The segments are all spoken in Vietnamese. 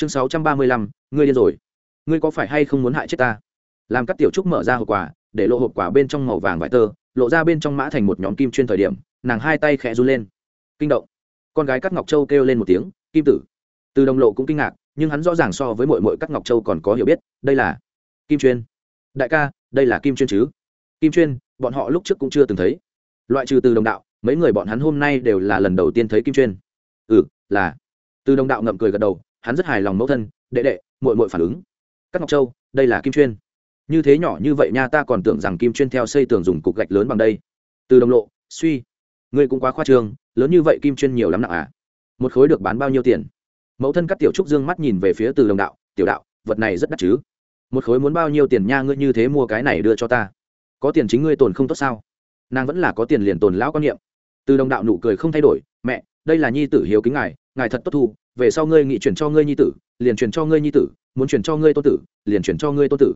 chương sáu trăm ba mươi lăm, ngươi điên rồi. Ngươi có phải hay không muốn hại chết ta? Làm các tiểu trúc mở ra hộp quà, để lộ hộp quà bên trong màu vàng vải tơ, lộ ra bên trong mã thành một nhóm kim chuyên thời điểm, nàng hai tay khẽ run lên. Kinh động. Con gái cắt ngọc châu kêu lên một tiếng, kim tử. Từ đồng lộ cũng kinh ngạc, nhưng hắn rõ ràng so với mội mội cắt ngọc châu còn có hiểu biết, đây là kim chuyên. Đại ca, đây là kim chuyên chứ? Kim chuyên, bọn họ lúc trước cũng chưa từng thấy. Loại trừ từ đồng đạo, mấy người bọn hắn hôm nay đều là lần đầu tiên thấy kim chuyên. Ừ là. Từ đồng đạo ngậm cười gật đầu hắn rất hài lòng mẫu thân, đệ đệ mội mội phản ứng. Các ngọc châu, đây là kim chuyên. Như thế nhỏ như vậy nha, ta còn tưởng rằng kim chuyên theo xây tường dùng cục gạch lớn bằng đây. Từ đồng lộ, suy, ngươi cũng quá khoa trương, lớn như vậy kim chuyên nhiều lắm nặng à? Một khối được bán bao nhiêu tiền? Mẫu thân cắt tiểu trúc dương mắt nhìn về phía từ đồng đạo, tiểu đạo, vật này rất đắt chứ? Một khối muốn bao nhiêu tiền nha, ngươi như thế mua cái này đưa cho ta? Có tiền chính ngươi tồn không tốt sao? Nàng vẫn là có tiền liền tồn lão quan niệm. Từ đồng đạo nụ cười không thay đổi, mẹ đây là nhi tử hiếu kính ngài ngài thật tốt thu, về sau ngươi nghị chuyển cho ngươi nhi tử, liền chuyển cho ngươi nhi tử, muốn chuyển cho ngươi tô tử, liền chuyển cho ngươi tô tử.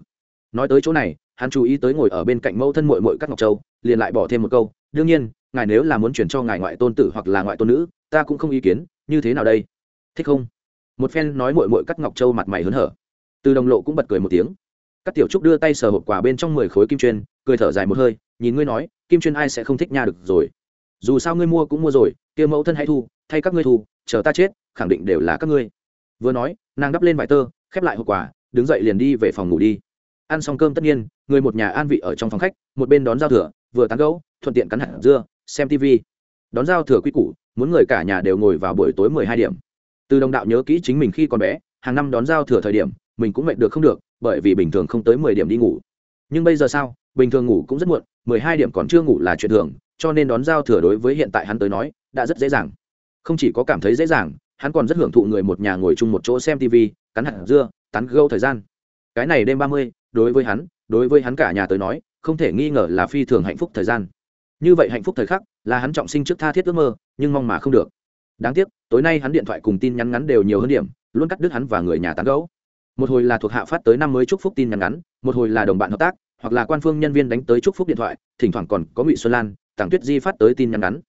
Nói tới chỗ này, hắn chú ý tới ngồi ở bên cạnh mẫu thân mội mội các ngọc châu, liền lại bỏ thêm một câu, đương nhiên, ngài nếu là muốn chuyển cho ngài ngoại tôn tử hoặc là ngoại tôn nữ, ta cũng không ý kiến, như thế nào đây? Thích không? Một phen nói mội mội cắt ngọc châu mặt mày hớn hở. Từ đồng lộ cũng bật cười một tiếng. Các tiểu trúc đưa tay sờ hộp quà bên trong mười khối kim chuyên, cười thở dài một hơi, nhìn ngươi nói, kim chuyên ai sẽ không thích nha được rồi? Dù sao ngươi mua cũng mua rồi kia mẫu thân hãy thu thay các ngươi thu chờ ta chết khẳng định đều là các ngươi. Vừa nói nàng đắp lên vải tơ khép lại hộp quà đứng dậy liền đi về phòng ngủ đi. Ăn xong cơm tất nhiên người một nhà an vị ở trong phòng khách một bên đón giao thừa vừa tán gẫu, thuận tiện cắn hạt dưa xem tv đón giao thừa quy củ muốn người cả nhà đều ngồi vào buổi tối mười hai điểm. Từ đồng đạo nhớ kỹ chính mình khi còn bé hàng năm đón giao thừa thời điểm mình cũng mệt được không được bởi vì bình thường không tới mười điểm đi ngủ. Nhưng bây giờ sao? Bình thường ngủ cũng rất muộn mười hai điểm còn chưa ngủ là chuyện thường cho nên đón giao thừa đối với hiện tại hắn tới nói, đã rất dễ dàng. Không chỉ có cảm thấy dễ dàng, hắn còn rất hưởng thụ người một nhà ngồi chung một chỗ xem tv cắn hạt dưa, tán gâu thời gian. Cái này đêm ba mươi, đối với hắn, đối với hắn cả nhà tới nói, không thể nghi ngờ là phi thường hạnh phúc thời gian. Như vậy hạnh phúc thời khắc, là hắn trọng sinh trước tha thiết ước mơ, nhưng mong mà không được. Đáng tiếc, tối nay hắn điện thoại cùng tin nhắn ngắn đều nhiều hơn điểm, luôn cắt đứt hắn và người nhà tán gấu một hồi là thuộc hạ phát tới năm mới chúc phúc tin nhắn ngắn, một hồi là đồng bạn hợp tác, hoặc là quan phương nhân viên đánh tới chúc phúc điện thoại, thỉnh thoảng còn có ngụy xuân lan tàng tuyết di phát tới tin nhắn ngắn.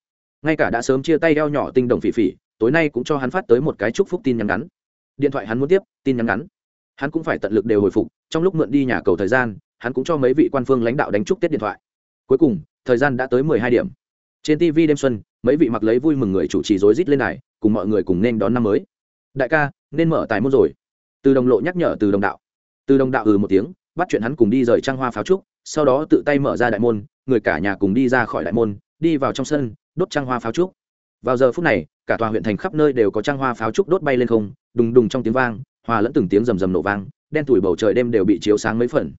Ngay cả đã sớm chia tay đeo nhỏ tinh đồng phỉ phỉ, tối nay cũng cho hắn phát tới một cái chúc phúc tin nhắn ngắn. Điện thoại hắn muốn tiếp, tin nhắn ngắn. Hắn cũng phải tận lực đều hồi phục, trong lúc mượn đi nhà cầu thời gian, hắn cũng cho mấy vị quan phương lãnh đạo đánh chúc tết điện thoại. Cuối cùng, thời gian đã tới mười hai điểm. Trên tv đêm xuân, mấy vị mặc lấy vui mừng người chủ trì rối rít lên này cùng mọi người cùng nên đón năm mới. Đại ca, nên mở tài môn rồi. Từ đồng lộ nhắc nhở từ đồng đạo. Từ đồng đạo ừ một tiếng, bắt chuyện hắn cùng đi rời trang hoa pháo trúc, sau đó tự tay mở ra đại môn người cả nhà cùng đi ra khỏi đại môn, đi vào trong sân, đốt trang hoa pháo trúc. Vào giờ phút này, cả tòa huyện thành khắp nơi đều có trang hoa pháo trúc đốt bay lên không, đùng đùng trong tiếng vang, hòa lẫn từng tiếng rầm rầm nổ vang, đen tủi bầu trời đêm đều bị chiếu sáng mấy phần.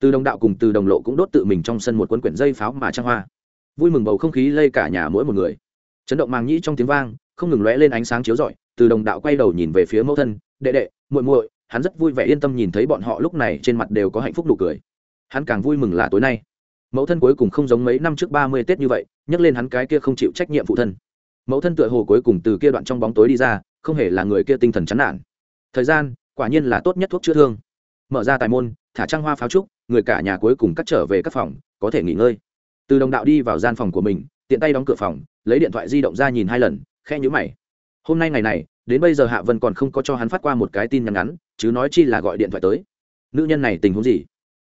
Từ đồng đạo cùng từ đồng lộ cũng đốt tự mình trong sân một quân quyển dây pháo mà trang hoa. Vui mừng bầu không khí lây cả nhà mỗi một người. Chấn động màng nhĩ trong tiếng vang, không ngừng lóe lên ánh sáng chiếu rọi, từ đồng đạo quay đầu nhìn về phía mẫu thân, đệ đệ, muội muội, hắn rất vui vẻ yên tâm nhìn thấy bọn họ lúc này trên mặt đều có hạnh phúc nụ cười. Hắn càng vui mừng là tối nay mẫu thân cuối cùng không giống mấy năm trước ba mươi tết như vậy, nhắc lên hắn cái kia không chịu trách nhiệm phụ thân. Mẫu thân tựa hồ cuối cùng từ kia đoạn trong bóng tối đi ra, không hề là người kia tinh thần chán nản. Thời gian, quả nhiên là tốt nhất thuốc chữa thương. Mở ra tài môn, thả trăng hoa pháo trúc, người cả nhà cuối cùng cắt trở về các phòng, có thể nghỉ ngơi. Từ đồng đạo đi vào gian phòng của mình, tiện tay đóng cửa phòng, lấy điện thoại di động ra nhìn hai lần khe nhữ mày. Hôm nay ngày này, đến bây giờ hạ vân còn không có cho hắn phát qua một cái tin nhắn ngắn, chứ nói chi là gọi điện thoại tới. Nữ nhân này tình huống gì?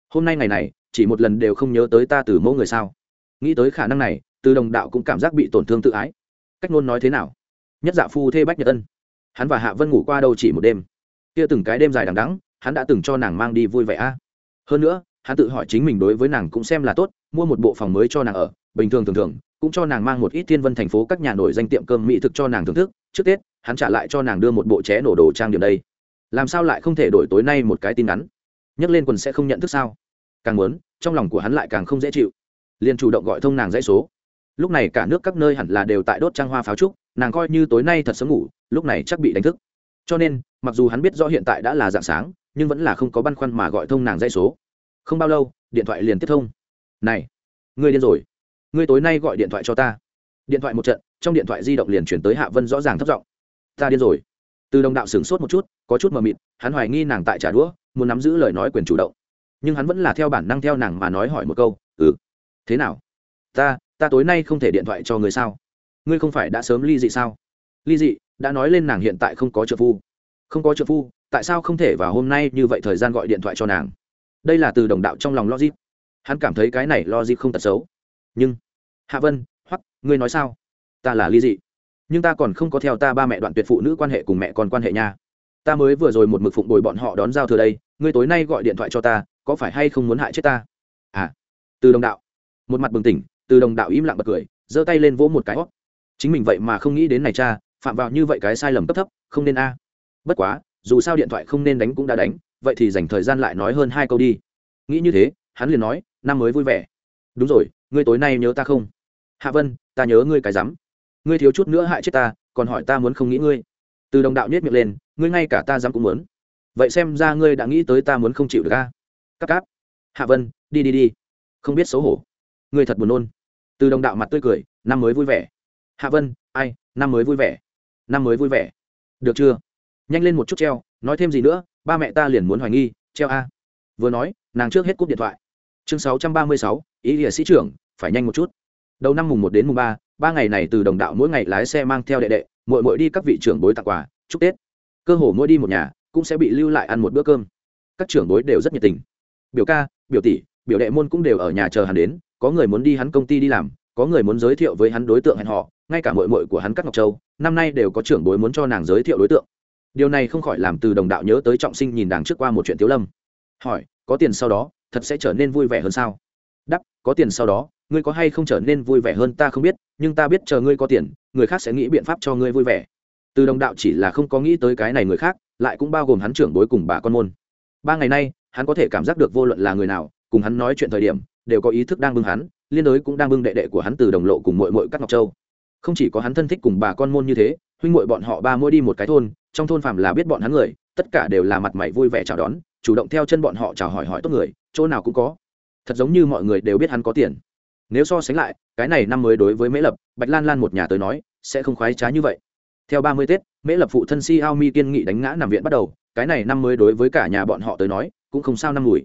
Hôm nay ngày này chỉ một lần đều không nhớ tới ta từ mẫu người sao? Nghĩ tới khả năng này, từ đồng đạo cũng cảm giác bị tổn thương tự ái. Cách ngôn nói thế nào? Nhất dạ phu thê bách nhật ân. Hắn và hạ vân ngủ qua đâu chỉ một đêm? Kia từng cái đêm dài đằng đắng hắn đã từng cho nàng mang đi vui vẻ a. Hơn nữa, hắn tự hỏi chính mình đối với nàng cũng xem là tốt, mua một bộ phòng mới cho nàng ở, bình thường thường thường, cũng cho nàng mang một ít thiên vân thành phố các nhà nổi danh tiệm cơm mỹ thực cho nàng thưởng thức. Trước tết, hắn trả lại cho nàng đưa một bộ ché nổ đồ trang điểm đây. Làm sao lại không thể đổi tối nay một cái tin ngắn? Nhấc lên quần sẽ không nhận thức sao? Càng muốn, trong lòng của hắn lại càng không dễ chịu. Liền chủ động gọi thông nàng dãy số. Lúc này cả nước các nơi hẳn là đều tại đốt trang hoa pháo trúc, nàng coi như tối nay thật sớm ngủ, lúc này chắc bị đánh thức. Cho nên, mặc dù hắn biết rõ hiện tại đã là dạng sáng, nhưng vẫn là không có băn khoăn mà gọi thông nàng dãy số. Không bao lâu, điện thoại liền tiếp thông. Này, ngươi điên rồi. Ngươi tối nay gọi điện thoại cho ta. Điện thoại một trận, trong điện thoại di động liền chuyển tới hạ vân rõ ràng thất giọng. Ta điên rồi. Từ đồng đạo sửng sốt một chút, có chút mờ mịt, hắn hoài nghi nàng tại trả đũa, muốn nắm giữ lời nói quyền chủ động nhưng hắn vẫn là theo bản năng theo nàng mà nói hỏi một câu ừ thế nào? Ta ta tối nay không thể điện thoại cho người sao? Ngươi không phải đã sớm ly dị sao? Ly dị đã nói lên nàng hiện tại không có trợ phu. Không có trợ phu, tại sao không thể vào hôm nay như vậy thời gian gọi điện thoại cho nàng? Đây là từ đồng đạo trong lòng logic. Hắn cảm thấy cái này logic không tật xấu. Nhưng, hạ vân, hoặc, ngươi nói sao? Ta là ly dị. Nhưng ta còn không có theo ta ba mẹ đoạn tuyệt phụ nữ quan hệ cùng mẹ con quan hệ nha. Ta mới vừa rồi một mực phụng bồi bọn họ đón giao thừa đây, ngươi tối nay gọi điện thoại cho ta có phải hay không muốn hại chết ta? À từ đồng đạo. Một mặt bừng tỉnh, từ đồng đạo im lặng bật cười, giơ tay lên vỗ một cái hót chính mình vậy mà không nghĩ đến này cha, phạm vào như vậy cái sai lầm cấp thấp, không nên a. Bất quá, dù sao điện thoại không nên đánh cũng đã đánh, vậy thì dành thời gian lại nói hơn hai câu đi. Nghĩ như thế, hắn liền nói, năm mới vui vẻ. Đúng rồi, ngươi tối nay nhớ ta không? Hạ vân, ta nhớ ngươi cái rắm. Ngươi thiếu chút nữa hại chết ta, còn hỏi ta muốn không nghĩ ngươi. Từ đồng đạo nhét miệng lên, ngươi ngay cả ta dám cũng muốn. Vậy xem ra ngươi đã nghĩ tới ta muốn không chịu được ca cắp cáp. Hạ vân, đi đi đi. Không biết xấu hổ. Người thật buồn nôn. Từ đồng đạo mặt tươi cười, năm mới vui vẻ. Hạ vân, ai, năm mới vui vẻ. Năm mới vui vẻ. Được chưa? Nhanh lên một chút treo, nói thêm gì nữa, ba mẹ ta liền muốn hoài nghi, treo a. Vừa nói, nàng trước hết cúp điện thoại. Chương sáu trăm ba mươi sáu, ý nghĩa sĩ trưởng, phải nhanh một chút. Đầu năm mùng một đến mùng ba ba ngày này từ đồng đạo mỗi ngày lái xe mang theo đệ đệ mội mội đi các vị trưởng bối tặng quà, chúc tết. Cơ hồ mỗi đi một nhà, cũng sẽ bị lưu lại ăn một bữa cơm. Các trưởng bối đều rất nhiệt tình biểu ca, biểu tỷ, biểu đệ môn cũng đều ở nhà chờ hắn đến, có người muốn đi hắn công ty đi làm, có người muốn giới thiệu với hắn đối tượng hẹn họ ngay cả mội mội của hắn các ngọc châu, năm nay đều có trưởng bối muốn cho nàng giới thiệu đối tượng. Điều này không khỏi làm từ đồng đạo nhớ tới trọng sinh nhìn đàng trước qua một chuyện tiếu lâm. Hỏi, có tiền sau đó, thật sẽ trở nên vui vẻ hơn sao? Đắp có tiền sau đó, ngươi có hay không trở nên vui vẻ hơn ta không biết, nhưng ta biết chờ ngươi có tiền, người khác sẽ nghĩ biện pháp cho ngươi vui vẻ. Từ đồng đạo chỉ là không có nghĩ tới cái này người khác, lại cũng bao gồm hắn trưởng bối cùng bà con môn. Ba ngày nay hắn có thể cảm giác được vô luận là người nào, cùng hắn nói chuyện thời điểm, đều có ý thức đang bưng hắn, liên đối cũng đang bưng đệ đệ của hắn từ đồng lộ cùng mội mội các ngọc châu. Không chỉ có hắn thân thích cùng bà con môn như thế, huynh mội bọn họ ba mỗi đi một cái thôn, trong thôn phàm là biết bọn hắn người, tất cả đều là mặt mày vui vẻ chào đón, chủ động theo chân bọn họ chào hỏi hỏi tốt người, chỗ nào cũng có. Thật giống như mọi người đều biết hắn có tiền. Nếu so sánh lại, cái này năm mới đối với mễ lập, bạch lan lan một nhà tới nói, sẽ không khoái trá như vậy. Theo ba mươi tết, mễ lập phụ thân si ao mi kiên nghị đánh ngã nằm viện bắt đầu, cái này năm mới đối với cả nhà bọn họ tới nói cũng không sao năm mùi.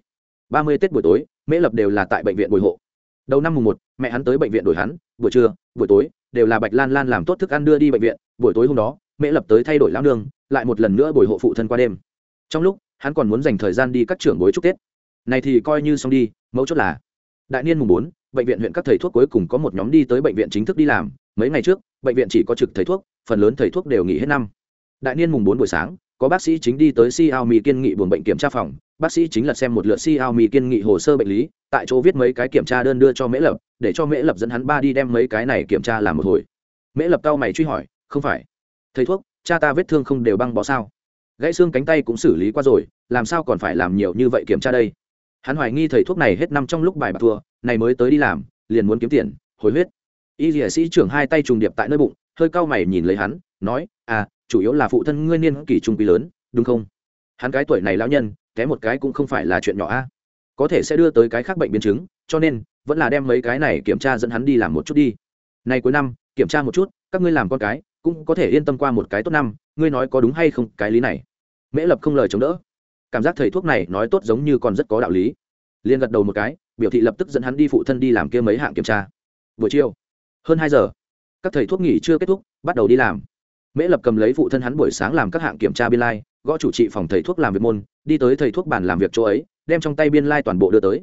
Ba mươi tết buổi tối mễ lập đều là tại bệnh viện bồi hộ. Đầu năm mùng một mẹ hắn tới bệnh viện đổi hắn buổi trưa buổi tối đều là bạch lan lan làm tốt thức ăn đưa đi bệnh viện buổi tối hôm đó mễ lập tới thay đổi lão nương lại một lần nữa bồi hộ phụ thân qua đêm. Trong lúc hắn còn muốn dành thời gian đi các trưởng bối chúc tết. Này thì coi như xong đi mẫu chốt là. Đại niên mùng bốn bệnh viện huyện các thầy thuốc cuối cùng có một nhóm đi tới bệnh viện chính thức đi làm. Mấy ngày trước bệnh viện chỉ có trực thầy thuốc phần lớn thầy thuốc đều nghỉ hết năm. Đại niên mùng bốn buổi sáng có bác sĩ chính đi tới Xiaomi kiên nghị buồng bệnh kiểm tra phòng, bác sĩ chính là xem một lượt Xiaomi kiên nghị hồ sơ bệnh lý, tại chỗ viết mấy cái kiểm tra đơn đưa cho Mễ Lập, để cho Mễ Lập dẫn hắn ba đi đem mấy cái này kiểm tra làm một hồi. Mễ Lập cao mày truy hỏi, "Không phải, thầy thuốc, cha ta vết thương không đều băng bó sao? Gãy xương cánh tay cũng xử lý qua rồi, làm sao còn phải làm nhiều như vậy kiểm tra đây?" Hắn hoài nghi thầy thuốc này hết năm trong lúc bài bạc thua, này mới tới đi làm, liền muốn kiếm tiền, hồi huyết. Y Liễu sĩ trưởng hai tay trùng điệp tại nơi bụng, hơi cao mày nhìn lấy hắn, nói, "À, chủ yếu là phụ thân ngươi niên kỷ trung quý lớn đúng không hắn cái tuổi này lão nhân té một cái cũng không phải là chuyện nhỏ a. Có thể sẽ đưa tới cái khác bệnh biến chứng, cho nên, vẫn là đem mấy cái này kiểm tra dẫn hắn đi làm một chút đi. Nay cuối năm, kiểm tra một chút, các ngươi làm con cái, cũng có thể yên tâm qua một cái tốt năm, ngươi nói có đúng hay không, cái lý này. Mễ lập không lời chống đỡ. Cảm giác thầy thuốc này nói tốt giống như còn rất có đạo lý. Liên gật đầu một cái, biểu thị lập tức dẫn hắn đi phụ thân đi làm kia mấy hạng kiểm tra. Buổi chiều, hơn hai giờ, các thầy thuốc nghỉ chưa kết thúc, bắt đầu đi làm. Mễ lập cầm lấy phụ thân hắn buổi sáng làm các hạng kiểm tra biên lai gõ chủ trị phòng thầy thuốc làm việc môn, đi tới thầy thuốc bàn làm việc chỗ ấy, đem trong tay biên lai toàn bộ đưa tới.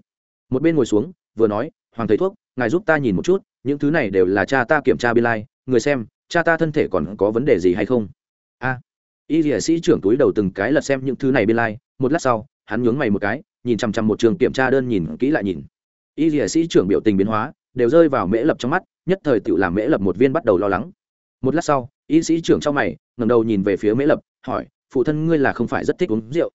Một bên ngồi xuống, vừa nói, hoàng thầy thuốc, ngài giúp ta nhìn một chút, những thứ này đều là cha ta kiểm tra biên lai, người xem, cha ta thân thể còn có vấn đề gì hay không? A. Y dĩa sĩ trưởng túi đầu từng cái lật xem những thứ này biên lai, một lát sau, hắn nhướng mày một cái, nhìn chằm chằm một trường kiểm tra đơn nhìn kỹ lại nhìn. Y dĩa sĩ trưởng biểu tình biến hóa, đều rơi vào mễ lập trong mắt, nhất thời tự làm mễ lập một viên bắt đầu lo lắng. Một lát sau, y sĩ trưởng trong mày ngầm đầu nhìn về phía mễ lập, hỏi phụ thân ngươi là không phải rất thích uống rượu.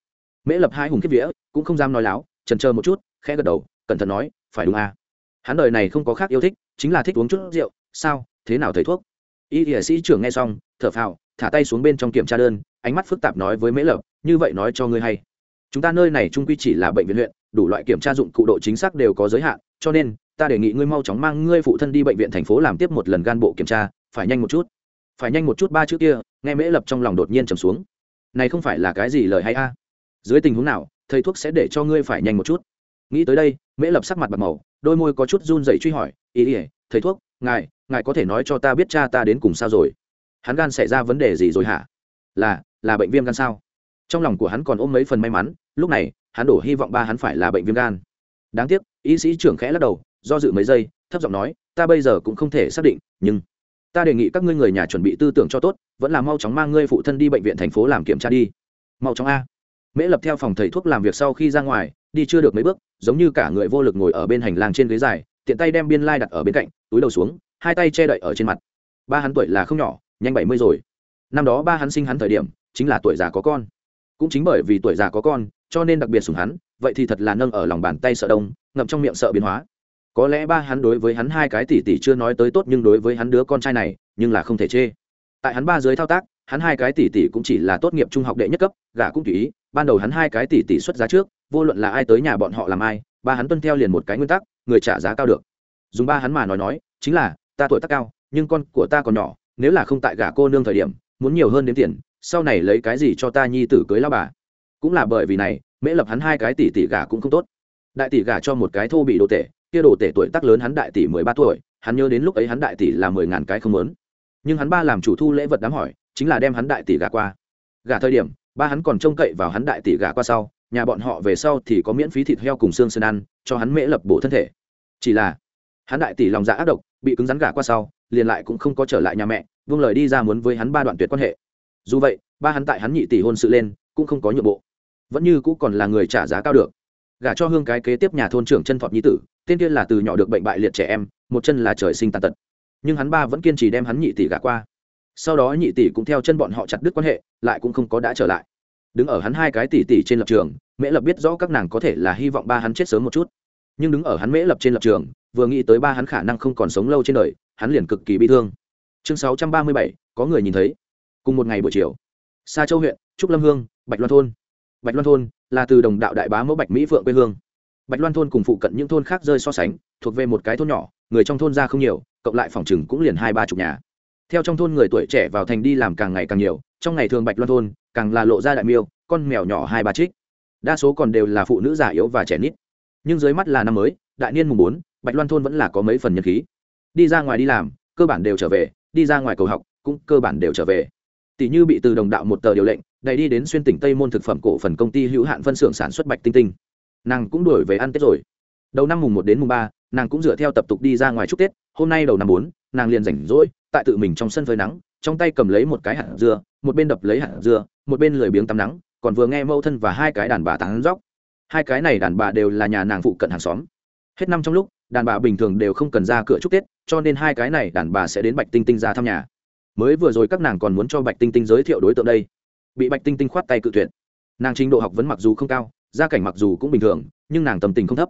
Mễ lập hai hùng kiếp vía, cũng không dám nói láo trần chờ một chút, khẽ gật đầu, cẩn thận nói, phải đúng à. hắn đời này không có khác yêu thích, chính là thích uống chút rượu. Sao? Thế nào thầy thuốc? Y y sĩ trưởng nghe xong, thở phào, thả tay xuống bên trong kiểm tra đơn, ánh mắt phức tạp nói với mễ lập, như vậy nói cho ngươi hay. Chúng ta nơi này trung quy chỉ là bệnh viện huyện, đủ loại kiểm tra dụng cụ độ chính xác đều có giới hạn, cho nên, ta đề nghị ngươi mau chóng mang ngươi phụ thân đi bệnh viện thành phố làm tiếp một lần gan bộ kiểm tra, phải nhanh một chút. Phải nhanh một chút ba chữ kia, nghe mễ lập trong lòng đột nhiên trầm xuống này không phải là cái gì lời hay a? Dưới tình huống nào, thầy thuốc sẽ để cho ngươi phải nhanh một chút. Nghĩ tới đây, mễ lập sắc mặt bạc màu, đôi môi có chút run dậy truy hỏi, ý ỉa thầy thuốc, ngài ngài có thể nói cho ta biết cha ta đến cùng sao rồi? Hắn gan xảy ra vấn đề gì rồi hả? Là là bệnh viêm gan sao? Trong lòng của hắn còn ôm mấy phần may mắn, lúc này, hắn đổ hy vọng ba hắn phải là bệnh viêm gan. Đáng tiếc, y sĩ trưởng khẽ lắc đầu, do dự mấy giây, thấp giọng nói, ta bây giờ cũng không thể xác định, nhưng ta đề nghị các ngươi người nhà chuẩn bị tư tưởng cho tốt, vẫn là mau chóng mang ngươi phụ thân đi bệnh viện thành phố làm kiểm tra đi. Mau chóng a. Mễ lập theo phòng thầy thuốc làm việc sau khi ra ngoài, đi chưa được mấy bước, giống như cả người vô lực ngồi ở bên hành lang trên ghế dài, tiện tay đem biên lai đặt ở bên cạnh, túi đầu xuống, hai tay che đậy ở trên mặt. Ba hắn tuổi là không nhỏ, nhanh bảy mươi rồi. Năm đó ba hắn sinh hắn thời điểm, chính là tuổi già có con. Cũng chính bởi vì tuổi già có con, cho nên đặc biệt sủng hắn, vậy thì thật là nâng ở lòng bàn tay sợ đông, ngậm trong miệng sợ biến hóa có lẽ ba hắn đối với hắn hai cái tỷ tỷ chưa nói tới tốt nhưng đối với hắn đứa con trai này, nhưng là không thể chê. Tại hắn ba dưới thao tác, hắn hai cái tỷ tỷ cũng chỉ là tốt nghiệp trung học đệ nhất cấp, gả cũng tùy ý. Ban đầu hắn hai cái tỷ tỷ xuất giá trước, vô luận là ai tới nhà bọn họ làm ai, ba hắn tuân theo liền một cái nguyên tắc, người trả giá cao được. Dùng ba hắn mà nói nói, chính là, ta tuổi tác cao, nhưng con của ta còn nhỏ, nếu là không tại gả cô nương thời điểm, muốn nhiều hơn đến tiền, sau này lấy cái gì cho ta nhi tử cưới lao bà? Cũng là bởi vì này, mễ lập hắn hai cái tỷ tỷ gả cũng không tốt. Đại tỷ gả cho một cái thô bị đồ tệ kia đồ tể tuổi tác lớn hắn đại tỷ mười ba tuổi, hắn nhớ đến lúc ấy hắn đại tỷ là mười ngàn cái không lớn. Nhưng hắn ba làm chủ thu lễ vật đám hỏi, chính là đem hắn đại tỷ gả qua. Gả thời điểm, ba hắn còn trông cậy vào hắn đại tỷ gả qua sau, nhà bọn họ về sau thì có miễn phí thịt heo cùng xương sơn ăn, cho hắn mễ lập bổ thân thể. Chỉ là, hắn đại tỷ lòng dạ ác độc, bị cứng rắn gả qua sau, liền lại cũng không có trở lại nhà mẹ vương lời đi ra muốn với hắn ba đoạn tuyệt quan hệ. Dù vậy, ba hắn tại hắn nhị tỷ hôn sự lên, cũng không có nhượng bộ. Vẫn như cũ còn là người trả giá cao được gả cho hương cái kế tiếp nhà thôn trưởng chân thọt nhi tử, tên kia là từ nhỏ được bệnh bại liệt trẻ em, một chân là trời sinh tàn tật. Nhưng hắn ba vẫn kiên trì đem hắn nhị tỷ gả qua. Sau đó nhị tỷ cũng theo chân bọn họ chặt đứt quan hệ, lại cũng không có đã trở lại. Đứng ở hắn hai cái tỷ tỷ trên lập trường, mễ lập biết rõ các nàng có thể là hy vọng ba hắn chết sớm một chút. Nhưng đứng ở hắn mễ lập trên lập trường, vừa nghĩ tới ba hắn khả năng không còn sống lâu trên đời, hắn liền cực kỳ bi thương. Chương sáu trăm ba mươi bảy, có người nhìn thấy. Cùng một ngày buổi chiều xa châu huyện, trúc lâm hương, bạch loan thôn bạch loan thôn là từ đồng đạo đại bá mẫu bạch mỹ phượng quê hương. Bạch loan thôn cùng phụ cận những thôn khác rơi so sánh, thuộc về một cái thôn nhỏ, người trong thôn ra không nhiều, cộng lại phòng chừng cũng liền hai ba chục nhà. Theo trong thôn người tuổi trẻ vào thành đi làm càng ngày càng nhiều, trong ngày thường bạch loan thôn càng là lộ ra đại miêu, con mèo nhỏ hai ba trích. Đa số còn đều là phụ nữ già yếu và trẻ nít. Nhưng dưới mắt là năm mới, đại niên mùng bốn, bạch loan thôn vẫn là có mấy phần nhân khí. Đi ra ngoài đi làm, cơ bản đều trở về, đi ra ngoài cầu học, cũng cơ bản đều trở về tỷ như bị từ đồng đạo một tờ điều lệnh đầy đi đến xuyên tỉnh tây môn thực phẩm cổ phần công ty hữu hạn phân xưởng sản xuất bạch tinh tinh. Nàng cũng đổi về ăn tết rồi. Đầu năm mùng một đến mùng ba, nàng cũng dựa theo tập tục đi ra ngoài chúc tết. Hôm nay đầu năm bốn, nàng liền rảnh rỗi, tại tự mình trong sân phơi nắng, trong tay cầm lấy một cái hạt dưa, một bên đập lấy hạt dưa, một bên lười biếng tắm nắng, còn vừa nghe mâu thân và hai cái đàn bà tán róc hai cái này đàn bà đều là nhà nàng phụ cận hàng xóm. Hết năm trong lúc, đàn bà bình thường đều không cần ra cửa chúc tết, cho nên hai cái này đàn bà sẽ đến bạch tinh tinh ra thăm nhà mới vừa rồi các nàng còn muốn cho bạch tinh tinh giới thiệu đối tượng đây. Bị bạch tinh tinh khoát tay cự tuyệt. Nàng trình độ học vấn mặc dù không cao, gia cảnh mặc dù cũng bình thường, nhưng nàng tầm tình không thấp.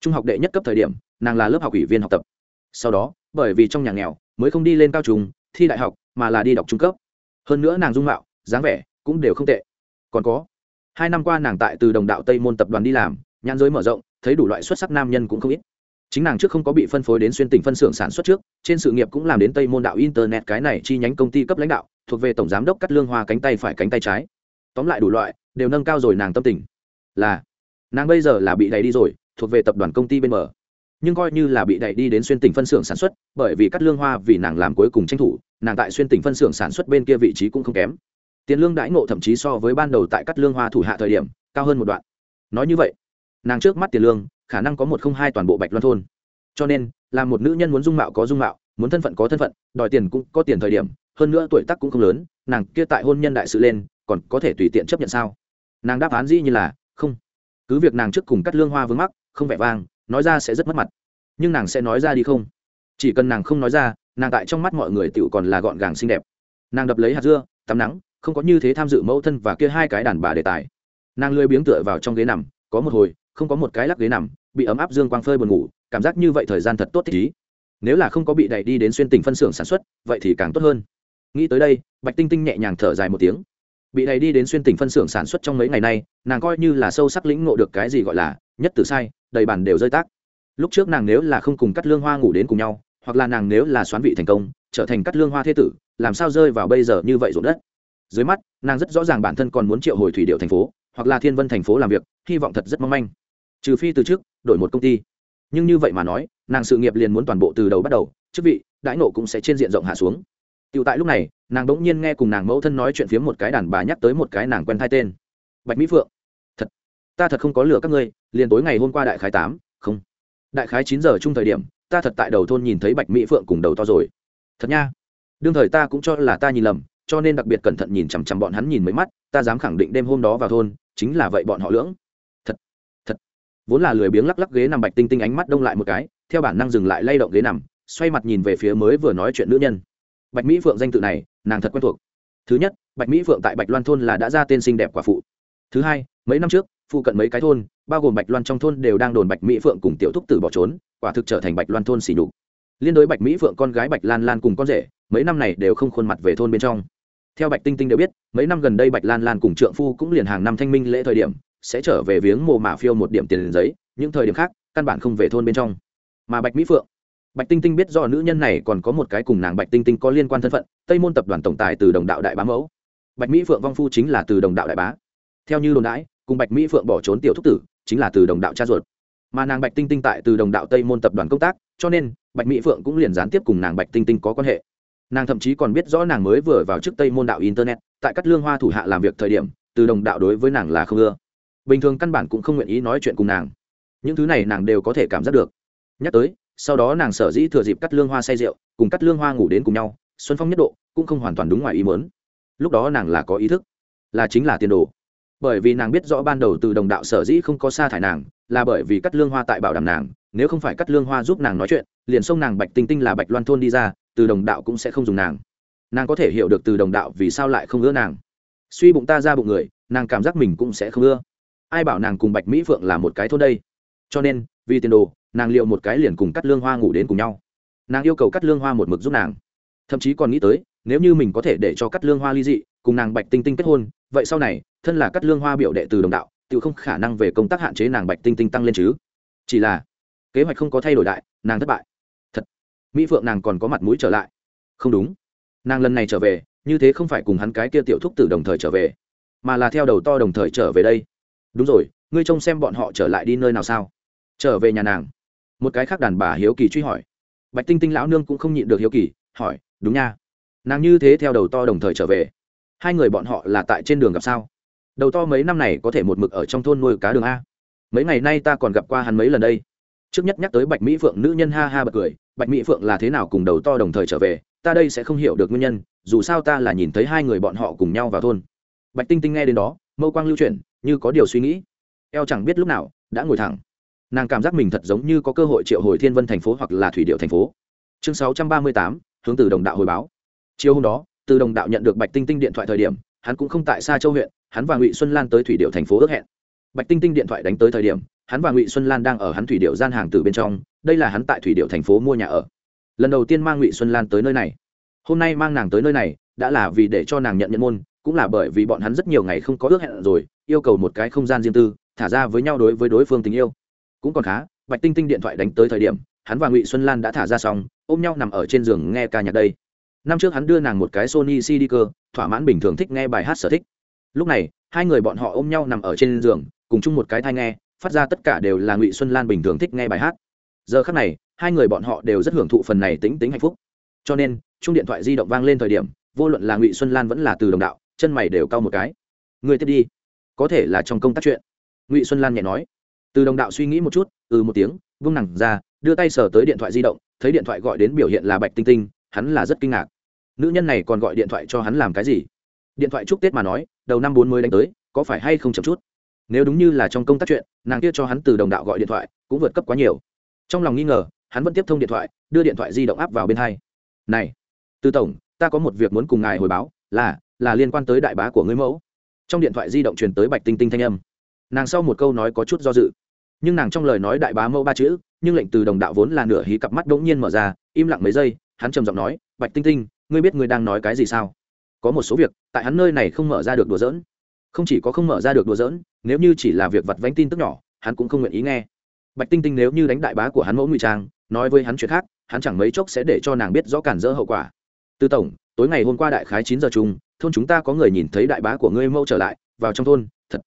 Trung học đệ nhất cấp thời điểm, nàng là lớp học ủy viên học tập. Sau đó, bởi vì trong nhà nghèo, mới không đi lên cao trung, thi đại học, mà là đi đọc trung cấp. Hơn nữa nàng dung mạo, dáng vẻ cũng đều không tệ. Còn có, hai năm qua nàng tại từ đồng đạo tây môn tập đoàn đi làm, nhãn giới mở rộng, thấy đủ loại xuất sắc nam nhân cũng không ít chính nàng trước không có bị phân phối đến xuyên tỉnh phân xưởng sản xuất trước, trên sự nghiệp cũng làm đến tây môn đạo internet cái này chi nhánh công ty cấp lãnh đạo, thuộc về tổng giám đốc cắt lương hoa cánh tay phải cánh tay trái. Tóm lại đủ loại, đều nâng cao rồi nàng tâm tình. Là, nàng bây giờ là bị đẩy đi rồi, thuộc về tập đoàn công ty bên mở nhưng coi như là bị đẩy đi đến xuyên tỉnh phân xưởng sản xuất, bởi vì cắt lương hoa vì nàng làm cuối cùng tranh thủ, nàng tại xuyên tỉnh phân xưởng sản xuất bên kia vị trí cũng không kém. Tiền lương đãi ngộ thậm chí so với ban đầu tại cắt lương hoa thủ hạ thời điểm, cao hơn một đoạn. Nói như vậy, nàng trước mắt tiền lương khả năng có một không hai toàn bộ bạch loan thôn. Cho nên, là một nữ nhân muốn dung mạo có dung mạo, muốn thân phận có thân phận, đòi tiền cũng có tiền thời điểm, hơn nữa tuổi tác cũng không lớn, nàng kia tại hôn nhân đại sự lên, còn có thể tùy tiện chấp nhận sao? Nàng đáp án dĩ như là không. Cứ việc nàng trước cùng cắt lương hoa vướng mắc, không vẻ vang, nói ra sẽ rất mất mặt. Nhưng nàng sẽ nói ra đi không? Chỉ cần nàng không nói ra, nàng tại trong mắt mọi người tựu còn là gọn gàng xinh đẹp. Nàng đập lấy hạt dưa, tắm nắng, không có như thế tham dự mẫu thân và kia hai cái đàn bà đề tài. Nàng lười biếng tựa vào trong ghế nằm, có một hồi, không có một cái lắc ghế nằm bị ấm áp dương quang phơi buồn ngủ, cảm giác như vậy thời gian thật tốt thích ý. Nếu là không có bị đẩy đi đến xuyên tỉnh phân xưởng sản xuất, vậy thì càng tốt hơn. Nghĩ tới đây, bạch tinh tinh nhẹ nhàng thở dài một tiếng. Bị đẩy đi đến xuyên tỉnh phân xưởng sản xuất trong mấy ngày nay, nàng coi như là sâu sắc lĩnh ngộ được cái gì gọi là nhất từ sai, đầy bản đều rơi tác. Lúc trước nàng nếu là không cùng cắt lương hoa ngủ đến cùng nhau, hoặc là nàng nếu là xoán vị thành công, trở thành cắt lương hoa thế tử, làm sao rơi vào bây giờ như vậy ruộng đất? Dưới mắt, nàng rất rõ ràng bản thân còn muốn triệu hồi thủy điệu thành phố, hoặc là thiên vân thành phố làm việc, hy vọng thật rất mong manh trừ phi từ trước, đổi một công ty. Nhưng như vậy mà nói, nàng sự nghiệp liền muốn toàn bộ từ đầu bắt đầu, chức vị, đãi nộ cũng sẽ trên diện rộng hạ xuống. Tựu tại lúc này, nàng đ ỗ n g nhiên nghe cùng nàng mẫu thân nói chuyện phiếm một cái đàn bà nhắc tới một cái nàng quen thai tên. Bạch mỹ phượng. Thật, ta thật không có lừa các ngươi, liền tối ngày hôm qua đại khái tám, không. Đại khái chín giờ chung thời điểm, ta thật tại đầu thôn nhìn thấy bạch mỹ phượng cùng đầu to rồi. Thật nha. Đương thời ta cũng cho là ta nhìn lầm, cho nên đặc biệt cẩn thận nhìn chằm chằm bọn hắn nhìn mấy mắt, ta dám khẳng định đêm hôm đó vào thôn, chính là vậy bọn họ lưỡng vốn là lười biếng lắc lắc ghế nằm bạch tinh tinh ánh mắt đông lại một cái, theo bản năng dừng lại lay động ghế nằm, xoay mặt nhìn về phía mới vừa nói chuyện nữ nhân. Bạch mỹ phượng danh tự này, nàng thật quen thuộc. Thứ nhất, bạch mỹ phượng tại bạch loan thôn là đã ra tên xinh đẹp quả phụ. Thứ hai, mấy năm trước, phụ cận mấy cái thôn, bao gồm bạch loan trong thôn đều đang đồn bạch mỹ phượng cùng tiểu thúc tử bỏ trốn, quả thực trở thành bạch loan thôn xỉ đục liên đối bạch mỹ phượng con gái bạch lan lan cùng con rể, mấy năm này đều không khuôn mặt về thôn bên trong. Theo bạch tinh tinh đều biết, mấy năm gần đây bạch lan lan cùng trượng phu cũng liền hàng năm thanh minh lễ thời điểm sẽ trở về viếng mồ mả phiêu một điểm tiền giấy, những thời điểm khác, căn bản không về thôn bên trong. Mà bạch mỹ phượng, bạch tinh tinh biết do nữ nhân này còn có một cái cùng nàng bạch tinh tinh có liên quan thân phận, tây môn tập đoàn tổng tài từ đồng đạo đại bá mẫu. Bạch mỹ phượng vong phu chính là từ đồng đạo đại bá. Theo như đồn đãi, cùng bạch mỹ phượng bỏ trốn tiểu thúc tử, chính là từ đồng đạo cha ruột. Mà nàng bạch tinh tinh tại từ đồng đạo tây môn tập đoàn công tác, cho nên bạch mỹ phượng cũng liền gián tiếp cùng nàng bạch tinh tinh có quan hệ. Nàng thậm chí còn biết rõ nàng mới vừa vào trước tây môn đạo internet, tại các lương hoa thủ hạ làm việc thời điểm, từ đồng đạo đối với nàng là không ưa bình thường căn bản cũng không nguyện ý nói chuyện cùng nàng. Những thứ này nàng đều có thể cảm giác được. Nhắc tới, sau đó nàng sở dĩ thừa dịp cắt lương hoa say rượu, cùng cắt lương hoa ngủ đến cùng nhau, xuân phong nhất độ cũng không hoàn toàn đúng ngoài ý mớn lúc đó nàng là có ý thức, là chính là tiền đồ. Bởi vì nàng biết rõ ban đầu từ đồng đạo sở dĩ không có sa thải nàng, là bởi vì cắt lương hoa tại bảo đảm nàng, nếu không phải cắt lương hoa giúp nàng nói chuyện, liền xông nàng bạch tinh tinh là bạch loan thôn đi ra, từ đồng đạo cũng sẽ không dùng nàng. Nàng có thể hiểu được từ đồng đạo vì sao lại không ưa nàng. Suy bụng ta ra bụng người, nàng cảm giác mình cũng sẽ không ưa ai bảo nàng cùng bạch mỹ phượng là một cái thôn đây? Cho nên, vì tiền đồ, nàng liệu một cái liền cùng cắt lương hoa ngủ đến cùng nhau. Nàng yêu cầu cắt lương hoa một mực giúp nàng. Thậm chí còn nghĩ tới, nếu như mình có thể để cho cắt lương hoa ly dị, cùng nàng bạch tinh tinh kết hôn, vậy sau này, thân là cắt lương hoa biểu đệ từ đồng đạo tự không khả năng về công tác hạn chế nàng bạch tinh tinh tăng lên chứ. Chỉ là, kế hoạch không có thay đổi đại, nàng thất bại. Thật. Mỹ phượng nàng còn có mặt mũi trở lại. Không đúng. Nàng lần này trở về, như thế không phải cùng hắn cái kia tiểu thúc tử đồng thời trở về, mà là theo đầu to đồng thời trở về đây đúng rồi, ngươi trông xem bọn họ trở lại đi nơi nào sao? Trở về nhà nàng. Một cái khác đàn bà hiếu kỳ truy hỏi. Bạch tinh tinh lão nương cũng không nhịn được hiếu kỳ, hỏi, đúng nha. Nàng như thế theo đầu to đồng thời trở về. Hai người bọn họ là tại trên đường gặp sao? Đầu to mấy năm này có thể một mực ở trong thôn nuôi cá đường a. Mấy ngày nay ta còn gặp qua hắn mấy lần đây. Trước nhất nhắc tới bạch mỹ phượng, nữ nhân ha ha bật cười, bạch mỹ phượng là thế nào cùng đầu to đồng thời trở về? Ta đây sẽ không hiểu được nguyên nhân, dù sao ta là nhìn thấy hai người bọn họ cùng nhau vào thôn. Bạch tinh tinh nghe đến đó, mâu quang lưu chuyển như có điều suy nghĩ. Eo chẳng biết lúc nào, đã ngồi thẳng. Nàng cảm giác mình thật giống như có cơ hội triệu hồi thiên vân thành phố hoặc là thủy điệu thành phố. Chương sáu trăm ba mươi tám, hướng từ đồng đạo hồi báo. Chiều hôm đó, từ đồng đạo nhận được bạch tinh tinh điện thoại thời điểm, hắn cũng không tại xa châu huyện, hắn và ngụy xuân lan tới thủy điệu thành phố ước hẹn. Bạch tinh tinh điện thoại đánh tới thời điểm, hắn và ngụy xuân lan đang ở hắn thủy điệu gian hàng từ bên trong, đây là hắn tại thủy điệu thành phố mua nhà ở. Lần đầu tiên mang ngụy xuân lan tới nơi này. Hôm nay mang nàng tới nơi này, đã là vì để cho nàng nhận nhận môn, cũng là bởi vì bọn hắn rất nhiều ngày không có ước hẹn rồi yêu cầu một cái không gian riêng tư, thả ra với nhau đối với đối phương tình yêu. Cũng còn khá, bạch tinh tinh điện thoại đánh tới thời điểm, hắn và ngụy xuân lan đã thả ra xong, ôm nhau nằm ở trên giường nghe ca nhạc đây. Năm trước hắn đưa nàng một cái sony cd cơ, thỏa mãn bình thường thích nghe bài hát sở thích. Lúc này, hai người bọn họ ôm nhau nằm ở trên giường, cùng chung một cái thai nghe, phát ra tất cả đều là ngụy xuân lan bình thường thích nghe bài hát. Giờ khắc này, hai người bọn họ đều rất hưởng thụ phần này tính tính hạnh phúc. Cho nên, chung điện thoại di động vang lên thời điểm, vô luận là ngụy xuân lan vẫn là từ đồng đạo, chân mày đều cau một cái. Người tiếp đi có thể là trong công tác chuyện. Ngụy xuân lan nhẹ nói. Từ đồng đạo suy nghĩ một chút ừ một tiếng, vung nặng ra, đưa tay sờ tới điện thoại di động, thấy điện thoại gọi đến biểu hiện là bạch tinh tinh, hắn là rất kinh ngạc. Nữ nhân này còn gọi điện thoại cho hắn làm cái gì? Điện thoại chúc tết mà nói, đầu năm bốn mươi đánh tới, có phải hay không chậm chút? Nếu đúng như là trong công tác chuyện, nàng kia cho hắn từ đồng đạo gọi điện thoại, cũng vượt cấp quá nhiều. Trong lòng nghi ngờ, hắn vẫn tiếp thông điện thoại, đưa điện thoại di động áp vào bên hai. Này từ tổng, ta có một việc muốn cùng ngài hồi báo, là là liên quan tới đại bá của ngươi mẫu trong điện thoại di động truyền tới bạch tinh tinh thanh âm. Nàng sau một câu nói có chút do dự. Nhưng nàng trong lời nói đại bá mẫu ba chữ, nhưng lệnh từ đồng đạo vốn là nửa hí cặp mắt đ ỗ n g nhiên mở ra, im lặng mấy giây, hắn trầm giọng nói, bạch tinh tinh, ngươi biết ngươi đang nói cái gì sao? Có một số việc, tại hắn nơi này không mở ra được đùa giỡn. Không chỉ có không mở ra được đùa giỡn, nếu như chỉ là việc vặt vánh tin tức nhỏ, hắn cũng không nguyện ý nghe. Bạch tinh tinh nếu như đánh đại bá của hắn mẫu ngụy trang, nói với hắn chuyện khác, hắn chẳng mấy chốc sẽ để cho nàng biết rõ cản dỡ hậu quả. Từ tổng, tối ngày hôm qua đại khái chín giờ chung thôn chúng ta có người nhìn thấy đại bá của ngươi mâu trở lại, vào trong thôn, thật.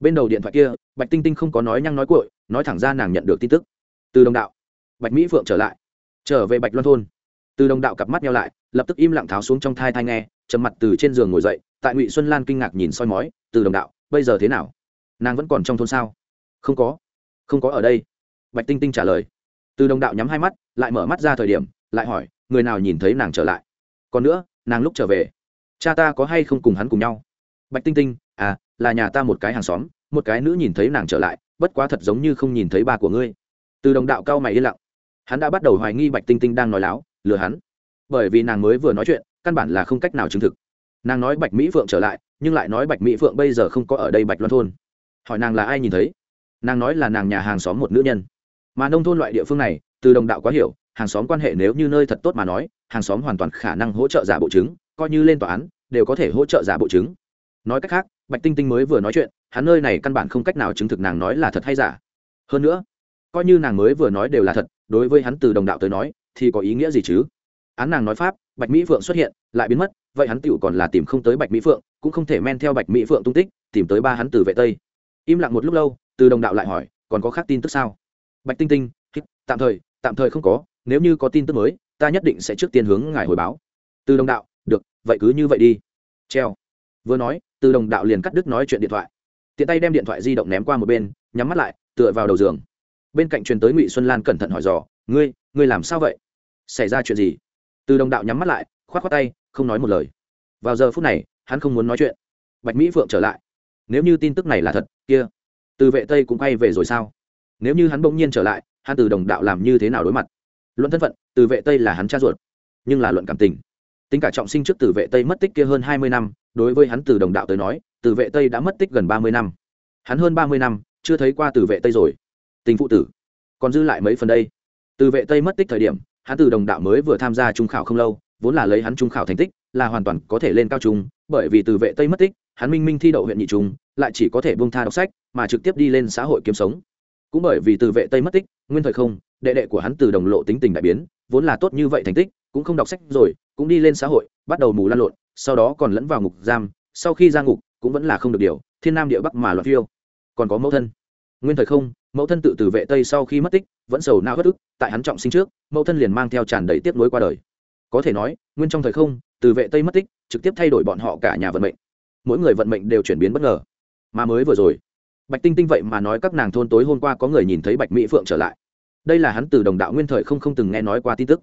Bên đầu điện thoại kia, bạch tinh tinh không có nói nhăng nói cội nói thẳng ra nàng nhận được tin tức. Từ đồng đạo. Bạch mỹ phượng trở lại. Trở về bạch loan thôn. Từ đồng đạo cặp mắt nhau lại, lập tức im lặng tháo xuống trong thai thai nghe trầm mặt từ trên giường ngồi dậy, tại ngụy xuân lan kinh ngạc nhìn soi mói, từ đồng đạo, bây giờ thế nào? Nàng vẫn còn trong thôn sao? Không có không có ở đây. Bạch tinh tinh trả lời. Từ đồng đạo nhắm hai mắt, lại mở mắt ra thời điểm, lại hỏi, người nào nhìn thấy nàng trở lại? Còn nữa, nàng lúc trở về cha ta có hay không cùng hắn cùng nhau? Bạch tinh tinh à là nhà ta một cái hàng xóm, một cái nữ nhìn thấy nàng trở lại, bất quá thật giống như không nhìn thấy ba của ngươi. Từ đồng đạo cao mày yên lặng. Hắn đã bắt đầu hoài nghi bạch tinh tinh đang nói láo, lừa hắn. Bởi vì nàng mới vừa nói chuyện, căn bản là không cách nào chứng thực. Nàng nói bạch mỹ phượng trở lại, nhưng lại nói bạch mỹ phượng bây giờ không có ở đây bạch loan thôn. Hỏi nàng là ai nhìn thấy? Nàng nói là nàng nhà hàng xóm một nữ nhân. Mà nông thôn loại địa phương này, từ đồng đạo quá hiểu, hàng xóm quan hệ nếu như nơi thật tốt mà nói, hàng xóm hoàn toàn khả năng hỗ trợ giả bộ chứng coi như lên tòa án, đều có thể hỗ trợ giả bộ chứng. Nói cách khác, bạch tinh tinh mới vừa nói chuyện, hắn nơi này căn bản không cách nào chứng thực nàng nói là thật hay giả. Hơn nữa, coi như nàng mới vừa nói đều là thật, đối với hắn từ đồng đạo tới nói, thì có ý nghĩa gì chứ? Án nàng nói pháp, bạch mỹ phượng xuất hiện, lại biến mất, vậy hắn tựu còn là tìm không tới bạch mỹ phượng, cũng không thể men theo bạch mỹ phượng tung tích, tìm tới ba hắn từ vệ tây. Im lặng một lúc lâu, từ đồng đạo lại hỏi, còn có khác tin tức sao? Bạch tinh tinh tạm thời tạm thời không có, nếu như có tin tức mới, ta nhất định sẽ trước tiên hướng ngài hồi báo. Từ đồng đạo vậy cứ như vậy đi. Treo. Vừa nói, từ đồng đạo liền cắt đứt nói chuyện điện thoại. Tiện tay đem điện thoại di động ném qua một bên, nhắm mắt lại, tựa vào đầu giường. Bên cạnh truyền tới ngụy xuân lan cẩn thận hỏi dò, ngươi ngươi làm sao vậy? Xảy ra chuyện gì? Từ đồng đạo nhắm mắt lại k h o á t k h o á tay, không nói một lời. Vào giờ phút này, hắn không muốn nói chuyện. Bạch mỹ phượng trở lại. Nếu như tin tức này là thật, kia, từ vệ tây cũng quay về rồi sao? Nếu như hắn bỗng nhiên trở lại, hắn từ đồng đạo làm như thế nào đối mặt? Luận thân phận, từ vệ tây là hắn cha ruột, nhưng là luận cảm tình tính cả trọng sinh trước từ vệ tây mất tích kia hơn hai mươi năm, đối với hắn từ đồng đạo tới nói, từ vệ tây đã mất tích gần ba mươi năm. Hắn hơn ba mươi năm, chưa thấy qua từ vệ tây rồi. Tình phụ tử, còn dư lại mấy phần đây. Từ vệ tây mất tích thời điểm, hắn từ đồng đạo mới vừa tham gia trung khảo không lâu, vốn là lấy hắn trung khảo thành tích, là hoàn toàn có thể lên cao trung, bởi vì từ vệ tây mất tích, hắn minh minh thi đậu huyện nhị trung, lại chỉ có thể bông tha đọc sách, mà trực tiếp đi lên xã hội kiếm sống. Cũng bởi vì từ vệ tây mất tích, nguyên thời không, đệ đệ của hắn từ đồng lộ tính tình đại biến, vốn là tốt như vậy thành tích, cũng không đọc sách rồi cũng đi lên xã hội, bắt đầu mù lan lộn, sau đó còn lẫn vào ngục giam, sau khi ra ngục, cũng vẫn là không được điều, thiên nam địa bắc mà loạt phiêu. Còn có mẫu thân. Nguyên thời không, mẫu thân tự từ vệ tây sau khi mất tích, vẫn sầu nao bất ức, tại hắn trọng sinh trước, mẫu thân liền mang theo tràn đầy tiếp nối qua đời. Có thể nói, nguyên trong thời không, từ vệ tây mất tích, trực tiếp thay đổi bọn họ cả nhà vận mệnh. Mỗi người vận mệnh đều chuyển biến bất ngờ. Mà mới vừa rồi, bạch tinh tinh vậy mà nói các nàng thôn tối hôm qua có người nhìn thấy bạch mỹ phượng trở lại. Đây là hắn từ đồng đạo nguyên thời không không từng nghe nói qua tin tức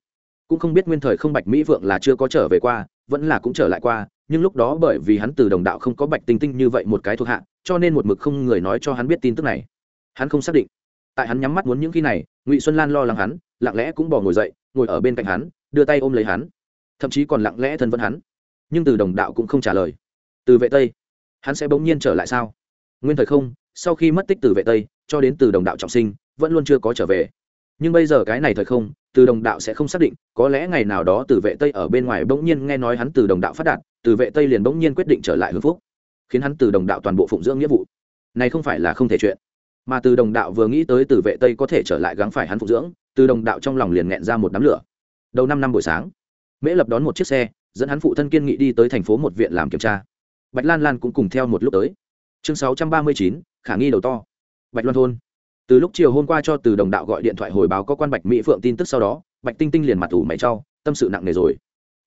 cũng không biết nguyên thời không bạch mỹ vượng là chưa có trở về qua, vẫn là cũng trở lại qua, nhưng lúc đó bởi vì hắn từ đồng đạo không có bạch tinh tinh như vậy một cái thuộc hạ, cho nên một mực không người nói cho hắn biết tin tức này. Hắn không xác định. Tại hắn nhắm mắt muốn những khi này, ngụy xuân lan lo lắng hắn, lặng lẽ cũng bỏ ngồi dậy, ngồi ở bên cạnh hắn, đưa tay ôm lấy hắn. Thậm chí còn lặng lẽ thân vẫn hắn. Nhưng từ đồng đạo cũng không trả lời. Từ vệ tây, hắn sẽ bỗng nhiên trở lại sao? Nguyên thời không, sau khi mất tích từ vệ tây, cho đến từ đồng đạo trọng sinh, vẫn luôn chưa có trở về nhưng bây giờ cái này thời không, từ đồng đạo sẽ không xác định, có lẽ ngày nào đó từ vệ tây ở bên ngoài bỗng nhiên nghe nói hắn từ đồng đạo phát đạt, từ vệ tây liền bỗng nhiên quyết định trở lại hưng phúc, khiến hắn từ đồng đạo toàn bộ phụng dưỡng nghĩa vụ. Này không phải là không thể chuyện, mà từ đồng đạo vừa nghĩ tới từ vệ tây có thể trở lại gắng phải hắn phụng dưỡng, từ đồng đạo trong lòng liền nghẹn ra một đám lửa. Đầu năm năm buổi sáng, mễ lập đón một chiếc xe, dẫn hắn phụ thân kiên nghị đi tới thành phố một viện làm kiểm tra. Bạch lan lan cũng cùng theo một lúc tới. Chương sáu trăm ba mươi chín, khả nghi đầu to. Bạch loan thôn từ lúc chiều hôm qua cho từ đồng đạo gọi điện thoại hồi báo có quan bạch mỹ phượng tin tức sau đó, bạch tinh tinh liền mặt ủ mày trau tâm sự nặng nề rồi.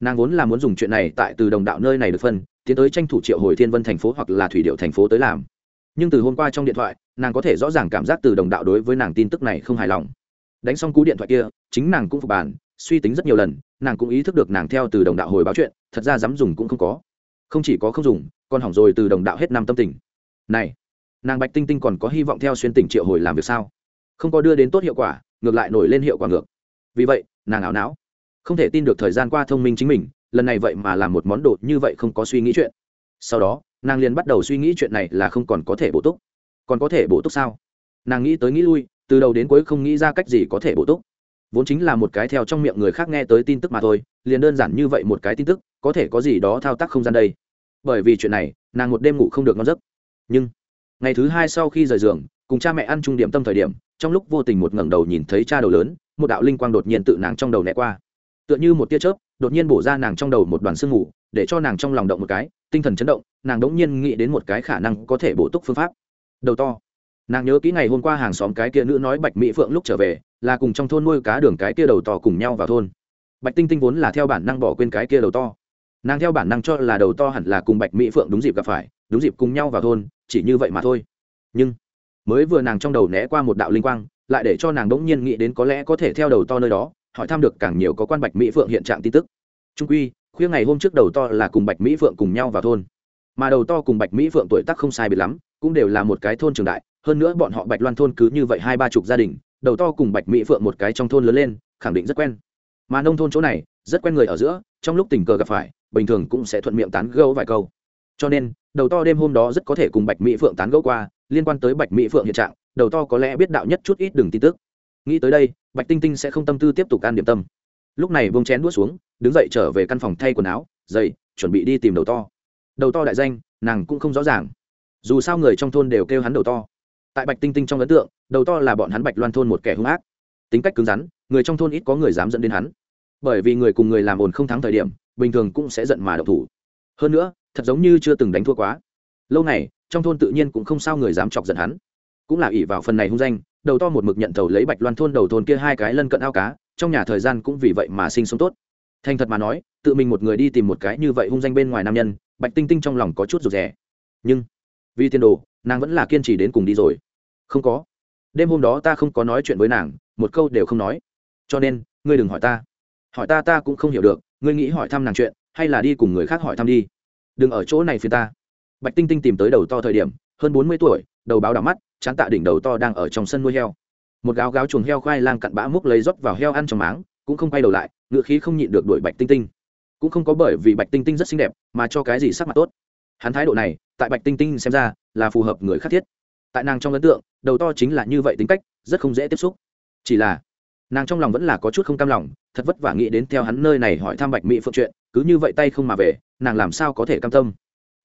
Nàng vốn là muốn dùng chuyện này tại từ đồng đạo nơi này được phân, tiến tới tranh thủ triệu hồi thiên vân thành phố hoặc là thủy điệu thành phố tới làm. Nhưng từ hôm qua trong điện thoại, nàng có thể rõ ràng cảm giác từ đồng đạo đối với nàng tin tức này không hài lòng. Đánh xong cú điện thoại kia, chính nàng cũng phục bàn suy tính rất nhiều lần, nàng cũng ý thức được nàng theo từ đồng đạo hồi báo chuyện, thật ra dám dùng cũng không có. Không chỉ có không dùng, còn hỏng rồi từ đồng đạo hết năm tâm tình. Này nàng bạch tinh tinh còn có hy vọng theo xuyên tỉnh triệu hồi làm việc sao? Không có đưa đến tốt hiệu quả, ngược lại nổi lên hiệu quả ngược. Vì vậy, nàng ảo não. Không thể tin được thời gian qua thông minh chính mình, lần này vậy mà làm một món đồ như vậy không có suy nghĩ chuyện. Sau đó, nàng liền bắt đầu suy nghĩ chuyện này là không còn có thể bổ túc. Còn có thể bổ túc sao? Nàng nghĩ tới nghĩ lui, từ đầu đến cuối không nghĩ ra cách gì có thể bổ túc. Vốn chính là một cái theo trong miệng người khác nghe tới tin tức mà thôi, liền đơn giản như vậy một cái tin tức, có thể có gì đó thao tác không gian đây. Bởi vì chuyện này, nàng một đêm ngủ không được ngon giấc. Nhưng ngày thứ hai sau khi rời giường, cùng cha mẹ ăn trung điểm tâm thời điểm, trong lúc vô tình một ngẩng đầu nhìn thấy cha đầu lớn, một đạo linh quang đột nhiên tự nàng trong đầu né qua. Tựa như một tia chớp, đột nhiên bổ ra nàng trong đầu một đoàn sương ngủ để cho nàng trong lòng động một cái, tinh thần chấn động, nàng đống nhiên nghĩ đến một cái khả năng có thể bổ túc phương pháp. Đầu to. Nàng nhớ kỹ ngày hôm qua hàng xóm cái kia nữ nói bạch mỹ phượng lúc trở về, là cùng trong thôn nuôi cá đường cái kia đầu to cùng nhau vào thôn. Bạch tinh tinh vốn là theo bản năng bỏ quên cái kia đầu to. Nàng theo bản năng cho là đầu to hẳn là cùng bạch mỹ phượng đúng dịp gặp phải đúng dịp cùng nhau vào thôn, chỉ như vậy mà thôi. Nhưng, mới vừa nàng trong đầu né qua một đạo linh quang, lại để cho nàng đ ỗ n g nhiên nghĩ đến có lẽ có thể theo đầu to nơi đó, hỏi thăm được càng nhiều có quan bạch mỹ phượng hiện trạng tin tức. Trung quy, khuya ngày hôm trước đầu to là cùng bạch mỹ phượng cùng nhau vào thôn. Mà đầu to cùng bạch mỹ phượng tuổi tác không sai biệt lắm, cũng đều là một cái thôn trường đại, hơn nữa bọn họ bạch loan thôn cứ như vậy hai ba chục gia đình, đầu to cùng bạch mỹ phượng một cái trong thôn lớn lên, khẳng định rất quen. Mà nông thôn chỗ này, rất quen người ở giữa, trong lúc tình cờ gặp phải, bình thường cũng sẽ thuận miệng tán gẫu vài câu cho nên, đầu to đêm hôm đó rất có thể cùng bạch mỹ phượng tán gẫu qua, liên quan tới bạch mỹ phượng hiện trạng, đầu to có lẽ biết đạo nhất chút ít đừng tin tức. Nghĩ tới đây, bạch tinh tinh sẽ không tâm tư tiếp tục can điểm tâm. Lúc này bông chén đuốt xuống, đứng dậy trở về căn phòng thay quần áo, dậy, chuẩn bị đi tìm đầu to. Đầu to đại danh, nàng cũng không rõ ràng. Dù sao người trong thôn đều kêu hắn đầu to. Tại bạch tinh tinh trong ấn tượng, đầu to là bọn hắn bạch loan thôn một kẻ hung ác. Tính cách cứng rắn, người trong thôn ít có người dám dẫn đến hắn. Bởi vì người cùng người làm ồn không thắng thời điểm, bình thường cũng sẽ giận mà độc thủ hơn nữa, thật giống như chưa từng đánh thua quá. Lâu này trong thôn tự nhiên cũng không sao người dám chọc giận hắn. Cũng là ỷ vào phần này hung danh, đầu to một mực nhận thầu lấy bạch loan thôn đầu thôn kia hai cái lân cận ao cá, trong nhà thời gian cũng vì vậy mà sinh sống tốt. Thành thật mà nói, tự mình một người đi tìm một cái như vậy hung danh bên ngoài nam nhân, bạch tinh tinh trong lòng có chút rụt rè. Nhưng, vì tiền đồ, nàng vẫn là kiên trì đến cùng đi rồi. Không có. Đêm hôm đó ta không có nói chuyện với nàng, một câu đều không nói. Cho nên, ngươi đừng hỏi ta. Hỏi ta ta cũng không hiểu được, ngươi nghĩ hỏi thăm nàng chuyện hay là đi cùng người khác hỏi thăm đi. Đừng ở chỗ này phía ta. Bạch tinh tinh tìm tới đầu to thời điểm, hơn bốn mươi tuổi, đầu báo đỏ mắt chán tạ đỉnh đầu to đang ở trong sân nuôi heo. Một gáo gáo chuồng heo khoai lang cặn bã múc lấy rót vào heo ăn trong máng, cũng không quay đầu lại, ngựa khí không nhịn được đuổi bạch tinh tinh. Cũng không có bởi vì bạch tinh tinh rất xinh đẹp, mà cho cái gì sắc mặt tốt. Hắn thái độ này, tại bạch tinh tinh xem ra, là phù hợp người khác thiết. Tại nàng trong ấn tượng, đầu to chính là như vậy tính cách, rất không dễ tiếp xúc. Chỉ là, nàng trong lòng vẫn là có chút không cam lòng, thật vất vả nghĩ đến theo hắn nơi này hỏi thăm bạch mỹ phượng chuyện cứ như vậy tay không mà về, nàng làm sao có thể cam tâm?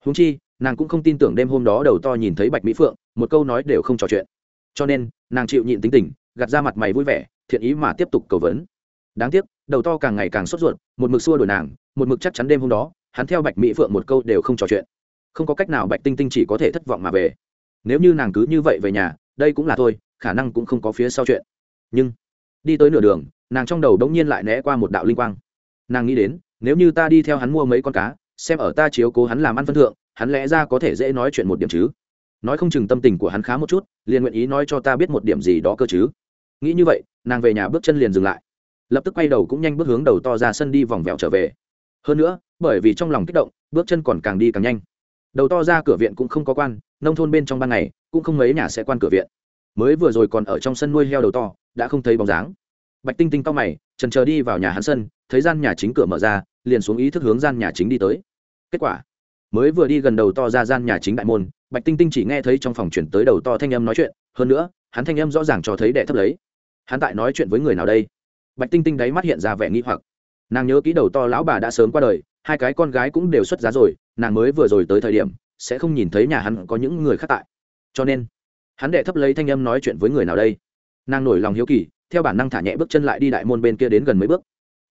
Húng chi, nàng cũng không tin tưởng đêm hôm đó đầu to nhìn thấy bạch mỹ phượng, một câu nói đều không trò chuyện. Cho nên, nàng chịu nhịn tính tình, gạt ra mặt mày vui vẻ, thiện ý mà tiếp tục cầu vấn. Đáng tiếc, đầu to càng ngày càng sốt ruột, một mực xua đổi nàng, một mực chắc chắn đêm hôm đó, hắn theo bạch mỹ phượng một câu đều không trò chuyện. Không có cách nào bạch tinh tinh chỉ có thể thất vọng mà về. Nếu như nàng cứ như vậy về nhà, đây cũng là thôi, khả năng cũng không có phía sau chuyện. Nhưng, đi tới nửa đường, nàng trong đầu đ ỗ n g nhiên lại né qua một đạo linh quang. Nàng nghĩ đến nếu như ta đi theo hắn mua mấy con cá, xem ở ta chiếu cố hắn làm ăn phân thượng, hắn lẽ ra có thể dễ nói chuyện một điểm chứ? Nói không chừng tâm tình của hắn khá một chút, liền nguyện ý nói cho ta biết một điểm gì đó cơ chứ. Nghĩ như vậy, nàng về nhà bước chân liền dừng lại. Lập tức quay đầu cũng nhanh bước hướng đầu to ra sân đi vòng vẹo trở về. Hơn nữa, bởi vì trong lòng kích động, bước chân còn càng đi càng nhanh. Đầu to ra cửa viện cũng không có quan, nông thôn bên trong ban ngày, cũng không mấy nhà sẽ quan cửa viện. Mới vừa rồi còn ở trong sân nuôi heo đầu to, đã không thấy bóng dáng bạch tinh tinh cao mày trần chờ đi vào nhà hắn sân, thấy gian nhà chính cửa mở ra, liền xuống ý thức hướng gian nhà chính đi tới. Kết quả, mới vừa đi gần đầu to ra gian nhà chính đại môn, bạch tinh tinh chỉ nghe thấy trong phòng chuyển tới đầu to thanh âm nói chuyện, hơn nữa, hắn thanh âm rõ ràng cho thấy đệ thấp lấy. Hắn tại nói chuyện với người nào đây? Bạch tinh tinh đáy mắt hiện ra vẻ nghi hoặc. Nàng nhớ kỹ đầu to lão bà đã sớm qua đời, hai cái con gái cũng đều xuất giá rồi, nàng mới vừa rồi tới thời điểm, sẽ không nhìn thấy nhà hắn có những người khác tại. Cho nên, hắn đệ thấp lấy thanh âm nói chuyện với người nào đây? Nàng nổi lòng hiếu kỳ theo bản năng thả nhẹ bước chân lại đi đại môn bên kia đến gần mấy bước.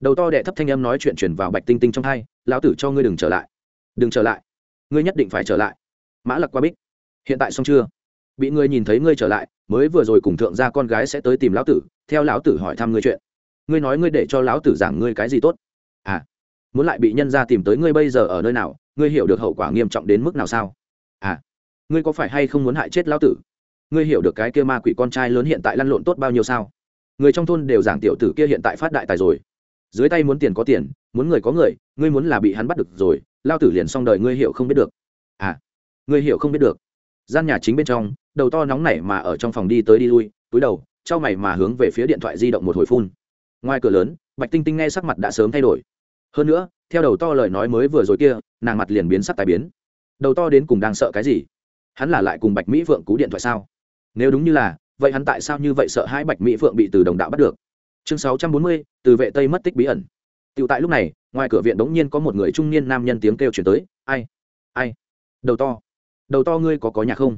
Đầu to đệ thấp thanh âm nói chuyện chuyển vào bạch tinh tinh trong hai, lão tử cho ngươi đừng trở lại. Đừng trở lại. Ngươi nhất định phải trở lại. Mã lặc qua bích. Hiện tại xong chưa? Bị ngươi nhìn thấy ngươi trở lại, mới vừa rồi cùng thượng gia con gái sẽ tới tìm lão tử, theo lão tử hỏi thăm ngươi chuyện. Ngươi nói ngươi để cho lão tử giảng ngươi cái gì tốt? À muốn lại bị nhân gia tìm tới ngươi bây giờ ở nơi nào, ngươi hiểu được hậu quả nghiêm trọng đến mức nào sao? À ngươi có phải hay không muốn hại chết lão tử? Ngươi hiểu được cái kia ma quỷ con trai lớn hiện tại lăn lộn tốt bao nhiêu sao? Người trong thôn đều giảng tiểu tử kia hiện tại phát đại tài rồi. Dưới tay muốn tiền có tiền, muốn người có người, ngươi muốn là bị hắn bắt được rồi, lao tử liền xong đời ngươi hiểu không biết được. À ngươi hiểu không biết được. Gian nhà chính bên trong, đầu to nóng nảy mà ở trong phòng đi tới đi lui, túi đầu, trao mày mà hướng về phía điện thoại di động một hồi phun. Ngoài cửa lớn, bạch tinh tinh nghe sắc mặt đã sớm thay đổi. Hơn nữa, theo đầu to lời nói mới vừa rồi kia, nàng mặt liền biến sắc tài biến. Đầu to đến cùng đang sợ cái gì? Hắn là lại cùng bạch mỹ vượng cú điện thoại sao? Nếu đúng như là vậy hắn tại sao như vậy sợ hãi bạch mỹ phượng bị từ đồng đạo bắt được? Chương sáu trăm bốn mươi, từ vệ tây mất tích bí ẩn. Tựu tại lúc này, ngoài cửa viện đ ố n g nhiên có một người trung niên nam nhân tiếng kêu chuyển tới, ai? Ai? Đầu to. Đầu to ngươi có có nhà không?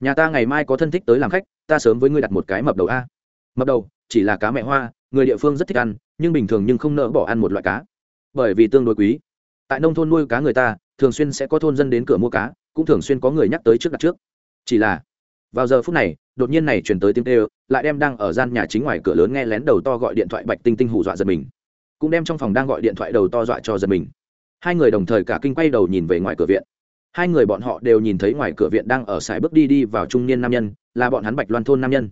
Nhà ta ngày mai có thân thích tới làm khách, ta sớm với ngươi đặt một cái mập đầu a. Mập đầu, chỉ là cá mẹ hoa, người địa phương rất thích ăn, nhưng bình thường nhưng không nỡ bỏ ăn một loại cá. Bởi vì tương đối quý. Tại nông thôn nuôi cá người ta, thường xuyên sẽ có thôn dân đến cửa mua cá, cũng thường xuyên có người nhắc tới trước đặt trước. Chỉ là vào giờ phút này, đột nhiên này chuyển tới tiếng kêu, lại đem đang ở gian nhà chính ngoài cửa lớn nghe lén đầu to gọi điện thoại bạch tinh tinh hù dọa giật mình. Cũng đem trong phòng đang gọi điện thoại đầu to dọa cho giật mình. Hai người đồng thời cả kinh quay đầu nhìn về ngoài cửa viện. Hai người bọn họ đều nhìn thấy ngoài cửa viện đang ở sải bước đi đi vào trung niên nam nhân, là bọn hắn bạch loan thôn nam nhân.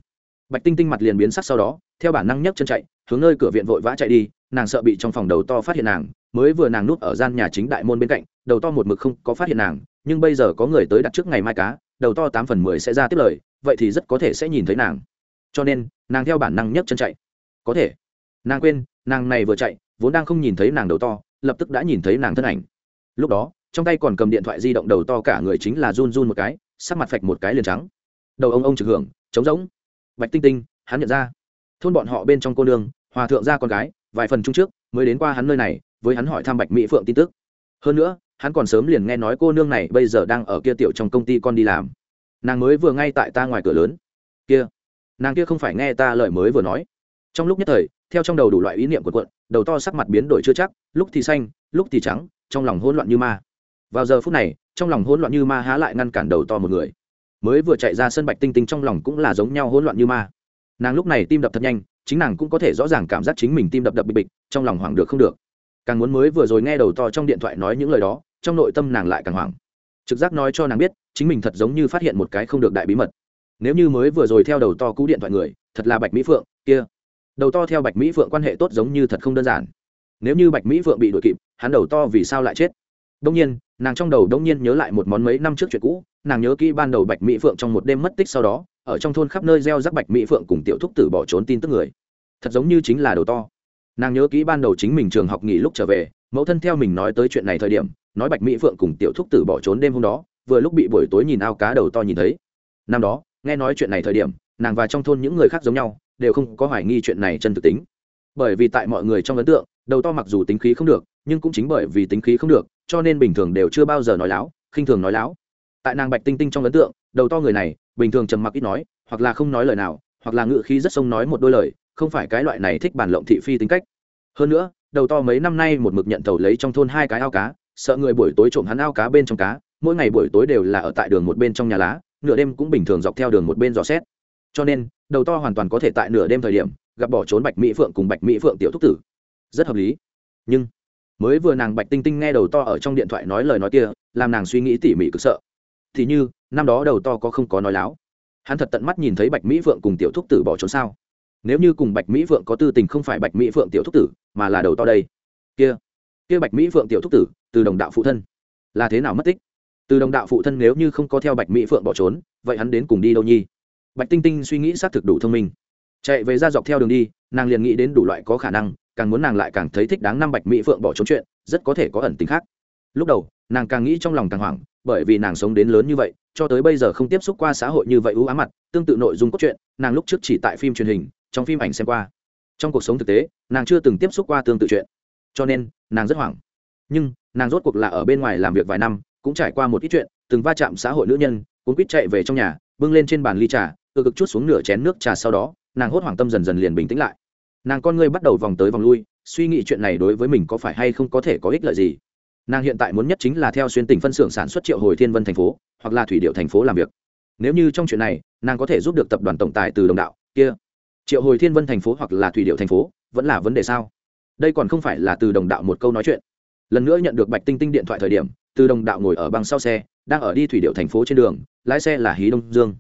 Bạch tinh tinh mặt liền biến sắc sau đó, theo bản năng nhấc chân chạy, hướng nơi cửa viện vội vã chạy đi, nàng sợ bị trong phòng đầu to phát hiện nàng, mới vừa nàng núp ở gian nhà chính đại môn bên cạnh, đầu to một mực không có phát hiện nàng, nhưng bây giờ có người tới đặt trước ngày mai cá đầu to tám phần mười sẽ ra tiếp lời, vậy thì rất có thể sẽ nhìn thấy nàng. Cho nên, nàng theo bản năng nhấc chân chạy. Có thể. Nàng quên, nàng này vừa chạy, vốn đang không nhìn thấy nàng đầu to, lập tức đã nhìn thấy nàng thân ảnh. Lúc đó, trong tay còn cầm điện thoại di động đầu to cả người chính là run run một cái, sắc mặt phạch một cái liền trắng. Đầu ông ông trực hưởng, trống rỗng. Bạch tinh tinh, hắn nhận ra. Thôn bọn họ bên trong cô nương, hòa thượng ra con gái, vài phần chung trước, mới đến qua hắn nơi này, với hắn hỏi thăm bạch mỹ phượng tin tức. Hơn nữa hắn còn sớm liền nghe nói cô nương này bây giờ đang ở kia tiểu trong công ty con đi làm. Nàng mới vừa ngay tại ta ngoài cửa lớn. Kia, nàng kia không phải nghe ta lời mới vừa nói. Trong lúc nhất thời, theo trong đầu đủ loại ý niệm của quận đầu to sắc mặt biến đổi chưa chắc, lúc thì xanh, lúc thì trắng, trong lòng hỗn loạn như ma. Vào giờ phút này, trong lòng hỗn loạn như ma há lại ngăn cản đầu to một người. Mới vừa chạy ra sân bạch tinh tinh trong lòng cũng là giống nhau hỗn loạn như ma. Nàng lúc này tim đập thật nhanh, chính nàng cũng có thể rõ ràng cảm giác chính mình tim đập đập bịch bịch, trong lòng hoảng được không được. Càng muốn mới vừa rồi nghe đầu to trong điện thoại nói những lời đó trong nội tâm nàng lại càng hoảng. Trực giác nói cho nàng biết, chính mình thật giống như phát hiện một cái không được đại bí mật. Nếu như mới vừa rồi theo đầu to cú điện thoại người, thật là bạch mỹ phượng, kia. Đầu to theo bạch mỹ phượng quan hệ tốt giống như thật không đơn giản. Nếu như bạch mỹ phượng bị đuổi kịp, hắn đầu to vì sao lại chết? Đông nhiên, nàng trong đầu đông nhiên nhớ lại một món mấy năm trước chuyện cũ, nàng nhớ kỹ ban đầu bạch mỹ phượng trong một đêm mất tích sau đó, ở trong thôn khắp nơi gieo rắc bạch mỹ phượng cùng tiểu thúc tử bỏ trốn tin tức người. Thật giống như chính là đầu to. Nàng nhớ kỹ ban đầu chính mình trường học nghỉ lúc trở về, mẫu thân theo mình nói tới chuyện này thời điểm nói bạch mỹ phượng cùng tiểu thúc tử bỏ trốn đêm hôm đó, vừa lúc bị buổi tối nhìn ao cá đầu to nhìn thấy. Năm đó, nghe nói chuyện này thời điểm, nàng và trong thôn những người khác giống nhau, đều không có hoài nghi chuyện này chân thực tính. Bởi vì tại mọi người trong ấn tượng, đầu to mặc dù tính khí không được, nhưng cũng chính bởi vì tính khí không được, cho nên bình thường đều chưa bao giờ nói láo, khinh thường nói láo. Tại nàng bạch tinh tinh trong ấn tượng, đầu to người này, bình thường trầm mặc ít nói, hoặc là không nói lời nào, hoặc là ngự khí rất sông nói một đôi lời, không phải cái loại này thích bản lộng thị phi tính cách. Hơn nữa, đầu to mấy năm nay một mực nhận tàu lấy trong thôn hai cái ao cá sợ người buổi tối trộm hắn ao cá bên trong cá, mỗi ngày buổi tối đều là ở tại đường một bên trong nhà lá, nửa đêm cũng bình thường dọc theo đường một bên dò xét. Cho nên, đầu to hoàn toàn có thể tại nửa đêm thời điểm, gặp bỏ trốn bạch mỹ phượng cùng bạch mỹ phượng tiểu thúc tử. Rất hợp lý. Nhưng, mới vừa nàng bạch tinh tinh nghe đầu to ở trong điện thoại nói lời nói kia, làm nàng suy nghĩ tỉ mỉ cực sợ. Thì như, năm đó đầu to có không có nói láo. Hắn thật tận mắt nhìn thấy bạch mỹ phượng cùng tiểu thúc tử bỏ trốn sao? Nếu như cùng bạch mỹ phượng có tư tình không phải bạch mỹ phượng tiểu thúc tử, mà là đầu to đây. Kia kia bạch mỹ phượng tiểu thúc tử, từ đồng đạo phụ thân. Là thế nào mất tích? Từ đồng đạo phụ thân nếu như không có theo bạch mỹ phượng bỏ trốn, vậy hắn đến cùng đi đâu nhi? Bạch tinh tinh suy nghĩ xác thực đủ thông minh. Chạy về ra dọc theo đường đi, nàng liền nghĩ đến đủ loại có khả năng, càng muốn nàng lại càng thấy thích đáng năm bạch mỹ phượng bỏ trốn chuyện, rất có thể có ẩn tính khác. Lúc đầu, nàng càng nghĩ trong lòng càng hoảng, bởi vì nàng sống đến lớn như vậy, cho tới bây giờ không tiếp xúc qua xã hội như vậy ưu ám mặt, tương tự nội dung cốt truyện, nàng lúc trước chỉ tại phim truyền hình, trong phim ảnh xem qua. Trong cuộc sống thực tế, nàng chưa từng tiếp xúc qua tương tự chuyện cho nên, nàng rất hoảng. Nhưng, nàng rốt cuộc là ở bên ngoài làm việc vài năm, cũng trải qua một ít chuyện, từng va chạm xã hội nữ nhân cũng quýt chạy về trong nhà, bưng lên trên bàn ly trà tự cực chút xuống nửa chén nước trà sau đó, nàng hốt hoảng tâm dần dần liền bình tĩnh lại. Nàng con ngươi bắt đầu vòng tới vòng lui, suy nghĩ chuyện này đối với mình có phải hay không có thể có ích lợi gì. Nàng hiện tại muốn nhất chính là theo xuyên tỉnh phân xưởng sản xuất triệu hồi thiên vân thành phố, hoặc là thủy điệu thành phố làm việc. Nếu như trong chuyện này, nàng có thể giúp được tập đoàn tổng tài từ đồng đạo, kia. Triệu hồi thiên vân thành phố hoặc là thủy điệu thành phố, vẫn là vấn đề sao? Đây còn không phải là từ đồng đạo một câu nói chuyện. Lần nữa nhận được bạch tinh tinh điện thoại thời điểm, từ đồng đạo ngồi ở băng sau xe, đang ở đi thủy điệu thành phố trên đường, lái xe là hí đông dương.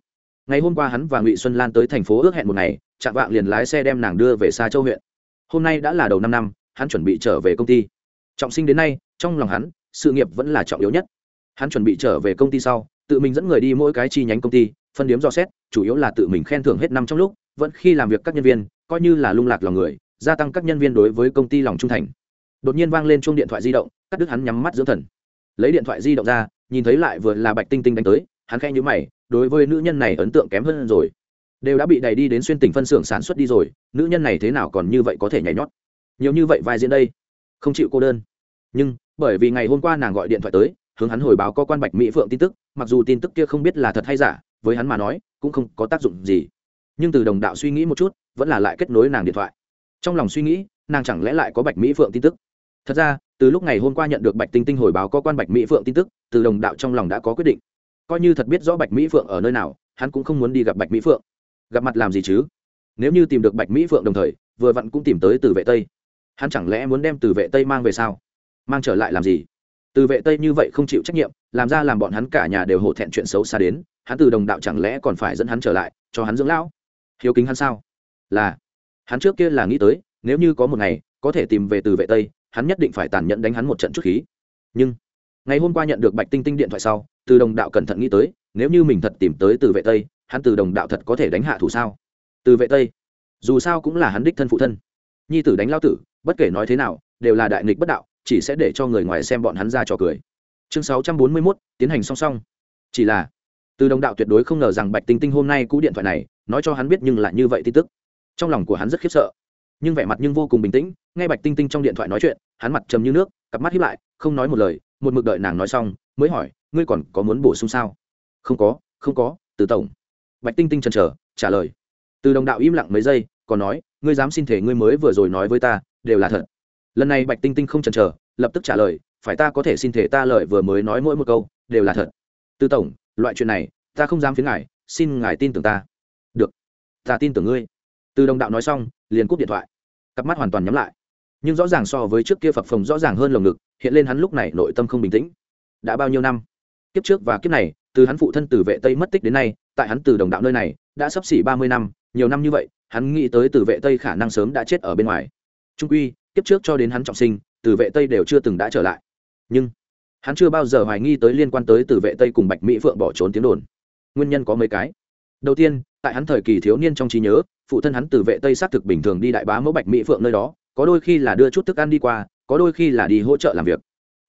Ngày hôm qua hắn và ngụy xuân lan tới thành phố ước hẹn một ngày, chạm vạng liền lái xe đem nàng đưa về xa châu huyện. Hôm nay đã là đầu năm năm, hắn chuẩn bị trở về công ty. Trọng sinh đến nay, trong lòng hắn, sự nghiệp vẫn là trọng yếu nhất. Hắn chuẩn bị trở về công ty sau, tự mình dẫn người đi mỗi cái chi nhánh công ty, phân điếm dò xét, chủ yếu là tự mình khen thưởng hết năm trong lúc, vẫn khi làm việc các nhân viên, coi như là lung lạc lòng người gia tăng các nhân viên đối với công ty lòng trung thành. Đột nhiên vang lên chuông điện thoại di động, cắt đứt hắn nhắm mắt dưỡng thần. Lấy điện thoại di động ra, nhìn thấy lại vừa là bạch tinh tinh đánh tới, hắn khẽ nhữ mày, đối với nữ nhân này ấn tượng kém hơn rồi. Đều đã bị đẩy đi đến xuyên tỉnh phân xưởng sản xuất đi rồi, nữ nhân này thế nào còn như vậy có thể nhảy nhót? Nhiều như vậy vai diễn đây, không chịu cô đơn. Nhưng, bởi vì ngày hôm qua nàng gọi điện thoại tới, hướng hắn hồi báo có quan bạch mỹ phượng tin tức, mặc dù tin tức kia không biết là thật hay giả, với hắn mà nói, cũng không có tác dụng gì. Nhưng từ đồng đạo suy nghĩ một chút, vẫn là lại kết nối nàng điện thoại trong lòng suy nghĩ, nàng chẳng lẽ lại có bạch mỹ phượng tin tức? Thật ra, từ lúc ngày hôm qua nhận được bạch tinh tinh hồi báo có quan bạch mỹ phượng tin tức, từ đồng đạo trong lòng đã có quyết định. Coi như thật biết rõ bạch mỹ phượng ở nơi nào, hắn cũng không muốn đi gặp bạch mỹ phượng. Gặp mặt làm gì chứ? Nếu như tìm được bạch mỹ phượng đồng thời, vừa vặn cũng tìm tới từ vệ tây. Hắn chẳng lẽ muốn đem từ vệ tây mang về sao? Mang trở lại làm gì? Từ vệ tây như vậy không chịu trách nhiệm, làm ra làm bọn hắn cả nhà đều hổ thẹn chuyện xấu xa đến, hắn từ đồng đạo chẳng lẽ còn phải dẫn hắn trở lại, cho hắn dưỡng lão? Hiếu kính hắn sao? Là hắn trước kia là nghĩ tới nếu như có một ngày có thể tìm về từ vệ tây hắn nhất định phải tàn nhẫn đánh hắn một trận chút khí. Nhưng ngày hôm qua nhận được bạch tinh tinh điện thoại sau từ đồng đạo cẩn thận nghĩ tới nếu như mình thật tìm tới từ vệ tây hắn từ đồng đạo thật có thể đánh hạ thủ sao? Từ vệ tây dù sao cũng là hắn đích thân phụ thân. Nhi tử đánh lao tử bất kể nói thế nào đều là đại nghịch bất đạo chỉ sẽ để cho người ngoài xem bọn hắn ra trò cười. Chương sáu trăm bốn mươi 641, tiến hành song song. Chỉ là từ đồng đạo tuyệt đối không ngờ rằng bạch tinh tinh hôm nay cú điện thoại này nói cho hắn biết nhưng lại như vậy tin tức trong lòng của hắn rất khiếp sợ. Nhưng vẻ mặt nhưng vô cùng bình tĩnh, nghe bạch tinh tinh trong điện thoại nói chuyện, hắn mặt trầm như nước, cặp mắt hiếp lại, không nói một lời, một mực đợi nàng nói xong, mới hỏi, ngươi còn có muốn bổ sung sao? Không có không có, từ tổng. Bạch tinh tinh chần chờ, trả lời. Từ đồng đạo im lặng mấy giây, còn nói, ngươi dám xin thể ngươi mới vừa rồi nói với ta, đều là thật. Lần này bạch tinh tinh không chần chờ, lập tức trả lời, phải ta có thể xin thể ta lợi vừa mới nói mỗi một câu, đều là thật. Từ tổng, loại chuyện này, ta không dám phiến ngài, xin ngài tin tưởng ta. Được, ta tin tưởng ngươi từ đồng đạo nói xong, liền cúp điện thoại. Cặp mắt hoàn toàn nhắm lại. Nhưng rõ ràng so với trước kia phập phồng rõ ràng hơn lồng ngực, hiện lên hắn lúc này nội tâm không bình tĩnh. Đã bao nhiêu năm? Kiếp trước và kiếp này, từ hắn phụ thân từ vệ tây mất tích đến nay, tại hắn từ đồng đạo nơi này, đã sắp xỉ ba mươi năm, nhiều năm như vậy, hắn nghĩ tới từ vệ tây khả năng sớm đã chết ở bên ngoài. Trung quy, kiếp trước cho đến hắn trọng sinh, từ vệ tây đều chưa từng đã trở lại. Nhưng, hắn chưa bao giờ hoài nghi tới liên quan tới từ vệ tây cùng bạch mỹ phượng bỏ trốn tiếng đồn. Nguyên nhân có mấy cái. Đầu tiên, tại hắn thời kỳ thiếu niên trong trí nhớ phụ thân hắn từ vệ tây xác thực bình thường đi đại bá mẫu bạch mỹ phượng nơi đó, có đôi khi là đưa chút thức ăn đi qua, có đôi khi là đi hỗ trợ làm việc.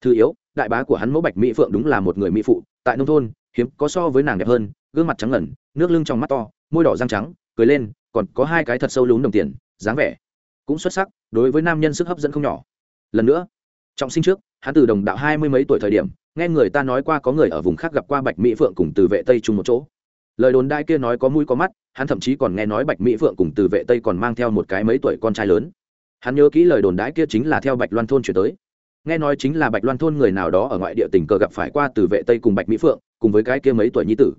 Thứ yếu, đại bá của hắn mẫu bạch mỹ phượng đúng là một người mỹ phụ, tại nông thôn, hiếm, có so với nàng đẹp hơn, gương mặt trắng ngẩn, nước lưng trong mắt to, môi đỏ răng trắng, cười lên, còn có hai cái thật sâu lún đồng tiền, dáng vẻ cũng xuất sắc, đối với nam nhân sức hấp dẫn không nhỏ. Lần nữa, trọng sinh trước, hắn từ đồng đạo hai mươi mấy tuổi thời điểm, nghe người ta nói qua có người ở vùng khác gặp qua bạch mỹ phượng cùng từ vệ tây chung một chỗ lời đồn đai kia nói có mũi có mắt, hắn thậm chí còn nghe nói bạch mỹ phượng cùng từ vệ tây còn mang theo một cái mấy tuổi con trai lớn. Hắn nhớ kỹ lời đồn đãi kia chính là theo bạch loan thôn chuyển tới. Nghe nói chính là bạch loan thôn người nào đó ở ngoại địa tình cờ gặp phải qua từ vệ tây cùng bạch mỹ phượng, cùng với cái kia mấy tuổi nhi tử.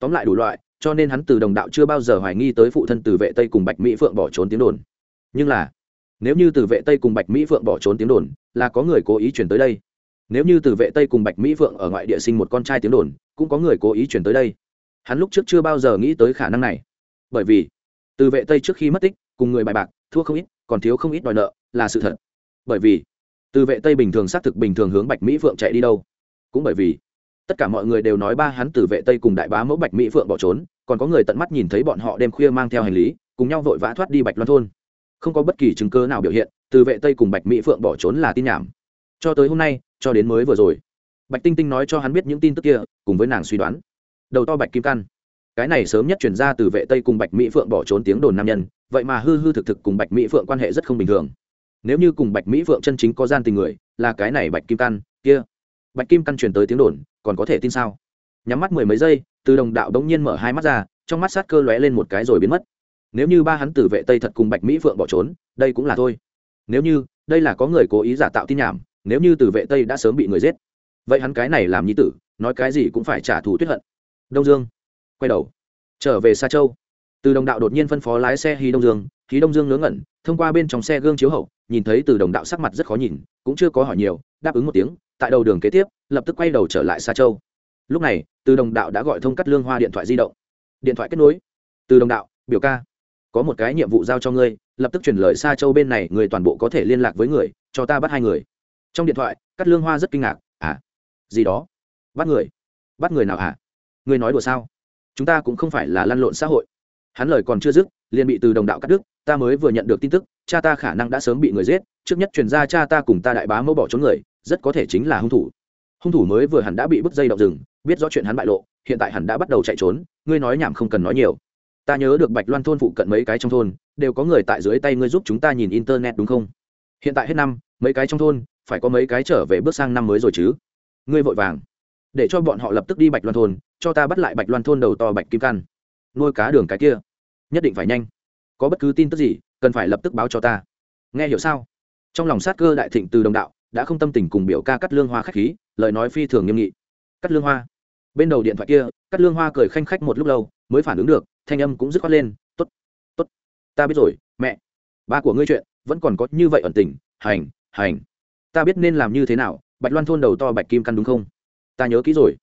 Tóm lại đủ loại, cho nên hắn từ đồng đạo chưa bao giờ hoài nghi tới phụ thân từ vệ tây cùng bạch mỹ phượng bỏ trốn tiếng đồn. Nhưng là, nếu như từ vệ tây cùng bạch mỹ phượng bỏ trốn tiếng đồn, là có người cố ý chuyển tới đây. Nếu như từ vệ tây cùng bạch mỹ phượng ở ngoại địa sinh một con trai tiếng đồn, cũng có người cố ý chuyển tới đây hắn lúc trước chưa bao giờ nghĩ tới khả năng này. Bởi vì, từ vệ tây trước khi mất tích, cùng người bài bạc, thua không ít, còn thiếu không ít đòi nợ, là sự thật. Bởi vì, từ vệ tây bình thường xác thực bình thường hướng bạch mỹ phượng chạy đi đâu. Cũng bởi vì, tất cả mọi người đều nói ba hắn từ vệ tây cùng đại bá mẫu bạch mỹ phượng bỏ trốn, còn có người tận mắt nhìn thấy bọn họ đêm khuya mang theo hành lý, cùng nhau vội vã thoát đi bạch loan thôn. Không có bất kỳ chứng cơ nào biểu hiện, từ vệ tây cùng bạch mỹ phượng bỏ trốn là tin nhảm. Cho tới hôm nay, cho đến mới vừa rồi, bạch tinh tinh nói cho hắn biết những tin tức kia, cùng với nàng suy đoán đầu to bạch kim căn. Cái này sớm nhất chuyển ra từ vệ tây cùng bạch mỹ phượng bỏ trốn tiếng đồn nam nhân, vậy mà hư hư thực thực cùng bạch mỹ phượng quan hệ rất không bình thường. Nếu như cùng bạch mỹ phượng chân chính có gian tình người, là cái này bạch kim căn, kia. Bạch kim căn truyền tới tiếng đồn, còn có thể tin sao? Nhắm mắt mười mấy giây, từ đồng đạo đống nhiên mở hai mắt ra, trong mắt sát cơ lóe lên một cái rồi biến mất. Nếu như ba hắn tử vệ tây thật cùng bạch mỹ phượng bỏ trốn, đây cũng là thôi. Nếu như, đây là có người cố ý giả tạo tin nhảm, nếu như tử vệ tây đã sớm bị người giết, vậy hắn cái này làm nhi tử, nói cái gì cũng phải trả thù tuyết hận đông dương. Quay đầu. Trở về xa châu. Từ đồng đạo đột nhiên phân phó lái xe hí đông dương. Hí đông dương ngớ ngẩn, thông qua bên trong xe gương chiếu hậu, nhìn thấy từ đồng đạo sắc mặt rất khó nhìn, cũng chưa có hỏi nhiều, đáp ứng một tiếng, tại đầu đường kế tiếp, lập tức quay đầu trở lại xa châu. Lúc này, từ đồng đạo đã gọi thông cắt lương hoa điện thoại di động. Điện thoại kết nối. Từ đồng đạo, biểu ca, có một cái nhiệm vụ giao cho ngươi, lập tức chuyển lời xa châu bên này, người toàn bộ có thể liên lạc với người, cho ta bắt hai người. Trong điện thoại, cắt lương hoa rất kinh ngạc à gì đó? Bắt người? Bắt người nào hả? à? Ngươi nói đùa sao? Chúng ta cũng không phải là lăn lộn xã hội. Hắn lời còn chưa dứt, liền bị từ đồng đạo cắt đứt, ta mới vừa nhận được tin tức, cha ta khả năng đã sớm bị người giết, trước nhất truyền ra cha ta cùng ta đại bá mẫu bỏ trốn người, rất có thể chính là hung thủ. Hung thủ mới vừa hẳn đã bị bức dây động rừng, biết rõ chuyện hắn bại lộ, hiện tại hẳn đã bắt đầu chạy trốn, ngươi nói nhảm không cần nói nhiều. Ta nhớ được bạch loan thôn phụ cận mấy cái trong thôn, đều có người tại dưới tay ngươi giúp chúng ta nhìn internet đúng không? Hiện tại hết năm, mấy cái trong thôn, phải có mấy cái trở về bước sang năm mới rồi chứ. Ngươi vội vàng. Để cho bọn họ lập tức đi bạch loan thôn cho ta bắt lại bạch loan thôn đầu to bạch kim căn, nuôi cá đường cái kia, nhất định phải nhanh, có bất cứ tin tức gì, cần phải lập tức báo cho ta. Nghe hiểu sao? Trong lòng sát cơ đại thịnh từ đồng đạo, đã không tâm tình cùng biểu ca cắt lương hoa khách khí, lời nói phi thường nghiêm nghị. Cắt lương hoa. Bên đầu điện thoại kia, cắt lương hoa cười khanh khách một lúc lâu, mới phản ứng được, thanh âm cũng dứt khoát lên t ố t t ố t ta biết rồi, mẹ, ba của ngươi chuyện, vẫn còn có như vậy ẩn tình, hành hành. Ta biết nên làm như thế nào, bạch loan thôn đầu to bạch kim căn đúng không? Ta nhớ kỹ rồi.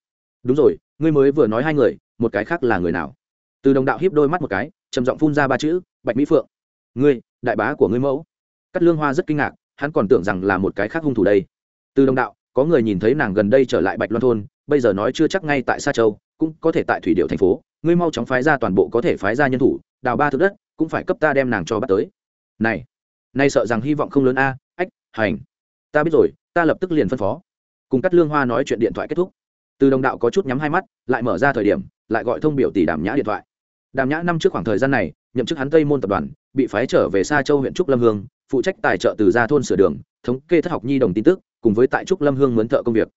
Đúng rồi ngươi mới vừa nói hai người, một cái khác là người nào? Từ đồng đạo hiếp đôi mắt một cái, trầm giọng phun ra ba chữ, bạch mỹ phượng. Ngươi, đại bá của ngươi mẫu. Cắt lương hoa rất kinh ngạc, hắn còn tưởng rằng là một cái khác hung thủ đây. Từ đồng đạo, có người nhìn thấy nàng gần đây trở lại bạch loan thôn, bây giờ nói chưa chắc ngay tại sa châu, cũng có thể tại thủy điệu thành phố. Ngươi mau chóng phái ra toàn bộ có thể phái ra nhân thủ, đào ba thước đất, cũng phải cấp ta đem nàng cho bắt tới. Này, nay sợ rằng hy vọng không lớn a, ách, hành. Ta biết rồi, ta lập tức liền phân phó. Cùng cắt lương hoa nói chuyện điện thoại kết thúc từ đồng đạo có chút nhắm hai mắt, lại mở ra thời điểm, lại gọi thông biểu tỷ đàm nhã điện thoại. Đàm nhã năm trước khoảng thời gian này, nhậm chức hắn tây môn tập đoàn, bị phái trở về xa châu huyện trúc lâm hương, phụ trách tài trợ từ gia thôn sửa đường, thống kê thất học nhi đồng tin tức, cùng với tại trúc lâm hương mướn thợ công việc.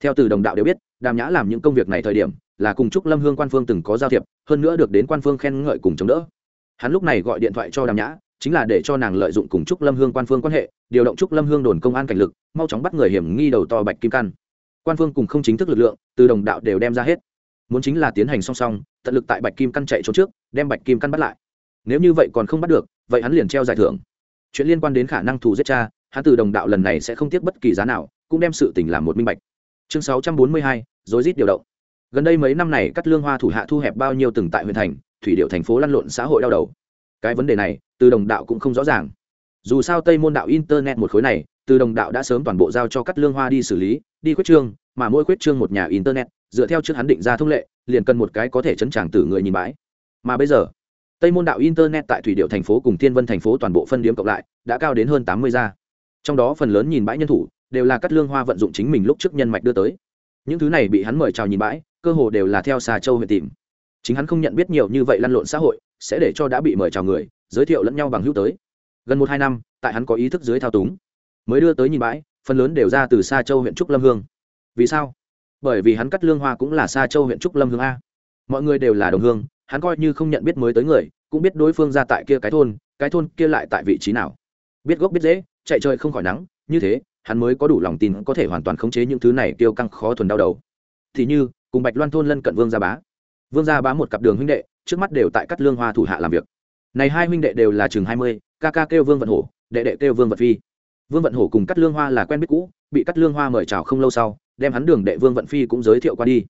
Theo từ đồng đạo đều biết, đàm nhã làm những công việc này thời điểm, là cùng trúc lâm hương quan phương từng có giao thiệp, hơn nữa được đến quan phương khen ngợi cùng chống đỡ. Hắn lúc này gọi điện thoại cho đàm nhã, chính là để cho nàng lợi dụng cùng trúc lâm hương quan phương quan hệ, điều động trúc lâm hương đồn công an cảnh lực, mau chóng bắt người hiểm nghi đầu to bạch kim căn quan phương cùng không chính thức lực lượng, từ đồng đạo đều đem ra hết. Muốn chính là tiến hành song song, tận lực tại bạch kim căn chạy trốn trước, đem bạch kim căn bắt lại. Nếu như vậy còn không bắt được, vậy hắn liền treo giải thưởng. Chuyện liên quan đến khả năng thù giết cha, hắn từ đồng đạo lần này sẽ không tiếc bất kỳ giá nào, cũng đem sự tình làm một minh bạch. Chương sáu trăm bốn mươi hai, rối rít điều động. Gần đây mấy năm này cắt lương hoa thủ hạ thu hẹp bao nhiêu từng tại huyện thành, thủy điệu thành phố lăn lộn xã hội đau đầu. Cái vấn đề này, từ đồng đạo cũng không rõ ràng. Dù sao tây môn đạo internet một khối này từ đồng đạo đã sớm toàn bộ giao cho cắt lương hoa đi xử lý, đi khuyết trương, mà mỗi khuyết trương một nhà internet, dựa theo trước hắn định ra thông lệ, liền cần một cái có thể chấn tràng tử người nhìn bãi. Mà bây giờ, tây môn đạo internet tại thủy điệu thành phố cùng thiên vân thành phố toàn bộ phân điếm cộng lại, đã cao đến hơn tám mươi gia. Trong đó phần lớn nhìn bãi nhân thủ, đều là cắt lương hoa vận dụng chính mình lúc trước nhân mạch đưa tới. Những thứ này bị hắn mời chào nhìn bãi, cơ hồ đều là theo xà châu huyện tìm. Chính hắn không nhận biết nhiều như vậy lăn lộn xã hội, sẽ để cho đã bị mời chào người, giới thiệu lẫn nhau bằng hữu tới. Gần một hai năm, tại hắn có ý thức dưới thao túng mới đưa tới nhìn bãi, phần lớn đều ra từ xa châu huyện trúc lâm hương. Vì sao? Bởi vì hắn cắt lương hoa cũng là xa châu huyện trúc lâm hương a. Mọi người đều là đồng hương, hắn coi như không nhận biết mới tới người, cũng biết đối phương ra tại kia cái thôn cái thôn kia lại tại vị trí nào. Biết gốc biết dễ chạy chơi không khỏi nắng, như thế, hắn mới có đủ lòng tin có thể hoàn toàn khống chế những thứ này tiêu căng khó thuần đau đầu. Thì như, cùng bạch loan thôn lân cận vương gia bá. Vương gia bá một cặp đường huynh đệ, trước mắt đều tại cắt lương hoa thủ hạ làm việc. Này hai huynh đệ đều là chừng hai mươi, ca ca kêu vương vận hổ, đệ đệ kêu vương vận phi vương vận hổ cùng cắt lương hoa là quen biết cũ, bị cắt lương hoa mời chào không lâu sau, đem hắn đường đệ vương vận phi cũng giới thiệu qua đi.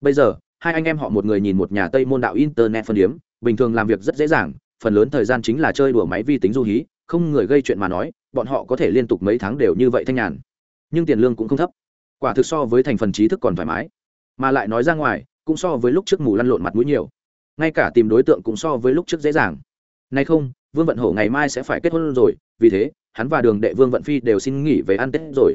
Bây giờ, hai anh em họ một người nhìn một nhà tây môn đạo internet phân điếm, bình thường làm việc rất dễ dàng, phần lớn thời gian chính là chơi đùa máy vi tính du hí, không người gây chuyện mà nói, bọn họ có thể liên tục mấy tháng đều như vậy thanh nhàn. Nhưng tiền lương cũng không thấp, quả thực so với thành phần trí thức còn thoải mái. Mà lại nói ra ngoài, cũng so với lúc trước mù lăn lộn mặt mũi nhiều. Ngay cả tìm đối tượng cũng so với lúc trước dễ dàng. Nay không vương vận hổ ngày mai sẽ phải kết hôn rồi, vì thế, hắn và đường đệ vương vận phi đều xin nghỉ về ăn tết rồi.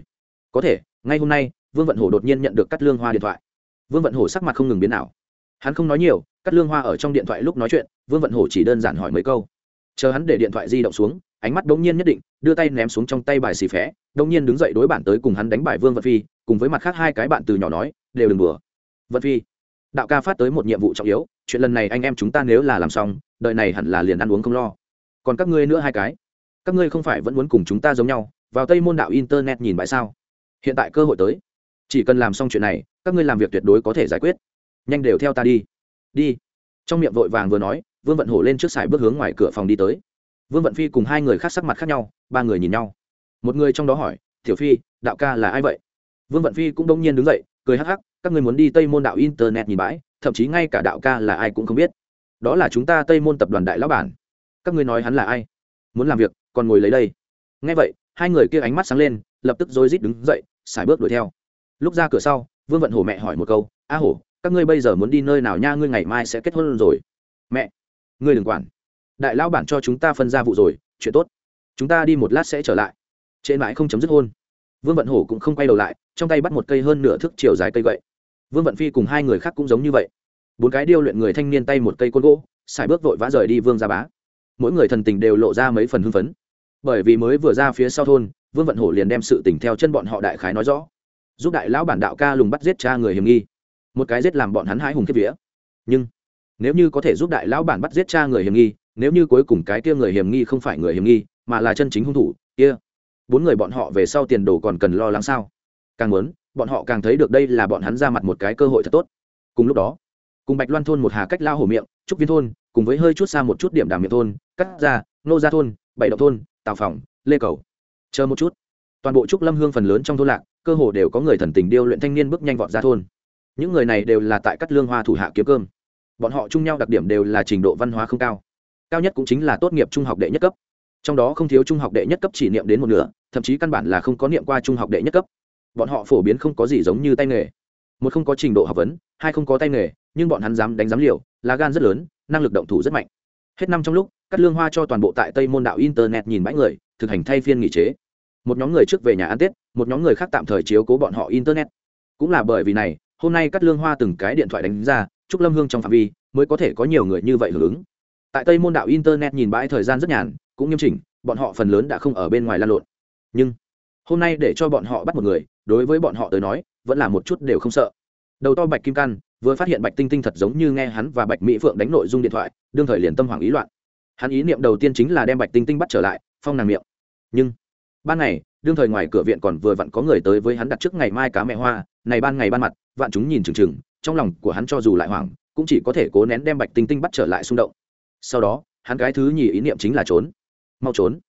Có thể, ngay hôm nay, vương vận hổ đột nhiên nhận được cắt lương hoa điện thoại. Vương vận hổ sắc mặt không ngừng biến nào hắn không nói nhiều cắt lương hoa ở trong điện thoại lúc nói chuyện, vương vận hổ chỉ đơn giản hỏi mấy câu. Chờ hắn để điện thoại di động xuống, ánh mắt đống nhiên nhất định, đưa tay ném xuống trong tay bài xì phé, đống nhiên đứng dậy đối bản tới cùng hắn đánh bài vương vận phi, cùng với mặt khác hai cái bạn từ nhỏ nói, đều đừng đùa. Vận phi, đạo ca phát tới một nhiệm vụ trọng yếu, chuyện lần này anh em chúng ta nếu là làm xong đợi này hẳn là liền ăn uống không lo còn các ngươi nữa hai cái. Các ngươi không phải vẫn muốn cùng chúng ta giống nhau, vào tây môn đạo internet nhìn bãi sao? Hiện tại cơ hội tới. Chỉ cần làm xong chuyện này, các ngươi làm việc tuyệt đối có thể giải quyết. Nhanh đều theo ta đi. Đi. Trong miệng vội vàng vừa nói, vương vận hổ lên trước sải bước hướng ngoài cửa phòng đi tới. Vương vận phi cùng hai người khác sắc mặt khác nhau, ba người nhìn nhau. Một người trong đó hỏi, tiểu phi, đạo ca là ai vậy? Vương vận phi cũng đông nhiên đứng dậy, cười hắc hắc, các người muốn đi tây môn đạo internet nhìn bãi, thậm chí ngay cả đạo ca là ai cũng không biết. Đó là chúng ta tây môn tập đoàn đại lão bản các ngươi nói hắn là ai? Muốn làm việc, còn ngồi lấy đây. Ngay vậy, hai người kia ánh mắt sáng lên, lập tức rối rít đứng dậy xài bước đuổi theo. Lúc ra cửa sau, vương vận hổ mẹ hỏi một câu, a hổ, các ngươi bây giờ muốn đi nơi nào nha, ngươi ngày mai sẽ kết hôn rồi. Mẹ, ngươi đừng quản. Đại lão bản cho chúng ta phân ra vụ rồi, chuyện tốt. Chúng ta đi một lát sẽ trở lại. Trên mãi không chấm dứt hôn, vương vận hổ cũng không quay đầu lại, trong tay bắt một cây hơn nửa thước chiều dài cây gậy. Vương vận phi cùng hai người khác cũng giống như vậy. Bốn cái điêu luyện người thanh niên tay một cây côn gỗ xài bước vội vã rời đi vương ra bá mỗi người thần tình đều lộ ra mấy phần hưng phấn. Bởi vì mới vừa ra phía sau thôn, vương vận hổ liền đem sự tình theo chân bọn họ đại khái nói rõ. Giúp đại lão bản đạo ca lùng bắt giết cha người hiểm nghi. Một cái giết làm bọn hắn hái hùng kiếp vía. Nhưng, nếu như có thể giúp đại lão bản bắt giết cha người hiểm nghi, nếu như cuối cùng cái kia người hiểm nghi không phải người hiểm nghi, mà là chân chính hung thủ, kia, bốn người bọn họ về sau tiền đồ còn cần lo lắng sao? Càng muốn, bọn họ càng thấy được đây là bọn hắn ra mặt một cái cơ hội thật tốt. Cùng lúc đó, cùng bạch loan thôn một hà cách lao hổ miệng, trúc viên thôn cùng với hơi chút xa một chút điểm đàm miệng thôn, cắt ra, nô gia thôn, bảy động thôn, tào phòng lê cầu. Chờ một chút. Toàn bộ trúc lâm hương phần lớn trong thôn lạc, cơ hồ đều có người thần tình điêu luyện thanh niên bước nhanh vọt ra thôn. Những người này đều là tại cắt lương hoa thủ hạ kiếm cơm. Bọn họ chung nhau đặc điểm đều là trình độ văn hóa không cao. Cao nhất cũng chính là tốt nghiệp trung học đệ nhất cấp. Trong đó không thiếu trung học đệ nhất cấp chỉ niệm đến một nửa, thậm chí căn bản là không có niệm qua trung học đệ nhất cấp. Bọn họ phổ biến không có gì giống như tay nghề. Một không có trình độ học vấn, hai không có tay nghề, nhưng bọn hắn dám đánh giám liều, lá gan rất lớn năng lực động thủ rất mạnh. Hết năm trong lúc cắt lương hoa cho toàn bộ tại tây môn đạo internet nhìn bãi người, thực hành thay phiên nghỉ chế. Một nhóm người trước về nhà ăn tết, một nhóm người khác tạm thời chiếu cố bọn họ internet. Cũng là bởi vì này, hôm nay cắt lương hoa từng cái điện thoại đánh ra, chúc lâm hương trong phạm vi mới có thể có nhiều người như vậy hưởng ứng. Tại tây môn đạo internet nhìn bãi thời gian rất nhàn, cũng nghiêm chỉnh, bọn họ phần lớn đã không ở bên ngoài lan lộn. Nhưng, hôm nay để cho bọn họ bắt một người, đối với bọn họ tới nói, vẫn là một chút đều không sợ. Đầu to bạch kim căn vừa phát hiện bạch tinh tinh thật giống như nghe hắn và bạch mỹ phượng đánh nội dung điện thoại, đương thời liền tâm hoàng ý loạn. Hắn ý niệm đầu tiên chính là đem bạch tinh tinh bắt trở lại, phong nàng miệng. Nhưng, ban ngày, đương thời ngoài cửa viện còn vừa vặn có người tới với hắn đặt trước ngày mai cá mẹ hoa, này ban ngày ban mặt, vạn chúng nhìn chừng chừng, trong lòng của hắn cho dù lại hoảng, cũng chỉ có thể cố nén đem bạch tinh tinh bắt trở lại xung động. Sau đó, hắn cái thứ nhì ý niệm chính là trốn. Mau trốn.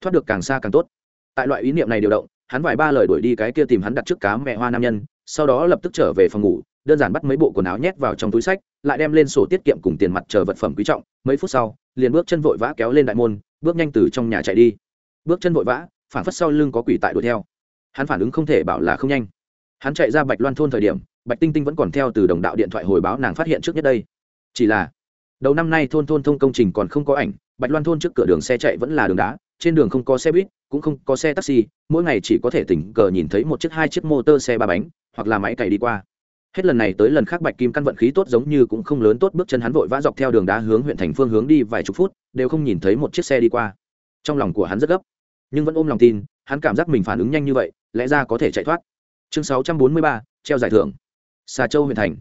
Thoát được càng xa càng tốt. Tại loại ý niệm này điều động, hắn vài ba lời đuổi đi cái kia tìm hắn đặt trước cá mẹ hoa nam nhân, sau đó lập tức trở về phòng ngủ đơn giản bắt mấy bộ quần áo nhét vào trong túi sách, lại đem lên sổ tiết kiệm cùng tiền mặt chờ vật phẩm quý trọng. Mấy phút sau, liền bước chân vội vã kéo lên đại môn, bước nhanh từ trong nhà chạy đi. Bước chân vội vã phản phất sau lưng có quỷ tại đuổi theo. Hắn phản ứng không thể bảo là không nhanh. Hắn chạy ra bạch loan thôn thời điểm, bạch tinh tinh vẫn còn theo từ đồng đạo điện thoại hồi báo nàng phát hiện trước nhất đây. Chỉ là, đầu năm nay thôn thôn thông công trình còn không có ảnh, bạch loan thôn trước cửa đường xe chạy vẫn là đường đá, trên đường không có xe buýt, cũng không có xe taxi, mỗi ngày chỉ có thể tình cờ nhìn thấy một chiếc hai chiếc motor xe ba bánh, hoặc là máy cày đi qua hết lần này tới lần khác bạch kim căn vận khí tốt giống như cũng không lớn tốt bước chân hắn vội vã dọc theo đường đá hướng huyện thành phương hướng đi vài chục phút đều không nhìn thấy một chiếc xe đi qua. Trong lòng của hắn rất gấp nhưng vẫn ôm lòng tin hắn cảm giác mình phản ứng nhanh như vậy lẽ ra có thể chạy thoát. Chương 643, treo giải thưởng. Xà châu huyện thành.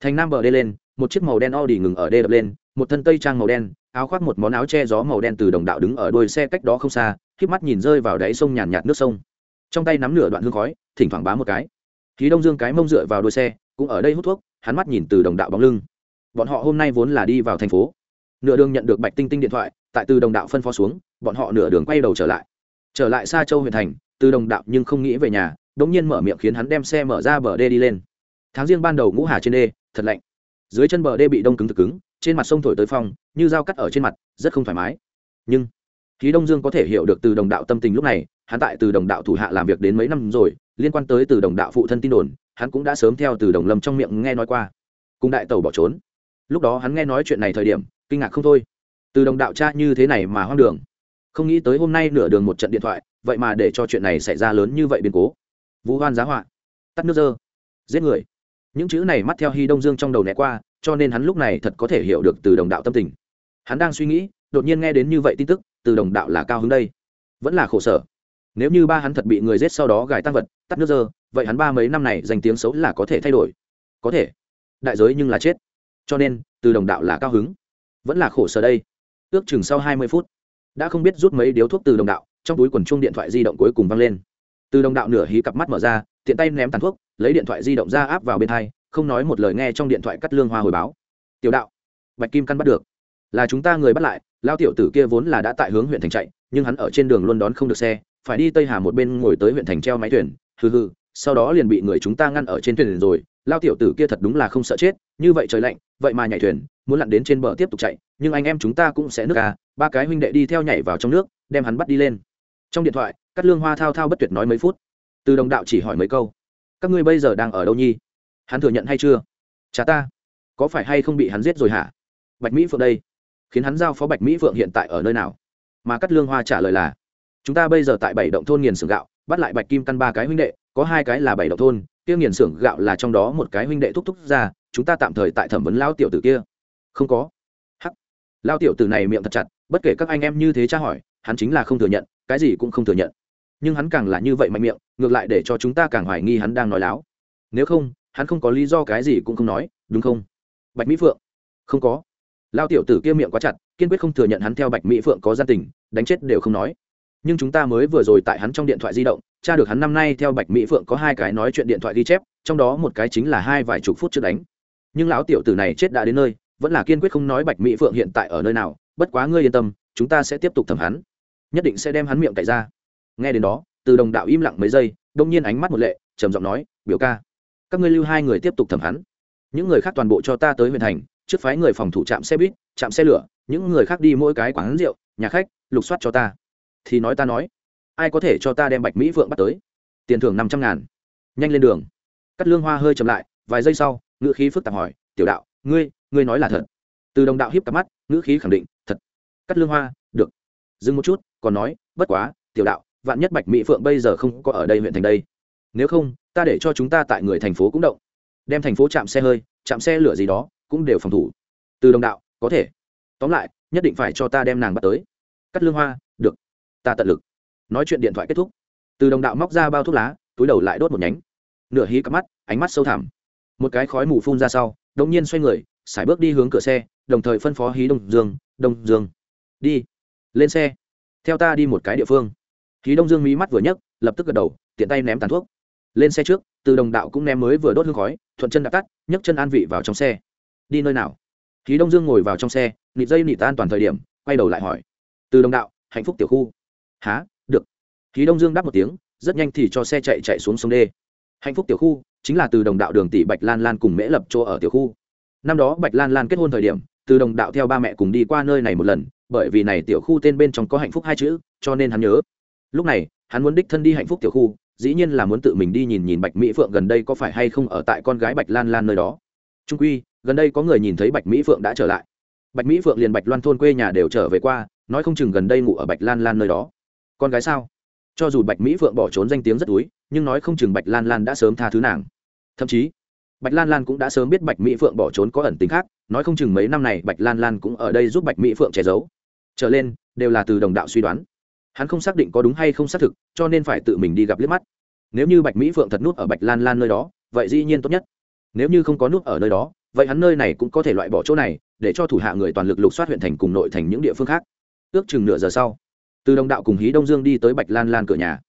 Thành nam bờ đê lên một chiếc màu đen Audi ngừng ở đê đập lên một thân tây trang màu đen áo khoác một món áo che gió màu đen từ đồng đạo đứng ở đuôi xe cách đó không xa k mắt nhìn rơi vào đáy sông nhàn nhạt nước sông. Trong tay nắm nửa đoạn hương khói thỉnh thoảng bá một cái. Khí đông dương cái mông dựa vào đuôi xe cũng ở đây hút thuốc, hắn mắt nhìn từ đồng đạo bóng lưng. Bọn họ hôm nay vốn là đi vào thành phố. Nửa đường nhận được bạch tinh tinh điện thoại, tại từ đồng đạo phân phó xuống, bọn họ nửa đường quay đầu trở lại. Trở lại xa châu huyện thành, từ đồng đạo nhưng không nghĩ về nhà, đống nhiên mở miệng khiến hắn đem xe mở ra bờ đê đi lên. Tháng riêng ban đầu ngũ hà trên đê, thật lạnh. Dưới chân bờ đê bị đông cứng thực cứng, trên mặt sông thổi tới phong, như dao cắt ở trên mặt, rất không thoải mái. Nhưng khí đông dương có thể hiểu được từ đồng đạo tâm tình lúc này, hắn tại từ đồng đạo thủ hạ làm việc đến mấy năm rồi, liên quan tới từ đồng đạo phụ thân tin đồn hắn cũng đã sớm theo từ đồng lâm trong miệng nghe nói qua. Cùng đại tàu bỏ trốn. Lúc đó hắn nghe nói chuyện này thời điểm, kinh ngạc không thôi. Từ đồng đạo cha như thế này mà hoang đường. Không nghĩ tới hôm nay nửa đường một trận điện thoại, vậy mà để cho chuyện này xảy ra lớn như vậy biến cố. Vũ hoan giá họa. Tắt nước dơ. Giết người. Những chữ này mắt theo hy đông dương trong đầu né qua, cho nên hắn lúc này thật có thể hiểu được từ đồng đạo tâm tình. Hắn đang suy nghĩ, đột nhiên nghe đến như vậy tin tức, từ đồng đạo là cao hứng đây. Vẫn là khổ sở. Nếu như ba hắn thật bị người giết sau đó gài tăng vật, tắt nước dơ vậy hắn ba mấy năm này danh tiếng xấu là có thể thay đổi. Có thể. Đại giới nhưng là chết. Cho nên, từ đồng đạo là cao hứng. Vẫn là khổ sở đây. Ước chừng sau hai mươi phút, đã không biết rút mấy điếu thuốc từ đồng đạo, trong túi quần chung điện thoại di động cuối cùng văng lên. Từ đồng đạo nửa hí cặp mắt mở ra, tiện tay ném tàn thuốc, lấy điện thoại di động ra áp vào bên thai không nói một lời nghe trong điện thoại cắt lương hoa hồi báo. Tiểu đạo, bạch kim căn bắt được. Là chúng ta người bắt lại lao tiểu tử kia vốn là đã tại hướng huyện thành chạy, nhưng hắn ở trên đường luôn đón không được xe, phải đi tây hà một bên ngồi tới huyện thành treo máy thuyền. Hừ hừ sau đó liền bị người chúng ta ngăn ở trên thuyền rồi, lao tiểu tử kia thật đúng là không sợ chết, như vậy trời lạnh, vậy mà nhảy thuyền, muốn lặn đến trên bờ tiếp tục chạy, nhưng anh em chúng ta cũng sẽ nước à ba cái huynh đệ đi theo nhảy vào trong nước, đem hắn bắt đi lên. Trong điện thoại cắt lương hoa thao thao bất tuyệt nói mấy phút. Từ đồng đạo chỉ hỏi mấy câu. Các ngươi bây giờ đang ở đâu nhi? Hắn thừa nhận hay chưa? Cha ta. Có phải hay không bị hắn giết rồi hả? Bạch mỹ phượng đây. Khiến hắn giao phó bạch mỹ phượng hiện tại ở nơi nào? Mà cắt lương hoa trả lời là, chúng ta bây giờ tại bảy động thôn nghiền sừng gạo, bắt lại bạch kim căn ba cái huynh đệ có hai cái là bảy độc thôn, kia nghiền xưởng gạo là trong đó một cái huynh đệ thúc thúc ra, chúng ta tạm thời tại thẩm vấn lao tiểu tử kia. Không có. Hắc. Lao tiểu tử này miệng thật chặt, bất kể các anh em như thế tra hỏi, hắn chính là không thừa nhận, cái gì cũng không thừa nhận. Nhưng hắn càng là như vậy mạnh miệng, ngược lại để cho chúng ta càng hoài nghi hắn đang nói láo. Nếu không, hắn không có lý do cái gì cũng không nói, đúng không? Bạch mỹ phượng. Không có. Lao tiểu tử kia miệng quá chặt, kiên quyết không thừa nhận hắn theo bạch mỹ phượng có gia tình, đánh chết đều không nói nhưng chúng ta mới vừa rồi tại hắn trong điện thoại di động, tra được hắn năm nay theo bạch mỹ phượng có hai cái nói chuyện điện thoại ghi chép, trong đó một cái chính là hai vài chục phút trước đánh. Nhưng lão tiểu tử này chết đã đến nơi, vẫn là kiên quyết không nói bạch mỹ phượng hiện tại ở nơi nào, bất quá ngươi yên tâm, chúng ta sẽ tiếp tục thẩm hắn. Nhất định sẽ đem hắn miệng cậy ra. Nghe đến đó, từ đồng đạo im lặng mấy giây, đông nhiên ánh mắt một lệ, trầm giọng nói, biểu ca, các ngươi lưu hai người tiếp tục thẩm hắn. Những người khác toàn bộ cho ta tới huyện thành, trước phái người phòng thủ trạm xe buýt, trạm xe lửa, những người khác đi mỗi cái quán rượu, nhà khách, lục soát cho ta thì nói ta nói. Ai có thể cho ta đem bạch mỹ vượng bắt tới? Tiền thưởng năm trăm ngàn. Nhanh lên đường. Cắt lương hoa hơi chậm lại, vài giây sau, ngữ khí phức tạp hỏi, tiểu đạo, ngươi ngươi nói là thật? Từ đồng đạo hiếp cặp mắt, ngữ khí khẳng định, thật. Cắt lương hoa, được. Dừng một chút, còn nói, bất quá, tiểu đạo, vạn nhất bạch mỹ phượng bây giờ không có ở đây huyện thành đây. Nếu không, ta để cho chúng ta tại người thành phố cũng động. Đem thành phố chạm xe hơi, chạm xe lửa gì đó, cũng đều phòng thủ. Từ đồng đạo, có thể. Tóm lại, nhất định phải cho ta đem nàng bắt tới. Cắt lương hoa ta tận lực. Nói chuyện điện thoại kết thúc. Từ đồng đạo móc ra bao thuốc lá, túi đầu lại đốt một nhánh. Nửa hí cặp mắt, ánh mắt sâu thẳm. Một cái khói mù phun ra sau đống nhiên xoay người, sải bước đi hướng cửa xe, đồng thời phân phó hí đông dương đông dương, đi, lên xe. Theo ta đi một cái địa phương. Hí đông dương mí mắt vừa nhấc, lập tức gật đầu, tiện tay ném tàn thuốc. Lên xe trước, từ đồng đạo cũng ném mới vừa đốt hương khói, thuận chân đã tắt, nhấc chân an vị vào trong xe. Đi nơi nào? Hí đông dương ngồi vào trong xe, nịt dây nịt an toàn thời điểm, quay đầu lại hỏi. Từ đồng đạo, hạnh phúc tiểu khu há được. Khí đông dương đáp một tiếng, rất nhanh thì cho xe chạy chạy xuống sông đê. Hạnh phúc tiểu khu chính là từ đồng đạo đường tỷ bạch lan lan cùng mễ lập chỗ ở tiểu khu. Năm đó bạch lan lan kết hôn thời điểm, từ đồng đạo theo ba mẹ cùng đi qua nơi này một lần, bởi vì này tiểu khu tên bên trong có hạnh phúc hai chữ, cho nên hắn nhớ. Lúc này, hắn muốn đích thân đi hạnh phúc tiểu khu, dĩ nhiên là muốn tự mình đi nhìn nhìn bạch mỹ phượng gần đây có phải hay không ở tại con gái bạch lan lan nơi đó. Trung quy, gần đây có người nhìn thấy bạch mỹ phượng đã trở lại. Bạch mỹ phượng liền bạch loan thôn quê nhà đều trở về qua, nói không chừng gần đây ngủ ở bạch lan lan nơi đó con gái sao? Cho dù bạch mỹ phượng bỏ trốn danh tiếng rất túi, nhưng nói không chừng bạch lan lan đã sớm tha thứ nàng. Thậm chí, bạch lan lan cũng đã sớm biết bạch mỹ phượng bỏ trốn có ẩn tính khác, nói không chừng mấy năm này bạch lan lan cũng ở đây giúp bạch mỹ phượng che giấu. Trở lên, đều là từ đồng đạo suy đoán. Hắn không xác định có đúng hay không xác thực, cho nên phải tự mình đi gặp liếc mắt. Nếu như bạch mỹ phượng thật nút ở bạch lan lan nơi đó, vậy dĩ nhiên tốt nhất. Nếu như không có nút ở nơi đó, vậy hắn nơi này cũng có thể loại bỏ chỗ này, để cho thủ hạ người toàn lực lục soát huyện thành cùng nội thành những địa phương khác. Ước chừng nửa giờ sau từ đồng đạo cùng hí đông dương đi tới bạch lan lan cửa nhà.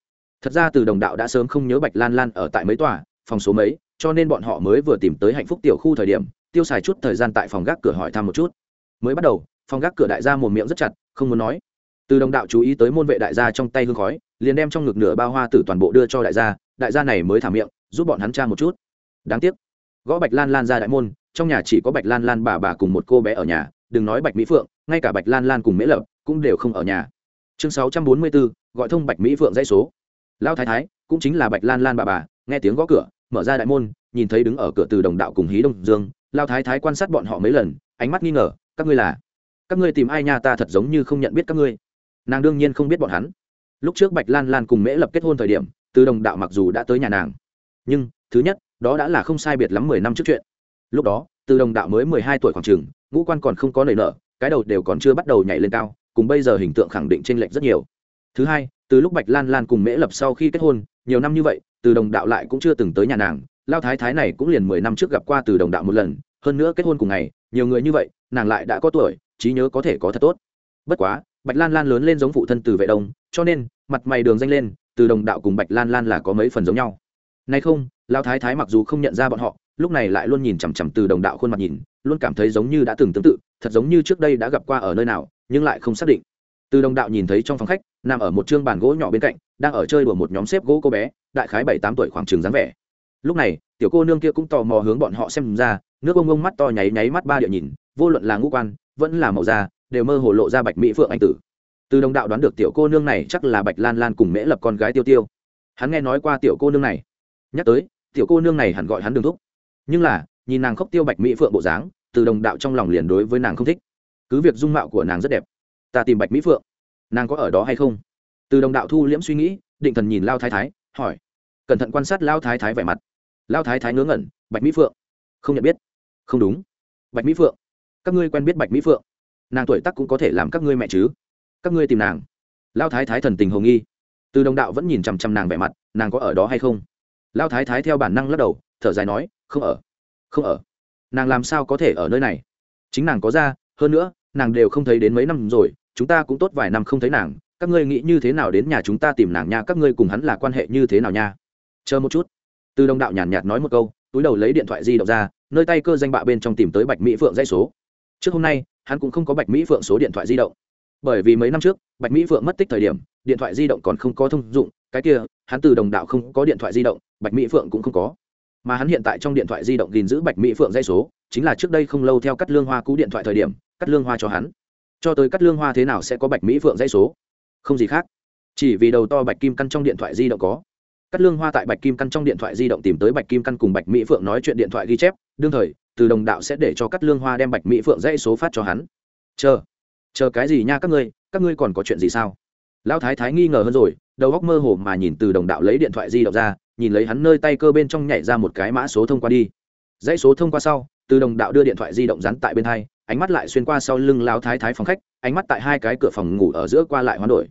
Thật ra từ đồng đạo đã sớm không nhớ bạch lan lan ở tại mấy tòa, phòng số mấy, cho nên bọn họ mới vừa tìm tới hạnh phúc tiểu khu thời điểm, tiêu xài chút thời gian tại phòng gác cửa hỏi thăm một chút. Mới bắt đầu, phòng gác cửa đại gia một miệng rất chặt, không muốn nói. Từ đồng đạo chú ý tới môn vệ đại gia trong tay hương khói, liền đem trong ngực nửa bao hoa tử toàn bộ đưa cho đại gia đại gia này mới thả miệng, giúp bọn hắn tra một chút. Đáng tiếc, gõ bạch lan lan ra đại môn, trong nhà chỉ có bạch lan lan bà bà cùng một cô bé ở nhà, đừng nói bạch mỹ phượng, ngay cả bạch lan lan cùng mễ lập cũng đều không ở nhà chương sáu trăm bốn mươi bốn, gọi thông bạch mỹ phượng dãy số. Lao thái thái, cũng chính là bạch lan lan bà bà, nghe tiếng gõ cửa, mở ra đại môn, nhìn thấy đứng ở cửa từ đồng đạo cùng hí đông dương. Lao thái thái quan sát bọn họ mấy lần, ánh mắt nghi ngờ, các ngươi là? Các ngươi tìm ai nha, ta thật giống như không nhận biết các ngươi. Nàng đương nhiên không biết bọn hắn. Lúc trước bạch lan lan cùng mễ lập kết hôn thời điểm, từ đồng đạo mặc dù đã tới nhà nàng, nhưng, thứ nhất, đó đã là không sai biệt lắm mười năm trước chuyện. Lúc đó, từ đồng đạo mới mười hai tuổi khoảng trường ngũ quan còn không có nảy nở, cái đầu đều còn chưa bắt đầu nhảy lên cao cùng bây giờ hình tượng khẳng định chênh lệch rất nhiều. Thứ hai, từ lúc bạch lan lan cùng mễ lập sau khi kết hôn, nhiều năm như vậy, từ đồng đạo lại cũng chưa từng tới nhà nàng. Lao thái thái này cũng liền mười năm trước gặp qua từ đồng đạo một lần, hơn nữa kết hôn cùng ngày, nhiều người như vậy, nàng lại đã có tuổi, trí nhớ có thể có thật tốt. Bất quá, bạch lan lan lớn lên giống phụ thân từ vệ đông, cho nên, mặt mày đường danh lên, từ đồng đạo cùng bạch lan lan là có mấy phần giống nhau. Nay không, lao thái thái mặc dù không nhận ra bọn họ, lúc này lại luôn nhìn chằm chằm từ đồng đạo khuôn mặt nhìn, luôn cảm thấy giống như đã từng tương tự, thật giống như trước đây đã gặp qua ở nơi nào nhưng lại không xác định. Từ đồng đạo nhìn thấy trong phòng khách, nằm ở một chương bàn gỗ nhỏ bên cạnh, đang ở chơi đùa một nhóm xếp gỗ cô bé, đại khái bảy tám tuổi khoảng trường dáng vẻ. Lúc này, tiểu cô nương kia cũng tò mò hướng bọn họ xem ra, nước ông ông mắt to nháy nháy mắt ba địa nhìn, vô luận là ngũ quan, vẫn là màu da, đều mơ hồ lộ ra bạch mỹ phượng anh tử. Từ đồng đạo đoán được tiểu cô nương này chắc là bạch lan lan cùng mễ lập con gái tiêu tiêu. Hắn nghe nói qua tiểu cô nương này. Nhắc tới, tiểu cô nương này hẳn gọi hắn đường thúc. Nhưng là, nhìn nàng khóc tiêu bạch mỹ phượng bộ dáng, từ đồng đạo trong lòng liền đối với nàng không thích cứ việc dung mạo của nàng rất đẹp, ta tìm bạch mỹ phượng, nàng có ở đó hay không? Từ đồng đạo thu liễm suy nghĩ, định thần nhìn lao thái thái, hỏi. Cẩn thận quan sát lao thái thái vẻ mặt. Lao thái thái ngớ ngẩn, bạch mỹ phượng. Không nhận biết. Không đúng. Bạch mỹ phượng. Các ngươi quen biết bạch mỹ phượng. Nàng tuổi tắc cũng có thể làm các ngươi mẹ chứ. Các ngươi tìm nàng. Lao thái thái thần tình hồng nghi. Từ đồng đạo vẫn nhìn chằm chằm nàng vẻ mặt, nàng có ở đó hay không? Lao thái thái theo bản năng lắc đầu, thở dài nói, không ở. Không ở. Nàng làm sao có thể ở nơi này? Chính nàng có ra hơn nữa, nàng đều không thấy đến mấy năm rồi, chúng ta cũng tốt vài năm không thấy nàng, các ngươi nghĩ như thế nào đến nhà chúng ta tìm nàng nha, các ngươi cùng hắn là quan hệ như thế nào nha? Chờ một chút. Từ đồng đạo nhàn nhạt nói một câu, túi đầu lấy điện thoại di động ra, nơi tay cơ danh bạ bên trong tìm tới bạch mỹ phượng dây số. Trước hôm nay, hắn cũng không có bạch mỹ phượng số điện thoại di động. Bởi vì mấy năm trước, bạch mỹ phượng mất tích thời điểm, điện thoại di động còn không có thông dụng, cái kia, hắn từ đồng đạo không có điện thoại di động, bạch mỹ phượng cũng không có mà hắn hiện tại trong điện thoại di động gìn giữ bạch mỹ phượng dây số, chính là trước đây không lâu theo cắt lương hoa cú điện thoại thời điểm cắt lương hoa cho hắn. Cho tới cắt lương hoa thế nào sẽ có bạch mỹ phượng dây số? Không gì khác. Chỉ vì đầu to bạch kim căn trong điện thoại di động có. Cắt lương hoa tại bạch kim căn trong điện thoại di động tìm tới bạch kim căn cùng bạch mỹ phượng nói chuyện điện thoại ghi chép, đương thời, từ đồng đạo sẽ để cho cắt lương hoa đem bạch mỹ phượng dãy số phát cho hắn. Chờ chờ cái gì nha các ngươi các ngươi còn có chuyện gì sao? Lão thái thái nghi ngờ hơn rồi đầu góc mơ hồ mà nhìn từ đồng đạo lấy điện thoại di động ra, nhìn lấy hắn nơi tay cơ bên trong nhảy ra một cái mã số thông qua đi. Dãy số thông qua sau, từ đồng đạo đưa điện thoại di động dán tại bên hai, ánh mắt lại xuyên qua sau lưng lão thái thái phòng khách, ánh mắt tại hai cái cửa phòng ngủ ở giữa qua lại hoán đổi.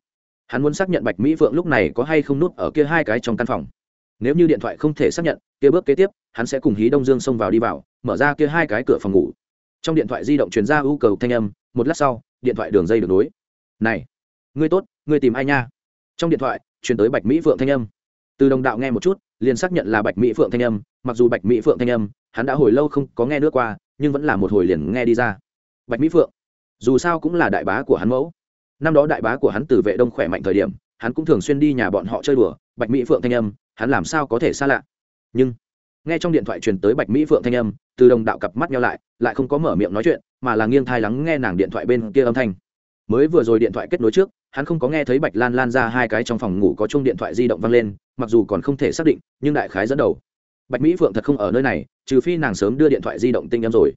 Hắn muốn xác nhận bạch mỹ Vượng lúc này có hay không nút ở kia hai cái trong căn phòng. Nếu như điện thoại không thể xác nhận, kia bước kế tiếp, hắn sẽ cùng hí đông dương xông vào đi vào, mở ra kia hai cái cửa phòng ngủ. Trong điện thoại di động truyền ra ưu cầu thanh âm, một lát sau, điện thoại đường dây được nối. Này, ngươi tốt, ngươi tìm ai nha? Trong điện thoại, truyền tới bạch mỹ phượng thanh âm. Từ đồng đạo nghe một chút, liền xác nhận là bạch mỹ phượng thanh âm, mặc dù bạch mỹ phượng thanh âm, hắn đã hồi lâu không có nghe nước qua, nhưng vẫn là một hồi liền nghe đi ra. Bạch mỹ phượng, dù sao cũng là đại bá của hắn mẫu. Năm đó đại bá của hắn từ vệ đông khỏe mạnh thời điểm, hắn cũng thường xuyên đi nhà bọn họ chơi đùa, bạch mỹ phượng thanh âm, hắn làm sao có thể xa lạ? Nhưng, nghe trong điện thoại truyền tới bạch mỹ phượng thanh âm, từ đồng đạo cặp mắt nhau lại lại không có mở miệng nói chuyện, mà là nghiêng thai lắng nghe nàng điện thoại bên kia âm thanh mới vừa rồi điện thoại kết nối trước, hắn không có nghe thấy bạch lan lan ra hai cái trong phòng ngủ có chung điện thoại di động văng lên, mặc dù còn không thể xác định, nhưng đại khái dẫn đầu. Bạch mỹ phượng thật không ở nơi này, trừ phi nàng sớm đưa điện thoại di động tinh âm rồi.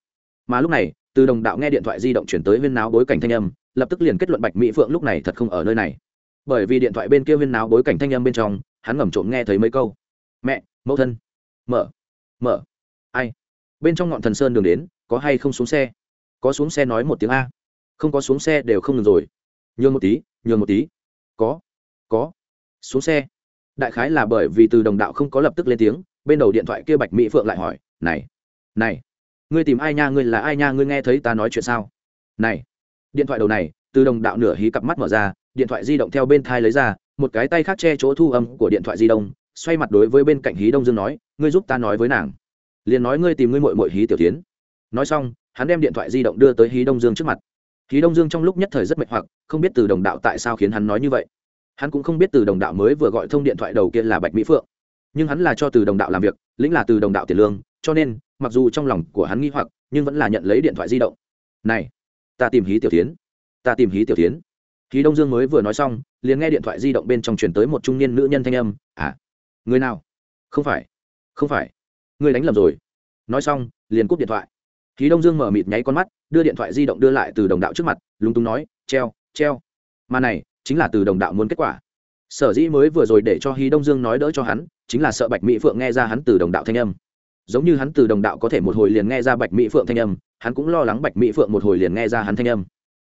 Mà lúc này, từ đồng đạo nghe điện thoại di động chuyển tới huyên náo bối cảnh thanh âm, lập tức liền kết luận bạch mỹ phượng lúc này thật không ở nơi này. Bởi vì điện thoại bên kia huyên náo bối cảnh thanh âm bên trong, hắn ngầm trộm nghe thấy mấy câu. Mẹ, mẫu thân. Mở mở. Ai? Bên trong ngọn thần sơn đường đến, có hay không xuống xe? Có xuống xe nói một tiếng a không có xuống xe đều không ngừng rồi. Nhường một tí, nhường một tí. Có có. Xuống xe. Đại khái là bởi vì từ đồng đạo không có lập tức lên tiếng, bên đầu điện thoại kia bạch mỹ phượng lại hỏi, này này, ngươi tìm ai nha? Ngươi là ai nha? Ngươi nghe thấy ta nói chuyện sao? Này. Điện thoại đầu này, từ đồng đạo nửa hí cặp mắt mở ra, điện thoại di động theo bên thai lấy ra, một cái tay khác che chỗ thu âm của điện thoại di động, xoay mặt đối với bên cạnh hí đông dương nói, ngươi giúp ta nói với nàng. Liền nói, ngươi tìm ngươi mội mội hí tiểu tiến. Nói xong, hắn đem điện thoại di động đưa tới hí đông dương trước mặt khí đông dương trong lúc nhất thời rất mệt hoặc, không biết từ đồng đạo tại sao khiến hắn nói như vậy. Hắn cũng không biết từ đồng đạo mới vừa gọi thông điện thoại đầu kia là bạch mỹ phượng. Nhưng hắn là cho từ đồng đạo làm việc, lĩnh là từ đồng đạo tiền lương, cho nên, mặc dù trong lòng của hắn nghi hoặc, nhưng vẫn là nhận lấy điện thoại di động. Này, ta tìm hí tiểu tiến. Ta tìm hí tiểu tiến. Khí đông dương mới vừa nói xong, liền nghe điện thoại di động bên trong truyền tới một trung niên nữ nhân thanh âm à người nào? Không phải không phải, người đánh lầm rồi. Nói xong, liền cúp điện thoại. Khí đông dương mở mịt nháy con mắt đưa điện thoại di động đưa lại từ đồng đạo trước mặt, lúng túng nói, treo treo. Mà này, chính là từ đồng đạo muốn kết quả. Sở dĩ mới vừa rồi để cho hí đông dương nói đỡ cho hắn, chính là sợ bạch mỹ phượng nghe ra hắn từ đồng đạo thanh âm. Giống như hắn từ đồng đạo có thể một hồi liền nghe ra bạch mỹ phượng thanh âm, hắn cũng lo lắng bạch mỹ phượng một hồi liền nghe ra hắn thanh âm.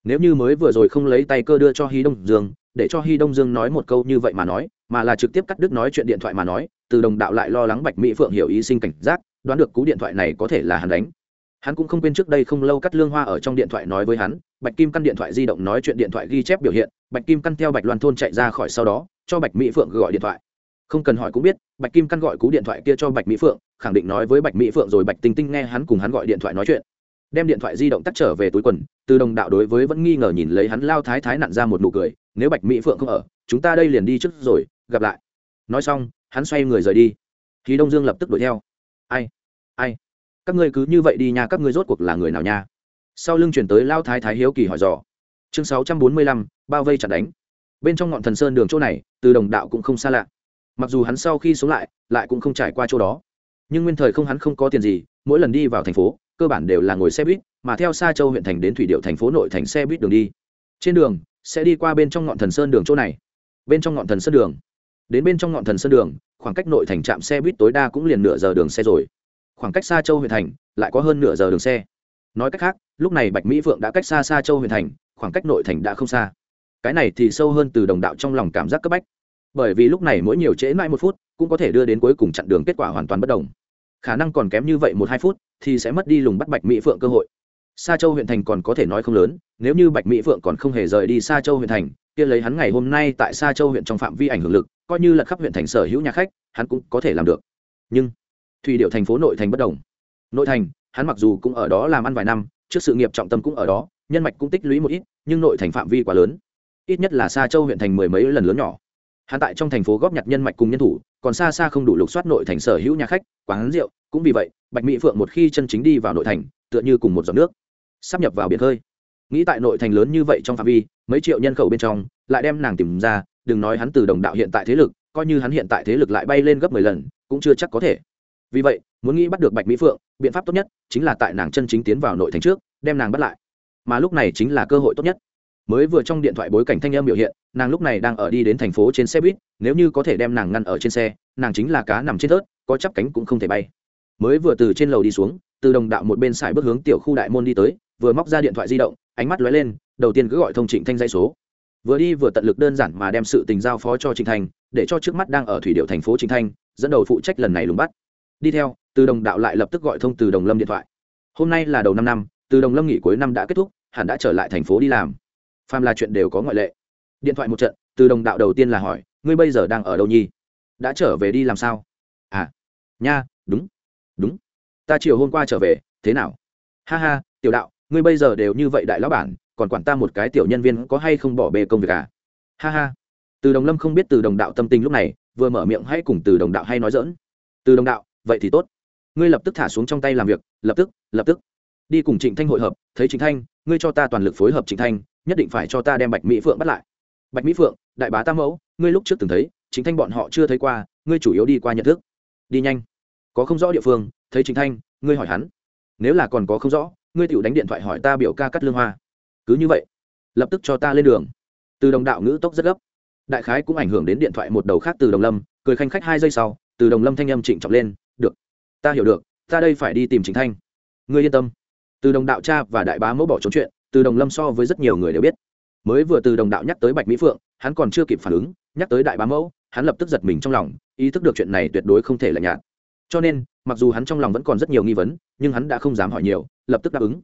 Nếu như mới vừa rồi không lấy tay cơ đưa cho hy đông dương, để cho hy đông dương nói một câu như vậy mà nói, mà là trực tiếp cắt đứt nói chuyện điện thoại mà nói, từ đồng đạo lại lo lắng bạch mỹ phượng hiểu ý sinh cảnh giác, đoán được cú điện thoại này có thể là hắn đánh hắn cũng không quên trước đây không lâu cắt lương hoa ở trong điện thoại nói với hắn, bạch kim căn điện thoại di động nói chuyện điện thoại ghi chép biểu hiện, bạch kim căn theo bạch loan thôn chạy ra khỏi sau đó, cho bạch mỹ phượng gọi điện thoại. Không cần hỏi cũng biết, bạch kim căn gọi cú điện thoại kia cho bạch mỹ phượng, khẳng định nói với bạch mỹ phượng rồi bạch tinh tinh nghe hắn cùng hắn gọi điện thoại nói chuyện. Đem điện thoại di động tắt trở về túi quần, từ đồng đạo đối với vẫn nghi ngờ nhìn lấy hắn lao thái thái nặn ra một nụ cười, nếu bạch mỹ phượng không ở, chúng ta đây liền đi trước rồi, gặp lại. Nói xong, hắn xoay người rời đi. Thì đông dương lập tức đuổi theo. Ai ai? Các ngươi cứ như vậy đi nha, các ngươi rốt cuộc là người nào nha? Sau lưng chuyển tới lao thái thái hiếu kỳ hỏi dò. Chương sáu trăm bốn mươi lăm, bao vây chặt đánh. Bên trong ngọn thần sơn đường chỗ này, từ đồng đạo cũng không xa lạ. Mặc dù hắn sau khi xuống lại lại cũng không trải qua chỗ đó. Nhưng nguyên thời không hắn không có tiền gì, mỗi lần đi vào thành phố, cơ bản đều là ngồi xe buýt, mà theo xa châu huyện thành đến thủy điệu thành phố nội thành xe buýt đường đi. Trên đường, sẽ đi qua bên trong ngọn thần sơn đường chỗ này. Bên trong ngọn thần sơn đường. Đến bên trong ngọn thần sơn đường, khoảng cách nội thành trạm xe buýt tối đa cũng liền nửa giờ đường xe rồi khoảng cách xa châu huyện thành lại có hơn nửa giờ đường xe. Nói cách khác, lúc này bạch mỹ phượng đã cách xa xa châu huyện thành, khoảng cách nội thành đã không xa. Cái này thì sâu hơn từ đồng đạo trong lòng cảm giác cấp bách. Bởi vì lúc này mỗi nhiều trễ mãi một phút, cũng có thể đưa đến cuối cùng chặn đường kết quả hoàn toàn bất đồng. Khả năng còn kém như vậy một hai phút, thì sẽ mất đi lùng bắt bạch mỹ phượng cơ hội. Sa châu huyện thành còn có thể nói không lớn, nếu như bạch mỹ phượng còn không hề rời đi sa châu huyện thành, kia lấy hắn ngày hôm nay tại sa châu huyện trong phạm vi ảnh hưởng lực, coi như là khắp huyện thành sở hữu nhà khách, hắn cũng có thể làm được. Nhưng thủy điệu thành phố nội thành bất đồng. Nội thành, hắn mặc dù cũng ở đó làm ăn vài năm, trước sự nghiệp trọng tâm cũng ở đó, nhân mạch cũng tích lũy một ít, nhưng nội thành phạm vi quá lớn. Ít nhất là sa châu huyện thành mười mấy lần lớn nhỏ. Hắn tại trong thành phố góp nhặt nhân mạch cùng nhân thủ, còn xa xa không đủ lục soát nội thành sở hữu nhà khách, quán rượu, cũng vì vậy, bạch mỹ phượng một khi chân chính đi vào nội thành, tựa như cùng một giọt nước, sắp nhập vào biển khơi. Nghĩ tại nội thành lớn như vậy trong phạm vi, mấy triệu nhân khẩu bên trong, lại đem nàng tìm ra, đừng nói hắn từ đồng đạo hiện tại thế lực, coi như hắn hiện tại thế lực lại bay lên gấp mười lần, cũng chưa chắc có thể vì vậy, muốn nghĩ bắt được bạch mỹ phượng, biện pháp tốt nhất chính là tại nàng chân chính tiến vào nội thành trước, đem nàng bắt lại. Mà lúc này chính là cơ hội tốt nhất. Mới vừa trong điện thoại bối cảnh thanh âm biểu hiện, nàng lúc này đang ở đi đến thành phố trên xe buýt, nếu như có thể đem nàng ngăn ở trên xe, nàng chính là cá nằm trên thớt, có chắp cánh cũng không thể bay. Mới vừa từ trên lầu đi xuống, từ đồng đạo một bên xài bước hướng tiểu khu đại môn đi tới, vừa móc ra điện thoại di động, ánh mắt lóe lên, đầu tiên cứ gọi thông trịnh thanh dây số. Vừa đi vừa tận lực đơn giản mà đem sự tình giao phó cho trịnh thanh, để cho trước mắt đang ở thủy điệu thành phố trịnh thanh, dẫn đầu phụ trách lần này lùng bắt đi theo, từ đồng đạo lại lập tức gọi thông từ đồng lâm điện thoại. Hôm nay là đầu năm năm, từ đồng lâm nghỉ cuối năm đã kết thúc, hẳn đã trở lại thành phố đi làm. Phàm là chuyện đều có ngoại lệ. Điện thoại một trận, từ đồng đạo đầu tiên là hỏi, ngươi bây giờ đang ở đâu nhi đã trở về đi làm sao? À nha, đúng đúng. Ta chiều hôm qua trở về, thế nào? Ha ha, tiểu đạo, ngươi bây giờ đều như vậy đại lão bản, còn quản ta một cái tiểu nhân viên có hay không bỏ bê công việc à? Ha ha. Từ đồng lâm không biết từ đồng đạo tâm tình lúc này, vừa mở miệng hay cùng từ đồng đạo hay nói dỡn từ đồng đạo vậy thì tốt. Ngươi lập tức thả xuống trong tay làm việc, lập tức lập tức. Đi cùng trịnh thanh hội hợp, thấy trịnh thanh, ngươi cho ta toàn lực phối hợp trịnh thanh, nhất định phải cho ta đem bạch mỹ phượng bắt lại. Bạch mỹ phượng, đại bá tam mẫu, ngươi lúc trước từng thấy chính thanh bọn họ chưa thấy qua, ngươi chủ yếu đi qua nhận thức. Đi nhanh. Có không rõ địa phương, thấy chính thanh, ngươi hỏi hắn. Nếu là còn có không rõ, ngươi tựu đánh điện thoại hỏi ta biểu ca cắt lương hoa. Cứ như vậy, lập tức cho ta lên đường. Từ đồng đạo ngữ tốc rất gấp. Đại khái cũng ảnh hưởng đến điện thoại một đầu khác từ đồng lâm, cười khanh khách hai giây sau, từ đồng lâm thanh âm trịnh trọng lên được. Ta hiểu được, ta đây phải đi tìm chính thanh. Ngươi yên tâm. Từ đồng đạo cha và đại bá mẫu bỏ trốn chuyện, từ đồng lâm so với rất nhiều người đều biết. Mới vừa từ đồng đạo nhắc tới bạch mỹ phượng, hắn còn chưa kịp phản ứng, nhắc tới đại bá mẫu, hắn lập tức giật mình trong lòng, ý thức được chuyện này tuyệt đối không thể là nhạt. Cho nên, mặc dù hắn trong lòng vẫn còn rất nhiều nghi vấn, nhưng hắn đã không dám hỏi nhiều, lập tức đáp ứng.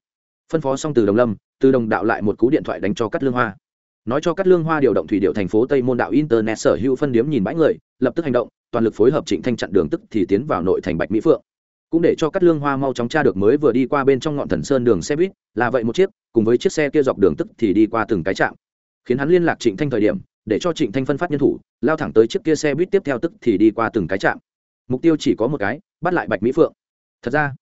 Phân phó xong từ đồng lâm, từ đồng đạo lại một cú điện thoại đánh cho cắt lương hoa. Nói cho cắt lương hoa điều động thủy điệu thành phố tây môn đạo internet sở hữu phân điếm nhìn bãi người, lập tức hành động toàn lực phối hợp trịnh thanh chặn đường tức thì tiến vào nội thành bạch mỹ phượng. Cũng để cho cắt lương hoa mau chóng tra được mới vừa đi qua bên trong ngọn thần sơn đường xe buýt, là vậy một chiếc, cùng với chiếc xe kia dọc đường tức thì đi qua từng cái trạm. Khiến hắn liên lạc trịnh thanh thời điểm, để cho trịnh thanh phân phát nhân thủ, lao thẳng tới chiếc kia xe buýt tiếp theo tức thì đi qua từng cái trạm. Mục tiêu chỉ có một cái, bắt lại bạch mỹ phượng. Thật ra,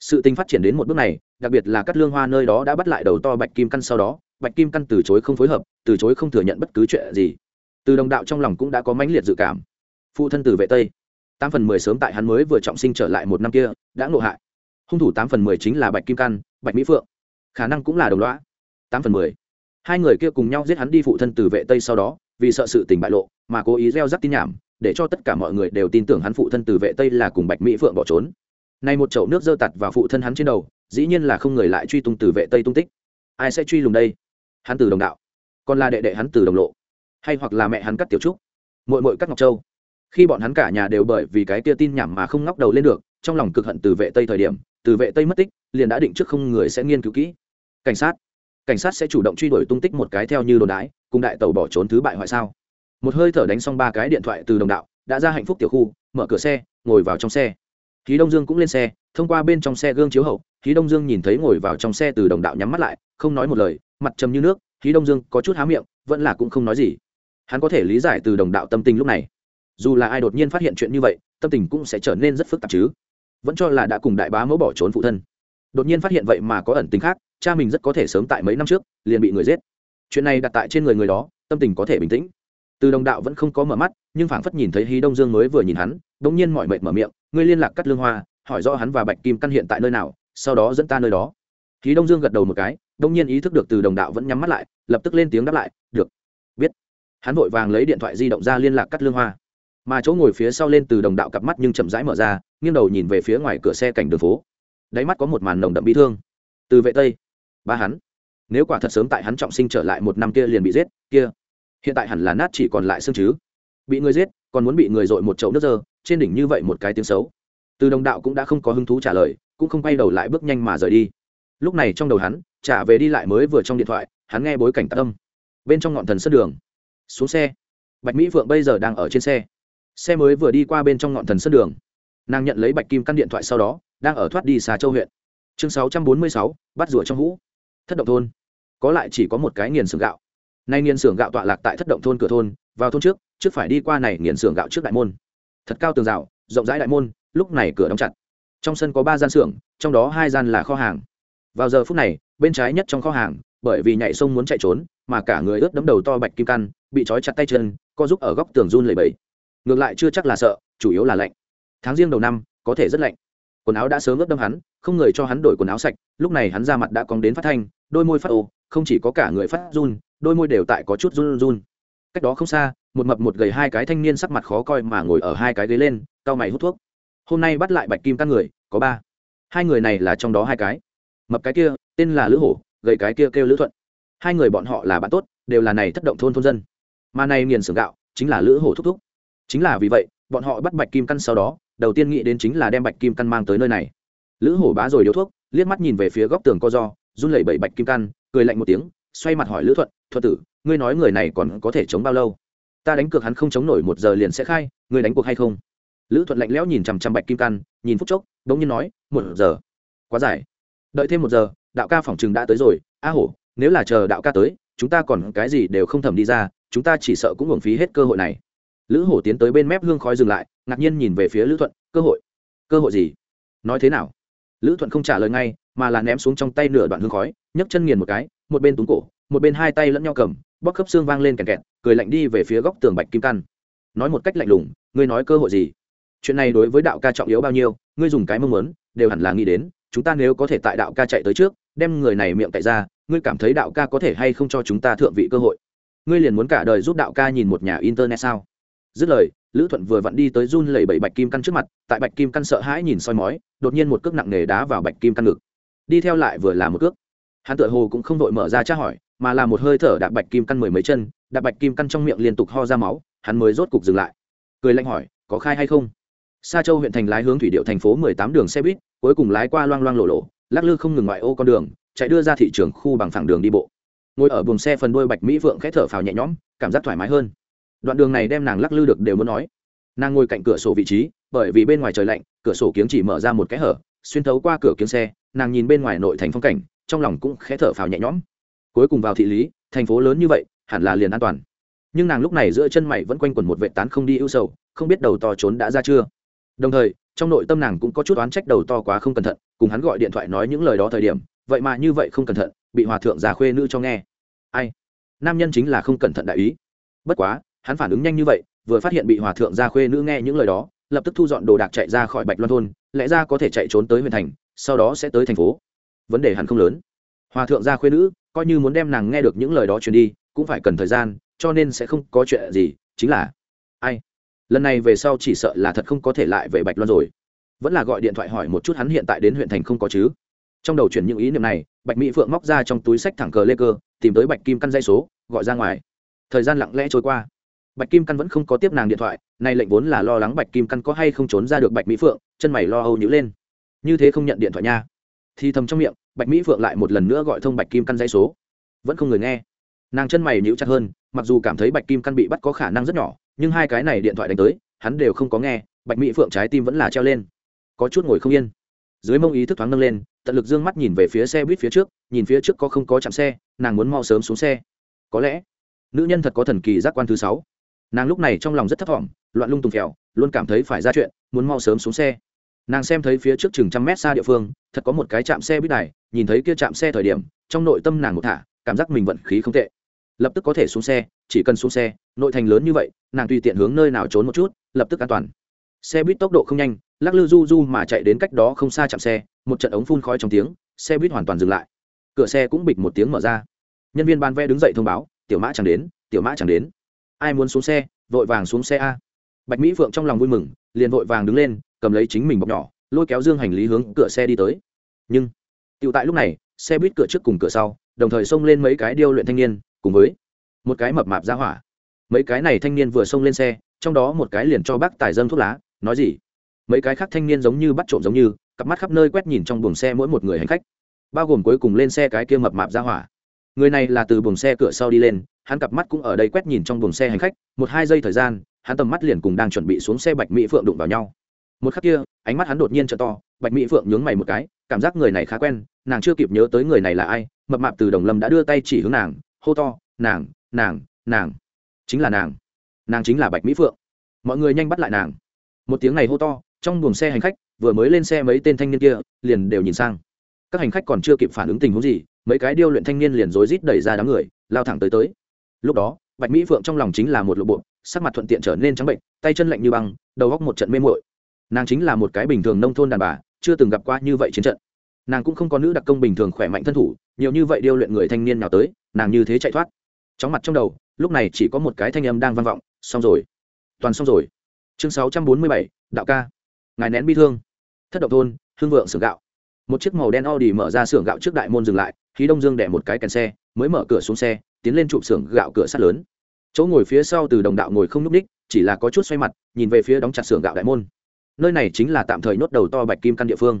sự tình phát triển đến một bước này, đặc biệt là cắt lương hoa nơi đó đã bắt lại đầu to bạch kim căn sau đó, bạch kim căn từ chối không phối hợp, từ chối không thừa nhận bất cứ chuyện gì. Từ đồng đạo trong lòng cũng đã có mãnh liệt dự cảm phụ thân từ vệ tây. Tám phần mười sớm tại hắn mới vừa trọng sinh trở lại một năm kia, đã ngộ hại. Hung thủ tám phần mười chính là bạch kim căn, bạch mỹ phượng. Khả năng cũng là đồng loã tám phần mười. Hai người kia cùng nhau giết hắn đi phụ thân từ vệ tây sau đó, vì sợ sự tình bại lộ, mà cố ý gieo rắc tin nhảm, để cho tất cả mọi người đều tin tưởng hắn phụ thân từ vệ tây là cùng bạch mỹ phượng bỏ trốn. Nay một chậu nước dơ tặt vào phụ thân hắn trên đầu, dĩ nhiên là không người lại truy tung từ vệ tây tung tích. Ai sẽ truy lùng đây? Hắn từ đồng đạo. Còn là đệ đệ hắn từ đồng lộ. Hay hoặc là mẹ hắn cắt tiểu trúc. Mội mội cắt ngọc châu khi bọn hắn cả nhà đều bởi vì cái kia tin nhảm mà không ngóc đầu lên được, trong lòng cực hận từ vệ tây thời điểm, từ vệ tây mất tích, liền đã định trước không người sẽ nghiên cứu kỹ. Cảnh sát. Cảnh sát sẽ chủ động truy đuổi tung tích một cái theo như đồn đái cùng đại tàu bỏ trốn thứ bại hoại sao? Một hơi thở đánh xong ba cái điện thoại từ đồng đạo, đã ra hạnh phúc tiểu khu, mở cửa xe, ngồi vào trong xe. Khí đông dương cũng lên xe, thông qua bên trong xe gương chiếu hậu khí đông dương nhìn thấy ngồi vào trong xe từ đồng đạo nhắm mắt lại, không nói một lời, mặt trầm như nước khí đông dương có chút há miệng, vẫn là cũng không nói gì. Hắn có thể lý giải từ đồng đạo tâm tình lúc này dù là ai đột nhiên phát hiện chuyện như vậy, tâm tình cũng sẽ trở nên rất phức tạp chứ. Vẫn cho là đã cùng đại bá mẫu bỏ trốn phụ thân. Đột nhiên phát hiện vậy mà có ẩn tính khác, cha mình rất có thể sớm tại mấy năm trước, liền bị người giết. Chuyện này đặt tại trên người người đó, tâm tình có thể bình tĩnh. Từ đồng đạo vẫn không có mở mắt, nhưng phảng phất nhìn thấy hí đông dương mới vừa nhìn hắn đ ỗ n g nhiên mọi mệt mở miệng, ngươi liên lạc cắt lương hoa, hỏi rõ hắn và bạch kim căn hiện tại nơi nào, sau đó dẫn ta nơi đó. Hí đông dương gật đầu một cái đ ỗ n g nhiên ý thức được từ đồng đạo vẫn nhắm mắt lại, lập tức lên tiếng đáp lại, được, biết. Hắn vội vàng lấy điện thoại di động ra liên lạc cắt lương hoa mà chỗ ngồi phía sau lên từ đồng đạo cặp mắt nhưng chậm rãi mở ra, nghiêng đầu nhìn về phía ngoài cửa xe cảnh đường phố. Đáy mắt có một màn nồng đậm bi thương. Từ vệ tây, ba hắn. Nếu quả thật sớm tại hắn trọng sinh trở lại một năm kia liền bị giết, kia. Hiện tại hẳn là nát chỉ còn lại xương chứ. Bị người giết, còn muốn bị người dội một chậu nước dơ, trên đỉnh như vậy một cái tiếng xấu. Từ đồng đạo cũng đã không có hứng thú trả lời, cũng không quay đầu lại bước nhanh mà rời đi. Lúc này trong đầu hắn, trả về đi lại mới vừa trong điện thoại, hắn nghe bối cảnh tạ tâm bên trong ngọn thần sân đường. Xuống xe. Bạch mỹ phượng bây giờ đang ở trên xe xe mới vừa đi qua bên trong ngọn thần sân đường. Nàng nhận lấy bạch kim căn điện thoại sau đó, đang ở thoát đi xà châu huyện. Chương sáu trăm bốn mươi sáu, bắt rủa trong vũ. Thất động thôn. Có lại chỉ có một cái nghiền xưởng gạo. Nay nghiền xưởng gạo tọa lạc tại thất động thôn cửa thôn, vào thôn trước trước phải đi qua này nghiền xưởng gạo trước đại môn. Thật cao tường rào, rộng rãi đại môn, lúc này cửa đóng chặt. Trong sân có ba gian xưởng, trong đó hai gian là kho hàng. Vào giờ phút này, bên trái nhất trong kho hàng, bởi vì nhảy sông muốn chạy trốn, mà cả người ướt đấm đầu to bạch kim căn, bị trói chặt tay chân, co giúp ở góc tường run lầy bẫy ngược lại chưa chắc là sợ, chủ yếu là lạnh. Tháng riêng đầu năm, có thể rất lạnh. Quần áo đã sớm ướt đâm hắn, không người cho hắn đổi quần áo sạch, lúc này hắn ra mặt đã cong đến phát thanh, đôi môi phát ô không chỉ có cả người phát run, đôi môi đều tại có chút run run. Cách đó không xa, một mập một gầy hai cái thanh niên sắc mặt khó coi mà ngồi ở hai cái ghế lên, cau mày hút thuốc. Hôm nay bắt lại bạch kim căn người, có ba. Hai người này là trong đó hai cái. Mập cái kia, tên là lữ hổ, gầy cái kia kêu lữ thuận. Hai người bọn họ là bạn tốt, đều là này thất động thôn thôn dân. Mà này nghiền xưởng gạo, chính là lữ hổ thúc thúc chính là vì vậy, bọn họ bắt bạch kim căn sau đó, đầu tiên nghĩ đến chính là đem bạch kim căn mang tới nơi này. Lữ hổ bá rồi điếu thuốc, liếc mắt nhìn về phía góc tường co do, run lẩy bẩy bạch kim căn, cười lạnh một tiếng, xoay mặt hỏi lữ thuận thuật tử, ngươi nói người này còn có thể chống bao lâu? Ta đánh cược hắn không chống nổi một giờ liền sẽ khai, ngươi đánh cuộc hay không? Lữ thuận lạnh lẽo nhìn chằm chằm bạch kim căn, nhìn phút chốc đ ỗ n g nhiên nói, một giờ? Quá dài. Đợi thêm một giờ, đạo ca phỏng chừng đã tới rồi. A hổ, nếu là chờ đạo ca tới, chúng ta còn cái gì đều không thẩm đi ra, chúng ta chỉ sợ cũng hưởng phí hết cơ hội này lữ hổ tiến tới bên mép hương khói dừng lại, ngạc nhiên nhìn về phía lữ thuận, cơ hội cơ hội gì? Nói thế nào? Lữ thuận không trả lời ngay, mà là ném xuống trong tay nửa đoạn hương khói, nhấc chân nghiền một cái, một bên túng cổ, một bên hai tay lẫn nhau cầm bóc khớp xương vang lên kẹt kẹt, cười lạnh đi về phía góc tường bạch kim căn. Nói một cách lạnh lùng, ngươi nói cơ hội gì? Chuyện này đối với đạo ca trọng yếu bao nhiêu, ngươi dùng cái mong muốn, đều hẳn là nghĩ đến, chúng ta nếu có thể tại đạo ca chạy tới trước, đem người này miệng tại ra, ngươi cảm thấy đạo ca có thể hay không cho chúng ta thượng vị cơ hội? Ngươi liền muốn cả đời giúp đạo ca nhìn một nhà internet sao? Dứt lời, lữ thuận vừa vặn đi tới run lẩy bẩy bạch kim căn trước mặt, tại bạch kim căn sợ hãi nhìn soi mói, đột nhiên một cước nặng nề đá vào bạch kim căn ngực. Đi theo lại vừa là một cước. Hắn tựa hồ cũng không vội mở ra tra hỏi, mà là một hơi thở đạp bạch kim căn mười mấy chân, đạp bạch kim căn trong miệng liên tục ho ra máu, hắn mới rốt cục dừng lại. Cười lạnh hỏi, có khai hay không? Sa châu huyện thành lái hướng thủy điệu thành phố mười tám đường xe buýt, cuối cùng lái qua loang loang lộ lộ, lắc lư không ngừng ngoại ô con đường, chạy đưa ra thị trường khu bằng phẳng đường đi bộ. Ngồi ở buồng xe phần đuôi bạch mỹ vượng khẽ thở phào nhẹ nhõm, cảm giác thoải mái hơn đoạn đường này đem nàng lắc lư được đều muốn nói. Nàng ngồi cạnh cửa sổ vị trí, bởi vì bên ngoài trời lạnh, cửa sổ kiếng chỉ mở ra một cái hở, xuyên thấu qua cửa kiếng xe, nàng nhìn bên ngoài nội thành phong cảnh, trong lòng cũng khẽ thở phào nhẹ nhõm. Cuối cùng vào thị lý, thành phố lớn như vậy, hẳn là liền an toàn. Nhưng nàng lúc này giữa chân mày vẫn quanh quẩn một vệ tán không đi ưu sầu, không biết đầu to trốn đã ra chưa. Đồng thời, trong nội tâm nàng cũng có chút oán trách đầu to quá không cẩn thận, cùng hắn gọi điện thoại nói những lời đó thời điểm, vậy mà như vậy không cẩn thận, bị hòa thượng già khuê nữ cho nghe. Ai? Nam nhân chính là không cẩn thận đại ý. Bất quá hắn phản ứng nhanh như vậy, vừa phát hiện bị hòa thượng gia khuê nữ nghe những lời đó, lập tức thu dọn đồ đạc chạy ra khỏi bạch loan thôn, lẽ ra có thể chạy trốn tới huyện thành, sau đó sẽ tới thành phố. Vấn đề hẳn không lớn. Hòa thượng gia khuê nữ, coi như muốn đem nàng nghe được những lời đó truyền đi, cũng phải cần thời gian, cho nên sẽ không có chuyện gì, chính là ai? Lần này về sau chỉ sợ là thật không có thể lại về bạch loan rồi. Vẫn là gọi điện thoại hỏi một chút hắn hiện tại đến huyện thành không có chứ? Trong đầu chuyển những ý niệm này, bạch mỹ phượng móc ra trong túi sách thẳng cờ lê cơ, tìm tới bạch kim căn dây số, gọi ra ngoài. Thời gian lặng lẽ trôi qua bạch kim căn vẫn không có tiếp nàng điện thoại, nay lệnh vốn là lo lắng bạch kim căn có hay không trốn ra được bạch mỹ phượng, chân mày lo âu nhữ lên. Như thế không nhận điện thoại nha. Thì thầm trong miệng, bạch mỹ phượng lại một lần nữa gọi thông bạch kim căn dây số. Vẫn không người nghe. Nàng chân mày nhíu chặt hơn, mặc dù cảm thấy bạch kim căn bị bắt có khả năng rất nhỏ, nhưng hai cái này điện thoại đánh tới, hắn đều không có nghe, bạch mỹ phượng trái tim vẫn là treo lên. Có chút ngồi không yên. Dưới mông ý thức thoáng nâng lên, tận lực d ư ơ n g mắt nhìn về phía xe buýt phía trước, nhìn phía trước có không có chạm xe, nàng muốn mau sớm xuống xe. Có lẽ, nữ nhân thật có thần kỳ giác quan thứ sáu nàng lúc này trong lòng rất thấp t loạn lung tùng phèo, luôn cảm thấy phải ra chuyện, muốn mau sớm xuống xe. Nàng xem thấy phía trước chừng trăm mét xa địa phương, thật có một cái chạm xe buýt này nhìn thấy kia chạm xe thời điểm, trong nội tâm nàng một thả, cảm giác mình vận khí không tệ. Lập tức có thể xuống xe, chỉ cần xuống xe, nội thành lớn như vậy, nàng tùy tiện hướng nơi nào trốn một chút, lập tức an toàn. Xe buýt tốc độ không nhanh, lắc lư du du mà chạy đến cách đó không xa chạm xe, một trận ống phun khói trong tiếng, xe buýt hoàn toàn dừng lại. Cửa xe cũng bịch một tiếng mở ra. Nhân viên bán vé đứng dậy thông báo, tiểu mã chẳng đến, tiểu mã chẳng đến ai muốn xuống xe, vội vàng xuống xe a. Bạch mỹ phượng trong lòng vui mừng, liền vội vàng đứng lên, cầm lấy chính mình bọc nhỏ, lôi kéo dương hành lý hướng cửa xe đi tới. Nhưng tựu tại lúc này, xe buýt cửa trước cùng cửa sau, đồng thời xông lên mấy cái điêu luyện thanh niên, cùng với một cái mập mạp ra hỏa. Mấy cái này thanh niên vừa xông lên xe, trong đó một cái liền cho bác tài dâng thuốc lá, nói gì? Mấy cái khác thanh niên giống như bắt trộm giống như, cặp mắt khắp nơi quét nhìn trong buồng xe mỗi một người hành khách, bao gồm cuối cùng lên xe cái kia mập mạp ra hỏa người này là từ buồng xe cửa sau đi lên, hắn cặp mắt cũng ở đây quét nhìn trong buồng xe hành khách, một hai giây thời gian, hắn tầm mắt liền cùng đang chuẩn bị xuống xe bạch mỹ phượng đụng vào nhau. Một khắc kia, ánh mắt hắn đột nhiên t to, bạch mỹ phượng nhướng mày một cái, cảm giác người này khá quen, nàng chưa kịp nhớ tới người này là ai, mập mạp từ đồng lâm đã đưa tay chỉ hướng nàng, hô to, nàng nàng nàng, chính là nàng nàng chính là bạch mỹ phượng. Mọi người nhanh bắt lại nàng. Một tiếng này hô to, trong buồng xe hành khách, vừa mới lên xe mấy tên thanh niên kia, liền đều nhìn sang. Các hành khách còn chưa kịp phản ứng tình huống gì mấy cái điêu luyện thanh niên liền rối rít đẩy ra đám người, lao thẳng tới tới. Lúc đó, bạch mỹ phượng trong lòng chính là một lộ bộ, sắc mặt thuận tiện trở nên trắng bệnh, tay chân lạnh như băng, đầu góc một trận mê mội nàng chính là một cái bình thường nông thôn đàn bà, chưa từng gặp qua như vậy chiến trận. Nàng cũng không có nữ đặc công bình thường khỏe mạnh thân thủ, nhiều như vậy điêu luyện người thanh niên nào tới, nàng như thế chạy thoát. Chóng mặt trong đầu, lúc này chỉ có một cái thanh âm đang vang vọng, xong rồi. Toàn xong rồi. Chương sáu trăm bốn mươi bảy, đạo ca. Ngài nén bi thương. Thất động thôn, hương vượng xưởng gạo. Một chiếc màu đen Audi mở ra xưởng gạo trước đại môn dừng lại khí đông dương đẻ một cái kèn xe, mới mở cửa xuống xe, tiến lên trụ xưởng gạo cửa sắt lớn. Chỗ ngồi phía sau từ đồng đạo ngồi không n ú c ních, chỉ là có chút xoay mặt, nhìn về phía đóng chặt xưởng gạo đại môn. Nơi này chính là tạm thời nhốt đầu to bạch kim căn địa phương.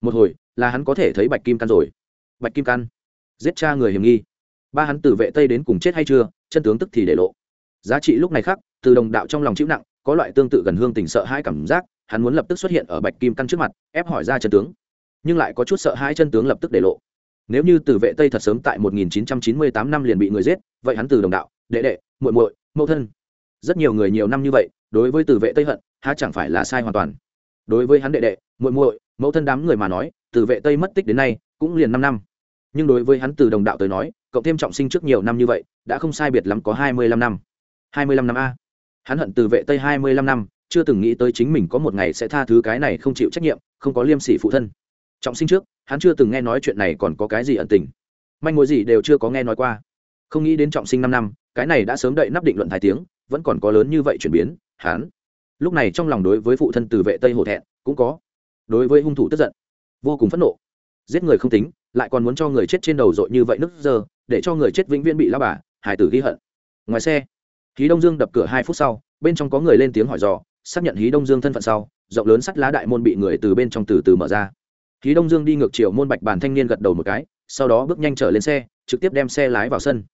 Một hồi, là hắn có thể thấy bạch kim căn rồi. Bạch kim căn? Giết cha người hiểm nghi. Ba hắn từ vệ tây đến cùng chết hay chưa, chân tướng tức thì để lộ. Giá trị lúc này khác, từ đồng đạo trong lòng chịu nặng, có loại tương tự gần hương tình sợ hai cảm giác, hắn muốn lập tức xuất hiện ở bạch kim căn trước mặt, ép hỏi ra chân tướng. Nhưng lại có chút sợ hai chân tướng lập tức để lộ nếu như từ vệ tây thật sớm tại 1998 năm liền bị người giết, vậy hắn từ đồng đạo, đệ đệ, muội muội, mẫu thân. Rất nhiều người nhiều năm như vậy, đối với từ vệ tây hận, há chẳng phải là sai hoàn toàn. Đối với hắn đệ đệ, muội muội, mẫu thân đám người mà nói từ vệ tây mất tích đến nay cũng liền năm năm. Nhưng đối với hắn từ đồng đạo tới nói, cộng thêm trọng sinh trước nhiều năm như vậy, đã không sai biệt lắm có hai mươi lăm năm. hai mươi lăm năm a. Hắn hận từ vệ tây hai mươi lăm năm, chưa từng nghĩ tới chính mình có một ngày sẽ tha thứ cái này không chịu trách nhiệm, không có liêm sỉ phụ thân trọng sinh trước, hắn chưa từng nghe nói chuyện này còn có cái gì ẩn tình. Manh mối gì đều chưa có nghe nói qua. Không nghĩ đến trọng sinh năm năm, cái này đã sớm đậy nắp định luận thái tiếng, vẫn còn có lớn như vậy chuyển biến, hắn. Lúc này trong lòng đối với phụ thân từ vệ tây hổ thẹn, cũng có. Đối với hung thủ tức giận, vô cùng phẫn nộ. Giết người không tính, lại còn muốn cho người chết trên đầu dội như vậy nức giờ để cho người chết vĩnh viễn bị lao bà hải tử ghi hận. Ngoài xe, hí đông dương đập cửa hai phút sau, bên trong có người lên tiếng hỏi dò, xác nhận hí đông dương thân phận sau, rộng lớn sắt lá đại môn bị người từ bên trong từ từ mở ra hí đông dương đi ngược chiều môn bạch bàn thanh niên gật đầu một cái, sau đó bước nhanh trở lên xe, trực tiếp đem xe lái vào sân.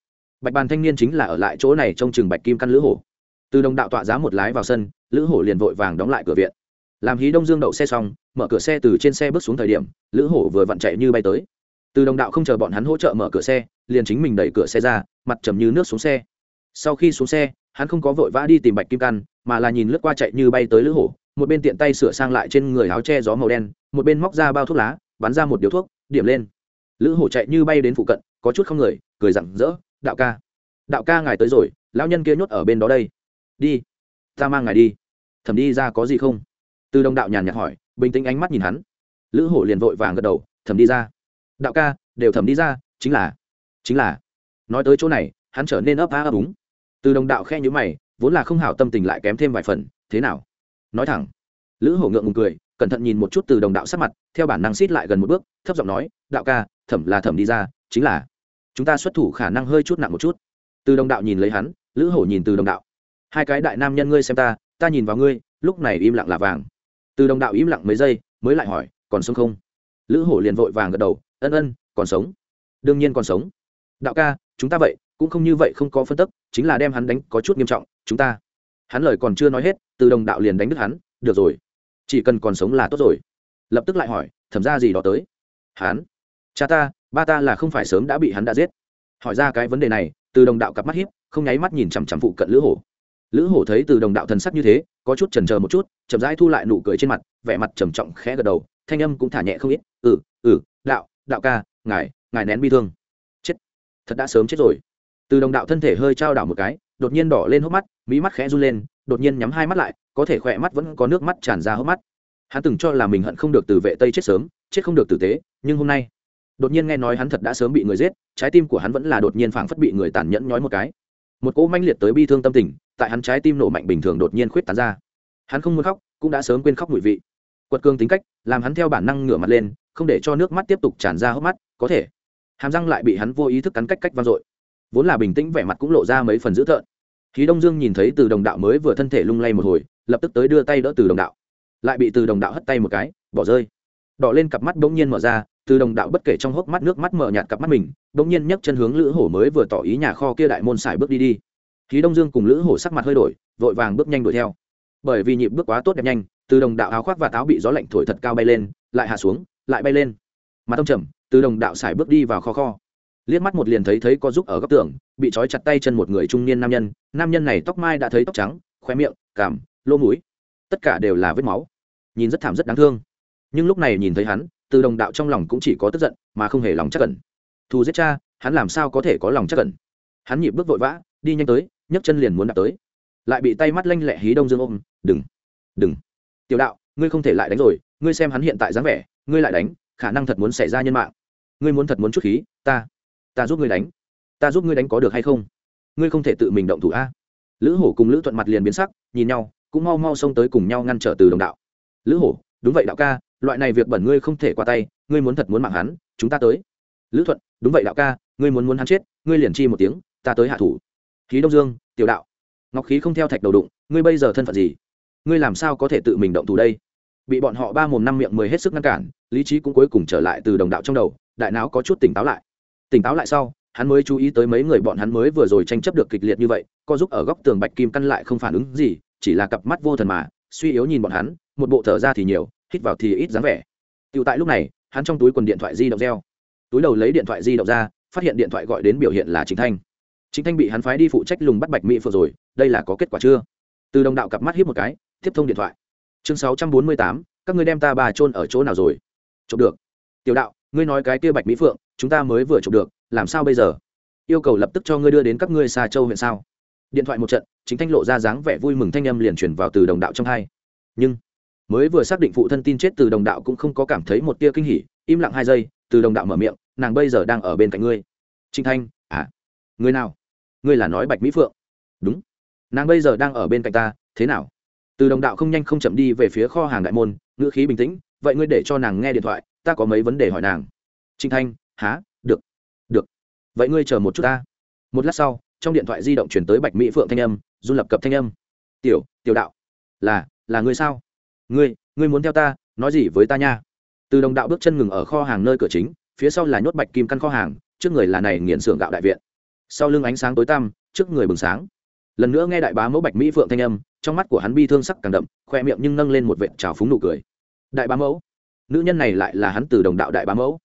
Bạch bàn thanh niên chính là ở lại chỗ này trong trường bạch kim căn lữ hổ. Từ đồng đạo tọa giá một lái vào sân, lữ hổ liền vội vàng đóng lại cửa viện. Làm hí đông dương đậu xe xong, mở cửa xe từ trên xe bước xuống thời điểm, lữ hổ vừa vặn chạy như bay tới. Từ đồng đạo không chờ bọn hắn hỗ trợ mở cửa xe, liền chính mình đẩy cửa xe ra, mặt trầm như nước xuống xe. Sau khi xuống xe, hắn không có vội vã đi tìm bạch kim căn, mà là nhìn lướt qua chạy như bay tới lữ hổ một bên tiện tay sửa sang lại trên người áo che gió màu đen, một bên móc ra bao thuốc lá, bắn ra một điếu thuốc, điểm lên. Lữ hổ chạy như bay đến phụ cận, có chút không người, cười rặng rỡ, đạo ca đạo ca ngài tới rồi, lão nhân kia nhốt ở bên đó đây. Đi, ta mang ngài đi. Thẩm đi ra có gì không? Từ đồng đạo nhàn nhạt hỏi, bình tĩnh ánh mắt nhìn hắn. Lữ hổ liền vội vàng gật đầu, thẩm đi ra. Đạo ca, đều thẩm đi ra, chính là chính là. Nói tới chỗ này, hắn trở nên ấp á ấp úng. Từ đồng đạo khe nhữ mày, vốn là không hảo tâm tình lại kém thêm vài phần, thế nào? Nói thẳng. Lữ hổ ngượng ngùng cười, cẩn thận nhìn một chút từ đồng đạo sắc mặt, theo bản năng xít lại gần một bước, thấp giọng nói, đạo ca, thẩm là thẩm đi ra, chính là chúng ta xuất thủ khả năng hơi chút nặng một chút. Từ đồng đạo nhìn lấy hắn, lữ hổ nhìn từ đồng đạo. Hai cái đại nam nhân ngươi xem ta ta nhìn vào ngươi, lúc này im lặng là vàng. Từ đồng đạo im lặng mấy giây, mới lại hỏi, còn sống không? Lữ hổ liền vội vàng gật đầu, ân ân, còn sống. Đương nhiên còn sống. Đạo ca, chúng ta vậy, cũng không như vậy không có phân tức, chính là đem hắn đánh có chút nghiêm trọng, chúng ta. Hắn lời còn chưa nói hết từ đồng đạo liền đánh đứt hắn, được rồi, chỉ cần còn sống là tốt rồi. Lập tức lại hỏi, thẩm ra gì đó tới? Hắn? Cha ta, ba ta là không phải sớm đã bị hắn đã giết. Hỏi ra cái vấn đề này, từ đồng đạo cặp mắt hiếp không nháy mắt nhìn chằm chằm phụ cận lữ hổ. Lữ hổ thấy từ đồng đạo thần sắc như thế, có chút chần chờ một chút, chậm rãi thu lại nụ cười trên mặt, vẻ mặt trầm trọng khẽ gật đầu, thanh âm cũng thả nhẹ không ít ừ ừ đạo đạo ca, ngài ngài nén bi thương. Chết, thật đã sớm chết rồi. Từ đồng đạo thân thể hơi trao đảo một cái, đột nhiên đỏ lên hốc mắt mỹ mắt khẽ run lên đột nhiên nhắm hai mắt lại, có thể khỏe mắt vẫn có nước mắt tràn ra hốc mắt. Hắn từng cho là mình hận không được từ vệ tây chết sớm, chết không được tử tế, nhưng hôm nay, đột nhiên nghe nói hắn thật đã sớm bị người giết, trái tim của hắn vẫn là đột nhiên phảng phất bị người tàn nhẫn nhói một cái. Một cỗ manh liệt tới bi thương tâm tình, tại hắn trái tim nổ mạnh bình thường đột nhiên khuyết tán ra. Hắn không muốn khóc, cũng đã sớm quên khóc mùi vị. Quật cương tính cách, làm hắn theo bản năng ngửa mặt lên, không để cho nước mắt tiếp tục tràn ra hốc mắt, có thể. Hàm răng lại bị hắn vô ý thức cắn cách cách vang dội. Vốn là bình tĩnh vẻ mặt cũng lộ ra mấy phần dữ tợn khí đông dương nhìn thấy từ đồng đạo mới vừa thân thể lung lay một hồi, lập tức tới đưa tay đỡ từ đồng đạo. Lại bị từ đồng đạo hất tay một cái, bỏ rơi. Đỏ lên cặp mắt bỗng nhiên mở ra, từ đồng đạo bất kể trong hốc mắt nước mắt mở nhạt cặp mắt mình, bỗng nhiên nhấc chân hướng lữ hổ mới vừa tỏ ý nhà kho kia đại môn xài bước đi đi. Khí đông dương cùng lữ hổ sắc mặt hơi đổi, vội vàng bước nhanh đuổi theo. Bởi vì nhịp bước quá tốt đẹp nhanh, từ đồng đạo áo khoác và táo bị gió lạnh thổi thật cao bay lên, lại hạ xuống, lại bay lên. Mặt ông trầm, từ đồng đạo xài bước đi vào kho kho liếc mắt một liền thấy thấy có giúp ở góc tường, bị trói chặt tay chân một người trung niên nam nhân. Nam nhân này tóc mai đã thấy tóc trắng khoe miệng cảm lỗ mũi. Tất cả đều là vết máu. Nhìn rất thảm rất đáng thương. Nhưng lúc này nhìn thấy hắn, từ đồng đạo trong lòng cũng chỉ có tức giận, mà không hề lòng chắc cẩn thù giết cha, hắn làm sao có thể có lòng chắc cẩn hắn nhịp bước vội vã, đi nhanh tới, nhấc chân liền muốn đạp tới. Lại bị tay mắt lanh lẹ hí đông dương ôm, đừng đừng. Tiểu đạo, ngươi không thể lại đánh rồi, ngươi xem hắn hiện tại dáng vẻ, ngươi lại đánh, khả năng thật muốn xảy ra nhân mạng. Ngươi muốn thật muốn chút khí, ta ta giúp ngươi đánh. Ta giúp ngươi đánh có được hay không? Ngươi không thể tự mình động thủ a. Lữ hổ cùng lữ thuận mặt liền biến sắc, nhìn nhau, cũng mau mau xông tới cùng nhau ngăn trở từ đồng đạo. Lữ hổ, đúng vậy đạo ca, loại này việc bẩn ngươi không thể qua tay, ngươi muốn thật muốn mạng hắn, chúng ta tới. Lữ thuận, đúng vậy đạo ca, ngươi muốn muốn hắn chết, ngươi liền chi một tiếng, ta tới hạ thủ. Khí đông dương, tiểu đạo. Ngọc khí không theo thạch đầu đụng, ngươi bây giờ thân phận gì? Ngươi làm sao có thể tự mình động thủ đây? Bị bọn họ ba mồm năm miệng mười hết sức ngăn cản, lý trí cũng cuối cùng trở lại từ đồng đạo trong đầu, đại não có chút tỉnh táo lại tỉnh táo lại sau, hắn mới chú ý tới mấy người bọn hắn mới vừa rồi tranh chấp được kịch liệt như vậy, co giúp ở góc tường bạch kim căn lại không phản ứng gì, chỉ là cặp mắt vô thần mà, suy yếu nhìn bọn hắn, một bộ thở ra thì nhiều, hít vào thì ít dáng vẻ. Tựu tại lúc này, hắn trong túi quần điện thoại di động reo. Túi đầu lấy điện thoại di động ra, phát hiện điện thoại gọi đến biểu hiện là chính thanh. Chính thanh bị hắn phái đi phụ trách lùng bắt bạch mỹ phượng rồi, đây là có kết quả chưa? Từ đồng đạo cặp mắt hít một cái, tiếp thông điện thoại. Chương sáu trăm bốn mươi tám, các ngươi đem ta bà trôn ở chỗ nào rồi? Chụp được. Tiểu đạo, ngươi nói cái kia bạch mỹ phượng chúng ta mới vừa chụp được, làm sao bây giờ? Yêu cầu lập tức cho ngươi đưa đến các ngươi xa châu huyện sao? Điện thoại một trận, chính thanh lộ ra dáng vẻ vui mừng thanh âm liền chuyển vào từ đồng đạo trong hai. Nhưng, mới vừa xác định phụ thân tin chết từ đồng đạo cũng không có cảm thấy một tia kinh hỉ, im lặng hai giây, từ đồng đạo mở miệng, nàng bây giờ đang ở bên cạnh ngươi. Trinh thanh à ngươi nào? Ngươi là nói bạch mỹ phượng. Đúng. Nàng bây giờ đang ở bên cạnh ta, thế nào? Từ đồng đạo không nhanh không chậm đi về phía kho hàng đại môn, ngữ khí bình tĩnh, vậy ngươi để cho nàng nghe điện thoại, ta có mấy vấn đề hỏi nàng. Trinh thanh há, được được. Vậy ngươi chờ một chút ta. Một lát sau, trong điện thoại di động chuyển tới bạch mỹ phượng thanh âm du lập cập thanh âm. Tiểu tiểu đạo, là là ngươi sao? Ngươi ngươi muốn theo ta, nói gì với ta nha? Từ đồng đạo bước chân ngừng ở kho hàng nơi cửa chính, phía sau là nhốt bạch kim căn kho hàng, trước người là này nghiền xưởng gạo đại viện. Sau lưng ánh sáng tối tăm, trước người bừng sáng. Lần nữa nghe đại bá mẫu bạch mỹ phượng thanh âm, trong mắt của hắn bi thương sắc càng đậm, khoe miệng nhưng nâng lên một vệ trào phúng nụ cười. Đại bá mẫu, nữ nhân này lại là hắn từ đồng đạo đại bá mẫu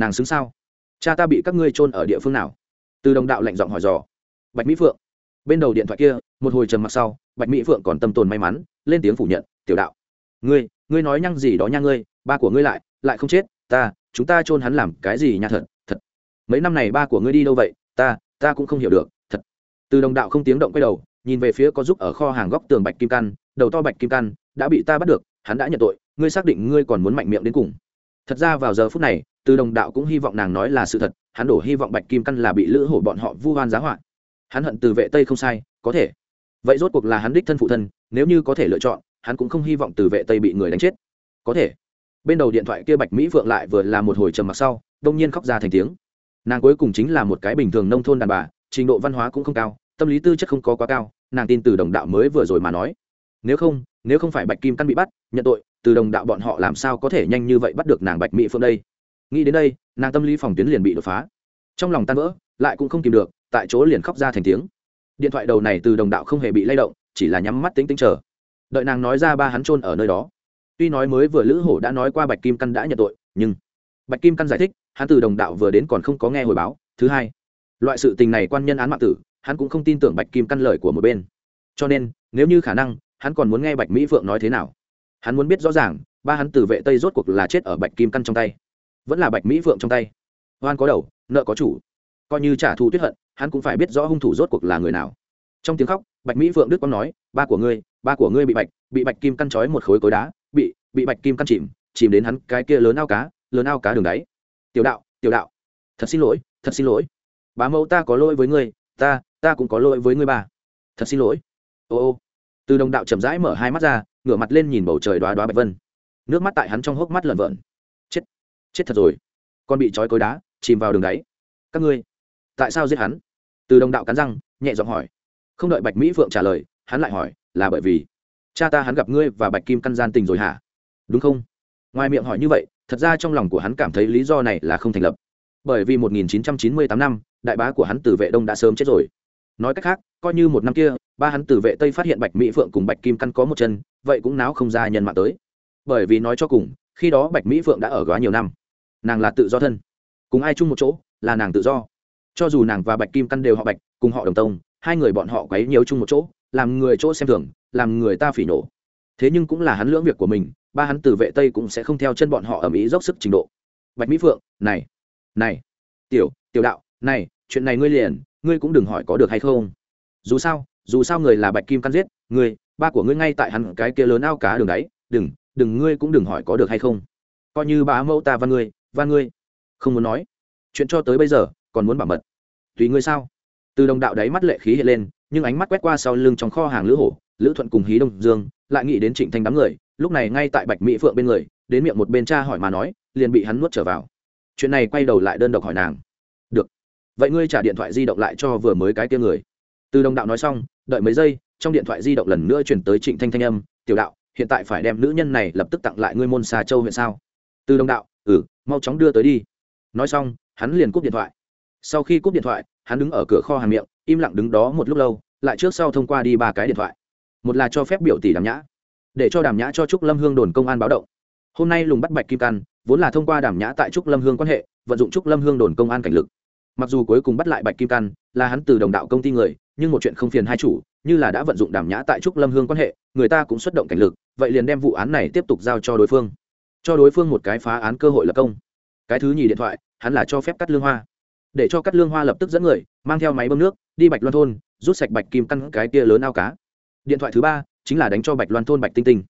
nàng xứng sao? Cha ta bị các ngươi trôn ở địa phương nào? Từ đồng đạo lạnh giọng hỏi dò. Bạch mỹ phượng. Bên đầu điện thoại kia, một hồi trầm mặc sau, bạch mỹ phượng còn tâm tồn may mắn, lên tiếng phủ nhận, tiểu đạo, ngươi ngươi nói nhăng gì đó nha ngươi, ba của ngươi lại lại không chết, ta, chúng ta chôn hắn làm cái gì nha thật thật. Mấy năm này ba của ngươi đi đâu vậy, ta ta cũng không hiểu được, thật. Từ đồng đạo không tiếng động quay đầu, nhìn về phía có giúp ở kho hàng góc tường bạch kim căn, đầu to bạch kim căn, đã bị ta bắt được, hắn đã nhận tội, ngươi xác định ngươi còn muốn mạnh miệng đến cùng. Thật ra vào giờ phút này từ đồng đạo cũng hy vọng nàng nói là sự thật, hắn đổ hy vọng bạch kim căn là bị lữ hổ bọn họ vu hoan giá họa. Hắn hận từ vệ tây không sai, có thể. Vậy rốt cuộc là hắn đích thân phụ thân, nếu như có thể lựa chọn, hắn cũng không hy vọng từ vệ tây bị người đánh chết. Có thể. Bên đầu điện thoại kia bạch mỹ Vượng lại vừa là một hồi trầm mặc sau, đông nhiên khóc ra thành tiếng. Nàng cuối cùng chính là một cái bình thường nông thôn đàn bà, trình độ văn hóa cũng không cao, tâm lý tư chất không có quá cao, nàng tin từ đồng đạo mới vừa rồi mà nói. Nếu không nếu không phải bạch kim căn bị bắt, nhận tội, từ đồng đạo bọn họ làm sao có thể nhanh như vậy bắt được nàng bạch mỹ phượng đây? Nghĩ đến đây, nàng tâm lý phòng tuyến liền bị đột phá. Trong lòng tan vỡ, lại cũng không kìm được, tại chỗ liền khóc ra thành tiếng. Điện thoại đầu này từ đồng đạo không hề bị lay động, chỉ là nhắm mắt tính tính chờ. Đợi nàng nói ra ba hắn trôn ở nơi đó. Tuy nói mới vừa lữ hổ đã nói qua bạch kim căn đã nhận tội, nhưng bạch kim căn giải thích, hắn từ đồng đạo vừa đến còn không có nghe hồi báo. Thứ hai, loại sự tình này quan nhân án mạng tử, hắn cũng không tin tưởng bạch kim căn lời của một bên. Cho nên, nếu như khả năng, hắn còn muốn nghe bạch mỹ phượng nói thế nào? Hắn muốn biết rõ ràng, ba hắn từ vệ tây rốt cuộc là chết ở bạch kim căn trong tay vẫn là bạch mỹ phượng trong tay oan có đầu nợ có chủ coi như trả thù tuyết hận hắn cũng phải biết rõ hung thủ rốt cuộc là người nào trong tiếng khóc bạch mỹ phượng đức quang nói ba của ngươi ba của ngươi bị bạch bị bạch kim căn trói một khối cối đá bị bị bạch kim căn chìm chìm đến hắn cái kia lớn ao cá lớn ao cá đường đáy tiểu đạo tiểu đạo thật xin lỗi thật xin lỗi bá mẫu ta có lỗi với ngươi ta ta cũng có lỗi với ngươi ba thật xin lỗi ô ô từ đồng đạo chậm rãi mở hai mắt ra ngửa mặt lên nhìn bầu trời đoá đoá bạch vân nước mắt tại hắn trong hốc mắt lợn vợn chết thật rồi. Con bị trói cối đá, chìm vào đường đáy. Các ngươi, tại sao giết hắn? Từ đồng đạo cắn răng, nhẹ giọng hỏi. Không đợi bạch mỹ phượng trả lời, hắn lại hỏi, là bởi vì cha ta hắn gặp ngươi và bạch kim căn gian tình rồi hả? Đúng không? Ngoài miệng hỏi như vậy, thật ra trong lòng của hắn cảm thấy lý do này là không thành lập. Bởi vì 1998 năm, đại bá của hắn từ vệ đông đã sớm chết rồi. Nói cách khác, coi như một năm kia, ba hắn từ vệ tây phát hiện bạch mỹ phượng cùng bạch kim căn có một chân, vậy cũng náo không ra nhân mạng tới. Bởi vì nói cho cùng, khi đó bạch mỹ phượng đã ở góa nhiều năm nàng là tự do thân. Cùng ai chung một chỗ, là nàng tự do. Cho dù nàng và bạch kim căn đều họ bạch, cùng họ đồng tông, hai người bọn họ quấy nhiều chung một chỗ, làm người chỗ xem thường, làm người ta phỉ nổ thế nhưng cũng là hắn lưỡng việc của mình, ba hắn từ vệ tây cũng sẽ không theo chân bọn họ ở mỹ dốc sức trình độ. Bạch mỹ phượng, này này, tiểu tiểu đạo, này, chuyện này ngươi liền, ngươi cũng đừng hỏi có được hay không. Dù sao dù sao người là bạch kim căn giết ngươi ba của ngươi ngay tại hắn cái kia lớn ao cá đường đáy đừng đừng, ngươi cũng đừng hỏi có được hay không. Coi như bá mẫu ta văn ngươi van ngươi? Không muốn nói. Chuyện cho tới bây giờ, còn muốn bảo mật. Tùy ngươi sao? Từ đồng đạo đáy mắt lệ khí hiện lên, nhưng ánh mắt quét qua sau lưng trong kho hàng lữ hổ, lữ thuận cùng hí đông dương, lại nghĩ đến trịnh thanh đám người, lúc này ngay tại bạch mỹ phượng bên người, đến miệng một bên cha hỏi mà nói, liền bị hắn nuốt trở vào. Chuyện này quay đầu lại đơn độc hỏi nàng. Được. Vậy ngươi trả điện thoại di động lại cho vừa mới cái kia người. Từ đồng đạo nói xong, đợi mấy giây, trong điện thoại di động lần nữa chuyển tới trịnh thanh thanh âm, tiểu đạo, hiện tại phải đem nữ nhân này lập tức tặng lại ngươi môn xà châu huyện sao? Từ đồng đạo ừ mau chóng đưa tới đi. Nói xong, hắn liền cúp điện thoại. Sau khi cúp điện thoại, hắn đứng ở cửa kho hàng miệng, im lặng đứng đó một lúc lâu, lại trước sau thông qua đi ba cái điện thoại. Một là cho phép biểu tỷ đàm nhã, để cho đàm nhã cho trúc lâm hương đồn công an báo động. Hôm nay lùng bắt bạch kim căn, vốn là thông qua đàm nhã tại trúc lâm hương quan hệ, vận dụng trúc lâm hương đồn công an cảnh lực. Mặc dù cuối cùng bắt lại bạch kim căn, là hắn từ đồng đạo công ty người, nhưng một chuyện không phiền hai chủ, như là đã vận dụng đàm nhã tại trúc lâm hương quan hệ, người ta cũng xuất động cảnh lực, vậy liền đem vụ án này tiếp tục giao cho đối phương cho đối phương một cái phá án cơ hội lập công. Cái thứ nhì điện thoại, hắn là cho phép cắt lương hoa. Để cho cắt lương hoa lập tức dẫn người, mang theo máy bơm nước, đi bạch loan thôn, rút sạch bạch kim căn cái kia lớn ao cá. Điện thoại thứ ba chính là đánh cho bạch loan thôn bạch tinh tinh.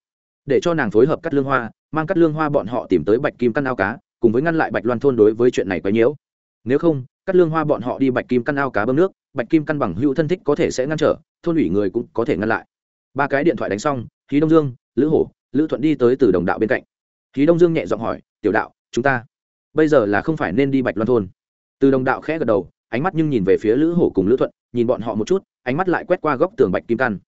Để cho nàng phối hợp cắt lương hoa, mang cắt lương hoa bọn họ tìm tới bạch kim căn ao cá, cùng với ngăn lại bạch loan thôn đối với chuyện này quấy nhiễu. Nếu không, cắt lương hoa bọn họ đi bạch kim căn ao cá bơm nước, bạch kim căn bằng hữu thân thích có thể sẽ ngăn trở, thôn ủy người cũng có thể ngăn lại. Ba cái điện thoại đánh xong khí đông dương, lữ hổ, lữ thuận đi tới từ đồng đạo bên cạnh khí đông dương nhẹ giọng hỏi, tiểu đạo, chúng ta bây giờ là không phải nên đi bạch loan thôn? Từ đồng đạo khẽ gật đầu, ánh mắt nhưng nhìn về phía lữ hổ cùng lữ thuận, nhìn bọn họ một chút, ánh mắt lại quét qua góc tường bạch kim căn.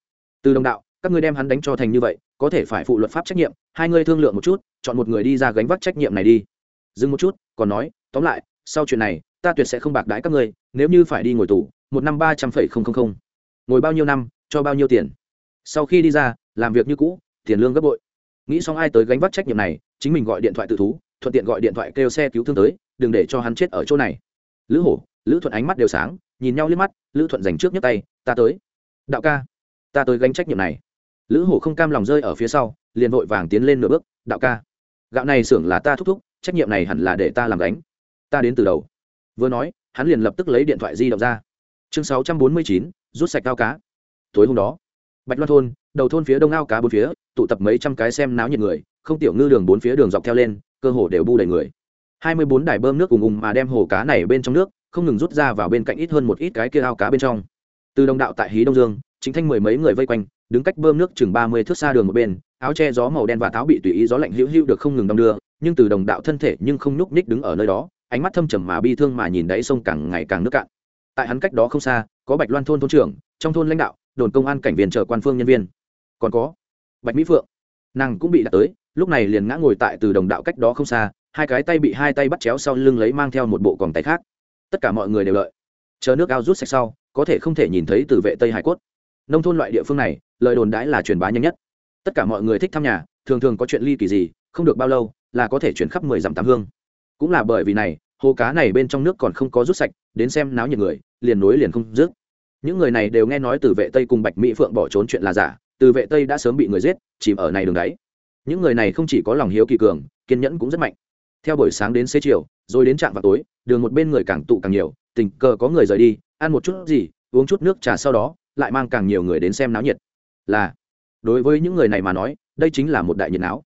Từ đồng đạo, các ngươi đem hắn đánh cho thành như vậy, có thể phải phụ luật pháp trách nhiệm, hai ngươi thương lượng một chút, chọn một người đi ra gánh vác trách nhiệm này đi. Dừng một chút, còn nói, tóm lại, sau chuyện này, ta tuyệt sẽ không bạc đãi các ngươi, nếu như phải đi ngồi tù, một năm ba trăm phẩy không không không. Ngồi bao nhiêu năm, cho bao nhiêu tiền? Sau khi đi ra, làm việc như cũ, tiền lương gấp bội. Nghĩ xong ai tới gánh vác trách nhiệm này chính mình gọi điện thoại tự thú, thuận tiện gọi điện thoại kêu xe cứu thương tới, đừng để cho hắn chết ở chỗ này. Lữ hổ, lữ thuận ánh mắt đều sáng, nhìn nhau liếc mắt, lữ thuận dành trước nhấc tay, ta tới. Đạo ca, ta tới gánh trách nhiệm này. Lữ hổ không cam lòng rơi ở phía sau, liền vội vàng tiến lên nửa bước, đạo ca, gạo này xưởng là ta thúc thúc, trách nhiệm này hẳn là để ta làm gánh. Ta đến từ đầu. Vừa nói, hắn liền lập tức lấy điện thoại di động ra. Chương sáu trăm bốn mươi chín, rút sạch ao cá. Tối hôm đó, bạch loan thôn, đầu thôn phía đông ao cá bốn phía, tụ tập mấy trăm cái xem náo nhiệt người không tiểu ngư đường bốn phía đường dọc theo lên, cơ hồ đều bu đầy người. Hai mươi bốn đài bơm nước cùng ùng mà đem hồ cá này bên trong nước, không ngừng rút ra vào bên cạnh ít hơn một ít cái kia ao cá bên trong. Từ đồng đạo tại hí đông dương, chính thanh mười mấy người vây quanh, đứng cách bơm nước chừng ba mươi thước xa đường một bên, áo che gió màu đen và táo bị tùy ý gió lạnh hữu hữu được không ngừng đong đưa, nhưng từ đồng đạo thân thể nhưng không nhúc ních đứng ở nơi đó, ánh mắt thâm trầm mà bi thương mà nhìn đáy sông càng ngày càng nước cạn. Tại hắn cách đó không xa, có bạch loan thôn thôn trưởng, trong thôn lãnh đạo, đồn công an cảnh viên chờ quan phương nhân viên. Còn có bạch mỹ phượng, nàng cũng bị đặt tới lúc này liền ngã ngồi tại từ đồng đạo cách đó không xa, hai cái tay bị hai tay bắt chéo sau lưng lấy mang theo một bộ còn tay khác. Tất cả mọi người đều lợi chờ nước ao rút sạch sau, có thể không thể nhìn thấy từ vệ tây hải cốt. Nông thôn loại địa phương này, lời đồn đãi là truyền bá nhanh nhất. Tất cả mọi người thích thăm nhà, thường thường có chuyện ly kỳ gì, không được bao lâu, là có thể chuyển khắp mười dặm tám hương. Cũng là bởi vì này, hồ cá này bên trong nước còn không có rút sạch, đến xem náo nhiệt người, liền nối liền không rước. những người này đều nghe nói từ vệ tây cùng bạch mỹ phượng bỏ trốn chuyện là giả, từ vệ tây đã sớm bị người giết, chìm ở này đường đáy những người này không chỉ có lòng hiếu kỳ cường, kiên nhẫn cũng rất mạnh. Theo buổi sáng đến xế chiều, rồi đến trạm vào tối, đường một bên người càng tụ càng nhiều, tình cờ có người rời đi, ăn một chút gì, uống chút nước trà sau đó, lại mang càng nhiều người đến xem náo nhiệt. Là, đối với những người này mà nói, đây chính là một đại nhiệt não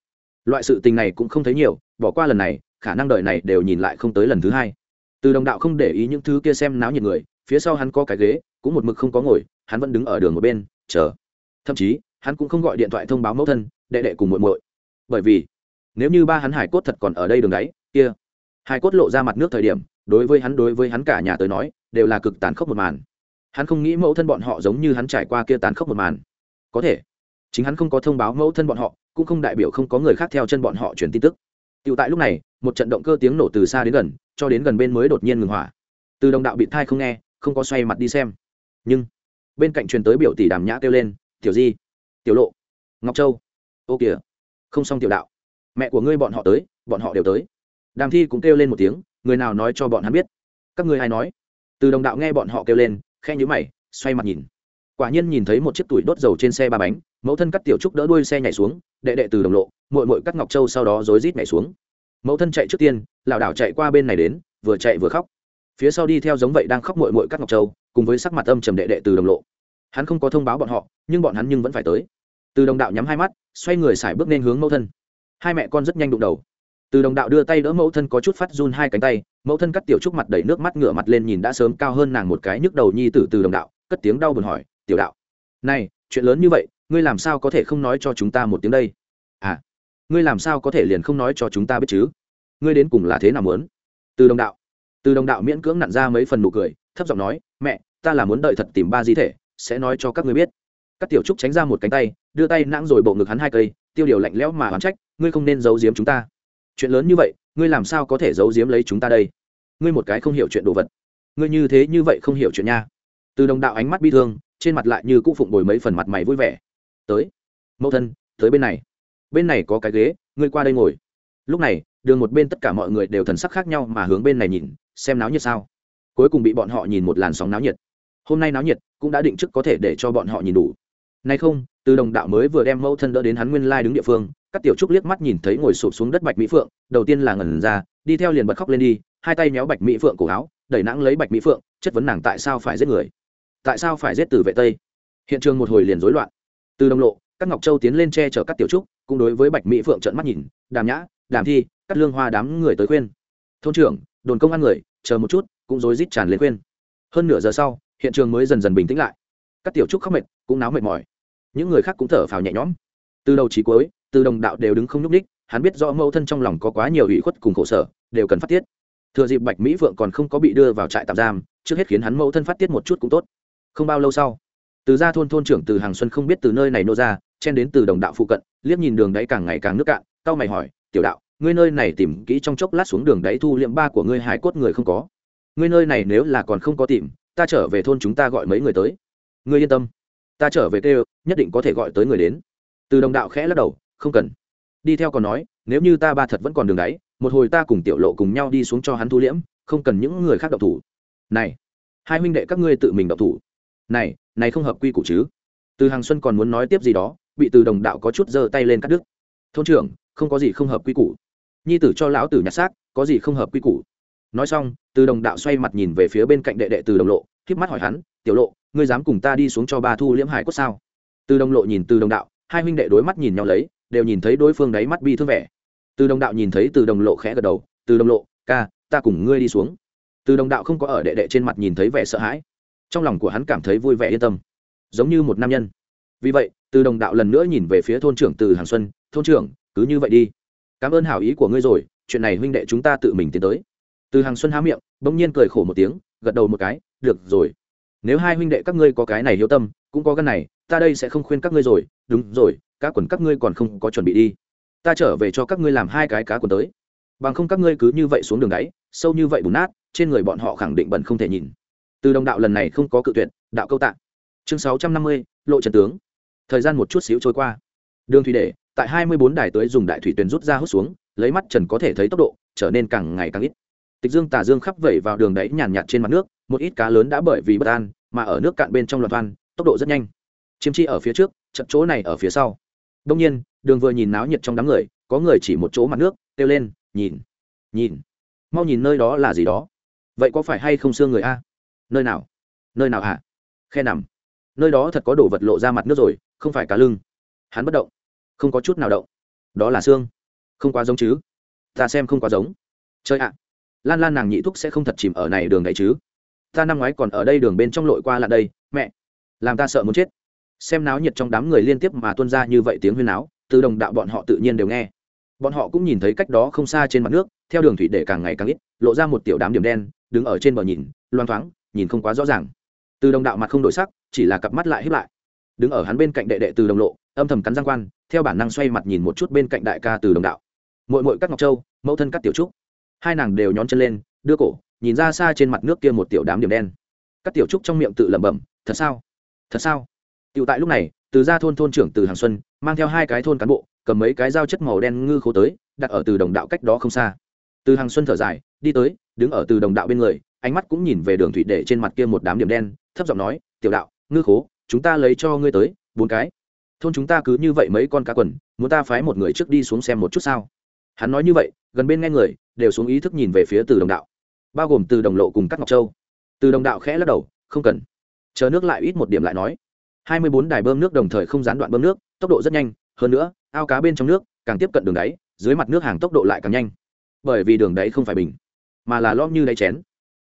loại sự tình này cũng không thấy nhiều, bỏ qua lần này, khả năng đời này đều nhìn lại không tới lần thứ hai. Từ đồng đạo không để ý những thứ kia xem náo nhiệt người, phía sau hắn có cái ghế, cũng một mực không có ngồi, hắn vẫn đứng ở đường một bên, chờ. Thậm chí, hắn cũng không gọi điện thoại thông báo mẫu thân, đệ đệ cùng muội muội bởi vì nếu như ba hắn hải cốt thật còn ở đây đường đáy, kia, hải cốt lộ ra mặt nước thời điểm, đối với hắn, đối với hắn cả nhà tới nói, đều là cực tàn khốc một màn. Hắn không nghĩ mẫu thân bọn họ giống như hắn trải qua kia tàn khốc một màn. Có thể, chính hắn không có thông báo mẫu thân bọn họ, cũng không đại biểu không có người khác theo chân bọn họ truyền tin tức. Tựu tại lúc này, một trận động cơ tiếng nổ từ xa đến gần, cho đến gần bên mới đột nhiên ngừng hỏa. Từ đồng đạo bị thai không nghe, không có xoay mặt đi xem. Nhưng, bên cạnh truyền tới biểu tỷ đàm nhã kêu lên, tiểu di, tiểu lộ, ngọc châu, ô kìa không xong tiểu đạo. Mẹ của ngươi bọn họ tới, bọn họ đều tới. Đàm thi cũng kêu lên một tiếng, người nào nói cho bọn hắn biết? Các ngươi ai nói? Từ đồng đạo nghe bọn họ kêu lên khe nhữ mày, xoay mặt nhìn. Quả nhiên nhìn thấy một chiếc tủi đốt dầu trên xe ba bánh, mẫu thân cắt tiểu trúc đỡ đuôi xe nhảy xuống, đệ đệ từ đồng lộ mội mội cắt ngọc châu sau đó rối rít nhảy xuống. Mẫu thân chạy trước tiên, lảo đảo chạy qua bên này đến, vừa chạy vừa khóc. Phía sau đi theo giống vậy đang khóc mội mội cắt ngọc châu, cùng với sắc mặt âm trầm đệ đệ từ đồng lộ. Hắn không có thông báo bọn họ, nhưng bọn hắn nhưng vẫn phải tới từ đồng đạo nhắm hai mắt, xoay người xài bước nên hướng mẫu thân. Hai mẹ con rất nhanh đụng đầu. Từ đồng đạo đưa tay đỡ mẫu thân có chút phát run hai cánh tay, mẫu thân cắt tiểu trúc mặt đầy nước mắt ngửa mặt lên nhìn đã sớm cao hơn nàng một cái nhức đầu nhi tử từ đồng đạo, cất tiếng đau buồn hỏi, tiểu đạo, này, chuyện lớn như vậy, ngươi làm sao có thể không nói cho chúng ta một tiếng đây? À ngươi làm sao có thể liền không nói cho chúng ta biết chứ? Ngươi đến cùng là thế nào muốn? Từ đồng đạo, từ đồng đạo miễn cưỡng nặn ra mấy phần nụ cười, thấp giọng nói, mẹ, ta là muốn đợi thật tìm ba di thể, sẽ nói cho các ngươi biết. Các tiểu trúc tránh ra một cánh tay đưa tay nãng rồi bộ ngực hắn hai cây, tiêu điều lạnh lẽo mà oán trách, ngươi không nên giấu giếm chúng ta. Chuyện lớn như vậy, ngươi làm sao có thể giấu giếm lấy chúng ta đây? Ngươi một cái không hiểu chuyện đồ vật. Ngươi như thế như vậy không hiểu chuyện nha. Từ đồng đạo ánh mắt bi thương, trên mặt lại như cũ phụng bồi mấy phần mặt mày vui vẻ. Tới, mẫu thân, tới bên này. Bên này có cái ghế, ngươi qua đây ngồi. Lúc này, đường một bên tất cả mọi người đều thần sắc khác nhau mà hướng bên này nhìn, xem náo nhiệt sao. Cuối cùng bị bọn họ nhìn một làn sóng náo nhiệt. Hôm nay náo nhiệt cũng đã định trước có thể để cho bọn họ nhìn đủ. Nay không từ đồng đạo mới vừa đem mẫu thân đỡ đến hắn nguyên lai đứng địa phương, các tiểu trúc liếc mắt nhìn thấy ngồi sụp xuống đất bạch mỹ phượng, đầu tiên là ngẩn ra, đi theo liền bật khóc lên đi, hai tay méo bạch mỹ phượng cổ áo, đẩy nãng lấy bạch mỹ phượng, chất vấn nàng tại sao phải giết người? Tại sao phải giết từ vệ tây? Hiện trường một hồi liền rối loạn. Từ đồng lộ, các ngọc châu tiến lên che chở các tiểu trúc, cũng đối với bạch mỹ phượng trợn mắt nhìn, đàm nhã, đàm thi, cắt lương hoa đám người tới khuyên. Thôn trưởng, đồn công ăn người, chờ một chút, cũng rối rít tràn lên khuyên. Hơn nửa giờ sau, hiện trường mới dần dần bình tĩnh lại. Các tiểu trúc khóc mệt, cũng náo mệt mỏi những người khác cũng thở phào nhẹ nhõm. Từ đầu chí cuối, từ đồng đạo đều đứng không nhúc ních hắn biết rõ mâu thân trong lòng có quá nhiều ủy khuất cùng khổ sở, đều cần phát tiết. Thừa dịp bạch mỹ vượng còn không có bị đưa vào trại tạm giam, trước hết khiến hắn mâu thân phát tiết một chút cũng tốt. Không bao lâu sau, từ ra thôn thôn trưởng từ hàng xuân không biết từ nơi này nô ra, chen đến từ đồng đạo phụ cận, liếc nhìn đường đáy càng ngày càng nước cạn cao mày hỏi, tiểu đạo, ngươi nơi này tìm kỹ trong chốc lát xuống đường đáy thu liệm ba của ngươi hải cốt người không có. Ngươi nơi này nếu là còn không có tìm, ta trở về thôn chúng ta gọi mấy người tới. Ngươi yên tâm ta trở về kêu, nhất định có thể gọi tới người đến. Từ đồng đạo khẽ lắc đầu, không cần. Đi theo còn nói, nếu như ta ba thật vẫn còn đường đáy, một hồi ta cùng tiểu lộ cùng nhau đi xuống cho hắn thu liễm, không cần những người khác độc thủ. Này, hai huynh đệ các ngươi tự mình độc thủ. Này này không hợp quy củ chứ. Từ hàng xuân còn muốn nói tiếp gì đó, bị từ đồng đạo có chút giơ tay lên cắt đứt. Thôn trưởng, không có gì không hợp quy củ. Nhi tử cho lão tử nhặt xác, có gì không hợp quy củ. Nói xong, từ đồng đạo xoay mặt nhìn về phía bên cạnh đệ đệ từ đồng lộ k mắt hỏi hắn, tiểu lộ ngươi dám cùng ta đi xuống cho ba thu liễm hải cốt sao? Từ đồng lộ nhìn từ đồng đạo, hai huynh đệ đối mắt nhìn nhau lấy, đều nhìn thấy đối phương đáy mắt bi thương vẻ. Từ đồng đạo nhìn thấy từ đồng lộ khẽ gật đầu, từ đồng lộ, ca, ta cùng ngươi đi xuống. Từ đồng đạo không có ở đệ đệ trên mặt nhìn thấy vẻ sợ hãi. Trong lòng của hắn cảm thấy vui vẻ yên tâm, giống như một nam nhân. Vì vậy, từ đồng đạo lần nữa nhìn về phía thôn trưởng từ hàng xuân, thôn trưởng, cứ như vậy đi. Cảm ơn hảo ý của ngươi rồi, chuyện này huynh đệ chúng ta tự mình tiến tới. Từ hàng xuân há miệng, bỗng nhiên cười khổ một tiếng, gật đầu một cái, được rồi nếu hai huynh đệ các ngươi có cái này hiếu tâm, cũng có cái này, ta đây sẽ không khuyên các ngươi rồi. Đúng rồi, cá quần các ngươi còn không có chuẩn bị đi. Ta trở về cho các ngươi làm hai cái cá quần tới. Bằng không các ngươi cứ như vậy xuống đường đáy, sâu như vậy bùn nát, trên người bọn họ khẳng định bẩn không thể nhìn. Từ đồng đạo lần này không có cự tuyệt, đạo câu tạ. Chương sáu trăm năm mươi, lộ trần tướng. Thời gian một chút xíu trôi qua. Đường thủy để, tại hai mươi bốn đài tới dùng đại thủy tuyền rút ra hút xuống, lấy mắt trần có thể thấy tốc độ, trở nên càng ngày càng ít tịch dương tà dương khắp vẩy vào đường đáy nhàn nhạt trên mặt nước, một ít cá lớn đã bởi vì bất an mà ở nước cạn bên trong loạt toan tốc độ rất nhanh. Chiêm chi ở phía trước, chậm chỗ này ở phía sau. Đông nhiên, đường vừa nhìn náo nhiệt trong đám người, có người chỉ một chỗ mặt nước, kêu lên, nhìn nhìn, mau nhìn nơi đó là gì đó. Vậy có phải hay không xương người a? Nơi nào? Nơi nào hả? Khe nằm. Nơi đó thật có đồ vật lộ ra mặt nước rồi, không phải cá lưng. Hắn bất động. Không có chút nào động. Đó là xương. Không quá giống chứ. Ta xem không quá giống. Chơi ạ lan lan nàng nhị thúc sẽ không thật chìm ở này đường đấy chứ. Ta năm ngoái còn ở đây đường bên trong lội qua là đây, mẹ. Làm ta sợ muốn chết. Xem náo nhiệt trong đám người liên tiếp mà tuôn ra như vậy tiếng huyên náo, từ đồng đạo bọn họ tự nhiên đều nghe. Bọn họ cũng nhìn thấy cách đó không xa trên mặt nước, theo đường thủy để càng ngày càng ít, lộ ra một tiểu đám điểm đen, đứng ở trên bờ nhìn, loang thoáng, nhìn không quá rõ ràng. Từ đồng đạo mặt không đổi sắc, chỉ là cặp mắt lại hiếp lại. Đứng ở hắn bên cạnh đệ đệ từ đồng lộ, âm thầm cắn giang quan, theo bản năng xoay mặt nhìn một chút bên cạnh đại ca từ đồng đạo. Mội mội các ngọc châu, mẫu thân các tiểu trúc hai nàng đều nhón chân lên, đưa cổ, nhìn ra xa trên mặt nước kia một tiểu đám điểm đen. Các tiểu trúc trong miệng tự lẩm bẩm, thật sao? Thật sao? Tiểu tại lúc này, từ ra thôn thôn trưởng từ hàng xuân, mang theo hai cái thôn cán bộ, cầm mấy cái dao chất màu đen ngư khố tới, đặt ở từ đồng đạo cách đó không xa. Từ hàng xuân thở dài, đi tới, đứng ở từ đồng đạo bên người, ánh mắt cũng nhìn về đường thủy để trên mặt kia một đám điểm đen, thấp giọng nói, tiểu đạo, ngư khố, chúng ta lấy cho ngươi tới, bốn cái. Thôn chúng ta cứ như vậy mấy con cá quần, muốn ta phái một người trước đi xuống xem một chút sao? Hắn nói như vậy, gần bên nghe người, đều xuống ý thức nhìn về phía từ đồng đạo. Bao gồm từ đồng lộ cùng các ngọc châu. Từ đồng đạo khẽ lắc đầu, không cần. Chờ nước lại ít một điểm lại nói. Hai mươi bốn đài bơm nước đồng thời không gián đoạn bơm nước, tốc độ rất nhanh, hơn nữa, ao cá bên trong nước, càng tiếp cận đường đáy, dưới mặt nước hàng tốc độ lại càng nhanh. Bởi vì đường đáy không phải bình, mà là lom như đáy chén.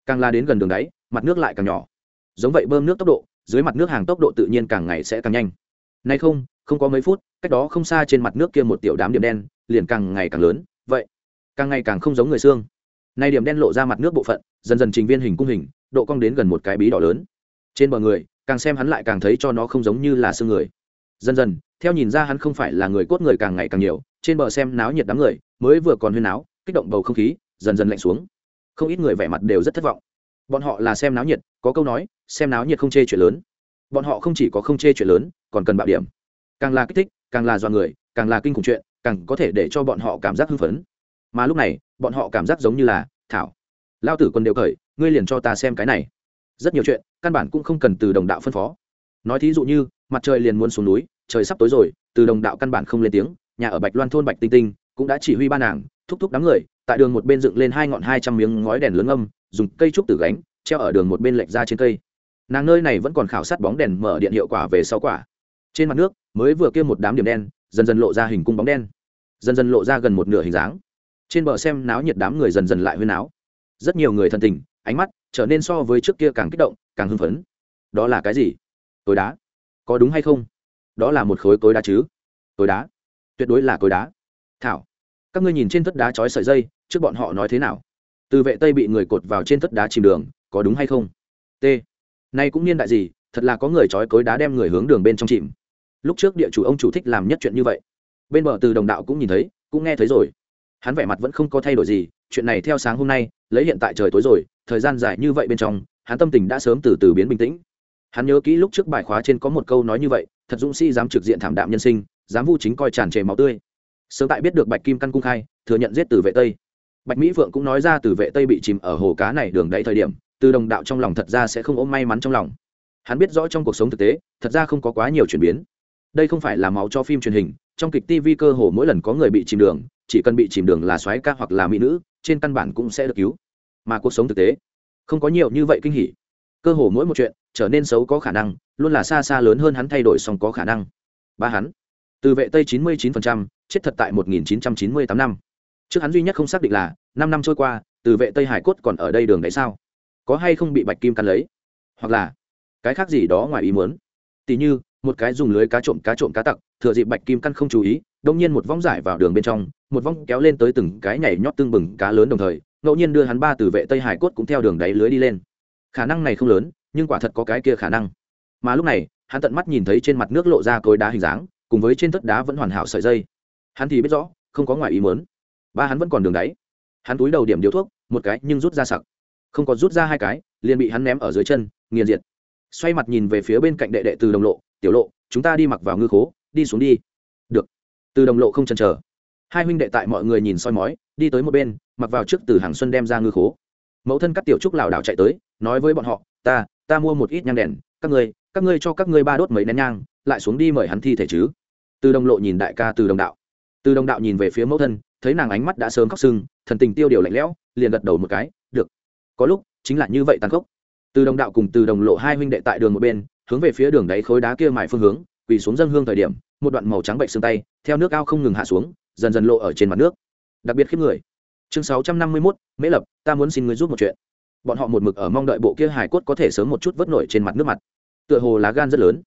Càng la đến gần đường đáy, mặt nước lại càng nhỏ. Giống vậy bơm nước tốc độ, dưới mặt nước hàng tốc độ tự nhiên càng ngày sẽ càng nhanh. Nay không không có mấy phút, cách đó không xa trên mặt nước kia một tiểu đám điểm đen liền càng ngày càng lớn. Vậy, càng ngày càng không giống người xương. Nay điểm đen lộ ra mặt nước bộ phận, dần dần trình viên hình cung hình, độ cong đến gần một cái bí đỏ lớn. Trên bờ người, càng xem hắn lại càng thấy cho nó không giống như là xương người. Dần dần, theo nhìn ra hắn không phải là người cốt người càng ngày càng nhiều, trên bờ xem náo nhiệt đám người, mới vừa còn huyên náo, kích động bầu không khí, dần dần lạnh xuống. Không ít người vẻ mặt đều rất thất vọng. Bọn họ là xem náo nhiệt, có câu nói, xem náo nhiệt không chê chuyện lớn. Bọn họ không chỉ có không chê chuyện lớn, còn cần bạo điểm. Càng là kích thích, càng là do người, càng là kinh khủng chuyện càng có thể để cho bọn họ cảm giác hưng phấn. Mà lúc này, bọn họ cảm giác giống như là, thảo, lao tử quân đều cởi ngươi liền cho ta xem cái này. Rất nhiều chuyện, căn bản cũng không cần từ đồng đạo phân phó. Nói thí dụ như, mặt trời liền muốn xuống núi, trời sắp tối rồi, từ đồng đạo căn bản không lên tiếng, nhà ở bạch loan thôn bạch tinh tinh cũng đã chỉ huy ba nàng, thúc thúc đám người, tại đường một bên dựng lên hai ngọn hai trăm miếng ngói đèn lớn âm, dùng cây trúc tử gánh, treo ở đường một bên lệch ra trên cây. Nàng nơi này vẫn còn khảo sát bóng đèn mở điện hiệu quả về sau quả. Trên mặt nước, mới vừa kia một đám điểm đen dần dần lộ ra hình cung bóng đen, dần dần lộ ra gần một nửa hình dáng. Trên bờ xem náo nhiệt đám người dần dần lại huyên náo. Rất nhiều người thân tình, ánh mắt trở nên so với trước kia càng kích động, càng hưng phấn. Đó là cái gì? Cối đá. Có đúng hay không? Đó là một khối cối đá chứ? Cối đá. Tuyệt đối là cối đá. Thảo, các ngươi nhìn trên thất đá trói sợi dây, trước bọn họ nói thế nào? Từ vệ tây bị người cột vào trên thất đá chìm đường, có đúng hay không? T. Nay cũng niên đại gì, thật là có người trói cối đá đem người hướng đường bên trong chìm lúc trước địa chủ ông chủ thích làm nhất chuyện như vậy. Bên bờ từ đồng đạo cũng nhìn thấy, cũng nghe thấy rồi. Hắn vẻ mặt vẫn không có thay đổi gì, chuyện này theo sáng hôm nay, lấy hiện tại trời tối rồi, thời gian dài như vậy bên trong, hắn tâm tình đã sớm từ từ biến bình tĩnh. Hắn nhớ kỹ lúc trước bài khóa trên có một câu nói như vậy, thật dũng sĩ dám trực diện thảm đạm nhân sinh, dám vu chính coi tràn trề máu tươi. Sớm tại biết được bạch kim căn cung khai, thừa nhận giết từ vệ tây. Bạch mỹ phượng cũng nói ra từ vệ tây bị chìm ở hồ cá này đường đẩy thời điểm, từ đồng đạo trong lòng thật ra sẽ không ôm may mắn trong lòng. Hắn biết rõ trong cuộc sống thực tế, thật ra không có quá nhiều chuyển biến đây không phải là máu cho phim truyền hình trong kịch tv cơ hồ mỗi lần có người bị chìm đường chỉ cần bị chìm đường là soái ca hoặc là mỹ nữ trên căn bản cũng sẽ được cứu. Mà cuộc sống thực tế không có nhiều như vậy kinh hỉ. Cơ hồ mỗi một chuyện trở nên xấu có khả năng luôn là xa xa lớn hơn hắn thay đổi song có khả năng. Ba hắn từ vệ tây 99%, chết thật tại 1998 năm. Trước hắn duy nhất không xác định là năm năm trôi qua từ vệ tây hải cốt còn ở đây đường đấy sao? Có hay không bị bạch kim cắn lấy? Hoặc là cái khác gì đó ngoài ý muốn? Tỉ như một cái dùng lưới cá trộm cá trộm cá tặc, thừa dịp bạch kim căn không chú ý đông nhiên một vong giải vào đường bên trong, một vong kéo lên tới từng cái nhảy nhót tương bừng cá lớn đồng thời, ngẫu nhiên đưa hắn ba từ vệ tây hải cốt cũng theo đường đáy lưới đi lên. Khả năng này không lớn, nhưng quả thật có cái kia khả năng. Mà lúc này, hắn tận mắt nhìn thấy trên mặt nước lộ ra cối đá hình dáng, cùng với trên tất đá vẫn hoàn hảo sợi dây. Hắn thì biết rõ, không có ngoài ý muốn. Ba hắn vẫn còn đường đáy. Hắn túi đầu điểm điếu thuốc, một cái nhưng rút ra sặc. Không có rút ra hai cái, liền bị hắn ném ở dưới chân, nghiền diệt. Xoay mặt nhìn về phía bên cạnh đệ đệ từ đồng lộ tiểu lộ, chúng ta đi mặc vào ngư khố, đi xuống đi. Được. Từ đồng lộ không chần chờ. Hai huynh đệ tại mọi người nhìn soi mói, đi tới một bên, mặc vào trước từ hàng xuân đem ra ngư khố. Mẫu thân các tiểu trúc lảo đảo chạy tới, nói với bọn họ, ta ta mua một ít nhang đèn, các ngươi các ngươi cho các ngươi ba đốt mấy nén nhang, lại xuống đi mời hắn thi thể chứ. Từ đồng lộ nhìn đại ca từ đồng đạo. Từ đồng đạo nhìn về phía mẫu thân, thấy nàng ánh mắt đã sớm khóc sưng, thần tình tiêu điều lạnh lẽo, liền gật đầu một cái, được. Có lúc, chính là như vậy tàn khốc. Từ đồng đạo cùng từ đồng lộ hai huynh đệ tại đường một bên hướng về phía đường đáy khối đá kia mài phương hướng quỳ xuống dân hương thời điểm một đoạn màu trắng bệnh xương tay theo nước ao không ngừng hạ xuống dần dần lộ ở trên mặt nước. Đặc biệt khiếp người. Chương sáu trăm năm mươi 651, mễ lập ta muốn xin người giúp một chuyện. Bọn họ một mực ở mong đợi bộ kia hài cốt có thể sớm một chút vớt nổi trên mặt nước mặt. Tựa hồ lá gan rất lớn.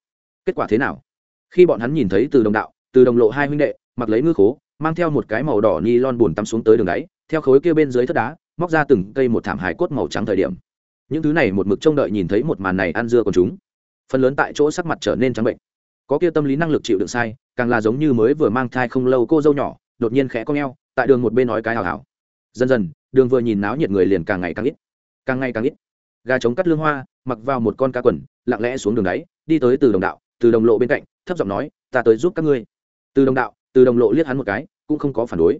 Kết quả thế nào? Khi bọn hắn nhìn thấy từ đồng đạo từ đồng lộ hai huynh đệ mặc lấy ngư khố mang theo một cái màu đỏ ni lon bùn tắm xuống tới đường đáy theo khối kia bên dưới thất đá móc ra từng cây một thảm hài cốt màu trắng thời điểm. Những thứ này một mực trông đợi nhìn thấy một màn này ăn dưa còn chúng phần lớn tại chỗ sắc mặt trở nên trắng bệnh. Có kia tâm lý năng lực chịu đựng sai, càng là giống như mới vừa mang thai không lâu cô dâu nhỏ, đột nhiên khẽ cong o tại đường một bên nói cái hào hào. Dần dần, đường vừa nhìn náo nhiệt người liền càng ngày càng ít. Càng ngày càng ít. Gà trống cắt lương hoa, mặc vào một con cá quần, lặng lẽ xuống đường đáy, đi tới từ đồng đạo, từ đồng lộ bên cạnh, thấp giọng nói, ta tới giúp các ngươi. Từ đồng đạo, từ đồng lộ liếc hắn một cái, cũng không có phản đối.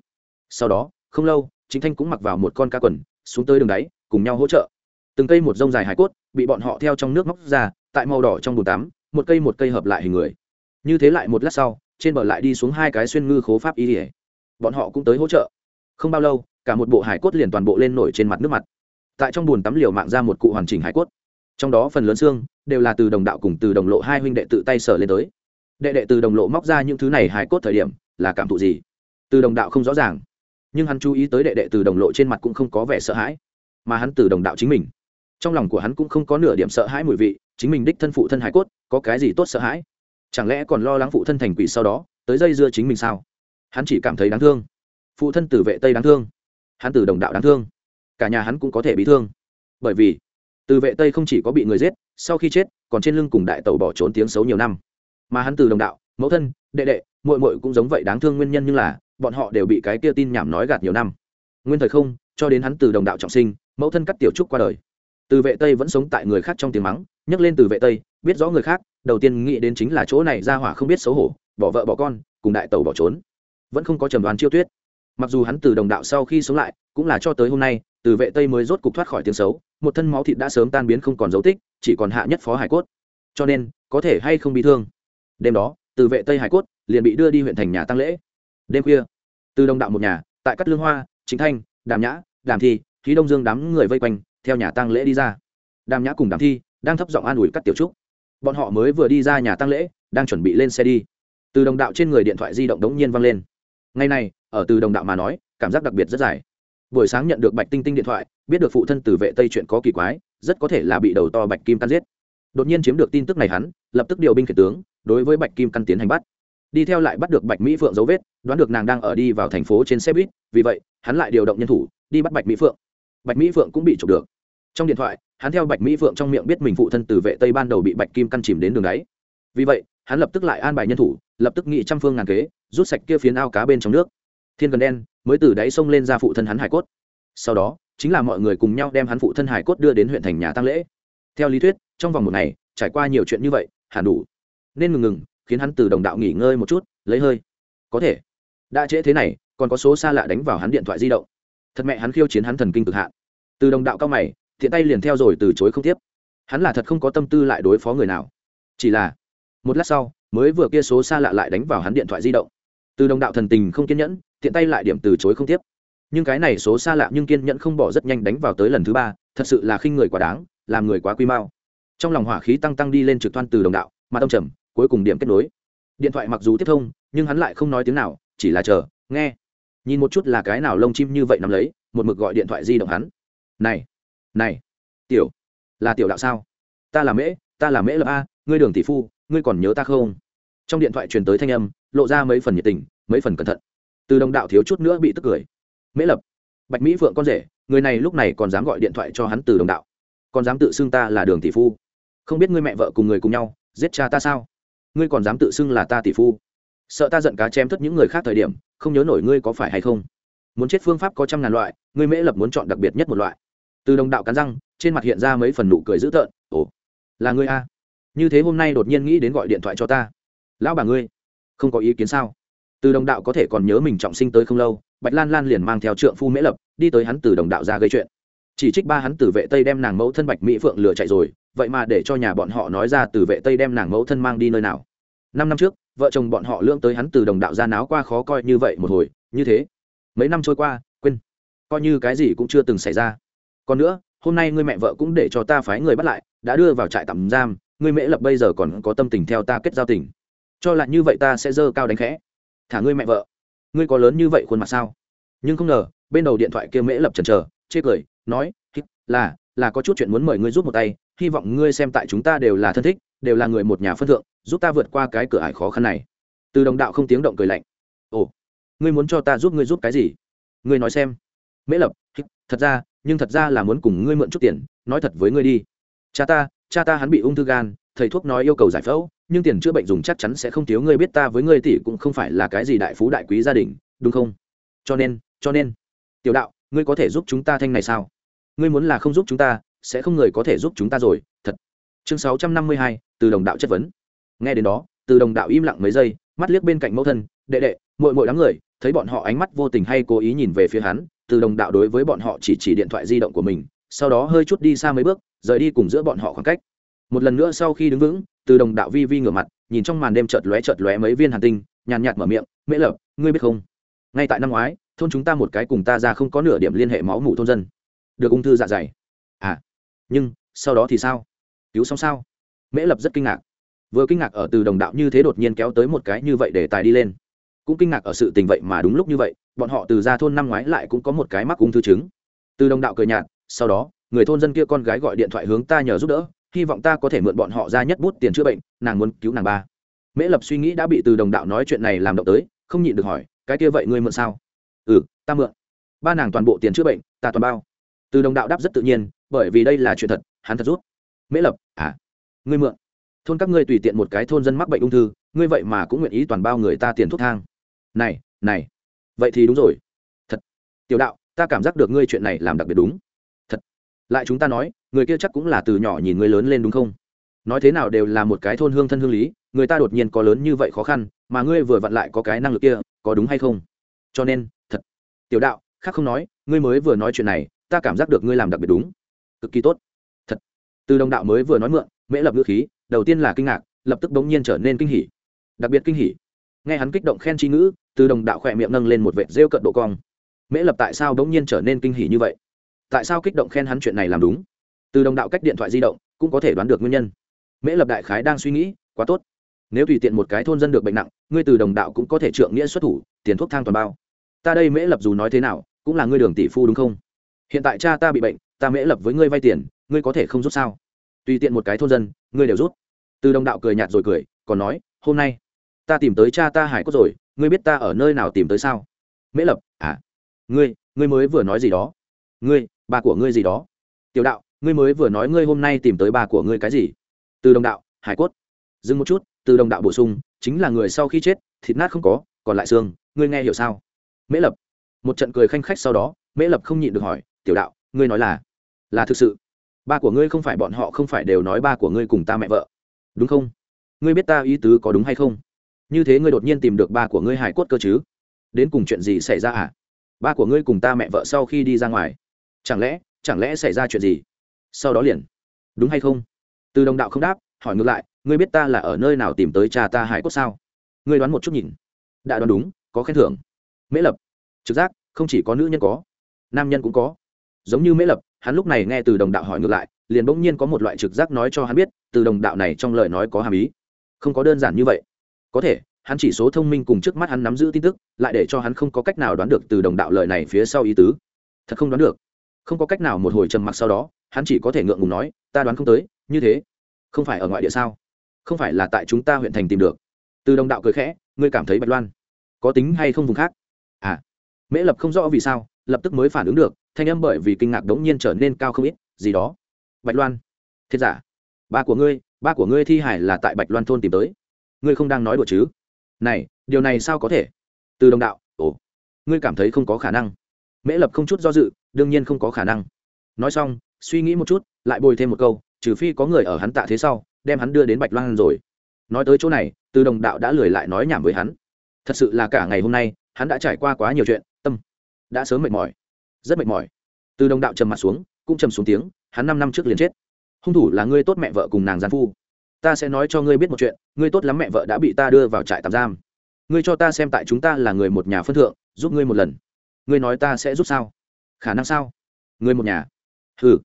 Sau đó, không lâu, chính thanh cũng mặc vào một con cá quần, xuống tới đường đáy, cùng nhau hỗ trợ. Từng cây một rông dài hải cốt, bị bọn họ theo trong nước móc ra tại màu đỏ trong bồn tắm, một cây một cây hợp lại hình người. Như thế lại một lát sau, trên bờ lại đi xuống hai cái xuyên ngư khố pháp y ỉa bọn họ cũng tới hỗ trợ. Không bao lâu, cả một bộ hải cốt liền toàn bộ lên nổi trên mặt nước mặt. Tại trong bồn tắm liều mạng ra một cụ hoàn chỉnh hải cốt. Trong đó phần lớn xương đều là từ đồng đạo cùng từ đồng lộ hai huynh đệ tự tay sở lên tới. Đệ đệ từ đồng lộ móc ra những thứ này hải cốt thời điểm, là cảm thụ gì? Từ đồng đạo không rõ ràng. Nhưng hắn chú ý tới đệ đệ từ đồng lộ trên mặt cũng không có vẻ sợ hãi, mà hắn từ đồng đạo chính mình. Trong lòng của hắn cũng không có nửa điểm sợ hãi mùi vị chính mình đích thân phụ thân hải cốt, có cái gì tốt sợ hãi? Chẳng lẽ còn lo lắng phụ thân thành quỷ sau đó, tới dây dưa chính mình sao? Hắn chỉ cảm thấy đáng thương. Phụ thân tử vệ tây đáng thương. Hắn tử đồng đạo đáng thương. Cả nhà hắn cũng có thể bị thương. Bởi vì từ vệ tây không chỉ có bị người giết, sau khi chết, còn trên lưng cùng đại tàu bỏ trốn tiếng xấu nhiều năm. Mà hắn từ đồng đạo, mẫu thân, đệ đệ mội mội cũng giống vậy đáng thương nguyên nhân nhưng là, bọn họ đều bị cái kia tin nhảm nói gạt nhiều năm. Nguyên thời không, cho đến hắn từ đồng đạo trọng sinh, mẫu thân cắt tiểu trúc qua đời. Từ vệ tây vẫn sống tại người khác trong tiếng mắng nhấc lên từ vệ tây, biết rõ người khác, đầu tiên nghĩ đến chính là chỗ này ra hỏa không biết xấu hổ, bỏ vợ bỏ con, cùng đại tàu bỏ trốn. Vẫn không có trầm đoán chiêu tuyết. Mặc dù hắn từ đồng đạo sau khi sống lại, cũng là cho tới hôm nay, từ vệ tây mới rốt cục thoát khỏi tiếng xấu, một thân máu thịt đã sớm tan biến không còn dấu tích, chỉ còn hạ nhất phó hải cốt. Cho nên, có thể hay không bị thương. Đêm đó, từ vệ tây hải cốt liền bị đưa đi huyện thành nhà tăng lễ. Đêm khuya, từ đồng đạo một nhà, tại cắt lương hoa, chính thanh, đàm nhã, đàm thi khí đông dương đám người vây quanh, theo nhà tăng lễ đi ra. Đàm nhã cùng đàm thi đang thấp giọng an ủi cắt tiểu trúc. Bọn họ mới vừa đi ra nhà tăng lễ, đang chuẩn bị lên xe đi. Từ đồng đạo trên người điện thoại di động đống nhiên văng lên. Ngày này, ở từ đồng đạo mà nói, cảm giác đặc biệt rất dài. Buổi sáng nhận được bạch tinh tinh điện thoại, biết được phụ thân từ vệ tây chuyện có kỳ quái, rất có thể là bị đầu to bạch kim căn giết. Đột nhiên chiếm được tin tức này hắn, lập tức điều binh kể tướng, đối với bạch kim căn tiến hành bắt. Đi theo lại bắt được bạch mỹ phượng dấu vết, đoán được nàng đang ở đi vào thành phố trên xe buýt, vì vậy, hắn lại điều động nhân thủ, đi bắt bạch mỹ phượng. Bạch mỹ phượng cũng bị chụp được trong điện thoại, hắn theo bạch mỹ phượng trong miệng biết mình phụ thân từ vệ tây ban đầu bị bạch kim căn chìm đến đường đáy. Vì vậy, hắn lập tức lại an bài nhân thủ, lập tức nghị trăm phương ngàn kế, rút sạch kia phiến ao cá bên trong nước. Thiên cần đen, mới từ đáy sông lên ra phụ thân hắn hải cốt. Sau đó, chính là mọi người cùng nhau đem hắn phụ thân hải cốt đưa đến huyện thành nhà tăng lễ. Theo lý thuyết, trong vòng một ngày, trải qua nhiều chuyện như vậy, hẳn đủ. Nên ngừng ngừng, khiến hắn từ đồng đạo nghỉ ngơi một chút, lấy hơi. Có thể. Đã trễ thế này, còn có số xa lạ đánh vào hắn điện thoại di động. Thật mẹ hắn khiêu chiến hắn thần kinh cực hạn. Từ đồng đạo cao mày thiện tay liền theo rồi từ chối không tiếp. Hắn là thật không có tâm tư lại đối phó người nào. Chỉ là, một lát sau, mới vừa kia số xa lạ lại đánh vào hắn điện thoại di động. Từ đồng đạo thần tình không kiên nhẫn thiện tay lại điểm từ chối không tiếp. Nhưng cái này số xa lạ nhưng kiên nhẫn không bỏ rất nhanh đánh vào tới lần thứ ba, thật sự là khinh người quá đáng, làm người quá quy mao trong lòng hỏa khí tăng tăng đi lên trực thoan từ đồng đạo, mà tâm trầm, cuối cùng điểm kết nối. Điện thoại mặc dù tiếp thông, nhưng hắn lại không nói tiếng nào, chỉ là chờ, nghe. Nhìn một chút là cái nào lông chim như vậy nằm lấy, một mực gọi điện thoại di động hắn. Này! Này, tiểu, là tiểu đạo sao? Ta là mễ, ta là mễ lập a, ngươi đường tỷ phu, ngươi còn nhớ ta không? Trong điện thoại truyền tới thanh âm, lộ ra mấy phần nhiệt tình, mấy phần cẩn thận. Từ đồng đạo thiếu chút nữa bị tức cười. Mễ lập, bạch mỹ phượng con rể, người này lúc này còn dám gọi điện thoại cho hắn từ đồng đạo. Còn dám tự xưng ta là đường tỷ phu? Không biết ngươi mẹ vợ cùng người cùng nhau, giết cha ta sao? Ngươi còn dám tự xưng là ta tỷ phu? Sợ ta giận cá chém thất những người khác thời điểm, không nhớ nổi ngươi có phải hay không? Muốn chết phương pháp có trăm ngàn loại, ngươi mễ lập muốn chọn đặc biệt nhất một loại từ đồng đạo cắn răng, trên mặt hiện ra mấy phần nụ cười dữ tợn. Ồ, là ngươi a. Như thế hôm nay đột nhiên nghĩ đến gọi điện thoại cho ta. Lão bà ngươi, không có ý kiến sao? Từ đồng đạo có thể còn nhớ mình trọng sinh tới không lâu, bạch lan lan liền mang theo trượng phu mễ lập, đi tới hắn từ đồng đạo ra gây chuyện. Chỉ trích ba hắn từ vệ tây đem nàng mẫu thân bạch mỹ phượng lừa chạy rồi, vậy mà để cho nhà bọn họ nói ra từ vệ tây đem nàng mẫu thân mang đi nơi nào. Năm năm trước, vợ chồng bọn họ lưỡng tới hắn từ đồng đạo ra náo qua khó coi như vậy một hồi, như thế. Mấy năm trôi qua, quên. Coi như cái gì cũng chưa từng xảy ra còn nữa, hôm nay ngươi mẹ vợ cũng để cho ta phái người bắt lại, đã đưa vào trại tạm giam, ngươi mễ lập bây giờ còn có tâm tình theo ta kết giao tình. Cho là như vậy ta sẽ dơ cao đánh khẽ. Thả ngươi mẹ vợ. Ngươi có lớn như vậy khuôn mặt sao? Nhưng không ngờ, bên đầu điện thoại kia mễ lập trần trờ chê cười, nói là là có chút chuyện muốn mời ngươi giúp một tay, hy vọng ngươi xem tại chúng ta đều là thân thích, đều là người một nhà phân thượng, giúp ta vượt qua cái cửa ải khó khăn này. Từ đồng đạo không tiếng động cười lạnh. Ồ, ngươi muốn cho ta giúp ngươi giúp cái gì? Ngươi nói xem. Mễ lập thật ra nhưng thật ra là muốn cùng ngươi mượn chút tiền, nói thật với ngươi đi. Cha ta cha ta hắn bị ung thư gan, thầy thuốc nói yêu cầu giải phẫu, nhưng tiền chữa bệnh dùng chắc chắn sẽ không thiếu ngươi biết ta với ngươi tỷ cũng không phải là cái gì đại phú đại quý gia đình, đúng không? Cho nên cho nên. Tiểu đạo, ngươi có thể giúp chúng ta thanh này sao? Ngươi muốn là không giúp chúng ta, sẽ không người có thể giúp chúng ta rồi, thật. Chương sáu trăm năm mươi hai, từ đồng đạo chất vấn. Nghe đến đó, từ đồng đạo im lặng mấy giây, mắt liếc bên cạnh mẫu thân, đệ đệ mội mội đám người, thấy bọn họ ánh mắt vô tình hay cố ý nhìn về phía hắn từ đồng đạo đối với bọn họ chỉ chỉ điện thoại di động của mình, sau đó hơi chút đi xa mấy bước, rời đi cùng giữa bọn họ khoảng cách. Một lần nữa sau khi đứng vững, từ đồng đạo vi vi ngửa mặt, nhìn trong màn đêm chợt lóe chợt lóe mấy viên hàn tinh, nhàn nhạt mở miệng, mễ lập ngươi biết không? Ngay tại năm ngoái, thôn chúng ta một cái cùng ta ra không có nửa điểm liên hệ máu mủ thôn dân. Được ung thư dạ dày. À nhưng, sau đó thì sao? Cứu xong sao? Mễ lập rất kinh ngạc. Vừa kinh ngạc ở từ đồng đạo như thế đột nhiên kéo tới một cái như vậy để tài đi lên cũng kinh ngạc ở sự tình vậy mà đúng lúc như vậy, bọn họ từ ra thôn năm ngoái lại cũng có một cái mắc ung thư chứng. Từ đồng đạo cười nhạt, sau đó, người thôn dân kia con gái gọi điện thoại hướng ta nhờ giúp đỡ, hy vọng ta có thể mượn bọn họ ra nhất bút tiền chữa bệnh, nàng muốn cứu nàng ba. Mễ lập suy nghĩ đã bị từ đồng đạo nói chuyện này làm động tới, không nhịn được hỏi, cái kia vậy ngươi mượn sao? Ừ ta mượn. Ba nàng toàn bộ tiền chữa bệnh, ta toàn bao. Từ đồng đạo đáp rất tự nhiên, bởi vì đây là chuyện thật, hắn thật rút. Mễ lập à ngươi mượn. Thôn các ngươi tùy tiện một cái thôn dân mắc bệnh ung thư, ngươi vậy mà cũng nguyện ý toàn bao người ta tiền thuốc thang này này. Vậy thì đúng rồi. Thật. Tiểu đạo, ta cảm giác được ngươi chuyện này làm đặc biệt đúng. Thật. Lại chúng ta nói, người kia chắc cũng là từ nhỏ nhìn ngươi lớn lên đúng không? Nói thế nào đều là một cái thôn hương thân hương lý, người ta đột nhiên có lớn như vậy khó khăn, mà ngươi vừa vặn lại có cái năng lực kia, có đúng hay không? Cho nên, thật. Tiểu đạo, khác không nói, ngươi mới vừa nói chuyện này, ta cảm giác được ngươi làm đặc biệt đúng. Cực kỳ tốt. Thật. Từ đồng đạo mới vừa nói mượn, mễ lập ngữ khí, đầu tiên là kinh ngạc, lập tức bỗng nhiên trở nên kinh hỉ. Đặc biệt kinh hỉ nghe hắn kích động khen chi ngữ, từ đồng đạo khỏe miệng nâng lên một vệt rêu cận độ cong. Mễ lập tại sao bỗng nhiên trở nên kinh hỉ như vậy? Tại sao kích động khen hắn chuyện này làm đúng? Từ đồng đạo cách điện thoại di động, cũng có thể đoán được nguyên nhân. Mễ lập đại khái đang suy nghĩ, quá tốt. Nếu tùy tiện một cái thôn dân được bệnh nặng, ngươi từ đồng đạo cũng có thể trượng nghĩa xuất thủ, tiền thuốc thang toàn bao. Ta đây mễ lập dù nói thế nào, cũng là ngươi đường tỷ phu đúng không? Hiện tại cha ta bị bệnh, ta mễ lập với ngươi vay tiền, ngươi có thể không rút sao? Tùy tiện một cái thôn dân, ngươi đều rút. Từ đồng đạo cười nhạt rồi cười, còn nói, hôm nay ta tìm tới cha ta hải cốt rồi, ngươi biết ta ở nơi nào tìm tới sao? Mễ lập à ngươi ngươi mới vừa nói gì đó? Ngươi ba của ngươi gì đó? Tiểu đạo, ngươi mới vừa nói ngươi hôm nay tìm tới ba của ngươi cái gì? Từ đồng đạo, hải cốt. Dừng một chút, từ đồng đạo bổ sung, chính là người sau khi chết, thịt nát không có, còn lại xương, ngươi nghe hiểu sao? Mễ lập, một trận cười khanh khách sau đó, mễ lập không nhịn được hỏi, tiểu đạo, ngươi nói là là thực sự? Ba của ngươi không phải bọn họ không phải đều nói ba của ngươi cùng ta mẹ vợ, đúng không? Ngươi biết ta ý tứ có đúng hay không? Như thế ngươi đột nhiên tìm được ba của ngươi hải cốt cơ chứ? Đến cùng chuyện gì xảy ra à? Ba của ngươi cùng ta mẹ vợ sau khi đi ra ngoài. Chẳng lẽ chẳng lẽ xảy ra chuyện gì? Sau đó liền. Đúng hay không? Từ đồng đạo không đáp, hỏi ngược lại, ngươi biết ta là ở nơi nào tìm tới cha ta hải cốt sao? Ngươi đoán một chút nhìn. Đã đoán đúng, có khen thưởng. Mễ lập. Trực giác, không chỉ có nữ nhân có, nam nhân cũng có. Giống như mễ lập, hắn lúc này nghe từ đồng đạo hỏi ngược lại, liền bỗng nhiên có một loại trực giác nói cho hắn biết, từ đồng đạo này trong lời nói có hàm ý. Không có đơn giản như vậy có thể, hắn chỉ số thông minh cùng trước mắt hắn nắm giữ tin tức, lại để cho hắn không có cách nào đoán được từ đồng đạo lời này phía sau ý tứ. Thật không đoán được. Không có cách nào một hồi trầm mặc sau đó, hắn chỉ có thể ngượng ngùng nói, ta đoán không tới, như thế. Không phải ở ngoại địa sao? Không phải là tại chúng ta huyện thành tìm được. Từ đồng đạo cười khẽ, ngươi cảm thấy bạch loan. Có tính hay không vùng khác? À. Mễ lập không rõ vì sao, lập tức mới phản ứng được, thanh âm bởi vì kinh ngạc đống nhiên trở nên cao không ít, gì đó? Bạch loan. Thiệt giả. Ba của ngươi, ba của ngươi thi hải là tại bạch loan thôn tìm tới ngươi không đang nói đùa chứ? Này, điều này sao có thể? Từ đồng đạo, ồ, ngươi cảm thấy không có khả năng. Mễ lập không chút do dự, đương nhiên không có khả năng. Nói xong, suy nghĩ một chút, lại bồi thêm một câu, trừ phi có người ở hắn tạ thế sau, đem hắn đưa đến bạch loan rồi. Nói tới chỗ này, từ đồng đạo đã lười lại nói nhảm với hắn. Thật sự là cả ngày hôm nay, hắn đã trải qua quá nhiều chuyện, tâm đã sớm mệt mỏi, rất mệt mỏi. Từ đồng đạo trầm mặt xuống, cũng trầm xuống tiếng, hắn năm năm trước liền chết. Hung thủ là ngươi tốt mẹ vợ cùng nàng gian phu ta sẽ nói cho ngươi biết một chuyện, ngươi tốt lắm mẹ vợ đã bị ta đưa vào trại tạm giam. Ngươi cho ta xem tại chúng ta là người một nhà phân thượng, giúp ngươi một lần. Ngươi nói ta sẽ giúp sao? Khả năng sao? Ngươi một nhà. Ừ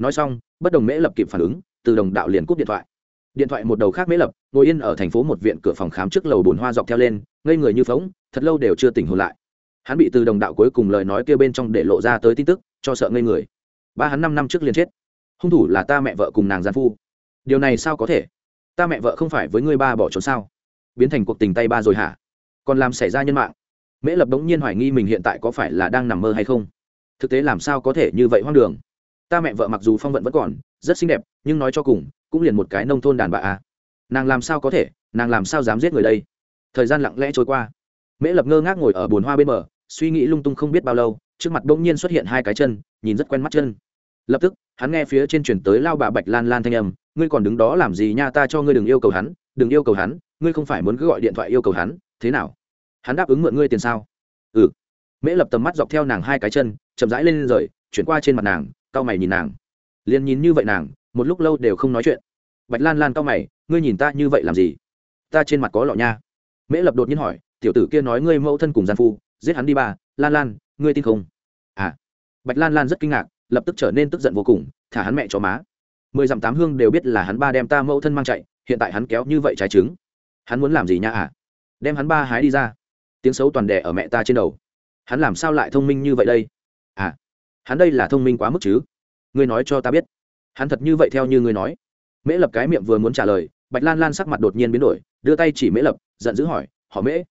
nói xong, bất đồng mễ lập kịp phản ứng, từ đồng đạo liền cúp điện thoại. Điện thoại một đầu khác mễ lập, ngồi yên ở thành phố một viện cửa phòng khám trước lầu bồn hoa dọc theo lên, ngây người như phóng thật lâu đều chưa tỉnh hồn lại. Hắn bị từ đồng đạo cuối cùng lời nói kia bên trong để lộ ra tới tin tức, cho sợ ngây người. Ba hắn năm năm trước liền chết. Hung thủ là ta mẹ vợ cùng nàng gian phu. Điều này sao có thể? Ta mẹ vợ không phải với ngươi ba bỏ trốn sao? Biến thành cuộc tình tay ba rồi hả? Còn làm xảy ra nhân mạng? Mễ lập đống nhiên hoài nghi mình hiện tại có phải là đang nằm mơ hay không? Thực tế làm sao có thể như vậy hoang đường? Ta mẹ vợ mặc dù phong vận vẫn còn, rất xinh đẹp, nhưng nói cho cùng, cũng liền một cái nông thôn đàn bà à. Nàng làm sao có thể? Nàng làm sao dám giết người đây? Thời gian lặng lẽ trôi qua. Mễ lập ngơ ngác ngồi ở bồn hoa bên bờ, suy nghĩ lung tung không biết bao lâu, trước mặt bỗng nhiên xuất hiện hai cái chân, nhìn rất quen mắt chân. Lập tức, hắn nghe phía trên chuyển tới lao bà bạch lan lan thanh âm ngươi còn đứng đó làm gì nha, ta cho ngươi đừng yêu cầu hắn, đừng yêu cầu hắn, ngươi không phải muốn cứ gọi điện thoại yêu cầu hắn, thế nào? Hắn đáp ứng mượn ngươi tiền sao? Ừ. Mễ lập tầm mắt dọc theo nàng hai cái chân, chậm rãi lên rời, chuyển qua trên mặt nàng, cau mày nhìn nàng. Liền nhìn như vậy nàng, một lúc lâu đều không nói chuyện. Bạch lan lan cau mày, ngươi nhìn ta như vậy làm gì? Ta trên mặt có lọ nha. Mễ lập đột nhiên hỏi, tiểu tử kia nói ngươi mẫu thân cùng gian phu, giết hắn đi ba, lan lan, ngươi tin không? À. Bạch lan lan rất kinh ngạc, lập tức trở nên tức giận vô cùng, thả hắn mẹ cho má mười dặm tám hương đều biết là hắn ba đem ta mẫu thân mang chạy, hiện tại hắn kéo như vậy trái trứng. Hắn muốn làm gì nha à? Đem hắn ba hái đi ra. Tiếng xấu toàn đẻ ở mẹ ta trên đầu. Hắn làm sao lại thông minh như vậy đây? À hắn đây là thông minh quá mức chứ? Ngươi nói cho ta biết. Hắn thật như vậy theo như ngươi nói. Mễ lập cái miệng vừa muốn trả lời, bạch lan lan sắc mặt đột nhiên biến đổi, đưa tay chỉ mễ lập, giận dữ hỏi, họ mễ,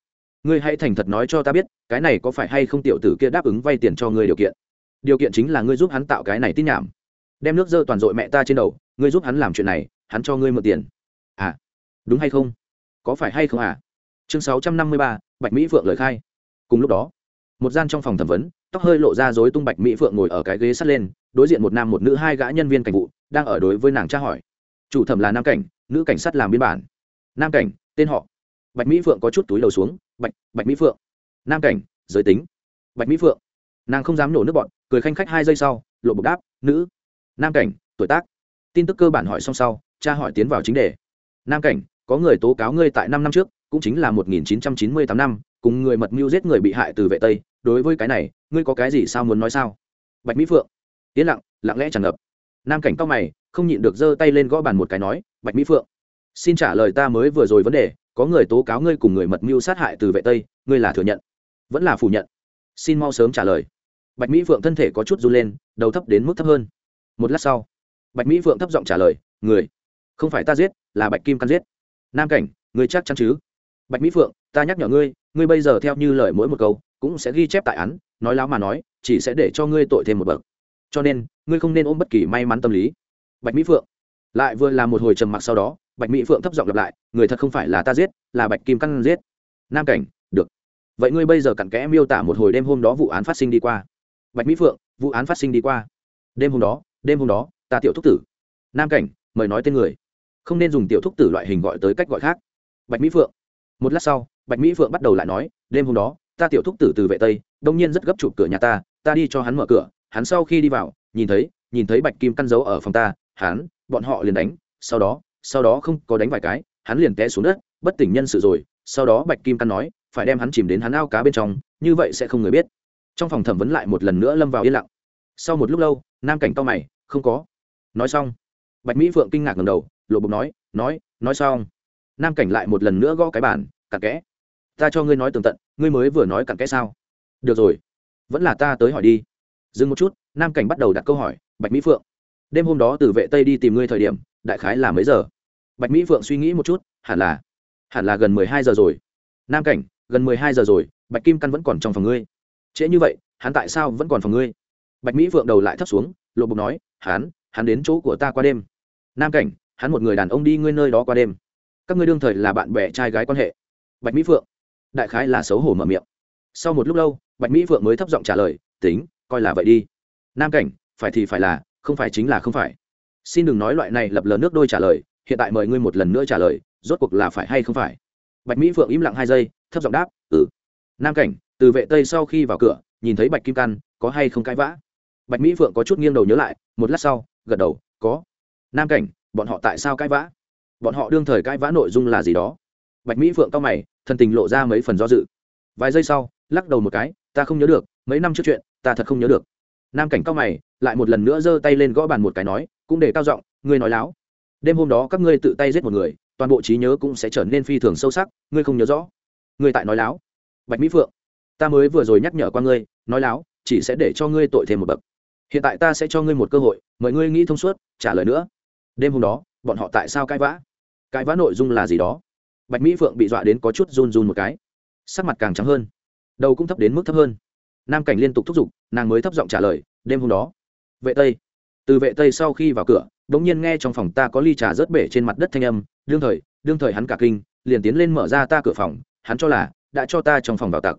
ngươi hãy thành thật nói cho ta biết, cái này có phải hay không tiểu tử kia đáp ứng vay tiền cho ngươi điều kiện? Điều kiện chính là ngươi giúp hắn tạo cái này tin nhảm đem nước dơ toàn dội mẹ ta trên đầu, ngươi giúp hắn làm chuyện này, hắn cho ngươi mượn tiền. À đúng hay không? Có phải hay không à? Chương sáu trăm năm mươi ba, bạch mỹ phượng lời khai. Cùng lúc đó, một gian trong phòng thẩm vấn, tóc hơi lộ ra dối tung bạch mỹ phượng ngồi ở cái ghế sắt lên, đối diện một nam một nữ hai gã nhân viên cảnh vụ, đang ở đối với nàng tra hỏi. Chủ thẩm là nam cảnh, nữ cảnh sát làm biên bản. Nam cảnh, tên họ. Bạch mỹ phượng có chút túi đầu xuống, bạch bạch mỹ phượng. Nam cảnh, giới tính. Bạch mỹ phượng. Nàng không dám nổ nước bọn, cười khanh khách hai giây sau, lộ bục đáp, nữ nam cảnh, tuổi tác. Tin tức cơ bản hỏi xong sau, cha hỏi tiến vào chính đề. Nam cảnh, có người tố cáo ngươi tại năm năm trước, cũng chính là một nghìn chín trăm chín mươi tám năm, cùng người mật mưu giết người bị hại từ vệ tây. Đối với cái này, ngươi có cái gì sao muốn nói sao? Bạch mỹ phượng. Yên lặng lặng lẽ tràn ngập. Nam cảnh cao mày, không nhịn được giơ tay lên gõ bàn một cái nói, bạch mỹ phượng, xin trả lời ta mới vừa rồi vấn đề, có người tố cáo ngươi cùng người mật mưu sát hại từ vệ tây, ngươi là thừa nhận, vẫn là phủ nhận. Xin mau sớm trả lời. Bạch mỹ phượng thân thể có chút run lên, đầu thấp đến mức thấp hơn một lát sau, bạch mỹ phượng thấp giọng trả lời, người, không phải ta giết, là bạch kim căn giết. Nam cảnh ngươi chắc chắn chứ? Bạch mỹ phượng, ta nhắc nhở ngươi ngươi bây giờ theo như lời mỗi một câu, cũng sẽ ghi chép tại án, nói láo mà nói, chỉ sẽ để cho ngươi tội thêm một bậc. Cho nên, ngươi không nên ôm bất kỳ may mắn tâm lý. Bạch mỹ phượng lại vừa là một hồi trầm mặc sau đó, bạch mỹ phượng thấp giọng lặp lại, người thật không phải là ta giết, là bạch kim căn giết. Nam cảnh, được. Vậy ngươi bây giờ cặn kẽ miêu tả một hồi đêm hôm đó vụ án phát sinh đi qua. Bạch mỹ phượng, vụ án phát sinh đi qua. Đêm hôm đó đêm hôm đó, ta tiểu thúc tử, nam cảnh, mời nói tên người. Không nên dùng tiểu thúc tử loại hình gọi tới cách gọi khác. Bạch mỹ phượng. Một lát sau, bạch mỹ phượng bắt đầu lại nói, đêm hôm đó, ta tiểu thúc tử từ vệ tây, đông nhiên rất gấp chụp cửa nhà ta ta đi cho hắn mở cửa, hắn sau khi đi vào, nhìn thấy nhìn thấy bạch kim căn dấu ở phòng ta, hắn, bọn họ liền đánh, sau đó sau đó không có đánh vài cái, hắn liền té xuống đất, bất tỉnh nhân sự rồi, sau đó bạch kim căn nói, phải đem hắn chìm đến hắn ao cá bên trong, như vậy sẽ không người biết. Trong phòng thẩm vấn lại một lần nữa lâm vào yên lặng sau một lúc lâu, nam cảnh to mày, không có. Nói xong, bạch mỹ phượng kinh ngạc ngầm đầu, lộ bụng nói nói nói xong. Nam cảnh lại một lần nữa gõ cái bàn, cặn kẽ, ta cho ngươi nói tường tận, ngươi mới vừa nói cặn kẽ sao? Được rồi, vẫn là ta tới hỏi đi. Dừng một chút, nam cảnh bắt đầu đặt câu hỏi, bạch mỹ phượng, đêm hôm đó từ vệ tây đi tìm ngươi thời điểm, đại khái là mấy giờ? Bạch mỹ phượng suy nghĩ một chút, hẳn là hẳn là gần mười hai giờ rồi. Nam cảnh, gần mười hai giờ rồi, bạch kim căn vẫn còn trong phòng ngươi. Trễ như vậy, hắn tại sao vẫn còn phòng ngươi? Bạch mỹ phượng đầu lại thấp xuống, lộ bục nói hắn hắn đến chỗ của ta qua đêm. Nam cảnh, hắn một người đàn ông đi ngươi nơi đó qua đêm. Các ngươi đương thời là bạn bè trai gái quan hệ. Bạch mỹ phượng, đại khái là xấu hổ mở miệng. Sau một lúc lâu, bạch mỹ phượng mới thấp giọng trả lời, tính, coi là vậy đi. Nam cảnh, phải thì phải là, không phải chính là không phải. Xin đừng nói loại này lập lờ nước đôi trả lời, hiện tại mời ngươi một lần nữa trả lời, rốt cuộc là phải hay không phải? Bạch mỹ phượng im lặng hai giây, thấp giọng đáp ừ. Nam cảnh, từ vệ tây sau khi vào cửa, nhìn thấy bạch kim căn, có hay không cãi vã? Bạch mỹ phượng có chút nghiêng đầu nhớ lại, một lát sau, gật đầu, có. Nam cảnh, bọn họ tại sao cãi vã? Bọn họ đương thời cãi vã nội dung là gì đó? Bạch mỹ phượng cao mày, thần tình lộ ra mấy phần do dự. Vài giây sau, lắc đầu một cái, ta không nhớ được, mấy năm trước chuyện, ta thật không nhớ được. Nam cảnh cao mày, lại một lần nữa giơ tay lên gõ bàn một cái nói, cũng để cao giọng, ngươi nói láo. Đêm hôm đó các ngươi tự tay giết một người, toàn bộ trí nhớ cũng sẽ trở nên phi thường sâu sắc, ngươi không nhớ rõ. Ngươi tại nói láo. Bạch mỹ phượng, ta mới vừa rồi nhắc nhở qua ngươi, nói láo, chỉ sẽ để cho ngươi tội thêm một bậc hiện tại ta sẽ cho ngươi một cơ hội, mời ngươi nghĩ thông suốt, trả lời nữa. Đêm hôm đó, bọn họ tại sao cãi vã? Cãi vã nội dung là gì đó? Bạch mỹ phượng bị dọa đến có chút run run một cái. Sắc mặt càng trắng hơn. Đầu cũng thấp đến mức thấp hơn. Nam cảnh liên tục thúc giục, nàng mới thấp giọng trả lời, đêm hôm đó. Vệ tây. Từ vệ tây sau khi vào cửa đ ỗ n g nhiên nghe trong phòng ta có ly trà rớt bể trên mặt đất thanh âm, đương thời đương thời hắn cả kinh, liền tiến lên mở ra ta cửa phòng, hắn cho là đã cho ta trong phòng vào tặc.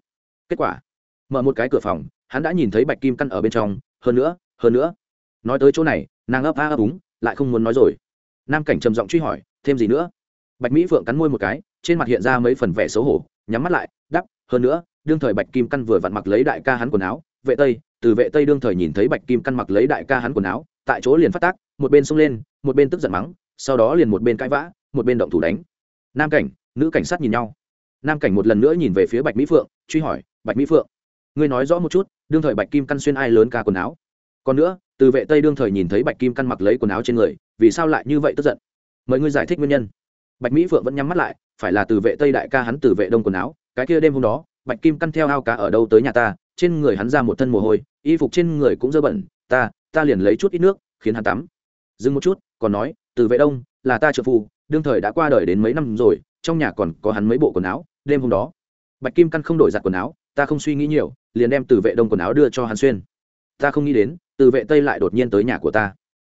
Kết quả, mở một cái cửa phòng, hắn đã nhìn thấy bạch kim căn ở bên trong hơn nữa hơn nữa. Nói tới chỗ này, nàng ấp a ấp úng, lại không muốn nói rồi. Nam cảnh trầm giọng truy hỏi, thêm gì nữa? Bạch mỹ phượng cắn môi một cái, trên mặt hiện ra mấy phần vẻ xấu hổ, nhắm mắt lại đắp hơn nữa, đương thời bạch kim căn vừa vặn mặc lấy đại ca hắn quần áo, vệ tây, từ vệ tây đương thời nhìn thấy bạch kim căn mặc lấy đại ca hắn quần áo, tại chỗ liền phát tác, một bên xông lên, một bên tức giận mắng, sau đó liền một bên cãi vã, một bên động thủ đánh. Nam cảnh, nữ cảnh sát nhìn nhau. Nam cảnh một lần nữa nhìn về phía bạch mỹ phượng, truy hỏi, bạch mỹ phượng ngươi nói rõ một chút, đương thời bạch kim căn xuyên ai lớn ca quần áo? Còn nữa, từ vệ tây đương thời nhìn thấy bạch kim căn mặc lấy quần áo trên người, vì sao lại như vậy tức giận? Mời ngươi giải thích nguyên nhân. Bạch mỹ phượng vẫn nhắm mắt lại, phải là từ vệ tây đại ca hắn từ vệ đông quần áo, cái kia đêm hôm đó, bạch kim căn theo ao cá ở đâu tới nhà ta, trên người hắn ra một thân mồ hôi, y phục trên người cũng dơ bẩn, ta ta liền lấy chút ít nước, khiến hắn tắm. Dừng một chút, còn nói, từ vệ đông, là ta trợ phu, đương thời đã qua đời đến mấy năm rồi, trong nhà còn có hắn mấy bộ quần áo, đêm hôm đó, bạch kim căn không đổi giặt quần áo, ta không suy nghĩ nhiều liền đem từ vệ đông quần áo đưa cho hắn xuyên. Ta không nghĩ đến, từ vệ tây lại đột nhiên tới nhà của ta.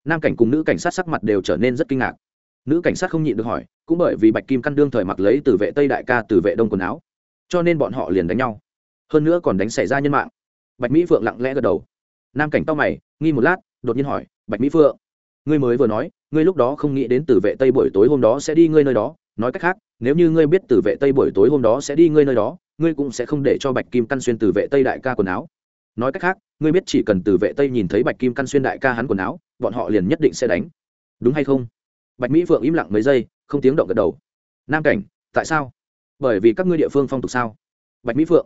Nam cảnh cùng nữ cảnh sát sắc mặt đều trở nên rất kinh ngạc. Nữ cảnh sát không nhịn được hỏi, cũng bởi vì bạch kim căn đương thời mặc lấy từ vệ tây đại ca từ vệ đông quần áo, cho nên bọn họ liền đánh nhau. Hơn nữa còn đánh xảy ra nhân mạng. Bạch mỹ phượng lặng lẽ gật đầu. Nam cảnh tao mày, nghi một lát, đột nhiên hỏi, bạch mỹ phượng, ngươi mới vừa nói, ngươi lúc đó không nghĩ đến từ vệ tây buổi tối hôm đó sẽ đi ngươi nơi đó. Nói cách khác, nếu như ngươi biết từ vệ tây buổi tối hôm đó sẽ đi ngươi nơi đó ngươi cũng sẽ không để cho bạch kim căn xuyên từ vệ tây đại ca quần áo. Nói cách khác, ngươi biết chỉ cần từ vệ tây nhìn thấy bạch kim căn xuyên đại ca hắn quần áo, bọn họ liền nhất định sẽ đánh. Đúng hay không? Bạch mỹ phượng im lặng mấy giây, không tiếng động gật đầu. Nam cảnh, tại sao? Bởi vì các ngươi địa phương phong tục sao? Bạch mỹ phượng.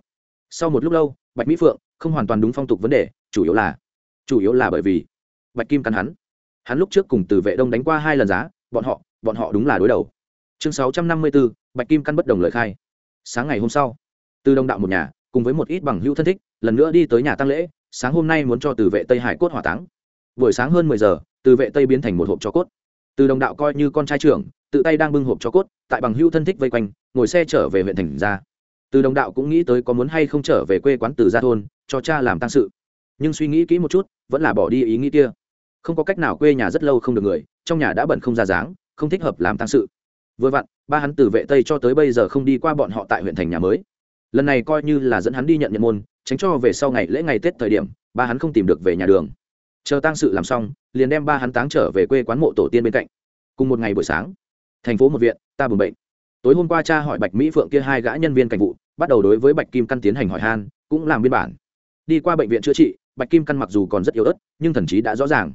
Sau một lúc lâu, bạch mỹ phượng, không hoàn toàn đúng phong tục vấn đề, chủ yếu là, chủ yếu là bởi vì bạch kim căn hắn hắn lúc trước cùng từ vệ đông đánh qua hai lần giá, bọn họ bọn họ đúng là đối đầu. Chương sáu trăm năm mươi bốn bạch kim căn bất đồng lời khai. Sáng ngày hôm sau từ đông đạo một nhà, cùng với một ít bằng hữu thân thích, lần nữa đi tới nhà tăng lễ, sáng hôm nay muốn cho từ vệ tây hải cốt hỏa táng. Buổi sáng hơn mười giờ, từ vệ tây biến thành một hộp cho cốt. Từ đồng đạo coi như con trai trưởng, tự tay đang bưng hộp cho cốt, tại bằng hữu thân thích vây quanh, ngồi xe trở về huyện thành ra. Từ đồng đạo cũng nghĩ tới có muốn hay không trở về quê quán từ gia thôn, cho cha làm tăng sự. Nhưng suy nghĩ kỹ một chút, vẫn là bỏ đi ý nghĩ kia. Không có cách nào quê nhà rất lâu không được người, trong nhà đã bận không ra dáng, không thích hợp làm tăng sự. Vừa vặn, ba hắn từ vệ tây cho tới bây giờ không đi qua bọn họ tại huyện thành nhà mới lần này coi như là dẫn hắn đi nhận nhận môn, tránh cho về sau ngày lễ ngày tết thời điểm, ba hắn không tìm được về nhà đường. Chờ tang sự làm xong, liền đem ba hắn táng trở về quê quán mộ tổ tiên bên cạnh. Cùng một ngày buổi sáng, thành phố một viện, ta buồn bệnh. Tối hôm qua cha hỏi bạch mỹ phượng kia hai gã nhân viên cảnh vụ, bắt đầu đối với bạch kim căn tiến hành hỏi han, cũng làm biên bản. Đi qua bệnh viện chữa trị, bạch kim căn mặc dù còn rất yếu ớt, nhưng thần trí đã rõ ràng.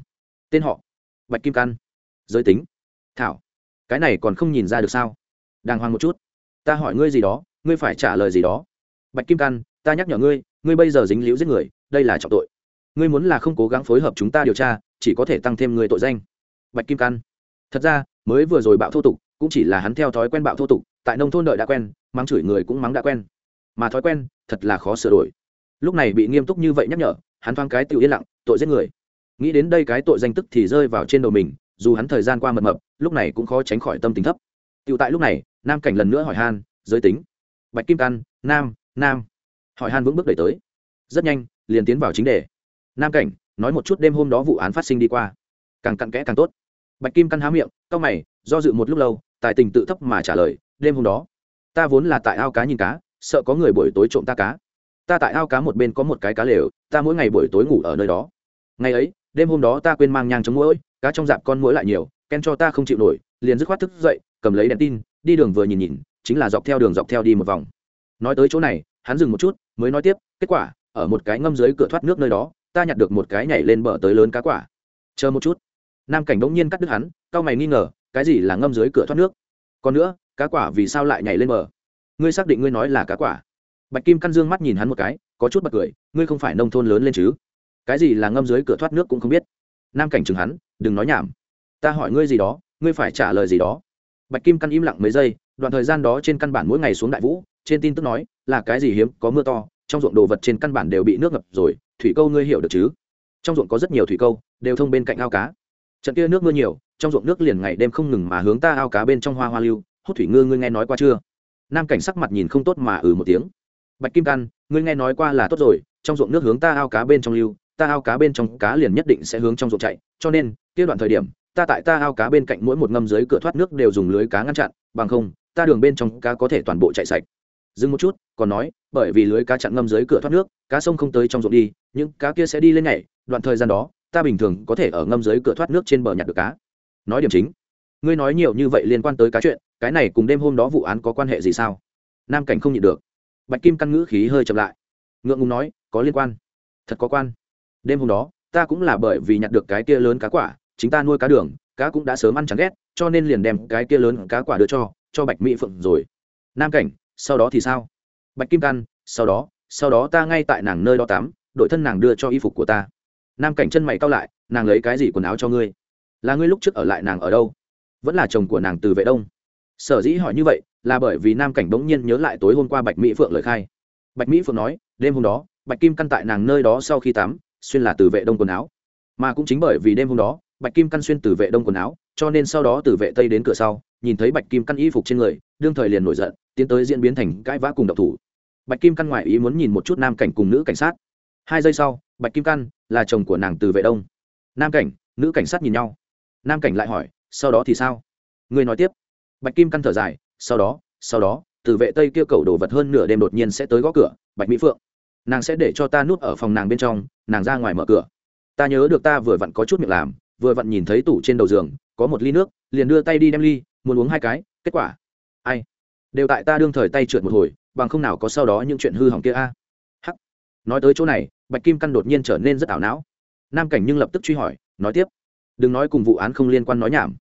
Tên họ, bạch kim căn. Giới tính, thảo. Cái này còn không nhìn ra được sao? Đàng hoàng một chút. Ta hỏi ngươi gì đó ngươi phải trả lời gì đó. Bạch kim căn ta nhắc nhở ngươi ngươi bây giờ dính líu giết người, đây là trọng tội. Ngươi muốn là không cố gắng phối hợp chúng ta điều tra, chỉ có thể tăng thêm người tội danh. Bạch kim căn thật ra, mới vừa rồi bạo thô tục, cũng chỉ là hắn theo thói quen bạo thô tục, tại nông thôn đợi đã quen, mắng chửi người cũng mắng đã quen. Mà thói quen, thật là khó sửa đổi. Lúc này bị nghiêm túc như vậy nhắc nhở, hắn thoáng cái tự yên lặng, tội giết người. Nghĩ đến đây cái tội danh tức thì rơi vào trên đầu mình, dù hắn thời gian qua mập mập, lúc này cũng khó tránh khỏi tâm tính thấp. Tựu tại lúc này, nam cảnh lần nữa hỏi han, giới tính bạch kim căn, nam nam. Hỏi han vững bước đẩy tới. Rất nhanh, liền tiến vào chính đề. Nam cảnh, nói một chút đêm hôm đó vụ án phát sinh đi qua. Càng cặn kẽ càng tốt. Bạch kim căn há miệng, cau mày, do dự một lúc lâu, tài tình tự thấp mà trả lời, đêm hôm đó, ta vốn là tại ao cá nhìn cá, sợ có người buổi tối trộm ta cá. Ta tại ao cá một bên có một cái cá lều, ta mỗi ngày buổi tối ngủ ở nơi đó. Ngày ấy, đêm hôm đó ta quên mang nhang chống mũi cá trong dạp con mũi lại nhiều, ken cho ta không chịu nổi, liền dứt khoát thức dậy, cầm lấy đèn tin, đi đường vừa nhìn nhìn chính là dọc theo đường dọc theo đi một vòng. Nói tới chỗ này, hắn dừng một chút, mới nói tiếp, kết quả, ở một cái ngâm dưới cửa thoát nước nơi đó, ta nhặt được một cái nhảy lên bờ tới lớn cá quả. Chờ một chút. Nam cảnh bỗng nhiên cắt đứt hắn cao mày nghi ngờ, cái gì là ngâm dưới cửa thoát nước? Còn nữa, cá quả vì sao lại nhảy lên bờ? Ngươi xác định ngươi nói là cá quả? Bạch kim căn dương mắt nhìn hắn một cái, có chút bật cười, ngươi không phải nông thôn lớn lên chứ? Cái gì là ngâm dưới cửa thoát nước cũng không biết. Nam cảnh chừng hắn, đừng nói nhảm. Ta hỏi ngươi gì đó, ngươi phải trả lời gì đó. Bạch kim căn im lặng mấy giây đoạn thời gian đó trên căn bản mỗi ngày xuống đại vũ, trên tin tức nói là cái gì hiếm, có mưa to, trong ruộng đồ vật trên căn bản đều bị nước ngập rồi, thủy câu ngươi hiểu được chứ? Trong ruộng có rất nhiều thủy câu, đều thông bên cạnh ao cá. Trận kia nước mưa nhiều, trong ruộng nước liền ngày đêm không ngừng mà hướng ta ao cá bên trong hoa hoa lưu, hút thủy ngư ngươi nghe nói qua chưa? Nam cảnh sắc mặt nhìn không tốt mà ừ một tiếng. Bạch kim căn ngươi nghe nói qua là tốt rồi, trong ruộng nước hướng ta ao cá bên trong lưu, ta ao cá bên trong cá liền nhất định sẽ hướng trong ruộng chạy, cho nên, kia đoạn thời điểm, ta tại ta ao cá bên cạnh mỗi một ngâm dưới cửa thoát nước đều dùng lưới cá ngăn chặn, bằng không ta đường bên trong cá có thể toàn bộ chạy sạch. Dừng một chút, còn nói, bởi vì lưới cá chặn ngâm dưới cửa thoát nước, cá sông không tới trong ruộng đi, những cá kia sẽ đi lên nhảy, đoạn thời gian đó, ta bình thường có thể ở ngâm dưới cửa thoát nước trên bờ nhặt được cá. Nói điểm chính. Ngươi nói nhiều như vậy liên quan tới cá chuyện, cái này cùng đêm hôm đó vụ án có quan hệ gì sao? Nam cảnh không nhịn được. Bạch kim căn ngữ khí hơi chậm lại. Ngượng ngùng nói, có liên quan. Thật có quan. Đêm hôm đó, ta cũng là bởi vì nhặt được cái kia lớn cá quả, chính ta nuôi cá đường, cá cũng đã sớm ăn chẳng ghét, cho nên liền đem cái kia lớn cá quả đưa cho cho bạch mỹ phượng rồi. Nam cảnh, sau đó thì sao? Bạch kim căn sau đó sau đó ta ngay tại nàng nơi đó tắm đội thân nàng đưa cho y phục của ta. Nam cảnh chân mày cao lại, nàng lấy cái gì quần áo cho ngươi? Là ngươi lúc trước ở lại nàng ở đâu? Vẫn là chồng của nàng từ vệ đông. Sở dĩ hỏi như vậy, là bởi vì nam cảnh bỗng nhiên nhớ lại tối hôm qua bạch mỹ phượng lời khai. Bạch mỹ phượng nói, đêm hôm đó, bạch kim căn tại nàng nơi đó sau khi tắm, xuyên là từ vệ đông quần áo. Mà cũng chính bởi vì đêm hôm đó bạch kim căn xuyên từ vệ đông quần áo, cho nên sau đó từ vệ tây đến cửa sau, nhìn thấy bạch kim căn y phục trên người, đương thời liền nổi giận, tiến tới diễn biến thành cãi vã cùng độc thủ. Bạch kim căn ngoại ý muốn nhìn một chút nam cảnh cùng nữ cảnh sát. Hai giây sau, bạch kim căn là chồng của nàng từ vệ đông. Nam cảnh, nữ cảnh sát nhìn nhau. Nam cảnh lại hỏi, sau đó thì sao? Người nói tiếp. Bạch kim căn thở dài, sau đó sau đó, từ vệ tây kia cầu đồ vật hơn nửa đêm đột nhiên sẽ tới gõ cửa, bạch mỹ phượng. Nàng sẽ để cho ta núp ở phòng nàng bên trong, nàng ra ngoài mở cửa. Ta nhớ được ta vừa vặn có chút miệng làm vừa vặn nhìn thấy tủ trên đầu giường, có một ly nước, liền đưa tay đi đem ly, muốn uống hai cái, kết quả, ai? Đều tại ta đương thời tay trượt một hồi, bằng không nào có sau đó những chuyện hư hỏng kia a. Hắc. Nói tới chỗ này, bạch kim căn đột nhiên trở nên rất ảo não. Nam cảnh nhưng lập tức truy hỏi, nói tiếp. Đừng nói cùng vụ án không liên quan nói nhảm.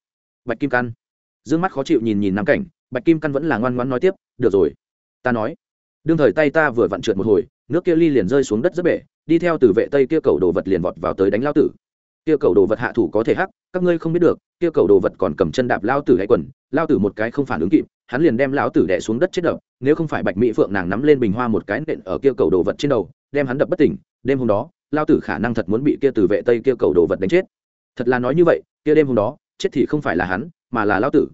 Bạch kim căn. D ư ơ n g mắt khó chịu nhìn nhìn nam cảnh, bạch kim căn vẫn là ngoan ngoan nói tiếp, được rồi, ta nói. Đương thời tay ta vừa vặn trượt một hồi, nước kia ly liền rơi xuống đất rất bể, đi theo từ vệ tây kia cầu đồ vật liền vọt vào tới đánh lao tử kia cầu đồ vật hạ thủ có thể hắc, các ngươi không biết được, kia cầu đồ vật còn cầm chân đạp lao tử đáy quần, lao tử một cái không phản ứng kịp, hắn liền đem lão tử đẻ xuống đất chết đập, nếu không phải bạch mỹ phượng nàng nắm lên bình hoa một cái nện ở kia cầu đồ vật trên đầu, đem hắn đập bất tỉnh, đêm hôm đó, lao tử khả năng thật muốn bị kia từ vệ tây kia cầu đồ vật đánh chết. Thật là nói như vậy, kia đêm hôm đó, chết thì không phải là hắn, mà là lao tử.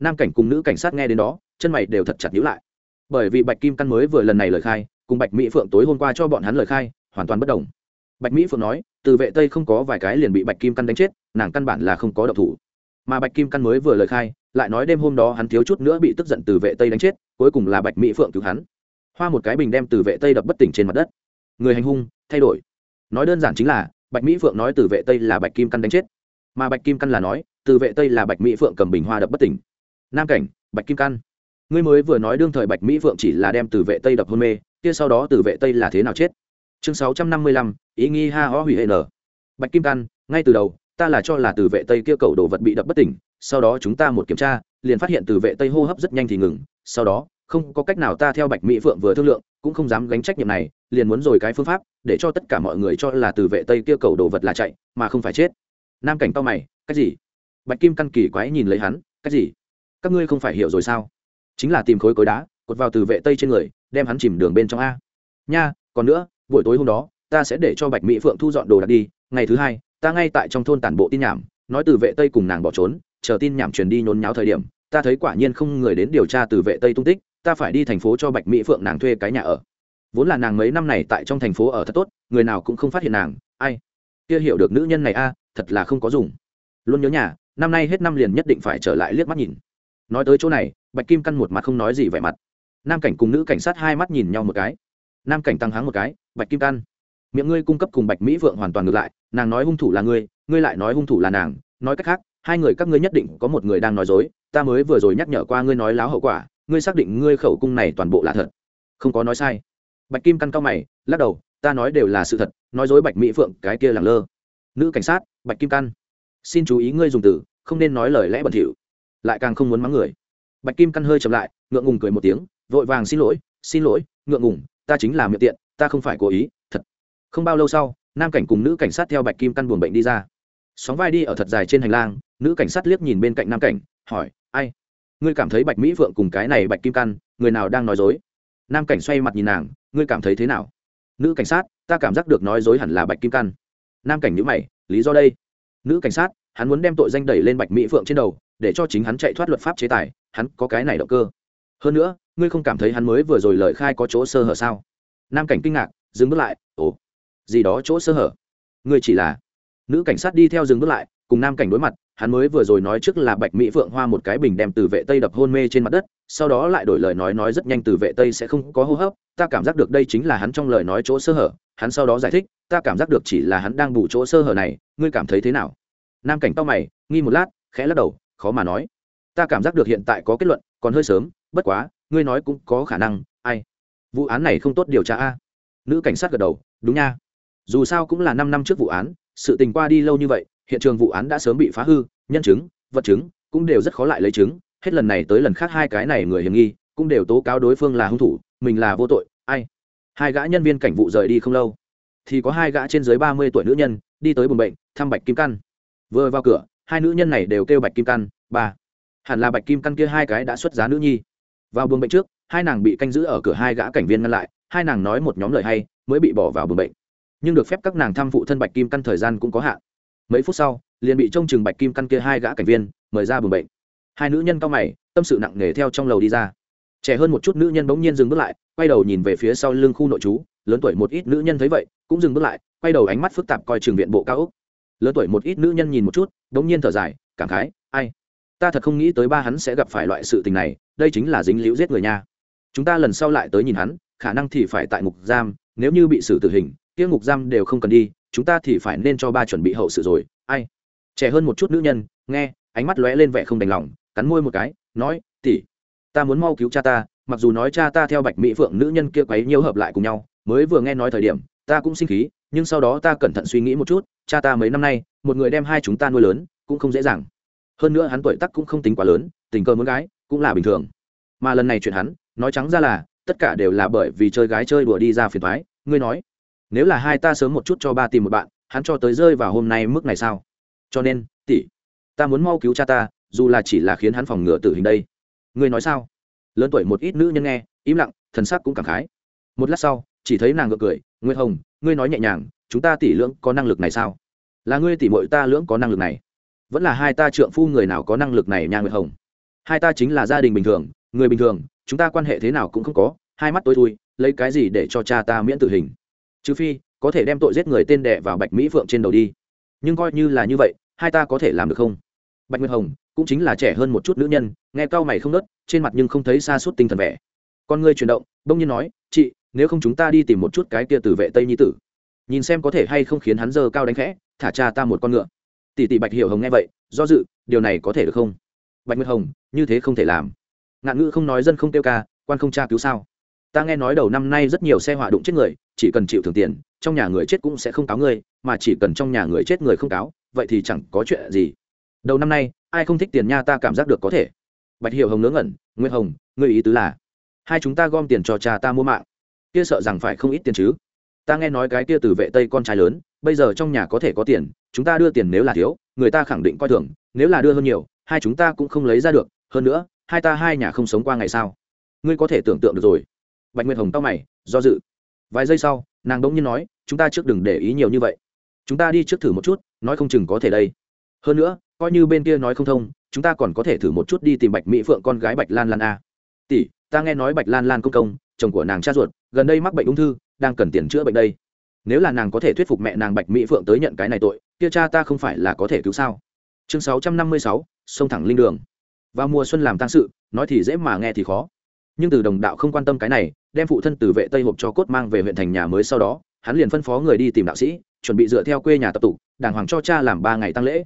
Nam cảnh cùng nữ cảnh sát nghe đến đó, chân mày đều thật chặt nhíu lại. Bởi vì bạch kim căn mới vừa lần này lời khai, cùng bạch mỹ phượng tối hôm qua cho bọn hắn lời khai, hoàn toàn bất đồng bạch mỹ phượng nói, từ vệ tây không có vài cái liền bị bạch kim căn đánh chết, nàng căn bản là không có độc thủ. Mà bạch kim căn mới vừa lời khai, lại nói đêm hôm đó hắn thiếu chút nữa bị tức giận từ vệ tây đánh chết, cuối cùng là bạch mỹ phượng cứu hắn. Hoa một cái bình đem từ vệ tây đập bất tỉnh trên mặt đất. Người hành hung, thay đổi. Nói đơn giản chính là, bạch mỹ phượng nói từ vệ tây là bạch kim căn đánh chết. Mà bạch kim căn là nói, từ vệ tây là bạch mỹ phượng cầm bình hoa đập bất tỉnh. Nam cảnh, bạch kim căn. Ngươi mới vừa nói đương thời bạch mỹ phượng chỉ là đem từ vệ tây đập hôn mê, kia sau đó từ vệ tây là thế nào chết? Chương sáu trăm năm mươi lăm, ý nghi ha ho hủy hệ nở. Bạch kim căn ngay từ đầu, ta là cho là từ vệ tây kia cầu đồ vật bị đập bất tỉnh, sau đó chúng ta một kiểm tra, liền phát hiện từ vệ tây hô hấp rất nhanh thì ngừng, sau đó, không có cách nào ta theo bạch mỹ phượng vừa thương lượng, cũng không dám gánh trách nhiệm này, liền muốn rồi cái phương pháp, để cho tất cả mọi người cho là từ vệ tây kia cầu đồ vật là chạy, mà không phải chết. Nam cảnh tao mày cách gì? Bạch kim căn kỳ quái nhìn lấy hắn cách gì? Các ngươi không phải hiểu rồi sao? Chính là tìm khối cối đá, cột vào từ vệ tây trên người, đem hắn chìm đường bên trong a. Nha, còn nữa buổi tối hôm đó, ta sẽ để cho bạch mỹ phượng thu dọn đồ đạc đi, ngày thứ hai, ta ngay tại trong thôn tản bộ tin nhảm, nói từ vệ tây cùng nàng bỏ trốn, chờ tin nhảm truyền đi nhốn nháo thời điểm, ta thấy quả nhiên không người đến điều tra từ vệ tây tung tích, ta phải đi thành phố cho bạch mỹ phượng nàng thuê cái nhà ở. Vốn là nàng mấy năm này tại trong thành phố ở thật tốt, người nào cũng không phát hiện nàng, ai? Kia hiểu được nữ nhân này a, thật là không có dùng. Luôn nhớ nhà, năm nay hết năm liền nhất định phải trở lại liếc mắt nhìn. Nói tới chỗ này, bạch kim căn một mặt không nói gì vẻ mặt. Nam cảnh cùng nữ cảnh sát hai mắt nhìn nhau một cái. Nam cảnh tăng háng một cái bạch kim căn. Miệng ngươi cung cấp cùng bạch mỹ vượng hoàn toàn ngược lại, nàng nói hung thủ là ngươi ngươi lại nói hung thủ là nàng. Nói cách khác, hai người các ngươi nhất định có một người đang nói dối, ta mới vừa rồi nhắc nhở qua ngươi nói láo hậu quả, ngươi xác định ngươi khẩu cung này toàn bộ là thật. Không có nói sai. Bạch kim căn cao mày, lắc đầu, ta nói đều là sự thật, nói dối bạch mỹ phượng cái kia làng lơ. Nữ cảnh sát, bạch kim căn. Xin chú ý ngươi dùng từ, không nên nói lời lẽ bẩn thỉu. Lại càng không muốn mắng người. Bạch kim căn hơi chậm lại, ngượng ngùng cười một tiếng, vội vàng xin lỗi xin lỗi, ngượng ngùng, ta chính là miệng tiện ta không phải cố ý, thật. Không bao lâu sau, nam cảnh cùng nữ cảnh sát theo bạch kim căn buồng bệnh đi ra. Sóng vai đi ở thật dài trên hành lang, nữ cảnh sát liếc nhìn bên cạnh nam cảnh, hỏi, ai? Ngươi cảm thấy bạch mỹ phượng cùng cái này bạch kim căn, người nào đang nói dối? Nam cảnh xoay mặt nhìn nàng, ngươi cảm thấy thế nào? Nữ cảnh sát, ta cảm giác được nói dối hẳn là bạch kim căn. Nam cảnh nhữ mày, lý do đây? Nữ cảnh sát, hắn muốn đem tội danh đẩy lên bạch mỹ phượng trên đầu, để cho chính hắn chạy thoát luật pháp chế tài, hắn có cái này động cơ. Hơn nữa, ngươi không cảm thấy hắn mới vừa rồi lời khai có chỗ sơ hở sao? Nam cảnh kinh ngạc, dừng bước lại, ồ, gì đó chỗ sơ hở. Ngươi chỉ là nữ cảnh sát đi theo dừng bước lại, cùng nam cảnh đối mặt, hắn mới vừa rồi nói trước là bạch mỹ phượng hoa một cái bình đem từ vệ tây đập hôn mê trên mặt đất, sau đó lại đổi lời nói nói rất nhanh từ vệ tây sẽ không có hô hấp, ta cảm giác được đây chính là hắn trong lời nói chỗ sơ hở, hắn sau đó giải thích, ta cảm giác được chỉ là hắn đang bù chỗ sơ hở này, ngươi cảm thấy thế nào? Nam cảnh to mày, nghi một lát, khẽ lắc đầu, khó mà nói, ta cảm giác được hiện tại có kết luận, còn hơi sớm, bất quá, ngươi nói cũng có khả năng vụ án này không tốt điều tra a. Nữ cảnh sát gật đầu, đúng nha. Dù sao cũng là năm năm trước vụ án, sự tình qua đi lâu như vậy, hiện trường vụ án đã sớm bị phá hư, nhân chứng, vật chứng cũng đều rất khó lại lấy chứng. Hết lần này tới lần khác hai cái này người hiểm nghi cũng đều tố cáo đối phương là hung thủ, mình là vô tội, ai? Hai gã nhân viên cảnh vụ rời đi không lâu, thì có hai gã trên dưới ba mươi tuổi nữ nhân đi tới buồng bệnh, thăm bạch kim căn. Vừa vào cửa, hai nữ nhân này đều kêu bạch kim căn, ba, hẳn là bạch kim căn kia hai cái đã xuất giá nữ nhi. Vào buồng bệnh trước hai nàng bị canh giữ ở cửa hai gã cảnh viên ngăn lại, hai nàng nói một nhóm lời hay, mới bị bỏ vào buồng bệnh. Nhưng được phép các nàng thăm phụ thân bạch kim căn thời gian cũng có hạn. Mấy phút sau, liền bị trông chừng bạch kim căn kia hai gã cảnh viên, mời ra buồng bệnh. Hai nữ nhân cao mày, tâm sự nặng nề theo trong lầu đi ra. Trẻ hơn một chút nữ nhân bỗng nhiên dừng bước lại, quay đầu nhìn về phía sau lưng khu nội trú, lớn tuổi một ít nữ nhân thấy vậy, cũng dừng bước lại, quay đầu ánh mắt phức tạp coi trường viện bộ cao úc lớn tuổi một ít nữ nhân nhìn một chút, bỗng nhiên thở dài, cảm khái, ai, ta thật không nghĩ tới ba hắn sẽ gặp phải loại sự tình này, đây chính là dính liễu giết người nha chúng ta lần sau lại tới nhìn hắn, khả năng thì phải tại ngục giam, nếu như bị xử tử hình, kia ngục giam đều không cần đi, chúng ta thì phải nên cho ba chuẩn bị hậu sự rồi, ai? Trẻ hơn một chút nữ nhân, nghe, ánh mắt lóe lên vẻ không đành lòng, cắn môi một cái, nói tỉ ta muốn mau cứu cha ta, mặc dù nói cha ta theo bạch mỹ phượng nữ nhân kia quấy nhiều hợp lại cùng nhau, mới vừa nghe nói thời điểm, ta cũng sinh khí, nhưng sau đó ta cẩn thận suy nghĩ một chút, cha ta mấy năm nay, một người đem hai chúng ta nuôi lớn, cũng không dễ dàng. Hơn nữa hắn tuổi tắc cũng không tính quá lớn, tình cờ muốn gái, cũng là bình thường. Mà lần này chuyện hắn nói trắng ra là, tất cả đều là bởi vì chơi gái chơi đùa đi ra phiền thoái ngươi nói, nếu là hai ta sớm một chút cho ba tìm một bạn, hắn cho tới rơi vào hôm nay mức này sao? Cho nên, tỷ, ta muốn mau cứu cha ta, dù là chỉ là khiến hắn phòng ngừa tử hình đây. Ngươi nói sao? Lớn tuổi một ít nữ nhân nghe, im lặng, thần sắc cũng cảm khái. Một lát sau, chỉ thấy nàng ngược cười, nguyệt hồng, ngươi nói nhẹ nhàng, chúng ta tỷ lưỡng có năng lực này sao? Là ngươi tỷ mội ta lưỡng có năng lực này. Vẫn là hai ta trượng phu người nào có năng lực này nha nguyệt hồng? Hai ta chính là gia đình bình thường, người bình thường chúng ta quan hệ thế nào cũng không có, hai mắt tôi thui, lấy cái gì để cho cha ta miễn tử hình? Trừ phi, có thể đem tội giết người tên đệ vào bạch mỹ phượng trên đầu đi. Nhưng coi như là như vậy, hai ta có thể làm được không? Bạch nguyệt hồng cũng chính là trẻ hơn một chút nữ nhân, nghe cao mày không nớt trên mặt nhưng không thấy xa suốt tinh thần vẻ. Con ngươi chuyển động, bỗng nhiên nói, chị, nếu không chúng ta đi tìm một chút cái kia từ vệ tây nhi tử. Nhìn xem có thể hay không khiến hắn dơ cao đánh khẽ, thả cha ta một con ngựa. Tỷ tỷ bạch hiểu hồng nghe vậy, do dự, điều này có thể được không? Bạch nguyệt hồng, như thế không thể làm ngạn ngữ không nói dân không kêu ca, quan không tra cứu sao? Ta nghe nói đầu năm nay rất nhiều xe hỏa đụng chết người, chỉ cần chịu thường tiền, trong nhà người chết cũng sẽ không cáo ngươi, mà chỉ cần trong nhà người chết người không cáo, vậy thì chẳng có chuyện gì. Đầu năm nay, ai không thích tiền nha ta cảm giác được có thể. Bạch hiểu hồng ngớ ngẩn nguyên hồng, ngươi ý tứ là, hai chúng ta gom tiền cho cha ta mua mạng. Kia sợ rằng phải không ít tiền chứ. Ta nghe nói cái kia từ vệ tây con trai lớn, bây giờ trong nhà có thể có tiền, chúng ta đưa tiền nếu là thiếu, người ta khẳng định coi thường, nếu là đưa hơn nhiều, hai chúng ta cũng không lấy ra được, hơn nữa hai ta hai nhà không sống qua ngày sao? Ngươi có thể tưởng tượng được rồi. Bạch nguyệt hồng tao mày, do dự. Vài giây sau, nàng đống nhiên nói, chúng ta trước đừng để ý nhiều như vậy. Chúng ta đi trước thử một chút, nói không chừng có thể đây. Hơn nữa, coi như bên kia nói không thông, chúng ta còn có thể thử một chút đi tìm bạch mỹ phượng con gái bạch lan lan a. Tỷ, ta nghe nói bạch lan lan công công, chồng của nàng cha ruột, gần đây mắc bệnh ung thư, đang cần tiền chữa bệnh đây. Nếu là nàng có thể thuyết phục mẹ nàng bạch mỹ phượng tới nhận cái này tội, kia cha ta không phải là có thể cứu sao? Chương sáu trăm năm mươi sáu, sông thẳng linh đường vào mùa xuân làm tăng sự, nói thì dễ mà nghe thì khó. Nhưng từ đồng đạo không quan tâm cái này, đem phụ thân từ vệ tây hộp cho cốt mang về huyện thành nhà mới sau đó, hắn liền phân phó người đi tìm đạo sĩ, chuẩn bị dựa theo quê nhà tập tục đàng hoàng cho cha làm ba ngày tăng lễ.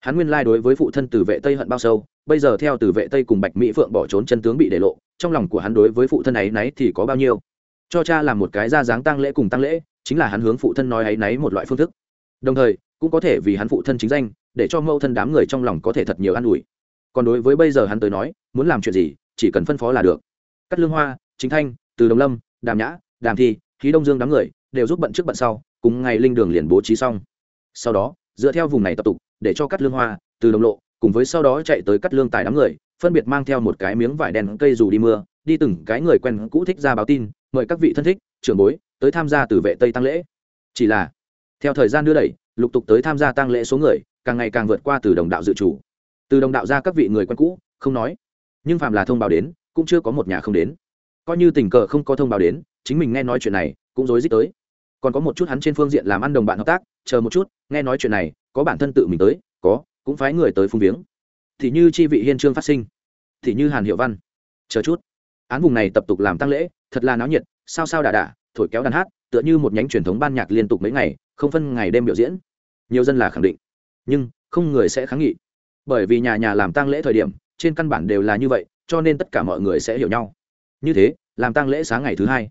Hắn nguyên lai đối với phụ thân từ vệ tây hận bao sâu, bây giờ theo từ vệ tây cùng bạch mỹ phượng bỏ trốn chân tướng bị để lộ, trong lòng của hắn đối với phụ thân ấy nấy thì có bao nhiêu. Cho cha làm một cái ra dáng tăng lễ cùng tăng lễ, chính là hắn hướng phụ thân nói ấy nấy một loại phương thức. Đồng thời, cũng có thể vì hắn phụ thân chính danh, để cho mẫu thân đám người trong lòng có thể thật nhiều an ủi còn đối với bây giờ hắn tới nói, muốn làm chuyện gì, chỉ cần phân phó là được. Cắt lương hoa, chính thanh, từ đồng lâm, đàm nhã, đàm thi khí đông dương đám người đều giúp bận trước bận sau, cùng ngày linh đường liền bố trí xong. Sau đó, dựa theo vùng này tập tục, để cho cắt lương hoa, từ đồng lộ cùng với sau đó chạy tới cắt lương tài đám người, phân biệt mang theo một cái miếng vải đen cây dù đi mưa, đi từng cái người quen cũ thích ra báo tin, mời các vị thân thích, trưởng bối, tới tham gia từ vệ tây tăng lễ. Chỉ là, theo thời gian đưa đẩy, lục tục tới tham gia tăng lễ số người, càng ngày càng vượt qua từ đồng đạo dự chủ từ đồng đạo ra các vị người quen cũ, không nói. Nhưng phạm là thông báo đến, cũng chưa có một nhà không đến. Coi như tình cờ không có thông báo đến, chính mình nghe nói chuyện này, cũng rối rít tới. Còn có một chút hắn trên phương diện làm ăn đồng bạn hợp tác, chờ một chút, nghe nói chuyện này, có bản thân tự mình tới, có, cũng phái người tới phung viếng. Thì như chi vị hiên trương phát sinh, thì như hàn hiệu văn. Chờ chút. Án vùng này tập tục làm tăng lễ, thật là náo nhiệt, sao sao đà đà thổi kéo đàn hát, tựa như một nhánh truyền thống ban nhạc liên tục mấy ngày, không phân ngày đêm biểu diễn. Nhiều dân là khẳng định, nhưng không người sẽ kháng nghị bởi vì nhà nhà làm tang lễ thời điểm, trên căn bản đều là như vậy, cho nên tất cả mọi người sẽ hiểu nhau. Như thế, làm tang lễ sáng ngày thứ hai.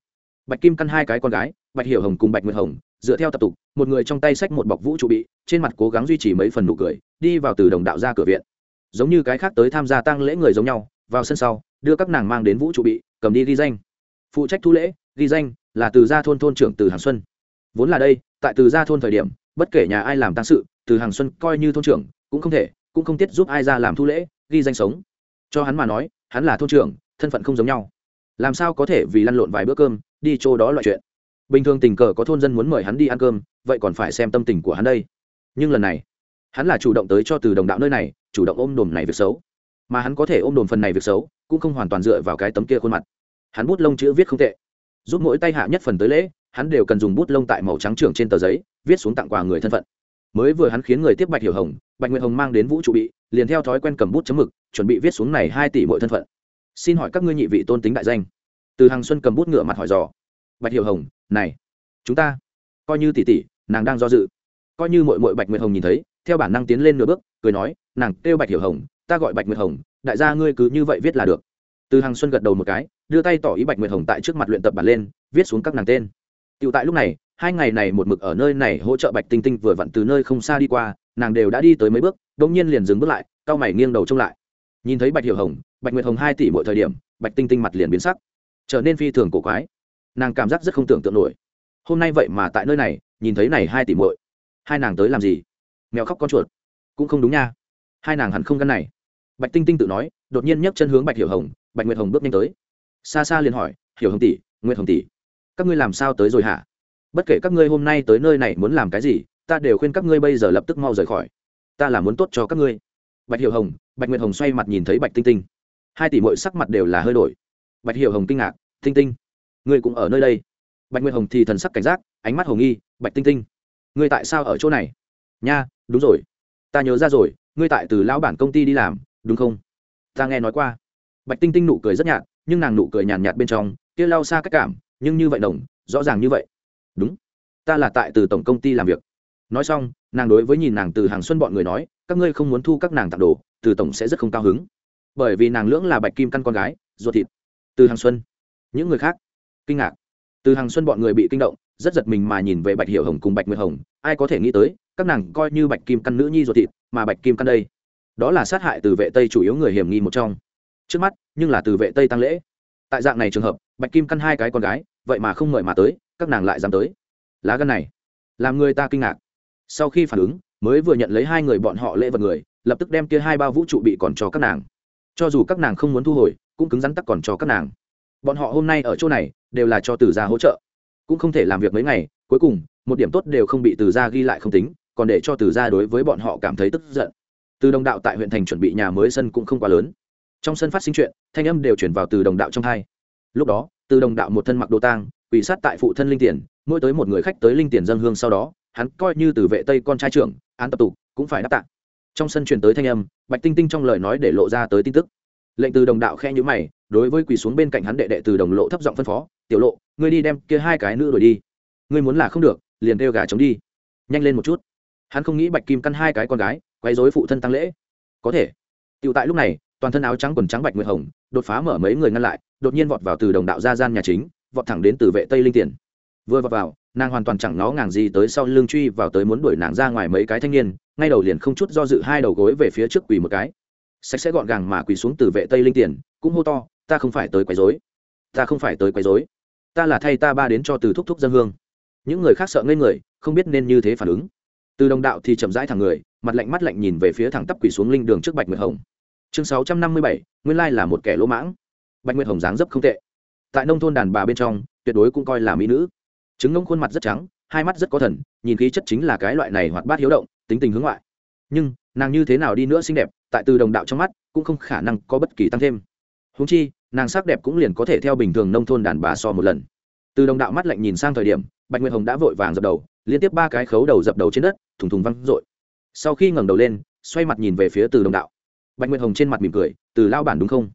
Bạch kim căn hai cái con gái, bạch hiểu hồng cùng bạch nguyệt hồng, dựa theo tập tục, một người trong tay xách một bọc vũ trụ bị, trên mặt cố gắng duy trì mấy phần nụ cười, đi vào từ đồng đạo ra cửa viện. Giống như cái khác tới tham gia tang lễ người giống nhau, vào sân sau, đưa các nàng mang đến vũ trụ bị, cầm đi ghi danh. Phụ trách thu lễ, ghi danh, là từ gia thôn thôn trưởng từ hàng xuân. Vốn là đây, tại từ gia thôn thời điểm, bất kể nhà ai làm tăng sự, từ hàng xuân coi như thôn trưởng, cũng không thể cũng không tiết giúp ai ra làm thu lễ, ghi danh sống. Cho hắn mà nói, hắn là thôn trưởng, thân phận không giống nhau. Làm sao có thể vì lăn lộn vài bữa cơm, đi chỗ đó loại chuyện? Bình thường tình cờ có thôn dân muốn mời hắn đi ăn cơm, vậy còn phải xem tâm tình của hắn đây. Nhưng lần này, hắn là chủ động tới cho từ đồng đạo nơi này, chủ động ôm đồm này việc xấu. Mà hắn có thể ôm đồm phần này việc xấu, cũng không hoàn toàn dựa vào cái tấm kia khuôn mặt. Hắn bút lông chữ viết không tệ. Giúp mỗi tay hạ nhất phần tới lễ, hắn đều cần dùng bút lông tại màu trắng trưởng trên tờ giấy, viết xuống tặng quà người thân phận mới vừa hắn khiến người tiếp bạch hiểu hồng, bạch nguyệt hồng mang đến vũ trụ bị, liền theo thói quen cầm bút chấm mực, chuẩn bị viết xuống này hai tỷ mỗi thân phận. Xin hỏi các ngươi nhị vị tôn tính đại danh. Từ hàng xuân cầm bút ngựa mặt hỏi dò. Bạch hiểu hồng, này, chúng ta, coi như tỷ tỷ, nàng đang do dự. Coi như mội mội bạch nguyệt hồng nhìn thấy, theo bản năng tiến lên nửa bước, cười nói, nàng kêu bạch hiểu hồng, ta gọi bạch nguyệt hồng, đại gia ngươi cứ như vậy viết là được. Từ hàng xuân gật đầu một cái, đưa tay tỏ ý bạch nguyệt hồng tại trước mặt luyện tập bản lên, viết xuống các nàng tên. Tiểu tại lúc này, hai ngày này một mực ở nơi này hỗ trợ bạch tinh tinh vừa vặn từ nơi không xa đi qua, nàng đều đã đi tới mấy bước đột nhiên liền dừng bước lại cao mày nghiêng đầu trông lại. Nhìn thấy bạch hiểu hồng, bạch nguyệt hồng hai tỷ mỗi thời điểm, bạch tinh tinh mặt liền biến sắc, trở nên phi thường cổ quái. Nàng cảm giác rất không tưởng tượng nổi. Hôm nay vậy mà tại nơi này, nhìn thấy này hai tỷ muội. Hai nàng tới làm gì? Mèo khóc con chuột. Cũng không đúng nha. Hai nàng hẳn không gắn này. Bạch tinh tinh tự nói, đột nhiên nhấc chân hướng bạch hiểu hồng, bạch nguyệt hồng bước nhanh tới. Xa xa liền hỏi, hiểu hồng tỷ, nguyệt hồng tỷ các ngươi làm sao tới rồi hả? Bất kể các ngươi hôm nay tới nơi này muốn làm cái gì, ta đều khuyên các ngươi bây giờ lập tức mau rời khỏi. Ta là muốn tốt cho các ngươi. Bạch hiệu hồng, bạch nguyệt hồng xoay mặt nhìn thấy bạch tinh tinh. Hai tỷ mội sắc mặt đều là hơi đổi. Bạch hiệu hồng kinh ngạc, tinh tinh, ngươi cũng ở nơi đây? Bạch nguyệt hồng thì thần sắc cảnh giác, ánh mắt hồng nghi, bạch tinh tinh, ngươi tại sao ở chỗ này? Nha, đúng rồi. Ta nhớ ra rồi, ngươi tại từ lão bản công ty đi làm, đúng không? Ta nghe nói qua. Bạch tinh tinh nụ cười rất nhạt, nhưng nàng nụ cười nhàn nhạt bên trong, kia lao xa cách cảm nhưng như vậy đồng, rõ ràng như vậy. Đúng. Ta là tại từ tổng công ty làm việc. Nói xong, nàng đối với nhìn nàng từ hàng xuân bọn người nói, các ngươi không muốn thu các nàng tặng đồ, từ tổng sẽ rất không cao hứng. Bởi vì nàng lưỡng là bạch kim căn con gái, ruột thịt. Từ hàng xuân. Những người khác. Kinh ngạc. Từ hàng xuân bọn người bị kinh động, rất giật mình mà nhìn về bạch hiệu hồng cùng bạch nguyệt hồng. Ai có thể nghĩ tới, các nàng coi như bạch kim căn nữ nhi ruột thịt, mà bạch kim căn đây. Đó là sát hại từ vệ tây chủ yếu người hiểm nghi một trong. Trước mắt, nhưng là từ vệ tây tăng lễ. Tại dạng này trường hợp, bạch kim căn hai cái con gái vậy mà không mời mà tới, các nàng lại dám tới. Lá gan này, làm người ta kinh ngạc. Sau khi phản ứng, mới vừa nhận lấy hai người bọn họ lễ vật người, lập tức đem kia hai bao vũ trụ bị còn cho các nàng. Cho dù các nàng không muốn thu hồi, cũng cứng rắn tắc còn cho các nàng. Bọn họ hôm nay ở chỗ này, đều là cho từ gia hỗ trợ. Cũng không thể làm việc mấy ngày, cuối cùng, một điểm tốt đều không bị từ gia ghi lại không tính, còn để cho từ gia đối với bọn họ cảm thấy tức giận. Từ đồng đạo tại huyện thành chuẩn bị nhà mới sân cũng không quá lớn. Trong sân phát sinh chuyện, thanh âm đều chuyển vào từ đồng đạo trong hai lúc đó từ đồng đạo một thân mặc đồ tang quỷ sát tại phụ thân linh tiền, mỗi tới một người khách tới linh tiền dân hương sau đó, hắn coi như từ vệ tây con trai trưởng, án tập tụ cũng phải đáp tạng trong sân truyền tới thanh âm, bạch tinh tinh trong lời nói để lộ ra tới tin tức. Lệnh từ đồng đạo khe nhữ mày, đối với quỳ xuống bên cạnh hắn đệ đệ từ đồng lộ thấp giọng phân phó, tiểu lộ, ngươi đi đem kia hai cái nữ đuổi đi. Ngươi muốn là không được, liền kêu gà chống đi. Nhanh lên một chút. Hắn không nghĩ bạch kim căn hai cái con gái quay dối phụ thân tăng lễ. Có thể. Tựu tại lúc này, toàn thân áo trắng quần trắng bạch nguyệt hồng, đột phá mở mấy người ngăn lại đột nhiên vọt vào từ đồng đạo ra gian nhà chính vọt thẳng đến từ vệ tây linh tiền. Vừa vọt vào nàng hoàn toàn chẳng nó ngàng gì tới sau lưng truy vào tới muốn đuổi nàng ra ngoài mấy cái thanh niên ngay đầu liền không chút do dự hai đầu gối về phía trước quỳ một cái. Sạch sẽ gọn gàng mà quỳ xuống từ vệ tây linh tiền cũng hô to ta không phải tới quấy rối, ta không phải tới quấy rối, ta là thay ta ba đến cho từ thúc thúc dân hương. Những người khác sợ ngây người không biết nên như thế phản ứng. Từ đồng đạo thì chậm rãi thẳng người mặt lạnh mắt lạnh nhìn về phía thẳng tắp quỳ xuống linh đường trước bạch nguyệt hồng. Chương sáu trăm năm mươi bảy nguyên lai là một kẻ lỗ mãng bạch nguyệt hồng dáng dấp không tệ. Tại nông thôn đàn bà bên trong, tuyệt đối cũng coi là mỹ nữ. Trứng ngông khuôn mặt rất trắng, hai mắt rất có thần, nhìn khí chất chính là cái loại này hoạt bát hiếu động, tính tình hướng ngoại. Nhưng, nàng như thế nào đi nữa xinh đẹp, tại từ đồng đạo trong mắt, cũng không khả năng có bất kỳ tăng thêm. Húng chi, nàng sắc đẹp cũng liền có thể theo bình thường nông thôn đàn bà so một lần. Từ đồng đạo mắt lạnh nhìn sang thời điểm, bạch nguyệt hồng đã vội vàng dập đầu, liên tiếp ba cái khấu đầu dập đầu trên đất, thùng thùng văng r sau khi ngẩng đầu lên, xoay mặt nhìn về phía từ đồng đạo. Bạch nguyệt hồng trên mặt mỉm cười, từ lao bản đúng không?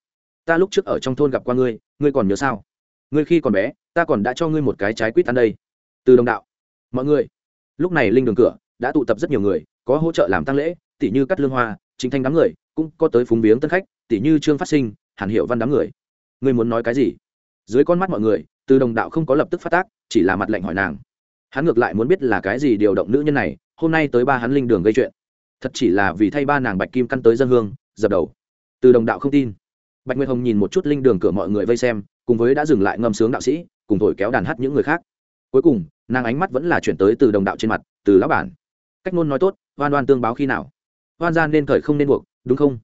Ta lúc trước ở trong thôn gặp qua ngươi ngươi còn nhớ sao? Ngươi khi còn bé, ta còn đã cho ngươi một cái trái quýt ăn đây. Từ đồng đạo. Mọi người. Lúc này linh đường cửa đã tụ tập rất nhiều người, có hỗ trợ làm tăng lễ tỷ như cắt lương hoa chính thanh đám người, cũng có tới phúng viếng tân khách tỷ như trương phát sinh, hàn hiệu văn đám người. Ngươi muốn nói cái gì? Dưới con mắt mọi người, từ đồng đạo không có lập tức phát tác, chỉ là mặt lạnh hỏi nàng. Hắn ngược lại muốn biết là cái gì điều động nữ nhân này, hôm nay tới ba hắn linh đường gây chuyện. Thật chỉ là vì thay ba nàng bạch kim căn tới dân hương, dập đầu. Từ đồng đạo không tin bạch nguyệt hồng nhìn một chút linh đường cửa mọi người vây xem, cùng với đã dừng lại ngâm sướng đạo sĩ, cùng thổi kéo đàn hát những người khác. Cuối cùng, nàng ánh mắt vẫn là chuyển tới từ đồng đạo trên mặt, từ lão bản. Cách ngôn nói tốt, hoan đoan tương báo khi nào. Hoan gian nên thời không nên buộc, đúng không?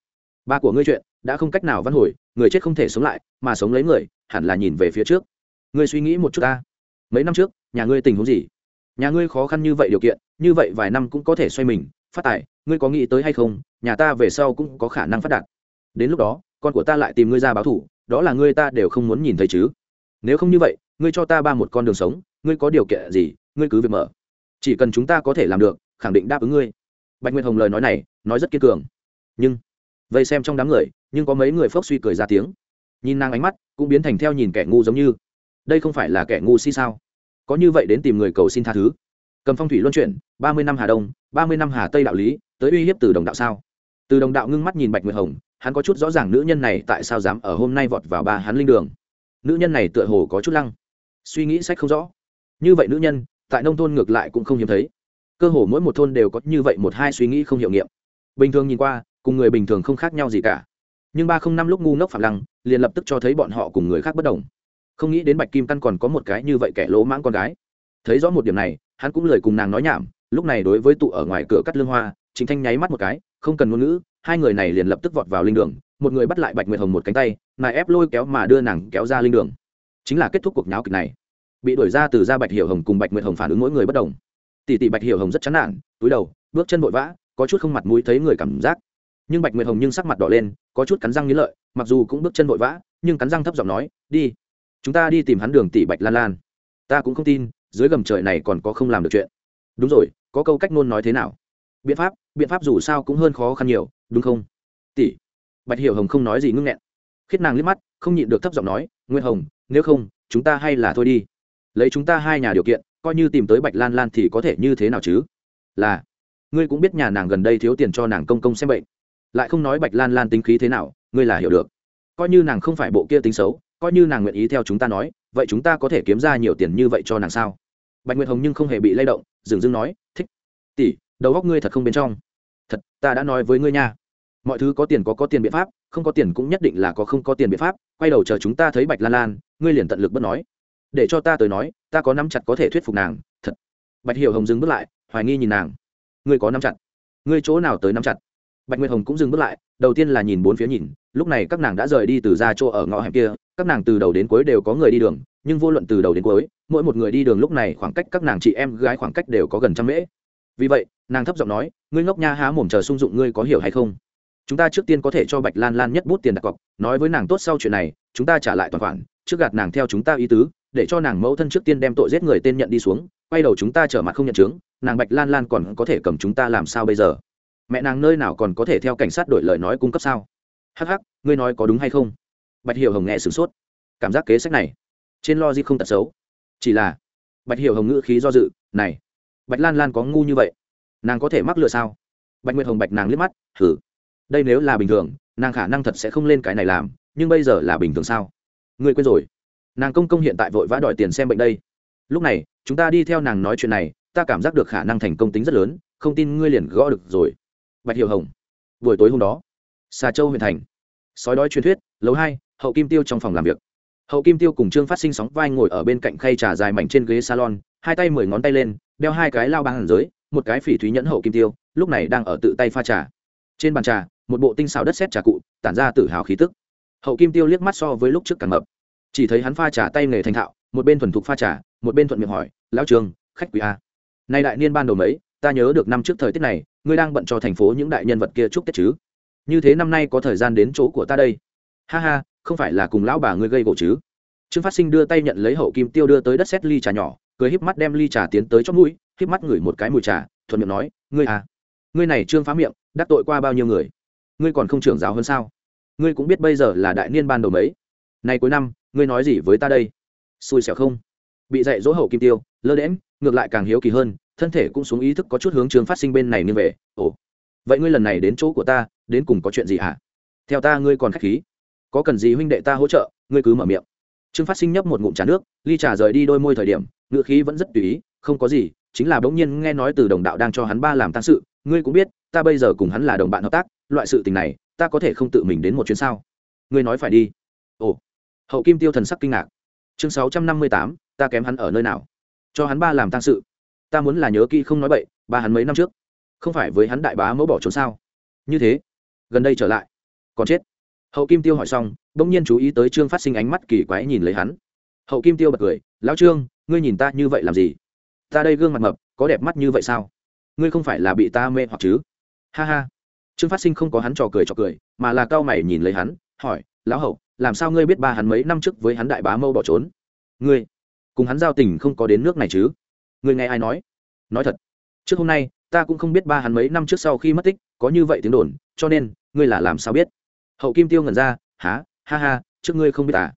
Ba của ngươi chuyện, đã không cách nào văn hồi, người chết không thể sống lại, mà sống lấy người, hẳn là nhìn về phía trước. Ngươi suy nghĩ một chút ta. Mấy năm trước, nhà ngươi tình huống gì? Nhà ngươi khó khăn như vậy điều kiện, như vậy vài năm cũng có thể xoay mình, phát tài, ngươi có nghĩ tới hay không? Nhà ta về sau cũng có khả năng phát đạt. Đến lúc đó con của ta lại tìm ngươi ra báo thủ, đó là ngươi ta đều không muốn nhìn thấy chứ. Nếu không như vậy, ngươi cho ta ba một con đường sống, ngươi có điều kiện gì, ngươi cứ việc mở. Chỉ cần chúng ta có thể làm được, khẳng định đáp ứng ngươi. Bạch nguyệt hồng lời nói này, nói rất kiên cường. Nhưng vậy xem trong đám người, nhưng có mấy người phốc suy cười ra tiếng. Nhìn nàng ánh mắt, cũng biến thành theo nhìn kẻ ngu giống như. Đây không phải là kẻ ngu si sao? Có như vậy đến tìm người cầu xin tha thứ? Cầm phong thủy luân chuyển, ba mươi năm hà đông, ba mươi năm hà tây đạo lý, tới uy hiếp từ đồng đạo sao? Từ đồng đạo ngưng mắt nhìn bạch nguyệt hồng hắn có chút rõ ràng nữ nhân này tại sao dám ở hôm nay vọt vào ba hắn linh đường. Nữ nhân này tựa hồ có chút lăng. Suy nghĩ sách không rõ. Như vậy nữ nhân, tại nông thôn ngược lại cũng không hiếm thấy. Cơ hồ mỗi một thôn đều có như vậy một hai suy nghĩ không hiệu nghiệm. Bình thường nhìn qua, cùng người bình thường không khác nhau gì cả. Nhưng ba không năm lúc ngu ngốc phạm lăng, liền lập tức cho thấy bọn họ cùng người khác bất đồng. Không nghĩ đến bạch kim căn còn có một cái như vậy kẻ lỗ mãng con gái. Thấy rõ một điểm này, hắn cũng lời cùng nàng nói nhảm, lúc này đối với tụ ở ngoài cửa cắt lương hoa chính thanh nháy mắt một cái, không cần ngôn ngữ hai người này liền lập tức vọt vào linh đường, một người bắt lại bạch nguyệt hồng một cánh tay, nài ép lôi kéo mà đưa nàng kéo ra linh đường. Chính là kết thúc cuộc nháo kịch này. Bị đuổi ra từ ra bạch hiểu hồng cùng bạch nguyệt hồng phản ứng mỗi người bất đồng. Tỷ tỷ bạch hiểu hồng rất chán nản, túi đầu, bước chân vội vã, có chút không mặt mũi thấy người cảm giác. Nhưng bạch nguyệt hồng nhưng sắc mặt đỏ lên, có chút cắn răng nghĩ lợi, mặc dù cũng bước chân vội vã, nhưng cắn răng thấp giọng nói, đi, chúng ta đi tìm hắn đường tỷ bạch lan lan. Ta cũng không tin, dưới gầm trời này còn có không làm được chuyện. Đúng rồi, có câu cách ngôn nói thế nào? Biện pháp biện pháp dù sao cũng hơn khó khăn nhiều, đúng không? Tỷ. Bạch hiểu hồng không nói gì ngưng nghẹn. Khiết nàng liếc mắt, không nhịn được thấp giọng nói nguyên hồng, nếu không, chúng ta hay là thôi đi. Lấy chúng ta hai nhà điều kiện, coi như tìm tới bạch lan lan thì có thể như thế nào chứ? Là, ngươi cũng biết nhà nàng gần đây thiếu tiền cho nàng công công xem bệnh. Lại không nói bạch lan lan tính khí thế nào, ngươi là hiểu được. Coi như nàng không phải bộ kia tính xấu, coi như nàng nguyện ý theo chúng ta nói, vậy chúng ta có thể kiếm ra nhiều tiền như vậy cho nàng sao? Bạch nguyệt hồng nhưng không hề bị lay động, dừng dưng nói, thích. Tỷ đầu góc ngươi thật không bên trong. Thật, ta đã nói với ngươi nha. Mọi thứ có tiền có có tiền biện pháp, không có tiền cũng nhất định là có không có tiền biện pháp. Quay đầu chờ chúng ta thấy bạch lan lan, ngươi liền tận lực bất nói. Để cho ta tới nói, ta có nắm chặt có thể thuyết phục nàng. Thật. Bạch hiểu hồng dừng bước lại, hoài nghi nhìn nàng. Ngươi có nắm chặt? Ngươi chỗ nào tới nắm chặt? Bạch nguyệt hồng cũng dừng bước lại, đầu tiên là nhìn bốn phía nhìn, lúc này các nàng đã rời đi từ ra chỗ ở ngõ hẻm kia, các nàng từ đầu đến cuối đều có người đi đường, nhưng vô luận từ đầu đến cuối, mỗi một người đi đường lúc này khoảng cách các nàng chị em gái khoảng cách đều có gần trăm mễ vì vậy, nàng thấp giọng nói, ngươi ngốc nha, há mồm chờ sung dụng ngươi có hiểu hay không? Chúng ta trước tiên có thể cho bạch lan lan nhất bút tiền đặt cọc, nói với nàng tốt sau chuyện này, chúng ta trả lại toàn khoản, trước gạt nàng theo chúng ta ý tứ, để cho nàng mẫu thân trước tiên đem tội giết người tên nhận đi xuống, quay đầu chúng ta trở mặt không nhận chứng nàng bạch lan lan còn có thể cầm chúng ta làm sao bây giờ? Mẹ nàng nơi nào còn có thể theo cảnh sát đổi lời nói cung cấp sao? Hắc hắc, ngươi nói có đúng hay không? Bạch hiểu hồng nghe sửng sốt. Cảm giác kế sách này, trên lo di không tật xấu. Chỉ là, bạch hiểu hồng ngữ khí do dự, này bạch lan lan có ngu như vậy? Nàng có thể mắc lừa sao? Bạch nguyệt hồng bạch nàng liếc mắt thử đây nếu là bình thường, nàng khả năng thật sẽ không lên cái này làm, nhưng bây giờ là bình thường sao? Ngươi quên rồi. Nàng công công hiện tại vội vã đòi tiền xem bệnh đây. Lúc này, chúng ta đi theo nàng nói chuyện này, ta cảm giác được khả năng thành công tính rất lớn, không tin ngươi liền gõ được rồi. Bạch hiểu hồng, buổi tối hôm đó, xà châu huyện thành, sói đói truyền thuyết, lầu hai, hậu kim tiêu trong phòng làm việc. Hậu kim tiêu cùng trương phát sinh sóng vai ngồi ở bên cạnh khay trà dài mảnh trên ghế salon, hai tay mười ngón tay lên đeo hai cái lao bằng hàn giới, một cái phỉ thúy nhẫn hậu kim tiêu, lúc này đang ở tự tay pha trà. Trên bàn trà, một bộ tinh xào đất xét trà cụ, tản ra tự hào khí tức. Hậu kim tiêu liếc mắt so với lúc trước càng mập. Chỉ thấy hắn pha trà tay nghề thành thạo, một bên thuần thục pha trà, một bên thuận miệng hỏi, lão trường, khách quý a? Nay đại niên ban đầu mấy, ta nhớ được năm trước thời tiết này, ngươi đang bận cho thành phố những đại nhân vật kia chúc tết chứ? Như thế năm nay có thời gian đến chỗ của ta đây. Ha ha, không phải là cùng lão bà ngươi gây gỗ chứ? Trương phát sinh đưa tay nhận lấy hậu kim tiêu đưa tới đất xét ly trà nhỏ cười híp mắt đem ly trà tiến tới chót mũi, híp mắt ngửi một cái mùi trà, thuận miệng nói, ngươi à ngươi này trương phá miệng, đắc tội qua bao nhiêu người? Ngươi còn không trưởng giáo hơn sao? Ngươi cũng biết bây giờ là đại niên ban đầu mấy. Nay cuối năm, ngươi nói gì với ta đây? Xui xẻo không? Bị dạy dỗ hậu kim tiêu, lơ đễm ngược lại càng hiếu kỳ hơn, thân thể cũng xuống ý thức có chút hướng trương phát sinh bên này như về, ồ, vậy ngươi lần này đến chỗ của ta, đến cùng có chuyện gì hả? Theo ta ngươi còn khách khí. Có cần gì huynh đệ ta hỗ trợ, ngươi cứ mở miệng trương phát sinh nhấp một ngụm trà nước, ly trà rời đi đôi môi thời điểm ngựa khí vẫn rất tùy ý, không có gì, chính là bỗng nhiên nghe nói từ đồng đạo đang cho hắn ba làm tăng sự, ngươi cũng biết, ta bây giờ cùng hắn là đồng bạn hợp tác, loại sự tình này, ta có thể không tự mình đến một chuyến sao? Ngươi nói phải đi. Ồ. Hậu kim tiêu thần sắc kinh ngạc. Chương sáu trăm năm mươi tám, ta kém hắn ở nơi nào? Cho hắn ba làm tăng sự. Ta muốn là nhớ kỹ không nói bậy, ba hắn mấy năm trước. Không phải với hắn đại bá mẫu bỏ trốn sao? Như thế. Gần đây trở lại. Còn chết hậu kim tiêu hỏi xong, bỗng nhiên chú ý tới trương phát sinh ánh mắt kỳ quái nhìn lấy hắn. Hậu kim tiêu bật cười, lão trương, ngươi nhìn ta như vậy làm gì? Ta đây gương mặt mập, có đẹp mắt như vậy sao? Ngươi không phải là bị ta mê hoặc chứ? Ha ha. Trương phát sinh không có hắn trò cười trò cười, mà là cao mày nhìn lấy hắn, hỏi, lão hậu, làm sao ngươi biết ba hắn mấy năm trước với hắn đại bá mâu bỏ trốn? Ngươi, cùng hắn giao tình không có đến nước này chứ? Ngươi nghe ai nói? Nói thật. Trước hôm nay, ta cũng không biết ba hắn mấy năm trước sau khi mất tích, có như vậy tiếng đồn, cho nên, ngươi là làm sao biết? Hậu kim tiêu ngẩn ra, há, ha ha, trước ngươi không biết à.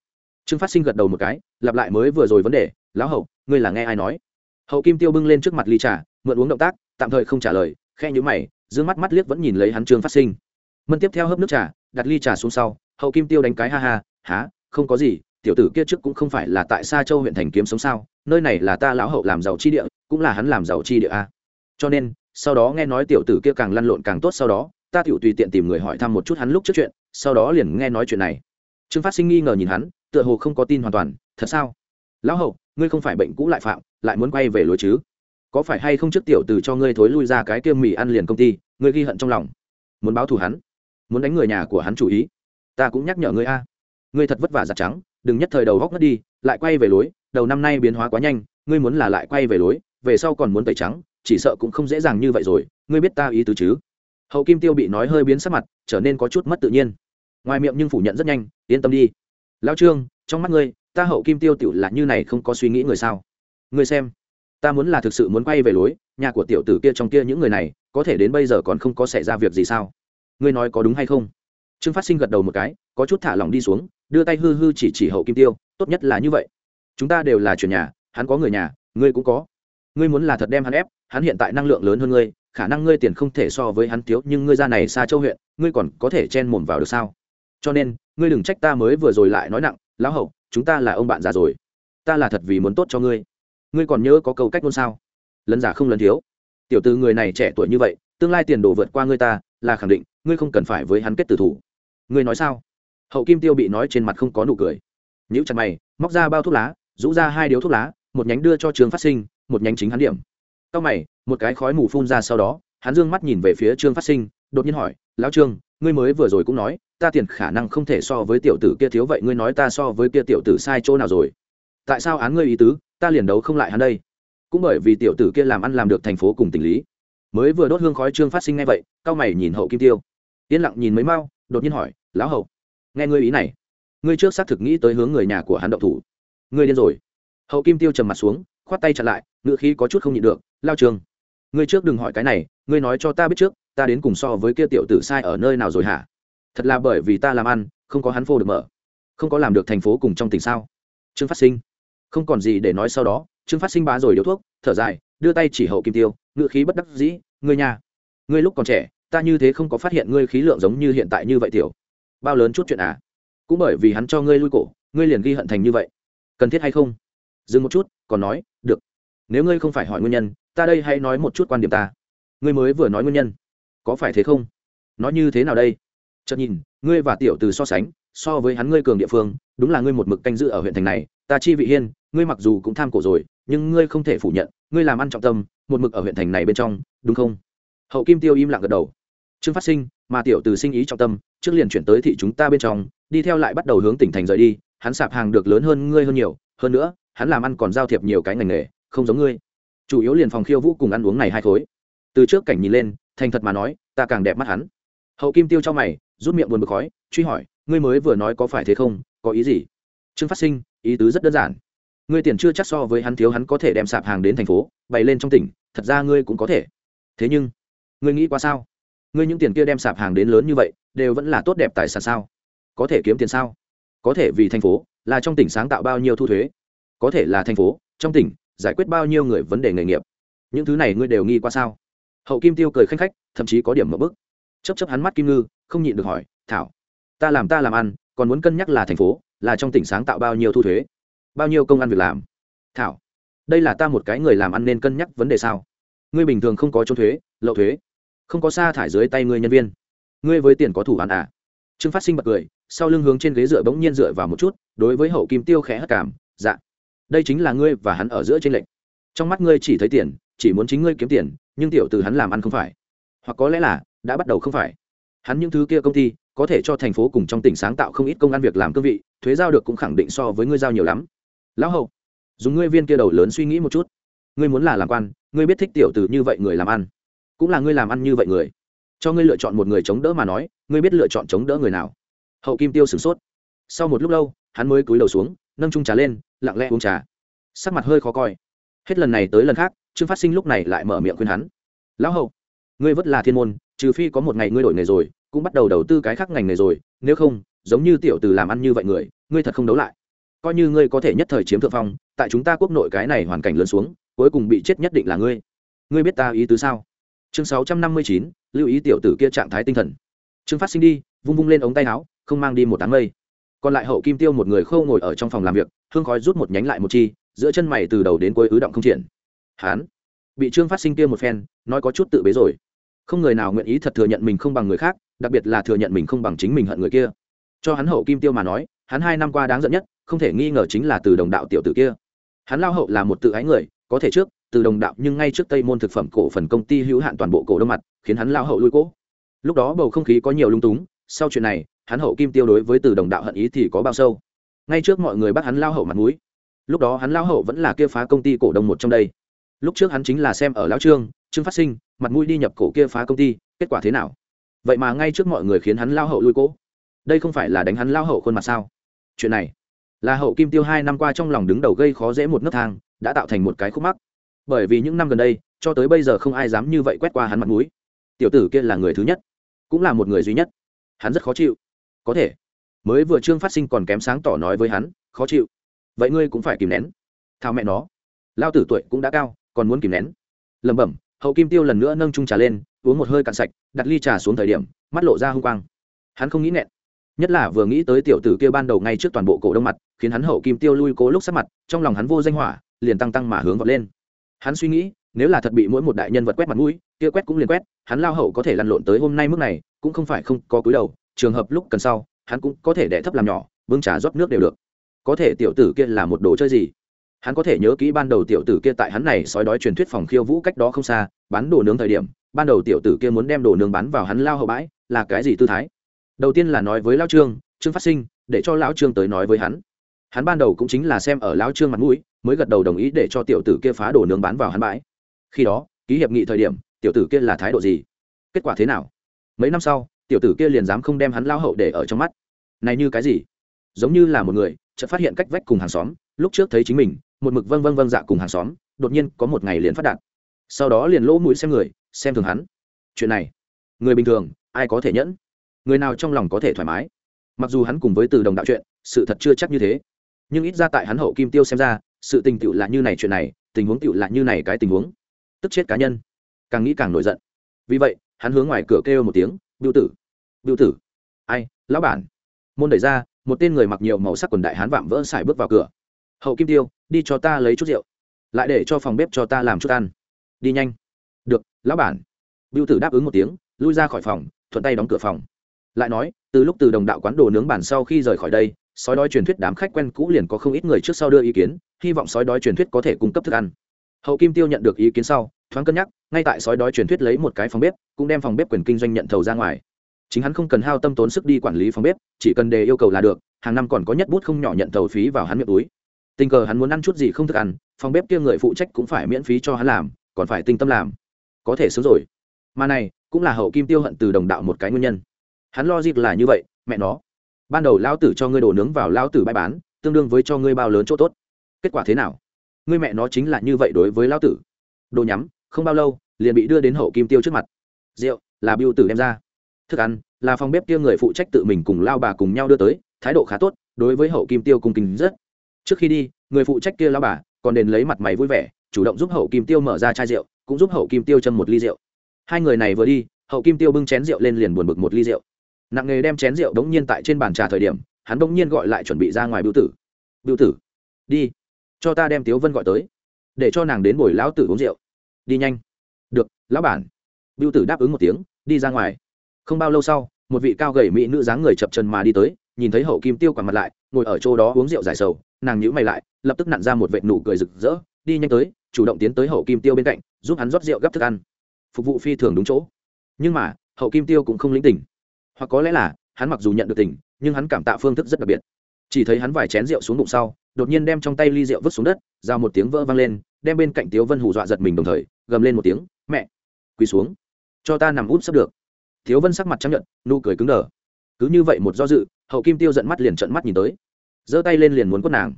Trương phát sinh gật đầu một cái, lặp lại mới vừa rồi vấn đề, lão hậu, ngươi là nghe ai nói? Hậu kim tiêu bưng lên trước mặt ly trà, mượn uống động tác, tạm thời không trả lời khe nhữ mày giữ mắt mắt liếc vẫn nhìn lấy hắn trương phát sinh. Mân tiếp theo hớp nước trà, đặt ly trà xuống sau, hậu kim tiêu đánh cái ha ha, há, không có gì, tiểu tử kia trước cũng không phải là tại xa châu huyện thành kiếm sống sao, nơi này là ta lão hậu làm giàu chi địa, cũng là hắn làm giàu chi địa a cho nên, sau đó nghe nói tiểu tử kia càng lăn lộn càng tốt sau đó ta tiểu tùy tiện tìm người hỏi thăm một chút hắn lúc trước chuyện, sau đó liền nghe nói chuyện này. Trương phát sinh nghi ngờ nhìn hắn, tựa hồ không có tin hoàn toàn, thật sao? Lão hậu, ngươi không phải bệnh cũ lại phạm, lại muốn quay về lối chứ? Có phải hay không trước tiểu từ cho ngươi thối lui ra cái tiêm mì ăn liền công ty, ngươi ghi hận trong lòng. Muốn báo thù hắn, muốn đánh người nhà của hắn chủ ý. Ta cũng nhắc nhở ngươi a. Ngươi thật vất vả giặt trắng, đừng nhất thời đầu góc mất đi, lại quay về lối, đầu năm nay biến hóa quá nhanh, ngươi muốn là lại quay về lối, về sau còn muốn tẩy trắng, chỉ sợ cũng không dễ dàng như vậy rồi, ngươi biết ta ý tứ chứ? Hậu kim tiêu bị nói hơi biến sắc mặt, trở nên có chút mất tự nhiên. Ngoài miệng nhưng phủ nhận rất nhanh, yên tâm đi. Lão trương, trong mắt ngươi, ta hậu kim tiêu tiểu là như này không có suy nghĩ người sao? Ngươi xem, ta muốn là thực sự muốn quay về lối, nhà của tiểu tử kia trong kia những người này, có thể đến bây giờ còn không có xảy ra việc gì sao? Ngươi nói có đúng hay không? Trương phát sinh gật đầu một cái, có chút thả lỏng đi xuống, đưa tay hư hư chỉ chỉ hậu kim tiêu, tốt nhất là như vậy. Chúng ta đều là chuyển nhà, hắn có người nhà, ngươi cũng có. Ngươi muốn là thật đem hắn ép, hắn hiện tại năng lượng lớn hơn ngươi khả năng ngươi tiền không thể so với hắn thiếu, nhưng ngươi ra này xa châu huyện, ngươi còn có thể chen mồm vào được sao? Cho nên, ngươi đừng trách ta mới vừa rồi lại nói nặng, lão hậu, chúng ta là ông bạn già rồi. Ta là thật vì muốn tốt cho ngươi. Ngươi còn nhớ có câu cách ngôn sao? Lấn giả không lấn thiếu. Tiểu từ người này trẻ tuổi như vậy, tương lai tiền đồ vượt qua ngươi ta, là khẳng định, ngươi không cần phải với hắn kết tử thủ. Ngươi nói sao? Hậu kim tiêu bị nói trên mặt không có nụ cười. Nhữ chặt mày, móc ra bao thuốc lá, rũ ra hai điếu thuốc lá, một nhánh đưa cho trường phát sinh, một nhánh chính hắn điểm. Cao mày, một cái khói mù phun ra sau đó, hắn dương mắt nhìn về phía Trương Phát Sinh, đột nhiên hỏi, "Lão Trương, ngươi mới vừa rồi cũng nói, ta tiền khả năng không thể so với tiểu tử kia thiếu vậy ngươi nói ta so với kia tiểu tử sai chỗ nào rồi? Tại sao án ngươi ý tứ, ta liền đấu không lại hắn đây?" Cũng bởi vì tiểu tử kia làm ăn làm được thành phố cùng tình lý. Mới vừa đốt hương khói Trương Phát Sinh nghe vậy, cao mày nhìn Hậu Kim Tiêu. Yên lặng nhìn mấy mau, đột nhiên hỏi, "Lão Hậu, nghe ngươi ý này, ngươi trước xác thực nghĩ tới hướng người nhà của hắn động thủ. Ngươi điên rồi?" Hậu Kim Tiêu trầm mặt xuống, khoát tay chặn lại, ngựa khí có chút không nhịn được lao trường ngươi trước đừng hỏi cái này ngươi nói cho ta biết trước ta đến cùng so với kia tiểu tử sai ở nơi nào rồi hả? Thật là bởi vì ta làm ăn không có hắn phô được mở không có làm được thành phố cùng trong tỉnh sao? Trương phát sinh không còn gì để nói sau đó. Trương phát sinh bá rồi điếu thuốc thở dài đưa tay chỉ hậu kim tiêu ngựa khí bất đắc dĩ ngươi nhà ngươi lúc còn trẻ ta như thế không có phát hiện ngươi khí lượng giống như hiện tại như vậy tiểu. Bao lớn chút chuyện à? Cũng bởi vì hắn cho ngươi lui cổ ngươi liền ghi hận thành như vậy. Cần thiết hay không? Dừng một chút, còn nói, được. Nếu ngươi không phải hỏi nguyên nhân, ta đây hãy nói một chút quan điểm ta. Ngươi mới vừa nói nguyên nhân, có phải thế không? Nói như thế nào đây? Chợt nhìn, ngươi và tiểu từ so sánh, so với hắn ngươi cường địa phương, đúng là ngươi một mực canh giữ ở huyện thành này, ta chi vị hiên, ngươi mặc dù cũng tham cổ rồi, nhưng ngươi không thể phủ nhận, ngươi làm ăn trọng tâm, một mực ở huyện thành này bên trong, đúng không? Hậu kim tiêu im lặng gật đầu. Trương phát sinh, mà tiểu từ sinh ý trọng tâm, trước liền chuyển tới thị chúng ta bên trong, đi theo lại bắt đầu hướng tỉnh thành rời đi, hắn sạp hàng được lớn hơn ngươi hơn nhiều, hơn nữa hắn làm ăn còn giao thiệp nhiều cái ngành nghề, không giống ngươi. Chủ yếu liền phòng khiêu vũ cùng ăn uống này hai khối. Từ trước cảnh nhìn lên, thành thật mà nói, ta càng đẹp mắt hắn. Hậu kim tiêu cho mày, rút miệng buồn bực khói, truy hỏi, ngươi mới vừa nói có phải thế không, có ý gì? Trương phát sinh, ý tứ rất đơn giản. Ngươi tiền chưa chắc so với hắn thiếu, hắn có thể đem sạp hàng đến thành phố, bày lên trong tỉnh, thật ra ngươi cũng có thể. Thế nhưng, ngươi nghĩ qua sao? Ngươi những tiền kia đem sạp hàng đến lớn như vậy, đều vẫn là tốt đẹp tài sản sao? Có thể kiếm tiền sao? Có thể vì thành phố, là trong tỉnh sáng tạo bao nhiêu thu thuế có thể là thành phố, trong tỉnh, giải quyết bao nhiêu người vấn đề nghề nghiệp. Những thứ này ngươi đều nghi qua sao? Hậu kim tiêu cười khanh khách, thậm chí có điểm mở bức. Chấp chấp hắn mắt kim ngư, không nhịn được hỏi, thảo, ta làm ta làm ăn, còn muốn cân nhắc là thành phố, là trong tỉnh sáng tạo bao nhiêu thu thuế, bao nhiêu công ăn việc làm? Thảo, đây là ta một cái người làm ăn nên cân nhắc vấn đề sao? Ngươi bình thường không có trốn thuế, lậu thuế, không có sa thải dưới tay ngươi nhân viên. Ngươi với tiền có thủ án à? Trương phát sinh bật cười, sau lưng hướng trên ghế dựa bỗng nhiên dựa vào một chút, đối với hậu kim tiêu khẽ hất cảm dạ đây chính là ngươi và hắn ở giữa trên lệnh trong mắt ngươi chỉ thấy tiền, chỉ muốn chính ngươi kiếm tiền, nhưng tiểu từ hắn làm ăn không phải. Hoặc có lẽ là, đã bắt đầu không phải. Hắn những thứ kia công ty, có thể cho thành phố cùng trong tỉnh sáng tạo không ít công ăn việc làm cương vị, thuế giao được cũng khẳng định so với ngươi giao nhiều lắm. Lão hậu dùng ngươi viên kia đầu lớn suy nghĩ một chút. Ngươi muốn là làm quan, ngươi biết thích tiểu từ như vậy người làm ăn. Cũng là ngươi làm ăn như vậy người. Cho ngươi lựa chọn một người chống đỡ mà nói, ngươi biết lựa chọn chống đỡ người nào. Hậu kim tiêu sửng sốt. Sau một lúc lâu, hắn mới cúi đầu xuống nâng trung trà lên, lặng lẽ uống trà. Sắc mặt hơi khó coi. Hết lần này tới lần khác, trương phát sinh lúc này lại mở miệng khuyên hắn. Lão hậu ngươi vất là thiên môn, trừ phi có một ngày ngươi đổi nghề rồi, cũng bắt đầu đầu tư cái khác ngành nghề rồi, nếu không, giống như tiểu từ làm ăn như vậy người, ngươi thật không đấu lại. Coi như ngươi có thể nhất thời chiếm thượng phong, tại chúng ta quốc nội cái này hoàn cảnh lớn xuống, cuối cùng bị chết nhất định là ngươi. Ngươi biết ta ý tứ sao? Chương sáu trăm năm mươi chín, lưu ý tiểu tử kia trạng thái tinh thần. Trương phát sinh đi, vung vung lên ống tay áo, không mang đi một đám mây còn lại hậu kim tiêu một người khâu ngồi ở trong phòng làm việc, hương khói rút một nhánh lại một chi, giữa chân mày từ đầu đến cuối ứ động không triển. Hán, bị trương phát sinh kia một phen, nói có chút tự bế rồi. Không người nào nguyện ý thật thừa nhận mình không bằng người khác, đặc biệt là thừa nhận mình không bằng chính mình hận người kia. Cho hắn hậu kim tiêu mà nói, hắn hai năm qua đáng giận nhất, không thể nghi ngờ chính là từ đồng đạo tiểu tử kia. Hắn lao hậu là một tự ái người, có thể trước, từ đồng đạo nhưng ngay trước tây môn thực phẩm cổ phần công ty hữu hạn toàn bộ cổ đông mặt, khiến hắn lao hậu lui cỗ lúc đó bầu không khí có nhiều lung túng, sau chuyện này hắn hậu kim tiêu đối với từ đồng đạo hận ý thì có bao sâu. Ngay trước mọi người bắt hắn lao hậu mặt mũi. Lúc đó hắn lao hậu vẫn là kia phá công ty cổ đông một trong đây. Lúc trước hắn chính là xem ở lão trương trương phát sinh, mặt mũi đi nhập cổ kia phá công ty, kết quả thế nào? Vậy mà ngay trước mọi người khiến hắn lao hậu lui cố. Đây không phải là đánh hắn lao hậu khuôn mặt sao? Chuyện này là hậu kim tiêu hai năm qua trong lòng đứng đầu gây khó dễ một nấc thang, đã tạo thành một cái khúc mắc. Bởi vì những năm gần đây, cho tới bây giờ không ai dám như vậy quét qua hắn mặt mũi. Tiểu tử kia là người thứ nhất, cũng là một người duy nhất. Hắn rất khó chịu có thể. Mới vừa trương phát sinh còn kém sáng tỏ nói với hắn, khó chịu. Vậy ngươi cũng phải kìm nén. Thao mẹ nó. Lao tử tuổi cũng đã cao, còn muốn kìm nén. Lẩm bẩm, hậu kim tiêu lần nữa nâng trung trà lên, uống một hơi cạn sạch, đặt ly trà xuống thời điểm, mắt lộ ra h u n g quang. Hắn không nghĩ nghẹn. Nhất là vừa nghĩ tới tiểu tử kia ban đầu ngay trước toàn bộ cổ đông mặt, khiến hắn hậu kim tiêu lui cố lúc sát mặt, trong lòng hắn vô danh hỏa, liền tăng tăng mà hướng vọt lên. Hắn suy nghĩ, nếu là thật bị mỗi một đại nhân vật quét mặt mũi, kia quét cũng liền quét, hắn lao hậu có thể lăn lộn tới hôm nay mức này, cũng không phải không có cúi đầu trường hợp lúc cần sau, hắn cũng có thể đẻ thấp làm nhỏ, bưng trà rót nước đều được. Có thể tiểu tử kia là một đồ chơi gì? Hắn có thể nhớ kỹ ban đầu tiểu tử kia tại hắn này sói đói truyền thuyết phòng khiêu vũ cách đó không xa, bán đồ nướng thời điểm, ban đầu tiểu tử kia muốn đem đồ nướng bán vào hắn lao hậu bãi, là cái gì tư thái? Đầu tiên là nói với lao trương trương phát sinh, để cho lão trương tới nói với hắn. Hắn ban đầu cũng chính là xem ở lão trương mặt mũi, mới gật đầu đồng ý để cho tiểu tử kia phá đồ nướng bán vào hắn bãi. Khi đó, ký hiệp nghị thời điểm, tiểu tử kia là thái độ gì? Kết quả thế nào? Mấy năm sau tiểu tử kia liền dám không đem hắn lao hậu để ở trong mắt. Này như cái gì? Giống như là một người, chợt phát hiện cách vách cùng hàng xóm, lúc trước thấy chính mình, một mực vâng vâng vâng dạ cùng hàng xóm, đột nhiên có một ngày liền phát đạt. Sau đó liền lỗ mũi xem người, xem thường hắn. Chuyện này, người bình thường, ai có thể nhẫn? Người nào trong lòng có thể thoải mái? Mặc dù hắn cùng với từ đồng đạo chuyện, sự thật chưa chắc như thế. Nhưng ít ra tại hắn hậu kim tiêu xem ra, sự tình tựu là như này chuyện này, tình huống tựu là như này cái tình huống. Tức chết cá nhân. Càng nghĩ càng nổi giận. Vì vậy, hắn hướng ngoài cửa kêu một tiếng biêu tử biêu tử. Ai, lão bản. Môn đẩy ra, một tên người mặc nhiều màu sắc quần đại hán vạm vỡ xài bước vào cửa. Hậu kim tiêu, đi cho ta lấy chút rượu. Lại để cho phòng bếp cho ta làm chút ăn. Đi nhanh. Được, lão bản. Biêu tử đáp ứng một tiếng, lui ra khỏi phòng, thuận tay đóng cửa phòng. Lại nói, từ lúc từ đồng đạo quán đồ nướng bản sau khi rời khỏi đây, sói đói truyền thuyết đám khách quen cũ liền có không ít người trước sau đưa ý kiến, hy vọng sói đói truyền thuyết có thể cung cấp thức ăn. Hậu kim tiêu nhận được ý kiến sau thoáng cân nhắc, ngay tại sói đói truyền thuyết lấy một cái phòng bếp, cũng đem phòng bếp quyền kinh doanh nhận thầu ra ngoài. Chính hắn không cần hao tâm tốn sức đi quản lý phòng bếp, chỉ cần đề yêu cầu là được, hàng năm còn có nhất bút không nhỏ nhận thầu phí vào hắn miệng túi. Tình cờ hắn muốn ăn chút gì không thức ăn, phòng bếp kia người phụ trách cũng phải miễn phí cho hắn làm, còn phải tinh tâm làm. Có thể sớm rồi. Mà này, cũng là hậu kim tiêu hận từ đồng đạo một cái nguyên nhân. Hắn lo dịp là như vậy, mẹ nó. Ban đầu lao tử cho ngươi đổ nướng vào lao tử bãi bán, tương đương với cho ngươi bao lớn chỗ tốt. Kết quả thế nào? Ngươi mẹ nó chính là như vậy đối với lao tử. Đồ nhắm không bao lâu, liền bị đưa đến hậu kim tiêu trước mặt. Rượu, là biêu tử đem ra. Thức ăn, là phòng bếp kia người phụ trách tự mình cùng lao bà cùng nhau đưa tới, thái độ khá tốt, đối với hậu kim tiêu cung kính rất. Trước khi đi, người phụ trách kia lao bà còn đền lấy mặt mày vui vẻ, chủ động giúp hậu kim tiêu mở ra chai rượu, cũng giúp hậu kim tiêu châm một ly rượu. Hai người này vừa đi, hậu kim tiêu bưng chén rượu lên liền buồn bực một ly rượu. Nặng nghề đem chén rượu đống nhiên tại trên bàn trà thời điểm, hắn đống nhiên gọi lại chuẩn bị ra ngoài biểu tử. Biểu tử, đi, cho ta đem tiếu vân gọi tới, để cho nàng đến buổi lão tử uống rượu đi nhanh. Được, lão bản. Biêu tử đáp ứng một tiếng, đi ra ngoài. Không bao lâu sau, một vị cao gầy mỹ nữ dáng người chập chân mà đi tới, nhìn thấy hậu kim tiêu quằn mặt lại, ngồi ở chỗ đó uống rượu giải sầu, nàng nhíu mày lại, lập tức nặn ra một vệt nụ cười rực rỡ, đi nhanh tới, chủ động tiến tới hậu kim tiêu bên cạnh, giúp hắn rót rượu gấp thức ăn. Phục vụ phi thường đúng chỗ. Nhưng mà, hậu kim tiêu cũng không lĩnh tỉnh. Hoặc có lẽ là, hắn mặc dù nhận được tỉnh, nhưng hắn cảm tạ phương thức rất đặc biệt. Chỉ thấy hắn vài chén rượu xuống bụng sau, đột nhiên đem trong tay ly rượu vứt xuống đất ra một tiếng vỡ vang lên đem bên cạnh tiếu vân hù dọa giật mình đồng thời, gầm lên một tiếng, mẹ, quỳ xuống, cho ta nằm út sắp được. Tiếu vân sắc mặt chấp nhận nụ cười cứng đờ. Cứ như vậy một do dự, hậu kim tiêu giận mắt liền trận mắt nhìn tới. Giơ tay lên liền muốn quất nàng.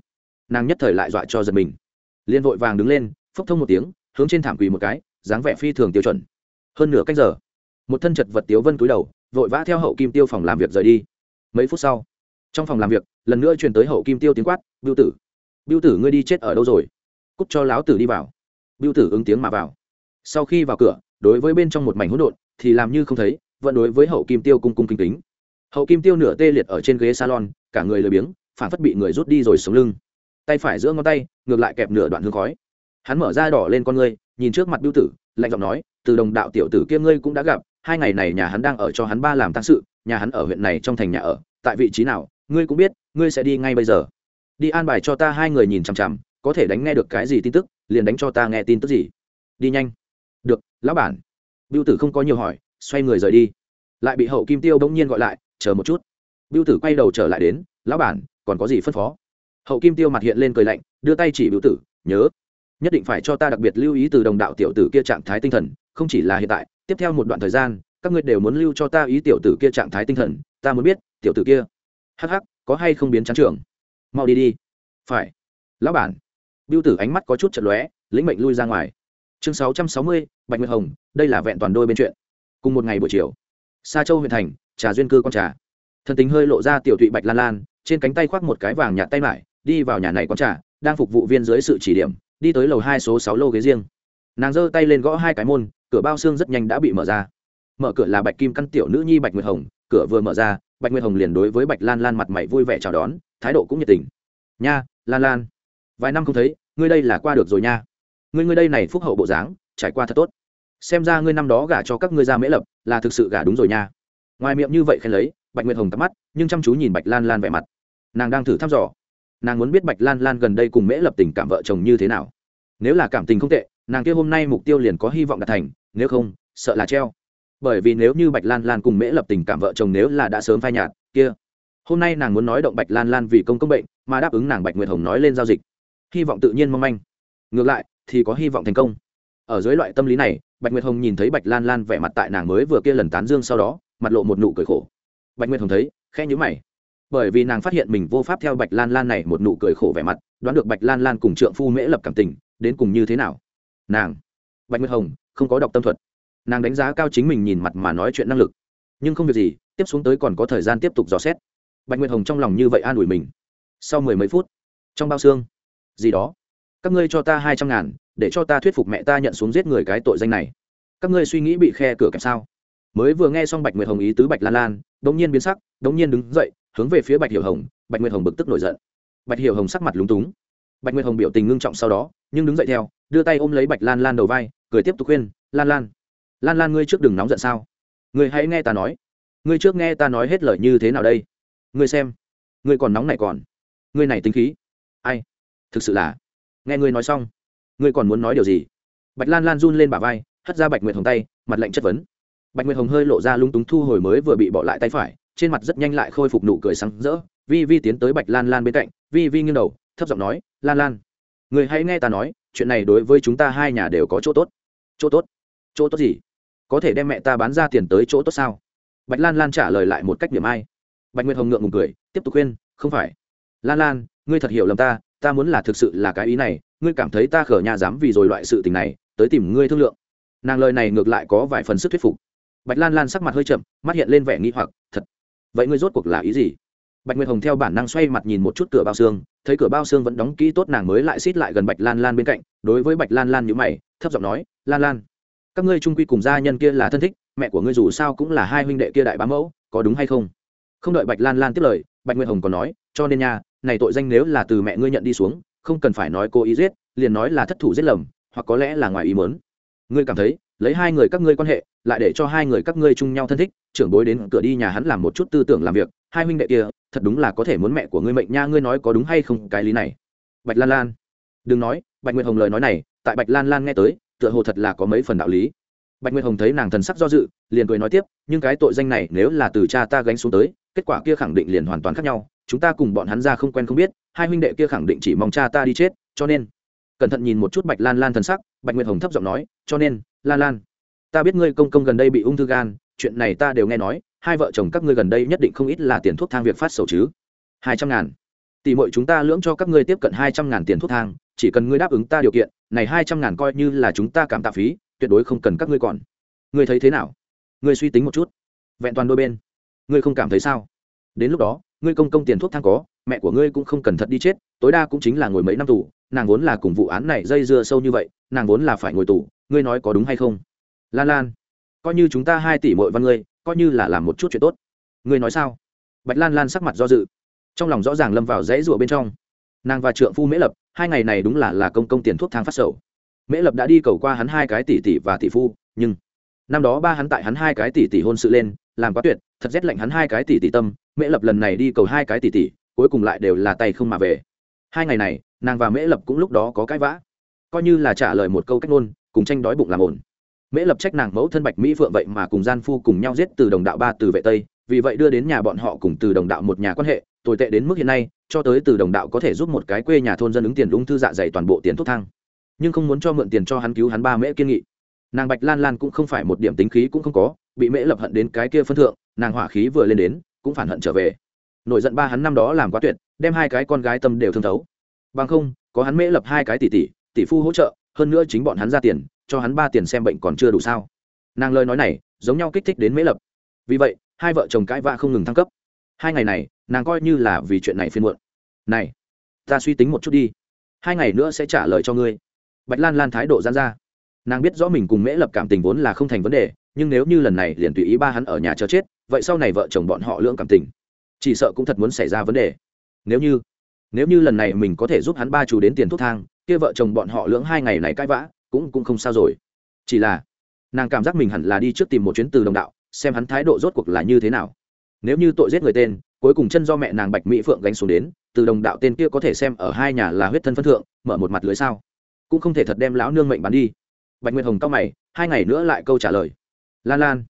Nàng nhất thời lại dọa cho giật mình. Liền vội vàng đứng lên, phốc thông một tiếng, hướng trên thảm quỳ một cái, dáng vẻ phi thường tiêu chuẩn. Hơn nửa cách giờ, một thân chật vật tiếu vân cúi đầu, vội vã theo hậu kim tiêu phòng làm việc rời đi. Mấy phút sau, trong phòng làm việc, lần nữa truyền tới hậu kim tiêu tiếng quát biêu tử biêu tử ngươi đi chết ở đâu rồi? Cút cho láo tử đi vào. Biêu tử ứng tiếng mà vào. Sau khi vào cửa, đối với bên trong một mảnh hỗn độn, thì làm như không thấy, vẫn đối với hậu kim tiêu cung cung kính kính. Hậu kim tiêu nửa tê liệt ở trên ghế salon, cả người lười biếng, phản phất bị người rút đi rồi sống lưng. Tay phải giữa ngón tay, ngược lại kẹp nửa đoạn hương khói. Hắn mở ra đỏ lên con ngươi, nhìn trước mặt biêu tử, lạnh giọng nói, từ đồng đạo tiểu tử kia ngươi cũng đã gặp, hai ngày này nhà hắn đang ở cho hắn ba làm tăng sự, nhà hắn ở huyện này trong thành nhà ở, tại vị trí nào, ngươi cũng biết, ngươi sẽ đi ngay bây giờ. Đi an bài cho ta hai người nhìn chằm chằm có thể đánh nghe được cái gì tin tức, liền đánh cho ta nghe tin tức gì. Đi nhanh. Được, lão bản. Biêu tử không có nhiều hỏi, xoay người rời đi. Lại bị hậu kim tiêu bỗng nhiên gọi lại, chờ một chút. Biêu tử quay đầu trở lại đến, lão bản, còn có gì phân phó? Hậu kim tiêu mặt hiện lên cười lạnh, đưa tay chỉ biêu tử, nhớ, nhất định phải cho ta đặc biệt lưu ý từ đồng đạo tiểu tử kia trạng thái tinh thần, không chỉ là hiện tại, tiếp theo một đoạn thời gian, các ngươi đều muốn lưu cho ta ý tiểu tử kia trạng thái tinh thần, ta muốn biết, tiểu tử kia, hắc hắc, có hay không biến trắng trường. mau đi đi. Phải. Lão bản biêu tử ánh mắt có chút chật lóe, lĩnh mệnh lui ra ngoài. Chương sáu trăm sáu mươi, bạch nguyệt hồng, đây là vẹn toàn đôi bên chuyện. Cùng một ngày buổi chiều, sa châu huyện thành, trà duyên cư con trà. Thần tính hơi lộ ra tiểu thụy bạch lan lan, trên cánh tay khoác một cái vàng nhạt tay mải, đi vào nhà này con trà, đang phục vụ viên dưới sự chỉ điểm, đi tới lầu hai số sáu lô ghế riêng. Nàng giơ tay lên gõ hai cái môn, cửa bao xương rất nhanh đã bị mở ra. Mở cửa là bạch kim căn tiểu nữ nhi bạch nguyệt hồng, cửa vừa mở ra, bạch nguyệt hồng liền đối với bạch lan lan mặt mày vui vẻ chào đón, thái độ cũng nhiệt tình. Nha, lan lan vài năm không thấy, ngươi đây là qua được rồi nha. Ngươi ngươi đây này phúc hậu bộ dáng, trải qua thật tốt. Xem ra ngươi năm đó gả cho các ngươi ra mễ lập, là thực sự gả đúng rồi nha. Ngoài miệng như vậy khen lấy, bạch nguyệt hồng tắm mắt, nhưng chăm chú nhìn bạch lan lan vẻ mặt. Nàng đang thử thăm dò. Nàng muốn biết bạch lan lan gần đây cùng mễ lập tình cảm vợ chồng như thế nào. Nếu là cảm tình không tệ, nàng kia hôm nay mục tiêu liền có hy vọng đạt thành, nếu không, sợ là treo. Bởi vì nếu như bạch lan lan cùng mễ lập tình cảm vợ chồng nếu là đã sớm phai nhạt, kia. Hôm nay nàng muốn nói động bạch lan lan vì công công bệnh, mà đáp ứng nàng bạch nguyệt hồng nói lên giao dịch hy vọng tự nhiên mong manh. Ngược lại, thì có hy vọng thành công. Ở dưới loại tâm lý này, bạch nguyệt hồng nhìn thấy bạch lan lan vẻ mặt tại nàng mới vừa kia lần tán dương sau đó, mặt lộ một nụ cười khổ. Bạch nguyệt hồng thấy, khẽ nhữ mày. Bởi vì nàng phát hiện mình vô pháp theo bạch lan lan này một nụ cười khổ vẻ mặt, đoán được bạch lan lan cùng trượng phu mễ lập cảm tình, đến cùng như thế nào? Nàng, bạch nguyệt hồng, không có đọc tâm thuật. Nàng đánh giá cao chính mình nhìn mặt mà nói chuyện năng lực. Nhưng không việc gì, tiếp xuống tới còn có thời gian tiếp tục dò xét. Bạch nguyệt hồng trong lòng như vậy an ủi mình. Sau mười mấy phút, trong bao xương gì đó. Các ngươi cho ta hai trăm ngàn, để cho ta thuyết phục mẹ ta nhận xuống giết người cái tội danh này. Các ngươi suy nghĩ bị khe cửa kẹp sao? Mới vừa nghe xong bạch nguyệt hồng ý tứ bạch lan lan đ ỗ n g nhiên biến sắc đ ỗ n g nhiên đứng dậy, hướng về phía bạch hiểu hồng, bạch nguyệt hồng bực tức nổi giận. Bạch hiểu hồng sắc mặt lúng túng. Bạch nguyệt hồng biểu tình ngưng trọng sau đó, nhưng đứng dậy theo, đưa tay ôm lấy bạch lan lan đầu vai, cười tiếp tục khuyên, lan lan lan lan ngươi trước đừng nóng giận sao? Ngươi hãy nghe ta nói. Ngươi trước nghe ta nói hết lời như thế nào đây? Ngươi xem, ngươi còn nóng này còn. Ngươi này tính khí. Ai? Thực sự là, nghe ngươi nói xong, ngươi còn muốn nói điều gì? Bạch lan lan run lên bả vai, hất ra bạch nguyệt hồng tay, mặt lạnh chất vấn. Bạch nguyệt hồng hơi lộ ra lung túng thu hồi mới vừa bị bỏ lại tay phải, trên mặt rất nhanh lại khôi phục nụ cười sáng rỡ. Vi vi tiến tới bạch lan lan bên cạnh, vi vi nghiêng đầu, thấp giọng nói, lan lan, người hãy nghe ta nói, chuyện này đối với chúng ta hai nhà đều có chỗ tốt. Chỗ tốt? Chỗ tốt gì? Có thể đem mẹ ta bán ra tiền tới chỗ tốt sao? Bạch lan lan trả lời lại một cách điểm ai. Bạch nguyệt hồng ngượng ngùng cười, tiếp tục khuyên, không phải. Lan lan, ngươi thật hiểu lầm ta ta muốn là thực sự là cái ý này, ngươi cảm thấy ta khở nhà dám vì rồi loại sự tình này, tới tìm ngươi thương lượng. Nàng lời này ngược lại có vài phần sức thuyết phục. Bạch lan lan sắc mặt hơi chậm, mắt hiện lên vẻ nghi hoặc, thật? Vậy ngươi rốt cuộc là ý gì? Bạch nguyệt hồng theo bản năng xoay mặt nhìn một chút cửa bao xương, thấy cửa bao xương vẫn đóng kỹ tốt nàng mới lại xít lại gần bạch lan lan bên cạnh, đối với bạch lan lan nhữ mày, thấp giọng nói, lan lan, các ngươi trung quy cùng gia nhân kia là thân thích, mẹ của ngươi dù sao cũng là hai huynh đệ kia đại bá mẫu, có đúng hay không? Không đợi bạch lan lan tiếp lời, bạch nguyệt hồng còn nói, cho nên nha này tội danh nếu là từ mẹ ngươi nhận đi xuống, không cần phải nói cô ý giết, liền nói là thất thủ giết lầm, hoặc có lẽ là ngoài ý mớn ngươi cảm thấy, lấy hai người các ngươi quan hệ, lại để cho hai người các ngươi chung nhau thân thích, trưởng bối đến cửa đi nhà hắn làm một chút tư tưởng làm việc, hai huynh đệ kia, thật đúng là có thể muốn mẹ của ngươi mệnh nha, ngươi nói có đúng hay không, cái lý này. Bạch lan lan. Đừng nói, bạch nguyệt hồng lời nói này, tại bạch lan lan nghe tới, tựa hồ thật là có mấy phần đạo lý. Bạch nguyệt hồng thấy nàng thần sắc do dự, liền cười nói tiếp, nhưng cái tội danh này nếu là từ cha ta gánh xuống tới, kết quả kia khẳng định liền hoàn toàn khác nhau chúng ta cùng bọn hắn ra không quen không biết, hai huynh đệ kia khẳng định chỉ mong cha ta đi chết, cho nên, cẩn thận nhìn một chút bạch lan lan thần sắc, bạch nguyệt hồng thấp giọng nói, cho nên, lan lan, ta biết ngươi công công gần đây bị ung thư gan, chuyện này ta đều nghe nói, hai vợ chồng các ngươi gần đây nhất định không ít là tiền thuốc thang việc phát sầu chứ. Hai trăm ngàn. Tỷ mọi chúng ta lưỡng cho các ngươi tiếp cận hai trăm ngàn tiền thuốc thang, chỉ cần ngươi đáp ứng ta điều kiện, này hai trăm ngàn coi như là chúng ta cảm tạ phí, tuyệt đối không cần các ngươi còn. Ngươi thấy thế nào? Ngươi suy tính một chút. Vẹn toàn đôi bên. Ngươi không cảm thấy sao? Đến lúc đó, ngươi công công tiền thuốc thang có, mẹ của ngươi cũng không cần thật đi chết, tối đa cũng chính là ngồi mấy năm tù, nàng vốn là cùng vụ án này dây dưa sâu như vậy, nàng vốn là phải ngồi tù, ngươi nói có đúng hay không? Lan lan, coi như chúng ta hai tỷ mội văn ngươi, coi như là làm một chút chuyện tốt. Ngươi nói sao? Bạch lan lan sắc mặt do dự, trong lòng rõ ràng lâm vào dãy rụa bên trong. Nàng và trượng phu mễ lập, hai ngày này đúng là là công công tiền thuốc thang phát sầu. Mễ lập đã đi cầu qua hắn hai cái tỷ tỷ và tỷ phu, nhưng năm đó ba hắn tại hắn hai cái tỷ tỷ hôn sự lên, làm quá tuyệt, thật rét lạnh hắn hai cái tỷ tỷ tâm mễ lập lần này đi cầu hai cái tỷ tỷ cuối cùng lại đều là tay không mà về. Hai ngày này, nàng và mễ lập cũng lúc đó có cãi vã. Coi như là trả lời một câu cách ngôn, cùng tranh đói bụng làm ổn. Mễ lập trách nàng mẫu thân bạch mỹ phượng vậy mà cùng gian phu cùng nhau giết từ đồng đạo ba từ vệ tây, vì vậy đưa đến nhà bọn họ cùng từ đồng đạo một nhà quan hệ, tồi tệ đến mức hiện nay, cho tới từ đồng đạo có thể giúp một cái quê nhà thôn dân ứng tiền ung thư dạ dày toàn bộ tiền thuốc thang. Nhưng không muốn cho mượn tiền cho hắn cứu hắn ba mễ kiên nghị. Nàng bạch lan lan cũng không phải một điểm tính khí cũng không có, bị mễ lập hận đến cái kia phân thượng, nàng hỏa khí vừa lên đến cũng phản hận trở về. Nổi giận ba hắn năm đó làm quá tuyệt, đem hai cái con gái tâm đều thương thấu. Bằng không, có hắn mễ lập hai cái tỷ tỷ tỷ phu hỗ trợ, hơn nữa chính bọn hắn ra tiền, cho hắn ba tiền xem bệnh còn chưa đủ sao. Nàng lời nói này, giống nhau kích thích đến mễ lập. Vì vậy, hai vợ chồng cãi vã không ngừng thăng cấp. Hai ngày này, nàng coi như là vì chuyện này phiên muộn. Này, ta suy tính một chút đi. Hai ngày nữa sẽ trả lời cho ngươi. Bạch lan lan thái độ gian ra. Nàng biết rõ mình cùng mễ lập cảm tình vốn là không thành vấn đề nhưng nếu như lần này liền tùy ý ba hắn ở nhà chờ chết, vậy sau này vợ chồng bọn họ lưỡng cảm tình, chỉ sợ cũng thật muốn xảy ra vấn đề. Nếu như nếu như lần này mình có thể giúp hắn ba chủ đến tiền thuốc thang, kia vợ chồng bọn họ lưỡng hai ngày này cãi vã, cũng cũng không sao rồi. Chỉ là, nàng cảm giác mình hẳn là đi trước tìm một chuyến từ đồng đạo, xem hắn thái độ rốt cuộc là như thế nào. Nếu như tội giết người tên, cuối cùng chân do mẹ nàng bạch mỹ phượng gánh xuống đến, từ đồng đạo tên kia có thể xem ở hai nhà là huyết thân phân thượng, mở một mặt lưới sao? Cũng không thể thật đem lão nương mệnh bắn đi. Bạch nguyệt hồng cao mày, hai ngày nữa lại câu trả lời lan lan,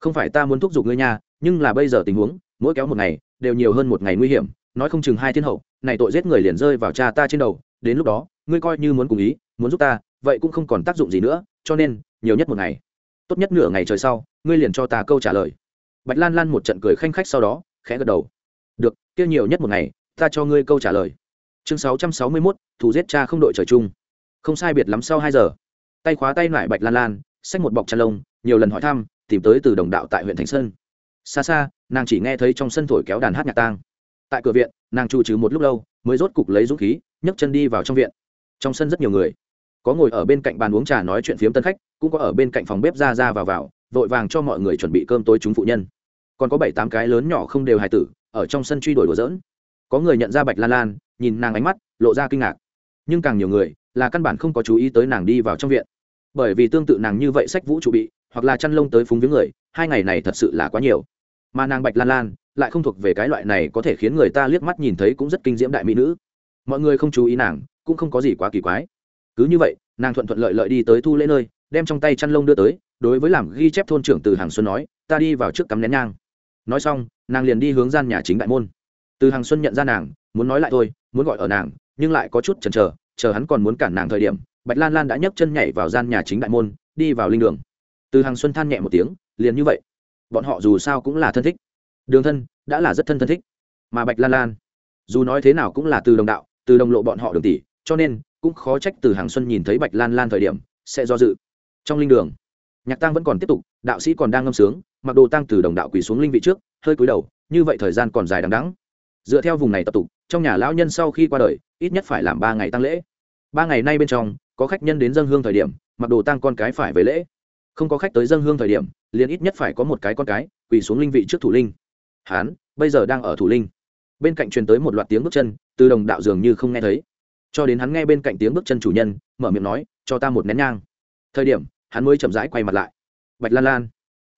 không phải ta muốn thúc giục ngươi nha, nhưng là bây giờ tình huống, mỗi kéo một ngày, đều nhiều hơn một ngày nguy hiểm, nói không chừng hai thiên hậu, này tội giết người liền rơi vào cha ta trên đầu, đến lúc đó, ngươi coi như muốn cùng ý, muốn giúp ta, vậy cũng không còn tác dụng gì nữa, cho nên, nhiều nhất một ngày, tốt nhất nửa ngày trời sau, ngươi liền cho ta câu trả lời. Bạch lan lan một trận cười khanh khách sau đó, khẽ gật đầu. Được, kia nhiều nhất một ngày, ta cho ngươi câu trả lời. Chương sáu trăm sáu mươi mốt thủ giết cha không đội trời chung. Không sai biệt lắm sau hai giờ. Tay khóa tay lại bạch lan lan, xách một bọc chăn lông nhiều lần hỏi thăm, tìm tới từ đồng đạo tại huyện thành sơn. Xa xa, nàng chỉ nghe thấy trong sân thổi kéo đàn hát nhạc tang. Tại cửa viện, nàng trụ trừ một lúc lâu, mới rốt cục lấy dũng khí, nhấc chân đi vào trong viện. Trong sân rất nhiều người. Có ngồi ở bên cạnh bàn uống trà nói chuyện phiếm tân khách, cũng có ở bên cạnh phòng bếp ra ra vào vào, vội vàng cho mọi người chuẩn bị cơm tối chúng phụ nhân. Còn có bảy tám cái lớn nhỏ không đều hài tử, ở trong sân truy đuổi đùa dỡn có người nhận ra bạch lan lan, nhìn nàng ánh mắt, lộ ra kinh ngạc. Nhưng càng nhiều người, là căn bản không có chú ý tới nàng đi vào trong viện. Bởi vì tương tự nàng như vậy sách vũ trụ bị hoặc là chăn lông tới phúng viếng người, hai ngày này thật sự là quá nhiều. Mà nàng bạch lan lan lại không thuộc về cái loại này có thể khiến người ta liếc mắt nhìn thấy cũng rất kinh diễm đại mỹ nữ. Mọi người không chú ý nàng, cũng không có gì quá kỳ quái. Cứ như vậy, nàng thuận thuận lợi lợi đi tới thu lễ nơi, đem trong tay chăn lông đưa tới, đối với làm ghi chép thôn trưởng từ hàng xuân nói, ta đi vào trước cắm nén nhang. Nói xong, nàng liền đi hướng gian nhà chính đại môn. Từ hàng xuân nhận ra nàng, muốn nói lại thôi, muốn gọi ở nàng, nhưng lại có chút chần chờ chờ hắn còn muốn cản nàng thời điểm, bạch lan lan đã nhấc chân nhảy vào gian nhà chính đại môn, đi vào linh đường từ hàng xuân than nhẹ một tiếng, liền như vậy. Bọn họ dù sao cũng là thân thích. Đường thân, đã là rất thân thân thích. Mà bạch lan lan, dù nói thế nào cũng là từ đồng đạo, từ đồng lộ bọn họ đường tỷ, cho nên cũng khó trách từ hàng xuân nhìn thấy bạch lan lan thời điểm sẽ do dự. Trong linh đường, nhạc tăng vẫn còn tiếp tục, đạo sĩ còn đang ngâm sướng, mặc đồ tăng từ đồng đạo quỳ xuống linh vị trước, hơi cúi đầu, như vậy thời gian còn dài đằng đắng dựa theo vùng này tập tục, trong nhà lão nhân sau khi qua đời, ít nhất phải làm ba ngày tăng lễ. Ba ngày nay bên trong, có khách nhân đến dân hương thời điểm, mặc đồ tăng con cái phải về lễ không có khách tới dân hương thời điểm, liền ít nhất phải có một cái con cái, quỳ xuống linh vị trước thủ linh. Hán, bây giờ đang ở thủ linh. Bên cạnh truyền tới một loạt tiếng bước chân, từ đồng đạo dường như không nghe thấy. Cho đến hắn nghe bên cạnh tiếng bước chân chủ nhân, mở miệng nói, cho ta một nén nhang. Thời điểm, hắn mới chậm rãi quay mặt lại. Bạch lan lan,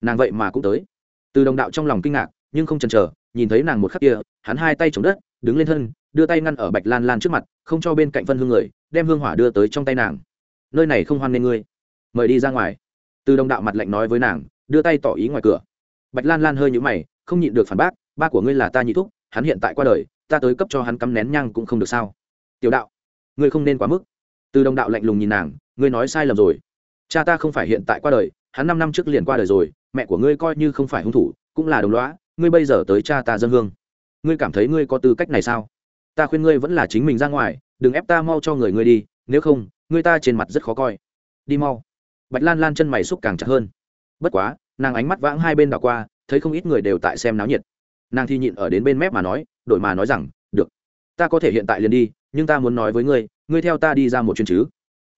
nàng vậy mà cũng tới. Từ đồng đạo trong lòng kinh ngạc, nhưng không chần chờ, nhìn thấy nàng một khắc kia, hắn hai tay chống đất, đứng lên thân, đưa tay ngăn ở bạch lan lan trước mặt, không cho bên cạnh phân hương người, đem hương hỏa đưa tới trong tay nàng. Nơi này không hoan nghê ngươi. Mời đi ra ngoài từ đồng đạo mặt lạnh nói với nàng, đưa tay tỏ ý ngoài cửa. Bạch lan lan hơi nhũ mày, không nhịn được phản bác, ba của ngươi là ta nhị thúc, hắn hiện tại qua đời, ta tới cấp cho hắn cắm nén nhang cũng không được sao. Tiểu đạo, ngươi không nên quá mức. Từ đồng đạo lạnh lùng nhìn nàng, ngươi nói sai lầm rồi. Cha ta không phải hiện tại qua đời, hắn năm năm trước liền qua đời rồi, mẹ của ngươi coi như không phải hung thủ, cũng là đồng lõa, ngươi bây giờ tới cha ta dân hương. Ngươi cảm thấy ngươi có tư cách này sao? Ta khuyên ngươi vẫn là chính mình ra ngoài, đừng ép ta mau cho người ngươi đi, nếu không, ngươi ta trên mặt rất khó coi. Đi mau bạch lan lan chân mày xúc càng chặt hơn. Bất quá, nàng ánh mắt vãng hai bên đảo qua, thấy không ít người đều tại xem náo nhiệt. Nàng thi nhịn ở đến bên mép mà nói, đổi mà nói rằng, được, ta có thể hiện tại liền đi, nhưng ta muốn nói với ngươi ngươi theo ta đi ra một chuyến chứ?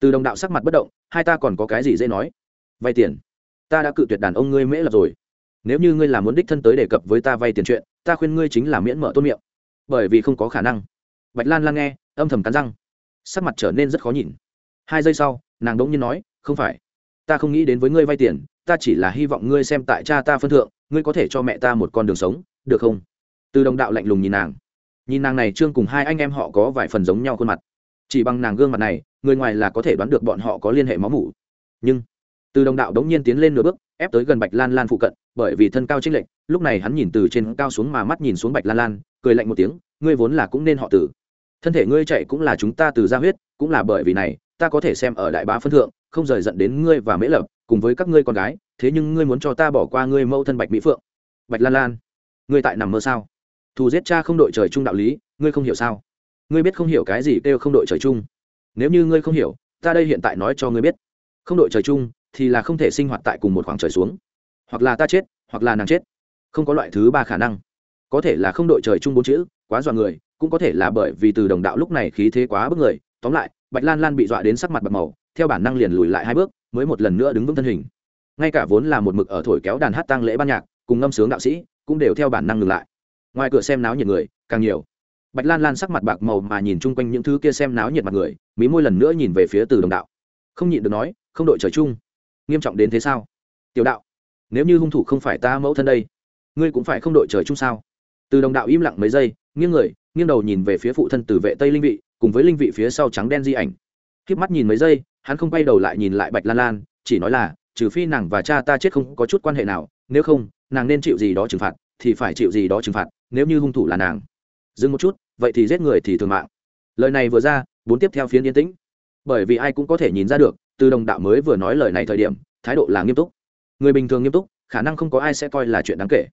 Từ đồng đạo sắc mặt bất động, hai ta còn có cái gì dễ nói? Vay tiền. Ta đã cự tuyệt đàn ông ngươi mễ lập rồi. Nếu như ngươi là muốn đích thân tới đề cập với ta vay tiền chuyện, ta khuyên ngươi chính là miễn mở tôn miệng. Bởi vì không có khả năng. Bạch lan lan nghe, âm thầm cắn răng. Sắc mặt trở nên rất khó nhìn. Hai giây sau, nàng đống nhiên nói, không phải ta không nghĩ đến với ngươi vay tiền, ta chỉ là hy vọng ngươi xem tại cha ta phân thượng, ngươi có thể cho mẹ ta một con đường sống, được không? Từ đồng đạo lạnh lùng nhìn nàng. Nhìn nàng này trương cùng hai anh em họ có vài phần giống nhau khuôn mặt. Chỉ bằng nàng gương mặt này, người ngoài là có thể đoán được bọn họ có liên hệ máu mủ. Nhưng, từ đồng đạo đống nhiên tiến lên nửa bước, ép tới gần bạch lan lan phụ cận, bởi vì thân cao trích lệnh lúc này hắn nhìn từ trên cao xuống mà mắt nhìn xuống bạch lan lan, cười lạnh một tiếng, ngươi vốn là cũng nên họ tử thân thể ngươi chạy cũng là chúng ta từ ra huyết, cũng là bởi vì này, ta có thể xem ở đại bá phân thượng không rời dẫn đến ngươi và mễ lập, cùng với các ngươi con gái, thế nhưng ngươi muốn cho ta bỏ qua ngươi mâu thân bạch mỹ phượng. Bạch lan lan, ngươi tại nằm mơ sao? Thù giết cha không đội trời chung đạo lý, ngươi không hiểu sao? Ngươi biết không hiểu cái gì kêu không đội trời chung? Nếu như ngươi không hiểu, ta đây hiện tại nói cho ngươi biết. Không đội trời chung thì là không thể sinh hoạt tại cùng một khoảng trời xuống. Hoặc là ta chết, hoặc là nàng chết. Không có loại thứ ba khả năng. Có thể là không đội trời chung bốn chữ, quá dọa người, cũng có thể là bởi vì từ đồng đạo lúc này khí thế quá bức người. Tóm lại, bạch lan lan bị dọa đến sắc mặt bạc màu theo bản năng liền lùi lại hai bước, mới một lần nữa đứng vững thân hình. Ngay cả vốn là một mực ở thổi kéo đàn hát tăng lễ ban nhạc, cùng ngâm sướng đạo sĩ, cũng đều theo bản năng ngừng lại. Ngoài cửa xem náo nhiệt người, càng nhiều. Bạch lan lan sắc mặt bạc màu mà nhìn chung quanh những thứ kia xem náo nhiệt mặt người, mí môi lần nữa nhìn về phía từ đồng đạo. Không nhịn được nói, không đội trời chung, nghiêm trọng đến thế sao? Tiểu đạo, nếu như hung thủ không phải ta mẫu thân đây, ngươi cũng phải không đội trời chung sao? Từ đồng đạo im lặng mấy giây, nghiêng người, nghiêng đầu nhìn về phía phụ thân từ vệ tây linh vị, cùng với linh vị phía sau trắng đen di ảnh. K mắt nhìn mấy giây hắn không quay đầu lại nhìn lại bạch lan lan, chỉ nói là, trừ phi nàng và cha ta chết không có chút quan hệ nào, nếu không, nàng nên chịu gì đó trừng phạt, thì phải chịu gì đó trừng phạt, nếu như hung thủ là nàng. Dừng một chút, vậy thì giết người thì thường mạng. Lời này vừa ra, bốn tiếp theo phiến yên tĩnh. Bởi vì ai cũng có thể nhìn ra được, từ đồng đạo mới vừa nói lời này thời điểm, thái độ là nghiêm túc. Người bình thường nghiêm túc, khả năng không có ai sẽ coi là chuyện đáng kể.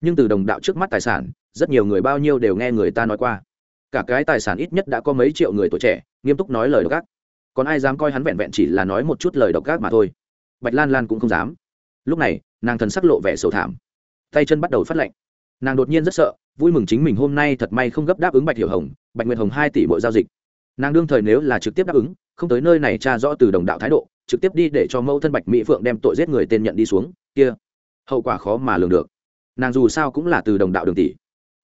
Nhưng từ đồng đạo trước mắt tài sản, rất nhiều người bao nhiêu đều nghe người ta nói qua. Cả cái tài sản ít nhất đã có mấy triệu người tuổi trẻ, nghiêm túc nói lời gác còn ai dám coi hắn vẹn vẹn chỉ là nói một chút lời độc ác mà thôi. Bạch lan lan cũng không dám. Lúc này, nàng thần sắc lộ vẻ sầu thảm. Tay chân bắt đầu phát lạnh. Nàng đột nhiên rất sợ, vui mừng chính mình hôm nay thật may không gấp đáp ứng bạch hiểu hồng, bạch nguyệt hồng hai tỷ mỗi giao dịch. Nàng đương thời nếu là trực tiếp đáp ứng, không tới nơi này tra rõ từ đồng đạo thái độ, trực tiếp đi để cho mẫu thân bạch mỹ phượng đem tội giết người tên nhận đi xuống, kia, hậu quả khó mà lường được. Nàng dù sao cũng là từ đồng đạo đường tỷ.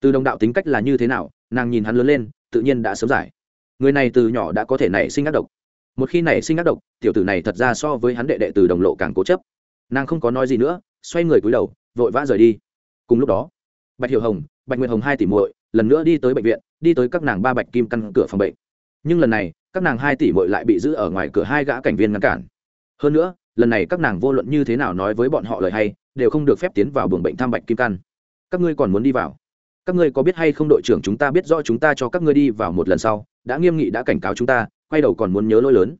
Từ đồng đạo tính cách là như thế nào, nàng nhìn hắn lớn lên, tự nhiên đã sớm giải. Người này từ nhỏ đã có thể nảy sinh ác độc một khi nảy sinh ác độc, tiểu tử này thật ra so với hắn đệ đệ từ đồng lộ càng cố chấp. Nàng không có nói gì nữa, xoay người cúi đầu, vội vã rời đi. Cùng lúc đó, bạch hiểu hồng, bạch nguyệt hồng hai tỷ muội lần nữa đi tới bệnh viện, đi tới các nàng ba bạch kim căn cửa phòng bệnh. Nhưng lần này, các nàng hai tỷ muội lại bị giữ ở ngoài cửa hai gã cảnh viên ngăn cản. Hơn nữa, lần này các nàng vô luận như thế nào nói với bọn họ lời hay, đều không được phép tiến vào buồng bệnh thăm bạch kim căn. Các ngươi còn muốn đi vào? Các ngươi có biết hay không đội trưởng chúng ta biết rõ chúng ta cho các ngươi đi vào một lần sau, đã nghiêm nghị đã cảnh cáo chúng ta quay đầu còn muốn nhớ lỗi lớn.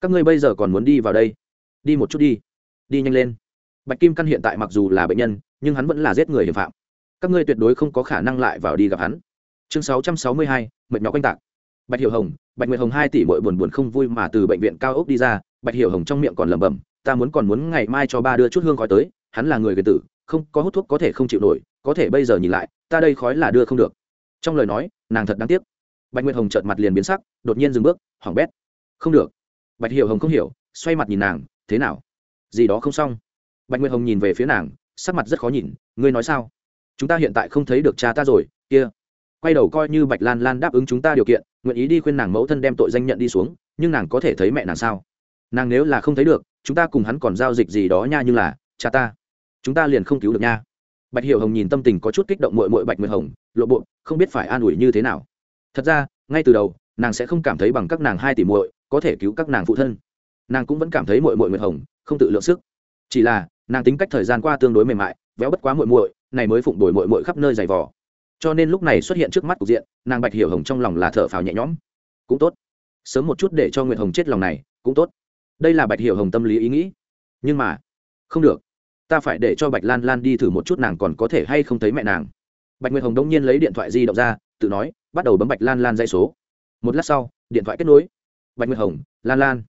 Các ngươi bây giờ còn muốn đi vào đây. Đi một chút đi. Đi nhanh lên. Bạch kim căn hiện tại mặc dù là bệnh nhân, nhưng hắn vẫn là giết người hiểm phạm. Các ngươi tuyệt đối không có khả năng lại vào đi gặp hắn. Chương sáu trăm sáu mươi hai, mệt nhọc quanh tạc. Bạch hiểu hồng, bạch nguyệt hồng hai tỷ mỗi buồn buồn không vui mà từ bệnh viện cao ốc đi ra. Bạch hiểu hồng trong miệng còn lẩm bẩm, ta muốn còn muốn ngày mai cho ba đưa chút hương khói tới, hắn là người gây tử, không, có hút thuốc có thể không chịu nổi, có thể bây giờ nhìn lại, ta đây khói là đưa không được. Trong lời nói, nàng thật đáng tiếc bạch nguyệt hồng trợt mặt liền biến sắc, đột nhiên dừng bước hoảng bét. Không được. Bạch hiểu hồng không hiểu, xoay mặt nhìn nàng, thế nào? Gì đó không xong. Bạch nguyệt hồng nhìn về phía nàng, sắc mặt rất khó nhìn, ngươi nói sao? Chúng ta hiện tại không thấy được cha ta rồi, kia. Quay đầu coi như bạch lan lan đáp ứng chúng ta điều kiện, nguyện ý đi khuyên nàng mẫu thân đem tội danh nhận đi xuống, nhưng nàng có thể thấy mẹ nàng sao? Nàng nếu là không thấy được, chúng ta cùng hắn còn giao dịch gì đó nha như là, cha ta. Chúng ta liền không cứu được nha. Bạch hiểu hồng nhìn tâm tình có chút kích động mội mội bạch nguyệt hồng, lộ bộ, không biết phải an ủi như thế nào thật ra, ngay từ đầu, nàng sẽ không cảm thấy bằng các nàng hai tỷ muội có thể cứu các nàng phụ thân. Nàng cũng vẫn cảm thấy muội muội nguyệt hồng không tự lượng sức. Chỉ là, nàng tính cách thời gian qua tương đối mềm mại, véo bất quá muội muội, này mới phụng đổi muội muội khắp nơi giày vò. Cho nên lúc này xuất hiện trước mắt cục diện, nàng bạch hiểu hồng trong lòng là thở phào nhẹ nhõm. Cũng tốt. Sớm một chút để cho nguyệt hồng chết lòng này, cũng tốt. Đây là bạch hiểu hồng tâm lý ý nghĩ. Nhưng mà, không được. Ta phải để cho bạch lan lan đi thử một chút nàng còn có thể hay không thấy mẹ nàng. Bạch nguyệt hồng đông nhiên lấy điện thoại di động ra, tự nói bắt đầu bấm bạch lan lan dây số. Một lát sau, điện thoại kết nối. Bạch nguyệt hồng, lan lan,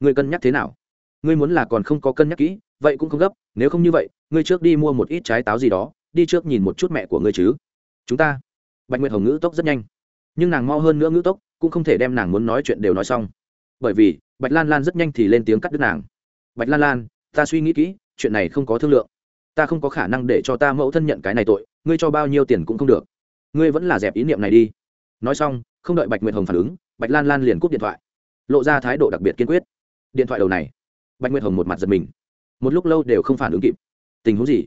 người cân nhắc thế nào? Ngươi muốn là còn không có cân nhắc kỹ, vậy cũng không gấp, nếu không như vậy, ngươi trước đi mua một ít trái táo gì đó, đi trước nhìn một chút mẹ của ngươi chứ. Chúng ta. Bạch nguyệt hồng ngữ tốc rất nhanh. Nhưng nàng mau hơn nữa ngữ tốc, cũng không thể đem nàng muốn nói chuyện đều nói xong. Bởi vì, bạch lan lan rất nhanh thì lên tiếng cắt đứt nàng. Bạch lan lan, ta suy nghĩ kỹ, chuyện này không có thương lượng. Ta không có khả năng để cho ta mẫu thân nhận cái này tội, ngươi cho bao nhiêu tiền cũng không được. Ngươi vẫn là dẹp ý niệm này đi nói xong, không đợi bạch nguyệt hồng phản ứng, bạch lan lan liền cúp điện thoại. Lộ ra thái độ đặc biệt kiên quyết. Điện thoại đầu này, bạch nguyệt hồng một mặt giật mình. Một lúc lâu đều không phản ứng kịp. Tình huống gì?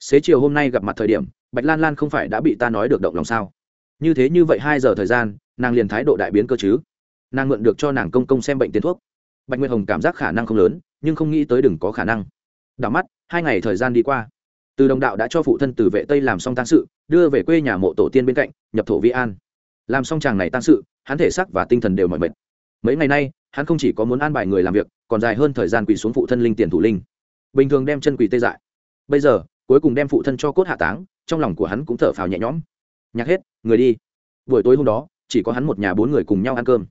Xế chiều hôm nay gặp mặt thời điểm, bạch lan lan không phải đã bị ta nói được động lòng sao? Như thế như vậy hai giờ thời gian, nàng liền thái độ đại biến cơ chứ? Nàng mượn được cho nàng công công xem bệnh tiến thuốc. Bạch nguyệt hồng cảm giác khả năng không lớn, nhưng không nghĩ tới đừng có khả năng. Đảo mắt, hai ngày thời gian đi qua. Từ đồng đạo đã cho phụ thân từ vệ tây làm xong tăng sự, đưa về quê nhà mộ tổ tiên bên cạnh, nhập thổ vi an làm xong chàng này tăng sự, hắn thể sắc và tinh thần đều mỏi mệt. Mấy ngày nay, hắn không chỉ có muốn an bài người làm việc, còn dài hơn thời gian quỳ xuống phụ thân linh tiền thủ linh. Bình thường đem chân quỳ tê dại. Bây giờ, cuối cùng đem phụ thân cho cốt hạ táng, trong lòng của hắn cũng thở phào nhẹ nhõm. Nhạc hết, người đi. Buổi tối hôm đó, chỉ có hắn một nhà bốn người cùng nhau ăn cơm.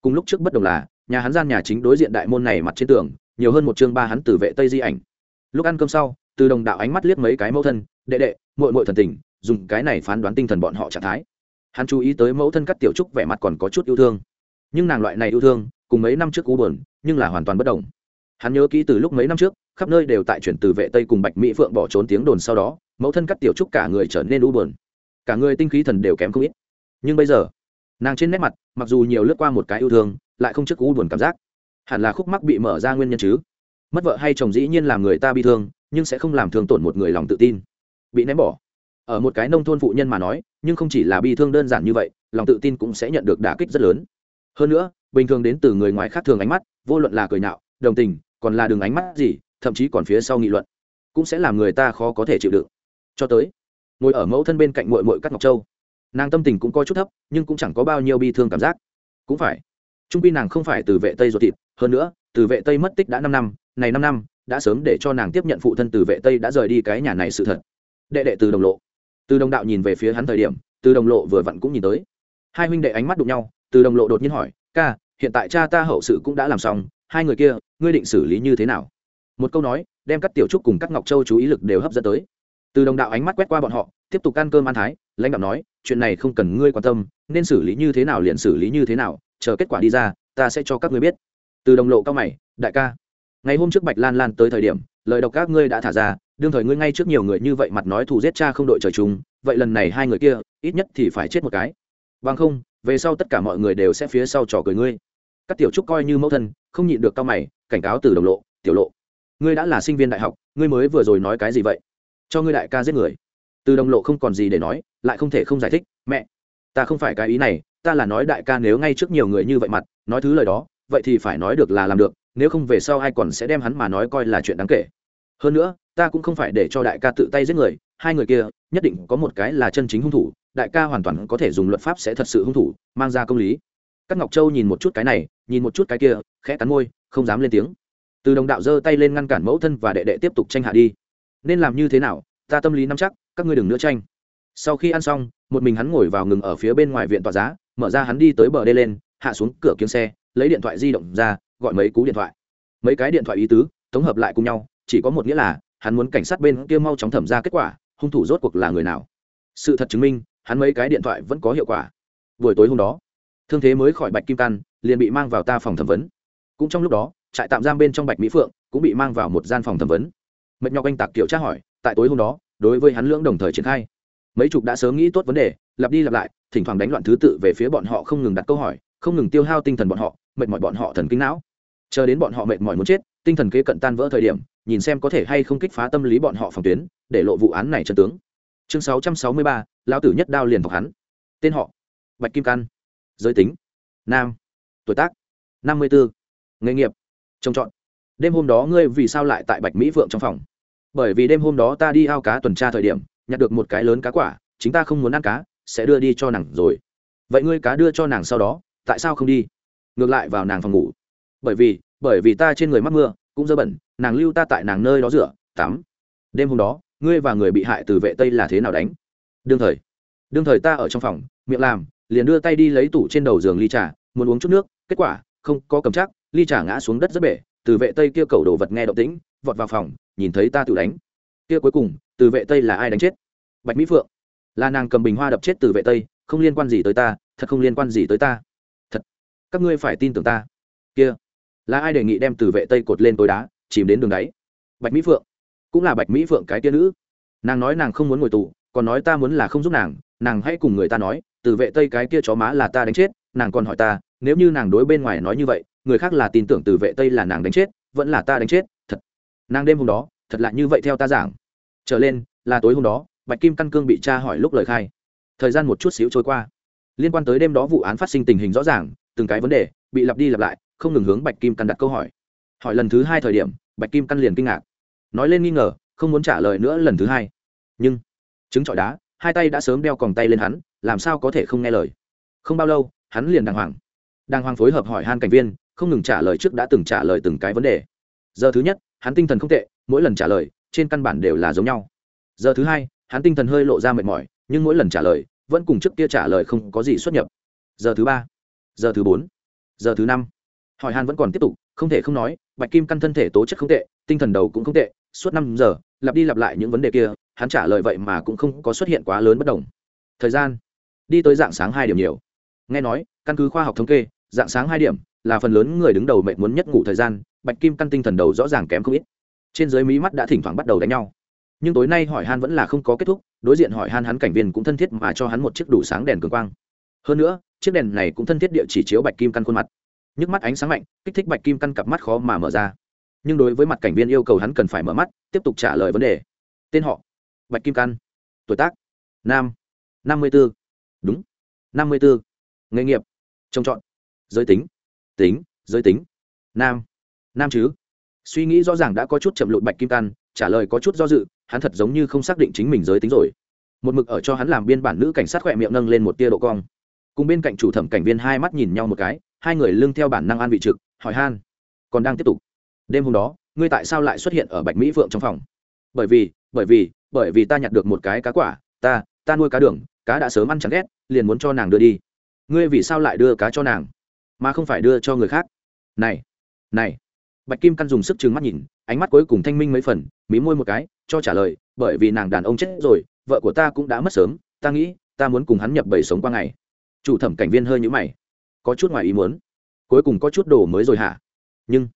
Cùng lúc trước bất đồng là, nhà hắn gian nhà chính đối diện đại môn này mặt trên tường, nhiều hơn một chương ba hắn từ vệ tây di ảnh. Lúc ăn cơm sau, từ đồng đạo ánh mắt liếc mấy cái mẫu thân, đệ đệ mội mội thần tình, dùng cái này phán đoán tinh thần bọn họ trạng thái hắn chú ý tới mẫu thân cắt tiểu trúc vẻ mặt còn có chút yêu thương. Nhưng nàng loại này yêu thương, cùng mấy năm trước cú bờn nhưng là hoàn toàn bất đồng. Hắn nhớ kỹ từ lúc mấy năm trước, khắp nơi đều tại chuyển từ vệ tây cùng bạch mỹ phượng bỏ trốn tiếng đồn sau đó, mẫu thân cắt tiểu trúc cả người trở nên u bờn cả người tinh khí thần đều kém không ít. Nhưng bây giờ, nàng trên nét mặt, mặc dù nhiều lướt qua một cái yêu thương, lại không trước u buồn cảm giác. Hẳn là khúc mắc bị mở ra nguyên nhân chứ. Mất vợ hay chồng dĩ nhiên làm người ta bi thương, nhưng sẽ không làm thương tổn một người lòng tự tin. Bị ném bỏ. Ở một cái nông thôn phụ nhân mà nói nhưng không chỉ là bi thương đơn giản như vậy, lòng tự tin cũng sẽ nhận được đả kích rất lớn. Hơn nữa, bình thường đến từ người ngoài khác thường ánh mắt, vô luận là cười nhạo, đồng tình, còn là đường ánh mắt gì, thậm chí còn phía sau nghị luận, cũng sẽ làm người ta khó có thể chịu đựng. Cho tới, ngồi ở mẫu thân bên cạnh mội mội cắt ngọc châu, nàng tâm tình cũng có chút thấp, nhưng cũng chẳng có bao nhiêu bi thương cảm giác. Cũng phải trung pi nàng không phải từ vệ tây ruột thịt, hơn nữa, từ vệ tây mất tích đã năm năm, này năm năm, đã sớm để cho nàng tiếp nhận phụ thân từ vệ tây đã rời đi cái nhà này sự thật. Đệ đệ từ đồng lộ từ đồng đạo nhìn về phía hắn thời điểm, từ đồng lộ vừa vặn cũng nhìn tới. Hai huynh đệ ánh mắt đụng nhau, từ đồng lộ đột nhiên hỏi, ca, hiện tại cha ta hậu sự cũng đã làm xong, hai người kia, ngươi định xử lý như thế nào? Một câu nói, đem các tiểu trúc cùng các ngọc châu chú ý lực đều hấp dẫn tới. Từ đồng đạo ánh mắt quét qua bọn họ, tiếp tục ăn cơm ăn thái, lãnh đạo nói, chuyện này không cần ngươi quan tâm, nên xử lý như thế nào liền xử lý như thế nào, chờ kết quả đi ra, ta sẽ cho các ngươi biết. Từ đồng lộ cao mày, đại ca, ngày hôm trước bạch lan lan tới thời điểm, lời độc các ngươi đã thả ra đương thời ngươi ngay trước nhiều người như vậy mặt nói thù giết cha không đội trời chung, vậy lần này hai người kia, ít nhất thì phải chết một cái. Bằng không, về sau tất cả mọi người đều sẽ phía sau trò cười ngươi. Các tiểu trúc coi như mẫu thân, không nhịn được cao mày, cảnh cáo từ đồng lộ, tiểu lộ, ngươi đã là sinh viên đại học, ngươi mới vừa rồi nói cái gì vậy? Cho ngươi đại ca giết người. Từ đồng lộ không còn gì để nói, lại không thể không giải thích, mẹ, ta không phải cái ý này, ta là nói đại ca nếu ngay trước nhiều người như vậy mặt, nói thứ lời đó, vậy thì phải nói được là làm được, nếu không về sau ai còn sẽ đem hắn mà nói coi là chuyện đáng kể hơn nữa, ta cũng không phải để cho đại ca tự tay giết người, hai người kia, nhất định có một cái là chân chính hung thủ, đại ca hoàn toàn có thể dùng luật pháp sẽ thật sự hung thủ, mang ra công lý. Các ngọc châu nhìn một chút cái này, nhìn một chút cái kia, khẽ cắn môi, không dám lên tiếng. Từ đồng đạo giơ tay lên ngăn cản mẫu thân và đệ đệ tiếp tục tranh hạ đi. Nên làm như thế nào, ta tâm lý nắm chắc, các ngươi đừng nữa tranh. Sau khi ăn xong, một mình hắn ngồi vào ngừng ở phía bên ngoài viện tòa giá, mở ra hắn đi tới bờ đê lên, hạ xuống cửa kiếm xe, lấy điện thoại di động ra, gọi mấy cú điện thoại. Mấy cái điện thoại ý tứ, tổng hợp lại cùng nhau chỉ có một nghĩa là, hắn muốn cảnh sát bên kia mau chóng thẩm ra kết quả, hung thủ rốt cuộc là người nào. Sự thật chứng minh, hắn mấy cái điện thoại vẫn có hiệu quả. Buổi tối hôm đó, thương thế mới khỏi bạch kim căn, liền bị mang vào ta phòng thẩm vấn. Cũng trong lúc đó, trại tạm giam bên trong bạch mỹ phượng cũng bị mang vào một gian phòng thẩm vấn. Mệt nhọc anh tạc kiểu tra hỏi, tại tối hôm đó, đối với hắn lưỡng đồng thời triển khai. Mấy chục đã sớm nghĩ tốt vấn đề, lặp đi lặp lại, thỉnh thoảng đánh loạn thứ tự về phía bọn họ không ngừng đặt câu hỏi, không ngừng tiêu hao tinh thần bọn họ, mệt mỏi bọn họ thần kinh não chờ đến bọn họ mệt mỏi muốn chết, tinh thần kế cận tan vỡ thời điểm, nhìn xem có thể hay không kích phá tâm lý bọn họ phòng tuyến, để lộ vụ án này chân tướng. Chương sáu trăm sáu mươi ba, lão tử nhất đao liền thọc hắn. Tên họ, bạch kim căn giới tính, nam. Tuổi tác, năm mươi bốn nghề nghiệp trồng trọt đêm hôm đó ngươi vì sao lại tại bạch mỹ vượng trong phòng? Bởi vì đêm hôm đó ta đi ao cá tuần tra thời điểm, nhặt được một cái lớn cá quả, chính ta không muốn ăn cá, sẽ đưa đi cho nàng rồi. Vậy ngươi cá đưa cho nàng sau đó, tại sao không đi? Ngược lại vào nàng phòng ngủ bởi vì bởi vì ta trên người mắc mưa, cũng dơ bẩn, nàng lưu ta tại nàng nơi đó rửa, tắm. Đêm hôm đó, ngươi và người bị hại từ vệ tây là thế nào đánh? Đương thời đương thời ta ở trong phòng, miệng làm, liền đưa tay đi lấy tủ trên đầu giường ly trà, muốn uống chút nước, kết quả, không có cầm chắc, ly trà ngã xuống đất rất bể, từ vệ tây kia cầu đồ vật nghe động tĩnh, vọt vào phòng, nhìn thấy ta tự đánh. Kia cuối cùng, từ vệ tây là ai đánh chết? Bạch mỹ phượng. Là nàng cầm bình hoa đập chết từ vệ tây, không liên quan gì tới ta, thật không liên quan gì tới ta. Thật, các ngươi phải tin tưởng ta. Kia là ai đề nghị đem từ vệ tây cột lên tối đá, chìm đến đường đáy? Bạch mỹ phượng. Cũng là bạch mỹ phượng cái tia nữ. Nàng nói nàng không muốn ngồi tù, còn nói ta muốn là không giúp nàng nàng hãy cùng người ta nói, từ vệ tây cái kia chó má là ta đánh chết, nàng còn hỏi ta, nếu như nàng đối bên ngoài nói như vậy, người khác là tin tưởng từ vệ tây là nàng đánh chết, vẫn là ta đánh chết, thật. Nàng đêm hôm đó, thật lạ như vậy theo ta giảng. Trở lên, là tối hôm đó, bạch kim căn cương bị cha hỏi lúc lời khai. Thời gian một chút xíu trôi qua. Liên quan tới đêm đó vụ án phát sinh tình hình rõ ràng, từng cái vấn đề, bị lặp đi lặp lại không ngừng hướng bạch kim căn đặt câu hỏi. Hỏi lần thứ hai thời điểm, bạch kim căn liền kinh ngạc. Nói lên nghi ngờ, không muốn trả lời nữa lần thứ hai. Nhưng chứng trọi đá, hai tay đã sớm đeo còng tay lên hắn, làm sao có thể không nghe lời? Không bao lâu, hắn liền đàng hoàng. Đàng hoàng phối hợp hỏi han cảnh viên, không ngừng trả lời trước đã từng trả lời từng cái vấn đề. Giờ thứ nhất, hắn tinh thần không tệ, mỗi lần trả lời, trên căn bản đều là giống nhau. Giờ thứ hai, hắn tinh thần hơi lộ ra mệt mỏi, nhưng mỗi lần trả lời, vẫn cùng trước kia trả lời không có gì xuất nhập. Giờ thứ ba, giờ thứ bốn, giờ thứ năm hỏi han vẫn còn tiếp tục, không thể không nói, bạch kim căn thân thể tố chất không tệ, tinh thần đầu cũng không tệ, suốt năm giờ, lặp đi lặp lại những vấn đề kia, hắn trả lời vậy mà cũng không có xuất hiện quá lớn bất đồng. Thời gian, đi tới dạng sáng hai điểm nhiều. Nghe nói, căn cứ khoa học thống kê, dạng sáng hai điểm là phần lớn người đứng đầu mệnh muốn nhất ngủ thời gian, bạch kim căn tinh thần đầu rõ ràng kém không ít. Trên dưới mí mắt đã thỉnh thoảng bắt đầu đánh nhau. Nhưng tối nay hỏi han vẫn là không có kết thúc, đối diện hỏi han hắn cảnh viên cũng thân thiết mà cho hắn một chiếc đủ sáng đèn cường quang. Hơn nữa, chiếc đèn này cũng thân thiết địa chỉ chiếu bạch kim căn khuôn mặt nhức mắt ánh sáng mạnh, kích thích bạch kim căn cặp mắt khó mà mở ra. Nhưng đối với mặt cảnh viên yêu cầu hắn cần phải mở mắt, tiếp tục trả lời vấn đề. Tên họ, bạch kim căn. Tuổi tác, nam, năm mươi b ố đúng, năm mươi b ố nghề nghiệp trồng trọt. Giới tính tính, giới tính. Nam nam chứ. Suy nghĩ rõ ràng đã có chút chậm lụt bạch kim căn, trả lời có chút do dự, hắn thật giống như không xác định chính mình giới tính rồi. Một mực ở cho hắn làm biên bản nữ cảnh sát khỏe miệng nâng lên một tia độ cong. Cùng bên cạnh chủ thẩm cảnh viên hai mắt nhìn nhau một cái hai người lưng theo bản năng an vị trực, hỏi han, còn đang tiếp tục. Đêm hôm đó, ngươi tại sao lại xuất hiện ở bạch mỹ phượng trong phòng? Bởi vì bởi vì bởi vì ta nhặt được một cái cá quả, ta ta nuôi cá đường, cá đã sớm ăn chẳng ghét, liền muốn cho nàng đưa đi. Ngươi vì sao lại đưa cá cho nàng, mà không phải đưa cho người khác? Này này. Bạch kim căn dùng sức trừng mắt nhìn, ánh mắt cuối cùng thanh minh mấy phần, mí môi một cái, cho trả lời, bởi vì nàng đàn ông chết rồi, vợ của ta cũng đã mất sớm, ta nghĩ, ta muốn cùng hắn nhập bầy sống qua ngày. Chủ thẩm cảnh viên hơi nhữ mày có chút ngoài ý muốn. Cuối cùng có chút đồ mới rồi hả? Nhưng,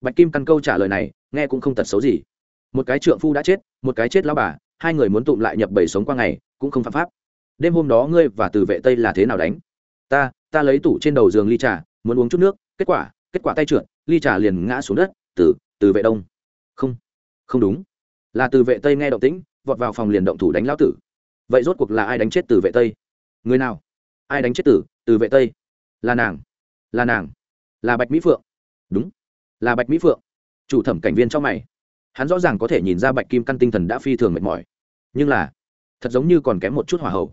bạch kim căn câu trả lời này, nghe cũng không tật xấu gì. Một cái trượng phu đã chết, một cái chết lao bà, hai người muốn tụm lại nhập bảy sống qua ngày, cũng không phạm pháp. Đêm hôm đó ngươi và từ vệ tây là thế nào đánh? Ta ta lấy tủ trên đầu giường ly trà, muốn uống chút nước, kết quả kết quả tay trượt, ly trà liền ngã xuống đất, từ từ vệ đông. Không không đúng. Là từ vệ tây nghe động tĩnh, vọt vào phòng liền động thủ đánh lão tử. Vậy rốt cuộc là ai đánh chết từ vệ tây? Người nào? Ai đánh chết tử từ vệ tây? Là nàng. Là nàng. Là bạch mỹ phượng. Đúng. Là bạch mỹ phượng. Chủ thẩm cảnh viên trong mày. Hắn rõ ràng có thể nhìn ra bạch kim căn tinh thần đã phi thường mệt mỏi. Nhưng là, thật giống như còn kém một chút hỏa hậu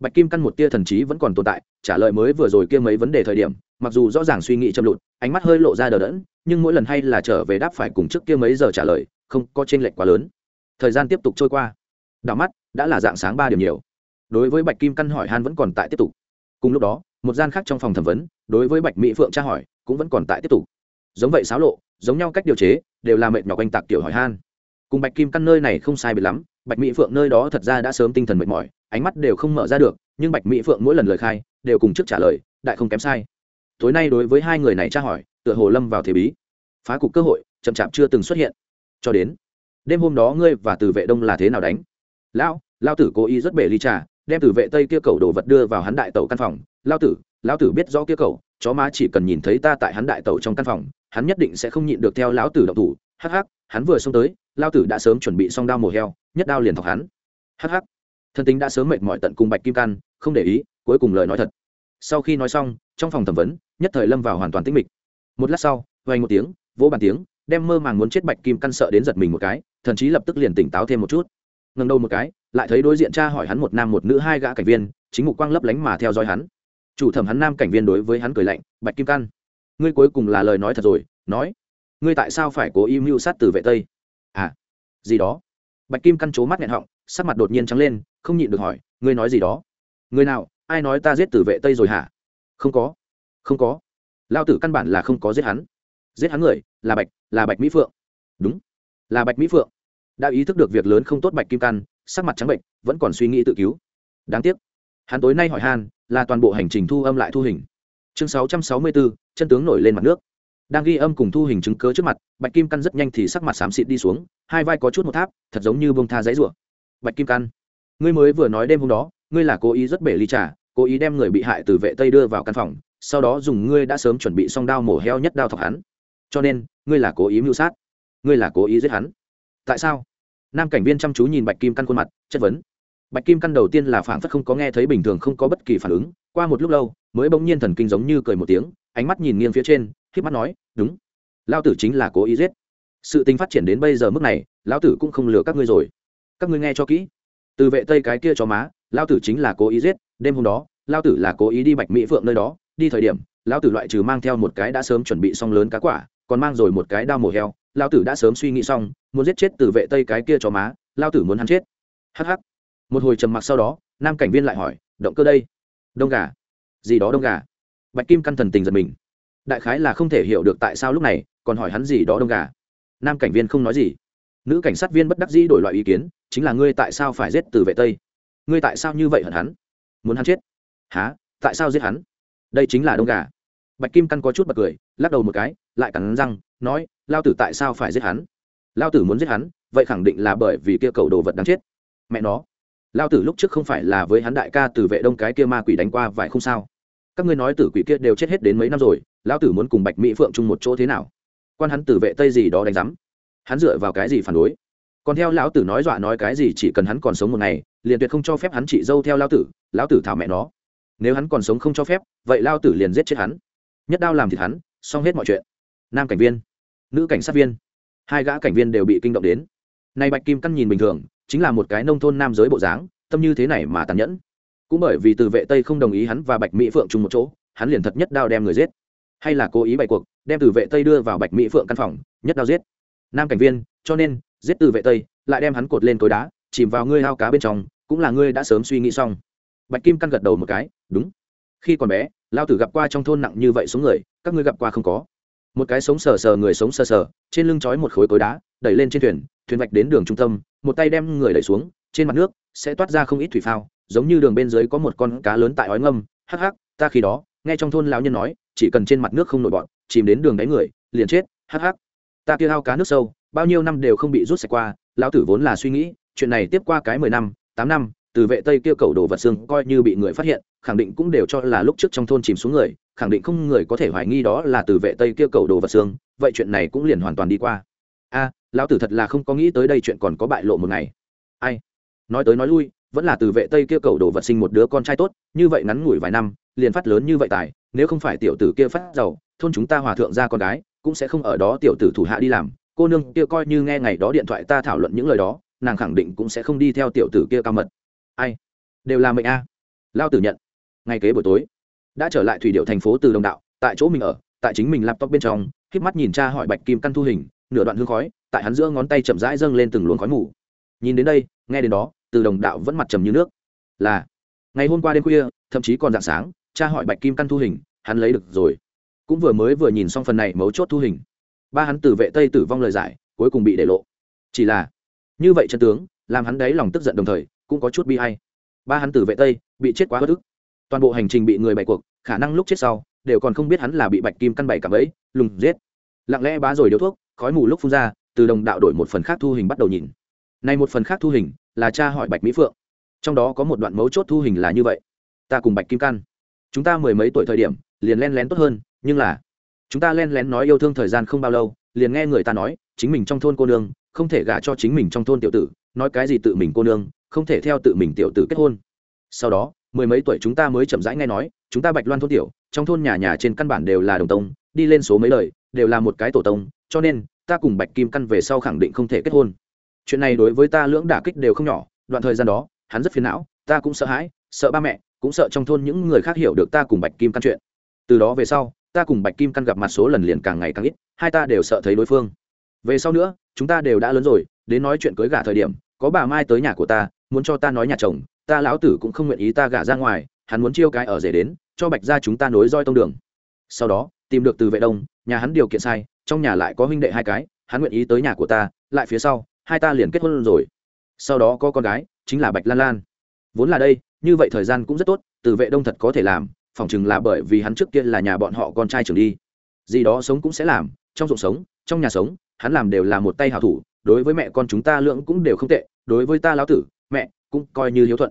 bạch kim căn một tia thần trí vẫn còn tồn tại, trả lời mới vừa rồi kia mấy vấn đề thời điểm, mặc dù rõ ràng suy nghĩ châm lụt, ánh mắt hơi lộ ra đờ đẫn, nhưng mỗi lần hay là trở về đáp phải cùng trước kia mấy giờ trả lời, không có t r ê n lệch quá lớn. Thời gian tiếp tục trôi qua. Đảo mắt, đã là dạng sáng ba điểm nhiều. Đối với bạch kim căn hỏi han vẫn còn tại tiếp tục. Cùng lúc đó một gian khác trong phòng thẩm vấn, đối với bạch mỹ phượng tra hỏi, cũng vẫn còn tại tiếp tục. Giống vậy xáo lộ, giống nhau cách điều chế, đều là mệt nhọc quanh tạc tiểu hỏi han. Cùng bạch kim căn nơi này không sai biệt lắm, bạch mỹ phượng nơi đó thật ra đã sớm tinh thần mệt mỏi, ánh mắt đều không mở ra được, nhưng bạch mỹ phượng mỗi lần lời khai, đều cùng trước trả lời, đại không kém sai. Tối nay đối với hai người này tra hỏi, tựa hồ lâm vào thế bí. Phá cục cơ hội, chậm chạp chưa từng xuất hiện. Cho đến đêm hôm đó ngươi và từ vệ đông là thế nào đánh? Lão lao tử cố ý rất bể ly trà đem từ vệ tây kia cầu đồ vật đưa vào hắn đại tẩu căn phòng. Lao tử lao tử biết rõ kia cầu, chó má chỉ cần nhìn thấy ta tại hắn đại tẩu trong căn phòng, hắn nhất định sẽ không nhịn được theo lão tử động thủ. Hắc hắc, hắn vừa xông tới lao tử đã sớm chuẩn bị xong đao mổ heo, nhất đao liền thọc hắn. Hắc hắc. Thân tính đã sớm mệt mỏi tận cùng bạch kim căn không để ý, cuối cùng lời nói thật. Sau khi nói xong, trong phòng thẩm vấn, nhất thời lâm vào hoàn toàn tĩnh mịch. Một lát sau vay một tiếng, vỗ bàn tiếng, đem mơ màng muốn chết bạch kim căn sợ đến giật mình một cái, thần chí lập tức liền tỉnh táo thêm một chút ngần đầu một cái, lại thấy đối diện cha hỏi hắn một nam một nữ hai gã cảnh viên, chính mục quang lấp lánh mà theo dõi hắn. Chủ thẩm hắn nam cảnh viên đối với hắn cười lạnh, bạch kim căn, ngươi cuối cùng là lời nói thật rồi, nói, ngươi tại sao phải cố ý mưu sát từ vệ tây? À gì đó. Bạch kim căn c mắt nghẹn họng, sắc mặt đột nhiên trắng lên, không nhịn được hỏi, ngươi nói gì đó? Người nào, ai nói ta giết từ vệ tây rồi hả? Không có không có. Lao tử căn bản là không có giết hắn. Giết hắn người, là bạch là bạch mỹ phượng. Đúng, là bạch mỹ phượng đã ý thức được việc lớn không tốt bạch kim căn sắc mặt trắng bệnh, vẫn còn suy nghĩ tự cứu. Đáng tiếc. Hắn tối nay hỏi han, là toàn bộ hành trình thu âm lại thu hình. Chương sáu trăm sáu mươi bốn chân tướng nổi lên mặt nước. Đang ghi âm cùng thu hình chứng cớ trước mặt, bạch kim căn rất nhanh thì sắc mặt xám xịt đi xuống, hai vai có chút một tháp, thật giống như bông tha giấy rủa. Bạch kim căn ngươi mới vừa nói đêm hôm đó, ngươi là cố ý rất bể ly trà, cố ý đem người bị hại từ vệ tây đưa vào căn phòng, sau đó dùng ngươi đã sớm chuẩn bị xong đao mổ heo nhất đao thọc hắn. Cho nên, ngươi là cố ý mưu sát. Ngươi là cố ý giết hắn. Tại sao? Nam cảnh viên chăm chú nhìn bạch kim căn khuôn mặt, chất vấn. Bạch kim căn đầu tiên là phản phất không có nghe thấy bình thường, không có bất kỳ phản ứng. Qua một lúc lâu, mới bỗng nhiên thần kinh giống như cười một tiếng, ánh mắt nhìn nghiêng phía trên k mắt nói, đúng. Lao tử chính là cố ý giết. Sự tình phát triển đến bây giờ mức này, lão tử cũng không lừa các ngươi rồi. Các ngươi nghe cho kỹ. Từ vệ tây cái kia cho má lao tử chính là cố ý giết. Đêm hôm đó lao tử là cố ý đi bạch mỹ phượng nơi đó. Đi thời điểm lao tử loại trừ mang theo một cái đã sớm chuẩn bị xong lớn cá quả, còn mang rồi một cái đao mổ heo lao tử đã sớm suy nghĩ xong, muốn giết chết từ vệ tây cái kia cho má, lao tử muốn hắn chết. Hh một hồi trầm mặc sau đó, nam cảnh viên lại hỏi, động cơ đây? Đông gà. Gì đó đông gà? Bạch kim căn thần tình giật mình. Đại khái là không thể hiểu được tại sao lúc này, còn hỏi hắn gì đó đông gà. Nam cảnh viên không nói gì. Nữ cảnh sát viên bất đắc dĩ đổi loại ý kiến, chính là ngươi tại sao phải giết từ vệ tây? Ngươi tại sao như vậy hận hắn? Muốn hắn chết? Há tại sao giết hắn? Đây chính là đông gà. Bạch kim căn có chút bật cười, lắc đầu một cái, lại cắn răng, nói lao tử tại sao phải giết hắn? Lao tử muốn giết hắn, vậy khẳng định là bởi vì kia cầu đồ vật đáng chết. Mẹ nó. Lao tử lúc trước không phải là với hắn đại ca từ vệ đông cái kia ma quỷ đánh qua vài không sao? Các ngươi nói tử quỷ kia đều chết hết đến mấy năm rồi, lao tử muốn cùng bạch mỹ phượng chung một chỗ thế nào? Quan hắn tử vệ tây gì đó đánh rắm hắn dựa vào cái gì phản đối? Còn theo lão tử nói dọa nói cái gì chỉ cần hắn còn sống một ngày, liền tuyệt không cho phép hắn chị dâu theo lao tử, lão tử thảo mẹ nó. Nếu hắn còn sống không cho phép, vậy lao tử liền giết chết hắn. Nhất đao làm thịt hắn, xong hết mọi chuyện. Nam cảnh viên nữ cảnh sát viên. Hai gã cảnh viên đều bị kinh động đến. Nay bạch kim căn nhìn bình thường, chính là một cái nông thôn nam giới bộ dáng, tâm như thế này mà tàn nhẫn. Cũng bởi vì từ vệ tây không đồng ý hắn và bạch mỹ phượng chung một chỗ, hắn liền thật nhất đao đem người giết. Hay là cố ý bày cuộc, đem từ vệ tây đưa vào bạch mỹ phượng căn phòng, nhất đao giết. Nam cảnh viên, cho nên, giết từ vệ tây, lại đem hắn cột lên cối đá, chìm vào ngươi hao cá bên trong, cũng là ngươi đã sớm suy nghĩ xong. Bạch kim căn gật đầu một cái, đúng. Khi còn bé, lao tử gặp qua trong thôn nặng như vậy số người, các ngươi gặp qua không có một cái sống sờ sờ người sống sờ sờ, trên lưng trói một khối cối đá, đẩy lên trên thuyền thuyền vạch đến đường trung tâm, một tay đem người đẩy xuống, trên mặt nước sẽ toát ra không ít thủy phao, giống như đường bên dưới có một con cá lớn tại ói ngâm. Hắc hắc, ta khi đó, nghe trong thôn lão nhân nói, chỉ cần trên mặt nước không nổi bọn chìm đến đường đáy người, liền chết. Hắc hắc. Ta kia ao cá nước sâu, bao nhiêu năm đều không bị rút sạch qua, lão tử vốn là suy nghĩ, chuyện này tiếp qua cái mười năm, tám năm, từ vệ tây kia cầu đổ vật xương coi như bị người phát hiện, khẳng định cũng đều cho là lúc trước trong thôn chìm xuống người khẳng định không người có thể hoài nghi đó là từ vệ tây kia cầu đồ vật xương, vậy chuyện này cũng liền hoàn toàn đi qua. A, lão tử thật là không có nghĩ tới đây chuyện còn có bại lộ một ngày. Ai? Nói tới nói lui, vẫn là từ vệ tây kia cầu đồ vật sinh một đứa con trai tốt, như vậy ngắn ngủi vài năm, liền phát lớn như vậy tài, nếu không phải tiểu tử kia phát giàu, thôn chúng ta hòa thượng ra con gái, cũng sẽ không ở đó tiểu tử thủ hạ đi làm. Cô nương kia coi như nghe ngày đó điện thoại ta thảo luận những lời đó, nàng khẳng định cũng sẽ không đi theo tiểu tử kia cao mật. Ai? Đều là mệnh a. Lao tử nhận. Ngay kế buổi tối đã trở lại thủy điệu thành phố từ đồng đạo, tại chỗ mình ở, tại chính mình laptop bên trong híp mắt nhìn cha hỏi bạch kim căn thu hình, nửa đoạn hương khói, tại hắn giữa ngón tay chậm rãi dâng lên từng luồng khói mù. Nhìn đến đây, nghe đến đó, từ đồng đạo vẫn mặt trầm như nước. Là, ngày hôm qua đêm khuya, thậm chí còn dạng sáng, cha hỏi bạch kim căn thu hình, hắn lấy được rồi. Cũng vừa mới vừa nhìn xong phần này mấu chốt thu hình. Ba hắn từ vệ tây tử vong lời giải, cuối cùng bị để lộ. Chỉ là, như vậy chân tướng, làm hắn đấy lòng tức giận đồng thời, cũng có chút bi hay. Ba hắn tử vệ tây, bị chết quá bất ức toàn bộ hành trình bị người bày cuộc, khả năng lúc chết sau, đều còn không biết hắn là bị bạch kim căn bày cảm ấy, lùng giết. Lặng lẽ bá rồi điếu thuốc, khói mù lúc phun ra, từ đồng đạo đổi một phần khác thu hình bắt đầu nhìn. Này một phần khác thu hình là cha hỏi bạch mỹ phượng. Trong đó có một đoạn mấu chốt thu hình là như vậy. Ta cùng bạch kim căn. Chúng ta mười mấy tuổi thời điểm, liền len lén tốt hơn, nhưng là, chúng ta len lén nói yêu thương thời gian không bao lâu, liền nghe người ta nói, chính mình trong thôn cô nương, không thể gả cho chính mình trong thôn tiểu tử, nói cái gì tự mình cô nương, không thể theo tự mình tiểu tử kết hôn. Sau đó mười mấy tuổi chúng ta mới chậm rãi nghe nói, chúng ta bạch loan thôn tiểu, trong thôn nhà nhà trên căn bản đều là đồng tông, đi lên số mấy lời đều là một cái tổ tông, cho nên, ta cùng bạch kim căn về sau khẳng định không thể kết hôn. Chuyện này đối với ta lưỡng đả kích đều không nhỏ, đoạn thời gian đó, hắn rất phiền não, ta cũng sợ hãi, sợ ba mẹ, cũng sợ trong thôn những người khác hiểu được ta cùng bạch kim căn chuyện. Từ đó về sau, ta cùng bạch kim căn gặp mặt số lần liền càng ngày càng ít, hai ta đều sợ thấy đối phương. Về sau nữa, chúng ta đều đã lớn rồi, đến nói chuyện cưới gả thời điểm, có bà mai tới nhà của ta, muốn cho ta nói nhà chồng ta lão tử cũng không nguyện ý ta gả ra ngoài, hắn muốn chiêu cái ở rể đến, cho bạch ra chúng ta nối roi tông đường. Sau đó, tìm được từ vệ đông, nhà hắn điều kiện sai, trong nhà lại có huynh đệ hai cái, hắn nguyện ý tới nhà của ta, lại phía sau, hai ta liền kết hôn rồi. Sau đó có con gái, chính là bạch lan lan. Vốn là đây, như vậy thời gian cũng rất tốt, từ vệ đông thật có thể làm, phỏng chừng là bởi vì hắn trước kia là nhà bọn họ con trai trưởng đi. Gì đó sống cũng sẽ làm, trong ruộng sống, trong nhà sống, hắn làm đều là một tay hảo thủ, đối với mẹ con chúng ta lượng cũng đều không tệ, đối với ta lão tử, mẹ, cũng coi như hiếu thuận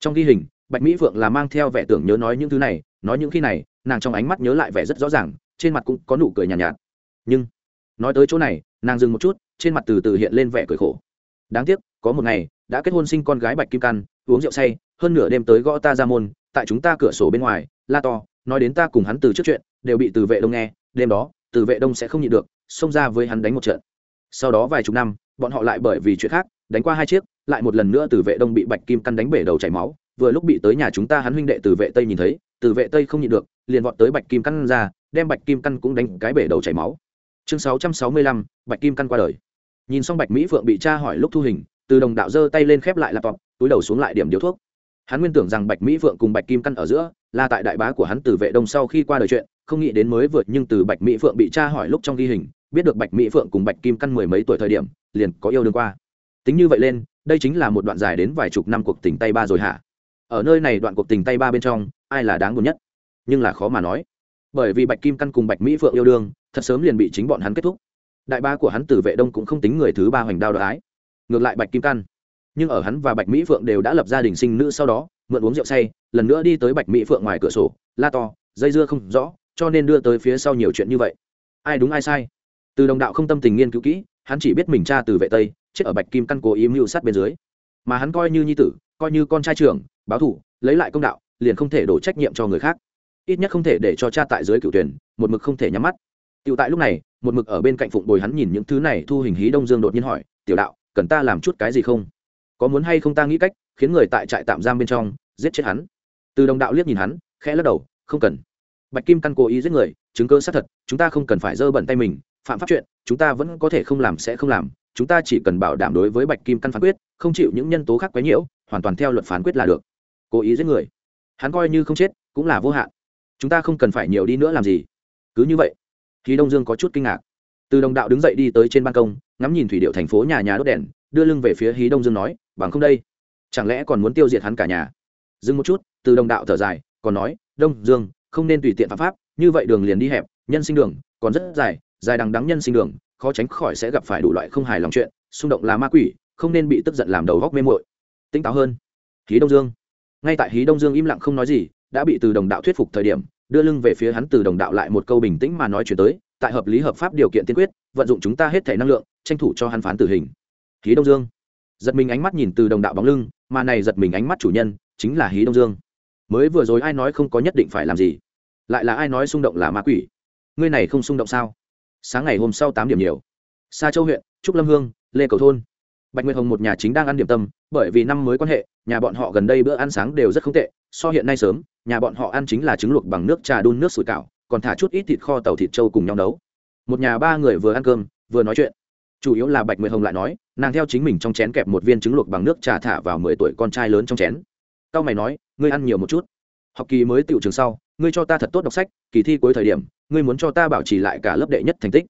trong ghi hình bạch mỹ phượng là mang theo vẻ tưởng nhớ nói những thứ này nói những khi này nàng trong ánh mắt nhớ lại vẻ rất rõ ràng trên mặt cũng có nụ cười nhàn nhạt, nhạt. Nhưng nói tới chỗ này nàng dừng một chút trên mặt từ từ hiện lên vẻ cười khổ. Đáng tiếc có một ngày đã kết hôn sinh con gái bạch kim căn uống rượu say hơn nửa đêm tới gõ ta ra môn tại chúng ta cửa sổ bên ngoài la to nói đến ta cùng hắn từ trước chuyện đều bị từ vệ đông nghe đêm đó từ vệ đông sẽ không nhịn được xông ra với hắn đánh một trận. Sau đó vài chục năm bọn họ lại bởi vì chuyện khác đánh qua hai chiếc lại một lần nữa từ vệ đông bị bạch kim căn đánh bể đầu chảy máu, vừa lúc bị tới nhà chúng ta hắn huynh đệ từ vệ tây nhìn thấy, từ vệ tây không nhịn được, liền vọt tới bạch kim căn ra, đem bạch kim căn cũng đánh cái bể đầu chảy máu. Chương sáu trăm sáu mươi lăm, bạch kim căn qua đời. Nhìn xong bạch mỹ phượng bị cha hỏi lúc thu hình, từ đồng đạo giơ tay lên khép lại laptop, túi đầu xuống lại điểm điếu thuốc. Hắn nguyên tưởng rằng bạch mỹ phượng cùng bạch kim căn ở giữa, là tại đại bá của hắn từ vệ đông sau khi qua đời chuyện, không nghĩ đến mới vượt, nhưng từ bạch mỹ phượng bị cha hỏi lúc trong ghi hình, biết được bạch mỹ phượng cùng bạch kim căn mười mấy tuổi thời điểm, liền có yêu đương qua. Tính như vậy lên đây chính là một đoạn dài đến vài chục năm cuộc tình tay ba rồi hả? Ở nơi này đoạn cuộc tình tay ba bên trong, ai là đáng buồn nhất? Nhưng là khó mà nói. Bởi vì bạch kim căn cùng bạch mỹ phượng yêu đương, thật sớm liền bị chính bọn hắn kết thúc. Đại ba của hắn từ vệ đông cũng không tính người thứ ba hoành đao đoái ngược lại bạch kim căn, nhưng ở hắn và bạch mỹ phượng đều đã lập gia đình sinh nữ sau đó, mượn uống rượu say, lần nữa đi tới bạch mỹ phượng ngoài cửa sổ, la to, dây dưa không rõ, cho nên đưa tới phía sau nhiều chuyện như vậy. Ai đúng ai sai? Từ đồng đạo không tâm tình nghiên cứu kỹ hắn chỉ biết mình cha từ vệ tây, chết ở bạch kim căn cố ý mưu sát bên dưới. Mà hắn coi như nhi tử, coi như con trai trưởng, báo thủ lấy lại công đạo, liền không thể đổ trách nhiệm cho người khác. Ít nhất không thể để cho cha tại dưới cựu tuyển, một mực không thể nhắm mắt. Tựu tại lúc này, một mực ở bên cạnh phụng bồi hắn nhìn những thứ này, thu hình hí đông dương đột nhiên hỏi, tiểu đạo, cần ta làm chút cái gì không? Có muốn hay không ta nghĩ cách, khiến người tại trại tạm giam bên trong, giết chết hắn? Từ đồng đạo liếc nhìn hắn, khẽ lắc đầu, không cần. Bạch kim căn cố ý giết người, chứng cơ xác thật, chúng ta không cần phải dơ bẩn tay mình phạm pháp chuyện, chúng ta vẫn có thể không làm sẽ không làm, chúng ta chỉ cần bảo đảm đối với bạch kim căn phán quyết, không chịu những nhân tố khác quấy nhiễu, hoàn toàn theo luật phán quyết là được. Cố ý giết người. Hắn coi như không chết, cũng là vô hạn. Chúng ta không cần phải nhiều đi nữa làm gì. Cứ như vậy. Khi đông dương có chút kinh ngạc. Từ đồng đạo đứng dậy đi tới trên ban công, ngắm nhìn thủy điệu thành phố nhà nhà đốt đèn, đưa lưng về phía hí đông dương nói, bằng không đây, chẳng lẽ còn muốn tiêu diệt hắn cả nhà? Dừng một chút, từ đồng đạo thở dài, còn nói, đông dương, không nên tùy tiện phạm pháp, như vậy đường liền đi hẹp, nhân sinh đường, còn rất dài dài đằng đắng nhân sinh đường, khó tránh khỏi sẽ gặp phải đủ loại không hài lòng chuyện, xung động là ma quỷ, không nên bị tức giận làm đầu góc mê muội. Tỉnh táo hơn. Hí đông dương. Ngay tại hí đông dương im lặng không nói gì, đã bị từ đồng đạo thuyết phục thời điểm, đưa lưng về phía hắn từ đồng đạo lại một câu bình tĩnh mà nói chuyển tới, tại hợp lý hợp pháp điều kiện tiên quyết, vận dụng chúng ta hết thể năng lượng, tranh thủ cho hắn phán tử hình. Hí đông dương. Giật mình ánh mắt nhìn từ đồng đạo bóng lưng, mà này giật mình ánh mắt chủ nhân, chính là hí đông dương. Mới vừa rồi ai nói không có nhất định phải làm gì, lại là ai nói xung động là ma quỷ? Ngươi này không xung động sao? Sáng ngày hôm sau tám điểm nhiều. Xa châu huyện, trúc lâm hương, lê cầu thôn. Bạch nguyệt hồng một nhà chính đang ăn điểm tâm, bởi vì năm mới quan hệ, nhà bọn họ gần đây bữa ăn sáng đều rất không tệ, so hiện nay sớm, nhà bọn họ ăn chính là trứng luộc bằng nước trà đun nước sủi cảo, còn thả chút ít thịt kho tàu thịt trâu cùng nhau nấu. Một nhà ba người vừa ăn cơm, vừa nói chuyện. Chủ yếu là bạch nguyệt hồng lại nói, nàng theo chính mình trong chén kẹp một viên trứng luộc bằng nước trà thả vào mười tuổi con trai lớn trong chén. Tao mày nói, ngươi ăn nhiều một chút. Học kỳ mới tựu trường sau, ngươi cho ta thật tốt đọc sách, kỳ thi cuối thời điểm ngươi muốn cho ta bảo trì lại cả lớp đệ nhất thành tích.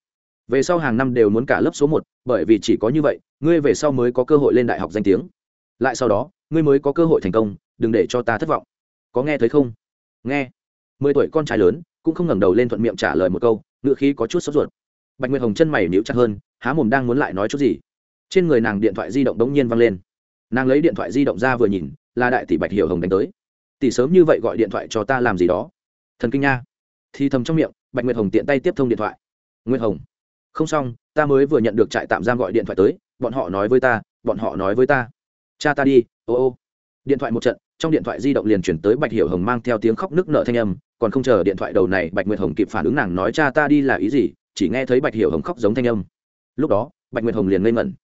Về sau hàng năm đều muốn cả lớp số một, bởi vì chỉ có như vậy, ngươi về sau mới có cơ hội lên đại học danh tiếng. Lại sau đó, ngươi mới có cơ hội thành công, đừng để cho ta thất vọng. Có nghe thấy không? Nghe. Mười tuổi con trai lớn, cũng không ngẩng đầu lên thuận miệng trả lời một câu, ngựa khí có chút sốt ruột. Bạch nguyệt hồng chân mày níu chặt hơn, há mồm đang muốn lại nói chút gì. Trên người nàng điện thoại di động đống nhiên văng lên. Nàng lấy điện thoại di động ra vừa nhìn, là đại tỷ bạch hiểu hồng đánh tới. Tỷ sớm như vậy gọi điện thoại cho ta làm gì đó. Thần kinh nha thì thầm trong miệng, bạch nguyệt hồng tiện tay tiếp thông điện thoại. Nguyệt hồng, không xong, ta mới vừa nhận được trại tạm giam gọi điện thoại tới, bọn họ nói với ta, bọn họ nói với ta. Cha ta đi, ô ô. Điện thoại một trận, trong điện thoại di động liền chuyển tới bạch hiểu hồng mang theo tiếng khóc nức nở thanh âm, còn không chờ điện thoại đầu này bạch nguyệt hồng kịp phản ứng nàng nói cha ta đi là ý gì, chỉ nghe thấy bạch hiểu hồng khóc giống thanh âm. Lúc đó, bạch nguyệt hồng liền ngây ngẩn.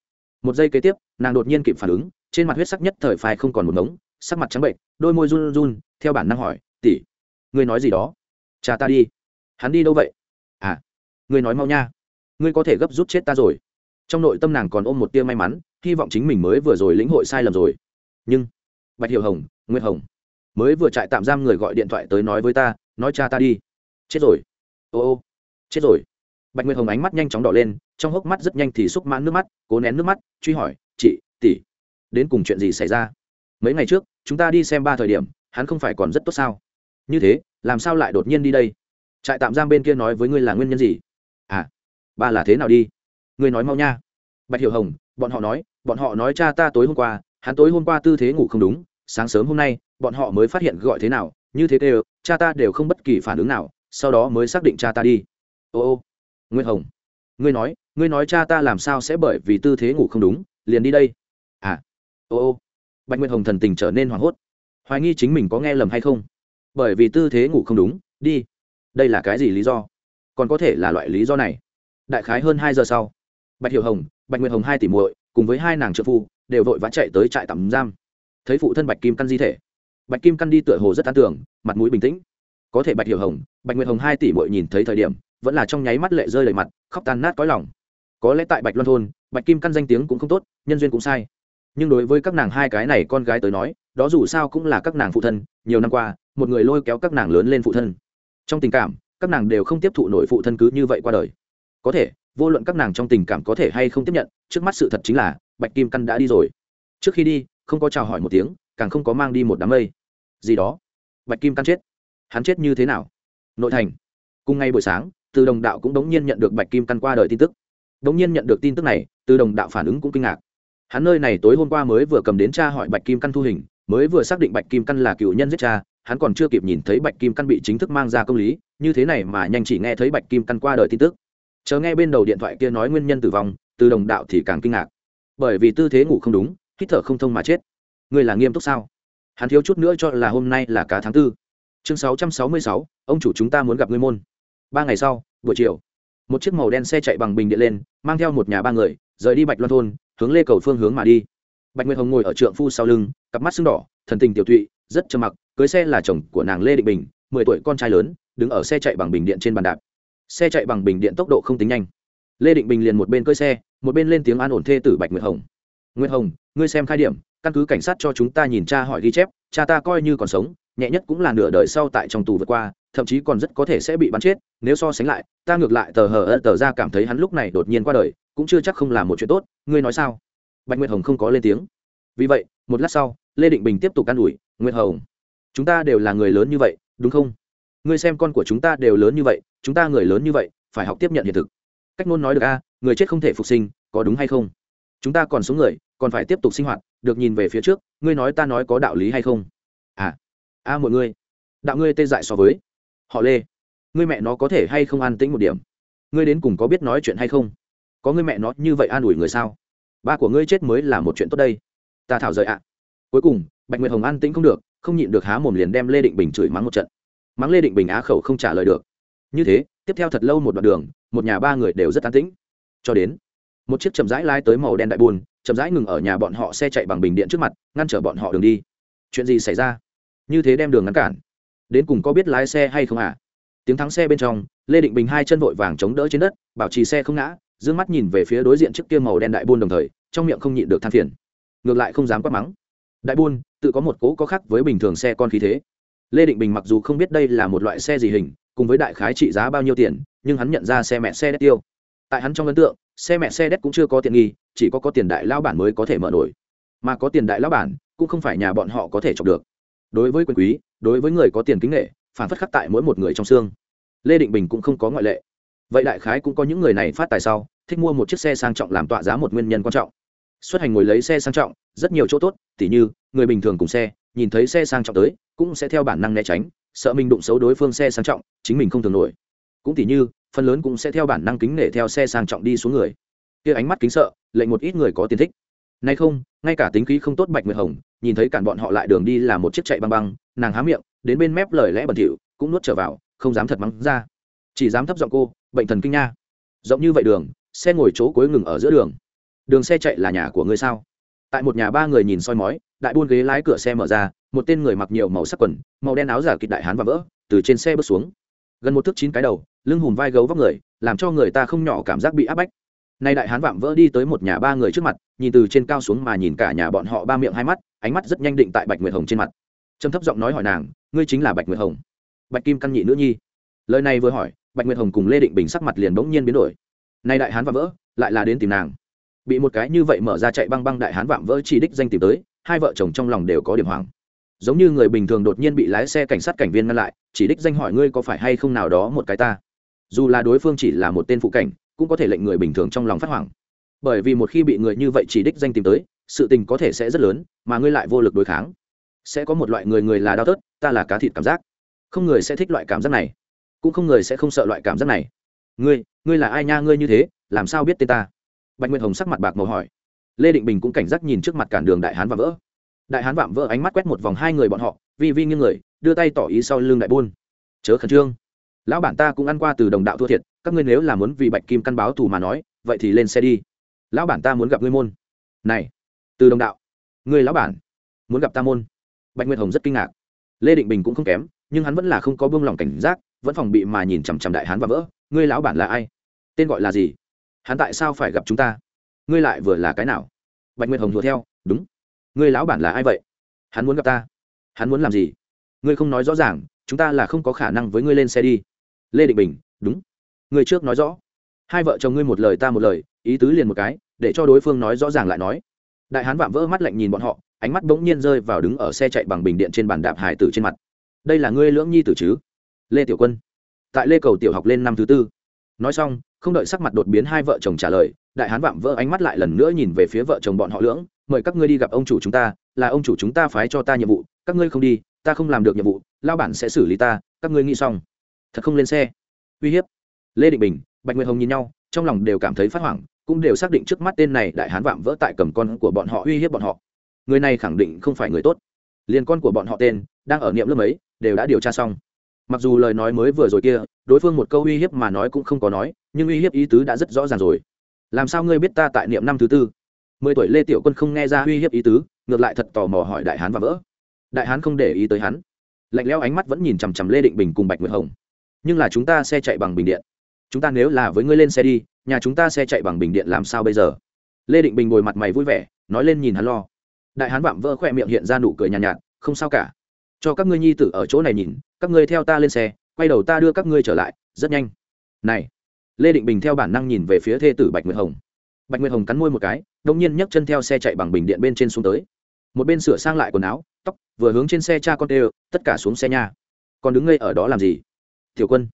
Một giây kế tiếp, nàng đột nhiên kịp phản ứng, trên mặt huyết sắc nhất thời phai không còn một ngống, sắc mặt trắng bệnh đôi môi run run, theo bản năng hỏi, tỷ, ngươi nói gì đó? Cha ta đi. Hắn đi đâu vậy? À ngươi nói mau nha. Ngươi có thể gấp rút chết ta rồi. Trong nội tâm nàng còn ôm một tia may mắn, hy vọng chính mình mới vừa rồi lĩnh hội sai lầm rồi. Nhưng, bạch hiểu hồng, nguyệt hồng, mới vừa trại tạm giam người gọi điện thoại tới nói với ta, nói cha ta đi. Chết rồi. Ô ô, chết rồi. Bạch nguyệt hồng ánh mắt nhanh chóng đỏ lên, trong hốc mắt rất nhanh thì xúc mãn nước mắt, cố nén nước mắt, truy hỏi, chị, tỷ, đến cùng chuyện gì xảy ra? Mấy ngày trước, chúng ta đi xem ba thời điểm, hắn không phải còn rất tốt sao? Như thế, làm sao lại đột nhiên đi đây? Trại tạm giam bên kia nói với ngươi là nguyên nhân gì? À ba là thế nào đi? Ngươi nói mau nha. Bạch hiểu hồng, bọn họ nói, bọn họ nói cha ta tối hôm qua, hắn tối hôm qua tư thế ngủ không đúng, sáng sớm hôm nay, bọn họ mới phát hiện gọi thế nào, như thế đều cha ta đều không bất kỳ phản ứng nào, sau đó mới xác định cha ta đi. Ô ô nguyên hồng, ngươi nói ngươi nói cha ta làm sao sẽ bởi vì tư thế ngủ không đúng, liền đi đây? À ô ô. Bạch nguyên hồng thần tình trở nên hoảng hốt. Hoài nghi chính mình có nghe lầm hay không? Bởi vì tư thế ngủ không đúng, đi. Đây là cái gì lý do? Còn có thể là loại lý do này. Đại khái hơn hai giờ sau, bạch hiểu hồng, bạch nguyệt hồng hai tỷ muội cùng với hai nàng trợ phu đều vội vã chạy tới trại tạm giam. Thấy phụ thân bạch kim căn di thể, bạch kim căn đi tựa hồ rất an tưởng mặt mũi bình tĩnh. Có thể bạch hiểu hồng, bạch nguyệt hồng hai tỷ muội nhìn thấy thời điểm, vẫn là trong nháy mắt lệ rơi đầy mặt, khóc tan nát cõi lòng. Có lẽ tại bạch loan thôn, bạch kim căn danh tiếng cũng không tốt, nhân duyên cũng sai. Nhưng đối với các nàng hai cái này con gái tới nói, đó dù sao cũng là các nàng phụ thân, nhiều năm qua một người lôi kéo các nàng lớn lên phụ thân. Trong tình cảm, các nàng đều không tiếp thụ nổi phụ thân cứ như vậy qua đời. Có thể, vô luận các nàng trong tình cảm có thể hay không tiếp nhận, trước mắt sự thật chính là, bạch kim căn đã đi rồi. Trước khi đi, không có chào hỏi một tiếng, càng không có mang đi một đám mây. Gì đó? Bạch kim căn chết. Hắn chết như thế nào? Nội thành. Cùng ngày buổi sáng, từ đồng đạo cũng đống nhiên nhận được bạch kim căn qua đời tin tức. Đống nhiên nhận được tin tức này, từ đồng đạo phản ứng cũng kinh ngạc. Hắn nơi này tối hôm qua mới vừa cầm đến cha hỏi bạch kim căn thu hình, mới vừa xác định bạch kim căn là cựu nhân giết cha hắn còn chưa kịp nhìn thấy bạch kim căn bị chính thức mang ra công lý, như thế này mà nhanh chỉ nghe thấy bạch kim căn qua đời tin tức. Chờ nghe bên đầu điện thoại kia nói nguyên nhân tử vong, từ đồng đạo thì càng kinh ngạc. Bởi vì tư thế ngủ không đúng, hít thở không thông mà chết. Người là nghiêm túc sao? Hắn thiếu chút nữa cho là hôm nay là cả tháng tư. Chương sáu trăm sáu mươi sáu, ông chủ chúng ta muốn gặp ngươi môn. Ba ngày sau, buổi chiều, một chiếc màu đen xe chạy bằng bình điện lên, mang theo một nhà ba người, rời đi bạch loan thôn, hướng lê cầu phương hướng mà đi. Bạch nguyệt hồng ngồi ở trượng phu sau lưng, cặp mắt sưng đỏ, thần tình tiểu thụy rất trầm mặc cưới xe là chồng của nàng lê định bình, mười tuổi, con trai lớn, đứng ở xe chạy bằng bình điện trên bàn đạp. Xe chạy bằng bình điện tốc độ không tính nhanh. Lê định bình liền một bên cưới xe, một bên lên tiếng an ổn thê tử bạch nguyệt hồng. Nguyệt hồng, ngươi xem khai điểm, căn cứ cảnh sát cho chúng ta nhìn cha hỏi ghi chép, cha ta coi như còn sống, nhẹ nhất cũng là nửa đời sau tại trong tù vượt qua, thậm chí còn rất có thể sẽ bị bắn chết, nếu so sánh lại, ta ngược lại tờ hờ ơ tờ ra cảm thấy hắn lúc này đột nhiên qua đời, cũng chưa chắc không là một chuyện tốt, ngươi nói sao? Bạch nguyệt hồng không có lên tiếng. Vì vậy, một lát sau, lê định bình tiếp tục can ủi, nguyệt hồng chúng ta đều là người lớn như vậy, đúng không? Ngươi xem con của chúng ta đều lớn như vậy, chúng ta người lớn như vậy, phải học tiếp nhận hiện thực. Cách ngôn nói được a, người chết không thể phục sinh, có đúng hay không? Chúng ta còn sống người, còn phải tiếp tục sinh hoạt, được nhìn về phía trước, ngươi nói ta nói có đạo lý hay không? À a mọi người, đạo ngươi tê dại so với. Họ lê, ngươi mẹ nó có thể hay không an tĩnh một điểm? Ngươi đến cùng có biết nói chuyện hay không? Có ngươi mẹ nó như vậy an ủi người sao? Ba của ngươi chết mới là một chuyện tốt đây. Ta thảo rời ạ. Cuối cùng, bạch nguyệt hồng an tĩnh không được không nhịn được há mồm liền đem lê định bình chửi mắng một trận. Mắng lê định bình á khẩu không trả lời được. Như thế, tiếp theo thật lâu một đoạn đường, một nhà ba người đều rất an tĩnh. Cho đến, một chiếc chậm rãi lai tới màu đen đại buồn, chậm rãi ngừng ở nhà bọn họ xe chạy bằng bình điện trước mặt, ngăn trở bọn họ đường đi. Chuyện gì xảy ra? Như thế đem đường ngăn cản. Đến cùng có biết lái xe hay không à? Tiếng thắng xe bên trong, lê định bình hai chân vội vàng chống đỡ trên đất, bảo trì xe không ngã d ư ơ n g mắt nhìn về phía đối diện trước kia màu đen đại buôn đồng thời, trong miệng không nhịn được than phiền. Ngược lại không dám quát mắng đại buôn, tự có một cố có khác với bình thường xe con khí thế. Lê định bình mặc dù không biết đây là một loại xe gì hình, cùng với đại khái trị giá bao nhiêu tiền, nhưng hắn nhận ra xe mẹ xe đét tiêu. Tại hắn trong ấn tượng, xe mẹ xe đét cũng chưa có tiền nghi, chỉ có có tiền đại lao bản mới có thể mở nổi. Mà có tiền đại lao bản, cũng không phải nhà bọn họ có thể chọc được. Đối với quyền quý, đối với người có tiền kính nghệ phản phất khắc tại mỗi một người trong xương. Lê định bình cũng không có ngoại lệ. Vậy đại khái cũng có những người này phát tài sau, thích mua một chiếc xe sang trọng làm tọa giá một nguyên nhân quan trọng xuất hành ngồi lấy xe sang trọng, rất nhiều chỗ tốt, tỉ như, người bình thường cùng xe, nhìn thấy xe sang trọng tới, cũng sẽ theo bản năng né tránh, sợ mình đụng xấu đối phương xe sang trọng, chính mình không thường nổi. Cũng tỉ như, phần lớn cũng sẽ theo bản năng kính nể theo xe sang trọng đi xuống người. Kia ánh mắt kính sợ, lệnh một ít người có tiền thích. Nay không, ngay cả tính khí không tốt bạch nguyệt hồng, nhìn thấy cản bọn họ lại đường đi là một chiếc chạy băng băng, nàng há miệng, đến bên mép lời lẽ bẩn thỉu, cũng nuốt trở vào, không dám thật mắng ra. Chỉ dám thấp giọng cô, bệnh thần kinh nha. Rộng như vậy đường, xe ngồi chỗ cuối ngừng ở giữa đường đường xe chạy là nhà của ngươi sao? Tại một nhà ba người nhìn soi mói, đại buôn ghế lái cửa xe mở ra, một tên người mặc nhiều màu sắc quần, màu đen áo giả kịch đại hán và vỡ, từ trên xe bước xuống. Gần một thước chín cái đầu, lưng hùm vai gấu vóc người, làm cho người ta không nhỏ cảm giác bị áp bách. Nay đại hán vạm vỡ đi tới một nhà ba người trước mặt, nhìn từ trên cao xuống mà nhìn cả nhà bọn họ ba miệng hai mắt, ánh mắt rất nhanh định tại bạch nguyệt hồng trên mặt. Trầm thấp giọng nói hỏi nàng, ngươi chính là bạch nguyệt hồng? Bạch kim căn nhị nữ nhi. Lời này vừa hỏi, bạch nguyệt hồng cùng lê định bình sắc mặt liền bỗng nhiên biến đổi. Nay đại hán vạm vỡ, lại là đến tìm nàng bị một cái như vậy mở ra chạy băng băng đại hán vạm vỡ chỉ đích danh tìm tới, hai vợ chồng trong lòng đều có điểm hoảng. Giống như người bình thường đột nhiên bị lái xe cảnh sát cảnh viên ngăn lại, chỉ đích danh hỏi ngươi có phải hay không nào đó một cái ta. Dù là đối phương chỉ là một tên phụ cảnh, cũng có thể lệnh người bình thường trong lòng phát hoảng. Bởi vì một khi bị người như vậy chỉ đích danh tìm tới, sự tình có thể sẽ rất lớn, mà ngươi lại vô lực đối kháng. Sẽ có một loại người người là đau tớt ta là cá thịt cảm giác. Không người sẽ thích loại cảm giác này. Cũng không người sẽ không sợ loại cảm giác này. Ngươi ngươi là ai nha ngươi như thế, làm sao biết tên ta? Bạch nguyệt hồng sắc mặt bạc màu hỏi. Lê định bình cũng cảnh giác nhìn trước mặt cản đường đại hán vạm vỡ. Đại hán vạm vỡ ánh mắt quét một vòng hai người bọn họ, vi vi nghiêng người, đưa tay tỏ ý sau lưng đại buôn. Chớ khẩn trương. Lão bản ta cũng ăn qua từ đồng đạo thua thiệt, các ngươi nếu là muốn vì bạch kim căn báo thù mà nói, vậy thì lên xe đi. Lão bản ta muốn gặp ngươi môn. Này, từ đồng đạo người lão bản, muốn gặp ta môn. Bạch nguyệt hồng rất kinh ngạc. Lê định bình cũng không kém, nhưng hắn vẫn là không có buông lỏng cảnh giác, vẫn phòng bị mà nhìn chằm chằm đại hán và vỡ. Ngươi lão bản là ai? Tên gọi là gì? Hắn tại sao phải gặp chúng ta? Ngươi lại vừa là cái nào? Bạch nguyệt hồng thua theo, đúng. Ngươi lão bản là ai vậy? Hắn muốn gặp ta. Hắn muốn làm gì? Ngươi không nói rõ ràng, chúng ta là không có khả năng với ngươi lên xe đi. Lê định bình, đúng. Ngươi trước nói rõ. Hai vợ chồng ngươi một lời ta một lời, ý tứ liền một cái, để cho đối phương nói rõ ràng lại nói. Đại hán vạm vỡ mắt lạnh nhìn bọn họ, ánh mắt bỗng nhiên rơi vào đứng ở xe chạy bằng bình điện trên bàn đạp hải tử trên mặt. Đây là ngươi lưỡng nhi tử chứ? Lê tiểu quân, tại lê cầu tiểu học lên năm thứ tư nói xong, không đợi sắc mặt đột biến hai vợ chồng trả lời, đại hán vạm vỡ ánh mắt lại lần nữa nhìn về phía vợ chồng bọn họ lưỡng, mời các ngươi đi gặp ông chủ chúng ta, là ông chủ chúng ta phái cho ta nhiệm vụ, các ngươi không đi, ta không làm được nhiệm vụ lao bản sẽ xử lý ta, các ngươi nghĩ xong. Thật không lên xe. Uy hiếp. Lê định bình, bạch nguyệt hồng nhìn nhau, trong lòng đều cảm thấy phát hoảng, cũng đều xác định trước mắt tên này đại hán vạm vỡ tại cầm con của bọn họ uy hiếp bọn họ. Người này khẳng định không phải người tốt. Liền con của bọn họ tên, đang ở niệm lớp ấy đều đã điều tra xong mặc dù lời nói mới vừa rồi kia đối phương một câu uy hiếp mà nói cũng không có nói nhưng uy hiếp ý tứ đã rất rõ ràng rồi. Làm sao ngươi biết ta tại niệm năm thứ tư? Mười tuổi lê tiểu quân không nghe ra uy hiếp ý tứ ngược lại thật tò mò hỏi đại hán và vỡ. Đại hán không để ý tới hắn. Lạnh lẽo ánh mắt vẫn nhìn chằm chằm lê định bình cùng bạch nguyệt hồng. Nhưng là chúng ta xe chạy bằng bình điện. Chúng ta nếu là với ngươi lên xe đi nhà chúng ta xe chạy bằng bình điện làm sao bây giờ? Lê định bình ngồi mặt mày vui vẻ nói lên nhìn hắn lo. Đại hán vạm vỡ khỏe miệng hiện ra nụ cười nhàn nhạt, nhạt không sao cả cho các ngươi nhi tử ở chỗ này nhìn, các ngươi theo ta lên xe, quay đầu ta đưa các ngươi trở lại, rất nhanh. Này, lê định bình theo bản năng nhìn về phía thê tử bạch nguyệt hồng. Bạch nguyệt hồng cắn môi một cái đông nhiên nhấc chân theo xe chạy bằng bình điện bên trên xuống tới. Một bên sửa sang lại quần áo, tóc, vừa hướng trên xe cha con tê tất cả xuống xe nha. Còn đứng ngây ở đó làm gì? Tiểu quân,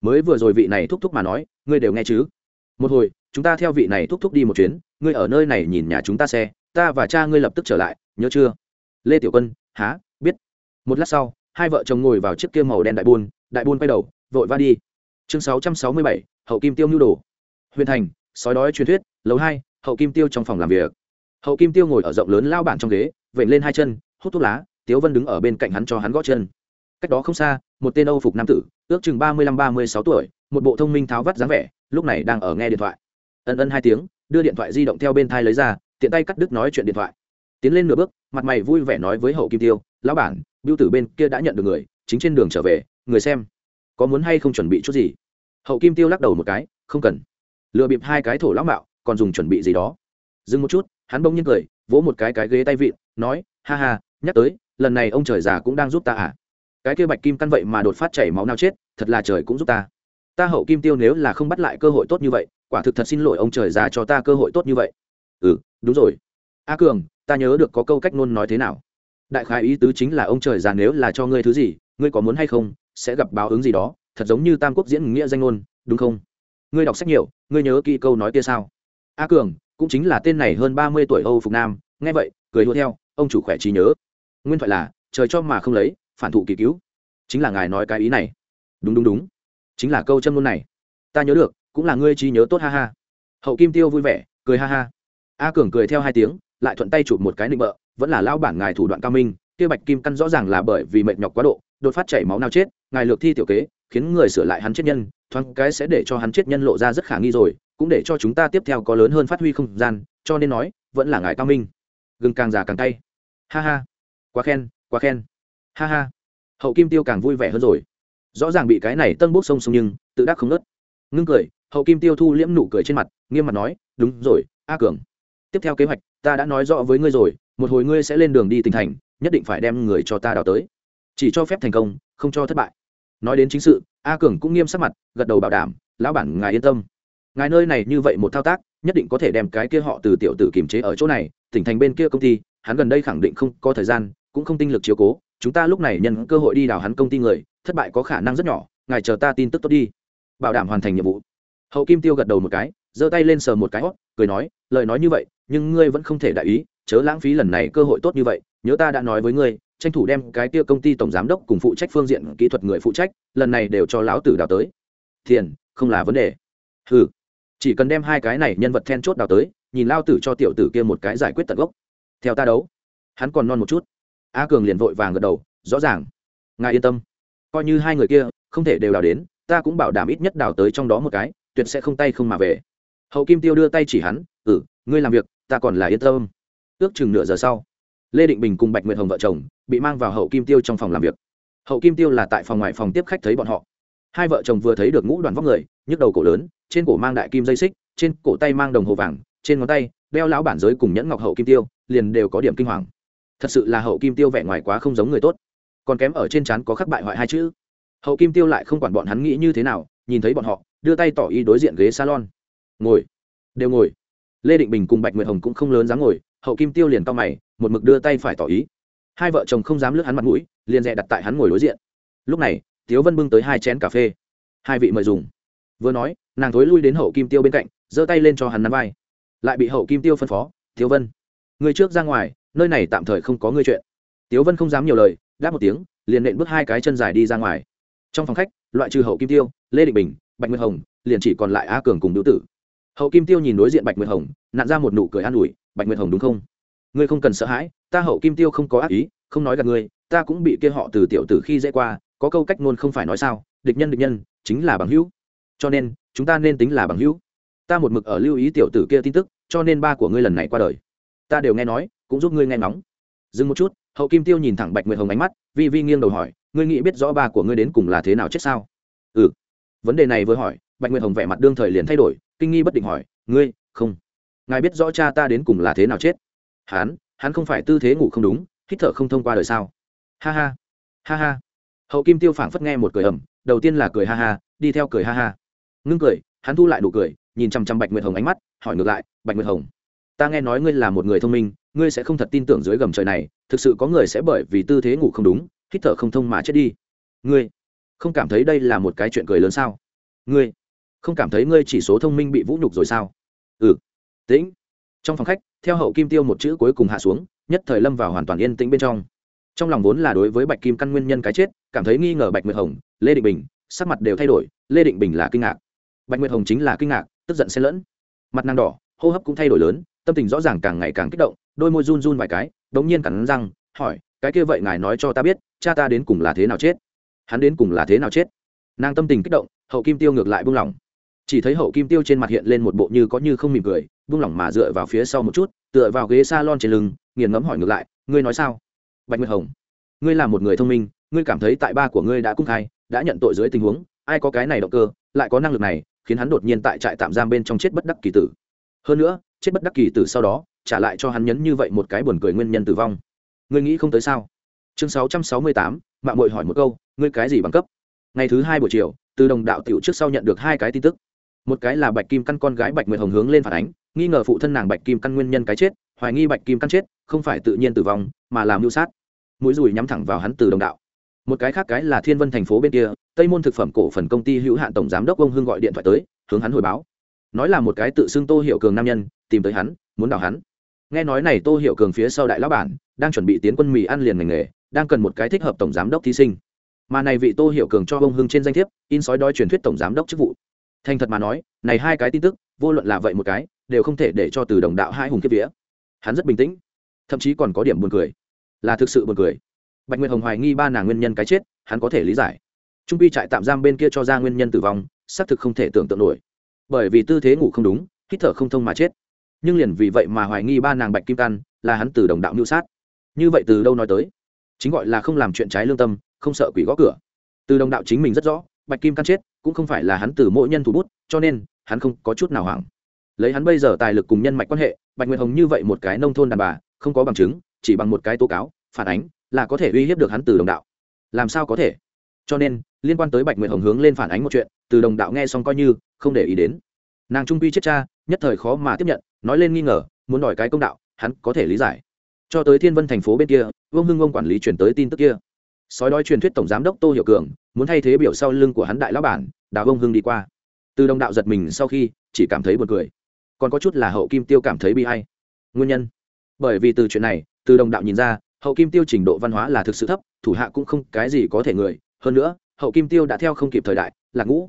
mới vừa rồi vị này thúc thúc mà nói, ngươi đều nghe chứ. Một hồi, chúng ta theo vị này thúc thúc đi một chuyến, ngươi ở nơi này nhìn nhà chúng ta xe, ta và cha ngươi lập tức trở lại, nhớ chưa? Lê tiểu quân há một lát sau, hai vợ chồng ngồi vào chiếc kia màu đen đại buôn đại buôn quay đầu, vội va đi. Chương sáu trăm sáu mươi bảy, hậu kim tiêu nhu đồ. Huyền thành, sói đói truyền thuyết, lầu hai, hậu kim tiêu trong phòng làm việc. Hậu kim tiêu ngồi ở rộng lớn lao bản trong ghế vẩy lên hai chân, hút thuốc lá, tiếu vân đứng ở bên cạnh hắn cho hắn gót chân. Cách đó không xa, một tên âu phục nam tử, ước chừng ba mươi lăm ba mươi sáu tuổi, một bộ thông minh tháo vắt dáng vẻ, lúc này đang ở nghe điện thoại. Ân ân hai tiếng, đưa điện thoại di động theo bên thai lấy ra, tiện tay cắt đứt nói chuyện điện thoại. Tiến lên nửa bước, mặt mày vui vẻ nói với hậu kim tiêu, lão bản biêu tử bên kia đã nhận được người, chính trên đường trở về, người xem, có muốn hay không chuẩn bị chút gì? Hậu kim tiêu lắc đầu một cái, không cần. Lừa bịp hai cái thổ lão mạo, còn dùng chuẩn bị gì đó. Dừng một chút, hắn bỗng nhiên cười, vỗ một cái cái ghế tay vịn, nói, ha ha, nhắc tới, lần này ông trời già cũng đang giúp ta à? Cái kia bạch kim căn vậy mà đột phát chảy máu nào chết, thật là trời cũng giúp ta. Ta hậu kim tiêu nếu là không bắt lại cơ hội tốt như vậy, quả thực thật xin lỗi ông trời già cho ta cơ hội tốt như vậy. Ừ đúng rồi. A cường, ta nhớ được có câu cách ngôn nói thế nào đại khái ý tứ chính là ông trời già nếu là cho ngươi thứ gì, ngươi có muốn hay không, sẽ gặp báo ứng gì đó, thật giống như tam quốc diễn nghĩa danh ngôn, đúng không? Ngươi đọc sách nhiều, ngươi nhớ kỹ câu nói kia sao? A cường, cũng chính là tên này hơn ba mươi tuổi âu phục nam, nghe vậy, cười hô theo, ông chủ khỏe trí nhớ. Nguyên thoại là, trời cho mà không lấy, phản thụ kỳ cứu. Chính là ngài nói cái ý này. Đúng đúng đúng. Chính là câu châm ngôn này. Ta nhớ được, cũng là ngươi trí nhớ tốt ha ha. Hậu kim tiêu vui vẻ, cười ha ha. A cường cười theo hai tiếng, lại thuận tay chụp một cái nịnh bợ vẫn là lao bản ngài thủ đoạn cao minh, kia bạch kim căn rõ ràng là bởi vì mệt nhọc quá độ, đột phát chảy máu nào chết, ngài lược thi tiểu kế, khiến người sửa lại hắn chết nhân, thoáng cái sẽ để cho hắn chết nhân lộ ra rất khả nghi rồi, cũng để cho chúng ta tiếp theo có lớn hơn phát huy không gian, cho nên nói, vẫn là ngài cao minh. Gừng càng già càng tay ha ha. Quá khen quá khen. Ha ha. Hậu kim tiêu càng vui vẻ hơn rồi. Rõ ràng bị cái này tân bốc sông sông nhưng, tự đắc không nớt. Ngưng cười, hậu kim tiêu thu liễm nụ cười trên mặt, nghiêm mặt nói, đúng rồi, a cường. Tiếp theo kế hoạch, ta đã nói rõ với ngươi rồi một hồi ngươi sẽ lên đường đi tỉnh thành, nhất định phải đem người cho ta đào tới. Chỉ cho phép thành công, không cho thất bại. Nói đến chính sự, a cường cũng nghiêm sắc mặt, gật đầu bảo đảm, lão bản, ngài yên tâm. Ngài nơi này như vậy một thao tác, nhất định có thể đem cái kia họ từ tiểu tử kiềm chế ở chỗ này, tỉnh thành bên kia công ty, hắn gần đây khẳng định không có thời gian, cũng không tinh lực chiếu cố. Chúng ta lúc này nhân cơ hội đi đào hắn công ty người, thất bại có khả năng rất nhỏ, ngài chờ ta tin tức tốt đi. Bảo đảm hoàn thành nhiệm vụ. Hậu kim tiêu gật đầu một cái, giơ tay lên sờ một cái hót cười nói, lời nói như vậy, nhưng ngươi vẫn không thể đại ý chớ lãng phí lần này cơ hội tốt như vậy, nhớ ta đã nói với ngươi, tranh thủ đem cái kia công ty tổng giám đốc cùng phụ trách phương diện kỹ thuật người phụ trách, lần này đều cho lão tử đào tới. Thiền không là vấn đề. Ừ chỉ cần đem hai cái này nhân vật then chốt đào tới, nhìn lao tử cho tiểu tử kia một cái giải quyết tận gốc. Theo ta đấu. Hắn còn non một chút. A cường liền vội vàng gật đầu, rõ ràng. Ngài yên tâm. Coi như hai người kia, không thể đều đào đến, ta cũng bảo đảm ít nhất đào tới trong đó một cái, tuyệt sẽ không tay không mà về. Hậu kim tiêu đưa tay chỉ hắn ừ ngươi làm việc, ta còn là yên tâm ước chừng nửa giờ sau, lê định bình cùng bạch nguyệt hồng vợ chồng bị mang vào hậu kim tiêu trong phòng làm việc. Hậu kim tiêu là tại phòng ngoài phòng tiếp khách thấy bọn họ. Hai vợ chồng vừa thấy được ngũ đoàn vóc người, nhức đầu cổ lớn, trên cổ mang đại kim dây xích, trên cổ tay mang đồng hồ vàng, trên ngón tay, đeo lão bản giới cùng nhẫn ngọc hậu kim tiêu, liền đều có điểm kinh hoàng. Thật sự là hậu kim tiêu vẻ ngoài quá không giống người tốt. Còn kém ở trên trán có khắc bại hoại hai chữ. Hậu kim tiêu lại không quản bọn hắn nghĩ như thế nào, nhìn thấy bọn họ, đưa tay tỏ ý đối diện ghế salon. Ngồi. Đều ngồi. Lê định bình cùng bạch nguyệt hồng cũng không lớn dám ngồi hậu kim tiêu liền to mày, một mực đưa tay phải tỏ ý. Hai vợ chồng không dám lướt hắn mặt mũi, liền dẹ đặt tại hắn ngồi đối diện. Lúc này, tiếu vân bưng tới hai chén cà phê. Hai vị mời dùng. Vừa nói, nàng thối lui đến hậu kim tiêu bên cạnh, giơ tay lên cho hắn nắm vai. Lại bị hậu kim tiêu phân phó, tiếu vân, người trước ra ngoài, nơi này tạm thời không có ngươi chuyện. Tiếu vân không dám nhiều lời, đáp một tiếng, liền nện bước hai cái chân dài đi ra ngoài. Trong phòng khách, loại trừ hậu kim tiêu, lê định bình, bạch nguyệt hồng, liền chỉ còn lại a cường cùng đữu tử. Hậu kim tiêu nhìn đối diện bạch nguyệt hồng, nặn ra một nụ cười an ủi bạch nguyệt hồng đúng không? Ngươi không cần sợ hãi, ta hậu kim tiêu không có ác ý, không nói gặp ngươi, ta cũng bị kia họ từ tiểu tử khi dễ qua, có câu cách ngôn không phải nói sao, địch nhân địch nhân, chính là bằng hữu. Cho nên, chúng ta nên tính là bằng hữu. Ta một mực ở lưu ý tiểu tử kia tin tức, cho nên ba của ngươi lần này qua đời. Ta đều nghe nói, cũng giúp ngươi nghe ngóng. Dừng một chút, hậu kim tiêu nhìn thẳng bạch nguyệt hồng ánh mắt, vi vi nghiêng đầu hỏi, ngươi nghĩ biết rõ ba của ngươi đến cùng là thế nào chết sao? Ừ. Vấn đề này vừa hỏi, bạch nguyệt hồng vẻ mặt đương thời liền thay đổi, kinh nghi bất định hỏi, ngươi, không ngài biết rõ cha ta đến cùng là thế nào chết. Hắn hắn không phải tư thế ngủ không đúng, hít thở không thông qua đời sao? Ha ha ha ha. Hậu kim tiêu phảng phất nghe một cười ẩm đầu tiên là cười ha ha, đi theo cười ha ha. Ngưng cười, hắn thu lại nụ cười, nhìn chăm chăm bạch nguyệt hồng ánh mắt, hỏi ngược lại, bạch nguyệt hồng, ta nghe nói ngươi là một người thông minh, ngươi sẽ không thật tin tưởng dưới gầm trời này, thực sự có người sẽ bởi vì tư thế ngủ không đúng, hít thở không thông mà chết đi. Ngươi, không cảm thấy đây là một cái chuyện cười lớn sao? Ngươi, không cảm thấy ngươi chỉ số thông minh bị vũ nhục rồi sao? Ừ tĩnh. Trong phòng khách, theo hậu kim tiêu một chữ cuối cùng hạ xuống, nhất thời lâm vào hoàn toàn yên tĩnh bên trong. Trong lòng vốn là đối với bạch kim căn nguyên nhân cái chết, cảm thấy nghi ngờ bạch nguyệt hồng, lê định bình, sắc mặt đều thay đổi, lê định bình là kinh ngạc. Bạch nguyệt hồng chính là kinh ngạc, tức giận xen lẫn. Mặt nàng đỏ, hô hấp cũng thay đổi lớn, tâm tình rõ ràng càng ngày càng kích động, đôi môi run run vài cái, đống nhiên cắn răng, hỏi, cái kia vậy ngài nói cho ta biết, cha ta đến cùng là thế nào chết? Hắn đến cùng là thế nào chết? Nàng tâm tình kích động, hậu kim tiêu ngược lại buông lỏng. Chỉ thấy hậu kim tiêu trên mặt hiện lên một bộ như có như không mỉm cười buông lỏng mà dựa vào phía sau một chút, tựa vào ghế s a lon trên lưng, nghiền ngẫm hỏi ngược lại, ngươi nói sao? Bạch nguyệt hồng, ngươi là một người thông minh, ngươi cảm thấy tại ba của ngươi đã cung khai, đã nhận tội dưới tình huống, ai có cái này động cơ, lại có năng lực này, khiến hắn đột nhiên tại trại tạm giam bên trong chết bất đắc kỳ tử. Hơn nữa, chết bất đắc kỳ tử sau đó, trả lại cho hắn nhấn như vậy một cái buồn cười nguyên nhân tử vong. Ngươi nghĩ không tới sao? Chương sáu trăm sáu mươi tám mạng mội hỏi một câu, ngươi cái gì bằng cấp? Ngày thứ hai buổi chiều, từ đồng đạo tiểu trước sau nhận được hai cái tin tức. Một cái là bạch kim căn con gái bạch nguyệt hồng hướng lên phản ánh nghi ngờ phụ thân nàng bạch kim căn nguyên nhân cái chết, hoài nghi bạch kim căn chết, không phải tự nhiên tử vong, mà làm mưu sát. Mũi dùi nhắm thẳng vào hắn từ đồng đạo. Một cái khác cái là thiên vân thành phố bên kia, tây môn thực phẩm cổ phần công ty hữu hạn tổng giám đốc ông hưng gọi điện thoại tới, hướng hắn hồi báo. Nói là một cái tự xưng tô hiệu cường nam nhân, tìm tới hắn, muốn đào hắn. Nghe nói này tô Hiệu cường phía sau đại lão bản, đang chuẩn bị tiến quân mì ăn liền ngành nghề, đang cần một cái thích hợp tổng giám đốc thí sinh. Mà này vị tô Hiệu cường cho ông hưng trên danh thiếp, in sói đói truyền thuyết tổng giám đốc chức vụ thành thật mà nói, này hai cái tin tức, vô luận là vậy một cái, đều không thể để cho từ đồng đạo hai hùng kiếp vía. Hắn rất bình tĩnh, thậm chí còn có điểm buồn cười. Là thực sự buồn cười. Bạch nguyệt hồng hoài nghi ba nàng nguyên nhân cái chết, hắn có thể lý giải. Trung pi trại tạm giam bên kia cho ra nguyên nhân tử vong, xác thực không thể tưởng tượng nổi. Bởi vì tư thế ngủ không đúng, hít thở không thông mà chết. Nhưng liền vì vậy mà hoài nghi ba nàng bạch kim căn, là hắn từ đồng đạo mưu sát. Như vậy từ đâu nói tới? Chính gọi là không làm chuyện trái lương tâm, không sợ quỷ gõ cửa. Từ đồng đạo chính mình rất rõ bạch kim căn chết, cũng không phải là hắn từ mỗi nhân thủ bút, cho nên, hắn không có chút nào hoảng. Lấy hắn bây giờ tài lực cùng nhân mạch quan hệ, bạch nguyệt hồng như vậy một cái nông thôn đàn bà, không có bằng chứng, chỉ bằng một cái tố cáo, phản ánh, là có thể uy hiếp được hắn từ đồng đạo. Làm sao có thể? Cho nên, liên quan tới bạch nguyệt hồng hướng lên phản ánh một chuyện, từ đồng đạo nghe xong coi như, không để ý đến. Nàng trung quy chết cha, nhất thời khó mà tiếp nhận, nói lên nghi ngờ, muốn đòi cái công đạo, hắn có thể lý giải. Cho tới thiên vân thành phố bên kia, vương hưng ông quản lý chuyển tới tin tức kia. Sói đói truyền thuyết tổng giám đốc tô hiệu cường muốn thay thế biểu sau lưng của hắn đại lão bản, đào ông hưng đi qua. Từ đồng đạo giật mình sau khi, chỉ cảm thấy buồn cười. Còn có chút là hậu kim tiêu cảm thấy bi hay nguyên nhân? Bởi vì từ chuyện này, từ đồng đạo nhìn ra, hậu kim tiêu trình độ văn hóa là thực sự thấp, thủ hạ cũng không cái gì có thể người. Hơn nữa, hậu kim tiêu đã theo không kịp thời đại, là ngũ.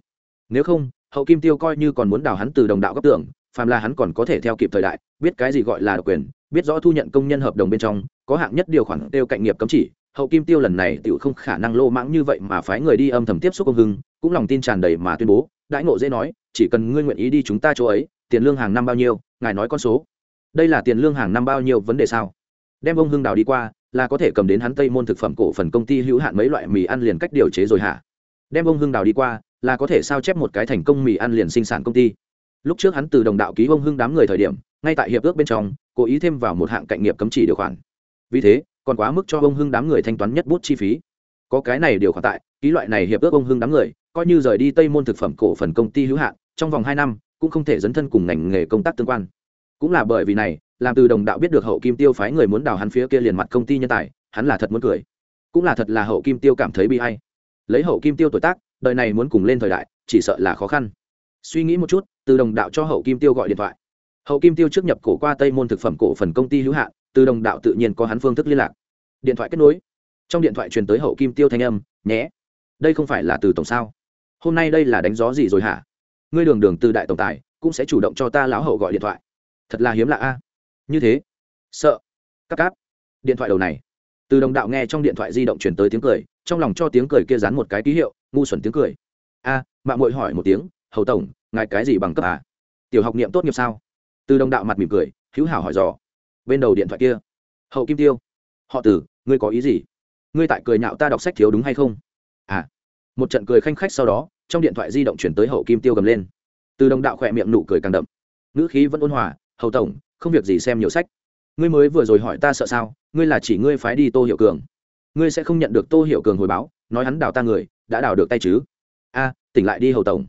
Nếu không, hậu kim tiêu coi như còn muốn đào hắn từ đồng đạo góc tưởng, phàm là hắn còn có thể theo kịp thời đại, biết cái gì gọi là độc quyền, biết rõ thu nhận công nhân hợp đồng bên trong, có hạng nhất điều khoản tiêu cạnh nghiệp cấm chỉ hậu kim tiêu lần này tựu không khả năng lô mãng như vậy mà phái người đi âm thầm tiếp xúc công hưng, cũng lòng tin tràn đầy mà tuyên bố, đãi ngộ dễ nói, chỉ cần ngươi nguyện ý đi chúng ta chỗ ấy, tiền lương hàng năm bao nhiêu, ngài nói con số. Đây là tiền lương hàng năm bao nhiêu vấn đề sao? Đem ông hưng đào đi qua, là có thể cầm đến hắn tây môn thực phẩm cổ phần công ty hữu hạn mấy loại mì ăn liền cách điều chế rồi hả? Đem ông hưng đào đi qua, là có thể sao chép một cái thành công mì ăn liền sinh sản công ty. Lúc trước hắn từ đồng đạo ký ông hưng đám người thời điểm, ngay tại hiệp ước bên trong, cố ý thêm vào một hạng cạnh nghiệp cấm chỉ điều khoản. Vì thế còn quá mức cho ông hưng đám người thanh toán nhất bút chi phí. Có cái này điều khoản tại, ký loại này hiệp ước ông hưng đám người, coi như rời đi tây môn thực phẩm cổ phần công ty hữu hạn, trong vòng hai năm, cũng không thể dấn thân cùng ngành nghề công tác tương quan. Cũng là bởi vì này, làm từ đồng đạo biết được hậu kim tiêu phái người muốn đào hắn phía kia liền mặt công ty nhân tài, hắn là thật muốn cười. Cũng là thật là hậu kim tiêu cảm thấy bi hay lấy hậu kim tiêu tuổi tác, đời này muốn cùng lên thời đại, chỉ sợ là khó khăn. Suy nghĩ một chút, từ đồng đạo cho hậu kim tiêu gọi điện thoại. Hậu kim tiêu trước nhập cổ qua tây môn thực phẩm cổ phần công ty hữu hạn từ đồng đạo tự nhiên có hắn phương thức liên lạc. Điện thoại kết nối. Trong điện thoại truyền tới hậu kim tiêu thanh âm, nhé. Đây không phải là từ tổng sao? Hôm nay đây là đánh gió gì rồi hả? Ngươi đường đường từ đại tổng tài, cũng sẽ chủ động cho ta lão hậu gọi điện thoại. Thật là hiếm lạ a. Như thế. Sợ. Cắp cáp. Điện thoại đầu này. Từ đồng đạo nghe trong điện thoại di động truyền tới tiếng cười, trong lòng cho tiếng cười kia dán một cái ký hiệu, ngu xuẩn tiếng cười. A, mạng mội hỏi một tiếng, hầu tổng, ngài cái gì bằng cấp à tiểu học niệm tốt nghiệp sao? Từ đồng đạo mặt mỉm cười, hữu hảo hỏi dò bên đầu điện thoại kia. Hậu kim tiêu, họ tử, ngươi có ý gì? Ngươi tại cười nhạo ta đọc sách thiếu đúng hay không? À một trận cười khanh khách sau đó, trong điện thoại di động chuyển tới hậu kim tiêu gầm lên. Từ đồng đạo khỏe miệng nụ cười càng đậm. Ngữ khí vẫn ôn hòa, hầu tổng, không việc gì xem nhiều sách. Ngươi mới vừa rồi hỏi ta sợ sao, ngươi là chỉ ngươi phái đi tô hiệu cường. Ngươi sẽ không nhận được tô hiệu cường hồi báo, nói hắn đào ta người, đã đào được tay chứ? A, tỉnh lại đi, hầu tổng.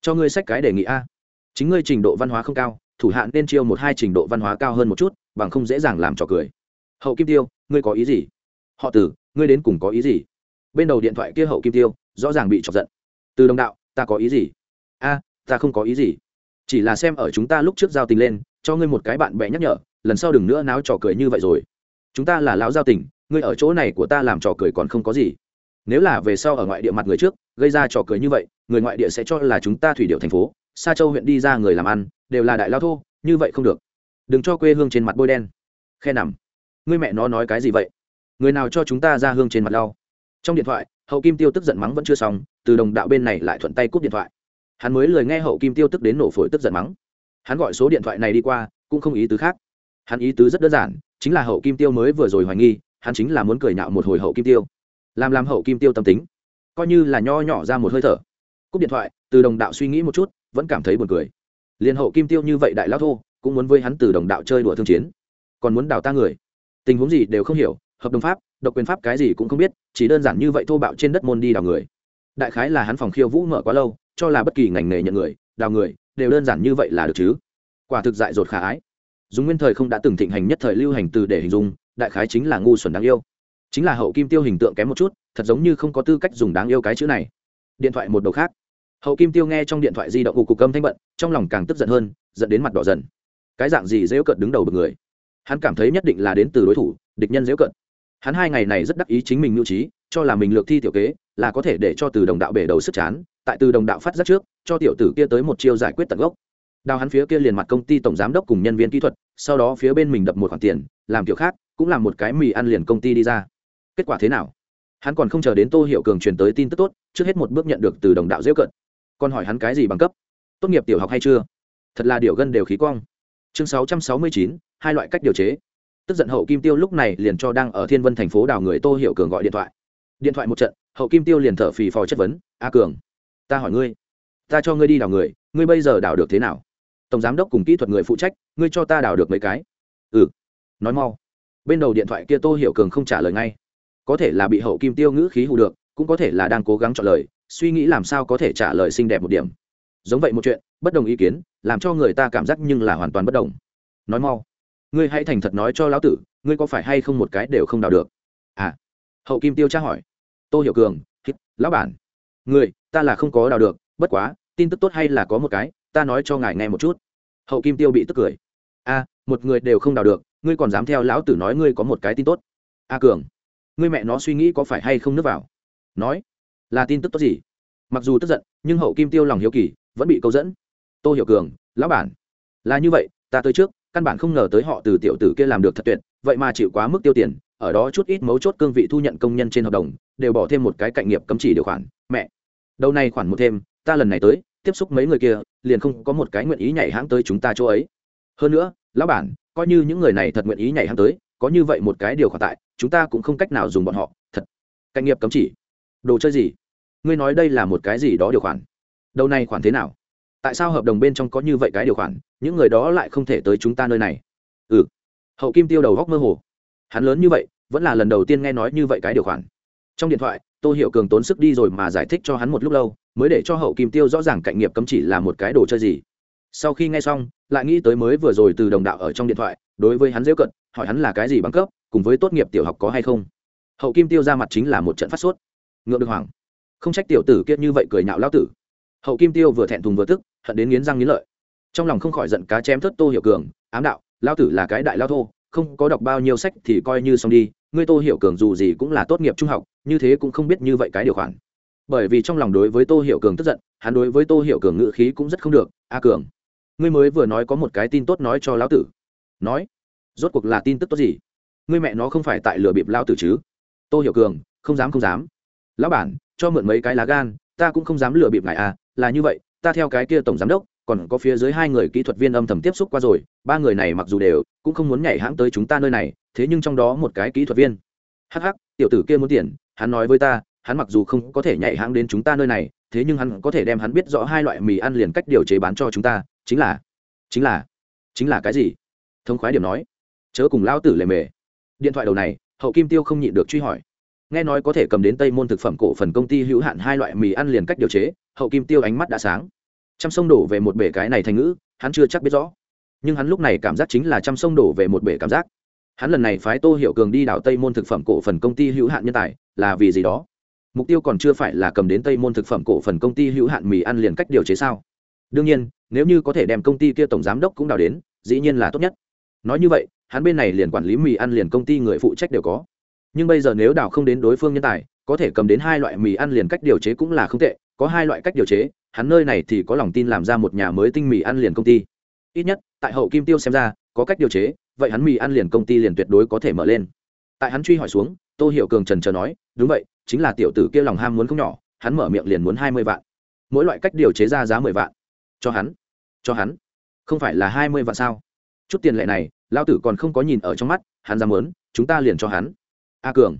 Cho ngươi sách cái đề nghị a. Chính ngươi trình độ văn hóa không cao, thủ hạn nên chiêu một hai trình độ văn hóa cao hơn một chút bằng không dễ dàng làm trò cười. Hậu kim tiêu, ngươi có ý gì? Họ tử, ngươi đến cùng có ý gì? Bên đầu điện thoại kia hậu kim tiêu, rõ ràng bị chọc giận. Từ đồng đạo, ta có ý gì? A, ta không có ý gì. Chỉ là xem ở chúng ta lúc trước giao tình lên, cho ngươi một cái bạn bè nhắc nhở, lần sau đừng nữa náo trò cười như vậy rồi. Chúng ta là lão giao tình, ngươi ở chỗ này của ta làm trò cười còn không có gì. Nếu là về sau ở ngoại địa mặt người trước, gây ra trò cười như vậy, người ngoại địa sẽ cho là chúng ta thủy điệu thành phố xa châu huyện đi ra người làm ăn, đều là đại lao thô, như vậy không được đừng cho quê hương trên mặt bôi đen. Khe nằm. Ngươi mẹ nó nói cái gì vậy? Người nào cho chúng ta ra hương trên mặt lau? Trong điện thoại, hậu kim tiêu tức giận mắng vẫn chưa xong, từ đồng đạo bên này lại thuận tay cúp điện thoại. Hắn mới lời nghe hậu kim tiêu tức đến nổ phổi tức giận mắng. Hắn gọi số điện thoại này đi qua, cũng không ý tứ khác. Hắn ý tứ rất đơn giản, chính là hậu kim tiêu mới vừa rồi hoài nghi, hắn chính là muốn cười nhạo một hồi hậu kim tiêu. Làm làm hậu kim tiêu tâm tính. Coi như là nho nhỏ ra một hơi thở. Cúp điện thoại, từ đồng đạo suy nghĩ một chút, vẫn cảm thấy buồn cười. Liền hậu kim tiêu như vậy đại lao thô cũng muốn với hắn từ đồng đạo chơi đùa thương chiến. Còn muốn đào ta người. Tình huống gì đều không hiểu, hợp đồng pháp, độc quyền pháp cái gì cũng không biết, chỉ đơn giản như vậy thô bạo trên đất môn đi đào người. Đại khái là hắn phòng khiêu vũ mở quá lâu, cho là bất kỳ ngành nghề nhận người, đào người, đều đơn giản như vậy là được chứ. Quả thực dại dột khả ái. Dùng nguyên thời không đã từng thịnh hành nhất thời lưu hành từ để hình dung, đại khái chính là ngu xuẩn đáng yêu. Chính là hậu kim tiêu hình tượng kém một chút, thật giống như không có tư cách dùng đáng yêu cái chữ này. Điện thoại một đầu khác. Hậu kim tiêu nghe trong điện thoại di động ù cục câm thanh bận, trong lòng càng tức giận hơn dẫn đến mặt đỏ dần cái dạng gì dễ cận đứng đầu bậc người? Hắn cảm thấy nhất định là đến từ đối thủ, địch nhân dễu cận hắn hai ngày này rất đắc ý chính mình mưu trí, cho là mình lược thi tiểu kế, là có thể để cho từ đồng đạo bể đầu sức chán, tại từ đồng đạo phát giác trước, cho tiểu tử kia tới một chiêu giải quyết tận gốc. Đào hắn phía kia liền mặt công ty tổng giám đốc cùng nhân viên kỹ thuật, sau đó phía bên mình đập một khoản tiền, làm kiểu khác, cũng làm một cái mì ăn liền công ty đi ra. Kết quả thế nào? Hắn còn không chờ đến tô hiệu cường truyền tới tin tức tốt, trước hết một bước nhận được từ đồng đạo dễ cận còn hỏi hắn cái gì bằng cấp? Tốt nghiệp tiểu học hay chưa? Thật là điều gân đều khí quang chương sáu trăm sáu mươi chín, hai loại cách điều chế. Tức giận hậu kim tiêu lúc này liền cho đang ở thiên vân thành phố đào người tô hiệu cường gọi điện thoại. Điện thoại một trận, hậu kim tiêu liền thở phì phò chất vấn, a cường, ta hỏi ngươi, ta cho ngươi đi đào người, ngươi bây giờ đào được thế nào? Tổng giám đốc cùng kỹ thuật người phụ trách, ngươi cho ta đào được mấy cái? Ừ nói mau. Bên đầu điện thoại kia tô hiểu cường không trả lời ngay. Có thể là bị hậu kim tiêu ngữ khí hù được, cũng có thể là đang cố gắng trả lời, suy nghĩ làm sao có thể trả lời xinh đẹp một điểm. Giống vậy một chuyện, bất đồng ý kiến làm cho người ta cảm giác nhưng là hoàn toàn bất đồng. Nói mau. Ngươi hãy thành thật nói cho lão tử, ngươi có phải hay không một cái đều không đào được? À. Hậu kim tiêu tra hỏi. Tô hiểu cường lão bản. Người ta là không có đào được, bất quá, tin tức tốt hay là có một cái, ta nói cho ngài nghe một chút. Hậu kim tiêu bị tức cười. A, một người đều không đào được, ngươi còn dám theo lão tử nói ngươi có một cái tin tốt? A cường, ngươi mẹ nó suy nghĩ có phải hay không nước vào? Nói. Là tin tức tốt gì? Mặc dù tức giận, nhưng hậu kim tiêu lòng hiếu kỳ, vẫn bị câu dẫn tô hiểu cường, lão bản, là như vậy, ta tới trước, căn bản không ngờ tới họ từ tiểu tử kia làm được thật tuyệt, vậy mà chịu quá mức tiêu tiền, ở đó chút ít mấu chốt cương vị thu nhận công nhân trên hợp đồng, đều bỏ thêm một cái cạnh nghiệp cấm chỉ điều khoản, mẹ. Đâu này khoản một thêm, ta lần này tới, tiếp xúc mấy người kia, liền không có một cái nguyện ý nhảy hãng tới chúng ta chỗ ấy. Hơn nữa, lão bản, coi như những người này thật nguyện ý nhảy hãng tới, có như vậy một cái điều khoản tại, chúng ta cũng không cách nào dùng bọn họ, thật. Cạnh nghiệp cấm chỉ. Đồ chơi gì? Ngươi nói đây là một cái gì đó điều khoản? Đâu này khoản thế nào? Tại sao hợp đồng bên trong có như vậy cái điều khoản, những người đó lại không thể tới chúng ta nơi này? Ừ. Hậu kim tiêu đầu góc mơ hồ. Hắn lớn như vậy, vẫn là lần đầu tiên nghe nói như vậy cái điều khoản. Trong điện thoại, tô hiệu cường tốn sức đi rồi mà giải thích cho hắn một lúc lâu, mới để cho hậu kim tiêu rõ ràng cạnh nghiệp cấm chỉ là một cái đồ chơi gì. Sau khi nghe xong, lại nghĩ tới mới vừa rồi từ đồng đạo ở trong điện thoại, đối với hắn dễ cận, hỏi hắn là cái gì bằng cấp, cùng với tốt nghiệp tiểu học có hay không. Hậu kim tiêu ra mặt chính là một trận phát sốt. Ngượng được hoàng không trách tiểu tử kiết như vậy cười nhạo lao tử hậu kim tiêu vừa thẹn thùng vừa tức, hận đến nghiến răng nghiến lợi. Trong lòng không khỏi giận cá chém thất tô hiểu cường, ám đạo lao tử là cái đại lao thô, không có đọc bao nhiêu sách thì coi như xong đi, ngươi tô hiểu cường dù gì cũng là tốt nghiệp trung học, như thế cũng không biết như vậy cái điều khoản. Bởi vì trong lòng đối với tô hiểu cường tức giận, hắn đối với tô hiểu cường ngự khí cũng rất không được, a cường, ngươi mới vừa nói có một cái tin tốt nói cho lão tử. Nói? Rốt cuộc là tin tức tốt gì? Ngươi mẹ nó không phải tại lừa bịp lao tử chứ? Tô hiểu cường, không dám không dám. Lão bản, cho mượn mấy cái lá gan, ta cũng không dám lừa bịp ngài à là như vậy, ta theo cái kia tổng giám đốc, còn có phía dưới hai người kỹ thuật viên âm thầm tiếp xúc qua rồi, ba người này mặc dù đều cũng không muốn nhảy hãng tới chúng ta nơi này, thế nhưng trong đó một cái kỹ thuật viên. Hắc hắc, tiểu tử kia muốn tiền, hắn nói với ta, hắn mặc dù không có thể nhảy hãng đến chúng ta nơi này, thế nhưng hắn có thể đem hắn biết rõ hai loại mì ăn liền cách điều chế bán cho chúng ta, chính là chính là chính là cái gì? Thông khoái điểm nói. Chớ cùng lao tử lề mề. Điện thoại đầu này, hậu kim tiêu không nhịn được truy hỏi. Nghe nói có thể cầm đến tây môn thực phẩm cổ phần công ty hữu hạn hai loại mì ăn liền cách điều chế hậu kim tiêu ánh mắt đã sáng. Trăm sông đổ về một bể cái này thành ngữ, hắn chưa chắc biết rõ. Nhưng hắn lúc này cảm giác chính là trăm sông đổ về một bể cảm giác. Hắn lần này phái tô hiệu cường đi đảo tây môn thực phẩm cổ phần công ty hữu hạn nhân tài, là vì gì đó? Mục tiêu còn chưa phải là cầm đến tây môn thực phẩm cổ phần công ty hữu hạn mì ăn liền cách điều chế sao? Đương nhiên, nếu như có thể đem công ty kia tổng giám đốc cũng đào đến, dĩ nhiên là tốt nhất. Nói như vậy, hắn bên này liền quản lý mì ăn liền công ty người phụ trách đều có. Nhưng bây giờ nếu đào không đến đối phương nhân tài có thể cầm đến hai loại mì ăn liền cách điều chế cũng là không tệ, có hai loại cách điều chế, hắn nơi này thì có lòng tin làm ra một nhà mới tinh mì ăn liền công ty. Ít nhất, tại hậu kim tiêu xem ra, có cách điều chế, vậy hắn mì ăn liền công ty liền tuyệt đối có thể mở lên. Tại hắn truy hỏi xuống, tô hiểu cường trần chờ nói, đúng vậy, chính là tiểu tử kia lòng ham muốn không nhỏ, hắn mở miệng liền muốn hai mươi vạn. Mỗi loại cách điều chế ra giá mười vạn. Cho hắn cho hắn. Không phải là hai mươi vạn sao? Chút tiền lệ này lao tử còn không có nhìn ở trong mắt, hắn dám muốn, chúng ta liền cho hắn. A cường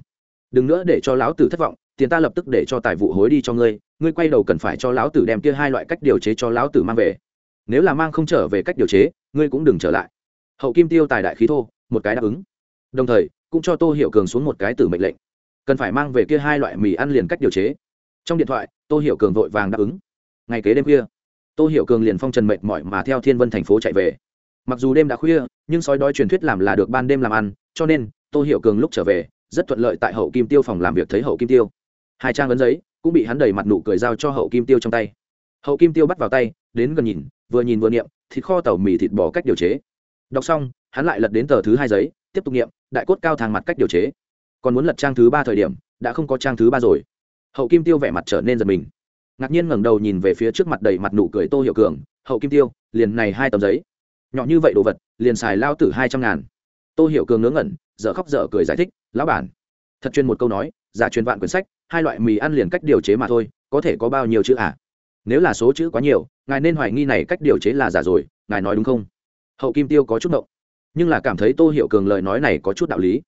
đừng nữa để cho lão tử thất vọng, tiền ta lập tức để cho tài vụ hối đi cho ngươi ngươi quay đầu cần phải cho lão tử đem kia hai loại cách điều chế cho lão tử mang về. Nếu là mang không trở về cách điều chế, ngươi cũng đừng trở lại. Hậu kim tiêu tài đại khí thô, một cái đáp ứng. Đồng thời, cũng cho tô hiệu cường xuống một cái tử mệnh lệnh. Cần phải mang về kia hai loại mì ăn liền cách điều chế. Trong điện thoại, tô hiệu cường vội vàng đáp ứng. Ngày kế đêm khuya, tô hiệu cường liền phong trần mệt mỏi mà theo thiên vân thành phố chạy về. Mặc dù đêm đã khuya, nhưng sói đói truyền thuyết làm là được ban đêm làm ăn, cho nên tô hiệu cường lúc trở về rất thuận lợi tại hậu kim tiêu phòng làm việc thấy hậu kim tiêu. Hai trang ấn giấy cũng bị hắn đầy mặt nụ cười giao cho hậu kim tiêu trong tay. Hậu kim tiêu bắt vào tay, đến gần nhìn, vừa nhìn vừa niệm, thịt kho tàu mì thịt bò cách điều chế. Đọc xong, hắn lại lật đến tờ thứ hai giấy, tiếp tục niệm, đại cốt cao thang mặt cách điều chế. Còn muốn lật trang thứ ba thời điểm, đã không có trang thứ ba rồi. Hậu kim tiêu vẻ mặt trở nên giật mình. Ngạc nhiên ngẩng đầu nhìn về phía trước mặt đầy mặt nụ cười tô hiệu cường, hậu kim tiêu, liền này hai tấm giấy. Nhỏ như vậy đồ vật, liền xài lao tử hai trăm ngàn. Tô hiệu cường ngớ ngẩn dở khóc dở cười giải thích, lão bản. Thật chuyên một câu nói, giả truyền vạn quyển sách, hai loại mì ăn liền cách điều chế mà thôi, có thể có bao nhiêu chữ à? Nếu là số chữ quá nhiều, ngài nên hoài nghi này cách điều chế là giả rồi, ngài nói đúng không? Hậu kim tiêu có chút động nhưng là cảm thấy tô hiệu cường lời nói này có chút đạo lý.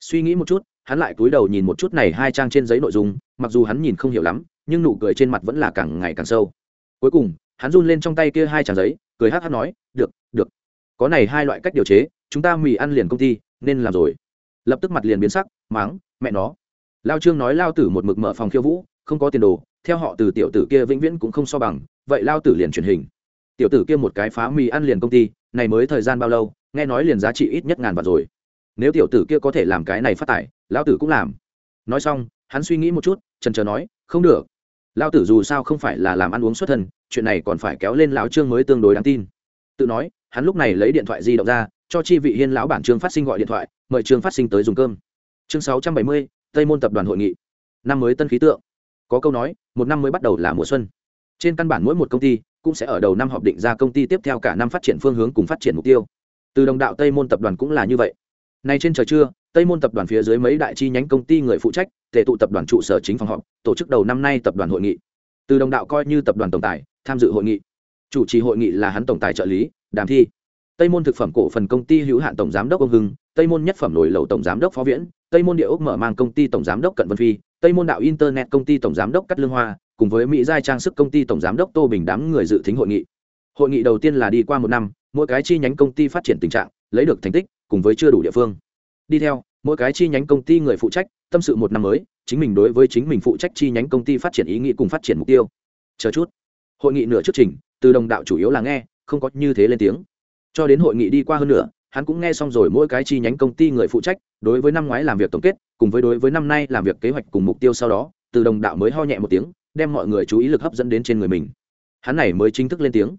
Suy nghĩ một chút, hắn lại cúi đầu nhìn một chút này hai trang trên giấy nội dung, mặc dù hắn nhìn không hiểu lắm, nhưng nụ cười trên mặt vẫn là càng ngày càng sâu. Cuối cùng, hắn run lên trong tay kia hai trang giấy, cười hát hát nói, được được, có này hai loại cách điều chế, chúng ta mì ăn liền công ty nên làm rồi. Lập tức mặt liền biến sắc máng mẹ nó. Lao trương nói lao tử một mực mở phòng khiêu vũ, không có tiền đồ, theo họ từ tiểu tử kia vĩnh viễn cũng không so bằng, vậy lao tử liền truyền hình. Tiểu tử kia một cái phá mì ăn liền công ty, này mới thời gian bao lâu, nghe nói liền giá trị ít nhất ngàn vạn rồi. Nếu tiểu tử kia có thể làm cái này phát tải lão tử cũng làm. Nói xong, hắn suy nghĩ một chút trần trờ nói, không được. Lao tử dù sao không phải là làm ăn uống xuất thân, chuyện này còn phải kéo lên lão trương mới tương đối đáng tin. Tự nói, hắn lúc này lấy điện thoại di động ra cho chi vị hiên lão bản trương phát sinh gọi điện thoại, mời trương phát sinh tới dùng cơm. Chương sáu trăm bảy mươi, tây môn tập đoàn hội nghị. Năm mới tân khí tượng. Có câu nói, một năm mới bắt đầu là mùa xuân. Trên căn bản mỗi một công ty cũng sẽ ở đầu năm họp định ra công ty tiếp theo cả năm phát triển phương hướng cùng phát triển mục tiêu. Từ đồng đạo tây môn tập đoàn cũng là như vậy. Nay trên trời trưa, tây môn tập đoàn phía dưới mấy đại chi nhánh công ty người phụ trách tệ tụ tập đoàn trụ sở chính phòng họp, tổ chức đầu năm nay tập đoàn hội nghị. Từ đồng đạo coi như tập đoàn tổng tài, tham dự hội nghị. Chủ trì hội nghị là hắn tổng tài trợ lý, đàm thi tây môn thực phẩm cổ phần công ty hữu hạn tổng giám đốc ông hưng, tây môn nhất phẩm nổi lầu tổng giám đốc phó viễn, tây môn địa ốc mở mang công ty tổng giám đốc cận vân phi, tây môn đạo internet công ty tổng giám đốc cắt lương hoa, cùng với mỹ giai trang sức công ty tổng giám đốc tô bình đám người dự thính hội nghị. Hội nghị đầu tiên là đi qua một năm, mỗi cái chi nhánh công ty phát triển tình trạng, lấy được thành tích, cùng với chưa đủ địa phương. Đi theo, mỗi cái chi nhánh công ty người phụ trách, tâm sự một năm mới, chính mình đối với chính mình phụ trách chi nhánh công ty phát triển ý nghĩ cùng phát triển mục tiêu. Chờ chút. Hội nghị nửa trước trình, từ đồng đạo chủ yếu là nghe, không có như thế lên tiếng cho đến hội nghị đi qua hơn nữa hắn cũng nghe xong rồi mỗi cái chi nhánh công ty người phụ trách đối với năm ngoái làm việc tổng kết cùng với đối với năm nay làm việc kế hoạch cùng mục tiêu sau đó từ đồng đạo mới ho nhẹ một tiếng đem mọi người chú ý lực hấp dẫn đến trên người mình. Hắn này mới chính thức lên tiếng.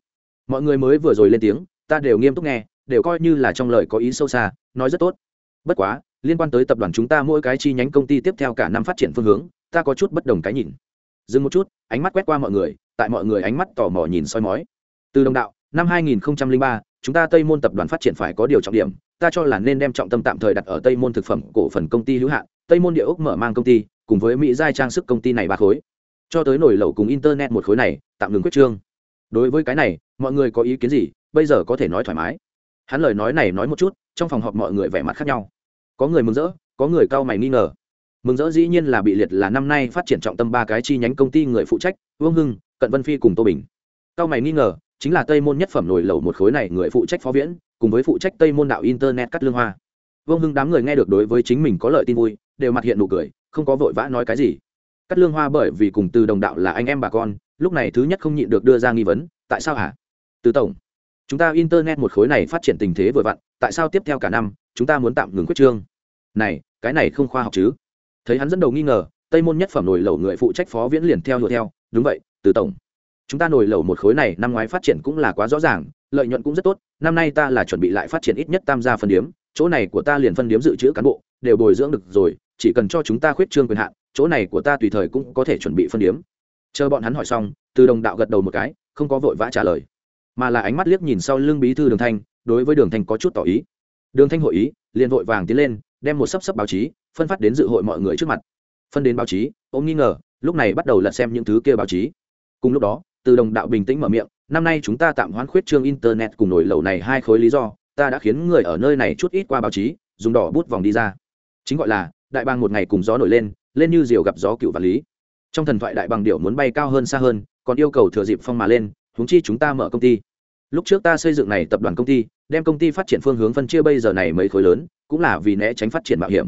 Mọi người mới vừa rồi lên tiếng ta đều nghiêm túc nghe đều coi như là trong lời có ý sâu xa nói rất tốt. Bất quá liên quan tới tập đoàn chúng ta mỗi cái chi nhánh công ty tiếp theo cả năm phát triển phương hướng ta có chút bất đồng cái nhìn. Dừng một chút ánh mắt quét qua mọi người tại mọi người ánh mắt tò mò nhìn soi mói. Từ đồng đạo năm 2003, chúng ta tây môn tập đoàn phát triển phải có điều trọng điểm, ta cho là nên đem trọng tâm tạm thời đặt ở tây môn thực phẩm cổ phần công ty hữu hạn, tây môn địa ốc mở mang công ty, cùng với mỹ giai trang sức công ty này ba khối. Cho tới nổi lẩu cùng internet một khối này, tạm ngừng quyết trương. Đối với cái này, mọi người có ý kiến gì, bây giờ có thể nói thoải mái. Hắn lời nói này nói một chút, trong phòng họp mọi người vẻ mặt khác nhau. Có người mừng rỡ, có người cao mày nghi ngờ. Mừng rỡ dĩ nhiên là bị liệt là năm nay phát triển trọng tâm ba cái chi nhánh công ty người phụ trách, vương hưng, cận vân phi cùng tô bình. Cao mày nghi ngờ chính là tây môn nhất phẩm nổi lầu một khối này người phụ trách phó viễn, cùng với phụ trách tây môn đạo internet cắt lương hoa. Vương hưng đám người nghe được đối với chính mình có lợi tin vui, đều mặt hiện nụ cười, không có vội vã nói cái gì. Cắt lương hoa bởi vì cùng từ đồng đạo là anh em bà con, lúc này thứ nhất không nhịn được đưa ra nghi vấn, tại sao hả? Từ tổng, chúng ta internet một khối này phát triển tình thế vừa vặn, tại sao tiếp theo cả năm, chúng ta muốn tạm ngừng quyết trương? Này, cái này không khoa học chứ. Thấy hắn dẫn đầu nghi ngờ, tây môn nhất phẩm nổi lẩu người phụ trách phó viễn liền theo đuổi theo, đúng vậy, từ tổng chúng ta nổi lẩu một khối này năm ngoái phát triển cũng là quá rõ ràng, lợi nhuận cũng rất tốt, năm nay ta là chuẩn bị lại phát triển ít nhất tam gia phân điếm, chỗ này của ta liền phân điếm dự trữ cán bộ, đều bồi dưỡng được rồi, chỉ cần cho chúng ta khuyết trương quyền hạn, chỗ này của ta tùy thời cũng có thể chuẩn bị phân điếm. Chờ bọn hắn hỏi xong, từ đồng đạo gật đầu một cái, không có vội vã trả lời, mà là ánh mắt liếc nhìn sau lưng bí thư đường thanh, đối với đường thanh có chút tỏ ý. Đường thanh hội ý, liền vội vàng tiến lên, đem một sấp sấp báo chí, phân phát đến dự hội mọi người trước mặt. Phân đến báo chí, ông nghi ngờ, lúc này bắt đầu lật xem những thứ kia báo chí. Cùng lúc đó từ đồng đạo bình tĩnh mở miệng, năm nay chúng ta tạm hoãn khuyết trương internet cùng nổi lầu này hai khối lý do, ta đã khiến người ở nơi này chút ít qua báo chí, dùng đỏ bút vòng đi ra. Chính gọi là, đại bang một ngày cùng gió nổi lên lên như diều gặp gió cựu vật lý. Trong thần thoại đại bằng điệu muốn bay cao hơn xa hơn, còn yêu cầu thừa dịp phong mà lên, huống chi chúng ta mở công ty. Lúc trước ta xây dựng này tập đoàn công ty, đem công ty phát triển phương hướng phân chia bây giờ này mấy khối lớn, cũng là vì né tránh phát triển mạo hiểm.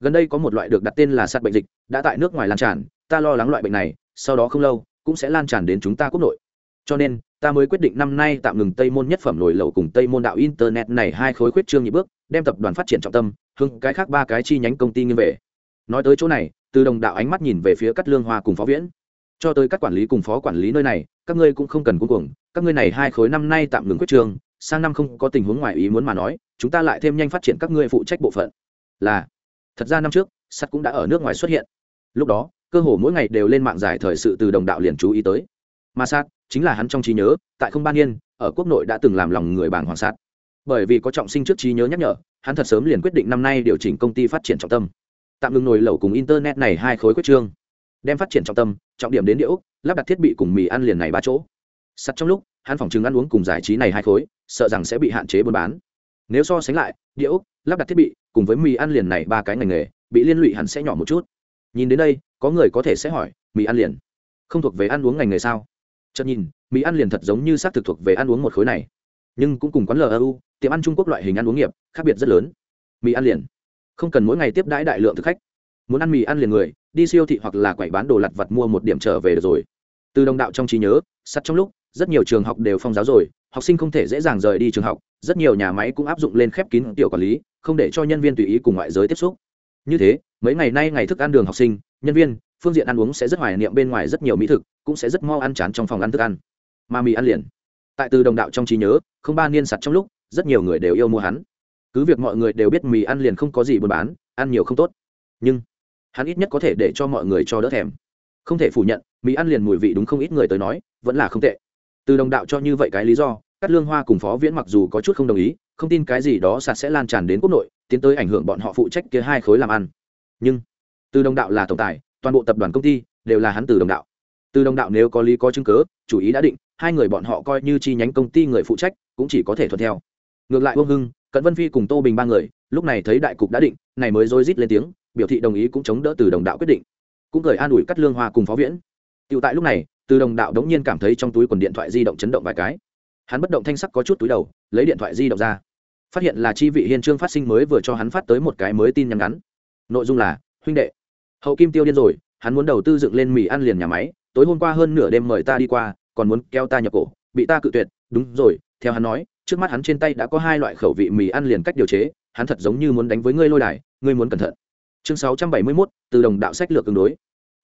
Gần đây có một loại được đặt tên là sát bệnh dịch, đã tại nước ngoài lan tràn, ta lo lắng loại bệnh này, sau đó không lâu cũng sẽ lan tràn đến chúng ta quốc nội. Cho nên, ta mới quyết định năm nay tạm ngừng tây môn nhất phẩm nổi lầu cùng tây môn đạo internet này hai khối khuyết trương nhị bước, đem tập đoàn phát triển trọng tâm hưng cái khác ba cái chi nhánh công ty nghiêng về. Nói tới chỗ này, từ đồng đạo ánh mắt nhìn về phía cắt lương hoa cùng phó viễn. Cho tới các quản lý cùng phó quản lý nơi này, các ngươi cũng không cần cuối cùng các ngươi này hai khối năm nay tạm ngừng quyết trương, sang năm không có tình huống ngoài ý muốn mà nói, chúng ta lại thêm nhanh phát triển các ngươi phụ trách bộ phận. Là, thật ra năm trước, sắt cũng đã ở nước ngoài xuất hiện. Lúc đó cơ hồ mỗi ngày đều lên mạng giải thời sự từ đồng đạo liền chú ý tới. Mà sát chính là hắn trong trí nhớ, tại không ban niên ở quốc nội đã từng làm lòng người bảng hoàng sát bởi vì có trọng sinh trước trí nhớ nhắc nhở, hắn thật sớm liền quyết định năm nay điều chỉnh công ty phát triển trọng tâm. Tạm ngừng nồi lẩu cùng internet này hai khối quyết trương. Đem phát triển trọng tâm, trọng điểm đến địa úc lắp đặt thiết bị cùng mì ăn liền này ba chỗ. Sắt trong lúc, hắn phòng trường ăn uống cùng giải trí này hai khối, sợ rằng sẽ bị hạn chế buôn bán. Nếu so sánh lại, địa úc lắp đặt thiết bị, cùng với mì ăn liền này ba cái ngành nghề, bị liên lụy hẳn sẽ nhỏ một chút. Nhìn đến đây có người có thể sẽ hỏi, mì ăn liền, không thuộc về ăn uống ngành nghề sao? Chợt nhìn, mì ăn liền thật giống như xác thực thuộc về ăn uống một khối này, nhưng cũng cùng quán lu tiệm ăn trung quốc loại hình ăn uống nghiệp, khác biệt rất lớn. Mì ăn liền, không cần mỗi ngày tiếp đãi đại lượng thực khách. Muốn ăn mì ăn liền người, đi siêu thị hoặc là quẩy bán đồ lặt vặt mua một điểm trở về được rồi. Từ đồng đạo trong trí nhớ, sắt trong lúc, rất nhiều trường học đều phong giáo rồi, học sinh không thể dễ dàng rời đi trường học, rất nhiều nhà máy cũng áp dụng lên khép kín tiểu quản lý, không để cho nhân viên tùy ý cùng ngoại giới tiếp xúc. Như thế, mấy ngày nay ngày thức ăn đường học sinh nhân viên, phương diện ăn uống sẽ rất hoài niệm bên ngoài rất nhiều mỹ thực, cũng sẽ rất mau ăn chán trong phòng ăn thức ăn. Mà mì ăn liền. Tại từ đồng đạo trong trí nhớ, không ba niên sặt trong lúc, rất nhiều người đều yêu mua hắn. Cứ việc mọi người đều biết mì ăn liền không có gì buôn bán, ăn nhiều không tốt. Nhưng, hắn ít nhất có thể để cho mọi người cho đỡ thèm. Không thể phủ nhận, mì ăn liền mùi vị đúng không ít người tới nói, vẫn là không tệ. Từ đồng đạo cho như vậy cái lý do cắt lương hoa cùng phó viễn mặc dù có chút không đồng ý, không tin cái gì đó sạt sẽ lan tràn đến quốc nội, tiến tới ảnh hưởng bọn họ phụ trách kia hai khối làm ăn. Nhưng từ đồng đạo là tổng tài, toàn bộ tập đoàn công ty đều là hắn từ đồng đạo. Từ đồng đạo nếu có lý có chứng cớ chủ ý đã định, hai người bọn họ coi như chi nhánh công ty người phụ trách cũng chỉ có thể thuận theo. Ngược lại vương hưng, cận vân phi cùng tô bình ba người, lúc này thấy đại cục đã định, này mới rối rít lên tiếng, biểu thị đồng ý cũng chống đỡ từ đồng đạo quyết định. Cũng cười an ủi cắt lương hoa cùng phó viễn. Tựu tại lúc này, từ đồng đạo đống nhiên cảm thấy trong túi quần điện thoại di động chấn động vài cái. Hắn bất động thanh sắc có chút túi đầu, lấy điện thoại di động ra. Phát hiện là chi vị hiên trương phát sinh mới vừa cho hắn phát tới một cái mới tin nhắn ngắn. Nội dung là, huynh đệ hậu kim tiêu điên rồi hắn muốn đầu tư dựng lên mì ăn liền nhà máy tối hôm qua hơn nửa đêm mời ta đi qua còn muốn kéo ta nhập cổ bị ta cự tuyệt. Đúng rồi theo hắn nói trước mắt hắn trên tay đã có hai loại khẩu vị mì ăn liền cách điều chế hắn thật giống như muốn đánh với ngươi lôi đài ngươi muốn cẩn thận. Chương sáu trăm bảy mươi 671, từ đồng đạo sách lược tương đối.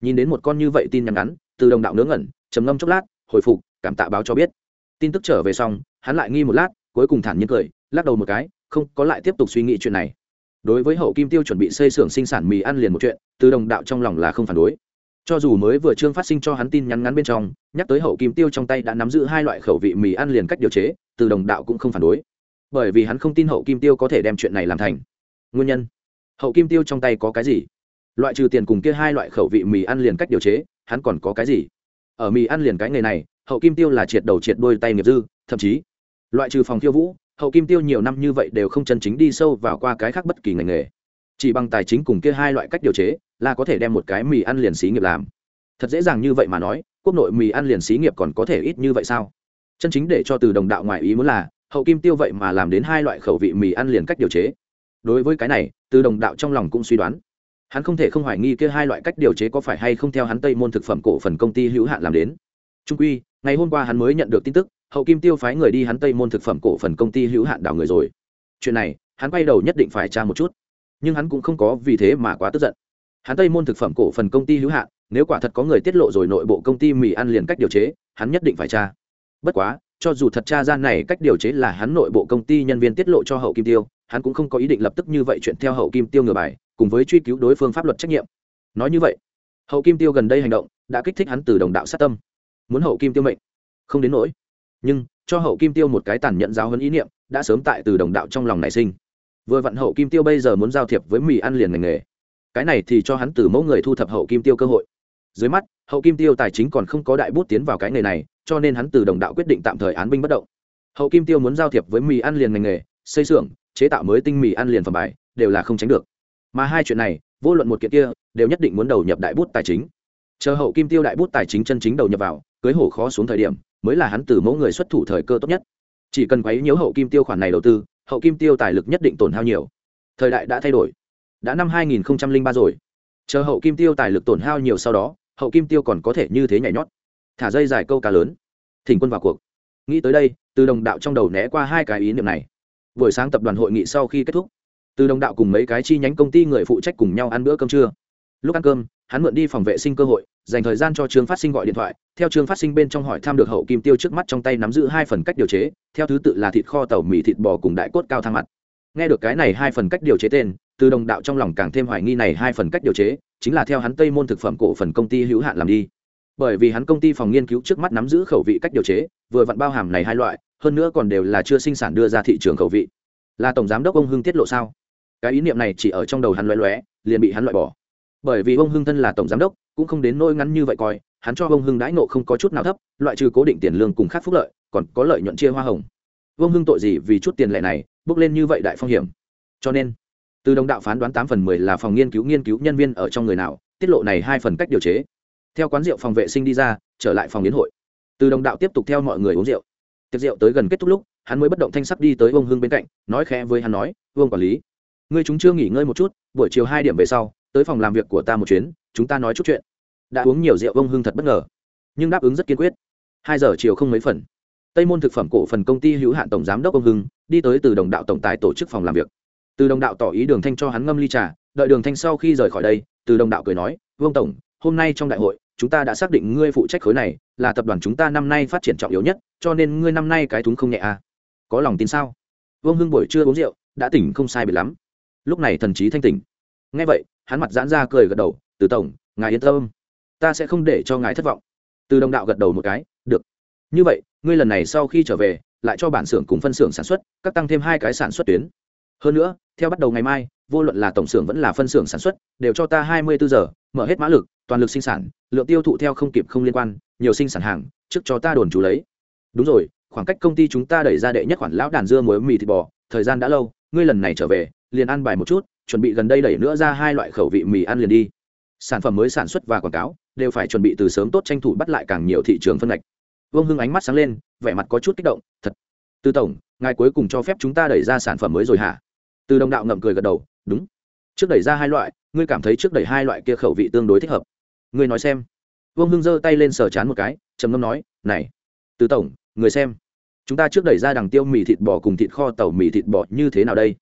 Nhìn đến một con như vậy tin nhắn ngắn từ đồng đạo nướng ngẩn trầm ngâm chốc lát hồi phục cảm tạ báo cho biết. Tin tức trở về xong hắn lại nghi một lát cuối cùng thản nhiên cười lắc đầu một cái không có lại tiếp tục suy nghĩ chuyện này đối với hậu kim tiêu chuẩn bị xây xưởng sinh sản mì ăn liền một chuyện, từ đồng đạo trong lòng là không phản đối. Cho dù mới vừa trương phát sinh cho hắn tin nhắn ngắn bên trong, nhắc tới hậu kim tiêu trong tay đã nắm giữ hai loại khẩu vị mì ăn liền cách điều chế, từ đồng đạo cũng không phản đối. Bởi vì hắn không tin hậu kim tiêu có thể đem chuyện này làm thành. Nguyên nhân? Hậu kim tiêu trong tay có cái gì? Loại trừ tiền cùng kia hai loại khẩu vị mì ăn liền cách điều chế, hắn còn có cái gì? Ở mì ăn liền cái nghề này, hậu kim tiêu là triệt đầu triệt đôi tay nghiệp dư, thậm chí, loại trừ phòng khiêu vũ hậu kim tiêu nhiều năm như vậy đều không chân chính đi sâu vào qua cái khác bất kỳ ngành nghề. Chỉ bằng tài chính cùng kia hai loại cách điều chế là có thể đem một cái mì ăn liền xí nghiệp làm. Thật dễ dàng như vậy mà nói, quốc nội mì ăn liền xí nghiệp còn có thể ít như vậy sao? Chân chính để cho từ đồng đạo ngoại ý muốn là, hậu kim tiêu vậy mà làm đến hai loại khẩu vị mì ăn liền cách điều chế. Đối với cái này, từ đồng đạo trong lòng cũng suy đoán. Hắn không thể không hoài nghi kia hai loại cách điều chế có phải hay không theo hắn tây môn thực phẩm cổ phần công ty hữu hạn làm đến. Trung quy, ngày hôm qua hắn mới nhận được tin tức hậu kim tiêu phái người đi hắn tây môn thực phẩm cổ phần công ty hữu hạn đảo người rồi. Chuyện này, hắn quay đầu nhất định phải tra một chút. Nhưng hắn cũng không có vì thế mà quá tức giận. Hắn tây môn thực phẩm cổ phần công ty hữu hạn, nếu quả thật có người tiết lộ rồi nội bộ công ty mì ăn liền cách điều chế, hắn nhất định phải tra. Bất quá, cho dù thật tra gian này cách điều chế là hắn nội bộ công ty nhân viên tiết lộ cho hậu kim tiêu, hắn cũng không có ý định lập tức như vậy chuyện theo hậu kim tiêu ngừa bài, cùng với truy cứu đối phương pháp luật trách nhiệm. Nói như vậy, hậu kim tiêu gần đây hành động đã kích thích hắn từ đồng đạo sát tâm. Muốn hậu kim tiêu mệnh, không đến nỗi nhưng cho hậu kim tiêu một cái tàn nhẫn giáo hơn ý niệm đã sớm tại từ đồng đạo trong lòng nảy sinh. Vừa vặn hậu kim tiêu bây giờ muốn giao thiệp với mì ăn liền ngành nghề. Cái này thì cho hắn từ mẫu người thu thập hậu kim tiêu cơ hội. Dưới mắt, hậu kim tiêu tài chính còn không có đại bút tiến vào cái nghề này, cho nên hắn từ đồng đạo quyết định tạm thời án binh bất động. Hậu kim tiêu muốn giao thiệp với mì ăn liền ngành nghề, xây xưởng, chế tạo mới tinh mì ăn liền phẩm bài, đều là không tránh được. Mà hai chuyện này, vô luận một kiện kia, đều nhất định muốn đầu nhập đại bút tài chính. Chờ hậu kim tiêu đại bút tài chính chân chính đầu nhập vào, cưới hổ khó xuống thời điểm mới là hắn từ mẫu người xuất thủ thời cơ tốt nhất. Chỉ cần quấy nhiễu hậu kim tiêu khoản này đầu tư, hậu kim tiêu tài lực nhất định tổn hao nhiều. Thời đại đã thay đổi. Đã năm 2003 rồi. Chờ hậu kim tiêu tài lực tổn hao nhiều sau đó, hậu kim tiêu còn có thể như thế nhảy nhót. Thả dây dài câu cá lớn. Thỉnh quân vào cuộc. Nghĩ tới đây, từ đồng đạo trong đầu né qua hai cái ý niệm này. Buổi sáng tập đoàn hội nghị sau khi kết thúc, từ đồng đạo cùng mấy cái chi nhánh công ty người phụ trách cùng nhau ăn bữa cơm trưa. Lúc ăn cơm hắn mượn đi phòng vệ sinh cơ hội, dành thời gian cho trương phát sinh gọi điện thoại. Theo trương phát sinh bên trong hỏi thăm được hậu kim tiêu trước mắt trong tay nắm giữ hai phần cách điều chế, theo thứ tự là thịt kho tàu mì thịt bò cùng đại cốt cao thang mặt. Nghe được cái này hai phần cách điều chế tên, từ đồng đạo trong lòng càng thêm hoài nghi này hai phần cách điều chế, chính là theo hắn tây môn thực phẩm cổ phần công ty hữu hạn làm đi. Bởi vì hắn công ty phòng nghiên cứu trước mắt nắm giữ khẩu vị cách điều chế, vừa vặn bao hàm này hai loại, hơn nữa còn đều là chưa sinh sản đưa ra thị trường khẩu vị. Là tổng giám đốc ông hưng tiết lộ sao? Cái ý niệm này chỉ ở trong đầu hắn loé loé liền bị hắn loại bỏ bởi vì ông hưng thân là tổng giám đốc, cũng không đến nỗi ngắn như vậy coi, hắn cho ông hưng đãi nộ không có chút nào thấp, loại trừ cố định tiền lương cùng khác phúc lợi, còn có lợi nhuận chia hoa hồng. Ông hưng tội gì vì chút tiền lệ này, bước lên như vậy đại phong hiểm. Cho nên, từ đồng đạo phán đoán tám phần mười là phòng nghiên cứu nghiên cứu nhân viên ở trong người nào, tiết lộ này hai phần cách điều chế. Theo quán rượu phòng vệ sinh đi ra, trở lại phòng biến hội. Từ đồng đạo tiếp tục theo mọi người uống rượu. Tiệc rượu tới gần kết thúc lúc, hắn mới bất động thanh sắc đi tới ông hưng bên cạnh, nói khẽ với hắn nói, vương quản lý, ngươi chúng chưa nghỉ ngơi một chút, buổi chiều hai điểm về sau tới phòng làm việc của ta một chuyến, chúng ta nói chút chuyện. Đã uống nhiều rượu, ông hưng thật bất ngờ, nhưng đáp ứng rất kiên quyết. Hai giờ chiều không mấy phần. Tây môn thực phẩm cổ phần công ty hữu hạn tổng giám đốc ông hưng đi tới từ đồng đạo tổng tài tổ chức phòng làm việc. Từ đồng đạo tỏ ý đường thanh cho hắn ngâm ly trà, đợi đường thanh sau khi rời khỏi đây, từ đồng đạo cười nói, vương tổng, hôm nay trong đại hội, chúng ta đã xác định ngươi phụ trách khối này, là tập đoàn chúng ta năm nay phát triển trọng yếu nhất, cho nên ngươi năm nay cái thúng không nhẹ à. Có lòng tin sao? Vương hưng buổi trưa uống rượu, đã tỉnh không sai bị lắm. Lúc này thần trí thanh tỉnh. Nghe vậy hắn mặt giãn ra cười gật đầu, từ tổng, ngài yên tâm. Ta sẽ không để cho ngài thất vọng. Từ đồng đạo gật đầu một cái, được. Như vậy, ngươi lần này sau khi trở về, lại cho bản xưởng cùng phân xưởng sản xuất, các tăng thêm hai cái sản xuất tuyến. Hơn nữa, theo bắt đầu ngày mai, vô luận là tổng xưởng vẫn là phân xưởng sản xuất, đều cho ta hai mươi bốn giờ, mở hết mã lực, toàn lực sinh sản, lượng tiêu thụ theo không kịp không liên quan, nhiều sinh sản hàng, trước cho ta đồn chú lấy. Đúng rồi, khoảng cách công ty chúng ta đẩy ra đệ nhất khoản lão đàn dưa muối mì thịt bò, thời gian đã lâu, ngươi lần này trở về, liền ăn bài một chút chuẩn bị gần đây đẩy nữa ra hai loại khẩu vị mì ăn liền đi. Sản phẩm mới sản xuất và quảng cáo đều phải chuẩn bị từ sớm tốt tranh thủ bắt lại càng nhiều thị trường phân ngạch. Vương hưng ánh mắt sáng lên, vẻ mặt có chút kích động, thật, tư tổng, ngài cuối cùng cho phép chúng ta đẩy ra sản phẩm mới rồi hả? Từ đồng đạo ngậm cười gật đầu, đúng. Trước đẩy ra hai loại, ngươi cảm thấy trước đẩy hai loại kia khẩu vị tương đối thích hợp. Ngươi nói xem. Vương hưng giơ tay lên sờ chán một cái, trầm ngâm nói, này từ tổng, người xem, chúng ta trước đẩy ra đằng tiêu mì thịt bò cùng thịt kho tàu mì thịt bò như thế nào đây?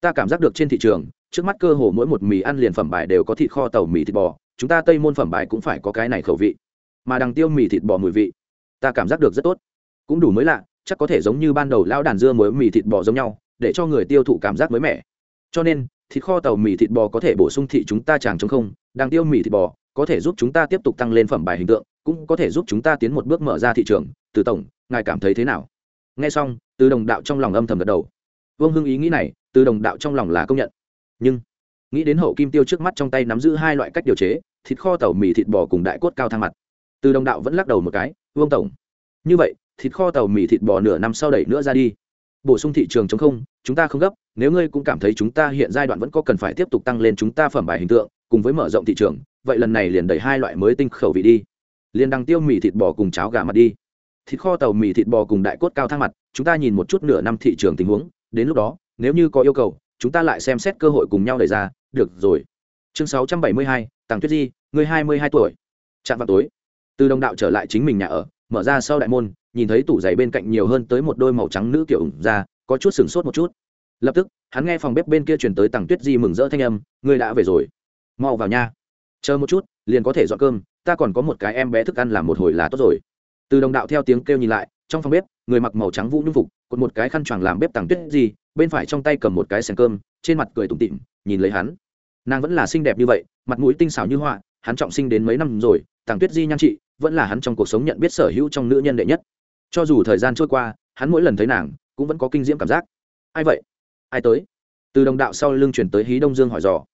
Ta cảm giác được trên thị trường trước mắt cơ hồ mỗi một mì ăn liền phẩm bài đều có thịt kho tàu mì thịt bò, chúng ta tây môn phẩm bài cũng phải có cái này khẩu vị. Mà đằng tiêu mì thịt bò mùi vị, ta cảm giác được rất tốt. Cũng đủ mới lạ, chắc có thể giống như ban đầu lão đàn dưa muối mì thịt bò giống nhau, để cho người tiêu thụ cảm giác mới mẻ. Cho nên, thịt kho tàu mì thịt bò có thể bổ sung thị chúng ta chàng chống không, đằng tiêu mì thịt bò có thể giúp chúng ta tiếp tục tăng lên phẩm bài hình tượng, cũng có thể giúp chúng ta tiến một bước mở ra thị trường. Từ tổng, ngài cảm thấy thế nào? Nghe xong, từ đồng đạo trong lòng âm thầm gật đầu. Vương hưng ý nghĩ này, từ đồng đạo trong lòng là công nhận nhưng, nghĩ đến hậu kim tiêu trước mắt trong tay nắm giữ hai loại cách điều chế, thịt kho tàu mì thịt bò cùng đại cốt cao thang mặt. Từ đồng đạo vẫn lắc đầu một cái, vương tổng, như vậy, thịt kho tàu mì thịt bò nửa năm sau đẩy nữa ra đi. Bổ sung thị trường chống không, chúng ta không gấp, nếu ngươi cũng cảm thấy chúng ta hiện giai đoạn vẫn có cần phải tiếp tục tăng lên chúng ta phẩm bài hình tượng, cùng với mở rộng thị trường, vậy lần này liền đẩy hai loại mới tinh khẩu vị đi. Liền đăng tiêu mì thịt bò cùng cháo gà mặt đi. Thịt kho tàu mì thịt bò cùng đại cốt cao thang mặt, chúng ta nhìn một chút nửa năm thị trường tình huống, đến lúc đó, nếu như có yêu cầu chúng ta lại xem xét cơ hội cùng nhau đẩy ra. Được rồi. Chương sáu trăm bảy mươi hai, tàng tuyết di, người hai mươi hai tuổi. Chạm vào tối. Từ đồng đạo trở lại chính mình nhà ở, mở ra sau đại môn, nhìn thấy tủ giày bên cạnh nhiều hơn tới một đôi màu trắng nữ kiểu ủng ra, có chút sửng sốt một chút. Lập tức, hắn nghe phòng bếp bên kia chuyển tới tàng tuyết di mừng rỡ thanh âm, ngươi đã về rồi. Mau vào nha. Chờ một chút, liền có thể dọn cơm, ta còn có một cái em bé thức ăn làm một hồi là tốt rồi. Từ đồng đạo theo tiếng kêu nhìn lại, trong phòng bếp, người mặc màu trắng vũ nhung phục, cột một cái khăn choàng làm bếp tàng tuyết di bên phải trong tay cầm một cái sèn cơm, trên mặt cười tủm tịm nhìn lấy hắn. Nàng vẫn là xinh đẹp như vậy, mặt mũi tinh xảo như họa, hắn trọng sinh đến mấy năm rồi, tàng tuyết di nhan trị, vẫn là hắn trong cuộc sống nhận biết sở hữu trong nữ nhân đệ nhất. Cho dù thời gian trôi qua, hắn mỗi lần thấy nàng, cũng vẫn có kinh diễm cảm giác. Ai vậy? Ai tới? Từ đồng đạo sau lưng chuyển tới hí đông dương hỏi dò.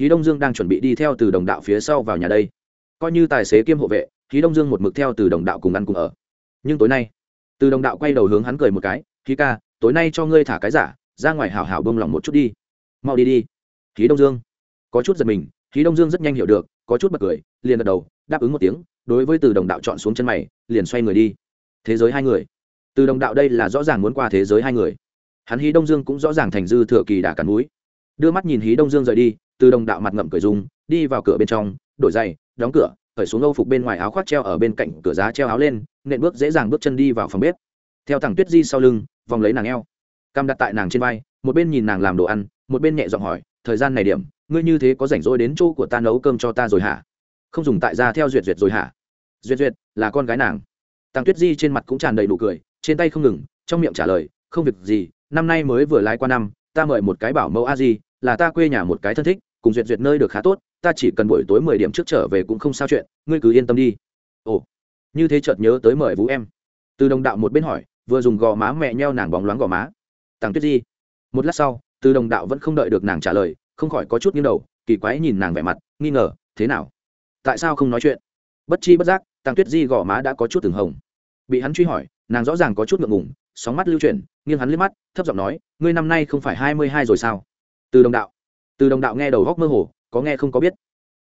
Hí đông dương đang chuẩn bị đi theo từ đồng đạo phía sau vào nhà đây. Coi như tài xế kiêm hộ vệ, hí đông dương một mực theo từ đồng đạo cùng ăn cùng ở. Nhưng tối nay, từ đồng đạo quay đầu hướng hắn cười một cái, hí ca, tối nay cho ngươi thả cái giả ra ngoài hảo hảo bông lòng một chút đi. Mau đi đi. Hí đông dương. Có chút giật mình, hí đông dương rất nhanh hiểu được, có chút bật cười, liền gật đầu, đáp ứng một tiếng, đối với từ đồng đạo chọn xuống chân mày, liền xoay người đi. Thế giới hai người. Từ đồng đạo đây là rõ ràng muốn qua thế giới hai người. Hắn hí đông dương cũng rõ ràng thành dư thừa kỳ đà cắn núi đưa mắt nhìn hí đông dương rời đi, từ đồng đạo mặt ngậm cười dùng đi vào cửa bên trong, đổi giày, đóng cửa, khởi xuống âu phục bên ngoài áo khoác treo ở bên cạnh cửa giá treo áo lên, nện bước dễ dàng bước chân đi vào phòng bếp. Theo thằng tuyết di sau lưng, vòng lấy nàng eo cam đặt tại nàng trên vai, một bên nhìn nàng làm đồ ăn, một bên nhẹ giọng hỏi, thời gian này điểm, ngươi như thế có rảnh rỗi đến chỗ của ta nấu cơm cho ta rồi hả? Không dùng tại ra theo duyệt duyệt rồi hả? Duyệt duyệt, là con gái nàng. Tăng tuyết di trên mặt cũng tràn đầy nụ cười, trên tay không ngừng, trong miệng trả lời, không việc gì, năm nay mới vừa lái qua năm, ta mời một cái bảo mẫu a di, là ta quê nhà một cái thân thích, cùng duyệt duyệt nơi được khá tốt, ta chỉ cần buổi tối mười điểm trước trở về cũng không sao chuyện, ngươi cứ yên tâm đi. Ồ, như thế chợt nhớ tới mời vũ em. Từ đồng đạo một bên hỏi, vừa dùng gò má mẹ nheo nàng bóng loáng gò má tàng tuyết di. Một lát sau, từ đồng đạo vẫn không đợi được nàng trả lời, không khỏi có chút nghiêng đầu, kỳ quái nhìn nàng vẻ mặt, nghi ngờ, thế nào? Tại sao không nói chuyện? Bất chi bất giác tàng tuyết di gò má đã có chút từng hồng. Bị hắn truy hỏi, nàng rõ ràng có chút ngượng ngùng, sóng mắt lưu chuyển, nghiêng hắn liếc mắt, thấp giọng nói, ngươi năm nay không phải hai mươi hai rồi sao? Từ đồng đạo. Từ đồng đạo nghe đầu góc mơ hồ, có nghe không có biết.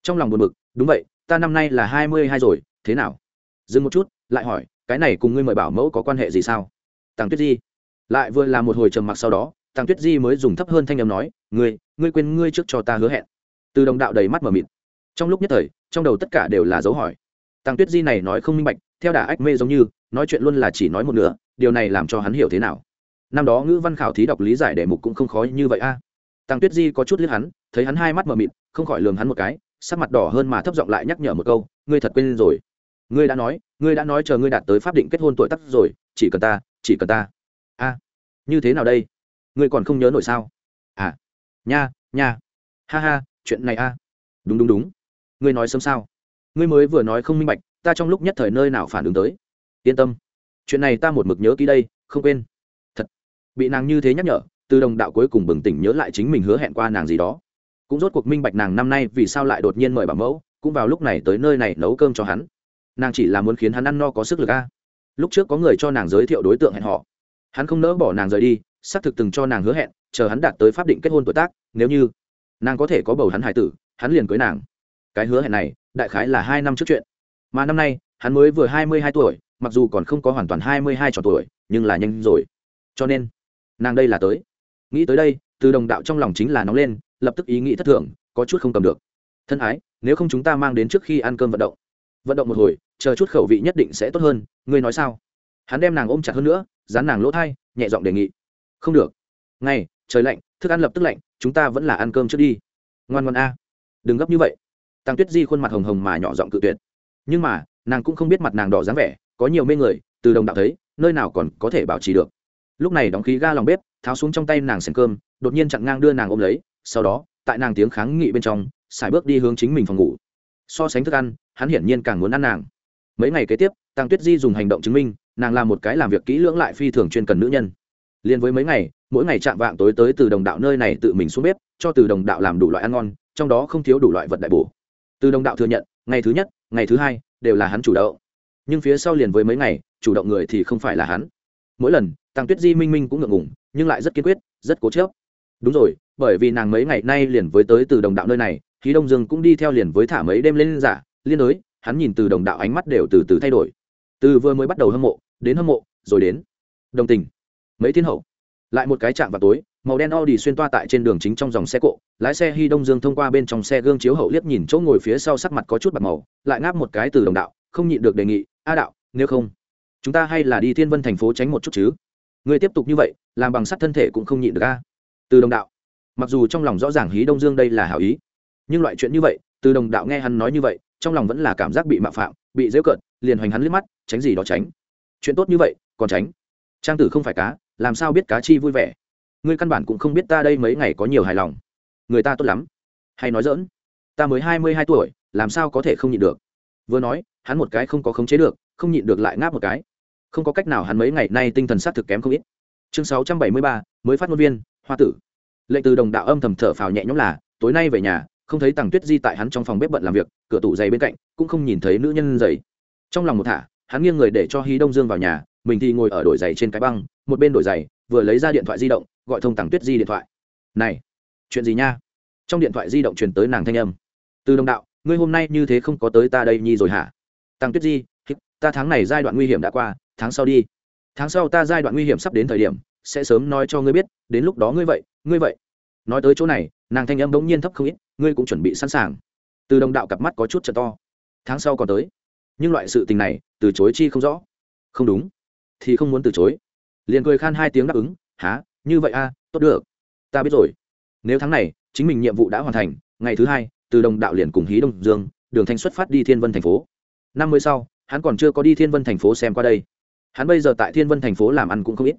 Trong lòng buồn bực, đúng vậy, ta năm nay là hai mươi hai rồi, thế nào? Dừng một chút, lại hỏi, cái này cùng ngươi mời bảo mẫu có quan hệ gì sao? Tàng tuyết di lại vừa là một hồi trầm mặc sau đó, tàng tuyết di mới dùng thấp hơn thanh âm nói, ngươi ngươi quên ngươi trước cho ta hứa hẹn. Từ đồng đạo đầy mắt mờ mịt. Trong lúc nhất thời, trong đầu tất cả đều là dấu hỏi. Tàng tuyết di này nói không minh bạch, theo đà ách mê giống như, nói chuyện luôn là chỉ nói một nửa, điều này làm cho hắn hiểu thế nào? Năm đó ngữ văn khảo thí đọc lý giải đề mục cũng không khó như vậy a. À. tàng tuyết di có chút liếc hắn, thấy hắn hai mắt mờ mịt, không khỏi lường hắn một cái, sắc mặt đỏ hơn mà thấp giọng lại nhắc nhở một câu, ngươi thật quên rồi. Ngươi đã nói, ngươi đã nói chờ ngươi đạt tới pháp định kết hôn tuổi tắc rồi, chỉ cần ta, chỉ cần ta a như thế nào đây? Ngươi còn không nhớ nổi sao? À nha nha. Ha ha, chuyện này a đúng đúng đúng. Ngươi nói sớm sao? Ngươi mới vừa nói không minh bạch, ta trong lúc nhất thời nơi nào phản ứng tới? Yên tâm. Chuyện này ta một mực nhớ kỹ đây, không quên. Thật. Bị nàng như thế nhắc nhở, từ đồng đạo cuối cùng bừng tỉnh nhớ lại chính mình hứa hẹn qua nàng gì đó. Cũng rốt cuộc minh bạch nàng năm nay vì sao lại đột nhiên mời bảo mẫu, cũng vào lúc này tới nơi này nấu cơm cho hắn. Nàng chỉ là muốn khiến hắn ăn no có sức lực a. Lúc trước có người cho nàng giới thiệu đối tượng hẹn họ hắn không nỡ bỏ nàng rời đi, xác thực từng cho nàng hứa hẹn, chờ hắn đạt tới pháp định kết hôn tuổi tác, nếu như nàng có thể có bầu hắn hải tử, hắn liền cưới nàng. Cái hứa hẹn này, đại khái là hai năm trước chuyện. Mà năm nay, hắn mới vừa hai mươi hai tuổi, mặc dù còn không có hoàn toàn hai mươi hai tròn tuổi, nhưng là nhanh rồi. Cho nên, nàng đây là tới. Nghĩ tới đây, từ đồng đạo trong lòng chính là nóng lên, lập tức ý nghĩ thất thường, có chút không cầm được. Thân ái, nếu không chúng ta mang đến trước khi ăn cơm vận động. Vận động một hồi, chờ chút khẩu vị nhất định sẽ tốt hơn, ngươi nói sao? Hắn đem nàng ôm chặt hơn nữa dán nàng lỗ thai, nhẹ giọng đề nghị. Không được. Ngay, trời lạnh, thức ăn lập tức lạnh, chúng ta vẫn là ăn cơm trước đi. Ngoan ngoan a. Đừng gấp như vậy. Tăng tuyết di khuôn mặt hồng hồng mà nhỏ giọng cự tuyệt. Nhưng mà, nàng cũng không biết mặt nàng đỏ dáng vẻ, có nhiều mê người, từ đồng đạo thấy, nơi nào còn có thể bảo trì được. Lúc này đóng khí ga lòng bếp, tháo xuống trong tay nàng sèn cơm, đột nhiên chặn ngang đưa nàng ôm lấy, sau đó, tại nàng tiếng kháng nghị bên trong, xài bước đi hướng chính mình phòng ngủ. So sánh thức ăn, hắn hiển nhiên càng muốn ăn nàng. Mấy ngày kế tiếp tăng tuyết di dùng hành động chứng minh nàng là một cái làm việc kỹ lưỡng lại phi thường chuyên cần nữ nhân. Liền với mấy ngày, mỗi ngày chạm vạng tối tới từ đồng đạo nơi này tự mình xuống bếp, cho từ đồng đạo làm đủ loại ăn ngon, trong đó không thiếu đủ loại vật đại bổ. Từ đồng đạo thừa nhận, ngày thứ nhất, ngày thứ hai đều là hắn chủ động. Nhưng phía sau liền với mấy ngày, chủ động người thì không phải là hắn. Mỗi lần tăng tuyết di minh minh cũng ngượng ngủng nhưng lại rất kiên quyết, rất cố chớp đúng rồi, bởi vì nàng mấy ngày nay liền với tới từ đồng đạo nơi này khí đông dương cũng đi theo liền với thả mấy đêm lên giả, liên đối, hắn nhìn từ đồng đạo ánh mắt đều từ từ thay đổi. Từ vừa mới bắt đầu hâm mộ đến hâm mộ rồi đến đồng tình mấy thiên hậu lại một cái chạm vào tối màu đen Audi xuyên toa tại trên đường chính trong dòng xe cộ, lái xe Hy Đông Dương thông qua bên trong xe gương chiếu hậu liếc nhìn chỗ ngồi phía sau sắc mặt có chút bạc màu, lại ngáp một cái từ đồng đạo, không nhịn được đề nghị, "A đạo, nếu không, chúng ta hay là đi Thiên Vân thành phố tránh một chút chứ?" Người tiếp tục như vậy, làm bằng sắt thân thể cũng không nhịn được a. Từ đồng đạo, mặc dù trong lòng rõ ràng Hí Đông Dương đây là hảo ý, nhưng loại chuyện như vậy, từ đồng đạo nghe hắn nói như vậy, trong lòng vẫn là cảm giác bị mạo phạm, bị giễu cợt, liền hoành hắn liếc mắt, tránh gì đó tránh. Chuyện tốt như vậy, còn tránh. Trang tử không phải cá, làm sao biết cá chi vui vẻ? Ngươi căn bản cũng không biết ta đây mấy ngày có nhiều hài lòng. Người ta tốt lắm. Hay nói dỡn ta mới hai mươi hai tuổi làm sao có thể không nhịn được? Vừa nói hắn một cái không có khống chế được không nhịn được lại ngáp một cái. Không có cách nào hắn mấy ngày nay tinh thần s á t thực kém không ít. Chương sáu trăm bảy mươi ba mới phát ngôn viên hoa tử. Lệnh từ đồng đạo âm thầm thở phào nhẹ nhõm là tối nay về nhà không thấy tằng tuyết di tại hắn trong phòng bếp bận làm việc cửa tủ giày bên cạnh cũng không nhìn thấy nữ nhân giày trong lòng một thả hắn nghiêng người để cho hí đông dương vào nhà, mình thì ngồi ở đổi giày trên cái băng, một bên đổi giày, vừa lấy ra điện thoại di động, gọi thông tàng tuyết di điện thoại. Này, chuyện gì nha? Trong điện thoại di động truyền tới nàng thanh âm. Từ đồng đạo, ngươi hôm nay như thế không có tới ta đây nhi rồi hả? Tàng tuyết di ta tháng này giai đoạn nguy hiểm đã qua, tháng sau đi. Tháng sau ta giai đoạn nguy hiểm sắp đến thời điểm, sẽ sớm nói cho ngươi biết, đến lúc đó ngươi vậy ngươi vậy. Nói tới chỗ này, nàng thanh âm bỗng nhiên thấp không ít, ngươi cũng chuẩn bị sẵn sàng. Từ đồng đạo cặp mắt có chút chật to. Tháng sau còn tới nhưng loại sự tình này, từ chối chi không rõ. Không đúng. Thì không muốn từ chối. Liền cười khan hai tiếng đáp ứng há như vậy a tốt được. Ta biết rồi. Nếu tháng này, chính mình nhiệm vụ đã hoàn thành, ngày thứ hai, từ đồng đạo liền cùng hí đông dương, đường thanh xuất phát đi thiên vân thành phố. Năm mươi sau, hắn còn chưa có đi thiên vân thành phố xem qua đây. Hắn bây giờ tại thiên vân thành phố làm ăn cũng không ít.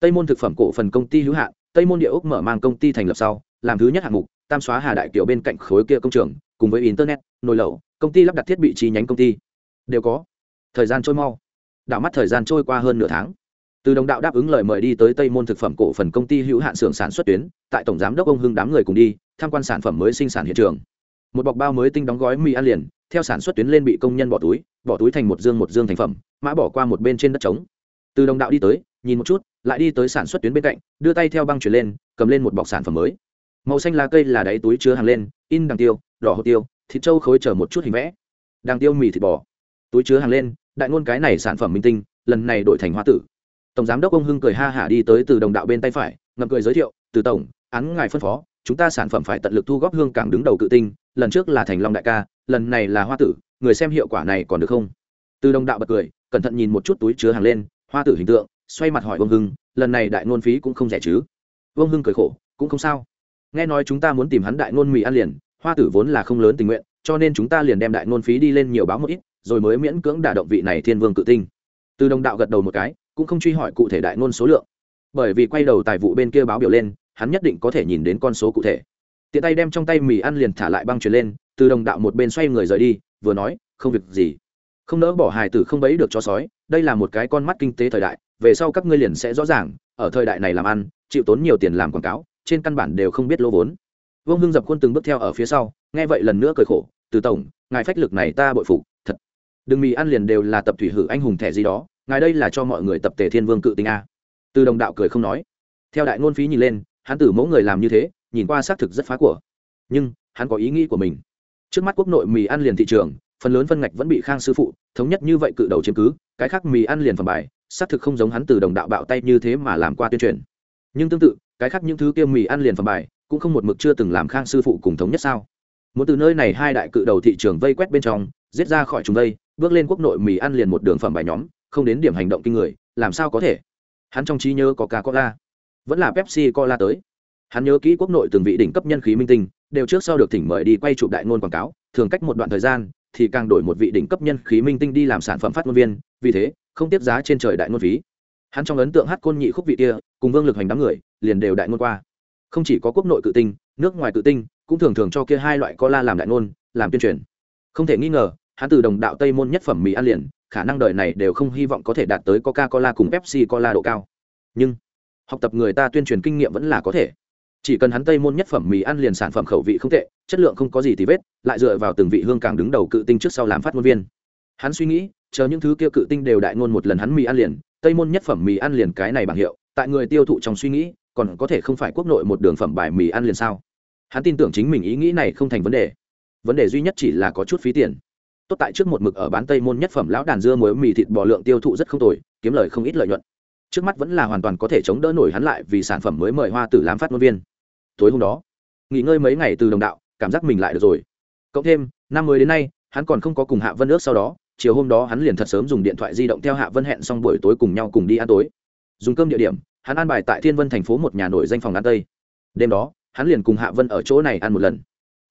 Tây môn thực phẩm cổ phần công ty hữu hạn, tây môn địa ốc mở mang công ty thành lập sau, làm thứ nhất hạng mục, tam xóa hà đại kiều bên cạnh khối kia công trường, cùng với internet, nồi lẩu, công ty lắp đặt thiết bị chi nhánh công ty đều có. Thời gian trôi mau. Đảo mắt thời gian trôi qua hơn nửa tháng. Từ đồng đạo đáp ứng lời mời đi tới tây môn thực phẩm cổ phần công ty hữu hạn xưởng sản xuất tuyến, tại tổng giám đốc ông hưng đám người cùng đi, tham quan sản phẩm mới sinh sản hiện trường. Một bọc bao mới tinh đóng gói mì ăn liền, theo sản xuất tuyến lên bị công nhân bỏ túi bỏ túi thành một dương một dương thành phẩm, mã bỏ qua một bên trên đất trống. Từ đồng đạo đi tới, nhìn một chút, lại đi tới sản xuất tuyến bên cạnh, đưa tay theo băng chuyển lên, cầm lên một bọc sản phẩm mới. Màu xanh lá cây là đáy túi chứa hàng lên, in đằng tiêu, đỏ hồ tiêu, thịt trâu khối chở một chút hình vẽ. Đằng tiêu mì thịt bò túi chứa hàng lên, đại ngôn cái này sản phẩm minh tinh, lần này đổi thành hoa tử. Tổng giám đốc ông hưng cười ha hả đi tới từ đồng đạo bên tay phải, ngậm cười giới thiệu, từ tổng, án ngài phân phó, chúng ta sản phẩm phải tận lực thu góp hương cảng đứng đầu cự tinh, lần trước là thành long đại ca, lần này là hoa tử, người xem hiệu quả này còn được không? Từ đồng đạo bật cười, cẩn thận nhìn một chút túi chứa hàng lên, hoa tử hình tượng, xoay mặt hỏi ông hưng, lần này đại ngôn phí cũng không rẻ chứ? Ông hưng cười khổ, cũng không sao. Nghe nói chúng ta muốn tìm hắn đại ngôn mì ăn liền, hoa tử vốn là không lớn tình nguyện, cho nên chúng ta liền đem đại ngôn phí đi lên nhiều báo một ít rồi mới miễn cưỡng đả động vị này thiên vương cự tinh. Từ đồng đạo gật đầu một cái, cũng không truy hỏi cụ thể đại ngôn số lượng. Bởi vì quay đầu tài vụ bên kia báo biểu lên, hắn nhất định có thể nhìn đến con số cụ thể. Tiện tay đem trong tay mì ăn liền thả lại băng truyền lên, từ đồng đạo một bên xoay người rời đi, vừa nói, không việc gì. Không nỡ bỏ hài tử không bấy được cho sói, đây là một cái con mắt kinh tế thời đại, về sau các ngươi liền sẽ rõ ràng, ở thời đại này làm ăn, chịu tốn nhiều tiền làm quảng cáo, trên căn bản đều không biết lỗ vốn. Vương hưng dập khuôn từng bước theo ở phía sau, nghe vậy lần nữa cười khổ, từ tổng, ngài phách lực này ta bội phục đừng mì ăn liền đều là tập thủy hử anh hùng thẻ gì đó, ngài đây là cho mọi người tập tề thiên vương cự tinh a. Từ đồng đạo cười không nói. Theo đại ngôn phí nhìn lên, hắn tử mẫu người làm như thế, nhìn qua xác thực rất phá của. Nhưng, hắn có ý nghĩ của mình. Trước mắt quốc nội mì ăn liền thị trường, phần lớn phân ngạch vẫn bị khang sư phụ, thống nhất như vậy cự đầu chiếm cứ, cái khác mì ăn liền phẩm bài, xác thực không giống hắn từ đồng đạo bạo tay như thế mà làm qua tuyên truyền. Nhưng tương tự, cái khác những thứ kia mì ăn liền phẩm bài, cũng không một mực chưa từng làm khang sư phụ cùng thống nhất sao? Muốn từ nơi này hai đại cự đầu thị trường vây quét bên trong, giết ra khỏi chúng đây bước lên quốc nội mì ăn liền một đường phẩm bài nhóm, không đến điểm hành động kinh người, làm sao có thể? Hắn trong trí nhớ có ca cola vẫn là pepsi cola tới. Hắn nhớ kỹ quốc nội từng vị đỉnh cấp nhân khí minh tinh, đều trước sau được thỉnh mời đi quay chụp đại ngôn quảng cáo, thường cách một đoạn thời gian, thì càng đổi một vị đỉnh cấp nhân khí minh tinh đi làm sản phẩm phát ngôn viên, vì thế, không tiếp giá trên trời đại ngôn phí. Hắn trong ấn tượng hát côn nhị khúc vị kia, cùng vương lực hành đám người, liền đều đại ngôn qua. Không chỉ có quốc nội cự tinh, nước ngoài cự tinh cũng thường thường cho kia hai loại cola làm đại ngôn, làm tuyên truyền. Không thể nghi ngờ, hắn từ đồng đạo tây môn nhất phẩm mì ăn liền, khả năng đời này đều không hy vọng có thể đạt tới coca cola cùng pepsi cola độ cao. Nhưng, học tập người ta tuyên truyền kinh nghiệm vẫn là có thể. Chỉ cần hắn tây môn nhất phẩm mì ăn liền sản phẩm khẩu vị không tệ, chất lượng không có gì thì vết, lại dựa vào từng vị hương càng đứng đầu cự tinh trước sau làm phát ngôn viên. Hắn suy nghĩ, chờ những thứ kia cự tinh đều đại ngôn một lần hắn mì ăn liền, tây môn nhất phẩm mì ăn liền cái này bằng hiệu, tại người tiêu thụ trong suy nghĩ, còn có thể không phải quốc nội một đường phẩm bài mì ăn liền sao? Hắn tin tưởng chính mình ý nghĩ này không thành vấn đề. Vấn đề duy nhất chỉ là có chút phí tiền. Tốt tại trước một mực ở bán tây môn nhất phẩm lão đàn dưa muối mì thịt bò lượng tiêu thụ rất không tồi, kiếm lời không ít lợi nhuận. Trước mắt vẫn là hoàn toàn có thể chống đỡ nổi hắn lại vì sản phẩm mới mời hoa tử làm phát ngôn viên. Tối hôm đó, nghỉ ngơi mấy ngày từ đồng đạo, cảm giác mình lại được rồi. Cộng thêm, năm mới đến nay, hắn còn không có cùng hạ vân ước sau đó, chiều hôm đó hắn liền thật sớm dùng điện thoại di động theo hạ vân hẹn xong buổi tối cùng nhau cùng đi ăn tối. Dùng cơm địa điểm, hắn ăn bài tại thiên vân thành phố một nhà nổi danh phòng ăn tây. Đêm đó hắn liền cùng hạ vân ở chỗ này ăn một lần.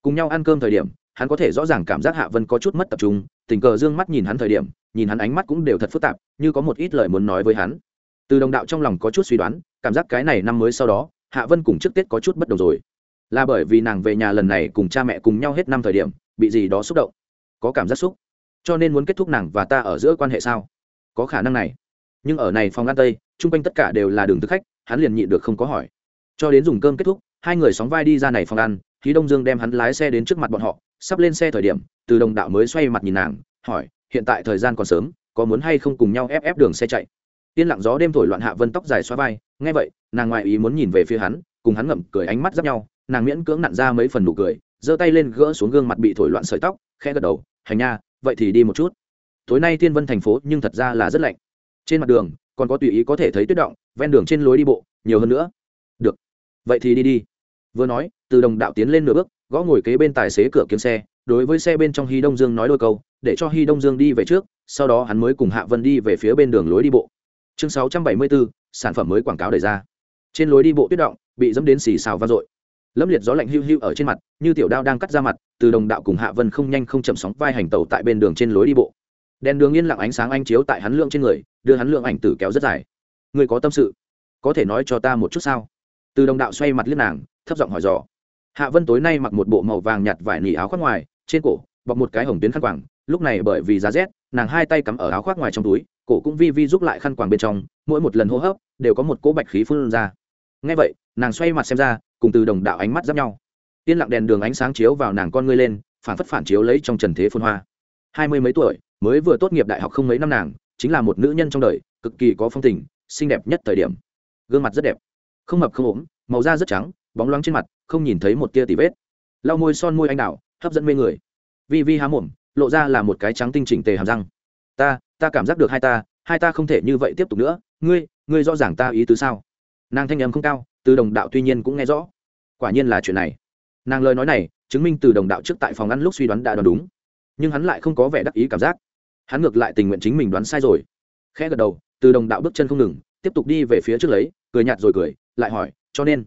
Cùng nhau ăn cơm thời điểm, hắn có thể rõ ràng cảm giác hạ vân có chút mất tập trung, tình cờ d ư ơ n g mắt nhìn hắn thời điểm, nhìn hắn ánh mắt cũng đều thật phức tạp, như có một ít lời muốn nói với hắn. Từ đồng đạo trong lòng có chút suy đoán, cảm giác cái này năm mới sau đó, hạ vân cùng trước tết có chút bất đồng rồi. Là bởi vì nàng về nhà lần này cùng cha mẹ cùng nhau hết năm thời điểm, bị gì đó xúc động. Có cảm giác xúc. Cho nên muốn kết thúc nàng và ta ở giữa quan hệ sao? Có khả năng này. Nhưng ở này phòng ăn tây, chung quanh tất cả đều là đường thức khách, hắn liền nhịn được không có hỏi. Cho đến dùng cơm kết thúc hai người sóng vai đi ra này phòng ăn khí đông dương đem hắn lái xe đến trước mặt bọn họ, sắp lên xe thời điểm, từ đồng đạo mới xoay mặt nhìn nàng, hỏi, hiện tại thời gian còn sớm, có muốn hay không cùng nhau ép ép đường xe chạy? Yên lặng gió đêm thổi loạn hạ vân tóc dài xoa vai, nghe vậy, nàng ngoại ý muốn nhìn về phía hắn, cùng hắn ngậm cười ánh mắt giáp nhau, nàng miễn cưỡng nặn ra mấy phần nụ cười, giơ tay lên gỡ xuống gương mặt bị thổi loạn sợi tóc, khẽ gật đầu, hành nha, vậy thì đi một chút. Tối nay thiên vân thành phố nhưng thật ra là rất lạnh. Trên mặt đường, còn có tùy ý có thể thấy tuyết động, ven đường trên lối đi bộ, nhiều hơn nữa vậy thì đi đi. Vừa nói từ đồng đạo tiến lên nửa bước gõ ngồi kế bên tài xế cửa kiếm xe đối với xe bên trong hy đông dương nói đôi câu để cho hy đông dương đi về trước sau đó hắn mới cùng hạ vân đi về phía bên đường lối đi bộ. Chương 674, sản phẩm mới quảng cáo đề ra. Trên lối đi bộ tuyết động bị dẫm đến xì xào vang dội. Lâm liệt gió lạnh hưu hưu ở trên mặt như tiểu đao đang cắt ra mặt từ đồng đạo cùng hạ vân không nhanh không chậm sóng vai hành tàu tại bên đường trên lối đi bộ. Đèn đường yên lặng ánh sáng anh chiếu tại hắn lượng trên người đưa hắn lượng ảnh tử kéo rất dài. Người có tâm sự có thể nói cho ta một chút sao? Từ đồng đạo xoay mặt liếc nàng, thấp giọng hỏi dò. Hạ vân tối nay mặc một bộ màu vàng nhạt vải nỉ áo khoác ngoài, trên cổ bọc một cái hồng tuyến khăn quàng, lúc này bởi vì giá rét, nàng hai tay cắm ở áo khoác ngoài trong túi, cổ cũng vi vi giúp lại khăn quàng bên trong, mỗi một lần hô hấp đều có một cỗ bạch khí phun ra. Ngay vậy, nàng xoay mặt xem ra, cùng từ đồng đạo ánh mắt giáp nhau. Yên lặng đèn đường ánh sáng chiếu vào nàng con ngươi lên, phản phất phản chiếu lấy trong trần thế phun hoa. Hai mươi mấy tuổi, mới vừa tốt nghiệp đại học không mấy năm nàng, chính là một nữ nhân trong đời, cực kỳ có phong tình, xinh đẹp nhất thời điểm. Gương mặt rất đẹp không mập không ốm màu da rất trắng bóng loáng trên mặt không nhìn thấy một tia tỉ vết. Lau môi son môi anh đào, hấp dẫn mê người. Vi vi há mồm lộ ra là một cái trắng tinh chỉnh tề hàm răng. Ta ta cảm giác được hai ta hai ta không thể như vậy tiếp tục nữa. Ngươi ngươi rõ ràng ta ý tứ sao? Nàng thanh âm không cao từ đồng đạo tuy nhiên cũng nghe rõ. Quả nhiên là chuyện này. Nàng lời nói này chứng minh từ đồng đạo trước tại phòng ăn lúc suy đoán đã đoán đúng. Nhưng hắn lại không có vẻ đắc ý cảm giác. Hắn ngược lại tình nguyện chính mình đoán sai rồi. Khẽ gật đầu từ đồng đạo bước chân không ngừng tiếp tục đi về phía trước lấy cười nhạt rồi cười lại hỏi, cho nên,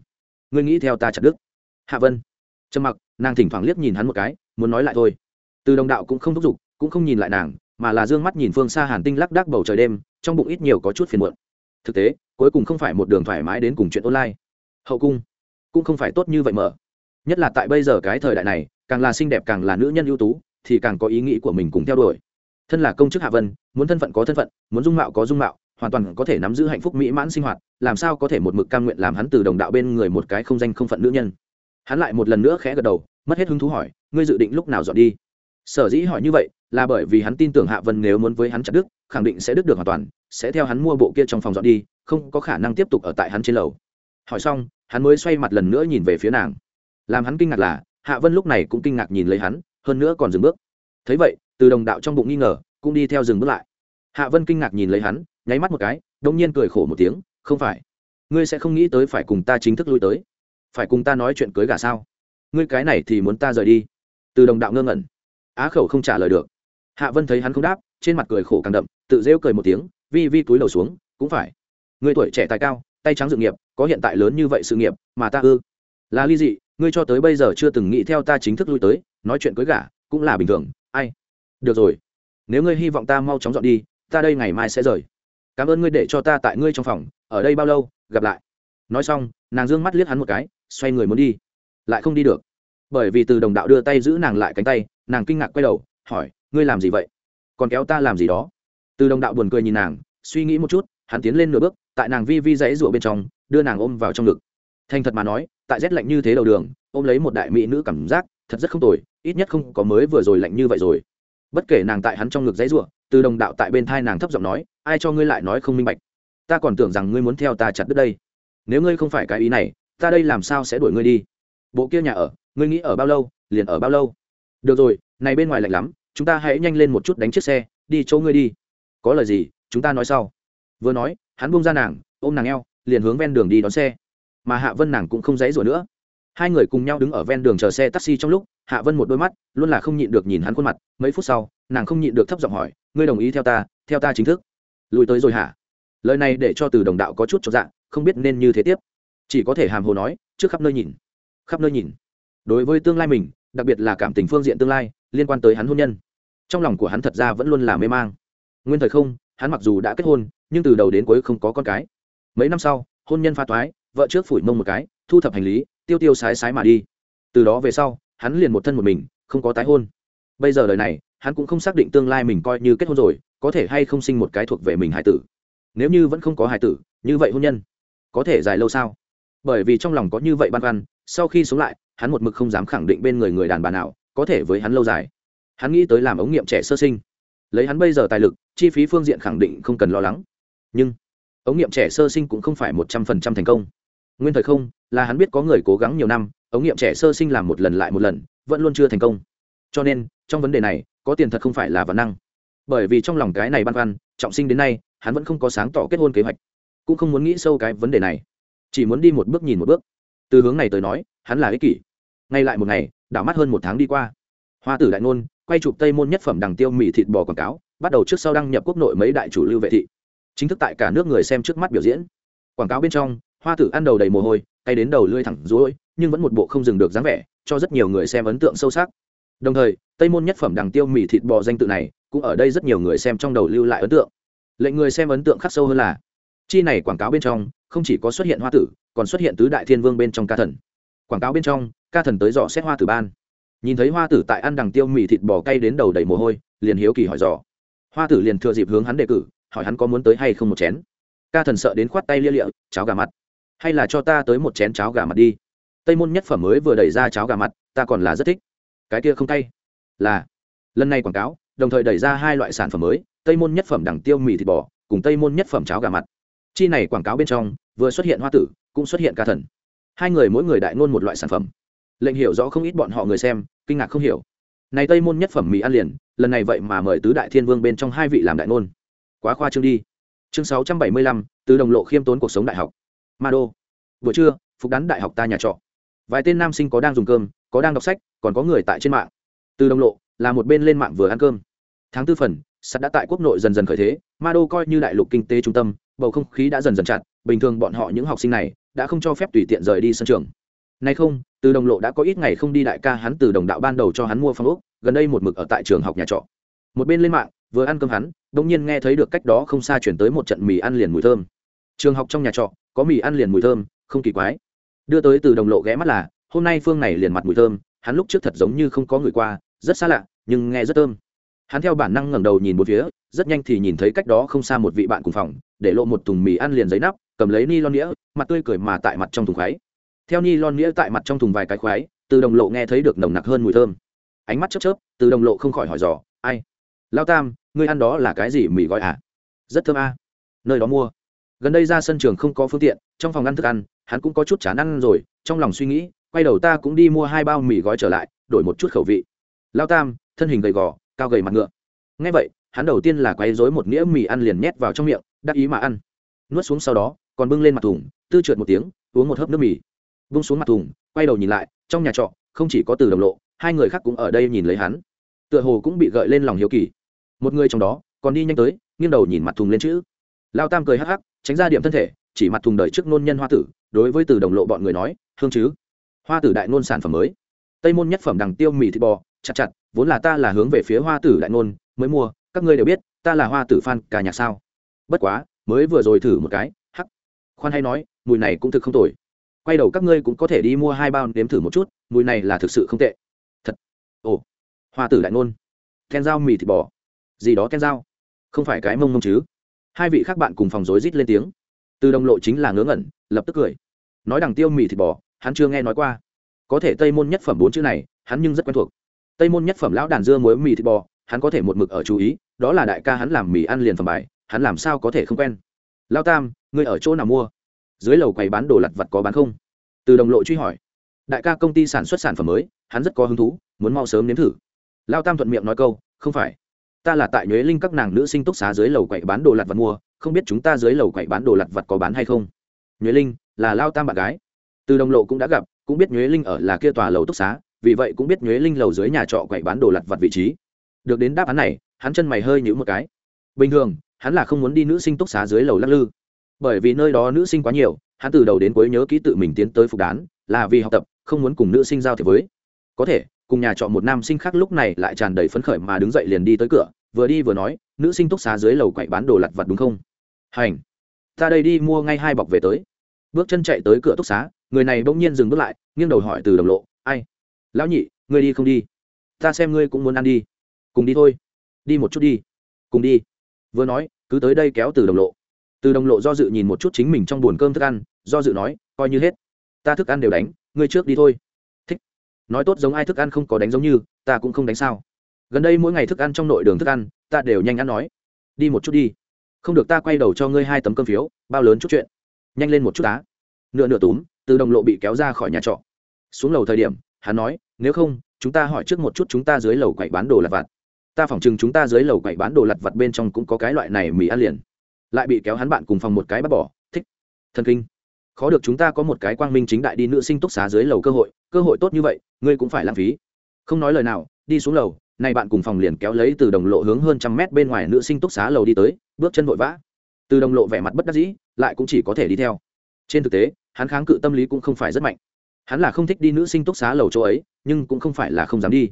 ngươi nghĩ theo ta chặt đức hạ vân, trầm mặc, nàng thỉnh thoảng liếc nhìn hắn một cái, muốn nói lại thôi. Từ đồng đạo cũng không thúc giục, cũng không nhìn lại nàng, mà là d ư ơ n g mắt nhìn phương xa hàn tinh lắc đắc bầu trời đêm, trong bụng ít nhiều có chút phiền muộn. Thực tế, cuối cùng không phải một đường thoải mái đến cùng chuyện online. Hậu cung cũng không phải tốt như vậy mở. Nhất là tại bây giờ cái thời đại này, càng là xinh đẹp càng là nữ nhân ưu tú, thì càng có ý nghĩ của mình cùng theo đuổi. Thân là công chức hạ vân, muốn thân phận có thân phận, muốn dung mạo có dung mạo hoàn toàn có thể nắm giữ hạnh phúc mỹ mãn sinh hoạt, làm sao có thể một mực cam nguyện làm hắn từ đồng đạo bên người một cái không danh không phận nữ nhân? Hắn lại một lần nữa khẽ gật đầu, mất hết hứng thú hỏi, ngươi dự định lúc nào dọn đi? Sở dĩ hỏi như vậy, là bởi vì hắn tin tưởng hạ vân nếu muốn với hắn chặt đức khẳng định sẽ đứt được hoàn toàn, sẽ theo hắn mua bộ kia trong phòng dọn đi, không có khả năng tiếp tục ở tại hắn trên lầu. Hỏi xong, hắn mới xoay mặt lần nữa nhìn về phía nàng. Làm hắn kinh ngạc là, hạ vân lúc này cũng kinh ngạc nhìn lấy hắn, hơn nữa còn dừng bước. Thấy vậy, từ đồng đạo trong bụng nghi ngờ, cũng đi theo dừng bước lại. Hạ vân kinh ngạc nhìn lấy hắn nháy mắt một cái đông nhiên cười khổ một tiếng, không phải, ngươi sẽ không nghĩ tới phải cùng ta chính thức lui tới. Phải cùng ta nói chuyện cưới gà sao? Ngươi cái này thì muốn ta rời đi. Từ đồng đạo ngơ ngẩn. Á khẩu không trả lời được. Hạ vân thấy hắn không đáp, trên mặt cười khổ càng đậm, tự rêu cười một tiếng, vi vi, túi đầu xuống, cũng phải. Ngươi tuổi trẻ tài cao, tay trắng dự nghiệp, có hiện tại lớn như vậy sự nghiệp, mà ta ư? Là ly dị, ngươi cho tới bây giờ chưa từng nghĩ theo ta chính thức lui tới, nói chuyện cưới gả, cũng là bình thường, ai? Được rồi, nếu ngươi hy vọng ta mau chóng dọn đi, ta đây ngày mai sẽ rời cảm ơn ngươi để cho ta tại ngươi trong phòng, ở đây bao lâu, gặp lại. Nói xong, nàng d ư ơ n g mắt liếc hắn một cái, xoay người muốn đi. Lại không đi được. Bởi vì từ đồng đạo đưa tay giữ nàng lại cánh tay, nàng kinh ngạc quay đầu, hỏi, ngươi làm gì vậy? Còn kéo ta làm gì đó? Từ đồng đạo buồn cười nhìn nàng, suy nghĩ một chút, hắn tiến lên nửa bước, tại nàng vi vi dãy rụa bên trong, đưa nàng ôm vào trong ngực. Thành thật mà nói, tại rét lạnh như thế đầu đường, ôm lấy một đại mỹ nữ cảm giác, thật rất không tồi, ít nhất không có mới vừa rồi lạnh như vậy rồi bất kể nàng tại hắn trong ngực dãy rủa, từ đồng đạo tại bên thai nàng thấp giọng nói ai cho ngươi lại nói không minh bạch? Ta còn tưởng rằng ngươi muốn theo ta chặt đứt đây. Nếu ngươi không phải cái ý này ta đây làm sao sẽ đuổi ngươi đi? Bộ kia nhà ở ngươi nghĩ ở bao lâu liền ở bao lâu? Được rồi này bên ngoài lạnh lắm chúng ta hãy nhanh lên một chút đánh chiếc xe đi chỗ ngươi đi. Có lời gì chúng ta nói sau. Vừa nói hắn buông ra nàng ôm nàng eo liền hướng ven đường đi đón xe. Mà hạ vân nàng cũng không dãy rủa nữa hai người cùng nhau đứng ở ven đường chờ xe taxi trong lúc, hạ vân một đôi mắt, luôn là không nhịn được nhìn hắn khuôn mặt. Mấy phút sau, nàng không nhịn được thấp giọng hỏi, ngươi đồng ý theo ta theo ta chính thức? Lùi tới rồi hả? Lời này để cho từ đồng đạo có chút cho dạng không biết nên như thế tiếp. Chỉ có thể hàm hồ nói, trước khắp nơi nhìn, khắp nơi nhìn. Đối với tương lai mình, đặc biệt là cảm tình phương diện tương lai, liên quan tới hắn hôn nhân, trong lòng của hắn thật ra vẫn luôn là mê mang. Nguyên thời không, hắn mặc dù đã kết hôn, nhưng từ đầu đến cuối không có con cái. Mấy năm sau, hôn nhân pha toái, vợ trước phủi mông một cái, thu thập hành lý tiêu tiêu sái sái mà đi. Từ đó về sau, hắn liền một thân một mình, không có tái hôn. Bây giờ đời này, hắn cũng không xác định tương lai mình coi như kết hôn rồi, có thể hay không sinh một cái thuộc về mình hải tử. Nếu như vẫn không có hải tử, như vậy hôn nhân có thể dài lâu sao? Bởi vì trong lòng có như vậy băn khoăn, sau khi sống lại, hắn một mực không dám khẳng định bên người người đàn bà nào có thể với hắn lâu dài. Hắn nghĩ tới làm ống nghiệm trẻ sơ sinh. Lấy hắn bây giờ tài lực, chi phí phương diện khẳng định không cần lo lắng. Nhưng, ống nghiệm trẻ sơ sinh cũng không phải một trăm phần trăm thành công. Nguyên thời không là hắn biết có người cố gắng nhiều năm, ống nghiệm trẻ sơ sinh làm một lần lại một lần, vẫn luôn chưa thành công. Cho nên, trong vấn đề này, có tiền thật không phải là văn năng. Bởi vì trong lòng cái này băn khoăn, trọng sinh đến nay, hắn vẫn không có sáng tỏ kết hôn kế hoạch. Cũng không muốn nghĩ sâu cái vấn đề này. Chỉ muốn đi một bước nhìn một bước. Từ hướng này tới nói, hắn là ích kỷ. Ngay lại một ngày, đảo mắt hơn một tháng đi qua. Hoa tử đại ngôn, quay chụp tây môn nhất phẩm đằng tiêu mì thịt bò quảng cáo, bắt đầu trước sau đăng nhập quốc nội mấy đại chủ lưu vệ thị. Chính thức tại cả nước người xem trước mắt biểu diễn. Quảng cáo bên trong, hoa tử ăn đầu đầy mồ hôi cay đến đầu lưỡi thẳng rối, nhưng vẫn một bộ không dừng được dáng vẻ, cho rất nhiều người xem ấn tượng sâu sắc. Đồng thời, tây môn nhất phẩm đằng tiêu mì thịt bò danh tự này, cũng ở đây rất nhiều người xem trong đầu lưu lại ấn tượng. Lệnh người xem ấn tượng khắc sâu hơn là, chi này quảng cáo bên trong, không chỉ có xuất hiện hoa tử, còn xuất hiện tứ đại thiên vương bên trong ca thần. Quảng cáo bên trong, ca thần tới dò xét hoa tử ban. Nhìn thấy hoa tử tại ăn đằng tiêu mì thịt bò cay đến đầu đầy mồ hôi, liền hiếu kỳ hỏi dò. Hoa tử liền thừa dịp hướng hắn đề cử, hỏi hắn có muốn tới hay không một chén. Ca thần sợ đến khoát tay lia lịa, cháo gà mặt hay là cho ta tới một chén cháo gà mặt đi. Tây môn nhất phẩm mới vừa đẩy ra cháo gà mặt, ta còn là rất thích. Cái kia không cay. Là. Lần này quảng cáo, đồng thời đẩy ra hai loại sản phẩm mới, tây môn nhất phẩm đằng tiêu mì thịt bò, cùng tây môn nhất phẩm cháo gà mặt. Chi này quảng cáo bên trong, vừa xuất hiện hoa tử, cũng xuất hiện ca thần. Hai người mỗi người đại ngôn một loại sản phẩm. Lệnh hiểu rõ không ít bọn họ người xem, kinh ngạc không hiểu. Này tây môn nhất phẩm mì ăn liền, lần này vậy mà mời tứ đại thiên vương bên trong hai vị làm đại ngôn. Quá khoa trương đi. Chương sáu trăm bảy mươi lăm, từ đồng lộ khiêm tốn cuộc sống đại học ma đô. Buổi trưa, phục đán đại học ta nhà trọ. Vài tên nam sinh có đang dùng cơm, có đang đọc sách, còn có người tại trên mạng. Từ đồng lộ, là một bên lên mạng vừa ăn cơm. Tháng tư phần, sắt đã tại quốc nội dần dần khởi thế, ma đô coi như đại lục kinh tế trung tâm, bầu không khí đã dần dần chặt, bình thường bọn họ những học sinh này đã không cho phép tùy tiện rời đi sân trường. Nay không, từ đồng lộ đã có ít ngày không đi đại ca hắn từ đồng đạo ban đầu cho hắn mua phòng ốc, gần đây một mực ở tại trường học nhà trọ. Một bên lên mạng, vừa ăn cơm hắn đông nhiên nghe thấy được cách đó không xa chuyển tới một trận mì ăn liền mùi thơm trường học trong nhà trọ có mì ăn liền mùi thơm không kỳ quái. Đưa tới từ đồng lộ ghé mắt là hôm nay phương này liền mặt mùi thơm hắn lúc trước thật giống như không có người qua rất xa lạ nhưng nghe rất thơm. Hắn theo bản năng ngẩng đầu nhìn một phía rất nhanh thì nhìn thấy cách đó không xa một vị bạn cùng phòng để lộ một thùng mì ăn liền giấy nắp cầm lấy ni lon nghĩa, mặt tươi cười mà tại mặt trong thùng khoái. Theo ni lon nghĩa tại mặt trong thùng vài cái khoái từ đồng lộ nghe thấy được nồng nặc hơn mùi thơm. Ánh mắt chớp chớp từ đồng lộ không khỏi hỏi dò ai? Lao tam ngươi ăn đó là cái gì mì gói à? Rất thơm à. nơi đó mua gần đây ra sân trường không có phương tiện, trong phòng ăn thức ăn, hắn cũng có chút chán ăn rồi, trong lòng suy nghĩ, quay đầu ta cũng đi mua hai bao mì gói trở lại, đổi một chút khẩu vị. Lao tam, thân hình gầy gò, cao gầy mặt ngựa. Ngay vậy, hắn đầu tiên là quay dối một nghĩa mì ăn liền nhét vào trong miệng, đắc ý mà ăn. Nuốt xuống sau đó, còn bưng lên mặt thùng, tư trượt một tiếng, uống một hớp nước mì. Bưng xuống mặt thùng, quay đầu nhìn lại, trong nhà trọ, không chỉ có từ đồng lộ, hai người khác cũng ở đây nhìn lấy hắn. Tựa hồ cũng bị gợi lên lòng hiếu kỳ. Một người trong đó, còn đi nhanh tới, nghiêng đầu nhìn mặt thùng lên chữ. Lao tam cười hắc hắc tránh ra điểm thân thể, chỉ mặt thùng đời trước nôn nhân hoa tử, đối với từ đồng lộ bọn người nói, hương chứ, hoa tử đại nôn sản phẩm mới. Tây môn nhất phẩm đằng tiêu mì thịt bò, chặt chặt, vốn là ta là hướng về phía hoa tử đại nôn, mới mua, các ngươi đều biết, ta là hoa tử phan cả nhạc sao. Bất quá, mới vừa rồi thử một cái, hắc. Khoan hay nói, mùi này cũng thực không tồi. Quay đầu các ngươi cũng có thể đi mua hai bao nếm thử một chút, mùi này là thực sự không tệ. Thật. Ồ, hoa tử đại nôn. Ken dao mì thịt bò. Gì đó ken dao? Không phải cái mông mông chứ? Hai vị khác bạn cùng phòng rối rít lên tiếng. Từ đồng lộ chính là ngớ ngẩn, lập tức cười. Nói đằng tiêu mì thịt bò, hắn chưa nghe nói qua. Có thể tây môn nhất phẩm bốn chữ này, hắn nhưng rất quen thuộc. Tây môn nhất phẩm lão đàn dưa muối mì thịt bò, hắn có thể một mực ở chú ý, đó là đại ca hắn làm mì ăn liền phẩm bài, hắn làm sao có thể không quen. Lao tam, ngươi ở chỗ nào mua? Dưới lầu quầy bán đồ lặt vặt có bán không? Từ đồng lộ truy hỏi. Đại ca công ty sản xuất sản phẩm mới, hắn rất có hứng thú, muốn mau sớm nếm thử. Lao tam thuận miệng nói câu, không phải ta là tại nhuế linh các nàng nữ sinh túc xá dưới lầu quậy bán đồ lặt vặt mua, không biết chúng ta dưới lầu quậy bán đồ lặt vặt có bán hay không? Nhuế linh, là lao tam bạn gái. Từ đồng lộ cũng đã gặp, cũng biết nhuế linh ở là kia tòa lầu túc xá, vì vậy cũng biết nhuế linh lầu dưới nhà trọ quậy bán đồ lặt vặt vị trí. Được đến đáp án này, hắn chân mày hơi nhữ một cái. Bình thường, hắn là không muốn đi nữ sinh túc xá dưới lầu lắc lư. Bởi vì nơi đó nữ sinh quá nhiều, hắn từ đầu đến cuối nhớ kỹ tự mình tiến tới phục đán, là vì học tập, không muốn cùng nữ sinh giao thiệp với. Có thể cùng nhà trọ một nam sinh khác lúc này lại tràn đầy phấn khởi mà đứng dậy liền đi tới cửa, vừa đi vừa nói, nữ sinh túc xá dưới lầu quậy bán đồ lặt vặt đúng không? Hành, ta đây đi mua ngay hai bọc về tới. Bước chân chạy tới cửa túc xá, người này bỗng nhiên dừng bước lại, nghiêng đầu hỏi từ đồng lộ, ai? Lão nhị, ngươi đi không đi? Ta xem ngươi cũng muốn ăn đi. Cùng đi thôi. Đi một chút đi. Cùng đi. Vừa nói, cứ tới đây kéo từ đồng lộ. Từ đồng lộ do dự nhìn một chút chính mình trong b cơm thức ăn, do dự nói, coi như hết, ta thức ăn đều đánh, ngươi trước đi thôi nói tốt giống ai thức ăn không có đánh giống như, ta cũng không đánh sao. Gần đây mỗi ngày thức ăn trong nội đường thức ăn, ta đều nhanh ăn nói. Đi một chút đi. Không được ta quay đầu cho ngươi hai tấm cơm phiếu, bao lớn chút chuyện. Nhanh lên một chút á. Nửa nửa túm, từ đồng lộ bị kéo ra khỏi nhà trọ. Xuống lầu thời điểm, hắn nói, nếu không, chúng ta hỏi trước một chút chúng ta dưới lầu quậy bán đồ lặt vặt. Ta phỏng chừng chúng ta dưới lầu quậy bán đồ lặt vặt bên trong cũng có cái loại này mì ăn liền. Lại bị kéo hắn bạn cùng phòng một cái bắt bỏ. Thích. Thần kinh khó được chúng ta có một cái quang minh chính đại đi nữ sinh túc xá dưới lầu cơ hội cơ hội tốt như vậy, ngươi cũng phải lãng phí. Không nói lời nào, đi xuống lầu, này bạn cùng phòng liền kéo lấy từ đồng lộ hướng hơn trăm mét bên ngoài nữ sinh túc xá lầu đi tới, bước chân vội vã. Từ đồng lộ vẻ mặt bất đắc dĩ, lại cũng chỉ có thể đi theo. Trên thực tế, hắn kháng cự tâm lý cũng không phải rất mạnh. Hắn là không thích đi nữ sinh túc xá lầu chỗ ấy, nhưng cũng không phải là không dám đi.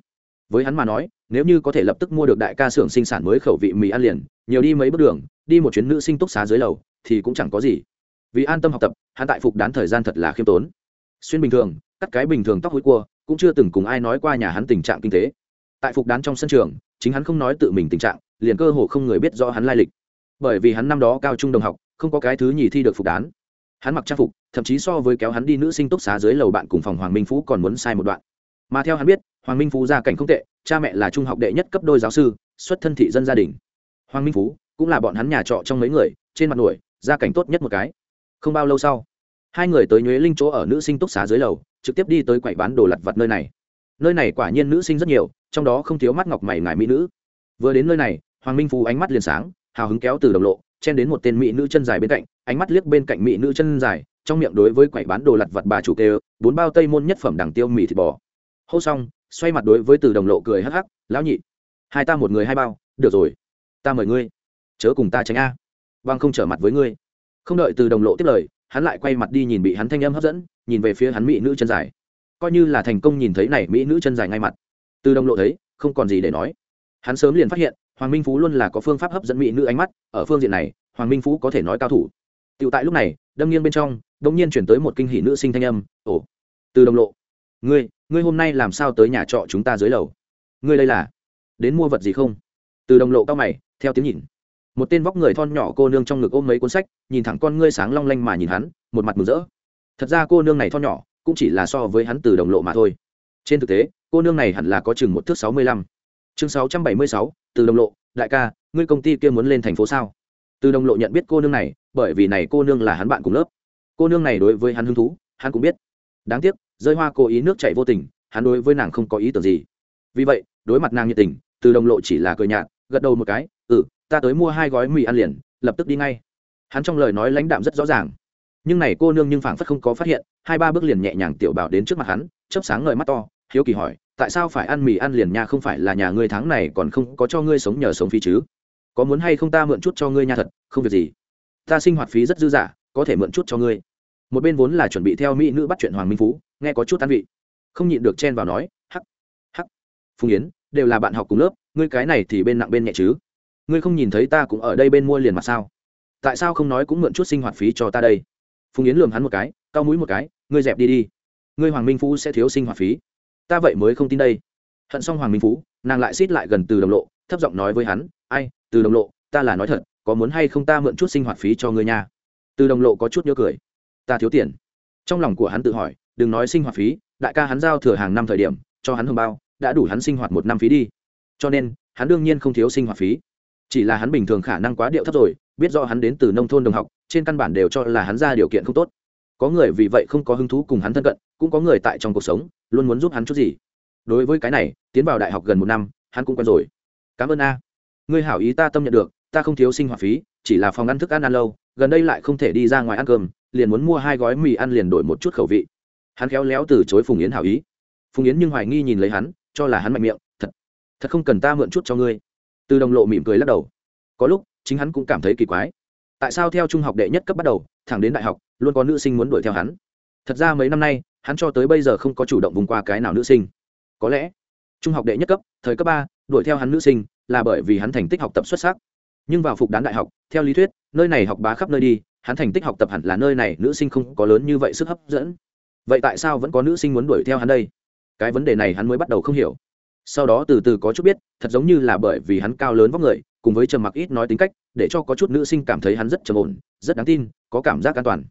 Với hắn mà nói, nếu như có thể lập tức mua được đại ca xưởng sinh sản mới khẩu vị mì ăn liền, nhiều đi mấy bước đường, đi một chuyến nữ sinh túc xá dưới lầu, thì cũng chẳng có gì vì an tâm học tập, hắn tại phục đán thời gian thật là khiêm tốn. Xuyên bình thường, cắt cái bình thường tóc hối cua, cũng chưa từng cùng ai nói qua nhà hắn tình trạng kinh tế. Tại phục đán trong sân trường, chính hắn không nói tự mình tình trạng, liền cơ hồ không người biết rõ hắn lai lịch. Bởi vì hắn năm đó cao trung đồng học, không có cái thứ nhì thi được phục đán. Hắn mặc trang phục, thậm chí so với kéo hắn đi nữ sinh túc xá dưới lầu bạn cùng phòng hoàng minh phú còn muốn sai một đoạn. Mà theo hắn biết, hoàng minh phú gia cảnh không tệ, cha mẹ là trung học đệ nhất cấp đôi giáo sư, xuất thân thị dân gia đình. Hoàng minh phú cũng là bọn hắn nhà trọ trong mấy người, trên mặt nổi, gia cảnh tốt nhất một cái không bao lâu sau, hai người tới nhuế linh chỗ ở nữ sinh túc xá dưới lầu, trực tiếp đi tới quầy bán đồ lặt vặt nơi này. Nơi này quả nhiên nữ sinh rất nhiều, trong đó không thiếu mắt ngọc mày ngài mỹ nữ. Vừa đến nơi này, hoàng minh phú ánh mắt liền sáng, hào hứng kéo từ đồng lộ, chen đến một tên mỹ nữ chân dài bên cạnh, ánh mắt liếc bên cạnh mỹ nữ chân dài, trong miệng đối với quầy bán đồ lặt vặt bà chủ kêu, bốn bao tây môn nhất phẩm đằng tiêu mì thịt bò. Hô xong, xoay mặt đối với từ đồng lộ cười hắc hắc, lão nhị, hai ta một người hai bao, được rồi, ta mời ngươi, chớ cùng ta tránh a vâng không trở mặt với ngươi không đợi từ đồng lộ tiếp lời, hắn lại quay mặt đi nhìn bị hắn thanh âm hấp dẫn, nhìn về phía hắn mỹ nữ chân dài. Coi như là thành công nhìn thấy này mỹ nữ chân dài ngay mặt. Từ đồng lộ thấy, không còn gì để nói. Hắn sớm liền phát hiện, hoàng minh phú luôn là có phương pháp hấp dẫn mỹ nữ ánh mắt, ở phương diện này, hoàng minh phú có thể nói cao thủ. Tựu tại lúc này, đâm nghiêng bên trong đ ỗ n g nhiên chuyển tới một kinh hỷ nữ sinh thanh âm, ồ, từ đồng lộ, ngươi ngươi hôm nay làm sao tới nhà trọ chúng ta dưới lầu? Ngươi đây là đến mua vật gì không? Từ đồng lộ cao mày, theo tiếng nhìn một tên vóc người thon nhỏ cô nương trong ngực ôm mấy cuốn sách, nhìn thẳng con ngươi sáng long lanh mà nhìn hắn, một mặt mừng rỡ. Thật ra cô nương này thon nhỏ, cũng chỉ là so với hắn từ đồng lộ mà thôi. Trên thực tế, cô nương này hẳn là có chừng một thước sáu mươi lăm. Chương sáu trăm bảy mươi sáu, từ đồng lộ, đại ca, ngươi công ty kia muốn lên thành phố sao? Từ đồng lộ nhận biết cô nương này, bởi vì này cô nương là hắn bạn cùng lớp. Cô nương này đối với hắn hứng thú, hắn cũng biết. Đáng tiếc, rơi hoa cố ý nước chạy vô tình, hắn đối với nàng không có ý tưởng gì. Vì vậy, đối mặt nàng nhiệt tình, từ đồng lộ chỉ là cười nhạt, gật đầu một cái ừ ta tới mua hai gói mì ăn liền, lập tức đi ngay. Hắn trong lời nói lãnh đạm rất rõ ràng. Nhưng này cô nương nhưng phảng phất không có phát hiện, hai ba bước liền nhẹ nhàng tiểu bảo đến trước mặt hắn, chớp sáng ngời mắt to, hiếu kỳ hỏi, tại sao phải ăn mì ăn liền nha không phải là nhà ngươi tháng này còn không có cho ngươi sống nhờ sống phí chứ? Có muốn hay không ta mượn chút cho ngươi nha thật, không việc gì. Ta sinh hoạt phí rất dư dả, có thể mượn chút cho ngươi. Một bên vốn là chuẩn bị theo mỹ nữ bắt chuyện hoàng minh phú, nghe có chút an vị. Không nhịn được chen vào nói, hắc hắc, phùng yến, đều là bạn học cùng lớp, ngươi cái này thì bên nặng bên nhẹ chứ? Ngươi không nhìn thấy ta cũng ở đây bên mua liền mà sao? Tại sao không nói cũng mượn chút sinh hoạt phí cho ta đây? Phùng yến lường hắn một cái cao mũi một cái, ngươi dẹp đi đi. Ngươi hoàng minh phú sẽ thiếu sinh hoạt phí. Ta vậy mới không tin đây. Hận xong hoàng minh phú, nàng lại xít lại gần từ đồng lộ, thấp giọng nói với hắn, ai, từ đồng lộ, ta là nói thật, có muốn hay không ta mượn chút sinh hoạt phí cho ngươi nha? Từ đồng lộ có chút nhớ cười. Ta thiếu tiền. Trong lòng của hắn tự hỏi, đừng nói sinh hoạt phí, đại ca hắn giao thừa hàng năm thời điểm, cho hắn hương bao, đã đủ hắn sinh hoạt một năm phí đi. Cho nên, hắn đương nhiên không thiếu sinh hoạt phí chỉ là hắn bình thường khả năng quá điệu thấp rồi, biết do hắn đến từ nông thôn đồng học, trên căn bản đều cho là hắn ra điều kiện không tốt. Có người vì vậy không có hứng thú cùng hắn thân cận, cũng có người tại trong cuộc sống, luôn muốn giúp hắn chút gì. Đối với cái này, tiến vào đại học gần một năm, hắn cũng quen rồi. Cảm ơn a. Ngươi hảo ý ta tâm nhận được, ta không thiếu sinh hoạt phí, chỉ là phòng ăn thức ăn ăn lâu, gần đây lại không thể đi ra ngoài ăn cơm, liền muốn mua hai gói mì ăn liền đổi một chút khẩu vị. Hắn khéo léo từ chối phùng yến hảo ý. Phùng yến nhưng hoài nghi nhìn lấy hắn, cho là hắn mạnh miệng, thật thật không cần ta mượn chút cho ngươi từ đồng lộ mỉm cười lắc đầu. Có lúc, chính hắn cũng cảm thấy kỳ quái. Tại sao theo trung học đệ nhất cấp bắt đầu, thẳng đến đại học, luôn có nữ sinh muốn đuổi theo hắn? Thật ra mấy năm nay, hắn cho tới bây giờ không có chủ động vùng qua cái nào nữ sinh. Có lẽ, trung học đệ nhất cấp, thời cấp ba, đuổi theo hắn nữ sinh là bởi vì hắn thành tích học tập xuất sắc. Nhưng vào phục đán đại học, theo lý thuyết, nơi này học bá khắp nơi đi, hắn thành tích học tập hẳn là nơi này nữ sinh không có lớn như vậy sức hấp dẫn. Vậy tại sao vẫn có nữ sinh muốn đuổi theo hắn đây? Cái vấn đề này hắn mới bắt đầu không hiểu sau đó từ từ có chút biết, thật giống như là bởi vì hắn cao lớn vóc người, cùng với trầm mặc ít nói tính cách, để cho có chút nữ sinh cảm thấy hắn rất trầm ổn, rất đáng tin, có cảm giác an toàn.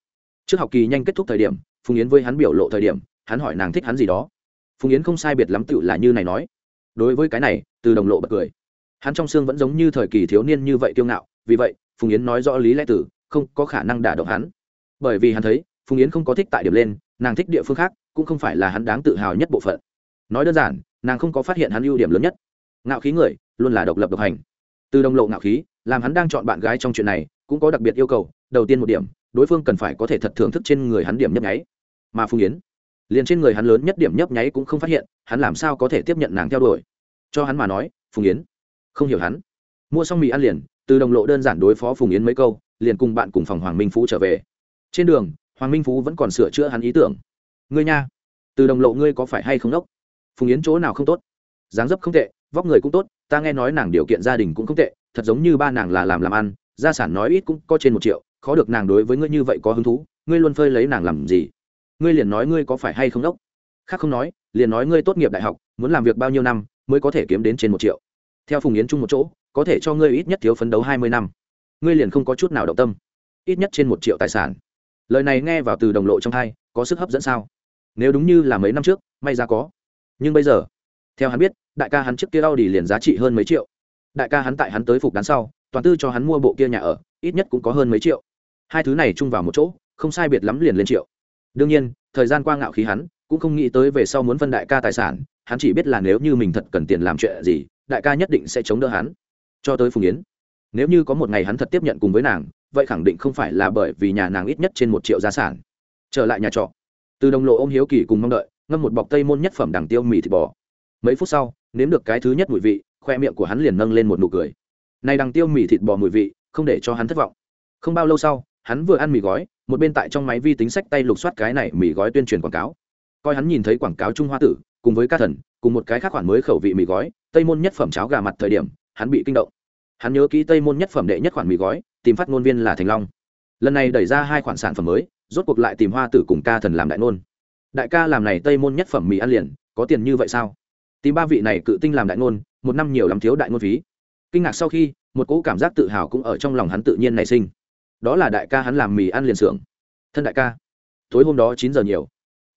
Trước học kỳ nhanh kết thúc thời điểm, phùng yến với hắn biểu lộ thời điểm, hắn hỏi nàng thích hắn gì đó. Phùng yến không sai biệt lắm tựu là như này nói. Đối với cái này, từ đồng lộ bật cười. Hắn trong xương vẫn giống như thời kỳ thiếu niên như vậy kiêu ngạo, vì vậy, phùng yến nói rõ lý lẽ tử không có khả năng đả động hắn. Bởi vì hắn thấy, phùng yến không có thích tại điểm lên, nàng thích địa phương khác, cũng không phải là hắn đáng tự hào nhất bộ phận. Nói đơn giản nàng không có phát hiện hắn ưu điểm lớn nhất. Ngạo khí người, luôn là độc lập độc hành. Từ đồng lộ ngạo khí, làm hắn đang chọn bạn gái trong chuyện này, cũng có đặc biệt yêu cầu, đầu tiên một điểm, đối phương cần phải có thể thật thưởng thức trên người hắn điểm nhấp nháy. Mà phùng yến, liền trên người hắn lớn nhất điểm nhấp nháy cũng không phát hiện, hắn làm sao có thể tiếp nhận nàng theo đuổi? Cho hắn mà nói, phùng yến, không hiểu hắn. Mua xong mì ăn liền, từ đồng lộ đơn giản đối phó phùng yến mấy câu, liền cùng bạn cùng phòng hoàng minh phú trở về. Trên đường, hoàng minh phú vẫn còn sửa chữa hắn ý tưởng. Ngươi nha, từ đồng lộ ngươi có phải hay không đốc? Phùng yến chỗ nào không tốt? Dáng dấp không tệ, vóc người cũng tốt, ta nghe nói nàng điều kiện gia đình cũng không tệ, thật giống như ba nàng là làm làm ăn, gia sản nói ít cũng có trên một triệu, khó được nàng đối với ngươi như vậy có hứng thú, ngươi luôn phơi lấy nàng làm gì? Ngươi liền nói ngươi có phải hay không đốc? Khác không nói, liền nói ngươi tốt nghiệp đại học, muốn làm việc bao nhiêu năm mới có thể kiếm đến trên một triệu. Theo phùng yến chung một chỗ, có thể cho ngươi ít nhất thiếu phấn đấu hai mươi năm. Ngươi liền không có chút nào động tâm. Ít nhất trên một triệu tài sản. Lời này nghe vào từ đồng lộ trong thai, có sức hấp dẫn sao? Nếu đúng như là mấy năm trước, may ra có nhưng bây giờ, theo hắn biết, đại ca hắn trước kia đau đi liền giá trị hơn mấy triệu. Đại ca hắn tại hắn tới phục đán sau, toàn tư cho hắn mua bộ kia nhà ở, ít nhất cũng có hơn mấy triệu. Hai thứ này chung vào một chỗ, không sai biệt lắm liền lên triệu. Đương nhiên, thời gian qua ngạo khí hắn, cũng không nghĩ tới về sau muốn phân đại ca tài sản, hắn chỉ biết là nếu như mình thật cần tiền làm chuyện gì, đại ca nhất định sẽ chống đỡ hắn. Cho tới phùng yến, nếu như có một ngày hắn thật tiếp nhận cùng với nàng, vậy khẳng định không phải là bởi vì nhà nàng ít nhất trên một triệu gia sản. Trở lại nhà trọ, từ đồng lộ ô m hiếu kỳ cùng mong đợi ngâm một bọc tây môn nhất phẩm đằng tiêu mì thịt bò. Mấy phút sau, nếm được cái thứ nhất mùi vị, khoe miệng của hắn liền nâng lên một nụ cười. Này đằng tiêu mì thịt bò mùi vị, không để cho hắn thất vọng. Không bao lâu sau, hắn vừa ăn mì gói, một bên tại trong máy vi tính sách tay lục soát cái này mì gói tuyên truyền quảng cáo. Coi hắn nhìn thấy quảng cáo trung hoa tử, cùng với ca thần, cùng một cái khác khoản mới khẩu vị mì gói, tây môn nhất phẩm cháo gà mặt thời điểm, hắn bị kinh động. Hắn nhớ kỹ tây môn nhất phẩm đệ nhất khoản mì gói, tìm phát ngôn viên là thành long. Lần này đẩy ra hai khoản sản phẩm mới, rốt cuộc lại tìm hoa tử cùng ca thần làm đại ngôn đại ca làm này tây môn nhất phẩm mì ăn liền, có tiền như vậy sao? Tìm ba vị này cự tinh làm đại ngôn, một năm nhiều lắm thiếu đại ngôn phí. Kinh ngạc sau khi, một cỗ cảm giác tự hào cũng ở trong lòng hắn tự nhiên nảy sinh. Đó là đại ca hắn làm mì ăn liền xưởng. Thân đại ca, tối hôm đó chín giờ nhiều.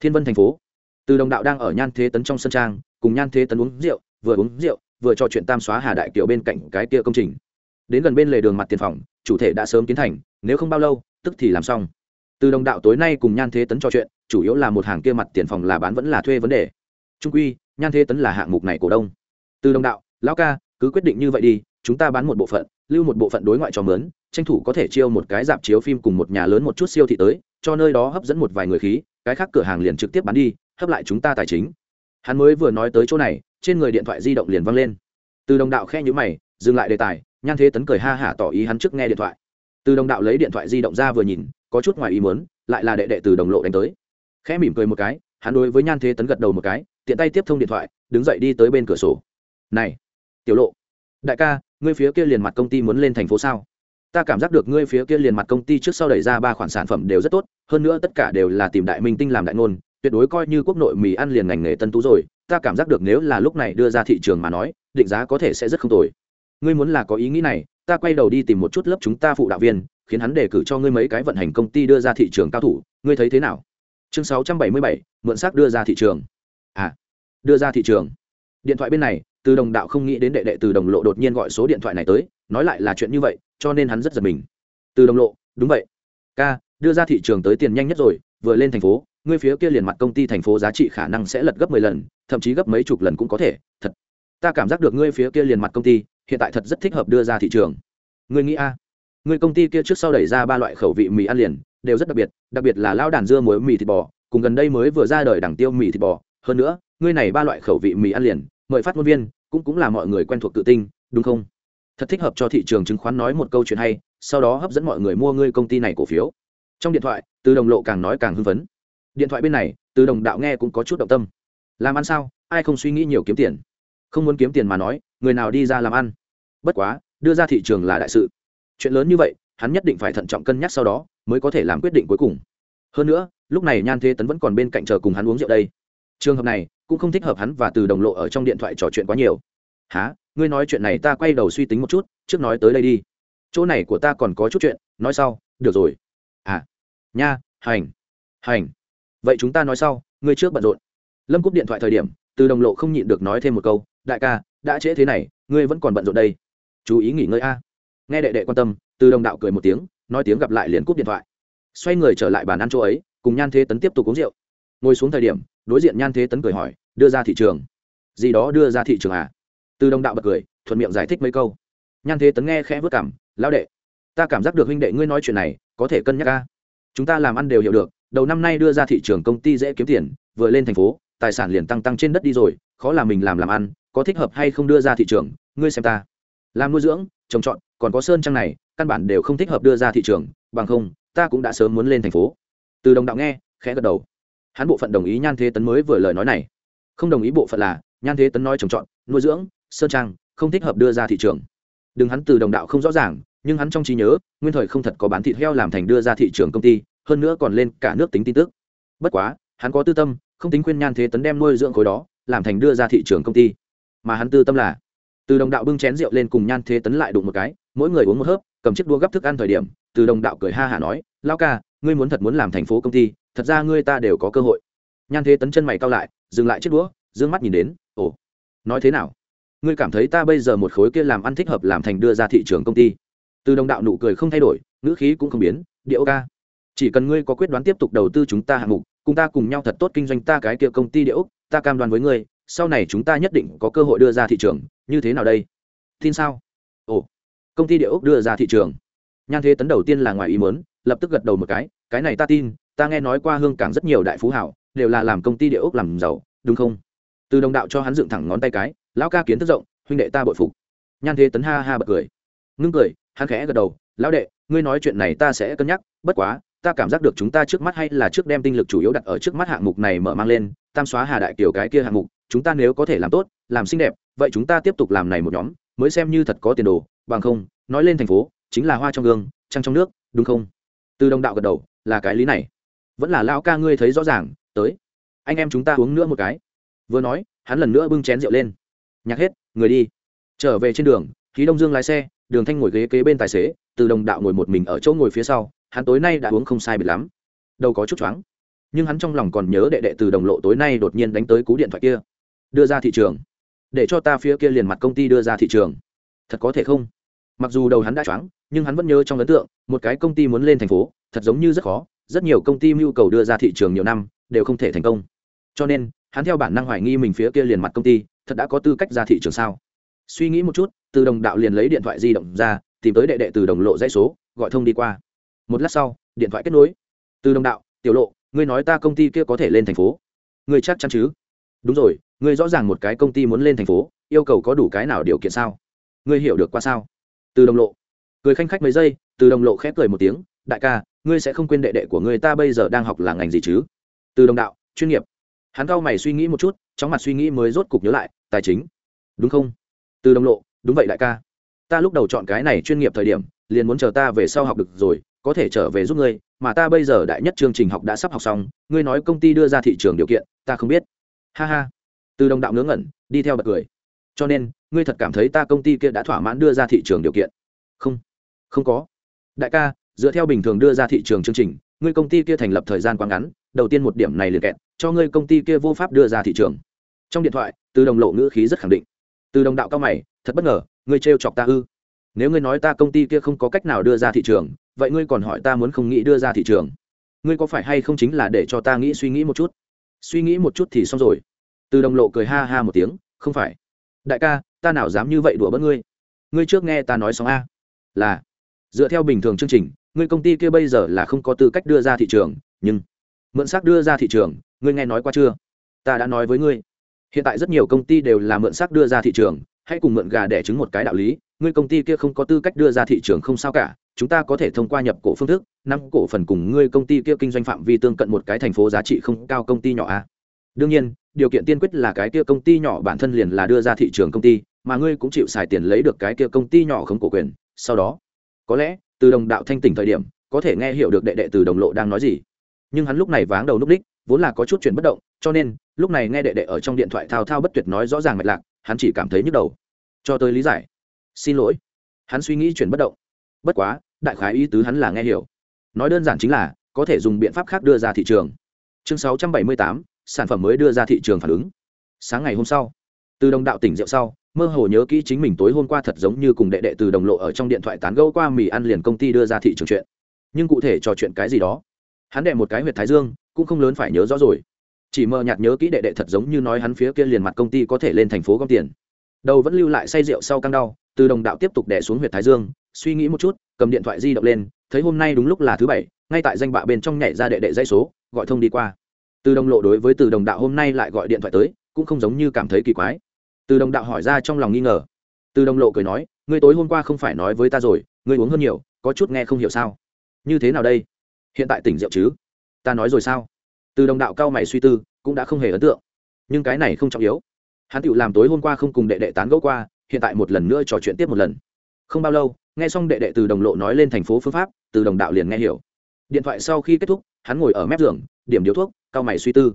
Thiên vân thành phố. Từ đồng đạo đang ở nhan thế tấn trong sân trang, cùng nhan thế tấn uống rượu, vừa uống rượu, vừa trò chuyện tam xóa hà đại kiều bên cạnh cái kia công trình. Đến gần bên lề đường mặt tiền phòng, chủ thể đã sớm tiến thành, nếu không bao lâu, tức thì làm xong từ đồng đạo tối nay cùng nhan thế tấn trò chuyện, chủ yếu là một hàng kia mặt tiền phòng là bán vẫn là thuê vấn đề. Trung quy, nhan thế tấn là hạng mục này cổ đông. Từ đồng đạo, lão ca, cứ quyết định như vậy đi, chúng ta bán một bộ phận, lưu một bộ phận đối ngoại cho mướn, tranh thủ có thể chiêu một cái dạp chiếu phim cùng một nhà lớn một chút siêu thị tới, cho nơi đó hấp dẫn một vài người khí, cái khác cửa hàng liền trực tiếp bán đi, hấp lại chúng ta tài chính. Hắn mới vừa nói tới chỗ này, trên người điện thoại di động liền văng lên. Từ đồng đạo khe nhữ mày, dừng lại đề tài, nhan thế tấn cười ha hả tỏ ý hắn trước nghe điện thoại. Từ đồng đạo lấy điện thoại di động ra vừa nhìn có chút ngoài ý muốn, lại là đệ đệ từ đồng lộ đánh tới. Khẽ mỉm cười một cái, hắn đối với nhan thế tấn gật đầu một cái, tiện tay tiếp thông điện thoại, đứng dậy đi tới bên cửa sổ. Này, tiểu lộ, đại ca, ngươi phía kia liền mặt công ty muốn lên thành phố sao? Ta cảm giác được ngươi phía kia liền mặt công ty trước sau đẩy ra ba khoản sản phẩm đều rất tốt, hơn nữa tất cả đều là tìm đại minh tinh làm đại ngôn, tuyệt đối coi như quốc nội mì ăn liền ngành nghề tân tú rồi, ta cảm giác được nếu là lúc này đưa ra thị trường mà nói, định giá có thể sẽ rất không tồi. Ngươi muốn là có ý nghĩ này, ta quay đầu đi tìm một chút lớp chúng ta phụ đạo viên khiến hắn đề cử cho ngươi mấy cái vận hành công ty đưa ra thị trường cao thủ, ngươi thấy thế nào? Chương sáu trăm bảy mươi bảy, mượn xác đưa ra thị trường. À đưa ra thị trường. Điện thoại bên này, từ đồng đạo không nghĩ đến đệ đệ từ đồng lộ đột nhiên gọi số điện thoại này tới, nói lại là chuyện như vậy, cho nên hắn rất giật mình. Từ đồng lộ, đúng vậy. Ca, đưa ra thị trường tới tiền nhanh nhất rồi, vừa lên thành phố, ngươi phía kia liền mặt công ty thành phố giá trị khả năng sẽ lật gấp mười lần, thậm chí gấp mấy chục lần cũng có thể. Thật, ta cảm giác được ngươi phía kia liền mặt công ty, hiện tại thật rất thích hợp đưa ra thị trường. Ngươi nghĩ a? à? Người công ty kia trước sau đẩy ra ba loại khẩu vị mì ăn liền, đều rất đặc biệt đặc biệt là lao đàn dưa muối mì thịt bò, cùng gần đây mới vừa ra đời đẳng tiêu mì thịt bò. Hơn nữa ngươi này ba loại khẩu vị mì ăn liền, mời phát ngôn viên, cũng cũng là mọi người quen thuộc tự tinh đúng không? Thật thích hợp cho thị trường chứng khoán nói một câu chuyện hay, sau đó hấp dẫn mọi người mua ngươi công ty này cổ phiếu. Trong điện thoại, từ đồng lộ càng nói càng hưng phấn. Điện thoại bên này, từ đồng đạo nghe cũng có chút động tâm. Làm ăn sao? Ai không suy nghĩ nhiều kiếm tiền? Không muốn kiếm tiền mà nói, người nào đi ra làm ăn? Bất quá, đưa ra thị trường là đại sự chuyện lớn như vậy, hắn nhất định phải thận trọng cân nhắc sau đó, mới có thể làm quyết định cuối cùng. Hơn nữa, lúc này nhan thế tấn vẫn còn bên cạnh chờ cùng hắn uống rượu đây. Trường hợp này, cũng không thích hợp hắn và từ đồng lộ ở trong điện thoại trò chuyện quá nhiều. Há ngươi nói chuyện này ta quay đầu suy tính một chút, trước nói tới đây đi. Chỗ này của ta còn có chút chuyện, nói sau, được rồi. À nha, hành hành. Vậy chúng ta nói sau, ngươi trước bận rộn. Lâm cúp điện thoại thời điểm, từ đồng lộ không nhịn được nói thêm một câu, đại ca, đã trễ thế này, ngươi vẫn còn bận rộn đây. Chú ý nghỉ ngơi a nghe đệ đệ quan tâm, từ đồng đạo cười một tiếng, nói tiếng gặp lại liền cúp điện thoại. Xoay người trở lại bàn ăn chỗ ấy, cùng nhan thế tấn tiếp tục uống rượu. Ngồi xuống thời điểm, đối diện nhan thế tấn cười hỏi, đưa ra thị trường. Gì đó đưa ra thị trường à? Từ đồng đạo bật cười, thuận miệng giải thích mấy câu. Nhan thế tấn nghe khẽ vất cảm, lão đệ, ta cảm giác được huynh đệ ngươi nói chuyện này, có thể cân nhắc ca chúng ta làm ăn đều hiểu được, đầu năm nay đưa ra thị trường công ty dễ kiếm tiền, vừa lên thành phố, tài sản liền tăng tăng trên đất đi rồi, khó là mình làm làm ăn, có thích hợp hay không đưa ra thị trường, ngươi xem ta. Làm nuôi dưỡng, trồng trọt còn có sơn trang này, căn bản đều không thích hợp đưa ra thị trường, bằng không, ta cũng đã sớm muốn lên thành phố. Từ đồng đạo nghe, khẽ gật đầu. Hắn bộ phận đồng ý nhan thế tấn mới vừa lời nói này. Không đồng ý bộ phận là, nhan thế tấn nói trồng trọt, nuôi dưỡng, sơn trang, không thích hợp đưa ra thị trường. Đừng hắn từ đồng đạo không rõ ràng, nhưng hắn trong trí nhớ, nguyên thời không thật có bán thịt heo làm thành đưa ra thị trường công ty, hơn nữa còn lên cả nước tính tin tức. Bất quá, hắn có tư tâm, không tính khuyên nhan thế tấn đem nuôi dưỡng khối đó, làm thành đưa ra thị trường công ty. Mà hắn tư tâm là, từ đồng đạo bưng chén rượu lên cùng nhan thế tấn lại đụng một cái mỗi người uống một hớp, cầm chiếc đua gấp thức ăn thời điểm, từ đồng đạo cười ha hả nói lao ca, ngươi muốn thật muốn làm thành phố công ty, thật ra ngươi ta đều có cơ hội. Nhan thế tấn chân mày cao lại, dừng lại chiếc đũa d ư ơ n g mắt nhìn đến, ồ, nói thế nào? Ngươi cảm thấy ta bây giờ một khối kia làm ăn thích hợp làm thành đưa ra thị trường công ty? Từ đồng đạo nụ cười không thay đổi, ngữ khí cũng không biến điệu ca, chỉ cần ngươi có quyết đoán tiếp tục đầu tư chúng ta hạng mục, cùng ta cùng nhau thật tốt kinh doanh ta cái kia công ty điệu ta cam đoan với ngươi, sau này chúng ta nhất định có cơ hội đưa ra thị trường, như thế nào đây? Tin sao? Công ty địa ốc đưa ra thị trường. Nhan thế tấn đầu tiên là ngoài ý mớn lập tức gật đầu một cái cái này ta tin, ta nghe nói qua hương cảng rất nhiều đại phú hảo, đều là làm công ty địa ốc làm giàu, đúng không? Từ đồng đạo cho hắn dựng thẳng ngón tay cái, lão ca kiến thức rộng, huynh đệ ta bội phục. Nhan thế tấn ha ha bật cười. Ngưng cười, hắn khẽ gật đầu, lão đệ, ngươi nói chuyện này ta sẽ cân nhắc, bất quá, ta cảm giác được chúng ta trước mắt hay là trước đem tinh lực chủ yếu đặt ở trước mắt hạng mục này mở mang lên, tam xóa hà đại kiểu cái kia hạng mục, chúng ta nếu có thể làm tốt, làm xinh đẹp, vậy chúng ta tiếp tục làm này một nhóm, mới xem như thật có tiền đồ bằng không, nói lên thành phố, chính là hoa trong gương, trăng trong nước, đúng không? Từ đồng đạo gật đầu, là cái lý này. Vẫn là lão ca ngươi thấy rõ ràng, tới. Anh em chúng ta uống nữa một cái. Vừa nói, hắn lần nữa bưng chén rượu lên. Nhạc hết, người đi. Trở về trên đường khí đông dương lái xe, đường thanh ngồi ghế kế bên tài xế, từ đồng đạo ngồi một mình ở chỗ ngồi phía sau, hắn tối nay đã uống không sai biệt lắm. Đâu có chút choáng. Nhưng hắn trong lòng còn nhớ đệ đệ từ đồng lộ tối nay đột nhiên đánh tới cú điện thoại kia. Đưa ra thị trường. Để cho ta phía kia liền mặt công ty đưa ra thị trường thật có thể không? Mặc dù đầu hắn đã choáng, nhưng hắn vẫn nhớ trong ấn tượng, một cái công ty muốn lên thành phố, thật giống như rất khó, rất nhiều công ty mưu cầu đưa ra thị trường nhiều năm, đều không thể thành công. Cho nên, hắn theo bản năng hoài nghi mình phía kia liền mặt công ty, thật đã có tư cách ra thị trường sao? Suy nghĩ một chút, từ đồng đạo liền lấy điện thoại di động ra, tìm tới đệ đệ từ đồng lộ dãy số, gọi thông đi qua. Một lát sau, điện thoại kết nối. Từ đồng đạo, tiểu lộ, ngươi nói ta công ty kia có thể lên thành phố? Ngươi chắc chắn chứ? Đúng rồi, ngươi rõ ràng một cái công ty muốn lên thành phố, yêu cầu có đủ cái nào điều kiện sao? Ngươi hiểu được qua sao? Từ đồng lộ. Cười khanh khách mấy giây, từ đồng lộ khép cười một tiếng, đại ca, ngươi sẽ không quên đệ đệ của ngươi ta bây giờ đang học là ngành gì chứ? Từ đồng đạo, chuyên nghiệp. Hắn cao mày suy nghĩ một chút chóng mặt suy nghĩ mới rốt cục nhớ lại, tài chính. Đúng không? Từ đồng lộ, đúng vậy đại ca. Ta lúc đầu chọn cái này chuyên nghiệp thời điểm, liền muốn chờ ta về sau học được rồi, có thể trở về giúp ngươi, mà ta bây giờ đại nhất chương trình học đã sắp học xong, ngươi nói công ty đưa ra thị trường điều kiện, ta không biết. Ha ha. Từ đồng đạo ngớ ngẩn, đi theo bật cười cho nên, ngươi thật cảm thấy ta công ty kia đã thỏa mãn đưa ra thị trường điều kiện? Không không có. Đại ca, dựa theo bình thường đưa ra thị trường chương trình, ngươi công ty kia thành lập thời gian quá ngắn, đầu tiên một điểm này liền kẹt, cho ngươi công ty kia vô pháp đưa ra thị trường. Trong điện thoại, từ đồng lộ ngữ khí rất khẳng định. Từ đồng đạo cao mày, thật bất ngờ, ngươi trêu chọc ta ư? Nếu ngươi nói ta công ty kia không có cách nào đưa ra thị trường, vậy ngươi còn hỏi ta muốn không nghĩ đưa ra thị trường? Ngươi có phải hay không chính là để cho ta nghĩ suy nghĩ một chút? Suy nghĩ một chút thì xong rồi. Từ đồng lộ cười ha ha một tiếng, không phải đại ca, ta nào dám như vậy đùa bỡn ngươi? Ngươi trước nghe ta nói xong a. Là, dựa theo bình thường chương trình, ngươi công ty kia bây giờ là không có tư cách đưa ra thị trường, nhưng mượn xác đưa ra thị trường, ngươi nghe nói qua chưa? Ta đã nói với ngươi, hiện tại rất nhiều công ty đều là mượn xác đưa ra thị trường, hãy cùng mượn gà để chứng một cái đạo lý, ngươi công ty kia không có tư cách đưa ra thị trường không sao cả, chúng ta có thể thông qua nhập cổ phương thức, năm cổ phần cùng ngươi công ty kia kinh doanh phạm vi tương cận một cái thành phố giá trị không cao công ty nhỏ a. Đương nhiên điều kiện tiên quyết là cái kia công ty nhỏ bản thân liền là đưa ra thị trường công ty mà ngươi cũng chịu xài tiền lấy được cái kia công ty nhỏ không cổ quyền. Sau đó có lẽ từ đồng đạo thanh tỉnh thời điểm có thể nghe hiểu được đệ đệ từ đồng lộ đang nói gì. Nhưng hắn lúc này váng đầu núp đích vốn là có chút chuyện bất động cho nên lúc này nghe đệ đệ ở trong điện thoại thao thao bất tuyệt nói rõ ràng mạch lạc hắn chỉ cảm thấy nhức đầu. Cho tới lý giải. Xin lỗi. Hắn suy nghĩ chuyển bất động. Bất quá đại khái ý tứ hắn là nghe hiểu. Nói đơn giản chính là có thể dùng biện pháp khác đưa ra thị trường. Chương 678, sản phẩm mới đưa ra thị trường phản ứng. Sáng ngày hôm sau, từ đồng đạo tỉnh rượu sau, mơ hồ nhớ kỹ chính mình tối hôm qua thật giống như cùng đệ đệ từ đồng lộ ở trong điện thoại tán gẫu qua mì ăn liền công ty đưa ra thị trường chuyện. Nhưng cụ thể trò chuyện cái gì đó, hắn đệ một cái huyệt thái dương, cũng không lớn phải nhớ rõ rồi. Chỉ mơ nhạt nhớ kỹ đệ đệ thật giống như nói hắn phía kia liền mặt công ty có thể lên thành phố gom tiền. Đầu vẫn lưu lại say rượu sau căng đau, từ đồng đạo tiếp tục đẻ xuống huyệt thái dương, suy nghĩ một chút, cầm điện thoại di động lên, thấy hôm nay đúng lúc là thứ bảy, ngay tại danh bạ bên trong nhảy ra đệ đệ dây số, gọi thông đi qua từ đồng lộ đối với từ đồng đạo hôm nay lại gọi điện thoại tới, cũng không giống như cảm thấy kỳ quái. Từ đồng đạo hỏi ra trong lòng nghi ngờ. Từ đồng lộ cười nói, ngươi tối hôm qua không phải nói với ta rồi, ngươi uống hơn nhiều, có chút nghe không hiểu sao? Như thế nào đây? Hiện tại tỉnh rượu chứ? Ta nói rồi sao? Từ đồng đạo cao mày suy tư, cũng đã không hề ấn tượng. Nhưng cái này không trọng yếu. Hắn tự làm tối hôm qua không cùng đệ đệ tán gẫu qua, hiện tại một lần nữa trò chuyện tiếp một lần. Không bao lâu, nghe xong đệ đệ từ đồng lộ nói lên thành phố phương pháp, từ đồng đạo liền nghe hiểu. Điện thoại sau khi kết thúc, hắn ngồi ở mép giường, điểm điếu thuốc cao mày suy tư.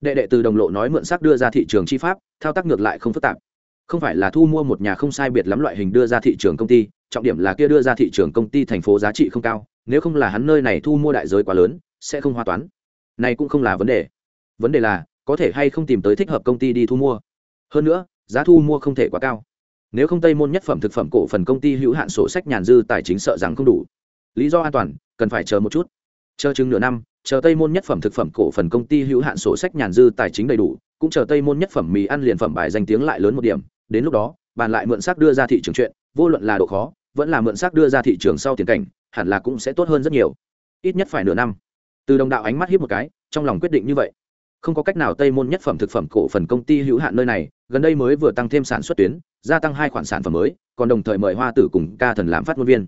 Đệ đệ từ đồng lộ nói mượn sắc đưa ra thị trường chi pháp, thao tác ngược lại không phức tạp. Không phải là thu mua một nhà không sai biệt lắm loại hình đưa ra thị trường công ty, trọng điểm là kia đưa ra thị trường công ty thành phố giá trị không cao, nếu không là hắn nơi này thu mua đại giới quá lớn, sẽ không hoa toán. Này cũng không là vấn đề. Vấn đề là, có thể hay không tìm tới thích hợp công ty đi thu mua. Hơn nữa, giá thu mua không thể quá cao. Nếu không tây môn nhất phẩm thực phẩm cổ phần công ty hữu hạn sổ sách nhàn dư tài chính sợ rằng không đủ. Lý do an toàn, cần phải chờ một chút. Chờ chừng nửa năm chờ tây môn nhất phẩm thực phẩm cổ phần công ty hữu hạn sổ sách nhàn dư tài chính đầy đủ, cũng chờ tây môn nhất phẩm mì ăn liền phẩm bài danh tiếng lại lớn một điểm. Đến lúc đó, bàn lại mượn xác đưa ra thị trường chuyện, vô luận là độ khó, vẫn là mượn xác đưa ra thị trường sau tiền cảnh, hẳn là cũng sẽ tốt hơn rất nhiều. Ít nhất phải nửa năm. Từ đồng đạo ánh mắt hiếp một cái, trong lòng quyết định như vậy. Không có cách nào tây môn nhất phẩm thực phẩm cổ phần công ty hữu hạn nơi này, gần đây mới vừa tăng thêm sản xuất tuyến, gia tăng hai khoản sản phẩm mới, còn đồng thời mời hoa tử cùng ca thần làm phát ngôn viên.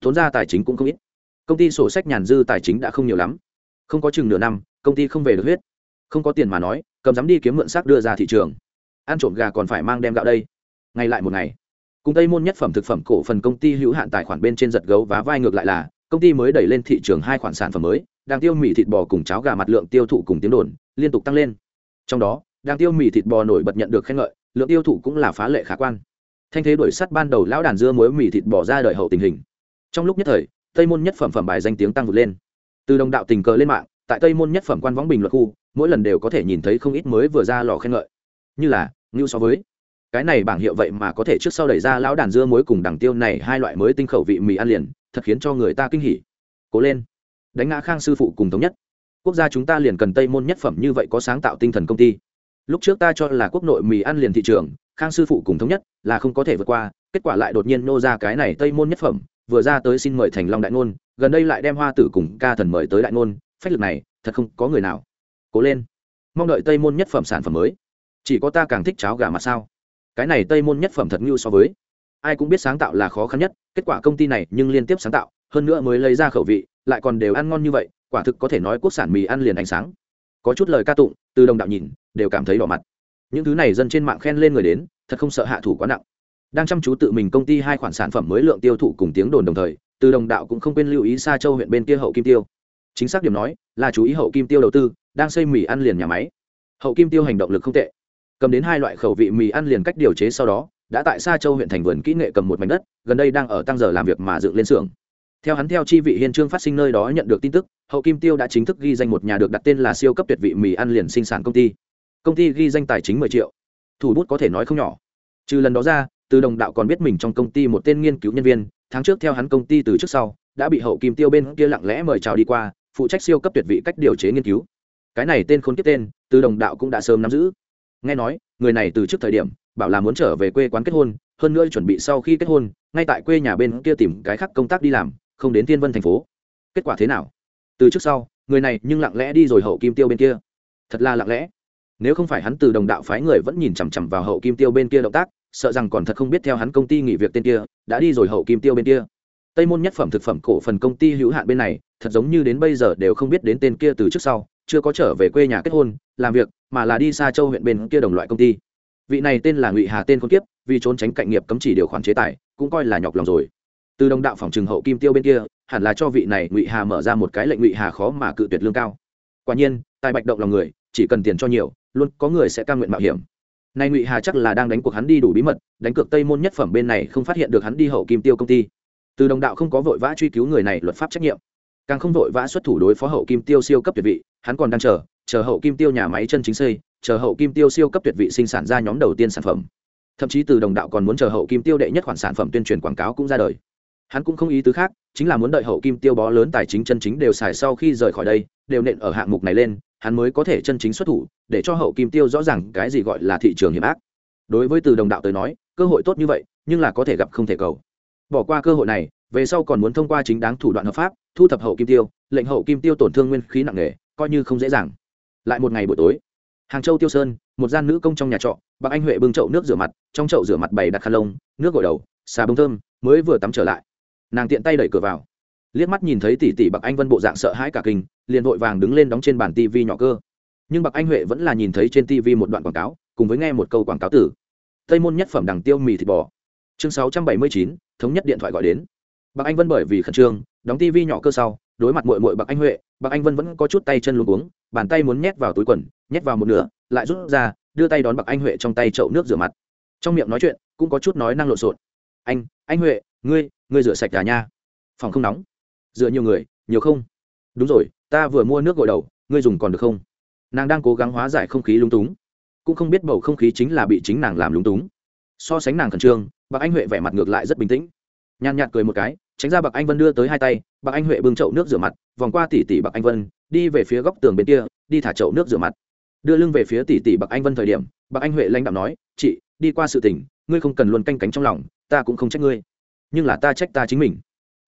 Tốn ra tài chính cũng không ít. Công ty sổ sách nhàn dư tài chính đã không nhiều lắm không có chừng nửa năm, công ty không về được huyết. Không có tiền mà nói, cầm dám đi kiếm mượn xác đưa ra thị trường. Ăn trộm gà còn phải mang đem gạo đây. Ngay lại một ngày. Cùng tây môn nhất phẩm thực phẩm cổ phần công ty hữu hạn tài khoản bên trên giật gấu và vai ngược lại là, công ty mới đẩy lên thị trường hai khoản sản phẩm mới, đang tiêu mì thịt bò cùng cháo gà mặt lượng tiêu thụ cùng tiếng đồn, liên tục tăng lên. Trong đó, đang tiêu mì thịt bò nổi bật nhận được khen ngợi, lượng tiêu thụ cũng là phá lệ khả quan. Thanh thế đổi sắt ban đầu lão đàn dưa muối mì thịt bò ra đời hậu tình hình. Trong lúc nhất thời, tây môn nhất phẩm phẩm bài danh tiếng tăng vượt lên từ đồng đạo tình cờ lên mạng, tại tây môn nhất phẩm quan võng bình luận khu, mỗi lần đều có thể nhìn thấy không ít mới vừa ra lò khen ngợi. Như là, ngưu so với. Cái này bảng hiệu vậy mà có thể trước sau đẩy ra lão đàn dưa muối cùng đằng tiêu này hai loại mới tinh khẩu vị mì ăn liền, thật khiến cho người ta kinh hỉ. Cố lên. Đánh ngã khang sư phụ cùng thống nhất. Quốc gia chúng ta liền cần tây môn nhất phẩm như vậy có sáng tạo tinh thần công ty. Lúc trước ta cho là quốc nội mì ăn liền thị trường, khang sư phụ cùng thống nhất là không có thể vượt qua, kết quả lại đột nhiên nô ra cái này tây môn nhất phẩm vừa ra tới xin mời thành long đại ngôn, gần đây lại đem hoa tử cùng ca thần mời tới đại ngôn, phách lực này, thật không có người nào. Cố lên. Mong đợi tây môn nhất phẩm sản phẩm mới. Chỉ có ta càng thích cháo gà mà sao? Cái này tây môn nhất phẩm thật ngưu so với. Ai cũng biết sáng tạo là khó khăn nhất, kết quả công ty này nhưng liên tiếp sáng tạo, hơn nữa mới lấy ra khẩu vị, lại còn đều ăn ngon như vậy, quả thực có thể nói quốc sản mì ăn liền ánh sáng. Có chút lời ca tụng, từ đồng đạo nhìn, đều cảm thấy đỏ mặt. Những thứ này dân trên mạng khen lên người đến, thật không sợ hạ thủ quá nặng đang chăm chú tự mình công ty hai khoản sản phẩm mới lượng tiêu thụ cùng tiếng đồn đồng thời, từ đồng đạo cũng không quên lưu ý xa châu huyện bên kia hậu kim tiêu. Chính xác điểm nói, là chú ý hậu kim tiêu đầu tư, đang xây mì ăn liền nhà máy. Hậu kim tiêu hành động lực không tệ. Cầm đến hai loại khẩu vị mì ăn liền cách điều chế sau đó, đã tại xa châu huyện thành vườn kỹ nghệ cầm một mảnh đất, gần đây đang ở tăng giờ làm việc mà dựng lên xưởng. Theo hắn theo chi vị hiên trương phát sinh nơi đó nhận được tin tức, hậu kim tiêu đã chính thức ghi danh một nhà được đặt tên là siêu cấp tuyệt vị mì ăn liền sinh sản công ty. Công ty ghi danh tài chính mười triệu. Thủ bút có thể nói không nhỏ. Trừ lần đó ra từ đồng đạo còn biết mình trong công ty một tên nghiên cứu nhân viên, tháng trước theo hắn công ty từ trước sau, đã bị hậu kim tiêu bên kia lặng lẽ mời chào đi qua, phụ trách siêu cấp tuyệt vị cách điều chế nghiên cứu. Cái này tên khốn kiếp tên, từ đồng đạo cũng đã sớm nắm giữ. Nghe nói, người này từ trước thời điểm, bảo là muốn trở về quê quán kết hôn, hơn nữa chuẩn bị sau khi kết hôn, ngay tại quê nhà bên kia tìm cái khác công tác đi làm, không đến Thiên vân thành phố. Kết quả thế nào? Từ trước sau, người này nhưng lặng lẽ đi rồi hậu kim tiêu bên kia. Thật là lặng lẽ. Nếu không phải hắn từ đồng đạo phái người vẫn nhìn chằm chằm vào hậu kim tiêu bên kia động tác sợ rằng còn thật không biết theo hắn công ty nghỉ việc tên kia, đã đi rồi hậu kim tiêu bên kia. Tây môn nhất phẩm thực phẩm cổ phần công ty hữu hạn bên này, thật giống như đến bây giờ đều không biết đến tên kia từ trước sau, chưa có trở về quê nhà kết hôn, làm việc, mà là đi xa châu huyện bên kia đồng loại công ty. Vị này tên là ngụy hà tên con kiếp, vì trốn tránh cạnh nghiệp cấm chỉ điều khoản chế tài, cũng coi là nhọc lòng rồi. Từ đồng đạo phòng trừng hậu kim tiêu bên kia, hẳn là cho vị này ngụy hà mở ra một cái lệnh ngụy hà khó mà cự tuyệt lương cao. Quả nhiên, tài bạch động lòng người, chỉ cần tiền cho nhiều, luôn có người sẽ ca nguyện mạo hiểm nay ngụy hà chắc là đang đánh cuộc hắn đi đủ bí mật, đánh cược tây môn nhất phẩm bên này không phát hiện được hắn đi hậu kim tiêu công ty. Từ đồng đạo không có vội vã truy cứu người này luật pháp trách nhiệm. Càng không vội vã xuất thủ đối phó hậu kim tiêu siêu cấp tuyệt vị, hắn còn đang chờ chờ hậu kim tiêu nhà máy chân chính xây, chờ hậu kim tiêu siêu cấp tuyệt vị sinh sản ra nhóm đầu tiên sản phẩm. Thậm chí từ đồng đạo còn muốn chờ hậu kim tiêu đệ nhất khoản sản phẩm tuyên truyền quảng cáo cũng ra đời. Hắn cũng không ý tứ khác, chính là muốn đợi hậu kim tiêu bó lớn tài chính chân chính đều xài sau khi rời khỏi đây, đều nện ở hạng mục này lên hắn mới có thể chân chính xuất thủ, để cho hậu kim tiêu rõ ràng cái gì gọi là thị trường hiểm ác. Đối với từ đồng đạo tới nói, cơ hội tốt như vậy, nhưng là có thể gặp không thể cầu. Bỏ qua cơ hội này, về sau còn muốn thông qua chính đáng thủ đoạn hợp pháp, thu thập hậu kim tiêu, lệnh hậu kim tiêu tổn thương nguyên khí nặng nề, coi như không dễ dàng. Lại một ngày buổi tối, hàng châu tiêu sơn, một gian nữ công trong nhà trọ bác anh huệ bưng chậu nước rửa mặt, trong chậu rửa mặt bày đặt khăn lông, nước gội đầu, xà bông thơm, mới vừa tắm trở lại. Nàng tiện tay đẩy cửa vào liếc mắt nhìn thấy tỷ tỷ bạc anh vân bộ dạng sợ hãi cả kinh, liền vội vàng đứng lên đóng trên bàn tivi nhỏ cơ. Nhưng bạc anh huệ vẫn là nhìn thấy trên tivi một đoạn quảng cáo, cùng với nghe một câu quảng cáo tử. Tây môn nhất phẩm đằng tiêu mì thịt bò. Chương sáu trăm bảy mươi chín, thống nhất điện thoại gọi đến. Bạc anh vân bởi vì khẩn trương, đóng tivi nhỏ cơ sau, đối mặt mội mội bạc anh huệ, bạc anh vân vẫn có chút tay chân luống cuống, bàn tay muốn nhét vào túi quần, nhét vào một nửa, lại rút ra, đưa tay đón bạc anh huệ trong tay chậu nước rửa mặt. Trong miệng nói chuyện, cũng có chút nói năng lộn xộn. Anh anh huệ, ngươi ngươi rửa sạch cả nha phòng không nóng dựa nhiều người, nhiều không? Đúng rồi, ta vừa mua nước gội đầu, ngươi dùng còn được không? Nàng đang cố gắng hóa giải không khí lung túng. Cũng không biết bầu không khí chính là bị chính nàng làm lúng túng. So sánh nàng khẩn trương, bạc anh huệ vẻ mặt ngược lại rất bình tĩnh. Nhàn nhạt cười một cái, tránh ra bạc anh vân đưa tới hai tay, bạc anh huệ bưng chậu nước rửa mặt, vòng qua tỉ tỉ bạc anh vân, đi về phía góc tường bên kia, đi thả chậu nước rửa mặt. Đưa lưng về phía tỉ tỉ bạc anh vân thời điểm, bạc anh huệ lãnh đạo nói, chị, đi qua sự tình, ngươi không cần luôn canh cánh trong lòng, ta cũng không trách ngươi. Nhưng là ta trách ta chính mình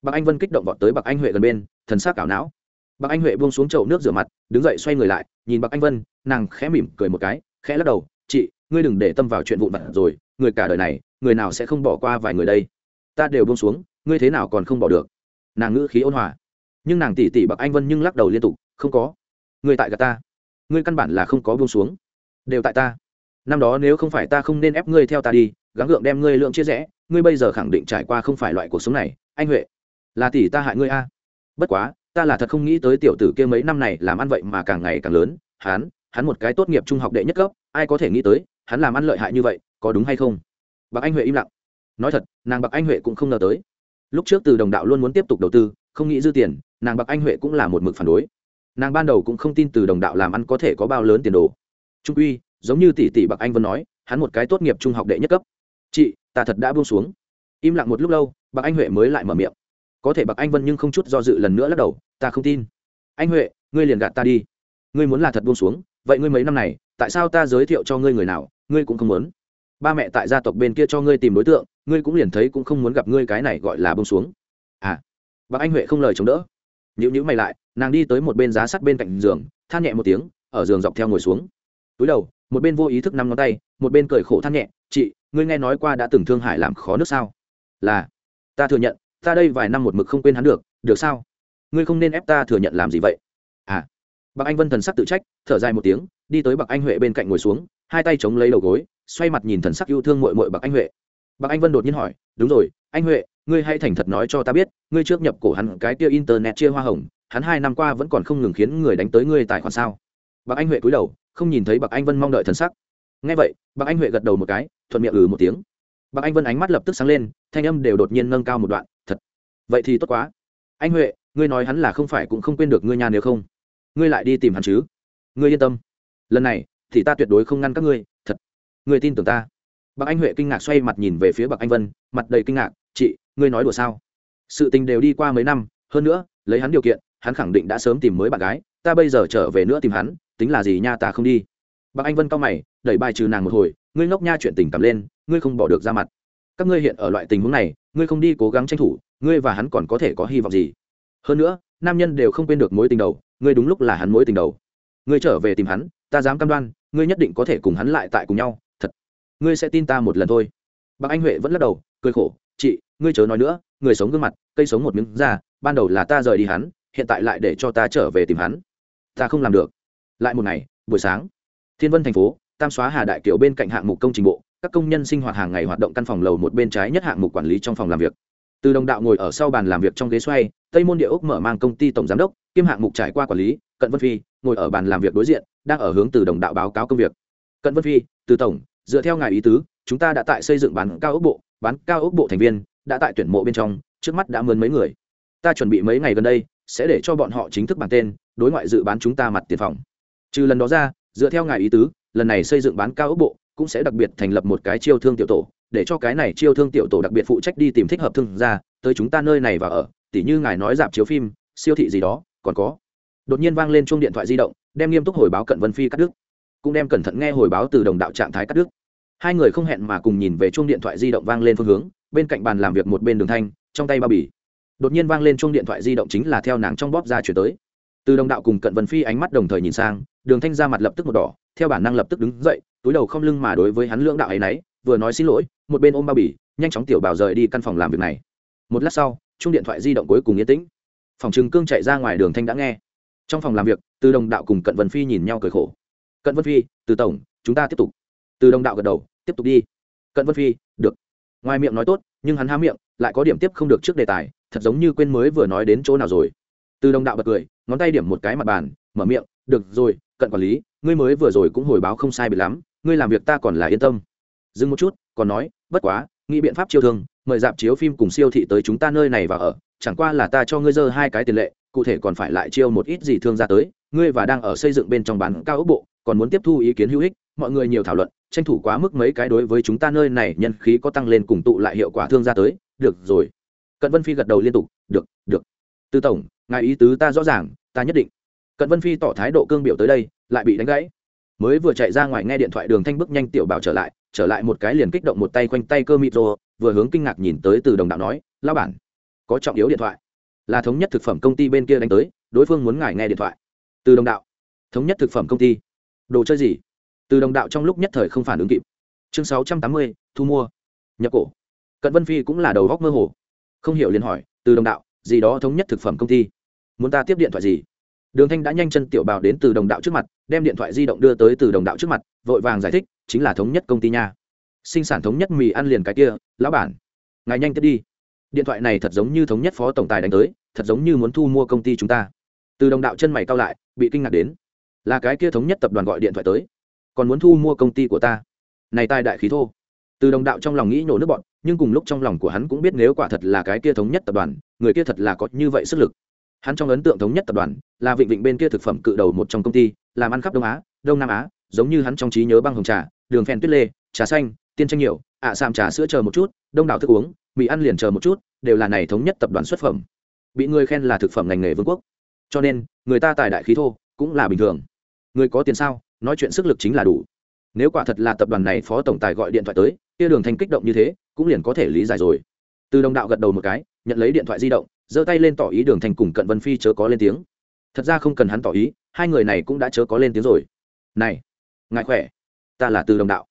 bạc anh vân kích động vọt tới bạc anh huệ gần bên, thần sắc ảo não. Bạc anh huệ buông xuống chậu nước rửa mặt, đứng dậy xoay người lại, nhìn bạc anh vân, nàng khẽ mỉm cười một cái, khẽ lắc đầu, chị, ngươi đừng để tâm vào chuyện vụn vặt rồi, người cả đời này, người nào sẽ không bỏ qua vài người đây? Ta đều buông xuống, ngươi thế nào còn không bỏ được? Nàng ngữ khí ôn hòa. Nhưng nàng tỉ tỉ bạc anh vân nhưng lắc đầu liên tục, không có. Ngươi tại gà ta. Ngươi căn bản là không có buông xuống. Đều tại ta. Năm đó nếu không phải ta không nên ép ngươi theo ta đi, gắng gượng đem ngươi lượng chia rẽ, ngươi bây giờ khẳng định trải qua không phải loại cuộc sống này. Anh huệ là tỷ ta hại ngươi a. Bất quá, ta là thật không nghĩ tới tiểu tử kia mấy năm này làm ăn vậy mà càng ngày càng lớn. Hắn hắn một cái tốt nghiệp trung học đệ nhất cấp, ai có thể nghĩ tới, hắn làm ăn lợi hại như vậy, có đúng hay không? Bạc anh huệ im lặng. Nói thật, nàng bạc anh huệ cũng không ngờ tới. Lúc trước từ đồng đạo luôn muốn tiếp tục đầu tư, không nghĩ dư tiền, nàng bạc anh huệ cũng là một mực phản đối. Nàng ban đầu cũng không tin từ đồng đạo làm ăn có thể có bao lớn tiền đồ. Trung uy giống như tỷ tỷ bạc anh vân nói, hắn một cái tốt nghiệp trung học đệ nhất cấp. Chị, ta thật đã buông xuống. Im lặng một lúc lâu, bạc anh huệ mới lại mở miệng có thể bạc anh vân nhưng không chút do dự lần nữa lắc đầu, ta không tin. Anh huệ, ngươi liền gạt ta đi. Ngươi muốn là thật buông xuống, vậy ngươi mấy năm này, tại sao ta giới thiệu cho ngươi người nào, ngươi cũng không muốn? Ba mẹ tại gia tộc bên kia cho ngươi tìm đối tượng, ngươi cũng liền thấy cũng không muốn gặp ngươi cái này gọi là buông xuống. À. Bác anh huệ không lời chống đỡ. Nhữ nhữ mày lại, nàng đi tới một bên giá sắt bên cạnh giường, than nhẹ một tiếng, ở giường dọc theo ngồi xuống. Túi đầu, một bên vô ý thức năm ngón tay, một bên cười khổ than nhẹ, chị, ngươi nghe nói qua đã từng thương hại làm khó nước sao? Là. Ta thừa nhận ta đây vài năm một mực không quên hắn được được sao? Ngươi không nên ép ta thừa nhận làm gì vậy? À. Bạc anh vân thần sắc tự trách, thở dài một tiếng, đi tới bạc anh huệ bên cạnh ngồi xuống, hai tay chống lấy đầu gối, xoay mặt nhìn thần sắc yêu thương mội mội bạc anh huệ. Bạc anh vân đột nhiên hỏi, đúng rồi, anh huệ, ngươi hãy thành thật nói cho ta biết, ngươi trước nhập cổ hắn cái tia internet chia hoa hồng, hắn hai năm qua vẫn còn không ngừng khiến người đánh tới ngươi tài khoản sao? Bạc anh huệ cúi đầu, không nhìn thấy bạc anh vân mong đợi thần sắc. Nghe vậy, bạc anh huệ gật đầu một cái, thuận miệng ừ một tiếng. Bạc anh vân ánh mắt lập tức sáng lên, thanh âm đều đột nhiên nâng cao một đoạn vậy thì tốt quá. Anh huệ, ngươi nói hắn là không phải cũng không quên được ngươi nhà nếu không. Ngươi lại đi tìm hắn chứ? Ngươi yên tâm. Lần này, thì ta tuyệt đối không ngăn các ngươi, thật. Ngươi tin tưởng ta. Bạc anh huệ kinh ngạc xoay mặt nhìn về phía bạc anh vân, mặt đầy kinh ngạc, chị, ngươi nói đùa sao? Sự tình đều đi qua mấy năm, hơn nữa, lấy hắn điều kiện, hắn khẳng định đã sớm tìm mới bạn gái, ta bây giờ trở về nữa tìm hắn, tính là gì nha ta không đi. Bạc anh vân cao mày, đẩy bài trừ nàng một hồi, ngươi ngốc nha, chuyện tình cảm lên, ngươi không bỏ được ra mặt các ngươi hiện ở loại tình huống này, ngươi không đi cố gắng tranh thủ, ngươi và hắn còn có thể có hy vọng gì? Hơn nữa, nam nhân đều không quên được mối tình đầu, ngươi đúng lúc là hắn mối tình đầu. Ngươi trở về tìm hắn, ta dám cam đoan, ngươi nhất định có thể cùng hắn lại tại cùng nhau, thật. Ngươi sẽ tin ta một lần thôi. Bác anh huệ vẫn lắc đầu, cười khổ, chị, ngươi chớ nói nữa, người sống gương mặt, cây sống một miếng ra, ban đầu là ta rời đi hắn, hiện tại lại để cho ta trở về tìm hắn. Ta không làm được. Lại một ngày, buổi sáng, thiên vân thành phố, tam xóa hà đại kiểu bên cạnh hạng mục công trình bộ các công nhân sinh hoạt hàng ngày hoạt động căn phòng lầu một bên trái nhất hạng mục quản lý trong phòng làm việc. Từ đồng đạo ngồi ở sau bàn làm việc trong ghế xoay, tây môn địa ốc mở mang công ty tổng giám đốc, kiêm hạng mục trải qua quản lý, cận vân phi ngồi ở bàn làm việc đối diện, đang ở hướng từ đồng đạo báo cáo công việc. Cận vân phi, từ tổng, dựa theo ngài ý tứ, chúng ta đã tại xây dựng bán cao ốc bộ, bán cao ốc bộ thành viên, đã tại tuyển mộ bên trong, trước mắt đã mướn mấy người. Ta chuẩn bị mấy ngày gần đây, sẽ để cho bọn họ chính thức bản tên, đối ngoại dự bán chúng ta mặt tiền phòng. Trừ lần đó ra, dựa theo ngài ý tứ, lần này xây dựng bán cao ốc bộ cũng sẽ đặc biệt thành lập một cái chiêu thương tiểu tổ, để cho cái này chiêu thương tiểu tổ đặc biệt phụ trách đi tìm thích hợp thương gia, tới chúng ta nơi này và ở, tỉ như ngài nói dạp chiếu phim, siêu thị gì đó, còn có. Đột nhiên vang lên chuông điện thoại di động, đem nghiêm túc hồi báo cận vân phi cắt đứt. Cũng đem cẩn thận nghe hồi báo từ đồng đạo trạng thái cắt đứt. Hai người không hẹn mà cùng nhìn về chuông điện thoại di động vang lên phương hướng, bên cạnh bàn làm việc một bên đường thanh, trong tay bao bì. Đột nhiên vang lên chuông điện thoại di động chính là theo nàng trong bóp ra chuyển tới. Từ đồng đạo cùng cận vân phi ánh mắt đồng thời nhìn sang, đường thanh ra mặt lập tức một đỏ, theo bản năng lập tức đứng dậy túi đầu không lưng mà đối với hắn lưỡng đạo ấy nấy, vừa nói xin lỗi, một bên ôm bao bì, nhanh chóng tiểu bảo rời đi căn phòng làm việc này. Một lát sau chung điện thoại di động cuối cùng yên tĩnh. Phòng trừng cương chạy ra ngoài đường thanh đã nghe. Trong phòng làm việc, từ đồng đạo cùng cận vân phi nhìn nhau cười khổ. Cận vân phi, từ tổng, chúng ta tiếp tục. Từ đồng đạo gật đầu, tiếp tục đi. Cận vân phi, được. Ngoài miệng nói tốt, nhưng hắn há miệng, lại có điểm tiếp không được trước đề tài, thật giống như quên mới vừa nói đến chỗ nào rồi. Từ đồng đạo bật cười, ngón tay điểm một cái mặt bàn, mở miệng, được rồi, cận quản lý, ngươi mới vừa rồi cũng hồi báo không sai bị lắm ngươi làm việc ta còn là yên tâm. Dừng một chút, còn nói, bất quá, nghĩ biện pháp chiêu thương, mời dạp chiếu phim cùng siêu thị tới chúng ta nơi này và ở, chẳng qua là ta cho ngươi dơ hai cái tiền lệ, cụ thể còn phải lại chiêu một ít gì thương ra tới, ngươi và đang ở xây dựng bên trong bán cao ốc bộ, còn muốn tiếp thu ý kiến hữu ích, mọi người nhiều thảo luận, tranh thủ quá mức mấy cái đối với chúng ta nơi này nhân khí có tăng lên cùng tụ lại hiệu quả thương ra tới, được rồi. Cận vân phi gật đầu liên tục, được được. Tư tổng, ngài ý tứ ta rõ ràng, ta nhất định. Cận vân phi tỏ thái độ cương biểu tới đây, lại bị đánh gãy mới vừa chạy ra ngoài nghe điện thoại đường thanh bước nhanh tiểu bảo trở lại trở lại một cái liền kích động một tay quanh tay cơ mịt rô vừa hướng kinh ngạc nhìn tới từ đồng đạo nói lao bản, có trọng yếu điện thoại. Là thống nhất thực phẩm công ty bên kia đánh tới, đối phương muốn ngài nghe điện thoại. Từ đồng đạo. Thống nhất thực phẩm công ty. Đồ chơi gì? Từ đồng đạo trong lúc nhất thời không phản ứng kịp. Chương sáu trăm tám mươi, thu mua. Nhập cổ. Cận vân phi cũng là đầu góc mơ hồ. Không hiểu liền hỏi, từ đồng đạo, gì đó thống nhất thực phẩm công ty? Muốn ta tiếp điện thoại gì? Đường thanh đã nhanh chân tiểu bào đến từ đồng đạo trước mặt, đem điện thoại di động đưa tới từ đồng đạo trước mặt, vội vàng giải thích, chính là thống nhất công ty nha. Sinh sản thống nhất mì ăn liền cái kia, lão bản. Ngài nhanh tiếp đi. Điện thoại này thật giống như thống nhất phó tổng tài đánh tới, thật giống như muốn thu mua công ty chúng ta. Từ đồng đạo chân mày cao lại, bị kinh ngạc đến. Là cái kia thống nhất tập đoàn gọi điện thoại tới. Còn muốn thu mua công ty của ta. Này tai đại khí thô. Từ đồng đạo trong lòng nghĩ nhổ nước bọn nhưng cùng lúc trong lòng của hắn cũng biết nếu quả thật là cái kia thống nhất tập đoàn, người kia thật là có như vậy sức lực hắn trong ấn tượng thống nhất tập đoàn là vịnh vịnh bên kia thực phẩm cự đầu một trong công ty, làm ăn khắp đông á, đông nam á, giống như hắn trong trí nhớ băng hồng trà, đường phèn tuyết lê, trà xanh, tiên tranh nhiều, ạ à trà sữa chờ một chút, đông đảo thức uống, mì ăn liền chờ một chút, đều là này thống nhất tập đoàn xuất phẩm. Bị người khen là thực phẩm ngành nghề vương quốc. Cho nên, người ta tài đại khí thô cũng là bình thường. Người có tiền sao, nói chuyện sức lực chính là đủ. Nếu quả thật là tập đoàn này phó tổng tài gọi điện thoại tới, kia đường thanh kích động như thế, cũng liền có thể lý giải rồi. Từ đồng đạo gật đầu một cái, nhận lấy điện thoại di động giơ tay lên tỏ ý đường thành cùng cận vân phi chớ có lên tiếng. Thật ra không cần hắn tỏ ý, hai người này cũng đã chớ có lên tiếng rồi. Này, ngài khỏe. Ta là từ đồng đạo.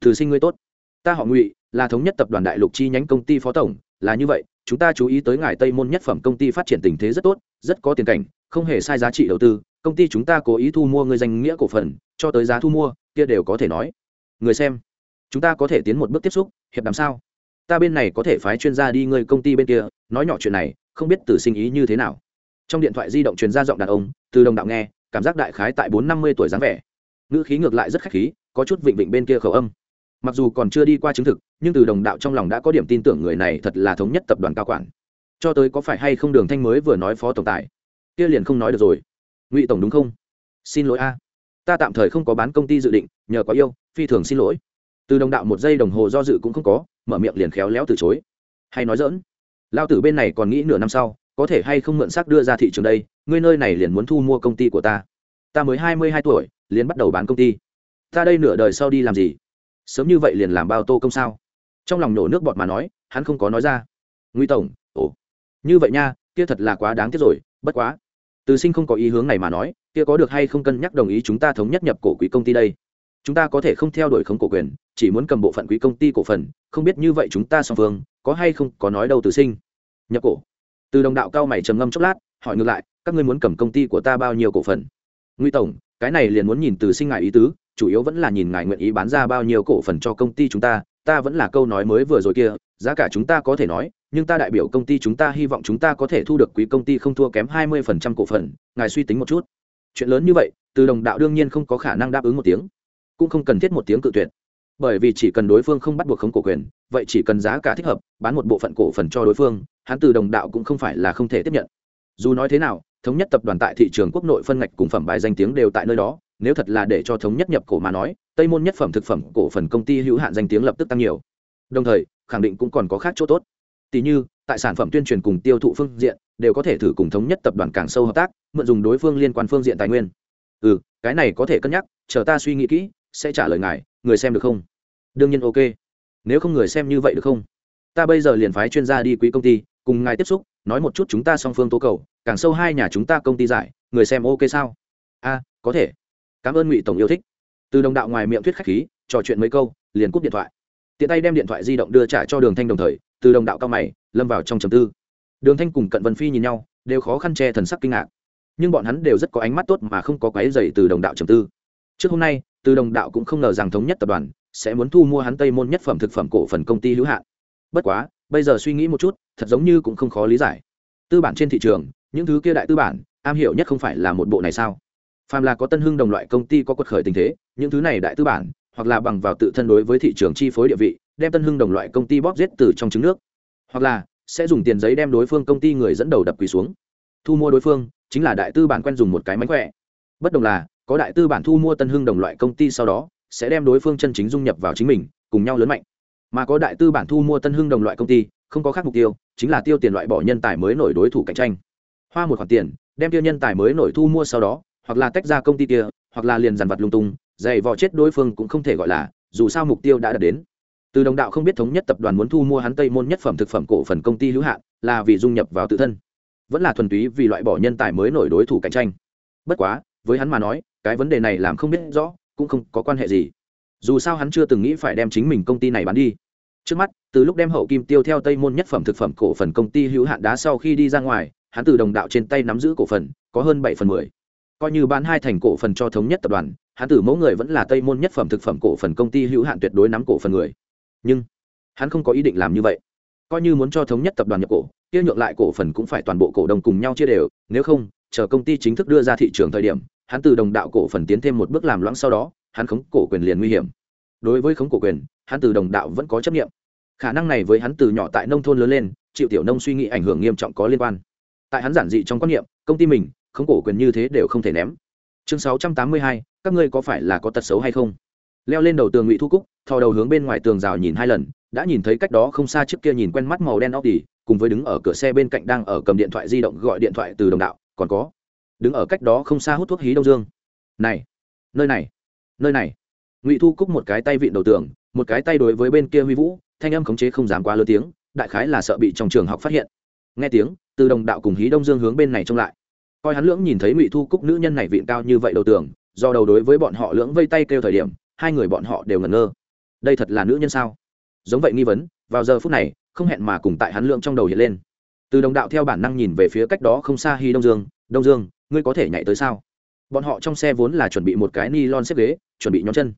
Thử sinh ngươi tốt. Ta họ ngụy, là thống nhất tập đoàn đại lục chi nhánh công ty phó tổng, là như vậy, chúng ta chú ý tới ngài tây môn nhất phẩm công ty phát triển tình thế rất tốt, rất có tiền cảnh, không hề sai giá trị đầu tư, công ty chúng ta cố ý thu mua người danh nghĩa cổ phần, cho tới giá thu mua, kia đều có thể nói. Người xem, chúng ta có thể tiến một bước tiếp xúc, hiệp đàm sao? Ta bên này có thể phái chuyên gia đi người công ty bên kia, nói nhỏ chuyện này không biết từ sinh ý như thế nào. Trong điện thoại di động truyền ra giọng đàn ông, từ đồng đạo nghe, cảm giác đại khái tại bốn năm mươi tuổi dáng vẻ. Ngữ khí ngược lại rất khách khí, có chút vịnh vịnh bên kia khẩu âm. Mặc dù còn chưa đi qua chứng thực, nhưng từ đồng đạo trong lòng đã có điểm tin tưởng người này thật là thống nhất tập đoàn cao quản. Cho tới có phải hay không đường thanh mới vừa nói phó tổng tài, kia liền không nói được rồi. Ngụy tổng đúng không? Xin lỗi a. Ta tạm thời không có bán công ty dự định, nhờ có yêu, phi thường xin lỗi. Từ đồng đạo một giây đồng hồ do dự cũng không có, mở miệng liền khéo léo từ chối. Hay nói dỡn lao tử bên này còn nghĩ nửa năm sau, có thể hay không mượn xác đưa ra thị trường đây, ngươi nơi này liền muốn thu mua công ty của ta. Ta mới hai mươi hai tuổi, liền bắt đầu bán công ty. Ta đây nửa đời sau đi làm gì? Sớm như vậy liền làm bao tô công sao? Trong lòng nổ nước bọt mà nói, hắn không có nói ra. Nguy tổng, ồ. Như vậy nha, kia thật là quá đáng tiếc rồi, bất quá. Từ sinh không có ý hướng này mà nói, kia có được hay không cân nhắc đồng ý chúng ta thống nhất nhập cổ quỹ công ty đây. Chúng ta có thể không theo đuổi không cổ quyền chỉ muốn cầm bộ phận quỹ công ty cổ phần, không biết như vậy chúng ta song phương có hay không có nói đâu từ sinh. Nhập cổ. Từ đồng đạo cao mày trầm ngâm chốc lát, hỏi ngược lại, các ngươi muốn cầm công ty của ta bao nhiêu cổ phần? Nguy tổng, cái này liền muốn nhìn từ sinh ngài ý tứ, chủ yếu vẫn là nhìn ngài nguyện ý bán ra bao nhiêu cổ phần cho công ty chúng ta ta vẫn là câu nói mới vừa rồi kia, giá cả chúng ta có thể nói, nhưng ta đại biểu công ty chúng ta hy vọng chúng ta có thể thu được quý công ty không thua kém hai mươi phần trăm cổ phần, ngài suy tính một chút. Chuyện lớn như vậy, từ đồng đạo đương nhiên không có khả năng đáp ứng một tiếng, cũng không cần thiết một tiếng cự tuyệt bởi vì chỉ cần đối phương không bắt buộc không cổ quyền, vậy chỉ cần giá cả thích hợp, bán một bộ phận cổ phần cho đối phương, hắn từ đồng đạo cũng không phải là không thể tiếp nhận. Dù nói thế nào, thống nhất tập đoàn tại thị trường quốc nội phân ngạch cùng phẩm bài danh tiếng đều tại nơi đó, nếu thật là để cho thống nhất nhập cổ mà nói, tây môn nhất phẩm thực phẩm cổ phần công ty hữu hạn danh tiếng lập tức tăng nhiều. Đồng thời, khẳng định cũng còn có khác chỗ tốt. Tỷ như, tại sản phẩm tuyên truyền cùng tiêu thụ phương diện, đều có thể thử cùng thống nhất tập đoàn càng sâu hợp tác, mượn dùng đối phương liên quan phương diện tài nguyên. Ừ cái này có thể cân nhắc, chờ ta suy nghĩ kỹ, sẽ trả lời ngài người xem được không? Đương nhiên ok. Nếu không người xem như vậy được không? Ta bây giờ liền phái chuyên gia đi quý công ty, cùng ngài tiếp xúc, nói một chút chúng ta song phương tố cầu, càng sâu hai nhà chúng ta công ty giải, người xem ok sao? A, có thể. Cảm ơn ngụy tổng yêu thích. Từ đồng đạo ngoài miệng thuyết khách khí, trò chuyện mấy câu, liền cúp điện thoại. Tiện tay đem điện thoại di động đưa trả cho đường thanh đồng thời, từ đồng đạo cao mày, lâm vào trong trầm tư. Đường thanh cùng cận vân phi nhìn nhau, đều khó khăn che thần sắc kinh ngạc. Nhưng bọn hắn đều rất có ánh mắt tốt mà không có quái dày từ đồng đạo trầm tư. Trước hôm nay từ đồng đạo cũng không ngờ rằng thống nhất tập đoàn sẽ muốn thu mua hắn tây môn nhất phẩm thực phẩm cổ phần công ty hữu hạn. Bất quá, bây giờ suy nghĩ một chút, thật giống như cũng không khó lý giải. Tư bản trên thị trường, những thứ kia đại tư bản, am hiểu nhất không phải là một bộ này sao? Phàm là có tân hưng đồng loại công ty có quật khởi tình thế, những thứ này đại tư bản, hoặc là bằng vào tự thân đối với thị trường chi phối địa vị, đem tân hưng đồng loại công ty bóp giết từ trong trứng nước. Hoặc là, sẽ dùng tiền giấy đem đối phương công ty người dẫn đầu đập quỳ xuống. Thu mua đối phương, chính là đại tư bản quen dùng một cái mánh khỏe. Bất đồng là có đại tư bản thu mua tân hưng đồng loại công ty sau đó, sẽ đem đối phương chân chính dung nhập vào chính mình, cùng nhau lớn mạnh. Mà có đại tư bản thu mua tân hưng đồng loại công ty, không có khác mục tiêu, chính là tiêu tiền loại bỏ nhân tài mới nổi đối thủ cạnh tranh. Hoa một khoản tiền, đem tiêu nhân tài mới nổi thu mua sau đó, hoặc là tách ra công ty kia, hoặc là liền dàn vật lung tung, dày vò chết đối phương cũng không thể gọi là, dù sao mục tiêu đã đạt đến. Từ đồng đạo không biết thống nhất tập đoàn muốn thu mua hắn tây môn nhất phẩm thực phẩm cổ phần công ty hữu hạn, là vì dung nhập vào tự thân. Vẫn là thuần túy vì loại bỏ nhân tài mới nổi đối thủ cạnh tranh. Bất quá, với hắn mà nói cái vấn đề này làm không biết rõ, cũng không có quan hệ gì. Dù sao hắn chưa từng nghĩ phải đem chính mình công ty này bán đi. Trước mắt, từ lúc đem hậu kim tiêu theo tây môn nhất phẩm thực phẩm cổ phần công ty hữu hạn đá sau khi đi ra ngoài, hắn từ đồng đạo trên tay nắm giữ cổ phần, có hơn bảy phần mười. Coi như bán hai thành cổ phần cho thống nhất tập đoàn, hắn từ mẫu người vẫn là tây môn nhất phẩm thực phẩm cổ phần công ty hữu hạn tuyệt đối nắm cổ phần người. Nhưng, hắn không có ý định làm như vậy. Coi như muốn cho thống nhất tập đoàn nhập cổ, kia nhượng lại cổ phần cũng phải toàn bộ cổ đông cùng nhau chia đều, nếu không, chờ công ty chính thức đưa ra thị trường thời điểm hắn từ đồng đạo cổ phần tiến thêm một bước làm loãng sau đó, hắn khống cổ quyền liền nguy hiểm. Đối với khống cổ quyền, hắn từ đồng đạo vẫn có chấp nghiệm khả năng này với hắn từ nhỏ tại nông thôn lớn lên, chịu tiểu nông suy nghĩ ảnh hưởng nghiêm trọng có liên quan. Tại hắn giản dị trong quan niệm, công ty mình, khống cổ quyền như thế đều không thể ném. Chương sáu trăm tám mươi hai, các ngươi có phải là có tật xấu hay không? Leo lên đầu tường ngụy thu cúc, thò đầu hướng bên ngoài tường rào nhìn hai lần, đã nhìn thấy cách đó không xa trước kia nhìn quen mắt màu đen óc tỉ cùng với đứng ở cửa xe bên cạnh đang ở cầm điện thoại di động gọi điện thoại từ đồng đạo, còn có đứng ở cách đó không xa hút thuốc hí đông dương. Này, nơi này nơi này. Ngụy thu cúc một cái tay vịn đầu tường, một cái tay đối với bên kia huy vũ, thanh âm khống chế không dám quá lớn tiếng, đại khái là sợ bị trong trường học phát hiện. Nghe tiếng, từ đồng đạo cùng hí đông dương hướng bên này trông lại. Coi hắn lưỡng nhìn thấy ngụy thu cúc nữ nhân này vịn cao như vậy đầu tường, do đầu đối với bọn họ lưỡng vây tay kêu thời điểm, hai người bọn họ đều ngẩn ngơ. Đây thật là nữ nhân sao? Giống vậy nghi vấn, vào giờ phút này, không hẹn mà cùng tại hắn lượng trong đầu hiện lên. Từ đồng đạo theo bản năng nhìn về phía cách đó không xa hy đông dương đông dương ngươi có thể nhảy tới sao? Bọn họ trong xe vốn là chuẩn bị một cái ni lon xếp ghế, chuẩn bị nhóm chân.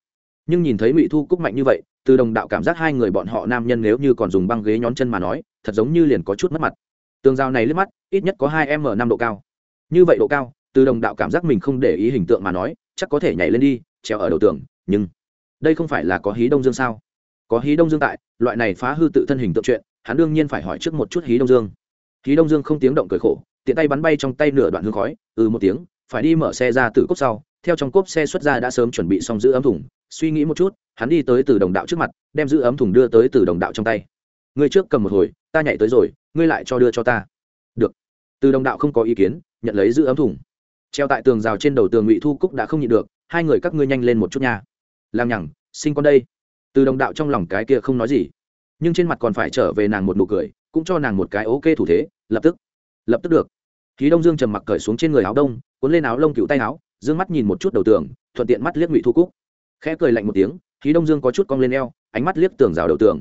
Nhưng nhìn thấy ngụy thu cúc mạnh như vậy, từ đồng đạo cảm giác hai người bọn họ nam nhân nếu như còn dùng băng ghế nhón chân mà nói, thật giống như liền có chút mất mặt. Tường rào này liếc mắt, ít nhất có hai m năm độ cao. Như vậy độ cao, từ đồng đạo cảm giác mình không để ý hình tượng mà nói, chắc có thể nhảy lên đi, treo ở đầu tường, nhưng đây không phải là có hí đông dương sao? Có hí đông dương tại, loại này phá hư tự thân hình tượng chuyện, hắn đương nhiên phải hỏi trước một chút hí đông dương. Hí đông dương không tiếng động cười khổ tiện tay bắn bay trong tay nửa đoạn hương khói ừ một tiếng, phải đi mở xe ra từ cốp sau. Theo trong cốp xe xuất ra đã sớm chuẩn bị xong giữ ấm thùng, suy nghĩ một chút, hắn đi tới từ đồng đạo trước mặt, đem giữ ấm thùng đưa tới từ đồng đạo trong tay. Ngươi trước cầm một hồi, ta nhảy tới rồi, ngươi lại cho đưa cho ta. Được. Từ đồng đạo không có ý kiến, nhận lấy giữ ấm thùng. Treo tại tường rào trên đầu tường ngụy thu cúc đã không nhịn được, hai người các ngươi nhanh lên một chút nha. Làm nhằng, sinh con đây. Từ đồng đạo trong lòng cái kia không nói gì, nhưng trên mặt còn phải trở về nàng một nụ cười, cũng cho nàng một cái ok thủ thế, lập tức lập tức được. Khí đông dương trầm mặc cởi xuống trên người áo đông, cuốn lên áo lông cựu tay áo d ư ơ n g mắt nhìn một chút đầu tường, thuận tiện mắt liếc ngụy thu cúc. Khẽ cười lạnh một tiếng, khí đông dương có chút cong lên eo, ánh mắt liếc tường rào đầu tường.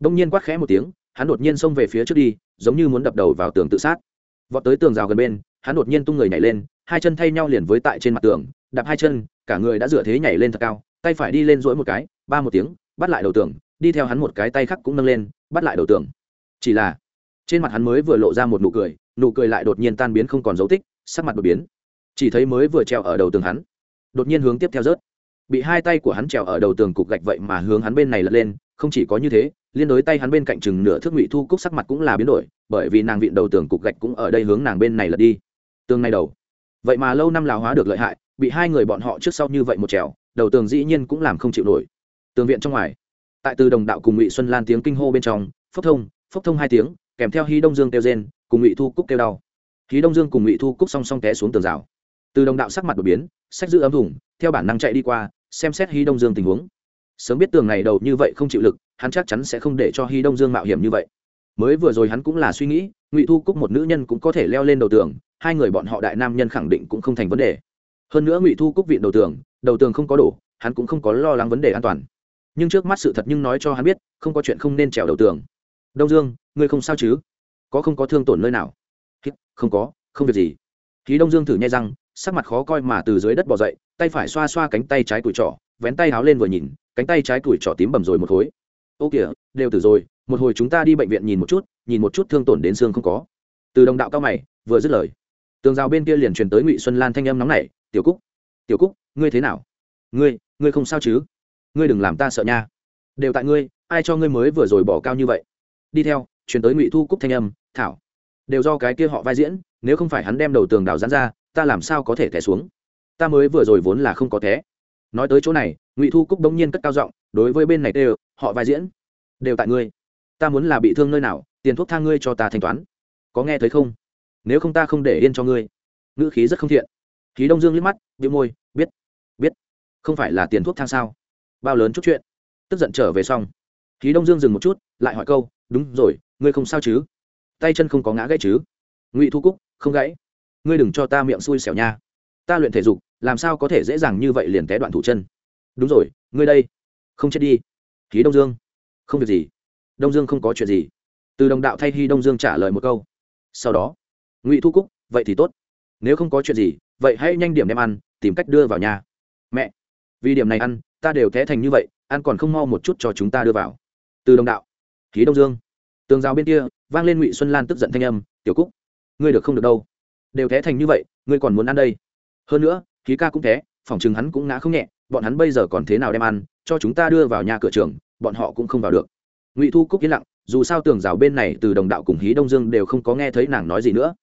Đông nhiên quát khẽ một tiếng, hắn đột nhiên xông về phía trước đi, giống như muốn đập đầu vào tường tự sát. Vọt tới tường rào gần bên, hắn đột nhiên tung người nhảy lên, hai chân thay nhau liền với tại trên mặt tường, đạp hai chân, cả người đã dựa thế nhảy lên thật cao, tay phải đi lên dỗi một cái, ba một tiếng, bắt lại đầu tường, đi theo hắn một cái tay khác cũng nâng lên, bắt lại đầu tường. Chỉ là, trên mặt hắn mới vừa lộ ra một nụ cười nụ cười lại đột nhiên tan biến không còn dấu tích, sắc mặt đột biến. Chỉ thấy mới vừa treo ở đầu tường hắn, đột nhiên hướng tiếp theo rớt. Bị hai tay của hắn trèo ở đầu tường cục gạch vậy mà hướng hắn bên này lật lên, không chỉ có như thế, liên đối tay hắn bên cạnh chừng nửa thước ngụy thu cúc sắc mặt cũng là biến đổi, bởi vì nàng vịn đầu tường cục gạch cũng ở đây hướng nàng bên này lật đi. Tương này đầu. Vậy mà lâu năm lào hóa được lợi hại, bị hai người bọn họ trước sau như vậy một trèo, đầu tường dĩ nhiên cũng làm không chịu nổi. Tường viện trong ngoài. Tại từ đồng đạo cùng ngụy xuân lan tiếng kinh hô bên trong, phốc thông phốc thông hai tiếng, kèm theo hí đông dương kêu rên cùng ngụy thu cúc kêu đau hí đông dương cùng ngụy thu cúc song song té xuống tường rào từ đồng đạo sắc mặt đột biến sách giữ ấm thủng theo bản năng chạy đi qua xem xét hí đông dương tình huống sớm biết tường này đầu như vậy không chịu lực hắn chắc chắn sẽ không để cho hí đông dương mạo hiểm như vậy mới vừa rồi hắn cũng là suy nghĩ ngụy thu cúc một nữ nhân cũng có thể leo lên đầu tường hai người bọn họ đại nam nhân khẳng định cũng không thành vấn đề hơn nữa ngụy thu cúc viện đầu tường đầu tường không có đổ hắn cũng không có lo lắng vấn đề an toàn nhưng trước mắt sự thật nhưng nói cho hắn biết không có chuyện không nên trèo đầu tường đông dương ngươi không sao chứ có không có thương tổn nơi nào? Không có, không việc gì. Khí đông dương thử nhai răng, sắc mặt khó coi mà từ dưới đất bỏ dậy, tay phải xoa xoa cánh tay trái tuổi trỏ vén tay háo lên vừa nhìn, cánh tay trái tuổi trỏ tím bầm rồi một khối. Ô kìa, đều tử rồi, một hồi chúng ta đi bệnh viện nhìn một chút, nhìn một chút thương tổn đến xương không có. Từ đồng đạo cao mày, vừa dứt lời. Tường rào bên kia liền truyền tới ngụy xuân lan thanh âm nóng nảy, tiểu cúc tiểu cúc, ngươi thế nào? Ngươi ngươi không sao chứ? Ngươi đừng làm ta sợ nha. Đều tại ngươi, ai cho ngươi mới vừa rồi bỏ cao như vậy? Đi theo, truyền tới ngụy thu cúc thanh âm thảo. Đều do cái kia họ vai diễn, nếu không phải hắn đem đầu tường đào dán ra, ta làm sao có thể té xuống? Ta mới vừa rồi vốn là không có té. Nói tới chỗ này, ngụy thu cúc bỗng nhiên cất cao giọng, đối với bên này đều họ vai diễn, đều tại ngươi. Ta muốn là bị thương nơi nào, tiền thuốc thang ngươi cho ta thanh toán. Có nghe thấy không? Nếu không ta không để yên cho ngươi. Ngữ khí rất không thiện. Khí đông dương liếc mắt bị môi, biết biết. Không phải là tiền thuốc thang sao? Bao lớn chút chuyện. Tức giận trở về xong. Khí đông dương dừng một chút, lại hỏi câu, đúng rồi, ngươi không sao chứ? Tay chân không có ngã gãy chứ? Ngụy thu cúc, không gãy. Ngươi đừng cho ta miệng xui xẻo nha. Ta luyện thể dục, làm sao có thể dễ dàng như vậy liền té đoạn thủ chân? Đúng rồi, ngươi đây. Không chết đi. Khí đông dương. Không việc gì. Đông dương không có chuyện gì. Từ đồng đạo thay hy đông dương trả lời một câu. Sau đó, ngụy thu cúc, vậy thì tốt. Nếu không có chuyện gì, vậy hãy nhanh điểm đem ăn, tìm cách đưa vào nhà. Mẹ, vì điểm này ăn, ta đều té thành như vậy, ăn còn không mau một chút cho chúng ta đưa vào. Từ đồng đạo khí đông dương. Tường rào bên kia vang lên ngụy xuân lan tức giận thanh âm, tiểu cúc, ngươi được không được đâu. Đều thế thành như vậy, ngươi còn muốn ăn đây? Hơn nữa, khí ca cũng thế phòng chừng hắn cũng ngã không nhẹ, bọn hắn bây giờ còn thế nào đem ăn, cho chúng ta đưa vào nhà cửa trường, bọn họ cũng không vào được. Ngụy thu cúc yên lặng, dù sao tường rào bên này từ đồng đạo cùng hí đông dương đều không có nghe thấy nàng nói gì nữa.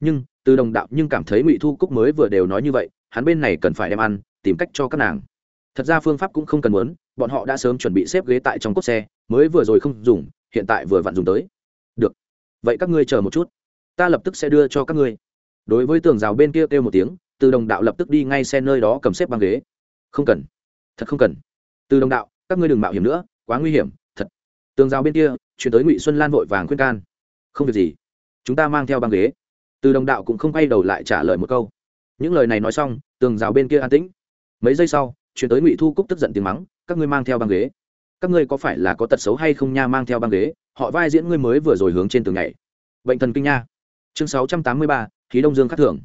Nhưng, từ đồng đạo nhưng cảm thấy ngụy thu cúc mới vừa đều nói như vậy, hắn bên này cần phải đem ăn, tìm cách cho các nàng. Thật ra phương pháp cũng không cần muốn, bọn họ đã sớm chuẩn bị xếp ghế tại trong cốt xe, mới vừa rồi không dùng, hiện tại vừa vặn dùng tới vậy các ngươi chờ một chút. Ta lập tức sẽ đưa cho các ngươi. Đối với tường rào bên kia kêu một tiếng, từ đồng đạo lập tức đi ngay xe nơi đó cầm xếp băng ghế. Không cần. Thật không cần. Từ đồng đạo, các ngươi đừng mạo hiểm nữa, quá nguy hiểm, thật. Tường rào bên kia, chuyển tới ngụy xuân lan vội vàng khuyên can. Không việc gì. Chúng ta mang theo băng ghế. Từ đồng đạo cũng không quay đầu lại trả lời một câu. Những lời này nói xong, tường rào bên kia an tĩnh. Mấy giây sau, chuyển tới ngụy thu cúc tức giận tiếng mắng, các ngươi mang theo băng ghế. Các ngươi có phải là có tật xấu hay không nha, mang theo băng ghế? Họ vai diễn ngươi mới vừa rồi hướng trên tường nhảy. Bệnh thần kinh nha. Chương sáu trăm tám mươi ba, khí đông dương khắc thưởng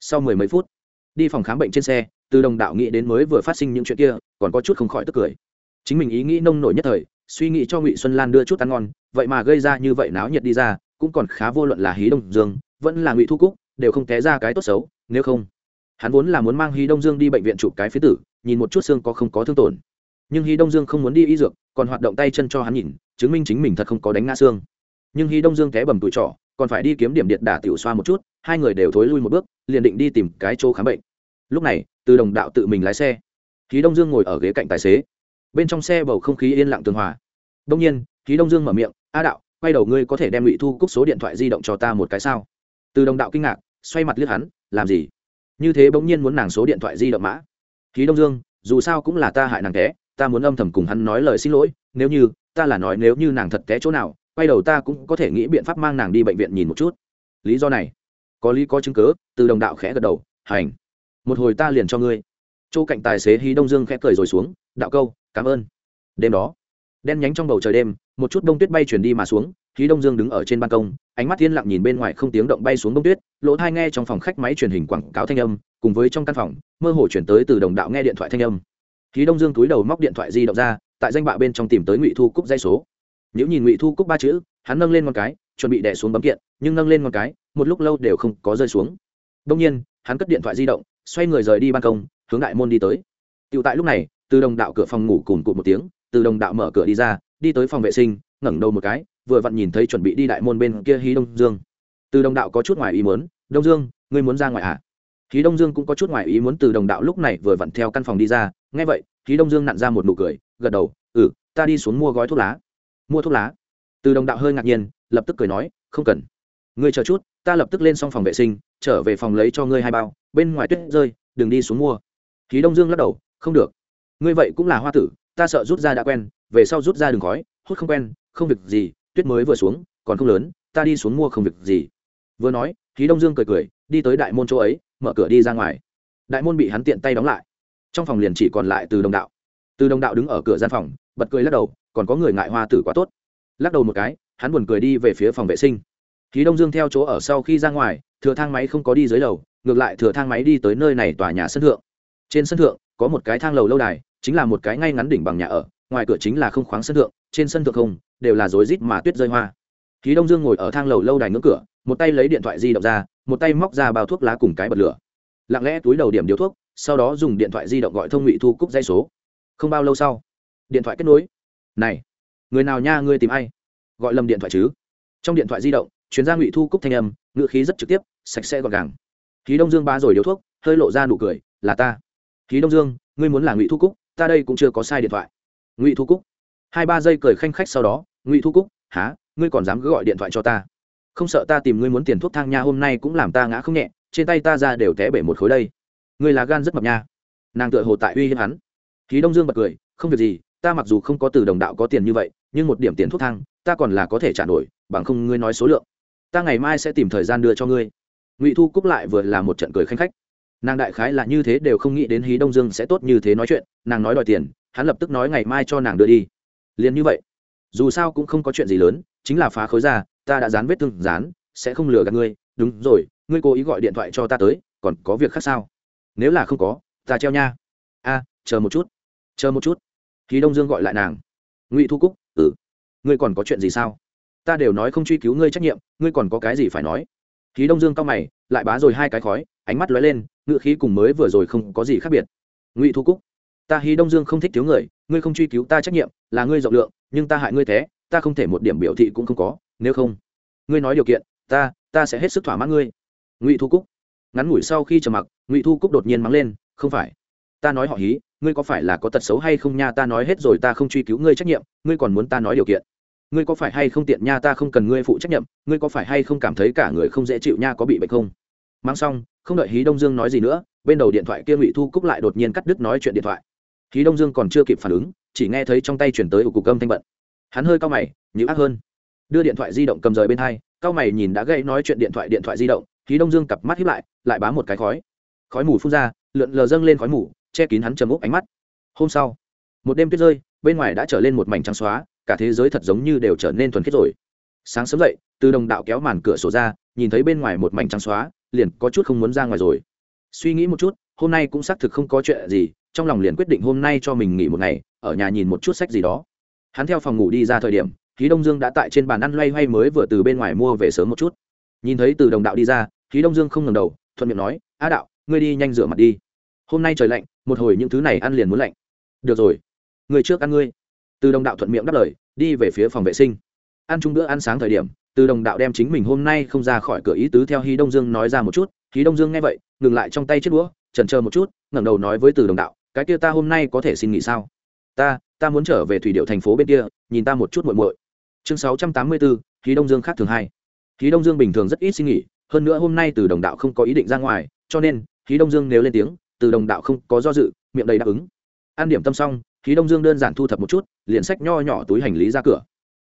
sau mười mấy phút, đi phòng khám bệnh trên xe, từ đồng đạo nghĩ đến mới vừa phát sinh những chuyện kia, còn có chút không khỏi tức cười. Chính mình ý nghĩ nông nổi nhất thời, suy nghĩ cho ngụy xuân lan đưa chút ăn ngon, vậy mà gây ra như vậy náo nhiệt đi ra, cũng còn khá vô luận là hí đông dương, vẫn là ngụy thu cúc, đều không té ra cái tốt xấu, nếu không, hắn vốn là muốn mang hí đông dương đi bệnh viện chụp cái phía tử, nhìn một chút xương có không có thương tổn. Nhưng hí đông dương không muốn đi y dược, còn hoạt động tay chân cho hắn nhìn chứng minh chính mình thật không có đánh ngã xương. Nhưng hy đông dương té bầm tụi trỏ còn phải đi kiếm điểm điện đả tiểu xoa một chút, hai người đều thối lui một bước, liền định đi tìm cái chỗ khám bệnh. Lúc này, từ đồng đạo tự mình lái xe. Khí đông dương ngồi ở ghế cạnh tài xế. Bên trong xe bầu không khí yên lặng tường hòa. Đông nhiên khí đông dương mở miệng, a đạo, quay đầu ngươi có thể đem ngụy thu cúc số điện thoại di động cho ta một cái sao? Từ đồng đạo kinh ngạc, xoay mặt liếc hắn, làm gì? Như thế bỗng nhiên muốn nàng số điện thoại di động mã. Khí đông dương, dù sao cũng là ta hại nàng té, ta muốn âm thầm cùng hắn nói lời xin lỗi, nếu như ta là nói nếu như nàng thật té chỗ nào, quay đầu ta cũng có thể nghĩ biện pháp mang nàng đi bệnh viện nhìn một chút. Lý do này, có lý có chứng cớ từ đồng đạo khẽ gật đầu, hành, một hồi ta liền cho ngươi. Chỗ cạnh tài xế hí đông dương khẽ cười rồi xuống, đạo câu, cảm ơn. Đêm đó, đen nhánh trong bầu trời đêm, một chút đông tuyết bay chuyển đi mà xuống, hí đông dương đứng ở trên ban công, ánh mắt yên lặng nhìn bên ngoài không tiếng động bay xuống đông tuyết, lỗ thai nghe trong phòng khách máy truyền hình quảng cáo thanh âm, cùng với trong căn phòng, mơ hồ chuyển tới từ đồng đạo nghe điện thoại thanh âm. Hí đông dương túi đầu móc điện thoại di động ra tại danh bạ bên trong tìm tới ngụy thu cúc dây số. Nếu nhìn ngụy thu cúc ba chữ, hắn nâng lên một cái, chuẩn bị đẻ xuống bấm kiện, nhưng nâng lên một cái, một lúc lâu đều không có rơi xuống. Đông nhiên, hắn cất điện thoại di động, xoay người rời đi ban công, hướng đại môn đi tới. Tựu tại lúc này, từ đồng đạo cửa phòng ngủ cùng cụt một tiếng, từ đồng đạo mở cửa đi ra, đi tới phòng vệ sinh, ngẩng đầu một cái, vừa vặn nhìn thấy chuẩn bị đi đại môn bên kia hí đông dương. Từ đồng đạo có chút ngoài ý muốn, đông dương, ngươi muốn ra ngoài à? Hí đông dương cũng có chút ngoài ý muốn, từ đồng đạo lúc này vừa vặn theo căn phòng đi ra, nghe vậy khí đông dương nặn ra một nụ cười, gật đầu ừ ta đi xuống mua gói thuốc lá. Mua thuốc lá? Từ đồng đạo hơi ngạc nhiên, lập tức cười nói, không cần. Ngươi chờ chút, ta lập tức lên xong phòng vệ sinh, trở về phòng lấy cho ngươi hai bao, bên ngoài tuyết rơi, đừng đi xuống mua. Khí đông dương lắc đầu, không được. Ngươi vậy cũng là hoa tử, ta sợ rút ra đã quen, về sau rút ra đừng khói, hút không quen, không việc gì, tuyết mới vừa xuống, còn không lớn, ta đi xuống mua không việc gì. Vừa nói, khí đông dương cười cười, đi tới đại môn chỗ ấy, mở cửa đi ra ngoài. Đại môn bị hắn tiện tay đóng lại trong phòng liền chỉ còn lại từ đồng đạo. Từ đồng đạo đứng ở cửa gian phòng, bật cười lắc đầu, còn có người ngại hoa tử quá tốt. Lắc đầu một cái, hắn buồn cười đi về phía phòng vệ sinh. Khí đông dương theo chỗ ở sau khi ra ngoài, thừa thang máy không có đi dưới lầu, ngược lại thừa thang máy đi tới nơi này tòa nhà sân thượng. Trên sân thượng, có một cái thang lầu lâu đài, chính là một cái ngay ngắn đỉnh bằng nhà ở, ngoài cửa chính là không khoáng sân thượng, trên sân thượng không, đều là rối rít mà tuyết rơi hoa. Khí đông dương ngồi ở thang lầu lâu đài ngưỡng cửa, một tay lấy điện thoại di động ra, một tay móc ra bao thuốc lá cùng cái bật lửa. Lặng lẽ túi đầu điểm điếu thuốc sau đó dùng điện thoại di động gọi thông ngụy thu cúc dây số. Không bao lâu sau, điện thoại kết nối. Này, người nào nha, ngươi tìm ai? Gọi lầm điện thoại chứ. Trong điện thoại di động chuyến ra ngụy thu cúc thanh âm, ngữ khí rất trực tiếp, sạch sẽ gọn gàng. Khí đông dương ba rồi điếu thuốc, hơi lộ ra nụ cười, là ta. Khí đông dương, ngươi muốn là ngụy thu cúc, ta đây cũng chưa có sai điện thoại. Ngụy thu cúc. Hai ba giây cười khanh khách sau đó, ngụy thu cúc, há, ngươi còn dám cứ gọi điện thoại cho ta? Không sợ ta tìm ngươi muốn tiền thuốc thang nha, hôm nay cũng làm ta ngã không nhẹ, trên tay ta ra đều té bể một khối đây ngươi là gan rất mập nha. Nàng tựa hồ tại uy hiếp hắn. Khí đông dương bật cười, không việc gì, ta mặc dù không có từ đồng đạo có tiền như vậy, nhưng một điểm tiền thuốc thang, ta còn là có thể trả nổi, bằng không ngươi nói số lượng. Ta ngày mai sẽ tìm thời gian đưa cho ngươi. Ngụy thu cúc lại vừa là một trận cười khanh khách. Nàng đại khái là như thế đều không nghĩ đến hí đông dương sẽ tốt như thế nói chuyện, nàng nói đòi tiền, hắn lập tức nói ngày mai cho nàng đưa đi. Liền như vậy, dù sao cũng không có chuyện gì lớn, chính là phá khối ra, ta đã dán vết thương, dán, sẽ không lừa gạt ngươi. Đúng rồi, ngươi cố ý gọi điện thoại cho ta tới, còn có việc khác sao? Nếu là không có, ta treo nha. A, chờ một chút. Chờ một chút. Khí đông dương gọi lại nàng. Ngụy thu cúc ừ. Ngươi còn có chuyện gì sao? Ta đều nói không truy cứu ngươi trách nhiệm, ngươi còn có cái gì phải nói? Khí đông dương cao mày, lại bá rồi hai cái khói, ánh mắt lóe lên ngự khí cùng mới vừa rồi không có gì khác biệt. Ngụy thu cúc, ta hí đông dương không thích thiếu người, ngươi không truy cứu ta trách nhiệm, là ngươi rộng lượng, nhưng ta hại ngươi thế, ta không thể một điểm biểu thị cũng không có, nếu không, ngươi nói điều kiện, ta ta sẽ hết sức thỏa mãn ngươi. Ngụy thu cúc ngắn ngủi sau khi trầm mặc, ngụy thu cúc đột nhiên mắng lên, không phải. Ta nói họ hí, ngươi có phải là có tật xấu hay không nha, ta nói hết rồi ta không truy cứu ngươi trách nhiệm, ngươi còn muốn ta nói điều kiện. Ngươi có phải hay không tiện nha, ta không cần ngươi phụ trách nhiệm, ngươi có phải hay không cảm thấy cả người không dễ chịu nha, có bị bệnh không? Mang xong, không đợi hí đông dương nói gì nữa, bên đầu điện thoại kia ngụy thu cúc lại đột nhiên cắt đứt nói chuyện điện thoại. Hí đông dương còn chưa kịp phản ứng, chỉ nghe thấy trong tay chuyển tới ủ cục âm thanh bận. Hắn hơi cao mày nhữ ác hơn. Đưa điện thoại di động cầm rời bên hai cao mày nhìn đã gây nói chuyện điện thoại điện thoại di động khí đông dương cặp mắt hiếp lại lại bám một cái khói. Khói mù phun ra, lượn lờ dâng lên khói mù, che kín hắn trầm úp ánh mắt. Hôm sau, một đêm tuyết rơi, bên ngoài đã trở lên một mảnh trắng xóa, cả thế giới thật giống như đều trở nên thuần khiết rồi. Sáng sớm dậy, từ đồng đạo kéo màn cửa sổ ra, nhìn thấy bên ngoài một mảnh trắng xóa, liền có chút không muốn ra ngoài rồi. Suy nghĩ một chút, hôm nay cũng xác thực không có chuyện gì, trong lòng liền quyết định hôm nay cho mình nghỉ một ngày, ở nhà nhìn một chút sách gì đó. Hắn theo phòng ngủ đi ra thời điểm, khí đông dương đã tại trên bàn ăn loay hoay mới vừa từ bên ngoài mua về sớm một chút. Nhìn thấy từ đồng đạo đi ra khí đông dương không ngừng đầu, thuận miệng nói á đạo, ngươi đi nhanh rửa mặt đi. Hôm nay trời lạnh, một hồi những thứ này ăn liền muốn lạnh. Được rồi, người trước ăn ngươi. Từ đồng đạo thuận miệng đáp lời, đi về phía phòng vệ sinh. Ăn chung bữa ăn sáng thời điểm, từ đồng đạo đem chính mình hôm nay không ra khỏi cửa ý tứ theo hí đông dương nói ra một chút. Hí đông dương nghe vậy, ngừng lại trong tay chiếc đũa trần chờ một chút, ngẩng đầu nói với từ đồng đạo, cái kia ta hôm nay có thể xin nghỉ sao? Ta ta muốn trở về thủy điệu thành phố bên kia, nhìn ta một chút muội muội. Chương sáu trăm tám mươi bốn hí đông dương khác thường hai. Hí đông dương bình thường rất ít xin nghỉ hơn nữa hôm nay từ đồng đạo không có ý định ra ngoài, cho nên Khí đông dương nếu lên tiếng, từ đồng đạo không có do dự, miệng đầy đáp ứng. An điểm tâm xong Khí đông dương đơn giản thu thập một chút, liền sách nho nhỏ túi hành lý ra cửa.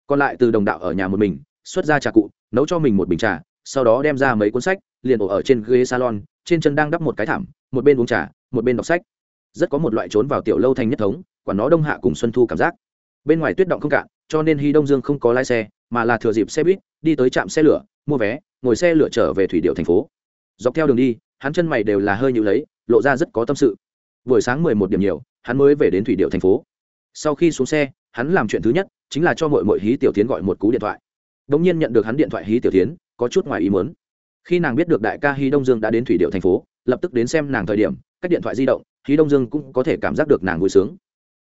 Còn lại từ đồng đạo ở nhà một mình, xuất ra trà cụ, nấu cho mình một bình trà, sau đó đem ra mấy cuốn sách, liền ổ ở trên ghế salon, trên chân đang đắp một cái thảm, một bên uống trà, một bên đọc sách. Rất có một loại trốn vào tiểu lâu thành nhất thống, quả nó đông hạ cùng xuân thu cảm giác. Bên ngoài tuyết động không cạn, cho nên hy đông dương không có lái xe, mà là thừa dịp xe buýt, đi tới trạm xe lửa, mua vé ngồi xe lửa trở về thủy điệu thành phố. Dọc theo đường đi, hắn chân mày đều là hơi nhữ lấy, lộ ra rất có tâm sự. Buổi sáng mười một điểm nhiều, hắn mới về đến thủy điệu thành phố. Sau khi xuống xe, hắn làm chuyện thứ nhất chính là cho mội mội hí tiểu tiến gọi một cú điện thoại. Đ ỗ n g nhiên nhận được hắn điện thoại hí tiểu tiến, có chút ngoài ý muốn. Khi nàng biết được đại ca hí đông dương đã đến thủy điệu thành phố, lập tức đến xem nàng thời điểm, cách điện thoại di động, hí đông dương cũng có thể cảm giác được nàng vui sướng.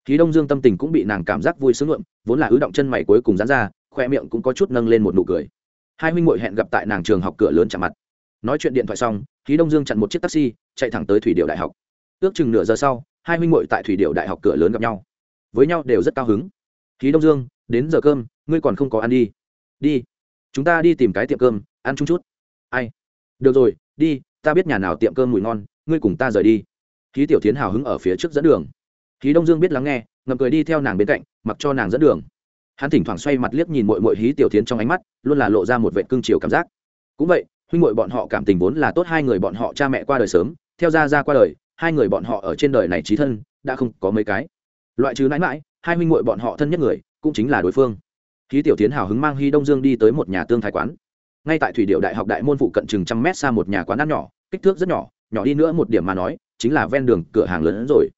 Hí đông dương tâm tình cũng bị nàng cảm giác vui sướng lượm vốn là ứ động chân mày cuối cùng dán ra, khoe miệng cũng có chút nâng lên một nụ cười hai huynh ngội hẹn gặp tại nàng trường học cửa lớn chạm mặt. Nói chuyện điện thoại xong khí đông dương chặn một chiếc taxi, chạy thẳng tới thủy điệu đại học. Ước chừng nửa giờ sau, hai huynh ngội tại thủy điệu đại học cửa lớn gặp nhau. Với nhau đều rất cao hứng. Khí đông dương, đến giờ cơm, ngươi còn không có ăn đi. Đi. Chúng ta đi tìm cái tiệm cơm, ăn chung chút. Ai? Được rồi, đi, ta biết nhà nào tiệm cơm mùi ngon, ngươi cùng ta rời đi. Khí tiểu tiến hào hứng ở phía trước dẫn đường. Khí đông dương biết lắng nghe ngầm cười đi theo nàng bên cạnh, mặc cho nàng dẫn đường hắn thỉnh thoảng xoay mặt liếc nhìn mội mội hí tiểu tiến trong ánh mắt, luôn là lộ ra một vệ cương chiều cảm giác. Cũng vậy, huynh mội bọn họ cảm tình vốn là tốt, hai người bọn họ cha mẹ qua đời sớm, theo ra ra qua đời, hai người bọn họ ở trên đời này trí thân, đã không có mấy cái. Loại trừ mãi mãi, hai huynh muội bọn họ thân nhất người, cũng chính là đối phương. Hí tiểu tiến hào hứng mang hy đông dương đi tới một nhà tương thái quán. Ngay tại thủy điệu đại học đại môn phụ cận chừng trăm mét xa một nhà quán ăn nhỏ, kích thước rất nhỏ nhỏ đi nữa một điểm mà nói, chính là ven đường cửa hàng lớn hơn rồi.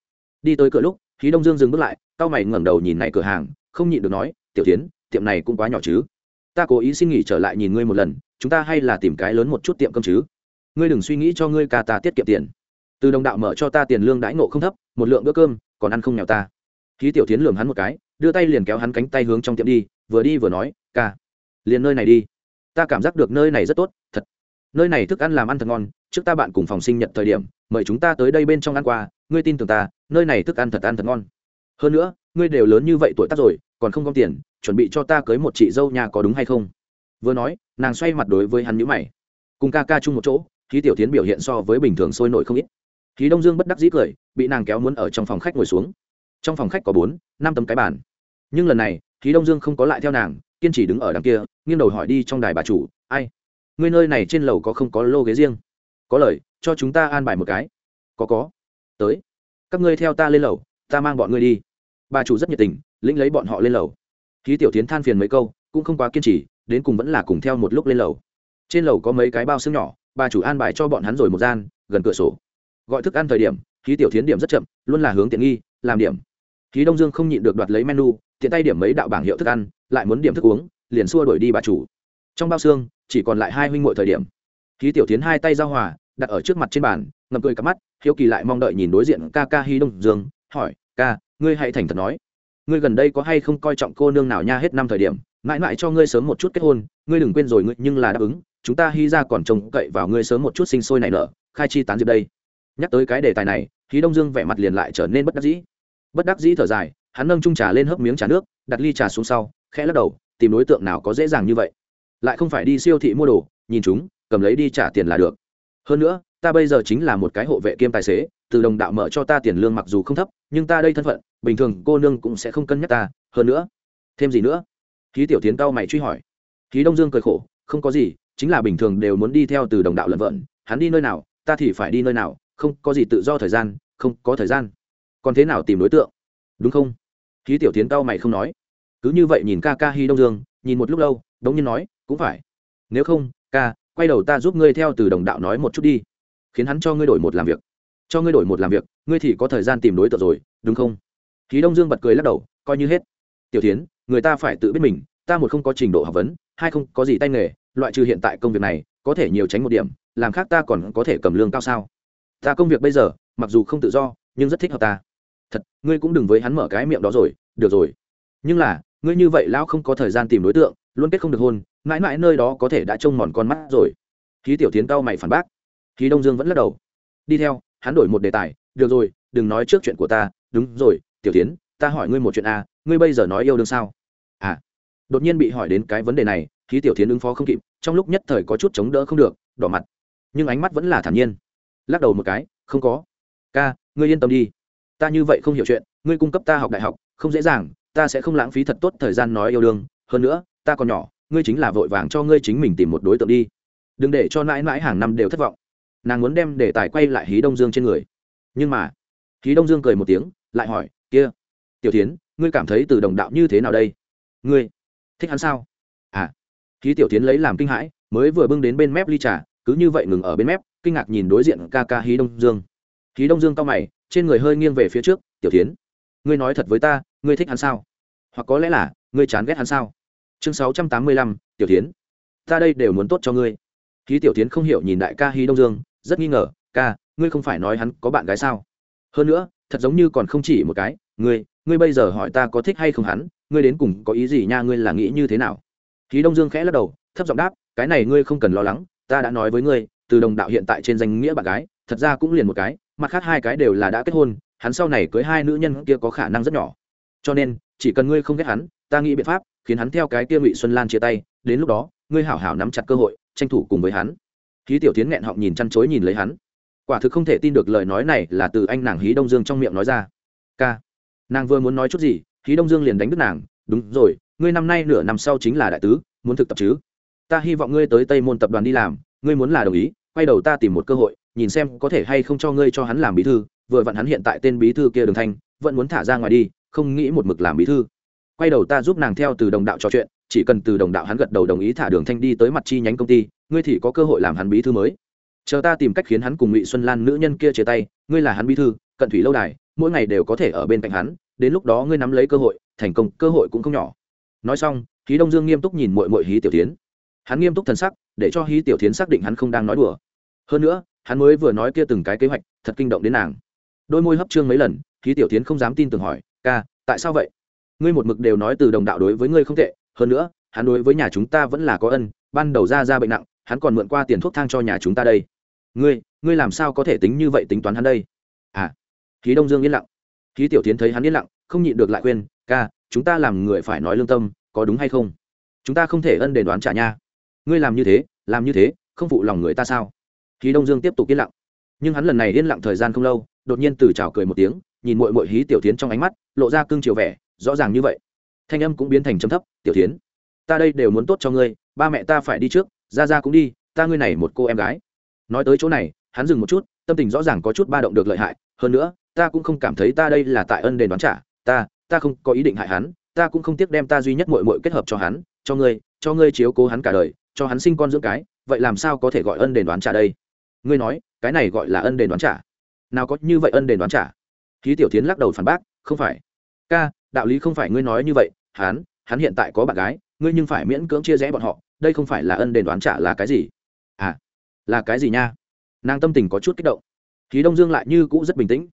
Đi tới cửa lúc khí đông dương dừng bước lại cao mày ngẩng đầu nhìn này cửa hàng không nhịn được nói, tiểu tiến tiệm này cũng quá nhỏ chứ. Ta cố ý xin nghỉ trở lại nhìn ngươi một lần, chúng ta hay là tìm cái lớn một chút tiệm cơm chứ. Ngươi đừng suy nghĩ cho ngươi ca ta tiết kiệm tiền. Từ đồng đạo mở cho ta tiền lương đãi ngộ không thấp, một lượng bữa cơm, còn ăn không nghèo ta. Khí tiểu tiến lường hắn một cái, đưa tay liền kéo hắn cánh tay hướng trong tiệm đi, vừa đi vừa nói, ca, liền nơi này đi. Ta cảm giác được nơi này rất tốt, thật. Nơi này thức ăn làm ăn thật ngon, trước ta bạn cùng phòng sinh nhật thời điểm, mời chúng ta tới đây bên trong ăn qua, ngươi tin tưởng ta, nơi này thức ăn thật ăn thật ngon. Hơn nữa, ngươi đều lớn như vậy tuổi tác rồi còn không gom tiền, chuẩn bị cho ta cưới một chị dâu nhà có đúng hay không? Vừa nói, nàng xoay mặt đối với hắn nhữ mày. Cùng ca ca chung một chỗ khí tiểu tiến biểu hiện so với bình thường sôi nổi không ít. Khí đông dương bất đắc dĩ cười, bị nàng kéo muốn ở trong phòng khách ngồi xuống. Trong phòng khách có bốn, năm tấm cái bàn. Nhưng lần này khí đông dương không có lại theo nàng, kiên trì đứng ở đằng kia, nghiêng đầu hỏi đi trong đài bà chủ, ai? Ngươi nơi này trên lầu có không có lô ghế riêng? Có lời, cho chúng ta an bài một cái. Có có. Tới. Các ngươi theo ta lên lầu, ta mang bọn ngươi đi. Bà chủ rất nhiệt tình lĩnh lấy bọn họ lên lầu. Khí tiểu tiến than phiền mấy câu, cũng không quá kiên trì, đến cùng vẫn là cùng theo một lúc lên lầu. Trên lầu có mấy cái bao xương nhỏ, bà chủ an bài cho bọn hắn rồi một gian, gần cửa sổ. Gọi thức ăn thời điểm khí tiểu tiến điểm rất chậm, luôn là hướng tiện nghi, làm điểm. Khí đông dương không nhịn được đoạt lấy menu, tiện tay điểm mấy đạo bảng hiệu thức ăn, lại muốn điểm thức uống, liền xua đuổi đi bà chủ. Trong bao xương, chỉ còn lại hai huynh muội thời điểm. Khí tiểu tiến hai tay giao hòa, đặt ở trước mặt trên bàn, ngậm cười cắm mắt, hiếu kỳ lại mong đợi nhìn đối diện ca ca hi đông dương, hỏi, ca, ngươi hãy thành thật nói ngươi gần đây có hay không coi trọng cô nương nào nha hết năm thời điểm, mãi mãi cho ngươi sớm một chút kết hôn, ngươi đừng quên rồi ngươi nhưng là đáp ứng, chúng ta hy ra còn trông cậy vào ngươi sớm một chút sinh sôi nảy nở, khai chi tán diệp đây. Nhắc tới cái đề tài này khí đông dương vẻ mặt liền lại trở nên bất đắc dĩ. Bất đắc dĩ thở dài, hắn nâng trung trà lên hớp miếng trà nước, đặt ly trà xuống sau, khẽ lắc đầu, tìm đối tượng nào có dễ dàng như vậy. Lại không phải đi siêu thị mua đồ, nhìn chúng, cầm lấy đi trả tiền là được. Hơn nữa, ta bây giờ chính là một cái hộ vệ kiêm tài xế từ đồng đạo mở cho ta tiền lương mặc dù không thấp, nhưng ta đây thân phận, bình thường cô nương cũng sẽ không cân nhắc ta. Hơn nữa, thêm gì nữa? Khí tiểu tiến cao mày truy hỏi. Khí đông dương cười khổ, không có gì, chính là bình thường đều muốn đi theo từ đồng đạo lận vợn hắn đi nơi nào, ta thì phải đi nơi nào, không có gì tự do thời gian, không có thời gian. Còn thế nào tìm đối tượng? Đúng không? Khí tiểu tiến cao mày không nói. Cứ như vậy nhìn ca ca hi đông dương, nhìn một lúc lâu, đống nhiên nói, cũng phải. Nếu không, ca, quay đầu ta giúp ngươi theo từ đồng đạo nói một chút đi, khiến hắn cho ngươi đổi một làm việc cho ngươi đổi một làm việc, ngươi thì có thời gian tìm đối tượng rồi, đúng không? Khí đông dương bật cười lắc đầu, coi như hết. Tiểu tiến người ta phải tự biết mình, ta một không có trình độ học vấn, hai không có gì tay nghề, loại trừ hiện tại công việc này, có thể nhiều tránh một điểm, làm khác ta còn có thể cầm lương cao sao? Ta công việc bây giờ, mặc dù không tự do, nhưng rất thích hợp ta. Thật, ngươi cũng đừng với hắn mở cái miệng đó rồi, được rồi. Nhưng là, ngươi như vậy lão không có thời gian tìm đối tượng, luôn kết không được hôn, mãi mãi nơi đó có thể đã trông mòn con mắt rồi. Khí tiểu tiến cao mày phản bác. Khí đông dương vẫn lắc đầu. Đi theo hắn đổi một đề tài được rồi đừng nói trước chuyện của ta đúng rồi tiểu tiến ta hỏi ngươi một chuyện a à, ngươi bây giờ nói yêu đương sao? À đột nhiên bị hỏi đến cái vấn đề này khí tiểu tiến ứng phó không kịp trong lúc nhất thời có chút chống đỡ không được đỏ mặt. Nhưng ánh mắt vẫn là thản nhiên. Lắc đầu một cái không có. Ca ngươi yên tâm đi. Ta như vậy không hiểu chuyện ngươi cung cấp ta học đại học không dễ dàng ta sẽ không lãng phí thật tốt thời gian nói yêu đương. Hơn nữa ta còn nhỏ ngươi chính là vội vàng cho ngươi chính mình tìm một đối tượng đi. Đừng để cho mãi mãi hàng năm đều thất vọng nàng muốn đem đề tài quay lại hí đông dương trên người. Nhưng mà, hí đông dương cười một tiếng, lại hỏi, kia, tiểu tiến ngươi cảm thấy từ đồng đạo như thế nào đây? Ngươi thích hắn sao? À. Hí tiểu tiến lấy làm kinh hãi, mới vừa bưng đến bên mép ly trà, cứ như vậy ngừng ở bên mép, kinh ngạc nhìn đối diện ca ca hí đông dương. Hí đông dương cao mày, trên người hơi nghiêng về phía trước, tiểu tiến ngươi nói thật với ta, ngươi thích hắn sao? Hoặc có lẽ là, ngươi chán ghét hắn sao? Chương sáu trăm tám mươi lăm, tiểu tiến ta đây đều muốn tốt cho ngươi. Hí tiểu tiến không hiểu nhìn đại ca hí đông dương rất nghi ngờ, ca, ngươi không phải nói hắn có bạn gái sao? Hơn nữa, thật giống như còn không chỉ một cái, ngươi ngươi bây giờ hỏi ta có thích hay không hắn, ngươi đến cùng có ý gì nha, ngươi là nghĩ như thế nào? Khí đông dương khẽ lắc đầu, thấp giọng đáp, cái này ngươi không cần lo lắng, ta đã nói với ngươi, từ đồng đạo hiện tại trên danh nghĩa bạn gái, thật ra cũng liền một cái, mặt khác hai cái đều là đã kết hôn, hắn sau này cưới hai nữ nhân kia có khả năng rất nhỏ. Cho nên, chỉ cần ngươi không ghét hắn, ta nghĩ biện pháp khiến hắn theo cái kia ngụy xuân lan chia tay, đến lúc đó, ngươi hảo hảo nắm chặt cơ hội, tranh thủ cùng với hắn hí tiểu tiến nghẹn họng nhìn chăn chối nhìn lấy hắn. Quả thực không thể tin được lời nói này là từ anh nàng hí đông dương trong miệng nói ra. K nàng vừa muốn nói chút gì, hí đông dương liền đánh đứt nàng. Đúng rồi, ngươi năm nay nửa năm sau chính là đại tứ, muốn thực tập chứ? Ta hy vọng ngươi tới tây môn tập đoàn đi làm, ngươi muốn là đồng ý, quay đầu ta tìm một cơ hội, nhìn xem có thể hay không cho ngươi cho hắn làm bí thư. Vừa vặn hắn hiện tại tên bí thư kia đường thanh, vẫn muốn thả ra ngoài đi, không nghĩ một mực làm bí thư. Quay đầu ta giúp nàng theo từ đồng đạo trò chuyện chỉ cần từ đồng đạo hắn gật đầu đồng ý thả đường thanh đi tới mặt chi nhánh công ty, ngươi thì có cơ hội làm hắn bí thư mới. Chờ ta tìm cách khiến hắn cùng ngụy xuân lan nữ nhân kia chia tay, ngươi là hắn bí thư, cận thủy lâu đài, mỗi ngày đều có thể ở bên cạnh hắn, đến lúc đó ngươi nắm lấy cơ hội, thành công, cơ hội cũng không nhỏ. Nói xong, hí đông dương nghiêm túc nhìn mội mội hí tiểu tiến hắn nghiêm túc thần sắc, để cho hí tiểu tiến xác định hắn không đang nói đùa. Hơn nữa, hắn mới vừa nói kia từng cái kế hoạch, thật kinh động đến nàng. Đôi môi hấp trương mấy lần, hí tiểu tiến không dám tin tưởng hỏi, ca, tại sao vậy? Ngươi một mực đều nói từ đồng đạo đối với ngươi không tệ hơn nữa, hắn đối với nhà chúng ta vẫn là có ân, ban đầu ra ra bệnh nặng, hắn còn mượn qua tiền thuốc thang cho nhà chúng ta đây. Ngươi ngươi làm sao có thể tính như vậy tính toán hắn đây? À khí đông dương yên lặng. Khí tiểu tiến thấy hắn yên lặng, không nhịn được lại khuyên, ca, chúng ta làm người phải nói lương tâm, có đúng hay không? Chúng ta không thể ân đền đoán trả nha. Ngươi làm như thế, làm như thế, không phụ lòng người ta sao? Khí đông dương tiếp tục yên lặng. Nhưng hắn lần này yên lặng thời gian không lâu, đột nhiên từ trào cười một tiếng, nhìn mội mội hí tiểu tiến trong ánh mắt, lộ ra cương chiều vẻ, rõ ràng như vậy thanh âm cũng biến thành chấm thấp, tiểu tiến ta đây đều muốn tốt cho ngươi, ba mẹ ta phải đi trước, ra ra cũng đi, ta ngươi này một cô em gái. Nói tới chỗ này, hắn dừng một chút, tâm tình rõ ràng có chút ba động được lợi hại, hơn nữa, ta cũng không cảm thấy ta đây là tại ân đền đoán trả, ta ta không có ý định hại hắn, ta cũng không tiếc đem ta duy nhất mội mội kết hợp cho hắn, cho ngươi cho ngươi chiếu cố hắn cả đời, cho hắn sinh con dưỡng cái, vậy làm sao có thể gọi ân đền đoán trả đây? Ngươi nói, cái này gọi là ân đền đoán trả? Nào có như vậy ân đền đoán trả? Khí tiểu tiến lắc đầu phản bác, không phải. Ca, đạo lý không phải ngươi nói như vậy hắn hắn hiện tại có bạn gái, ngươi nhưng phải miễn cưỡng chia rẽ bọn họ, đây không phải là ân đền đoán trả là cái gì? À là cái gì nha? Nàng tâm tình có chút kích động. Khí đông dương lại như cũ rất bình tĩnh.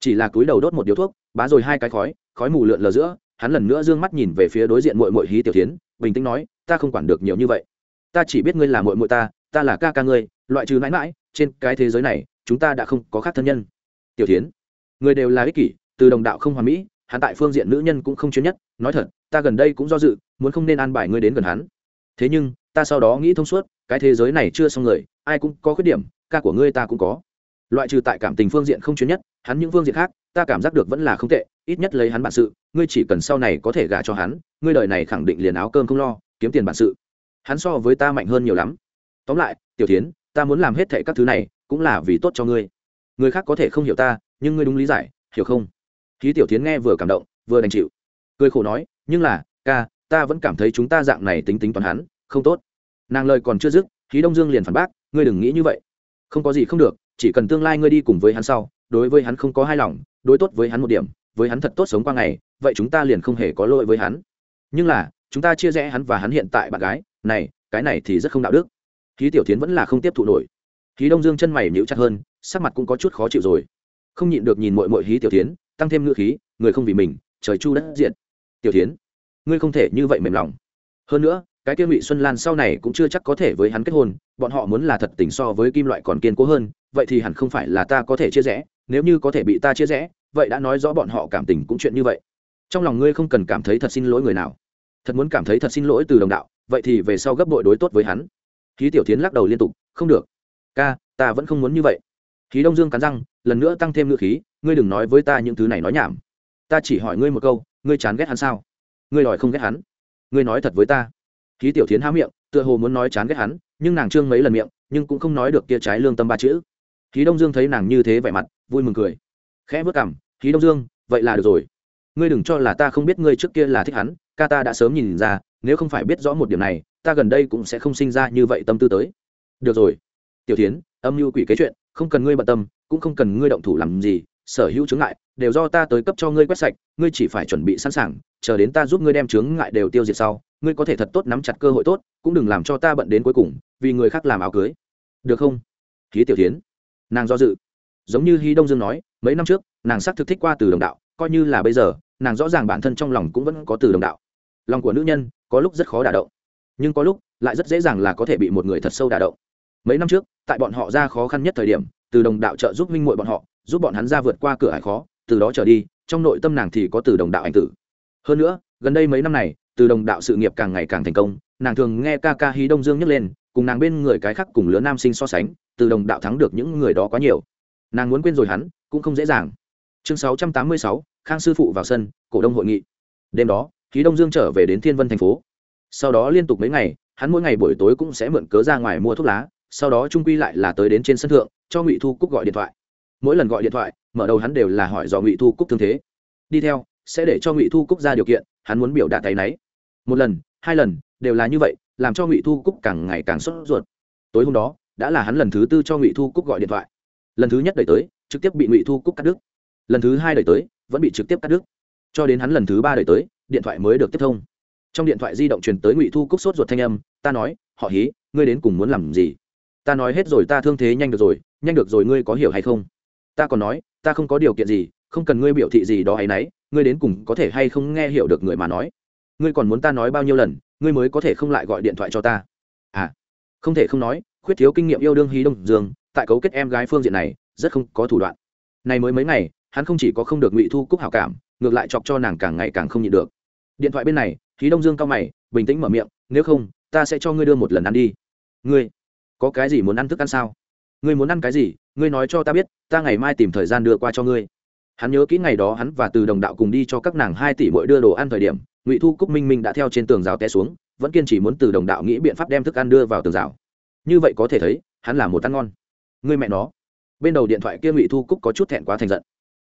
Chỉ là cúi đầu đốt một điếu thuốc, bá rồi hai cái khói khói mù lượn lờ giữa, hắn lần nữa d ư ơ n g mắt nhìn về phía đối diện mội mội hí tiểu tiến bình tĩnh nói, ta không quản được nhiều như vậy. Ta chỉ biết ngươi là mội mội ta ta là ca ca ngươi, loại trừ mãi mãi, trên cái thế giới này, chúng ta đã không có khác thân nhân. Tiểu tiến người đều là ích kỷ, từ đồng đạo không hoàn mỹ hắn tại phương diện nữ nhân cũng không chuyên nhất, nói thật, ta gần đây cũng do dự, muốn không nên an bài ngươi đến gần hắn. Thế nhưng, ta sau đó nghĩ thông suốt, cái thế giới này chưa xong người, ai cũng có khuyết điểm, ca của ngươi ta cũng có. Loại trừ tại cảm tình phương diện không chuyên nhất, hắn những phương diện khác, ta cảm giác được vẫn là không tệ, ít nhất lấy hắn bản sự, ngươi chỉ cần sau này có thể gả cho hắn, ngươi đời này khẳng định liền áo cơm không lo, kiếm tiền bản sự. Hắn so với ta mạnh hơn nhiều lắm. Tóm lại, tiểu tiến ta muốn làm hết thệ các thứ này, cũng là vì tốt cho ngươi. Người khác có thể không hiểu ta, nhưng ngươi đúng lý giải, hiểu không? Khí tiểu tiến nghe vừa cảm động, vừa đành chịu. Cười khổ nói, nhưng là, ca, ta vẫn cảm thấy chúng ta dạng này tính tính toán hắn, không tốt. Nàng lời còn chưa dứt, khí đông dương liền phản bác, ngươi đừng nghĩ như vậy. Không có gì không được, chỉ cần tương lai ngươi đi cùng với hắn sau, đối với hắn không có hài lòng, đối tốt với hắn một điểm, với hắn thật tốt sống qua ngày, vậy chúng ta liền không hề có lỗi với hắn. Nhưng là, chúng ta chia rẽ hắn và hắn hiện tại bạn gái, này, cái này thì rất không đạo đức. Khí tiểu tiến vẫn là không tiếp thụ nổi. Khí đông dương chân mày nhíu chặt hơn, sắc mặt cũng có chút khó chịu rồi. Không nhịn được nhìn mội mội hí tiểu tiến tăng thêm ngữ khí, người không vì mình, trời chu đất diện tiểu tiến ngươi không thể như vậy mềm lòng. Hơn nữa, cái kia ngụy xuân lan sau này cũng chưa chắc có thể với hắn kết hôn, bọn họ muốn là thật tình so với kim loại còn kiên cố hơn, vậy thì hẳn không phải là ta có thể chia rẽ, nếu như có thể bị ta chia rẽ, vậy đã nói rõ bọn họ cảm tình cũng chuyện như vậy. Trong lòng ngươi không cần cảm thấy thật xin lỗi người nào. Thật muốn cảm thấy thật xin lỗi từ đồng đạo, vậy thì về sau gấp bội đối tốt với hắn. Khí tiểu tiến lắc đầu liên tục, không được. Ca, ta vẫn không muốn như vậy khí đông dương cắn răng, lần nữa tăng thêm ngữ khí, ngươi đừng nói với ta những thứ này nói nhảm. Ta chỉ hỏi ngươi một câu, ngươi chán ghét hắn sao? Ngươi đòi không ghét hắn? Ngươi nói thật với ta. Khí tiểu tiến há miệng, tựa hồ muốn nói chán ghét hắn, nhưng nàng trương mấy lần miệng, nhưng cũng không nói được kia trái lương tâm ba chữ. Khí đông dương thấy nàng như thế vẻ mặt, vui mừng cười. Khẽ vớt cảm khí đông dương, vậy là được rồi. Ngươi đừng cho là ta không biết ngươi trước kia là thích hắn, ca ta đã sớm nhìn ra, nếu không phải biết rõ một điểm này, ta gần đây cũng sẽ không sinh ra như vậy tâm tư tới. Được rồi. Tiểu tiến âm mưu quỷ kế chuyện không cần ngươi bận tâm, cũng không cần ngươi động thủ làm gì, sở hữu chướng ngại đều do ta tới cấp cho ngươi quét sạch, ngươi chỉ phải chuẩn bị sẵn sàng, chờ đến ta giúp ngươi đem chướng ngại đều tiêu diệt sau, ngươi có thể thật tốt nắm chặt cơ hội tốt, cũng đừng làm cho ta bận đến cuối cùng, vì người khác làm áo cưới. Được không? Khí tiểu tiến nàng do dự. Giống như Hí đông dương nói, mấy năm trước, nàng xác thực thích qua từ đồng đạo, coi như là bây giờ, nàng rõ ràng bản thân trong lòng cũng vẫn có từ đồng đạo. Lòng của nữ nhân có lúc rất khó đả động, nhưng có lúc lại rất dễ dàng là có thể bị một người thật sâu đả động mấy năm trước, tại bọn họ ra khó khăn nhất thời điểm, từ đồng đạo trợ giúp minh muội bọn họ, giúp bọn hắn ra vượt qua cửa hải khó, từ đó trở đi, trong nội tâm nàng thì có từ đồng đạo ảnh tử. Hơn nữa, gần đây mấy năm này, từ đồng đạo sự nghiệp càng ngày càng thành công, nàng thường nghe ca ca hí đông dương nhấc lên, cùng nàng bên người cái khác cùng lứa nam sinh so sánh, từ đồng đạo thắng được những người đó quá nhiều. Nàng muốn quên rồi hắn, cũng không dễ dàng. Chương sáu trăm tám mươi sáu, khang sư phụ vào sân, cổ đông hội nghị. Đêm đó khí đông dương trở về đến thiên vân thành phố. Sau đó liên tục mấy ngày, hắn mỗi ngày buổi tối cũng sẽ mượn cớ ra ngoài mua thuốc lá sau đó trung quy lại là tới đến trên sân thượng, cho ngụy thu cúc gọi điện thoại. Mỗi lần gọi điện thoại, mở đầu hắn đều là hỏi do ngụy thu cúc thương thế. Đi theo, sẽ để cho ngụy thu cúc ra điều kiện, hắn muốn biểu đạt tay náy. Một lần, hai lần, đều là như vậy, làm cho ngụy thu cúc càng ngày càng sốt ruột. Tối hôm đó, đã là hắn lần thứ tư cho ngụy thu cúc gọi điện thoại. Lần thứ nhất đẩy tới, trực tiếp bị ngụy thu cúc cắt đứt. Lần thứ hai đẩy tới, vẫn bị trực tiếp cắt đứt. Cho đến hắn lần thứ ba đẩy tới, điện thoại mới được tiếp thông. Trong điện thoại di động truyền tới ngụy thu cúc sốt ruột thanh âm, ta nói, họ hí, ngươi đến cùng muốn làm gì? Ta nói hết rồi ta thương thế nhanh được rồi nhanh được rồi ngươi có hiểu hay không? Ta còn nói ta không có điều kiện gì không cần ngươi biểu thị gì đó hay nấy, ngươi đến cùng có thể hay không nghe hiểu được người mà nói? Ngươi còn muốn ta nói bao nhiêu lần ngươi mới có thể không lại gọi điện thoại cho ta? À không thể không nói khuyết thiếu kinh nghiệm yêu đương hí đông dương tại cấu kết em gái phương diện này rất không có thủ đoạn. Này mới mấy ngày hắn không chỉ có không được ngụy thu cúc hảo cảm ngược lại chọc cho nàng càng ngày càng không nhịn được. Điện thoại bên này hí đông dương cao mày bình tĩnh mở miệng nếu không ta sẽ cho ngươi đưa một lần ăn đi. Ngươi? Có cái gì muốn ăn thức ăn sao? Ngươi muốn ăn cái gì? Ngươi nói cho ta biết, ta ngày mai tìm thời gian đưa qua cho ngươi. Hắn nhớ kỹ ngày đó hắn và từ đồng đạo cùng đi cho các nàng hai tỷ mỗi đưa đồ ăn thời điểm, ngụy thu cúc minh minh đã theo trên tường rào té xuống, vẫn kiên trì muốn từ đồng đạo nghĩ biện pháp đem thức ăn đưa vào tường rào. Như vậy có thể thấy, hắn là một ăn ngon. Ngươi mẹ nó. Bên đầu điện thoại kia ngụy thu cúc có chút thẹn quá thành giận.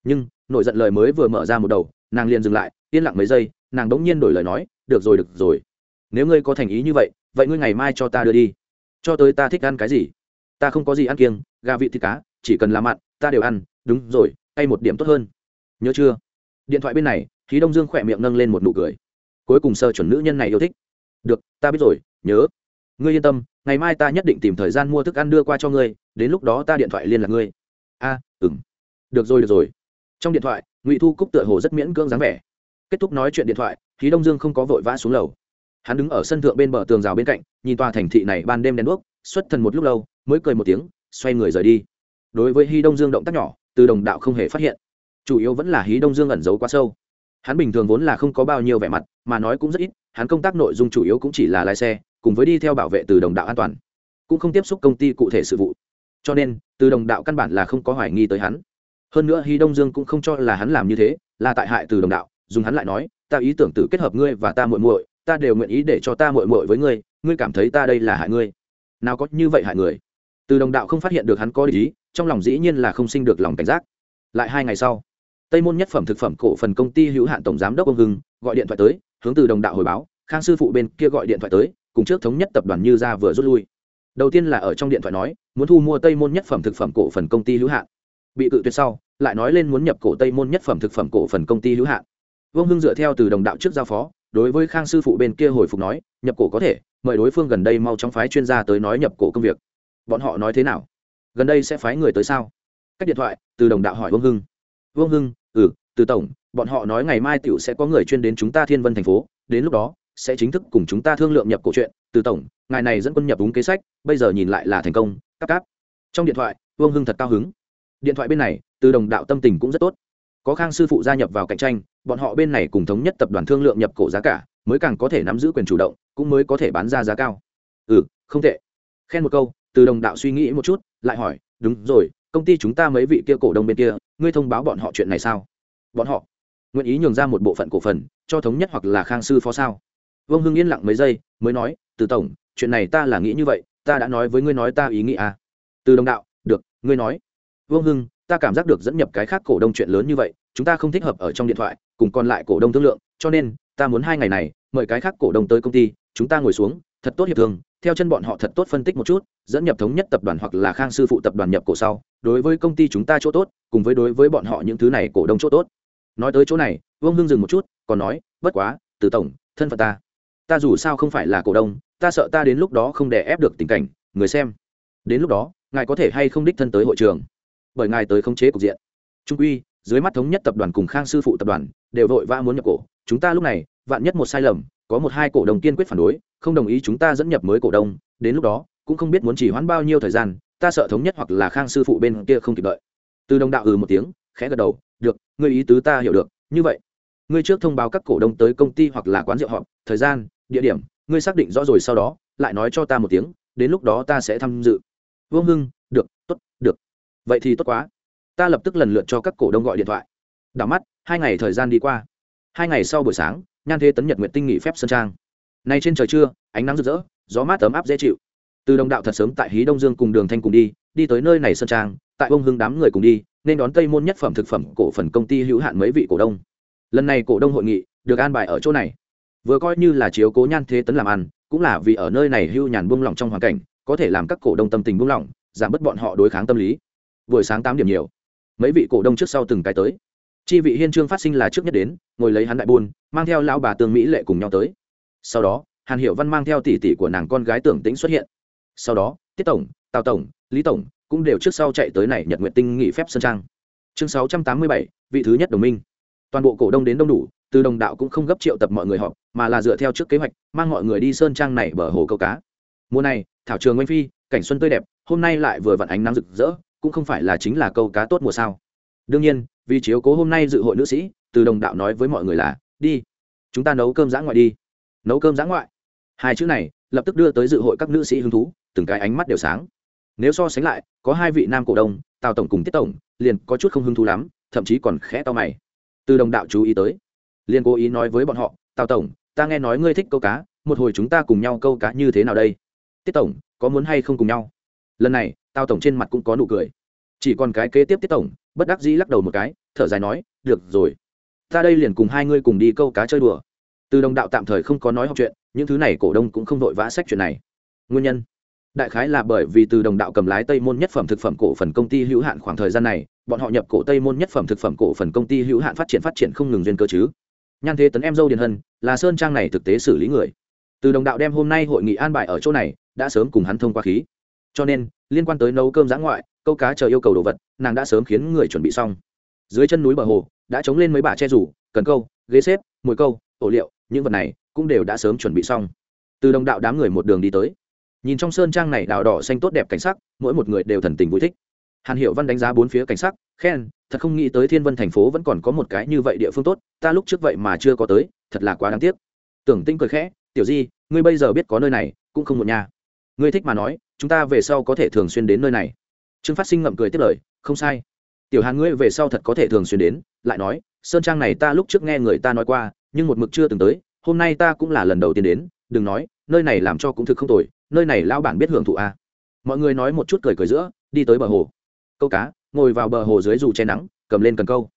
Nhưng nổi giận lời mới vừa mở ra một đầu, nàng liền dừng lại, yên lặng mấy giây, nàng đ ố n g nhiên đổi lời nói, được rồi được rồi. Nếu ngươi có thành ý như vậy vậy ngươi ngày mai cho ta đưa đi cho tới ta thích ăn cái gì? Ta không có gì ăn kiêng gà vị thịt cá chỉ cần làm mặn ta đều ăn đúng rồi hay một điểm tốt hơn. Nhớ chưa? Điện thoại bên này khí đông dương khỏe miệng nâng lên một nụ cười. Cuối cùng sơ chuẩn nữ nhân này yêu thích. Được ta biết rồi nhớ. Ngươi yên tâm ngày mai ta nhất định tìm thời gian mua thức ăn đưa qua cho ngươi đến lúc đó ta điện thoại liên lạc ngươi. A à, ừng được rồi được rồi. Trong điện thoại ngụy thu cúc tựa hồ rất miễn cưỡng dáng vẻ. Kết thúc nói chuyện điện thoại khí đông dương không có vội vã xuống lầu hắn đứng ở sân thượng bên bờ tường rào bên cạnh, nhìn tòa thành thị này ban đêm đèn đuốc, xuất thần một lúc lâu, mới cười một tiếng, xoay người rời đi. Đối với hy đông dương động tác nhỏ, từ đồng đạo không hề phát hiện. Chủ yếu vẫn là hí đông dương ẩn giấu quá sâu. Hắn bình thường vốn là không có bao nhiêu vẻ mặt, mà nói cũng rất ít, hắn công tác nội dung chủ yếu cũng chỉ là lái xe, cùng với đi theo bảo vệ từ đồng đạo an toàn, cũng không tiếp xúc công ty cụ thể sự vụ. Cho nên, từ đồng đạo căn bản là không có hoài nghi tới hắn. Hơn nữa Hí đông dương cũng không cho là hắn làm như thế, là tại hại từ đồng đạo, dùng hắn lại nói, ta ý tưởng tự kết hợp ngươi và ta muội muội ta đều nguyện ý để cho ta muội muội với ngươi ngươi cảm thấy ta đây là hại ngươi. Nào có như vậy hại người. Từ đồng đạo không phát hiện được hắn có ý, trong lòng dĩ nhiên là không sinh được lòng cảnh giác. Lại hai ngày sau, tây môn nhất phẩm thực phẩm cổ phần công ty hữu hạn tổng giám đốc ông hưng gọi điện thoại tới, hướng từ đồng đạo hồi báo, khang sư phụ bên kia gọi điện thoại tới, cùng trước thống nhất tập đoàn như ra vừa rút lui. Đầu tiên là ở trong điện thoại nói, muốn thu mua tây môn nhất phẩm thực phẩm cổ phần công ty hữu hạn. Bị cự tuyệt sau, lại nói lên muốn nhập cổ tây môn nhất phẩm thực phẩm cổ phần công ty hữu hạn. Vương hưng dựa theo từ đồng đạo trước giao phó đối với khang sư phụ bên kia hồi phục nói, nhập cổ có thể, mời đối phương gần đây mau chóng phái chuyên gia tới nói nhập cổ công việc. Bọn họ nói thế nào? Gần đây sẽ phái người tới sao? Cách điện thoại, từ đồng đạo hỏi vương hưng. Vương hưng ừ từ tổng, bọn họ nói ngày mai tiểu sẽ có người chuyên đến chúng ta thiên vân thành phố, đến lúc đó, sẽ chính thức cùng chúng ta thương lượng nhập cổ chuyện. Từ tổng, ngài này dẫn quân nhập đúng kế sách, bây giờ nhìn lại là thành công cắp cáp. Trong điện thoại, vương hưng thật cao hứng. Điện thoại bên này, từ đồng đạo tâm tình cũng rất tốt có khang sư phụ gia nhập vào cạnh tranh, bọn họ bên này cùng thống nhất tập đoàn thương lượng nhập cổ giá cả, mới càng có thể nắm giữ quyền chủ động, cũng mới có thể bán ra giá cao. Ừ không tệ. Khen một câu, từ đồng đạo suy nghĩ một chút, lại hỏi, đúng rồi, công ty chúng ta mấy vị kia cổ đông bên kia, ngươi thông báo bọn họ chuyện này sao? Bọn họ nguyện ý nhường ra một bộ phận cổ phần, cho thống nhất hoặc là khang sư phó sao? Vương hưng yên lặng mấy giây, mới nói, từ tổng, chuyện này ta là nghĩ như vậy, ta đã nói với ngươi nói ta ý nghĩ à. Từ đồng đạo, được, ngươi nói. Vương hưng ta cảm giác được dẫn nhập cái khác cổ đông chuyện lớn như vậy, chúng ta không thích hợp ở trong điện thoại, cùng còn lại cổ đông thương lượng, cho nên, ta muốn hai ngày này, mời cái khác cổ đông tới công ty, chúng ta ngồi xuống, thật tốt hiệp thương, theo chân bọn họ thật tốt phân tích một chút, dẫn nhập thống nhất tập đoàn hoặc là khang sư phụ tập đoàn nhập cổ sau, đối với công ty chúng ta chỗ tốt, cùng với đối với bọn họ những thứ này cổ đông chỗ tốt. Nói tới chỗ này, vương hưng dừng một chút, còn nói, bất quá, từ tổng, thân phận ta ta dù sao không phải là cổ đông, ta sợ ta đến lúc đó không đè ép được tình cảnh, người xem. Đến lúc đó, ngài có thể hay không đích thân tới hội trường? Bởi ngài tới khống chế cục diện. Trung quy, dưới mắt thống nhất tập đoàn cùng khang sư phụ tập đoàn đều vội vã muốn nhập cổ. Chúng ta lúc này, vạn nhất một sai lầm, có một hai cổ đông kiên quyết phản đối, không đồng ý chúng ta dẫn nhập mới cổ đông, đến lúc đó, cũng không biết muốn chỉ hoãn bao nhiêu thời gian, ta sợ thống nhất hoặc là khang sư phụ bên kia không kịp đợi. Từ đồng đạo ừ một tiếng, khẽ gật đầu, được, ngươi ý tứ ta hiểu được, như vậy, ngươi trước thông báo các cổ đông tới công ty hoặc là quán rượu họp, thời gian, địa điểm, ngươi xác định rõ rồi sau đó, lại nói cho ta một tiếng, đến lúc đó ta sẽ tham dự. Vương hưng, được, tốt, được vậy thì tốt quá. Ta lập tức lần lượt cho các cổ đông gọi điện thoại. Đảo mắt, hai ngày thời gian đi qua. Hai ngày sau buổi sáng, nhan thế tấn nhật nguyện tinh nghỉ phép sơn trang. Nay trên trời trưa, ánh nắng rực rỡ, gió mát ấm áp dễ chịu. Từ đồng đạo thật sớm tại hí đông dương cùng đường thanh cùng đi đi tới nơi này sơn trang, tại ông hưng đám người cùng đi, nên đón tây môn nhất phẩm thực phẩm cổ phần công ty hữu hạn mấy vị cổ đông. Lần này cổ đông hội nghị được an bài ở chỗ này. Vừa coi như là chiếu cố nhan thế tấn làm ăn, cũng là vì ở nơi này hưu nhàn buông lỏng trong hoàn cảnh, có thể làm các cổ đông tâm tình buông lỏng, giảm bớt bọn họ đối kháng tâm lý buổi sáng tám điểm nhiều. Mấy vị cổ đông trước sau từng cái tới. Chi vị hiên trương phát sinh là trước nhất đến, ngồi lấy hắn đại buôn, mang theo lão bà tương mỹ lệ cùng nhau tới. Sau đó, hàn hiệu văn mang theo tỷ tỷ của nàng con gái tưởng tĩnh xuất hiện. Sau đó, tiết tổng, tào tổng, lý tổng cũng đều trước sau chạy tới này nhật nguyện tinh nghị phép sơn trang. Chương sáu trăm tám mươi bảy, vị thứ nhất đồng minh. Toàn bộ cổ đông đến đông đủ, từ đồng đạo cũng không gấp triệu tập mọi người họp, mà là dựa theo trước kế hoạch, mang mọi người đi sơn trang này bờ hồ câu cá. Mùa này, thảo trường oanh phi, cảnh xuân tươi đẹp, hôm nay lại vừa vặn ánh nắng rực rỡ cũng không phải là chính là câu cá tốt mùa sao. Đương nhiên, vì chiếu cố hôm nay dự hội nữ sĩ, từ đồng đạo nói với mọi người là, đi, chúng ta nấu cơm giã ngoại đi. Nấu cơm giã ngoại. Hai chữ này lập tức đưa tới dự hội các nữ sĩ hứng thú, từng cái ánh mắt đều sáng. Nếu so sánh lại, có hai vị nam cổ đông, tào tổng cùng tiết tổng, liền có chút không hứng thú lắm, thậm chí còn khẽ to mày. Từ đồng đạo chú ý tới, liền cố ý nói với bọn họ, tào tổng, ta nghe nói ngươi thích câu cá, một hồi chúng ta cùng nhau câu cá như thế nào đây? Tiết tổng, có muốn hay không cùng nhau? Lần này tao tổng trên mặt cũng có nụ cười. Chỉ còn cái kế tiếp tiết tổng, bất đắc dĩ lắc đầu một cái, thở dài nói, được rồi. Ta đây liền cùng hai ngươi cùng đi câu cá chơi đùa. Từ đồng đạo tạm thời không có nói học chuyện, những thứ này cổ đông cũng không vội vã sách chuyện này. Nguyên nhân? Đại khái là bởi vì từ đồng đạo cầm lái tây môn nhất phẩm thực phẩm cổ phần công ty hữu hạn khoảng thời gian này, bọn họ nhập cổ tây môn nhất phẩm thực phẩm cổ phần công ty hữu hạn phát triển phát triển không ngừng duyên cơ chứ. Nhan thế tấn em dâu điền hân, là sơn trang này thực tế xử lý người. Từ đồng đạo đem hôm nay hội nghị an bài ở chỗ này, đã sớm cùng hắn thông qua khí cho nên, liên quan tới nấu cơm giã ngoại, câu cá chờ yêu cầu đồ vật, nàng đã sớm khiến người chuẩn bị xong. Dưới chân núi bờ hồ, đã chống lên mấy bả che rủ, cần câu, ghế xếp, mồi câu ổ liệu, những vật này cũng đều đã sớm chuẩn bị xong. Từ đồng đạo đám người một đường đi tới. Nhìn trong sơn trang này đào đỏ xanh tốt đẹp cảnh sắc, mỗi một người đều thần tình vui thích. Hàn hiệu văn đánh giá bốn phía cảnh sắc, khen, thật không nghĩ tới thiên vân thành phố vẫn còn có một cái như vậy địa phương tốt, ta lúc trước vậy mà chưa có tới, thật là quá đáng tiếc. Tưởng tinh cười khẽ, tiểu di, ngươi bây giờ biết có nơi này, cũng không một nhà ngươi thích mà nói, chúng ta về sau có thể thường xuyên đến nơi này. Trương phát sinh ngậm cười tiếp lời, không sai. Tiểu hàn ngươi về sau thật có thể thường xuyên đến, lại nói, sơn trang này ta lúc trước nghe người ta nói qua, nhưng một mực chưa từng tới, hôm nay ta cũng là lần đầu tiên đến, đừng nói, nơi này làm cho cũng thực không tồi, nơi này lão bản biết hưởng thụ a à. mọi người nói một chút cười cười giữa, đi tới bờ hồ. Câu cá, ngồi vào bờ hồ dưới dù che nắng, cầm lên cần câu.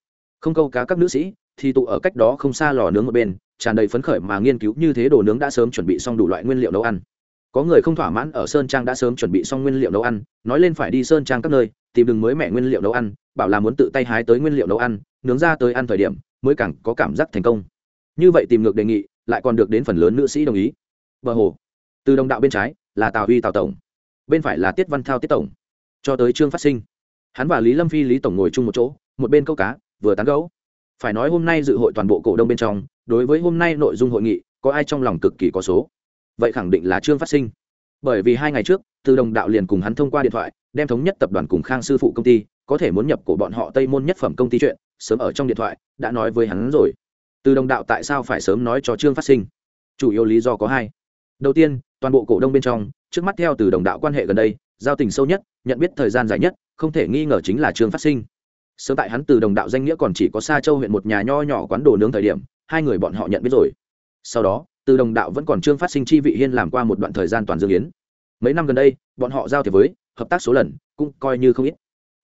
Không câu cá các nữ sĩ, thì tụ ở cách đó không xa lò nướng một bên, tràn đầy phấn khởi mà nghiên cứu như thế đồ nướng đã sớm chuẩn bị xong đủ loại nguyên liệu nấu ăn có người không thỏa mãn ở sơn trang đã sớm chuẩn bị xong nguyên liệu nấu ăn, nói lên phải đi sơn trang các nơi, tìm đừng mới mẹ nguyên liệu nấu ăn, bảo là muốn tự tay hái tới nguyên liệu nấu ăn, nướng ra tới ăn thời điểm, mới càng có cảm giác thành công. Như vậy tìm ngược đề nghị, lại còn được đến phần lớn nữ sĩ đồng ý. Bờ hồ, từ đồng đạo bên trái, là tào huy tào tổng, bên phải là tiết văn thao tiết tổng. Cho tới trương phát sinh, hắn và lý lâm phi, lý tổng ngồi chung một chỗ, một bên câu cá, vừa tán gấu phải nói hôm nay dự hội toàn bộ cổ đông bên trong, đối với hôm nay nội dung hội nghị, có ai trong lòng cực kỳ có số? Vậy khẳng định là trương phát sinh. Bởi vì hai ngày trước, từ đồng đạo liền cùng hắn thông qua điện thoại, đem thống nhất tập đoàn cùng khang sư phụ công ty, có thể muốn nhập của bọn họ tây môn nhất phẩm công ty chuyện, sớm ở trong điện thoại, đã nói với hắn rồi. Từ đồng đạo tại sao phải sớm nói cho trương phát sinh? Chủ yếu lý do có hai. Đầu tiên, toàn bộ cổ đông bên trong, trước mắt theo từ đồng đạo quan hệ gần đây, giao tình sâu nhất, nhận biết thời gian dài nhất, không thể nghi ngờ chính là trương phát sinh. Sớm tại hắn từ đồng đạo danh nghĩa còn chỉ có xa châu huyện một nhà nho nhỏ quán đồ nướng thời điểm, hai người bọn họ nhận biết rồi. Sau đó từ đồng đạo vẫn còn trương phát sinh chi vị hiên làm qua một đoạn thời gian toàn dương yến. Mấy năm gần đây, bọn họ giao thiệp với, hợp tác số lần, cũng coi như không ít.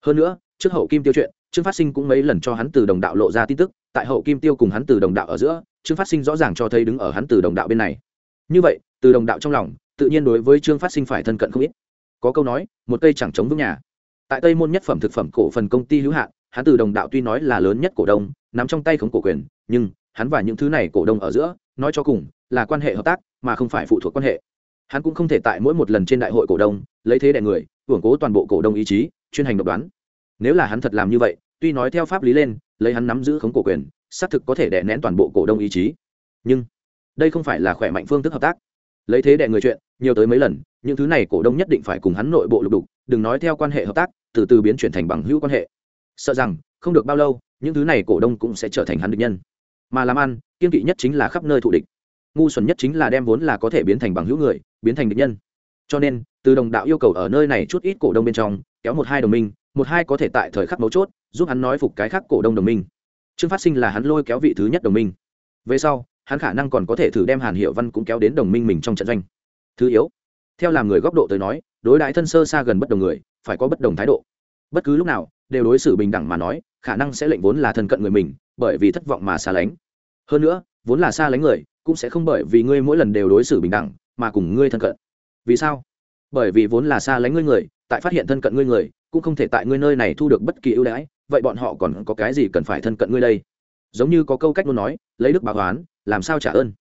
Hơn nữa, trước hậu kim tiêu chuyện, trương phát sinh cũng mấy lần cho hắn từ đồng đạo lộ ra tin tức, tại hậu kim tiêu cùng hắn từ đồng đạo ở giữa, trương phát sinh rõ ràng cho thấy đứng ở hắn từ đồng đạo bên này. Như vậy, từ đồng đạo trong lòng, tự nhiên đối với trương phát sinh phải thân cận không ít. Có câu nói, một cây chẳng chống vững nhà. Tại tây môn nhất phẩm thực phẩm cổ phần công ty hữu hạn, hắn từ đồng đạo tuy nói là lớn nhất cổ đông nằm trong tay khống cổ quyền, nhưng hắn và những thứ này cổ đông ở giữa, nói cho cùng, là quan hệ hợp tác, mà không phải phụ thuộc quan hệ. Hắn cũng không thể tại mỗi một lần trên đại hội cổ đông, lấy thế đại người, hưởng cố toàn bộ cổ đông ý chí, chuyên hành độc đoán. Nếu là hắn thật làm như vậy, tuy nói theo pháp lý lên, lấy hắn nắm giữ khống cổ quyền, xác thực có thể đè nén toàn bộ cổ đông ý chí. Nhưng, đây không phải là khỏe mạnh phương thức hợp tác. Lấy thế đè người chuyện, nhiều tới mấy lần, những thứ này cổ đông nhất định phải cùng hắn nội bộ lục đục, đừng nói theo quan hệ hợp tác, từ từ biến chuyển thành bằng hữu quan hệ. Sợ rằng, không được bao lâu, những thứ này cổ đông cũng sẽ trở thành hắn địch nhân mà làm ăn kiên kỵ nhất chính là khắp nơi thụ địch. Ngu xuẩn nhất chính là đem vốn là có thể biến thành bằng hữu người, biến thành địch nhân. Cho nên, từ đồng đạo yêu cầu ở nơi này chút ít cổ đông bên trong, kéo một hai đồng minh, một hai có thể tại thời khắc mấu chốt, giúp hắn nói phục cái khác cổ đông đồng minh. Trương phát sinh là hắn lôi kéo vị thứ nhất đồng minh. Về sau, hắn khả năng còn có thể thử đem hàn hiệu văn cũng kéo đến đồng minh mình trong trận doanh. Thứ yếu, theo làm người góc độ tới nói, đối đãi thân sơ xa gần bất đồng người, phải có bất đồng thái độ. Bất cứ lúc nào, đều đối xử bình đẳng mà nói, khả năng sẽ lệnh vốn là thân cận người mình bởi vì thất vọng mà xa lánh. Hơn nữa, vốn là xa lánh người, cũng sẽ không bởi vì ngươi mỗi lần đều đối xử bình đẳng, mà cùng ngươi thân cận. Vì sao? Bởi vì vốn là xa lánh ngươi người, tại phát hiện thân cận ngươi người, cũng không thể tại ngươi nơi này thu được bất kỳ ưu đãi, vậy bọn họ còn có cái gì cần phải thân cận ngươi đây? Giống như có câu cách ngôn nói, lấy đức báo toán làm sao trả ơn?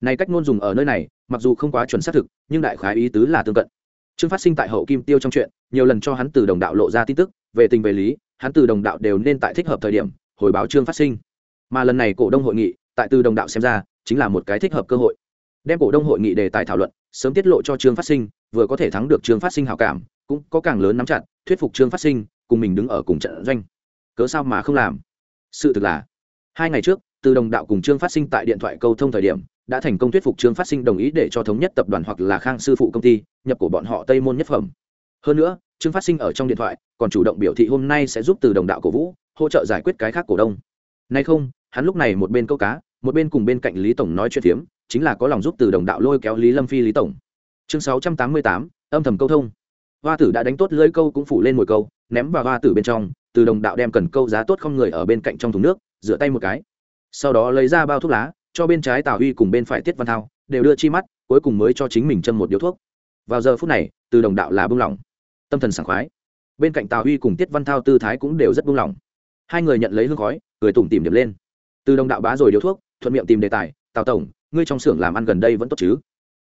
Này cách ngôn dùng ở nơi này, mặc dù không quá chuẩn xác thực, nhưng đại khái ý tứ là tương cận. Trương phát sinh tại hậu kim tiêu trong chuyện, nhiều lần cho hắn từ đồng đạo lộ ra tin tức, về tình về lý, hắn từ đồng đạo đều nên tại thích hợp thời điểm, hồi báo trương phát sinh mà lần này cổ đông hội nghị, tại từ đồng đạo xem ra, chính là một cái thích hợp cơ hội. Đem cổ đông hội nghị đề tài thảo luận, sớm tiết lộ cho trương phát sinh, vừa có thể thắng được trương phát sinh hào cảm, cũng có càng lớn nắm chặt, thuyết phục trương phát sinh, cùng mình đứng ở cùng trận doanh. Cớ sao mà không làm? Sự thực là, hai ngày trước, từ đồng đạo cùng trương phát sinh tại điện thoại câu thông thời điểm, đã thành công thuyết phục trương phát sinh đồng ý để cho thống nhất tập đoàn hoặc là khang sư phụ công ty, nhập của bọn họ tây môn nhất phẩm. Hơn nữa, trương phát sinh ở trong điện thoại, còn chủ động biểu thị hôm nay sẽ giúp từ đồng đạo cổ vũ, hỗ trợ giải quyết cái khác cổ đông. Nay không hắn lúc này một bên câu cá, một bên cùng bên cạnh lý tổng nói chuyện phiếm, chính là có lòng giúp từ đồng đạo lôi kéo lý lâm phi lý tổng. Chương sáu trăm tám mươi tám, âm thầm câu thông. Hoa tử đã đánh tốt lưỡi câu cũng phủ lên mồi câu, ném vào hoa tử bên trong, từ đồng đạo đem cần câu giá tốt không người ở bên cạnh trong thùng nước, rửa tay một cái. Sau đó lấy ra bao thuốc lá, cho bên trái tào huy cùng bên phải tiết văn thao, đều đưa chi mắt, cuối cùng mới cho chính mình châm một điếu thuốc. Vào giờ phút này, từ đồng đạo là bung lỏng, tâm thần sảng khoái. Bên cạnh tào huy cùng tiết văn thao tư thái cũng đều rất bung lỏng. Hai người nhận lấy hương khói, cười tủm tìm điểm lên từ đồng đạo bá rồi điếu thuốc, thuận miệng tìm đề tài, tào tổng, ngươi trong xưởng làm ăn gần đây vẫn tốt chứ?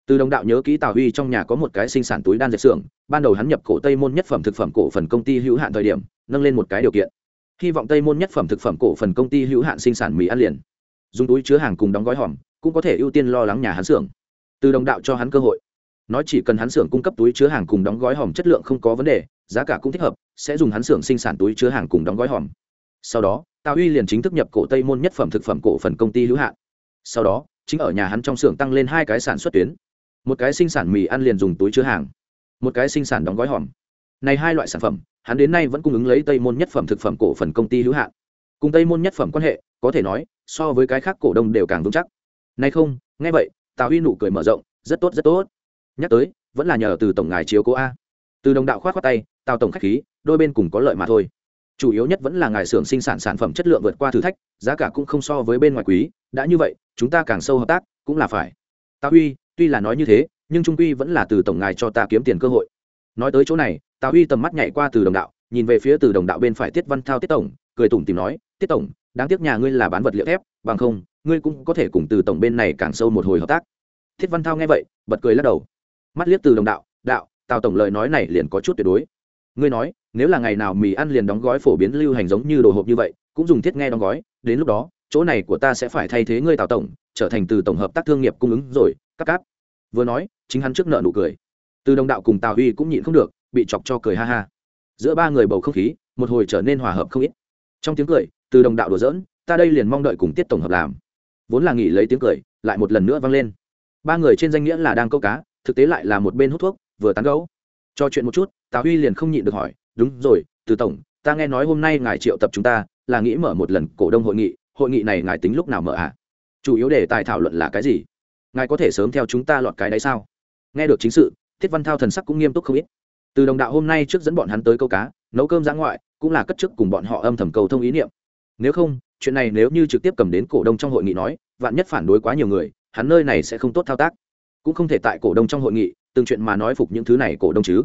Từ đồng đạo nhớ kỹ tào huy trong nhà có một cái sinh sản túi đan dệt xưởng, ban đầu hắn nhập cổ tây môn nhất phẩm thực phẩm cổ phần công ty hữu hạn thời điểm, nâng lên một cái điều kiện. Hy vọng tây môn nhất phẩm thực phẩm cổ phần công ty hữu hạn sinh sản mì ăn liền. Dùng túi chứa hàng cùng đóng gói hòm, cũng có thể ưu tiên lo lắng nhà hắn xưởng. Từ đồng đạo cho hắn cơ hội. Nói chỉ cần hắn xưởng cung cấp túi chứa hàng cùng đóng gói hòm chất lượng không có vấn đề, giá cả cũng thích hợp, sẽ dùng hắn xưởng sinh sản túi chứa hàng cùng đóng gói hòm. Sau đó tào Uy liền chính thức nhập cổ tây môn nhất phẩm thực phẩm cổ phần công ty hữu hạn. Sau đó, chính ở nhà hắn trong xưởng tăng lên hai cái sản xuất tuyến. Một cái sinh sản mì ăn liền dùng túi chứa hàng. Một cái sinh sản đóng gói hòm. Này hai loại sản phẩm, hắn đến nay vẫn cung ứng lấy tây môn nhất phẩm thực phẩm cổ phần công ty hữu hạn. Cùng tây môn nhất phẩm quan hệ, có thể nói, so với cái khác cổ đông đều càng vững chắc. Nay không, nghe vậy, tào huy nụ cười mở rộng, rất tốt rất tốt. Nhắc tới, vẫn là nhờ từ tổng ngài chiếu cố a. Từ đồng đạo khoát khoát tay, tào tổng khách khí, đôi bên cùng có lợi mà thôi chủ yếu nhất vẫn là ngài xưởng sinh sản sản phẩm chất lượng vượt qua thử thách, giá cả cũng không so với bên ngoài quý, đã như vậy, chúng ta càng sâu hợp tác, cũng là phải. Tào huy, tuy là nói như thế, nhưng trung quy vẫn là từ tổng ngài cho ta kiếm tiền cơ hội. Nói tới chỗ này, tào huy tầm mắt nhảy qua từ đồng đạo, nhìn về phía từ đồng đạo bên phải tiết văn thao tiết tổng, cười tủm tìm nói, tiết tổng, đáng tiếc nhà ngươi là bán vật liệu thép, bằng không, ngươi cũng có thể cùng từ tổng bên này càng sâu một hồi hợp tác. Thiết văn thao nghe vậy, bật cười lắc đầu. Mắt liếc từ đồng đạo đạo, tào tổng lời nói này liền có chút tuyệt đối ngươi nói, nếu là ngày nào mì ăn liền đóng gói phổ biến lưu hành giống như đồ hộp như vậy, cũng dùng thiết nghe đóng gói, đến lúc đó, chỗ này của ta sẽ phải thay thế ngươi tào tổng, trở thành từ tổng hợp tác thương nghiệp cung ứng rồi cắt cáp. Vừa nói, chính hắn trước nợ nụ cười. Từ đồng đạo cùng tào huy cũng nhịn không được, bị chọc cho cười ha ha. Giữa ba người bầu không khí, một hồi trở nên hòa hợp không ít. Trong tiếng cười, từ đồng đạo đùa dỡn ta đây liền mong đợi cùng tiết tổng hợp làm. Vốn là nghỉ lấy tiếng cười, lại một lần nữa vang lên. Ba người trên danh nghĩa là đang câu cá, thực tế lại là một bên hút thuốc, vừa tán gấu cho chuyện một chút, tào huy liền không nhịn được hỏi, đúng rồi, từ tổng, ta nghe nói hôm nay ngài triệu tập chúng ta, là nghĩ mở một lần cổ đông hội nghị hội nghị này ngài tính lúc nào mở ạ? À? chủ yếu để tài thảo luận là cái gì? Ngài có thể sớm theo chúng ta lọt cái đấy sao? Nghe được chính sự, thiết văn thao thần sắc cũng nghiêm túc không ít. Từ đồng đạo hôm nay trước dẫn bọn hắn tới câu cá, nấu cơm giã ngoại, cũng là cất chức cùng bọn họ âm thầm cầu thông ý niệm. Nếu không, chuyện này nếu như trực tiếp cầm đến cổ đông trong hội nghị nói, vạn nhất phản đối quá nhiều người, hắn nơi này sẽ không tốt thao tác. Cũng không thể tại cổ đông trong hội nghị từng chuyện mà nói phục những thứ này cổ đông chứ?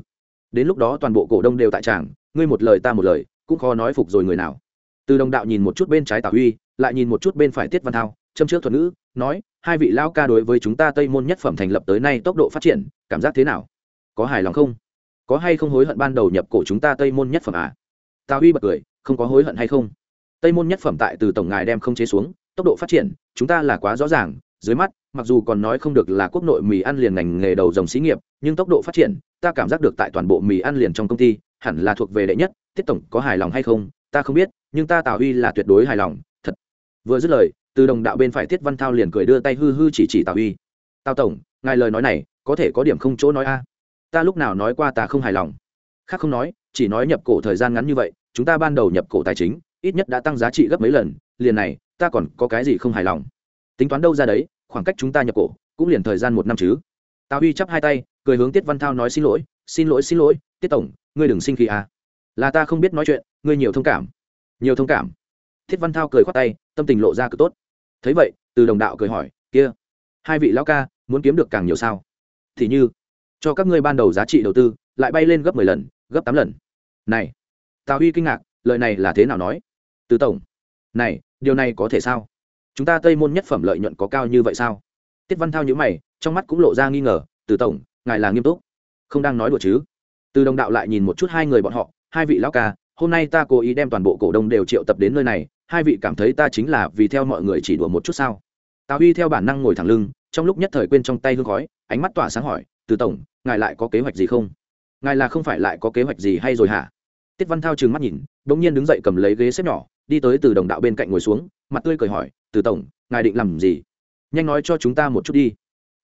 Đến lúc đó toàn bộ cổ đông đều tại tràng, ngươi một lời ta một lời, cũng khó nói phục rồi người nào. Từ đồng đạo nhìn một chút bên trái tả huy, lại nhìn một chút bên phải tiết văn thao, châm trước thuật ngữ, nói, hai vị lao ca đối với chúng ta tây môn nhất phẩm thành lập tới nay tốc độ phát triển, cảm giác thế nào? Có hài lòng không? Có hay không hối hận ban đầu nhập cổ chúng ta tây môn nhất phẩm à? Tà huy bật cười, không có hối hận hay không? Tây môn nhất phẩm tại từ tổng ngài đem không chế xuống, tốc độ phát triển, chúng ta là quá rõ ràng dưới mắt, mặc dù còn nói không được là quốc nội mì ăn liền ngành nghề đầu dòng xí nghiệp, nhưng tốc độ phát triển, ta cảm giác được tại toàn bộ mì ăn liền trong công ty, hẳn là thuộc về đệ nhất, tiết tổng có hài lòng hay không, ta không biết, nhưng ta tào huy là tuyệt đối hài lòng, thật. Vừa dứt lời, từ đồng đạo bên phải tiết văn thao liền cười đưa tay hư hư chỉ chỉ tào huy. Tào tổng, ngài lời nói này, có thể có điểm không chỗ nói a. Ta lúc nào nói qua ta không hài lòng. Khác không nói, chỉ nói nhập cổ thời gian ngắn như vậy, chúng ta ban đầu nhập cổ tài chính, ít nhất đã tăng giá trị gấp mấy lần, liền này, ta còn có cái gì không hài lòng? Tính toán đâu ra đấy, khoảng cách chúng ta nhập cổ, cũng liền thời gian một năm chứ. Tào huy chắp hai tay, cười hướng tiết văn thao nói xin lỗi xin lỗi xin lỗi, tiết tổng, ngươi đừng sinh khí à. Là ta không biết nói chuyện, ngươi nhiều thông cảm. Nhiều thông cảm. Thiết văn thao cười khoát tay, tâm tình lộ ra cực tốt. Thấy vậy, từ đồng đạo cười hỏi, kia, hai vị lão ca, muốn kiếm được càng nhiều sao? Thì như, cho các ngươi ban đầu giá trị đầu tư, lại bay lên gấp mười lần, gấp tám lần. Này, tào huy kinh ngạc, lời này là thế nào nói? Từ tổng, này, điều này có thể sao? Chúng ta tây môn nhất phẩm lợi nhuận có cao như vậy sao tiết văn thao nhữ mày trong mắt cũng lộ ra nghi ngờ từ tổng ngài là nghiêm túc không đang nói đùa chứ từ đồng đạo lại nhìn một chút hai người bọn họ hai vị lão ca hôm nay ta cố ý đem toàn bộ cổ đông đều triệu tập đến nơi này hai vị cảm thấy ta chính là vì theo mọi người chỉ đùa một chút sao tào huy theo bản năng ngồi thẳng lưng trong lúc nhất thời quên trong tay hương khói ánh mắt tỏa sáng hỏi từ tổng ngài lại có kế hoạch gì không ngài là không phải lại có kế hoạch gì hay rồi hả tiết văn thao trừng mắt nhìn đ ỗ n g nhiên đứng dậy cầm lấy ghế xếp nhỏ, đi tới từ đồng đạo bên cạnh ngồi xuống, mặt tươi cười hỏi, từ tổng, ngài định làm gì? Nhanh nói cho chúng ta một chút đi.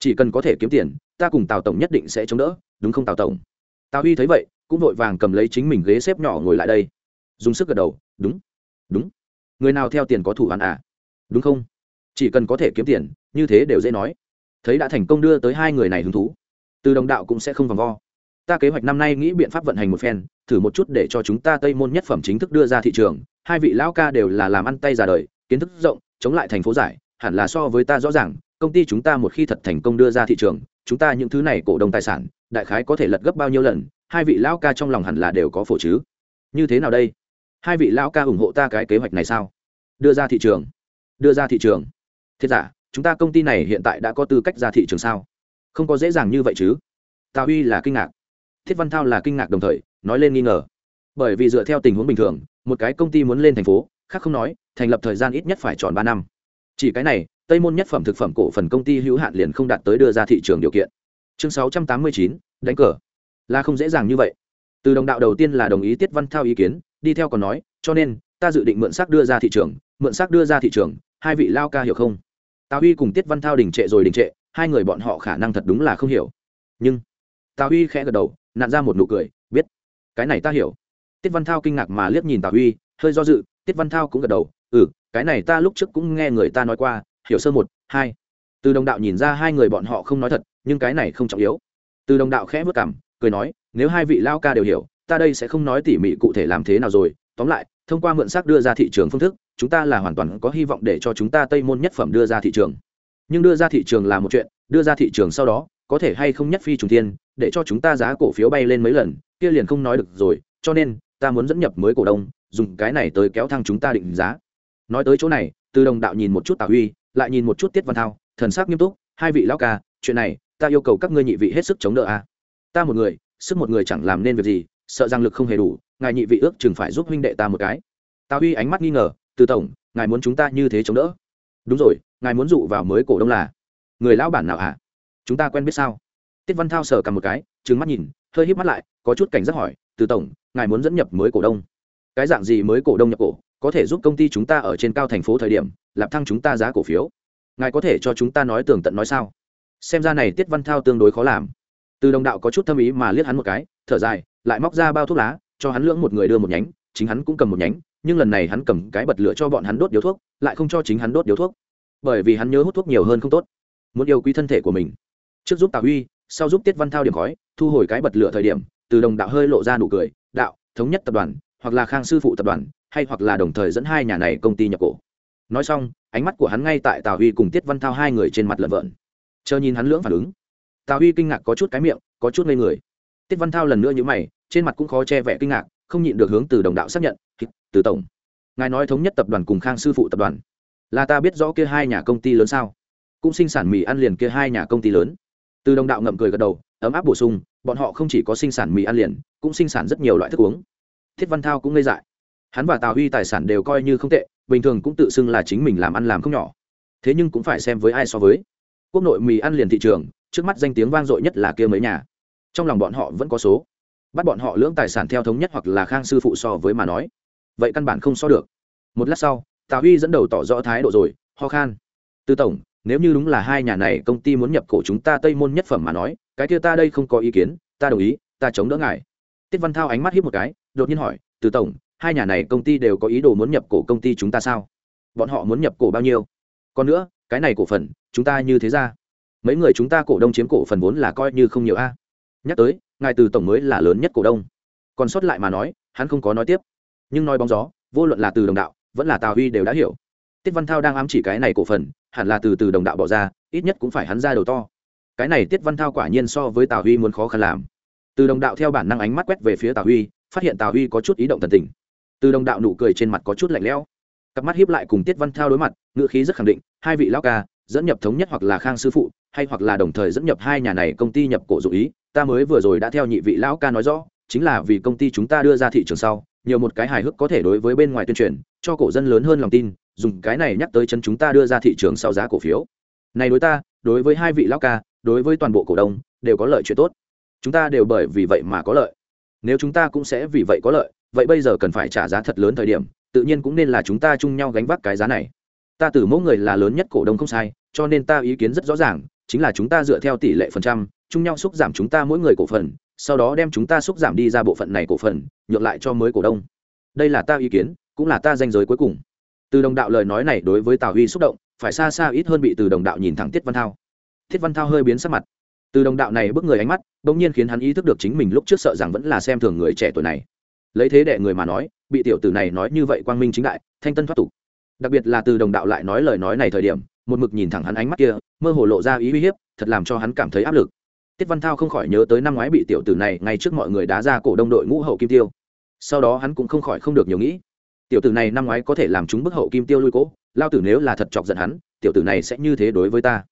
Chỉ cần có thể kiếm tiền, ta cùng tào tổng nhất định sẽ chống đỡ, đúng không tào tổng? Tào huy thấy vậy, cũng vội vàng cầm lấy chính mình ghế xếp nhỏ ngồi lại đây. Dùng sức gật đầu, đúng đúng. Người nào theo tiền có thủ hắn à? Đúng không? Chỉ cần có thể kiếm tiền, như thế đều dễ nói. Thấy đã thành công đưa tới hai người này hứng thú, từ đồng đạo cũng sẽ không vòng vo. Ta kế hoạch năm nay nghĩ biện pháp vận hành một phen thử một chút để cho chúng ta tây môn nhất phẩm chính thức đưa ra thị trường. Hai vị lão ca đều là làm ăn tay ra đời, kiến thức rộng, chống lại thành phố giải, hẳn là so với ta rõ ràng, công ty chúng ta một khi thật thành công đưa ra thị trường, chúng ta những thứ này cổ đông tài sản, đại khái có thể lật gấp bao nhiêu lần, hai vị lão ca trong lòng hẳn là đều có phổ chứ. Như thế nào đây? Hai vị lão ca ủng hộ ta cái kế hoạch này sao? Đưa ra thị trường. Đưa ra thị trường. Thiết giả, chúng ta công ty này hiện tại đã có tư cách ra thị trường sao? Không có dễ dàng như vậy chứ. Tào huy là kinh ngạc thiết văn thao là kinh ngạc đồng thời, nói lên nghi ngờ. Bởi vì dựa theo tình huống bình thường, một cái công ty muốn lên thành phố, khác không nói, thành lập thời gian ít nhất phải tròn ba năm. Chỉ cái này, tây môn nhất phẩm thực phẩm cổ phần công ty hữu hạn liền không đạt tới đưa ra thị trường điều kiện. Chương sáu trăm tám mươi chín, đánh cờ. Là không dễ dàng như vậy. Từ đồng đạo đầu tiên là đồng ý tiết văn thao ý kiến, đi theo còn nói, cho nên, ta dự định mượn xác đưa ra thị trường, mượn xác đưa ra thị trường, hai vị lao ca hiểu không? Tào huy cùng tiết văn thao đình trệ rồi đình trệ, hai người bọn họ khả năng thật đúng là không hiểu. Nhưng, tào huy khẽ gật đầu nạn ra một nụ cười, biết. Cái này ta hiểu. Tiết văn thao kinh ngạc mà liếc nhìn tào huy, hơi do dự, tiết văn thao cũng gật đầu ừ cái này ta lúc trước cũng nghe người ta nói qua, hiểu sơ một, hai. Từ đồng đạo nhìn ra hai người bọn họ không nói thật, nhưng cái này không trọng yếu. Từ đồng đạo khẽ vất cảm, cười nói, nếu hai vị lao ca đều hiểu, ta đây sẽ không nói tỉ mỉ cụ thể làm thế nào rồi. Tóm lại, thông qua mượn xác đưa ra thị trường phương thức, chúng ta là hoàn toàn có hy vọng để cho chúng ta tây môn nhất phẩm đưa ra thị trường. Nhưng đưa ra thị trường là một chuyện, đưa ra thị trường sau đó có thể hay không nhất phi trùng tiên để cho chúng ta giá cổ phiếu bay lên mấy lần, kia liền không nói được rồi, cho nên, ta muốn dẫn nhập mới cổ đông, dùng cái này tới kéo thăng chúng ta định giá. Nói tới chỗ này, từ đồng đạo nhìn một chút tào huy, lại nhìn một chút tiết văn thao, thần sắc nghiêm túc, hai vị lão ca, chuyện này, ta yêu cầu các ngươi nhị vị hết sức chống đỡ a. À. ta một người, sức một người chẳng làm nên việc gì, sợ rằng lực không hề đủ, ngài nhị vị ước chừng phải giúp huynh đệ ta một cái. Tào huy ánh mắt nghi ngờ, từ tổng, ngài muốn chúng ta như thế chống đỡ? Đúng rồi, ngài muốn dụ vào mới cổ đông là. Người lão bản nào hả? Chúng ta quen biết sao? Tiết văn thao sờ cầm một cái trứng mắt nhìn, hơi híp mắt lại, có chút cảnh giác hỏi, từ tổng, ngài muốn dẫn nhập mới cổ đông? Cái dạng gì mới cổ đông nhập cổ, có thể giúp công ty chúng ta ở trên cao thành phố thời điểm, lạp thăng chúng ta giá cổ phiếu? Ngài có thể cho chúng ta nói tường tận nói sao? Xem ra này tiết văn thao tương đối khó làm. Từ đồng đạo có chút thâm ý mà liếc hắn một cái, thở dài, lại móc ra bao thuốc lá, cho hắn lưỡng một người đưa một nhánh, chính hắn cũng cầm một nhánh, nhưng lần này hắn cầm cái bật lửa cho bọn hắn đốt điếu thuốc, lại không cho chính hắn đốt điếu thuốc. Bởi vì hắn nhớ hút thuốc nhiều hơn không tốt, muốn yêu quý thân thể của mình trước giúp tào huy sau giúp tiết văn thao điểm khói, thu hồi cái bật lửa thời điểm, từ đồng đạo hơi lộ ra nụ cười, đạo, thống nhất tập đoàn, hoặc là khang sư phụ tập đoàn, hay hoặc là đồng thời dẫn hai nhà này công ty nhập cổ. Nói xong, ánh mắt của hắn ngay tại tào huy cùng tiết văn thao hai người trên mặt lợn vợn. Chờ nhìn hắn lưỡng phản ứng, tào huy kinh ngạc có chút cái miệng, có chút ngây người. Tiết văn thao lần nữa như mày, trên mặt cũng khó che vẻ kinh ngạc, không nhịn được hướng từ đồng đạo xác nhận từ tổng, ngài nói thống nhất tập đoàn cùng khang sư phụ tập đoàn, là ta biết rõ kia hai nhà công ty lớn sao? Cũng sinh sản mì ăn liền kia hai nhà công ty lớn từ đồng đạo ngậm cười gật đầu, ấm áp bổ sung, bọn họ không chỉ có sinh sản mì ăn liền, cũng sinh sản rất nhiều loại thức uống. Thiết văn thao cũng ngây dại. Hắn và tào huy tài sản đều coi như không tệ, bình thường cũng tự xưng là chính mình làm ăn làm không nhỏ. Thế nhưng cũng phải xem với ai so với. Quốc nội mì ăn liền thị trường, trước mắt danh tiếng vang dội nhất là kia mấy nhà. Trong lòng bọn họ vẫn có số. Bắt bọn họ lưỡng tài sản theo thống nhất hoặc là khang sư phụ so với mà nói. Vậy căn bản không so được. Một lát sau, tào huy dẫn đầu tỏ rõ thái độ rồi, ho khan. Tư tổng nếu như đúng là hai nhà này công ty muốn nhập cổ chúng ta tây môn nhất phẩm mà nói, cái kia ta đây không có ý kiến, ta đồng ý, ta chống đỡ ngài. Tiết văn thao ánh mắt hiếp một cái, đột nhiên hỏi, từ tổng, hai nhà này công ty đều có ý đồ muốn nhập cổ công ty chúng ta sao? Bọn họ muốn nhập cổ bao nhiêu? Còn nữa, cái này cổ phần, chúng ta như thế ra? Mấy người chúng ta cổ đông chiếm cổ phần vốn là coi như không nhiều a. Nhắc tới, ngài từ tổng mới là lớn nhất cổ đông. Còn sót lại mà nói, hắn không có nói tiếp. Nhưng nói bóng gió, vô luận là từ đồng đạo, vẫn là tào huy đều đã hiểu tiết văn thao đang ám chỉ cái này cổ phần, hẳn là từ từ đồng đạo bỏ ra, ít nhất cũng phải hắn ra đầu to. Cái này tiết văn thao quả nhiên so với tào huy muốn khó khăn làm. Từ đồng đạo theo bản năng ánh mắt quét về phía tào huy, phát hiện tào huy có chút ý động thần tình. Từ đồng đạo nụ cười trên mặt có chút lạnh lẽo. Cặp mắt hiếp lại cùng tiết văn thao đối mặt, ngữ khí rất khẳng định, hai vị lão ca, dẫn nhập thống nhất hoặc là khang sư phụ, hay hoặc là đồng thời dẫn nhập hai nhà này công ty nhập cổ dụ ý, ta mới vừa rồi đã theo nhị vị lão ca nói rõ, chính là vì công ty chúng ta đưa ra thị trường sau, nhiều một cái hài hước có thể đối với bên ngoài tuyên truyền, cho cổ dân lớn hơn lòng tin dùng cái này nhắc tới chân chúng ta đưa ra thị trường sau giá cổ phiếu. Này đối ta, đối với hai vị lão ca, đối với toàn bộ cổ đông, đều có lợi chuyện tốt. Chúng ta đều bởi vì vậy mà có lợi. Nếu chúng ta cũng sẽ vì vậy có lợi, vậy bây giờ cần phải trả giá thật lớn thời điểm, tự nhiên cũng nên là chúng ta chung nhau gánh vác cái giá này. Ta từ mẫu người là lớn nhất cổ đông không sai, cho nên ta ý kiến rất rõ ràng, chính là chúng ta dựa theo tỷ lệ phần trăm, chung nhau xúc giảm chúng ta mỗi người cổ phần, sau đó đem chúng ta xúc giảm đi ra bộ phận này cổ phần, nhượng lại cho mới cổ đông. Đây là ta ý kiến, cũng là ta danh giới cuối cùng từ đồng đạo lời nói này đối với tào huy xúc động, phải xa xa ít hơn bị từ đồng đạo nhìn thẳng tiết văn thao. Thiết văn thao hơi biến sắc mặt. Từ đồng đạo này bước người ánh mắt đ ỗ n g nhiên khiến hắn ý thức được chính mình lúc trước sợ rằng vẫn là xem thường người trẻ tuổi này. Lấy thế đệ người mà nói, bị tiểu tử này nói như vậy quang minh chính đại, thanh tân thoát tục. Đặc biệt là từ đồng đạo lại nói lời nói này thời điểm, một mực nhìn thẳng hắn ánh mắt kia, mơ hồ lộ ra ý uy hiếp, thật làm cho hắn cảm thấy áp lực. Tiết văn thao không khỏi nhớ tới năm ngoái bị tiểu tử này ngay trước mọi người đá ra cổ đông đội ngũ hậu kim tiêu. Sau đó hắn cũng không khỏi không được nhiều nghĩ tiểu tử này năm ngoái có thể làm chúng bức hậu kim tiêu lui cỗ, lao tử nếu là thật chọc giận hắn, tiểu tử này sẽ như thế đối với ta.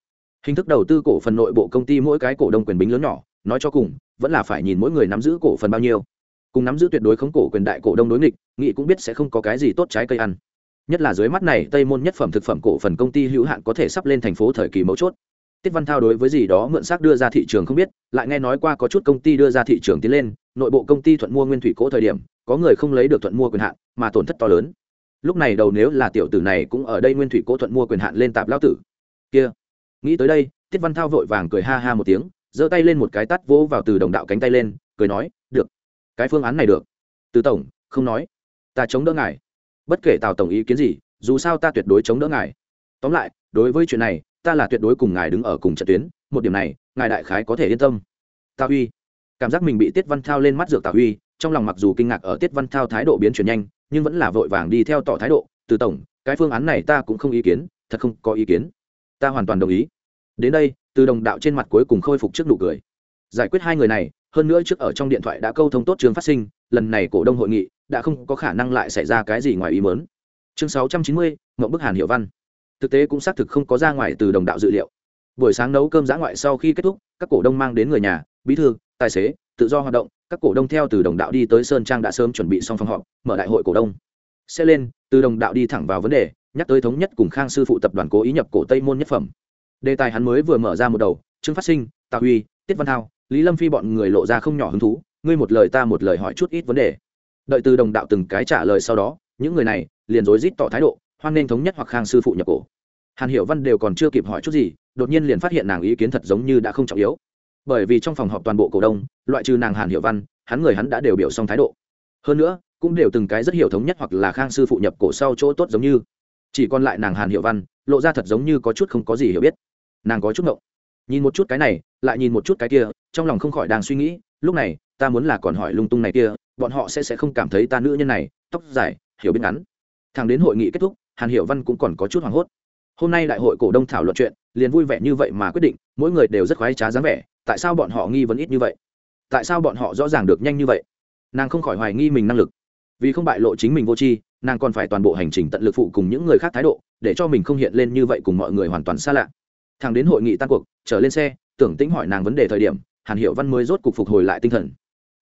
Hình thức đầu tư cổ phần nội bộ công ty mỗi cái cổ đông quyền bính lớn nhỏ, nói cho cùng, vẫn là phải nhìn mỗi người nắm giữ cổ phần bao nhiêu. Cùng nắm giữ tuyệt đối khống cổ quyền đại cổ đông đối nghịch, nghị cũng biết sẽ không có cái gì tốt trái cây ăn. Nhất là dưới mắt này, tây môn nhất phẩm thực phẩm cổ phần công ty hữu hạn có thể sắp lên thành phố thời kỳ mấu chốt. Tiết văn thao đối với gì đó mượn xác đưa ra thị trường không biết, lại nghe nói qua có chút công ty đưa ra thị trường tiến lên, nội bộ công ty thuận mua nguyên thủy cỗ thời điểm, có người không lấy được thuận mua quyền hạn mà tổn thất to lớn. Lúc này đầu nếu là tiểu tử này cũng ở đây nguyên thủy cố thuận mua quyền hạn lên tạp lao tử. Kia. Nghĩ tới đây, tiết văn thao vội vàng cười ha ha một tiếng, giơ tay lên một cái tắt vỗ vào từ đồng đạo cánh tay lên, cười nói, được. Cái phương án này được. Từ tổng, không nói. Ta chống đỡ ngài. Bất kể tào tổng ý kiến gì, dù sao ta tuyệt đối chống đỡ ngài. Tóm lại, đối với chuyện này, ta là tuyệt đối cùng ngài đứng ở cùng trận tuyến, một điểm này, ngài đại khái có thể yên tâm. Tào huy cảm giác mình bị tiết văn thao lên mắt dược tào huy trong lòng mặc dù kinh ngạc ở tiết văn thao thái độ biến chuyển nhanh, nhưng vẫn là vội vàng đi theo tỏ thái độ, từ tổng, cái phương án này ta cũng không ý kiến, thật không có ý kiến. Ta hoàn toàn đồng ý. Đến đây, từ đồng đạo trên mặt cuối cùng khôi phục trước nụ cười. Giải quyết hai người này, hơn nữa trước ở trong điện thoại đã câu thông tốt trường phát sinh, lần này cổ đông hội nghị đã không có khả năng lại xảy ra cái gì ngoài ý mớn chương sáu trăm chín mươi mậu bức hàn hiệu văn. Thực tế cũng xác thực không có ra ngoài từ đồng đạo dự liệu. Buổi sáng nấu cơm giã ngoại sau khi kết thúc, các cổ đông mang đến người nhà, bí thư, tài xế, tự do hoạt động các cổ đông theo từ đồng đạo đi tới sơn trang đã sớm chuẩn bị xong phòng họp, mở đại hội cổ đông. Sẽ lên, từ đồng đạo đi thẳng vào vấn đề, nhắc tới thống nhất cùng khang sư phụ tập đoàn cố ý nhập cổ tây môn nhất phẩm. Đề tài hắn mới vừa mở ra một đầu trương phát sinh, tạ huy, tiết văn thao, lý lâm phi bọn người lộ ra không nhỏ hứng thú, ngươi một lời ta một lời hỏi chút ít vấn đề. Đợi từ đồng đạo từng cái trả lời sau đó, những người này liền rối rít tỏ thái độ, hoan nên thống nhất hoặc khang sư phụ nhập cổ. Hàn hiểu văn đều còn chưa kịp hỏi chút gì, đột nhiên liền phát hiện nàng ý kiến thật giống như đã không trọng yếu bởi vì trong phòng họp toàn bộ cổ đông, loại trừ nàng hàn Hiệu văn, hắn người hắn đã đều biểu xong thái độ. Hơn nữa, cũng đều từng cái rất hiểu thống nhất hoặc là khang sư phụ nhập cổ sau chỗ tốt giống như. Chỉ còn lại nàng hàn Hiệu văn, lộ ra thật giống như có chút không có gì hiểu biết. Nàng có chút ngộng. Nhìn một chút cái này, lại nhìn một chút cái kia, trong lòng không khỏi đang suy nghĩ, lúc này, ta muốn là còn hỏi lung tung này kia, bọn họ sẽ sẽ không cảm thấy ta nữ nhân này, tóc dài, hiểu biết ngắn. Thằng đến hội nghị kết thúc, hàn Hiệu văn cũng còn có chút hoảng hốt hôm nay đại hội cổ đông thảo luận chuyện, liền vui vẻ như vậy mà quyết định, mỗi người đều rất khoái trá dáng vẻ, tại sao bọn họ nghi vấn ít như vậy? Tại sao bọn họ rõ ràng được nhanh như vậy? Nàng không khỏi hoài nghi mình năng lực. Vì không bại lộ chính mình vô tri, nàng còn phải toàn bộ hành trình tận lực phụ cùng những người khác thái độ, để cho mình không hiện lên như vậy cùng mọi người hoàn toàn xa lạ. Thằng đến hội nghị tan cuộc, trở lên xe, tưởng tĩnh hỏi nàng vấn đề thời điểm, hàn hiệu văn mới rốt cục phục hồi lại tinh thần.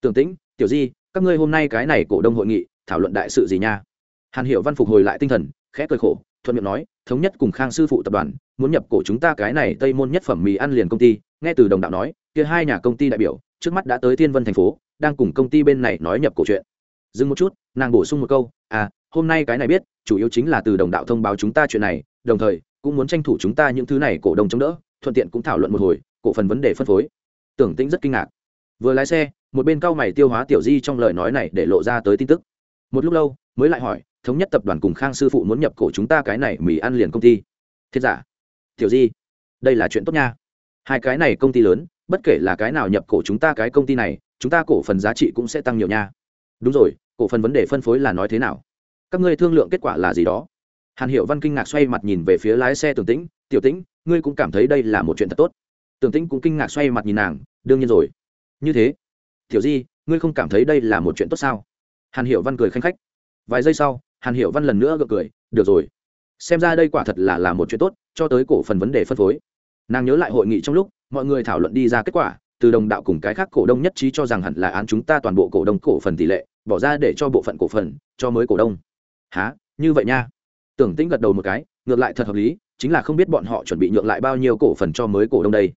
Tưởng tĩnh, tiểu di, các ngươi hôm nay cái này cổ đông hội nghị, thảo luận đại sự gì nha? Hàn hiệu văn phục hồi lại tinh thần, khẽ cười khổ thuận miệng nói, thống nhất cùng khang sư phụ tập đoàn, muốn nhập cổ chúng ta cái này tây môn nhất phẩm mì ăn liền công ty. Nghe từ đồng đạo nói, kia hai nhà công ty đại biểu, trước mắt đã tới thiên vân thành phố, đang cùng công ty bên này nói nhập cổ chuyện. Dừng một chút, nàng bổ sung một câu à hôm nay cái này biết, chủ yếu chính là từ đồng đạo thông báo chúng ta chuyện này, đồng thời, cũng muốn tranh thủ chúng ta những thứ này cổ đông chống đỡ, thuận tiện cũng thảo luận một hồi, cổ phần vấn đề phân phối. Tưởng tĩnh rất kinh ngạc. Vừa lái xe, một bên cao mày tiêu hóa tiểu di trong lời nói này để lộ ra tới tin tức một lúc lâu, mới lại hỏi, thống nhất tập đoàn cùng khang sư phụ muốn nhập cổ chúng ta cái này mì ăn liền công ty? Thiết giả. Tiểu di, đây là chuyện tốt nha. Hai cái này công ty lớn, bất kể là cái nào nhập cổ chúng ta cái công ty này, chúng ta cổ phần giá trị cũng sẽ tăng nhiều nha. Đúng rồi, cổ phần vấn đề phân phối là nói thế nào? Các ngươi thương lượng kết quả là gì đó? Hàn hiệu văn kinh ngạc xoay mặt nhìn về phía lái xe tường tĩnh, tiểu tĩnh, ngươi cũng cảm thấy đây là một chuyện thật tốt. Tường tĩnh cũng kinh ngạc xoay mặt nhìn nàng, đương nhiên rồi. Như thế, tiểu di, ngươi không cảm thấy đây là một chuyện tốt sao? Hàn hiệu văn cười khanh khách. Vài giây sau, hàn hiệu văn lần nữa gượng cười, được rồi. Xem ra đây quả thật là là một chuyện tốt, cho tới cổ phần vấn đề phân phối. Nàng nhớ lại hội nghị trong lúc, mọi người thảo luận đi ra kết quả, từ đồng đạo cùng cái khác cổ đông nhất trí cho rằng hẳn là án chúng ta toàn bộ cổ đông cổ phần tỷ lệ, bỏ ra để cho bộ phận cổ phần, cho mới cổ đông. Há như vậy nha. Tưởng tĩnh gật đầu một cái, ngược lại thật hợp lý, chính là không biết bọn họ chuẩn bị nhượng lại bao nhiêu cổ phần cho mới cổ đông đây.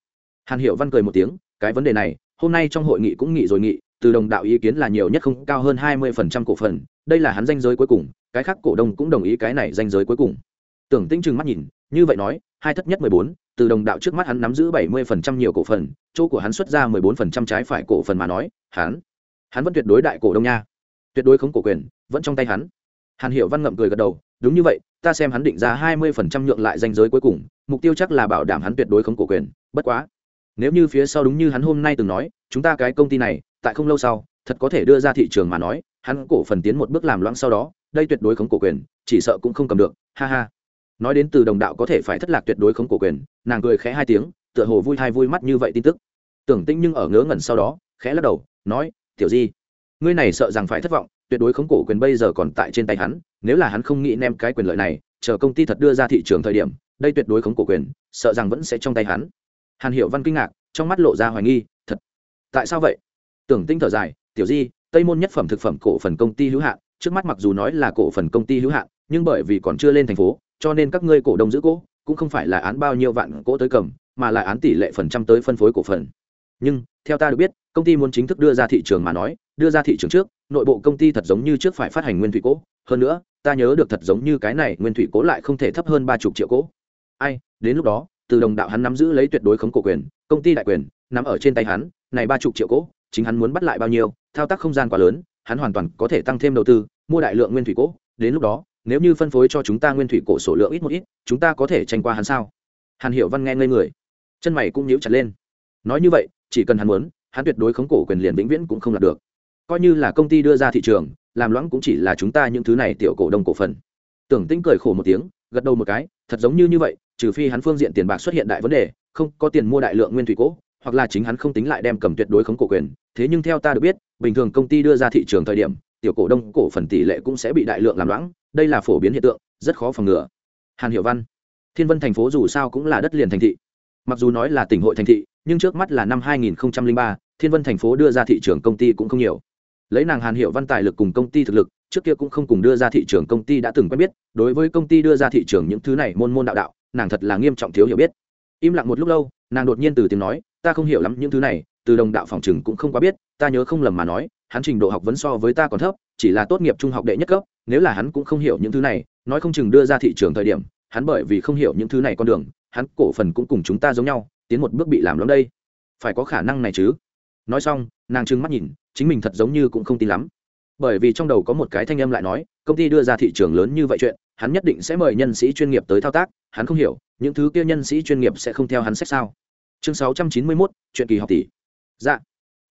Hàn hiểu văn cười một tiếng, cái vấn đề này, hôm nay trong hội nghị cũng nghị rồi nghị từ đồng đạo ý kiến là nhiều nhất không cao hơn hai mươi phần trăm cổ phần, đây là hắn danh giới cuối cùng, cái khác cổ đông cũng đồng ý cái này danh giới cuối cùng. Tưởng tĩnh trừng mắt nhìn, như vậy nói, hai thất nhất mười bốn, từ đồng đạo trước mắt hắn nắm giữ bảy mươi phần trăm nhiều cổ phần, chỗ của hắn xuất ra mười bốn phần trăm trái phải cổ phần mà nói, hắn hắn vẫn tuyệt đối đại cổ đông nha. Tuyệt đối không cổ quyền, vẫn trong tay hắn. Hàn hiểu văn ngậm cười gật đầu, đúng như vậy, ta xem hắn định ra hai mươi phần trăm nhượng lại danh giới cuối cùng, mục tiêu chắc là bảo đảm hắn tuyệt đối không cổ quyền, bất quá. Nếu như phía sau đúng như hắn hôm nay từng nói, chúng ta cái công ty này tại không lâu sau, thật có thể đưa ra thị trường mà nói, hắn cổ phần tiến một bước làm loãng sau đó, đây tuyệt đối khống cổ quyền, chỉ sợ cũng không cầm được, ha ha. Nói đến từ đồng đạo có thể phải thất lạc tuyệt đối khống cổ quyền, nàng cười khẽ hai tiếng, tựa hồ vui hay vui mắt như vậy tin tức. Tưởng tinh nhưng ở ngớ ngẩn sau đó, khẽ lắc đầu, nói, tiểu di, ngươi này sợ rằng phải thất vọng, tuyệt đối khống cổ quyền bây giờ còn tại trên tay hắn, nếu là hắn không nghĩ nem cái quyền lợi này, chờ công ty thật đưa ra thị trường thời điểm, đây tuyệt đối khống cổ quyền, sợ rằng vẫn sẽ trong tay hắn. Hàn hiệu văn kinh ngạc, trong mắt lộ ra hoài nghi, thật, tại sao vậy? Tưởng tinh thở dài, tiểu di, tây môn nhất phẩm thực phẩm cổ phần công ty hữu hạn, trước mắt mặc dù nói là cổ phần công ty hữu hạn, nhưng bởi vì còn chưa lên thành phố, cho nên các ngươi cổ đông giữ cỗ cũng không phải là án bao nhiêu vạn cỗ tới cầm, mà là án tỷ lệ phần trăm tới phân phối cổ phần. Nhưng, theo ta được biết, công ty muốn chính thức đưa ra thị trường mà nói, đưa ra thị trường trước, nội bộ công ty thật giống như trước phải phát hành nguyên thủy cỗ hơn nữa, ta nhớ được thật giống như cái này, nguyên thủy cỗ lại không thể thấp hơn ba chục triệu cỗ ai, đến lúc đó, từ đồng đạo hắn nắm giữ lấy tuyệt đối khống cổ quyền, công ty đại quyền, nắm ở trên tay hắn, này ba chục triệu cỗ chính hắn muốn bắt lại bao nhiêu, thao tác không gian quá lớn, hắn hoàn toàn có thể tăng thêm đầu tư, mua đại lượng nguyên thủy cổ. đến lúc đó, nếu như phân phối cho chúng ta nguyên thủy cổ số lượng ít một ít, chúng ta có thể tranh qua hắn sao hàn hiểu văn nghe ngây người, chân mày cũng nhíu chặt lên nói như vậy, chỉ cần hắn muốn, hắn tuyệt đối khống cổ quyền liền vĩnh viễn cũng không đạt được coi như là công ty đưa ra thị trường, làm loãng cũng chỉ là chúng ta những thứ này tiểu cổ đông cổ phần tưởng tĩnh cười khổ một tiếng, gật đầu một cái, thật giống như như vậy, trừ phi hắn phương diện tiền bạc xuất hiện đại vấn đề, không có tiền mua đại lượng nguyên thủy cổ hoặc là chính hắn không tính lại đem cầm tuyệt đối khống cổ quyền thế nhưng theo ta được biết bình thường công ty đưa ra thị trường thời điểm tiểu cổ đông cổ phần tỷ lệ cũng sẽ bị đại lượng làm loãng đây là phổ biến hiện tượng rất khó phòng ngừa. Hàn hiệu văn thiên vân thành phố dù sao cũng là đất liền thành thị. Mặc dù nói là tỉnh hội thành thị nhưng trước mắt là năm 2003, thiên vân thành phố đưa ra thị trường công ty cũng không nhiều. Lấy nàng hàn hiệu văn tài lực cùng công ty thực lực trước kia cũng không cùng đưa ra thị trường công ty đã từng quen biết đối với công ty đưa ra thị trường những thứ này môn môn đạo đạo nàng thật là nghiêm trọng thiếu hiểu biết. Im lặng một lúc lâu nàng đột nhiên từ tiếng nói ta không hiểu lắm những thứ này, từ đồng đạo phòng chừng cũng không quá biết, ta nhớ không lầm mà nói, hắn trình độ học vấn so với ta còn thấp, chỉ là tốt nghiệp trung học đệ nhất cấp, nếu là hắn cũng không hiểu những thứ này, nói không chừng đưa ra thị trường thời điểm, hắn bởi vì không hiểu những thứ này con đường, hắn cổ phần cũng cùng chúng ta giống nhau, tiến một bước bị làm lắm đây. Phải có khả năng này chứ. Nói xong, nàng trừng mắt nhìn, chính mình thật giống như cũng không tin lắm. Bởi vì trong đầu có một cái thanh âm lại nói, công ty đưa ra thị trường lớn như vậy chuyện, hắn nhất định sẽ mời nhân sĩ chuyên nghiệp tới thao tác, hắn không hiểu, những thứ kia nhân sĩ chuyên nghiệp sẽ không theo hắn sách sao chương sáu trăm chín mươi mốt, chuyện kỳ học tỷ. Dạ.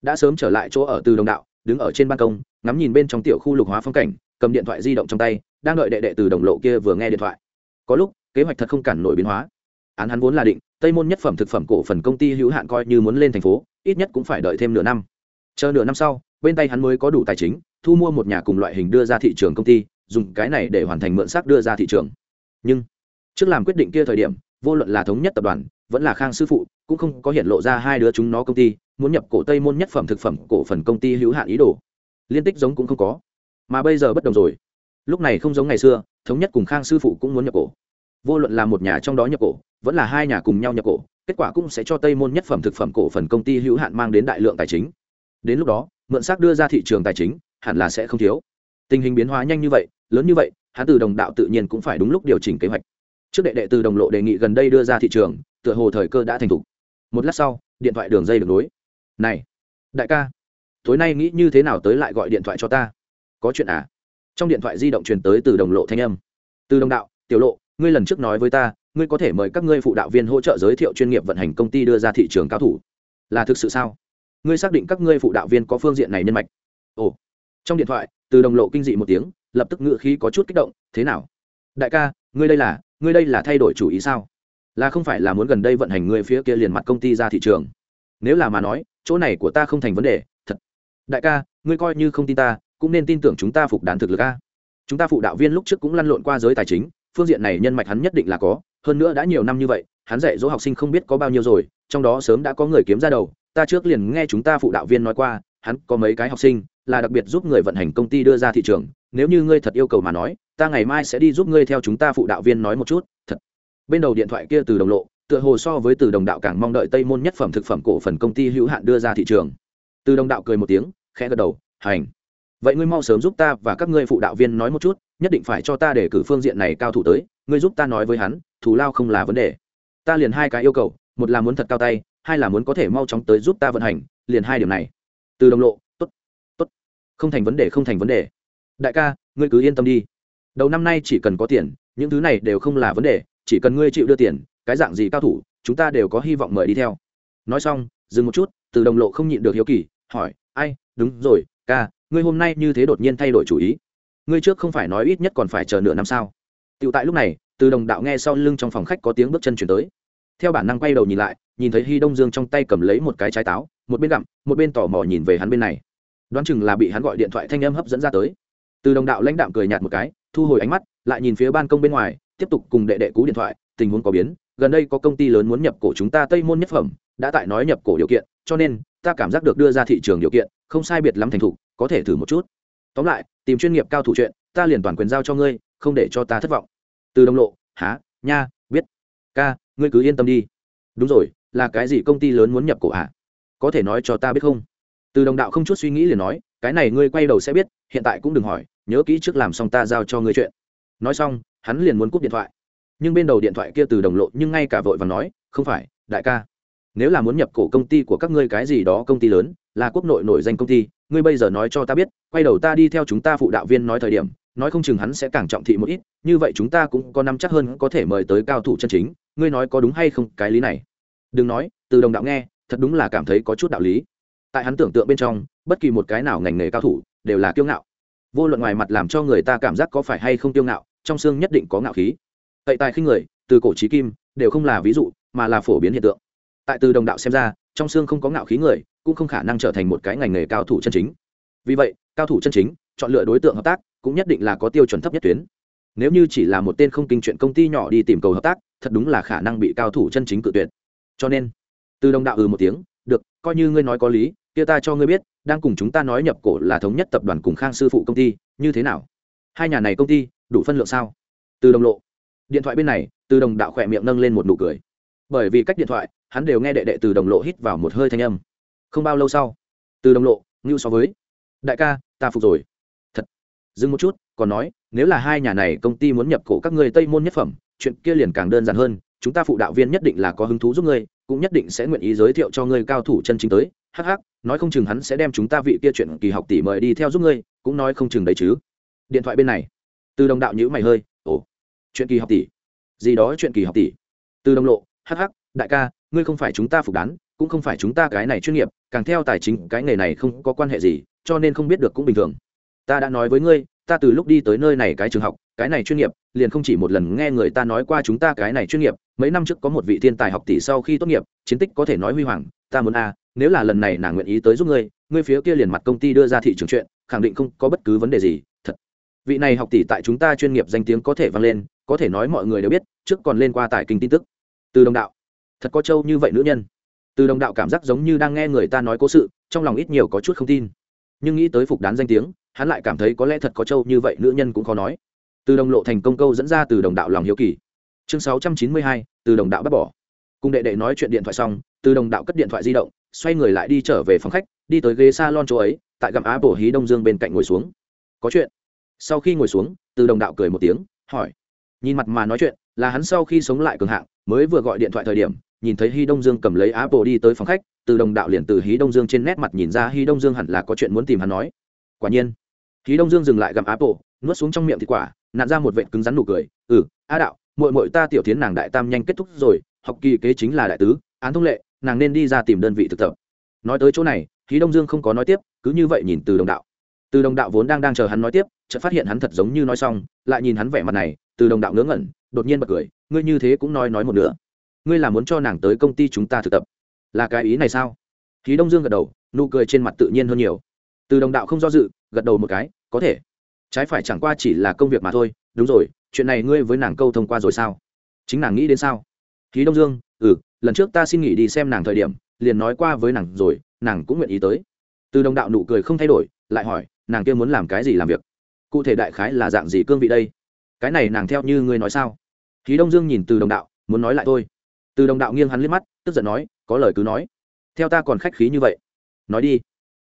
Đã sớm trở lại chỗ ở từ đồng đạo, đứng ở trên ban công, ngắm nhìn bên trong tiểu khu lục hóa phong cảnh, cầm điện thoại di động trong tay, đang đợi đệ đệ từ đồng lộ kia vừa nghe điện thoại. Có lúc, kế hoạch thật không cản nổi biến hóa. Án hắn vốn là định, tây môn nhất phẩm thực phẩm cổ phần công ty hữu hạn coi như muốn lên thành phố, ít nhất cũng phải đợi thêm nửa năm. Chờ nửa năm sau, bên tay hắn mới có đủ tài chính, thu mua một nhà cùng loại hình đưa ra thị trường công ty, dùng cái này để hoàn thành mượn xác đưa ra thị trường. Nhưng, trước làm quyết định kia thời điểm, vô luận là thống nhất tập đoàn vẫn là khang sư phụ, cũng không có hiện lộ ra hai đứa chúng nó công ty, muốn nhập cổ tây môn nhất phẩm thực phẩm, cổ phần công ty hữu hạn ý đồ. Liên tích giống cũng không có. Mà bây giờ bất đồng rồi. Lúc này không giống ngày xưa, thống nhất cùng khang sư phụ cũng muốn nhập cổ. Vô luận là một nhà trong đó nhập cổ, vẫn là hai nhà cùng nhau nhập cổ, kết quả cũng sẽ cho tây môn nhất phẩm thực phẩm, cổ phần công ty hữu hạn mang đến đại lượng tài chính. Đến lúc đó, mượn xác đưa ra thị trường tài chính, hẳn là sẽ không thiếu. Tình hình biến hóa nhanh như vậy, lớn như vậy hắn từ đồng đạo tự nhiên cũng phải đúng lúc điều chỉnh kế hoạch. Trước đệ đệ từ đồng lộ đề nghị gần đây đưa ra thị trường tựa hồ thời cơ đã thành thục. Một lát sau, điện thoại đường dây được nối. Này, đại ca, tối nay nghĩ như thế nào tới lại gọi điện thoại cho ta? Có chuyện à? Trong điện thoại di động truyền tới từ đồng lộ thanh âm. Từ đồng đạo, tiểu lộ, ngươi lần trước nói với ta, ngươi có thể mời các ngươi phụ đạo viên hỗ trợ giới thiệu chuyên nghiệp vận hành công ty đưa ra thị trường cao thủ. Là thực sự sao? Ngươi xác định các ngươi phụ đạo viên có phương diện này nhân mạch? Ồ. Trong điện thoại, từ đồng lộ kinh dị một tiếng, lập tức ngựa khí có chút kích động, thế nào? Đại ca, ngươi đây là, ngươi đây là thay đổi chủ ý sao? Là không phải là muốn gần đây vận hành người phía kia liền mặt công ty ra thị trường. Nếu là mà nói, chỗ này của ta không thành vấn đề, thật. Đại ca, ngươi coi như không tin ta, cũng nên tin tưởng chúng ta phục đán thực lực a. Chúng ta phụ đạo viên lúc trước cũng lăn lộn qua giới tài chính, phương diện này nhân mạch hắn nhất định là có, hơn nữa đã nhiều năm như vậy, hắn dạy dỗ học sinh không biết có bao nhiêu rồi, trong đó sớm đã có người kiếm ra đầu, ta trước liền nghe chúng ta phụ đạo viên nói qua, hắn có mấy cái học sinh, là đặc biệt giúp người vận hành công ty đưa ra thị trường, nếu như ngươi thật yêu cầu mà nói, ta ngày mai sẽ đi giúp ngươi theo chúng ta phụ đạo viên nói một chút bên đầu điện thoại kia từ đồng lộ, tựa hồ so với từ đồng đạo càng mong đợi tây môn nhất phẩm thực phẩm cổ phần công ty hữu hạn đưa ra thị trường. Từ đồng đạo cười một tiếng, khẽ gật đầu, hành. Vậy ngươi mau sớm giúp ta và các ngươi phụ đạo viên nói một chút, nhất định phải cho ta để cử phương diện này cao thủ tới, ngươi giúp ta nói với hắn, thù lao không là vấn đề. Ta liền hai cái yêu cầu, một là muốn thật cao tay, hai là muốn có thể mau chóng tới giúp ta vận hành, liền hai điểm này. Từ đồng lộ, tốt tốt. Không thành vấn đề, không thành vấn đề. Đại ca, ngươi cứ yên tâm đi. Đầu năm nay chỉ cần có tiền, những thứ này đều không là vấn đề chỉ cần ngươi chịu đưa tiền, cái dạng gì cao thủ, chúng ta đều có hy vọng mời đi theo. Nói xong, dừng một chút, từ đồng lộ không nhịn được hiếu kỳ, hỏi, ai, đúng rồi, ca, ngươi hôm nay như thế đột nhiên thay đổi chủ ý. Ngươi trước không phải nói ít nhất còn phải chờ nửa năm sao? Tựu tại lúc này, từ đồng đạo nghe sau lưng trong phòng khách có tiếng bước chân chuyển tới. Theo bản năng quay đầu nhìn lại, nhìn thấy hy đông dương trong tay cầm lấy một cái trái táo, một bên gặm, một bên tò mò nhìn về hắn bên này. Đoán chừng là bị hắn gọi điện thoại thanh âm hấp dẫn ra tới. Từ đồng đạo lãnh đạm cười nhạt một cái, thu hồi ánh mắt, lại nhìn phía ban công bên ngoài tiếp tục cùng đệ đệ cú điện thoại, tình huống có biến. Gần đây có công ty lớn muốn nhập cổ chúng ta tây môn nhất phẩm, đã tại nói nhập cổ điều kiện, cho nên, ta cảm giác được đưa ra thị trường điều kiện, không sai biệt lắm thành thục, có thể thử một chút. Tóm lại, tìm chuyên nghiệp cao thủ chuyện, ta liền toàn quyền giao cho ngươi, không để cho ta thất vọng. Từ đồng lộ, há, nha, biết. Ca, ngươi cứ yên tâm đi. Đúng rồi, là cái gì công ty lớn muốn nhập cổ ạ à? có thể nói cho ta biết không? Từ đồng đạo không chút suy nghĩ liền nói, cái này ngươi quay đầu sẽ biết, hiện tại cũng đừng hỏi, nhớ kỹ trước làm xong ta giao cho ngươi chuyện nói xong, hắn liền muốn cúp điện thoại. Nhưng bên đầu điện thoại kia từ đồng lộ nhưng ngay cả vội và nói, không phải, đại ca. Nếu là muốn nhập cổ công ty của các ngươi cái gì đó công ty lớn, là quốc nội nổi danh công ty, ngươi bây giờ nói cho ta biết, quay đầu ta đi theo chúng ta phụ đạo viên nói thời điểm, nói không chừng hắn sẽ càng trọng thị một ít, như vậy chúng ta cũng có nắm chắc hơn có thể mời tới cao thủ chân chính, ngươi nói có đúng hay không, cái lý này? Đừng nói, từ đồng đạo nghe, thật đúng là cảm thấy có chút đạo lý. Tại hắn tưởng tượng bên trong, bất kỳ một cái nào ngành nghề cao thủ đều là kiêu ngạo vô luận ngoài mặt làm cho người ta cảm giác có phải hay không tiêu ngạo, trong xương nhất định có ngạo khí. Tậy tài khinh người, từ cổ trí kim, đều không là ví dụ, mà là phổ biến hiện tượng. Tại từ đồng đạo xem ra, trong xương không có ngạo khí người, cũng không khả năng trở thành một cái ngành nghề cao thủ chân chính. Vì vậy, cao thủ chân chính, chọn lựa đối tượng hợp tác, cũng nhất định là có tiêu chuẩn thấp nhất tuyến. Nếu như chỉ là một tên không kinh chuyện công ty nhỏ đi tìm cầu hợp tác, thật đúng là khả năng bị cao thủ chân chính cự tuyệt. Cho nên, từ đồng đạo ừ một tiếng, được, coi như ngươi nói có lý kia ta cho ngươi biết, đang cùng chúng ta nói nhập cổ là thống nhất tập đoàn cùng khang sư phụ công ty, như thế nào? Hai nhà này công ty, đủ phân lượng sao? Từ đồng lộ. Điện thoại bên này, từ đồng đạo khỏe miệng nâng lên một nụ cười. Bởi vì cách điện thoại, hắn đều nghe đệ đệ từ đồng lộ hít vào một hơi thanh âm. Không bao lâu sau, từ đồng lộ, ngưu so với. Đại ca, ta phục rồi. Thật. Dừng một chút, còn nói, nếu là hai nhà này công ty muốn nhập cổ các ngươi tây môn nhất phẩm, chuyện kia liền càng đơn giản hơn. Chúng ta phụ đạo viên nhất định là có hứng thú giúp ngươi, cũng nhất định sẽ nguyện ý giới thiệu cho ngươi cao thủ chân chính tới Hắc Hắc, nói không chừng hắn sẽ đem chúng ta vị kia chuyện kỳ học tỷ mời đi theo giúp ngươi cũng nói không chừng đấy chứ. Điện thoại bên này từ đồng đạo nhữ mày hơi ồ chuyện kỳ học tỷ? Gì đó chuyện kỳ học tỷ? Từ đồng lộ Hắc Hắc, đại ca ngươi không phải chúng ta phục đán cũng không phải chúng ta cái này chuyên nghiệp càng theo tài chính cái nghề này không có quan hệ gì cho nên không biết được cũng bình thường. Ta đã nói với ngươi ta từ lúc đi tới nơi này cái trường học, cái này chuyên nghiệp, liền không chỉ một lần nghe người ta nói qua chúng ta cái này chuyên nghiệp, mấy năm trước có một vị thiên tài học tỷ sau khi tốt nghiệp, chiến tích có thể nói huy hoàng, ta muốn a, nếu là lần này nàng nguyện ý tới giúp ngươi ngươi phía kia liền mặt công ty đưa ra thị trường chuyện, khẳng định không có bất cứ vấn đề gì, thật. Vị này học tỷ tại chúng ta chuyên nghiệp danh tiếng có thể vang lên, có thể nói mọi người đều biết, trước còn lên qua tài kinh tin tức. Từ đồng đạo. Thật có trâu như vậy nữ nhân. Từ đồng đạo cảm giác giống như đang nghe người ta nói cố sự, trong lòng ít nhiều có chút không tin. Nhưng nghĩ tới phục đán danh tiếng hắn lại cảm thấy có lẽ thật có châu như vậy nữ nhân cũng khó nói. Từ đồng lộ thành công câu dẫn ra từ đồng đạo lòng hiếu kỳ. Chương sáu trăm chín mươi hai từ đồng đạo bắt bỏ. Cùng đệ đệ nói chuyện điện thoại xong từ đồng đạo cất điện thoại di động xoay người lại đi trở về phòng khách đi tới ghế s a lon chỗ ấy tại gặm á bổ hí đông dương bên cạnh ngồi xuống. Có chuyện. Sau khi ngồi xuống từ đồng đạo cười một tiếng hỏi. Nhìn mặt mà nói chuyện là hắn sau khi sống lại cường hạng mới vừa gọi điện thoại thời điểm nhìn thấy Hi Đông Dương cầm lấy Apple đi tới phòng khách, từ đồng đạo liền từ hí Đông Dương trên nét mặt nhìn ra Hi Đông Dương hẳn là có chuyện muốn tìm hắn nói. Quả nhiên, khí Đông Dương dừng lại gặm Apple, nuốt xuống trong miệng thịt quả, nạn ra một vệt cứng rắn nụ cười, "Ừ, A đạo, muội muội ta tiểu tiến nàng đại tam nhanh kết thúc rồi, học kỳ kế chính là đại tứ, án thông lệ, nàng nên đi ra tìm đơn vị thực tập." Nói tới chỗ này, khí Đông Dương không có nói tiếp, cứ như vậy nhìn từ đồng đạo. Từ đồng đạo vốn đang đang chờ hắn nói tiếp, chợt phát hiện hắn thật giống như nói xong, lại nhìn hắn vẻ mặt này, từ đồng đạo ngớ ngẩn, đột nhiên bật cười ngươi như thế cũng nói nói một nửa. Ngươi là muốn cho nàng tới công ty chúng ta thực tập. Là cái ý này sao? Khí đông dương gật đầu nụ cười trên mặt tự nhiên hơn nhiều. Từ đồng đạo không do dự gật đầu một cái, có thể. Trái phải chẳng qua chỉ là công việc mà thôi. Đúng rồi, chuyện này ngươi với nàng câu thông qua rồi sao? Chính nàng nghĩ đến sao? Khí đông dương ừ lần trước ta xin nghỉ đi xem nàng thời điểm, liền nói qua với nàng rồi, nàng cũng nguyện ý tới. Từ đồng đạo nụ cười không thay đổi, lại hỏi, nàng kia muốn làm cái gì làm việc? Cụ thể đại khái là dạng gì cương vị đây? Cái này nàng theo như ngươi nói sao? Khí đông dương nhìn từ đồng đạo, muốn nói lại thôi. Từ đồng đạo nghiêng hắn liếc mắt, tức giận nói, có lời cứ nói. Theo ta còn khách khí như vậy. Nói đi.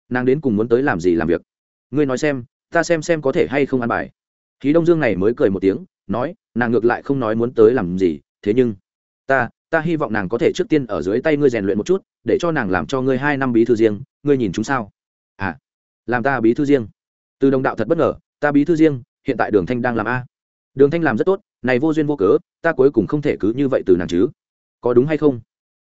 Nàng đến cùng muốn tới làm gì làm việc? Ngươi nói xem, ta xem xem có thể hay không ăn bài. Khí đông dương này mới cười một tiếng, nói, nàng ngược lại không nói muốn tới làm gì, thế nhưng, ta ta hy vọng nàng có thể trước tiên ở dưới tay ngươi rèn luyện một chút, để cho nàng làm cho ngươi hai năm bí thư riêng, ngươi nhìn chúng sao? À làm ta bí thư riêng. Từ đồng đạo thật bất ngờ, ta bí thư riêng, hiện tại đường thanh đang làm a. Đường thanh làm rất tốt, này vô duyên vô cớ, ta cuối cùng không thể cứ như vậy từ nàng chứ. Có đúng hay không?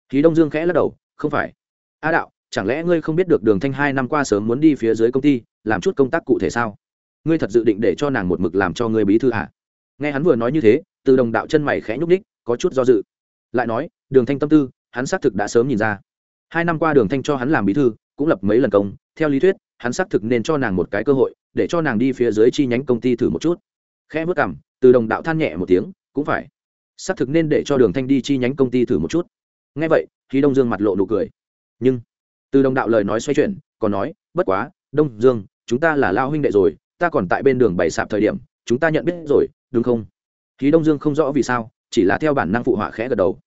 Khí đông dương khẽ lắc đầu, không phải. A đạo chẳng lẽ ngươi không biết được đường thanh hai năm qua sớm muốn đi phía dưới công ty, làm chút công tác cụ thể sao? Ngươi thật dự định để cho nàng một mực làm cho ngươi bí thư hả nghe hắn vừa nói như thế, từ đồng đạo chân mày khẽ nhúc ních có chút do dự. Lại nói, đường thanh tâm tư, hắn xác thực đã sớm nhìn ra. Hai năm qua đường thanh cho hắn làm bí thư, cũng lập mấy lần công. Theo lý thuyết, hắn xác thực nên cho nàng một cái cơ hội, để cho nàng đi phía dưới chi nhánh công ty thử một chút. Khẽ vất cảm từ đồng đạo than nhẹ một tiếng, cũng phải. Xác thực nên để cho đường thanh đi chi nhánh công ty thử một chút. Ngay vậy khi đông dương mặt lộ nụ cười. Nhưng từ đồng đạo lời nói xoay chuyển, còn nói, bất quá, đông dương, chúng ta là lao huynh đệ rồi, ta còn tại bên đường bày sạp thời điểm, chúng ta nhận biết rồi, đúng không? Khí đông dương không rõ vì sao, chỉ là theo bản năng phụ họa khẽ gật đầu.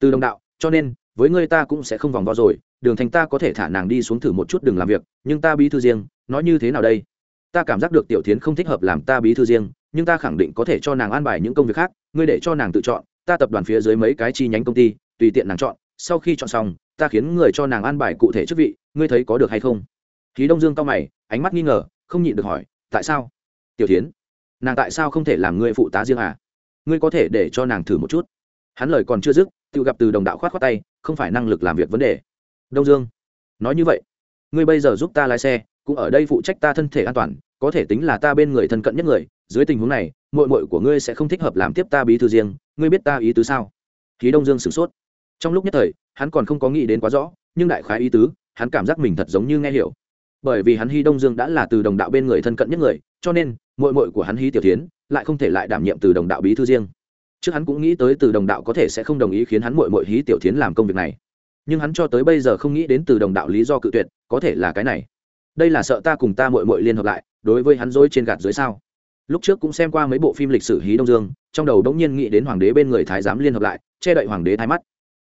Từ đồng đạo, cho nên, với ngươi ta cũng sẽ không vòng vo rồi, đường thành ta có thể thả nàng đi xuống thử một chút đừng làm việc, nhưng ta bí thư riêng, nói như thế nào đây? Ta cảm giác được tiểu tiến không thích hợp làm ta bí thư riêng, nhưng ta khẳng định có thể cho nàng an bài những công việc khác, ngươi để cho nàng tự chọn, ta tập đoàn phía dưới mấy cái chi nhánh công ty, tùy tiện nàng chọn, sau khi chọn xong ta khiến người cho nàng an bài cụ thể chức vị, ngươi thấy có được hay không? Khí đông dương cao mày, ánh mắt nghi ngờ, không nhịn được hỏi, tại sao? Tiểu tiến nàng tại sao không thể làm ngươi phụ tá riêng à? Ngươi có thể để cho nàng thử một chút. Hắn lời còn chưa dứt, tự gặp từ đồng đạo khoát khoát tay, không phải năng lực làm việc vấn đề. Đông dương, nói như vậy, ngươi bây giờ giúp ta lái xe, cũng ở đây phụ trách ta thân thể an toàn, có thể tính là ta bên người thân cận nhất người, dưới tình huống này mội mội của ngươi sẽ không thích hợp làm tiếp ta bí thư riêng, ngươi biết ta ý tứ sao? Khí đông dương sửng sốt. Trong lúc nhất thời hắn còn không có nghĩ đến quá rõ, nhưng đại khái ý tứ, hắn cảm giác mình thật giống như nghe hiểu. Bởi vì hắn hy đông dương đã là từ đồng đạo bên người thân cận nhất người, cho nên mội mội của hắn hy tiểu tiến lại không thể lại đảm nhiệm từ đồng đạo bí thư riêng. Trước hắn cũng nghĩ tới từ đồng đạo có thể sẽ không đồng ý khiến hắn mội mội hí tiểu tiến làm công việc này. Nhưng hắn cho tới bây giờ không nghĩ đến từ đồng đạo lý do cự tuyệt, có thể là cái này. Đây là sợ ta cùng ta mội mội liên hợp lại, đối với hắn dối trên gạt dưới sao? Lúc trước cũng xem qua mấy bộ phim lịch sử hí đông dương, trong đầu đống nhiên nghĩ đến hoàng đế bên người thái giám liên hợp lại, che đậy hoàng đế thái mắt.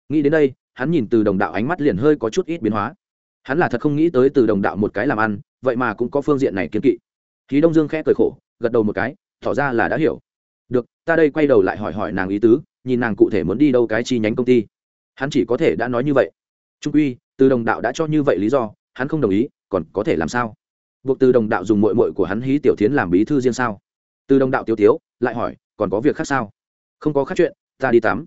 Nghĩ đến đây hắn nhìn từ đồng đạo ánh mắt liền hơi có chút ít biến hóa. Hắn là thật không nghĩ tới từ đồng đạo một cái làm ăn, vậy mà cũng có phương diện này kiến kỵ. Khí đông dương khẽ cười khổ, gật đầu một cái, tỏ ra là đã hiểu. Được, ta đây quay đầu lại hỏi hỏi nàng ý tứ, nhìn nàng cụ thể muốn đi đâu cái chi nhánh công ty. Hắn chỉ có thể đã nói như vậy. Trung uy từ đồng đạo đã cho như vậy lý do, hắn không đồng ý, còn có thể làm sao? Buộc từ đồng đạo dùng mội mội của hắn hí tiểu tiến làm bí thư riêng sao? Từ đồng đạo tiêu tiếu, lại hỏi, còn có việc khác sao? Không có khác chuyện, ta đi tắm.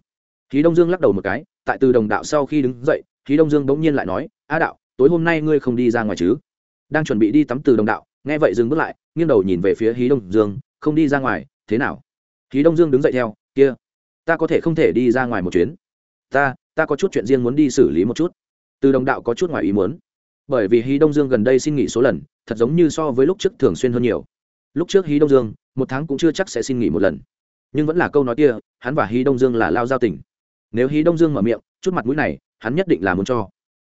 Khí đông dương lắc đầu một cái tại từ đồng đạo sau khi đứng dậy khí đông dương bỗng nhiên lại nói, a đạo, tối hôm nay ngươi không đi ra ngoài chứ? Đang chuẩn bị đi tắm từ đồng đạo, nghe vậy dừng bước lại, nghiêng đầu nhìn về phía hí đông dương, không đi ra ngoài, thế nào? Hí đông dương đứng dậy theo, kia, ta có thể không thể đi ra ngoài một chuyến. Ta ta có chút chuyện riêng muốn đi xử lý một chút. Từ đồng đạo có chút ngoài ý muốn. Bởi vì hí đông dương gần đây xin nghỉ số lần, thật giống như so với lúc trước thường xuyên hơn nhiều. Lúc trước hí đông dương, một tháng cũng chưa chắc sẽ xin nghỉ một lần. Nhưng vẫn là câu nói kia, hắn và hí đông dương là lao giao tình nếu hí đông dương mở miệng, chút mặt mũi này, hắn nhất định là muốn cho.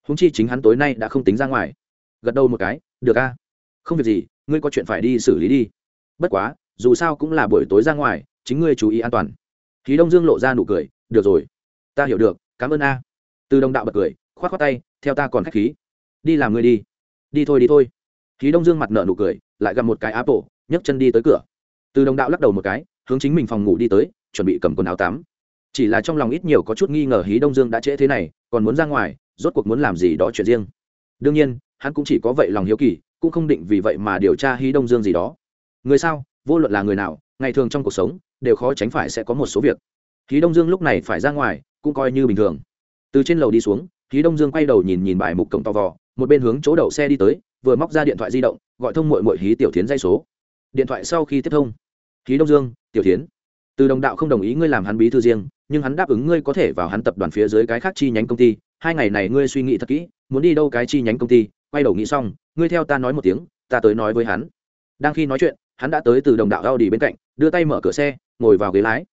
Húng chi chính hắn tối nay đã không tính ra ngoài. Gật đầu một cái, được a, không việc gì, ngươi có chuyện phải đi xử lý đi. Bất quá, dù sao cũng là buổi tối ra ngoài, chính ngươi chú ý an toàn. Khí đông dương lộ ra nụ cười, được rồi, ta hiểu được, cảm ơn a. Từ đồng đạo bật cười k h o á t k h o á t tay, theo ta còn k h á c h khí. Đi làm người đi. Đi thôi đi thôi. Khí đông dương mặt nợ nụ cười, lại gặp một cái áp bộ nhấc chân đi tới cửa. Từ đồng đạo lắc đầu một cái, hướng chính mình phòng ngủ đi tới, chuẩn bị cầm quần áo tắm chỉ là trong lòng ít nhiều có chút nghi ngờ hí đông dương đã trễ thế này, còn muốn ra ngoài, rốt cuộc muốn làm gì đó chuyện riêng. Đương nhiên, hắn cũng chỉ có vậy lòng hiếu kỳ, cũng không định vì vậy mà điều tra hí đông dương gì đó. Người sao? Vô luận là người nào, ngày thường trong cuộc sống, đều khó tránh phải sẽ có một số việc. Hí đông dương lúc này phải ra ngoài, cũng coi như bình thường. Từ trên lầu đi xuống, hí đông dương quay đầu nhìn nhìn bài mục cổng to vò, một bên hướng chỗ đậu xe đi tới, vừa móc ra điện thoại di động, gọi thông mội mội hí tiểu tiến dây số. Điện thoại sau khi tiếp thông. Hí đông dương, tiểu tiến từ đồng đạo không đồng ý ngươi làm hắn bí thư riêng nhưng hắn đáp ứng ngươi có thể vào hắn tập đoàn phía dưới cái khác chi nhánh công ty, hai ngày này ngươi suy nghĩ thật kỹ, muốn đi đâu cái chi nhánh công ty, quay đầu nghĩ xong, ngươi theo ta nói một tiếng, ta tới nói với hắn. Đang khi nói chuyện, hắn đã tới từ đồng đạo a u bên cạnh, đưa tay mở cửa xe, ngồi vào ghế lái.